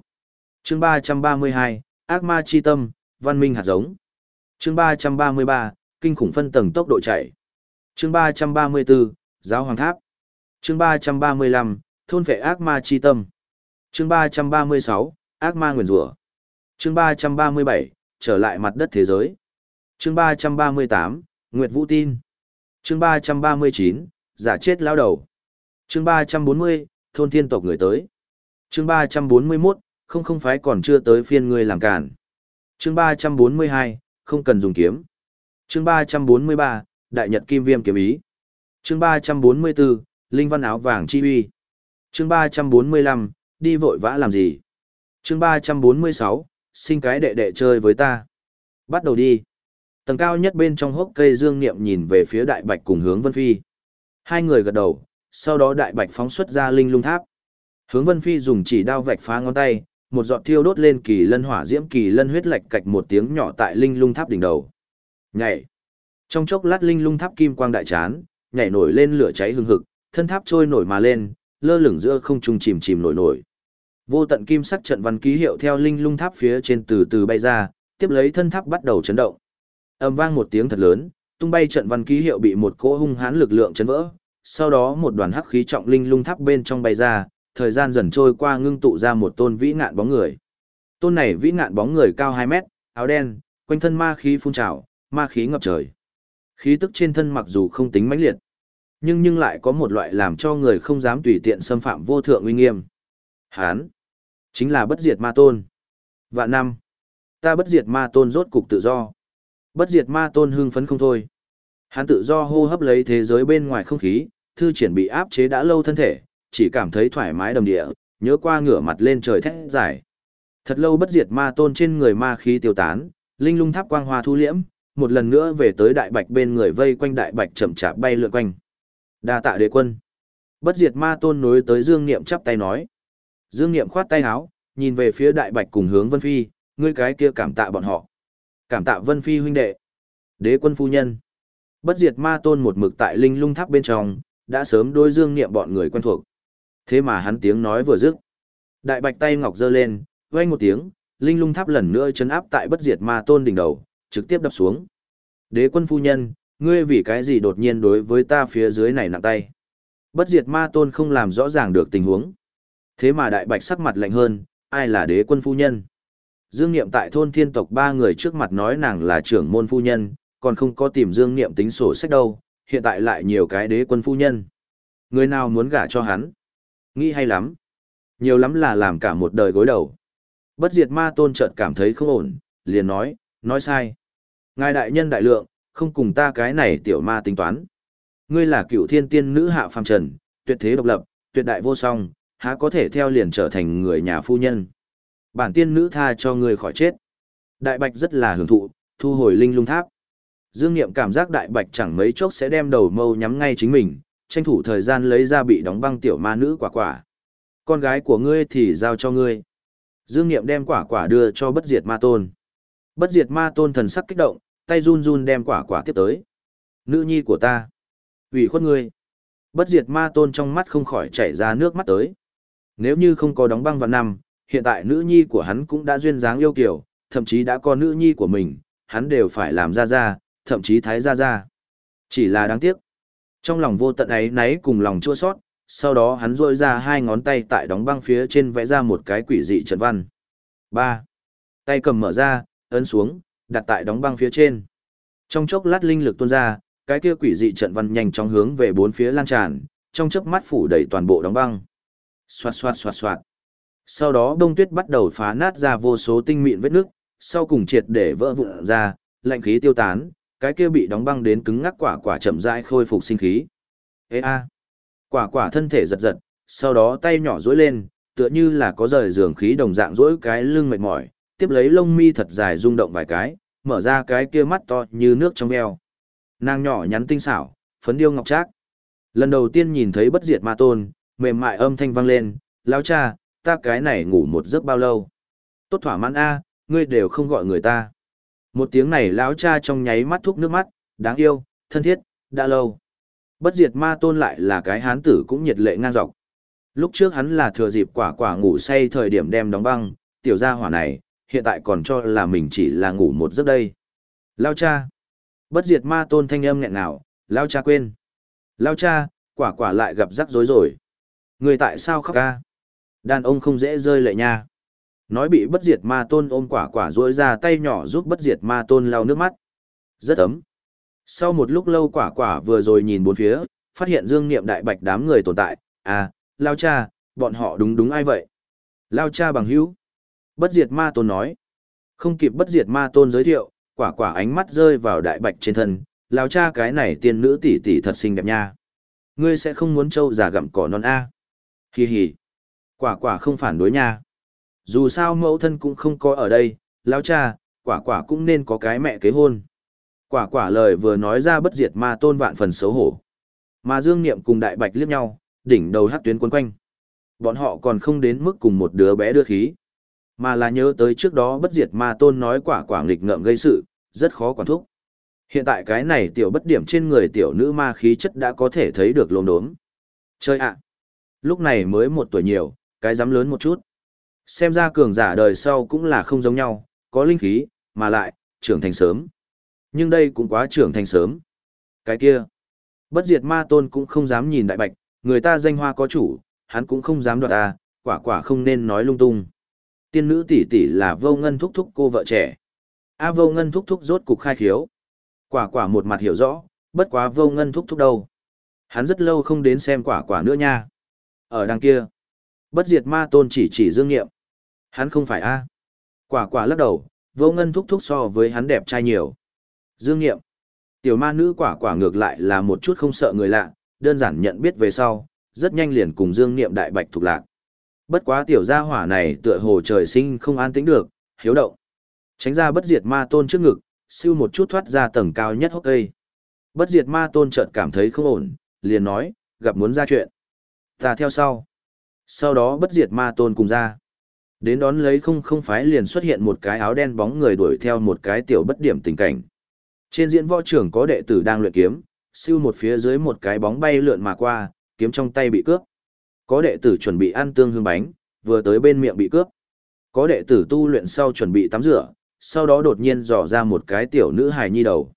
chương 332, Ác ma chi tâm, văn minh hạt giống. chương 333, Kinh khủng phân tầng tốc độ chạy. chương 334, Giáo hoàng tháp. chương 335, Thôn vệ ác ma chi tâm. chương 336, Ác ma nguyền rủa chương 337, trở lại mặt đất thế giới. chương 338, Nguyệt Vũ tin. chương 339, giả chết lao đầu. chương 340, thôn thiên tộc người tới. chương 341, không không phái còn chưa tới phiên người làm cản. chương 342, không cần dùng kiếm. chương 343, Đại Nhật Kim Viêm kiếm ý. chương 344, Linh văn áo vàng chi uy. chương 345, đi vội vã làm gì? chương 346, sinh cái đệ đệ chơi với ta. Bắt đầu đi. Tầng cao nhất bên trong hốc cây dương niệm nhìn về phía đại bạch cùng hướng vân phi. Hai người gật đầu, sau đó đại bạch phóng xuất ra linh lung tháp. Hướng vân phi dùng chỉ đao vạch phá ngón tay, một giọt thiêu đốt lên kỳ lân hỏa diễm kỳ lân huyết lạch cạch một tiếng nhỏ tại linh lung tháp đỉnh đầu. Nhảy. Trong chốc lát linh lung tháp kim quang đại chán, nhảy nổi lên lửa cháy hừng hực, thân tháp trôi nổi mà lên, lơ lửng giữa không trung chìm chìm nổi nổi. Vô tận kim sắc trận văn ký hiệu theo linh lung tháp phía trên từ từ bay ra, tiếp lấy thân tháp bắt đầu chấn động. Ầm vang một tiếng thật lớn, tung bay trận văn ký hiệu bị một cỗ hung hãn lực lượng chấn vỡ. Sau đó một đoàn hắc khí trọng linh lung tháp bên trong bay ra, thời gian dần trôi qua ngưng tụ ra một tôn vĩ ngạn bóng người. Tôn này vĩ ngạn bóng người cao 2 mét, áo đen, quanh thân ma khí phun trào, ma khí ngập trời. Khí tức trên thân mặc dù không tính mãnh liệt, nhưng nhưng lại có một loại làm cho người không dám tùy tiện xâm phạm vô thượng uy nghiêm. Hán Chính là bất diệt ma tôn. Vạn năm. Ta bất diệt ma tôn rốt cục tự do. Bất diệt ma tôn hưng phấn không thôi. Hắn tự do hô hấp lấy thế giới bên ngoài không khí, thư triển bị áp chế đã lâu thân thể, chỉ cảm thấy thoải mái đầm địa, nhớ qua ngửa mặt lên trời thét giải. Thật lâu bất diệt ma tôn trên người ma khí tiêu tán, linh lung tháp quang hoa thu liễm, một lần nữa về tới đại bạch bên người vây quanh đại bạch chậm chạp bay lượn quanh. Đa tạ đế quân. Bất diệt ma tôn nối tới Dương Niệm chắp tay nói. Dương Niệm khoát tay áo, nhìn về phía Đại Bạch cùng hướng Vân Phi, ngươi cái kia cảm tạ bọn họ. Cảm tạ Vân Phi huynh đệ. Đế quân phu nhân. Bất diệt ma tôn một mực tại linh lung tháp bên trong, đã sớm đôi Dương Niệm bọn người quen thuộc. Thế mà hắn tiếng nói vừa dứt. Đại Bạch tay ngọc giơ lên, vang một tiếng, linh lung tháp lần nữa chấn áp tại bất diệt ma tôn đỉnh đầu, trực tiếp đập xuống. Đế quân phu nhân, ngươi vì cái gì đột nhiên đối với ta phía dưới này nặng tay? Bất diệt ma tôn không làm rõ ràng được tình huống. Thế mà đại bạch sắc mặt lạnh hơn, ai là đế quân phu nhân? Dương Niệm tại thôn thiên tộc ba người trước mặt nói nàng là trưởng môn phu nhân, còn không có tìm Dương Niệm tính sổ sách đâu, hiện tại lại nhiều cái đế quân phu nhân. Người nào muốn gả cho hắn? Nghĩ hay lắm. Nhiều lắm là làm cả một đời gối đầu. Bất diệt ma tôn chợt cảm thấy không ổn, liền nói, nói sai. Ngài đại nhân đại lượng, không cùng ta cái này tiểu ma tính toán. Ngươi là cựu thiên tiên nữ hạ phàm trần, tuyệt thế độc lập, tuyệt đại vô song, há có thể theo liền trở thành người nhà phu nhân. Bản tiên nữ tha cho người khỏi chết. Đại bạch rất là hưởng thụ, thu hồi linh lung tháp. Dương Niệm cảm giác đại bạch chẳng mấy chốc sẽ đem đầu mâu nhắm ngay chính mình, tranh thủ thời gian lấy ra bị đóng băng tiểu ma nữ quả quả. Con gái của ngươi thì giao cho ngươi. Dương Niệm đem quả quả đưa cho bất diệt ma tôn. Bất diệt ma tôn thần sắc kích động, tay run run đem quả quả tiếp tới. Nữ nhi của ta. ủy khuất ngươi. Bất diệt ma tôn trong mắt không khỏi chảy ra nước mắt tới. Nếu như không có đóng băng vào năm, hiện tại nữ nhi của hắn cũng đã duyên dáng yêu kiều, thậm chí đã có nữ nhi của mình, hắn đều phải làm ra ra, thậm chí thái ra ra. Chỉ là đáng tiếc. Trong lòng vô tận ấy náy cùng lòng chua sót, sau đó hắn rôi ra hai ngón tay tại đóng băng phía trên vẽ ra một cái quỷ dị trận văn. ba Tay cầm mở ra, ấn xuống, đặt tại đóng băng phía trên. Trong chốc lát linh lực tuôn ra, cái kia quỷ dị trận văn nhanh chóng hướng về bốn phía lan tràn, trong chớp mắt phủ đầy toàn bộ đóng băng. Xoạt xoạt xoạt xoạt. Sau đó đông tuyết bắt đầu phá nát ra vô số tinh mịn vết nước, sau cùng triệt để vỡ vụn ra, lạnh khí tiêu tán, cái kia bị đóng băng đến cứng ngắc quả quả chậm rãi khôi phục sinh khí. Ê a. Quả quả thân thể giật giật, sau đó tay nhỏ duỗi lên, tựa như là có rời giường khí đồng dạng duỗi cái lưng mệt mỏi, tiếp lấy lông mi thật dài rung động vài cái, mở ra cái kia mắt to như nước trong veo. Nàng nhỏ nhắn tinh xảo, phấn điêu ngọc trác. Lần đầu tiên nhìn thấy bất diệt ma tôn, mềm mại âm thanh vang lên, lão cha, ta cái này ngủ một giấc bao lâu? Tốt thỏa mãn a, ngươi đều không gọi người ta. Một tiếng này lão cha trong nháy mắt thúc nước mắt, đáng yêu, thân thiết, đã lâu. Bất diệt ma tôn lại là cái hán tử cũng nhiệt lệ ngang dọc. Lúc trước hắn là thừa dịp quả quả ngủ say thời điểm đem đóng băng, tiểu gia hỏa này, hiện tại còn cho là mình chỉ là ngủ một giấc đây. Lao cha. Bất diệt ma tôn thanh âm nghẹn nào, lao cha quên. Lao cha, quả quả lại gặp rắc rối rồi. Người tại sao khóc ca? Đàn ông không dễ rơi lệ nha. Nói bị bất diệt ma tôn ôm quả quả rối ra tay nhỏ giúp bất diệt ma tôn lau nước mắt. Rất ấm. Sau một lúc lâu quả quả vừa rồi nhìn bốn phía, phát hiện dương niệm đại bạch đám người tồn tại. À, lao cha, bọn họ đúng đúng ai vậy? Lao cha bằng hữu. Bất diệt ma tôn nói. Không kịp bất diệt ma tôn giới thiệu, quả quả ánh mắt rơi vào đại bạch trên thân. Lao cha cái này tiên nữ tỷ tỷ thật xinh đẹp nha. Ngươi sẽ không muốn trâu già gặm cỏ non A. Hi hi. Quả quả không phản đối nha. Dù sao mẫu thân cũng không có ở đây, lão cha, quả quả cũng nên có cái mẹ kế hôn. Quả quả lời vừa nói ra bất diệt ma tôn vạn phần xấu hổ. Mà Dương Niệm cùng Đại Bạch liếc nhau, đỉnh đầu hát tuyến quấn quanh. Bọn họ còn không đến mức cùng một đứa bé đưa khí. Mà là nhớ tới trước đó bất diệt ma tôn nói quả quả nghịch ngợm gây sự, rất khó quản thúc. Hiện tại cái này tiểu bất điểm trên người tiểu nữ ma khí chất đã có thể thấy được lồn đốm. Chơi ạ! Lúc này mới một tuổi nhiều, cái dám lớn một chút. Xem ra cường giả đời sau cũng là không giống nhau, có linh khí, mà lại, trưởng thành sớm. Nhưng đây cũng quá trưởng thành sớm. Cái kia, bất diệt ma tôn cũng không dám nhìn đại bạch, người ta danh hoa có chủ, hắn cũng không dám đoạt ta, quả quả không nên nói lung tung. Tiên nữ tỷ tỷ là vô ngân thúc thúc cô vợ trẻ. A vô ngân thúc thúc rốt cục khai khiếu. Quả quả một mặt hiểu rõ, bất quá vô ngân thúc thúc đâu. Hắn rất lâu không đến xem quả quả nữa nha. Ở đằng kia, bất diệt ma tôn chỉ chỉ dương nghiệm. Hắn không phải A. Quả quả lắc đầu, vô ngân thúc thúc so với hắn đẹp trai nhiều. Dương nghiệm. Tiểu ma nữ quả quả ngược lại là một chút không sợ người lạ, đơn giản nhận biết về sau, rất nhanh liền cùng Dương nghiệm đại bạch thuộc lạc. Bất quá tiểu gia hỏa này tựa hồ trời sinh không an tĩnh được, hiếu động. Tránh ra bất diệt ma tôn trước ngực, siêu một chút thoát ra tầng cao nhất hốc cây. Bất diệt ma tôn chợt cảm thấy không ổn, liền nói, gặp muốn ra chuyện. Ta theo sau. Sau đó bất diệt ma tôn cùng ra. Đến đón lấy không không phái liền xuất hiện một cái áo đen bóng người đuổi theo một cái tiểu bất điểm tình cảnh. Trên diễn võ trưởng có đệ tử đang luyện kiếm, siêu một phía dưới một cái bóng bay lượn mà qua, kiếm trong tay bị cướp. Có đệ tử chuẩn bị ăn tương hương bánh, vừa tới bên miệng bị cướp. Có đệ tử tu luyện sau chuẩn bị tắm rửa, sau đó đột nhiên dò ra một cái tiểu nữ hài nhi đầu.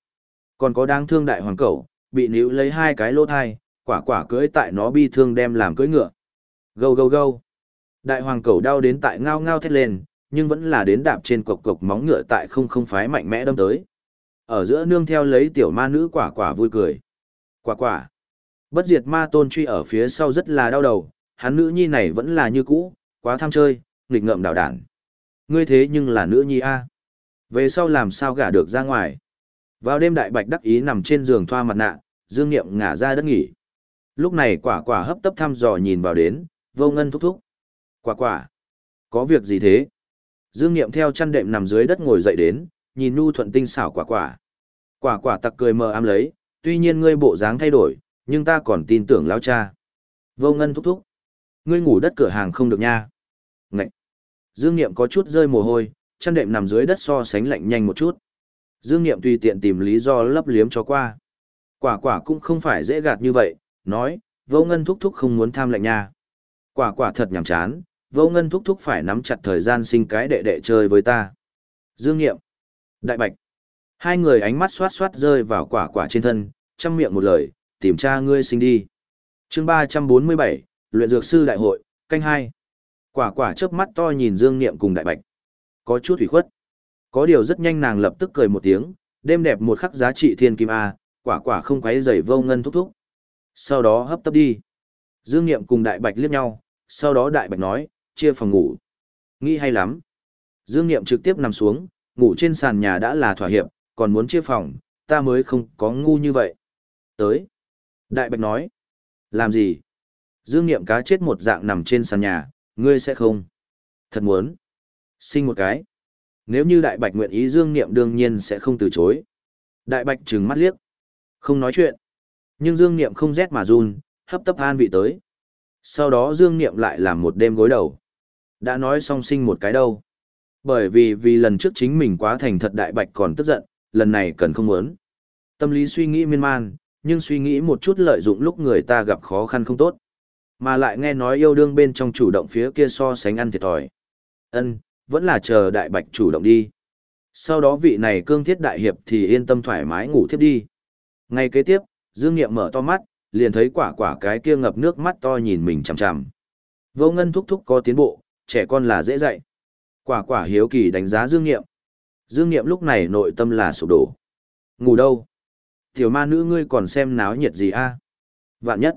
Còn có đang thương đại hoàng cẩu, bị níu lấy hai cái lỗ thai, quả quả cưỡi tại nó bi thương đem làm cưỡi ngựa. Gâu gâu gâu. Đại hoàng cầu đau đến tại ngao ngao thét lên, nhưng vẫn là đến đạp trên cộc cộc móng ngựa tại không không phái mạnh mẽ đâm tới. Ở giữa nương theo lấy tiểu ma nữ quả quả vui cười. Quả quả. Bất diệt ma tôn truy ở phía sau rất là đau đầu, hắn nữ nhi này vẫn là như cũ, quá tham chơi, nghịch ngợm đảo đản. Ngươi thế nhưng là nữ nhi a. Về sau làm sao gả được ra ngoài. Vào đêm đại bạch đắc ý nằm trên giường thoa mặt nạ, dương nghiệm ngả ra đất nghỉ. Lúc này quả quả hấp tấp thăm dò nhìn vào đến, vô ngân thúc thúc. Quả quả, có việc gì thế? Dương nghiệm theo chăn đệm nằm dưới đất ngồi dậy đến, nhìn nu thuận tinh xảo quả quả. Quả quả tặc cười mờ ám lấy, tuy nhiên ngươi bộ dáng thay đổi, nhưng ta còn tin tưởng lão cha. Vô ngân thúc thúc. Ngươi ngủ đất cửa hàng không được nha. Ngậy. Dương Niệm có chút rơi mồ hôi, chăn đệm nằm dưới đất so sánh lạnh nhanh một chút. Dương Niệm tùy tiện tìm lý do lấp liếm cho qua. Quả quả cũng không phải dễ gạt như vậy, nói, vô ngân thúc thúc không muốn tham lệnh nha. Quả quả thật nhảm chán, vô ngân thúc thúc phải nắm chặt thời gian sinh cái đệ đệ chơi với ta. Dương Niệm. Đại Bạch. Hai người ánh mắt xoát xoát rơi vào quả quả trên thân, chăm miệng một lời, tìm cha ngươi sinh đi. chương ba trăm bốn mươi bảy luyện dược sư đại hội, canh hai Quả quả chớp mắt to nhìn Dương Niệm cùng Đại Bạch. Có chút hủy khuất. Có điều rất nhanh nàng lập tức cười một tiếng, đêm đẹp một khắc giá trị thiên kim A, quả quả không quấy rầy vô ngân thúc thúc. Sau đó hấp tấp đi. Dương Niệm cùng Đại Bạch liếc nhau, sau đó Đại Bạch nói, chia phòng ngủ. Nghĩ hay lắm. Dương Niệm trực tiếp nằm xuống, ngủ trên sàn nhà đã là thỏa hiệp, còn muốn chia phòng, ta mới không có ngu như vậy. Tới. Đại Bạch nói. Làm gì? Dương Niệm cá chết một dạng nằm trên sàn nhà, ngươi sẽ không. Thật muốn. Sinh một cái. Nếu như Đại Bạch nguyện ý Dương Niệm đương nhiên sẽ không từ chối. Đại Bạch trừng mắt liếc. Không nói chuyện. Nhưng Dương Niệm không rét mà run, hấp tấp an vị tới. Sau đó Dương Niệm lại làm một đêm gối đầu. Đã nói song sinh một cái đâu. Bởi vì vì lần trước chính mình quá thành thật Đại Bạch còn tức giận, lần này cần không muốn. Tâm lý suy nghĩ miên man, nhưng suy nghĩ một chút lợi dụng lúc người ta gặp khó khăn không tốt. Mà lại nghe nói yêu đương bên trong chủ động phía kia so sánh ăn thiệt thòi. Ân, vẫn là chờ đại bạch chủ động đi. Sau đó vị này cương thiết đại hiệp thì yên tâm thoải mái ngủ thiếp đi. Ngay kế tiếp, Dương Nghiệm mở to mắt, liền thấy quả quả cái kia ngập nước mắt to nhìn mình chằm chằm. Vô ngân thúc thúc có tiến bộ, trẻ con là dễ dạy. Quả quả hiếu kỳ đánh giá Dương Nghiệm. Dương Nghiệm lúc này nội tâm là sụp đổ. Ngủ đâu? Tiểu ma nữ ngươi còn xem náo nhiệt gì a? Vạn nhất.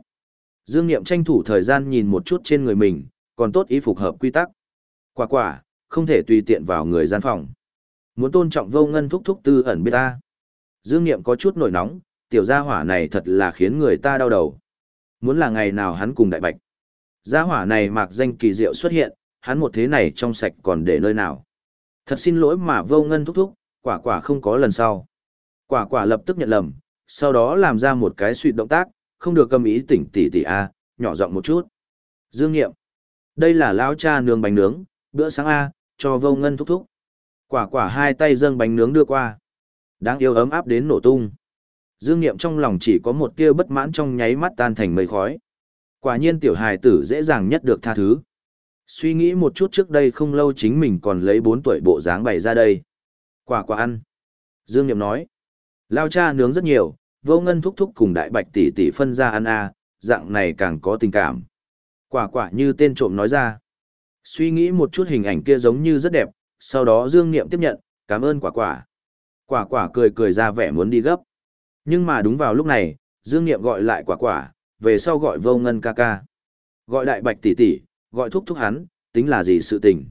Dương Niệm tranh thủ thời gian nhìn một chút trên người mình, còn tốt ý phục hợp quy tắc. Quả quả, không thể tùy tiện vào người gian phòng. Muốn tôn trọng vô ngân thúc thúc tư ẩn biết ta. Dương Niệm có chút nổi nóng, tiểu gia hỏa này thật là khiến người ta đau đầu. Muốn là ngày nào hắn cùng đại bạch. Gia hỏa này mạc danh kỳ diệu xuất hiện, hắn một thế này trong sạch còn để nơi nào. Thật xin lỗi mà vô ngân thúc thúc, quả quả không có lần sau. Quả quả lập tức nhận lầm, sau đó làm ra một cái suy động tác, không được cầm ý tỉnh tỉ tỉ a, nhỏ giọng một chút. Dương Nghiệm, đây là lão cha nướng bánh nướng, bữa sáng a, cho Vô Ngân thúc thúc. Quả quả hai tay dâng bánh nướng đưa qua. Đáng yêu ấm áp đến nổ tung. Dương Nghiệm trong lòng chỉ có một tia bất mãn trong nháy mắt tan thành mây khói. Quả nhiên tiểu hài tử dễ dàng nhất được tha thứ. Suy nghĩ một chút trước đây không lâu chính mình còn lấy 4 tuổi bộ dáng bày ra đây. Quả quả ăn. Dương Niệm nói. Lao cha nướng rất nhiều, vô ngân thúc thúc cùng đại bạch tỷ tỷ phân ra ăn a, dạng này càng có tình cảm. Quả quả như tên trộm nói ra. Suy nghĩ một chút hình ảnh kia giống như rất đẹp, sau đó Dương Niệm tiếp nhận, cảm ơn quả quả. Quả quả cười cười ra vẻ muốn đi gấp. Nhưng mà đúng vào lúc này, Dương Niệm gọi lại quả quả, về sau gọi vô ngân ca ca. Gọi đại bạch tỷ tỷ, gọi thúc thúc hắn, tính là gì sự tình.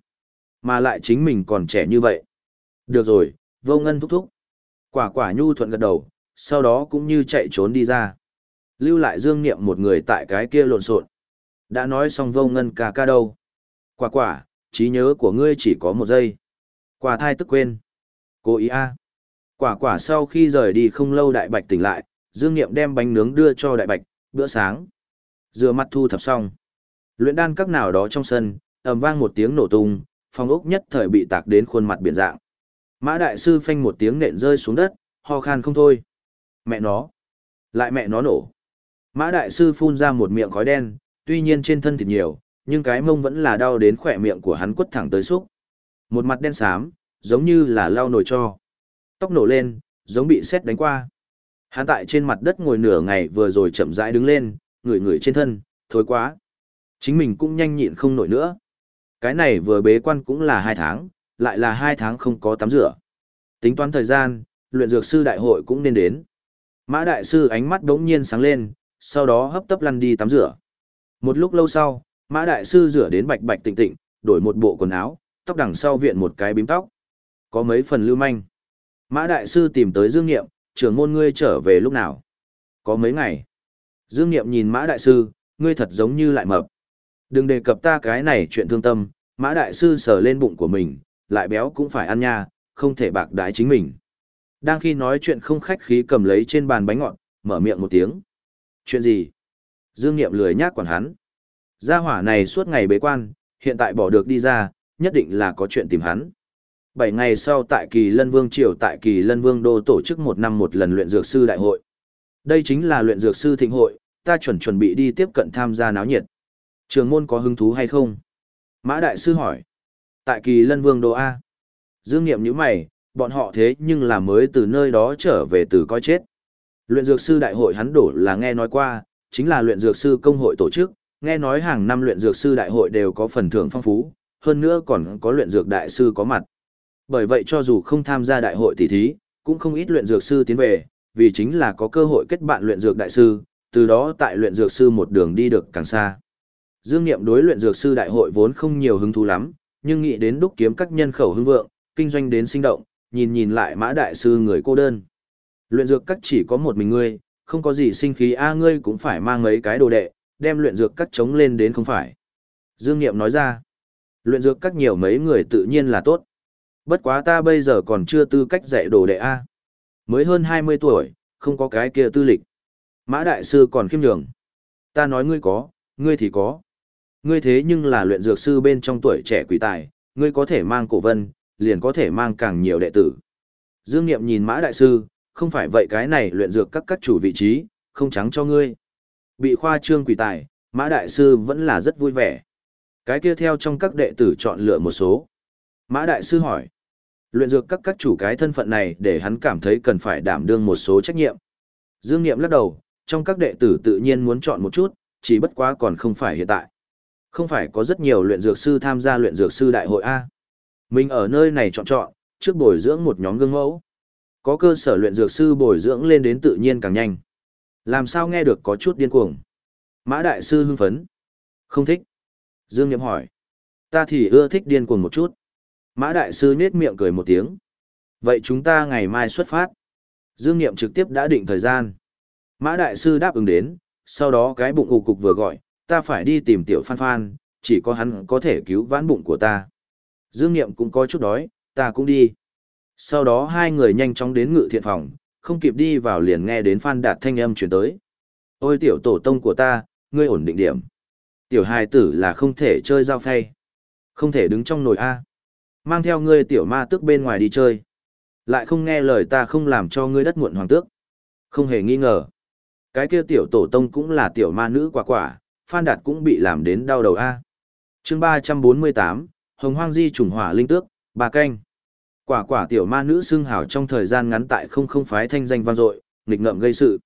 Mà lại chính mình còn trẻ như vậy. Được rồi, vô ngân thúc thúc. Quả quả nhu thuận gật đầu, sau đó cũng như chạy trốn đi ra. Lưu lại dương niệm một người tại cái kia lộn xộn. Đã nói xong vô ngân ca ca đâu. Quả quả, trí nhớ của ngươi chỉ có một giây. Quả thai tức quên. cô ý a. Quả quả sau khi rời đi không lâu đại bạch tỉnh lại, dương niệm đem bánh nướng đưa cho đại bạch, bữa sáng. Rửa mặt thu thập xong. Luyện đan các nào đó trong sân, ầm vang một tiếng nổ tung, phòng ốc nhất thời bị tạc đến khuôn mặt biển dạng. Mã đại sư phanh một tiếng nện rơi xuống đất, ho khan không thôi. Mẹ nó. Lại mẹ nó nổ. Mã đại sư phun ra một miệng khói đen, tuy nhiên trên thân thịt nhiều, nhưng cái mông vẫn là đau đến khỏe miệng của hắn quất thẳng tới xúc. Một mặt đen xám, giống như là lau nồi cho. Tóc nổ lên, giống bị sét đánh qua. Hắn tại trên mặt đất ngồi nửa ngày vừa rồi chậm rãi đứng lên, ngửi ngửi trên thân, thối quá. Chính mình cũng nhanh nhịn không nổi nữa. Cái này vừa bế quan cũng là hai tháng, lại là hai tháng không có tắm rửa. Tính toán thời gian, luyện dược sư đại hội cũng nên đến. Mã đại sư ánh mắt đống nhiên sáng lên, sau đó hấp tấp lăn đi tắm rửa. Một lúc lâu sau, mã đại sư rửa đến bạch bạch tịnh tịnh, đổi một bộ quần áo, tóc đằng sau viện một cái bím tóc. Có mấy phần lưu manh. Mã đại sư tìm tới Dương Niệm, trưởng môn ngươi trở về lúc nào? Có mấy ngày. Dương Niệm nhìn mã đại sư, ngươi thật giống như lại mập. Đừng đề cập ta cái này chuyện thương tâm, mã đại sư sờ lên bụng của mình, lại béo cũng phải ăn nha, không thể bạc đái chính mình. Đang khi nói chuyện không khách khí cầm lấy trên bàn bánh ngọt, mở miệng một tiếng. Chuyện gì? Dương Niệm lười nhác quản hắn. Gia hỏa này suốt ngày bế quan, hiện tại bỏ được đi ra, nhất định là có chuyện tìm hắn. Bảy ngày sau tại Kỳ Lân Vương Triều tại Kỳ Lân Vương Đô tổ chức một năm một lần luyện dược sư đại hội. Đây chính là luyện dược sư thịnh hội, ta chuẩn chuẩn bị đi tiếp cận tham gia náo nhiệt. Trường môn có hứng thú hay không? Mã Đại Sư hỏi. Tại kỳ lân vương đô A. Dương nghiệm nhíu mày, bọn họ thế nhưng là mới từ nơi đó trở về từ coi chết. Luyện dược sư đại hội hắn đổ là nghe nói qua, chính là luyện dược sư công hội tổ chức, nghe nói hàng năm luyện dược sư đại hội đều có phần thưởng phong phú, hơn nữa còn có luyện dược đại sư có mặt. Bởi vậy cho dù không tham gia đại hội tỷ thí, cũng không ít luyện dược sư tiến về, vì chính là có cơ hội kết bạn luyện dược đại sư, từ đó tại luyện dược sư một đường đi được càng xa. Dương Niệm đối luyện dược sư đại hội vốn không nhiều hứng thú lắm, nhưng nghĩ đến đúc kiếm các nhân khẩu hưng vượng, kinh doanh đến sinh động, nhìn nhìn lại mã đại sư người cô đơn. Luyện dược các chỉ có một mình ngươi, không có gì sinh khí a ngươi cũng phải mang mấy cái đồ đệ, đem luyện dược các chống lên đến không phải. Dương Niệm nói ra, luyện dược các nhiều mấy người tự nhiên là tốt. Bất quá ta bây giờ còn chưa tư cách dạy đồ đệ A. Mới hơn 20 tuổi, không có cái kia tư lịch. Mã Đại Sư còn khiêm nhường. Ta nói ngươi có, ngươi thì có. Ngươi thế nhưng là luyện dược sư bên trong tuổi trẻ quỷ tài, ngươi có thể mang cổ vân, liền có thể mang càng nhiều đệ tử. Dương Niệm nhìn Mã Đại Sư, không phải vậy cái này luyện dược các các chủ vị trí, không trắng cho ngươi. Bị khoa trương quỷ tài, Mã Đại Sư vẫn là rất vui vẻ. Cái kia theo trong các đệ tử chọn lựa một số. Mã Đại Sư hỏi. Luyện dược các các chủ cái thân phận này để hắn cảm thấy cần phải đảm đương một số trách nhiệm. Dương Niệm lắc đầu, trong các đệ tử tự nhiên muốn chọn một chút, chỉ bất quá còn không phải hiện tại. Không phải có rất nhiều luyện dược sư tham gia luyện dược sư đại hội A. Mình ở nơi này chọn chọn, trước bồi dưỡng một nhóm gương mẫu. Có cơ sở luyện dược sư bồi dưỡng lên đến tự nhiên càng nhanh. Làm sao nghe được có chút điên cuồng. Mã đại sư hưng phấn. Không thích. Dương Niệm hỏi. Ta thì ưa thích điên cuồng một chút. Mã đại sư nết miệng cười một tiếng. Vậy chúng ta ngày mai xuất phát. Dương Niệm trực tiếp đã định thời gian. Mã đại sư đáp ứng đến, sau đó cái bụng ù cục vừa gọi, ta phải đi tìm tiểu phan phan, chỉ có hắn có thể cứu vãn bụng của ta. Dương Niệm cũng có chút đói, ta cũng đi. Sau đó hai người nhanh chóng đến ngự thiện phòng, không kịp đi vào liền nghe đến Phan Đạt thanh âm chuyển tới. Ôi tiểu tổ tông của ta, ngươi ổn định điểm. Tiểu hài tử là không thể chơi giao phay. Không thể đứng trong nồi A. Mang theo ngươi tiểu ma tước bên ngoài đi chơi. Lại không nghe lời ta không làm cho ngươi đất muộn hoàng tước. Không hề nghi ngờ. Cái kia tiểu tổ tông cũng là tiểu ma nữ quả quả, Phan Đạt cũng bị làm đến đau đầu A. chương ba trăm bốn mươi tám Hồng Hoang Di trùng hỏa linh tước, bà canh. Quả quả tiểu ma nữ xưng hào trong thời gian ngắn tại không không phái thanh danh vang dội, nghịch ngợm gây sự.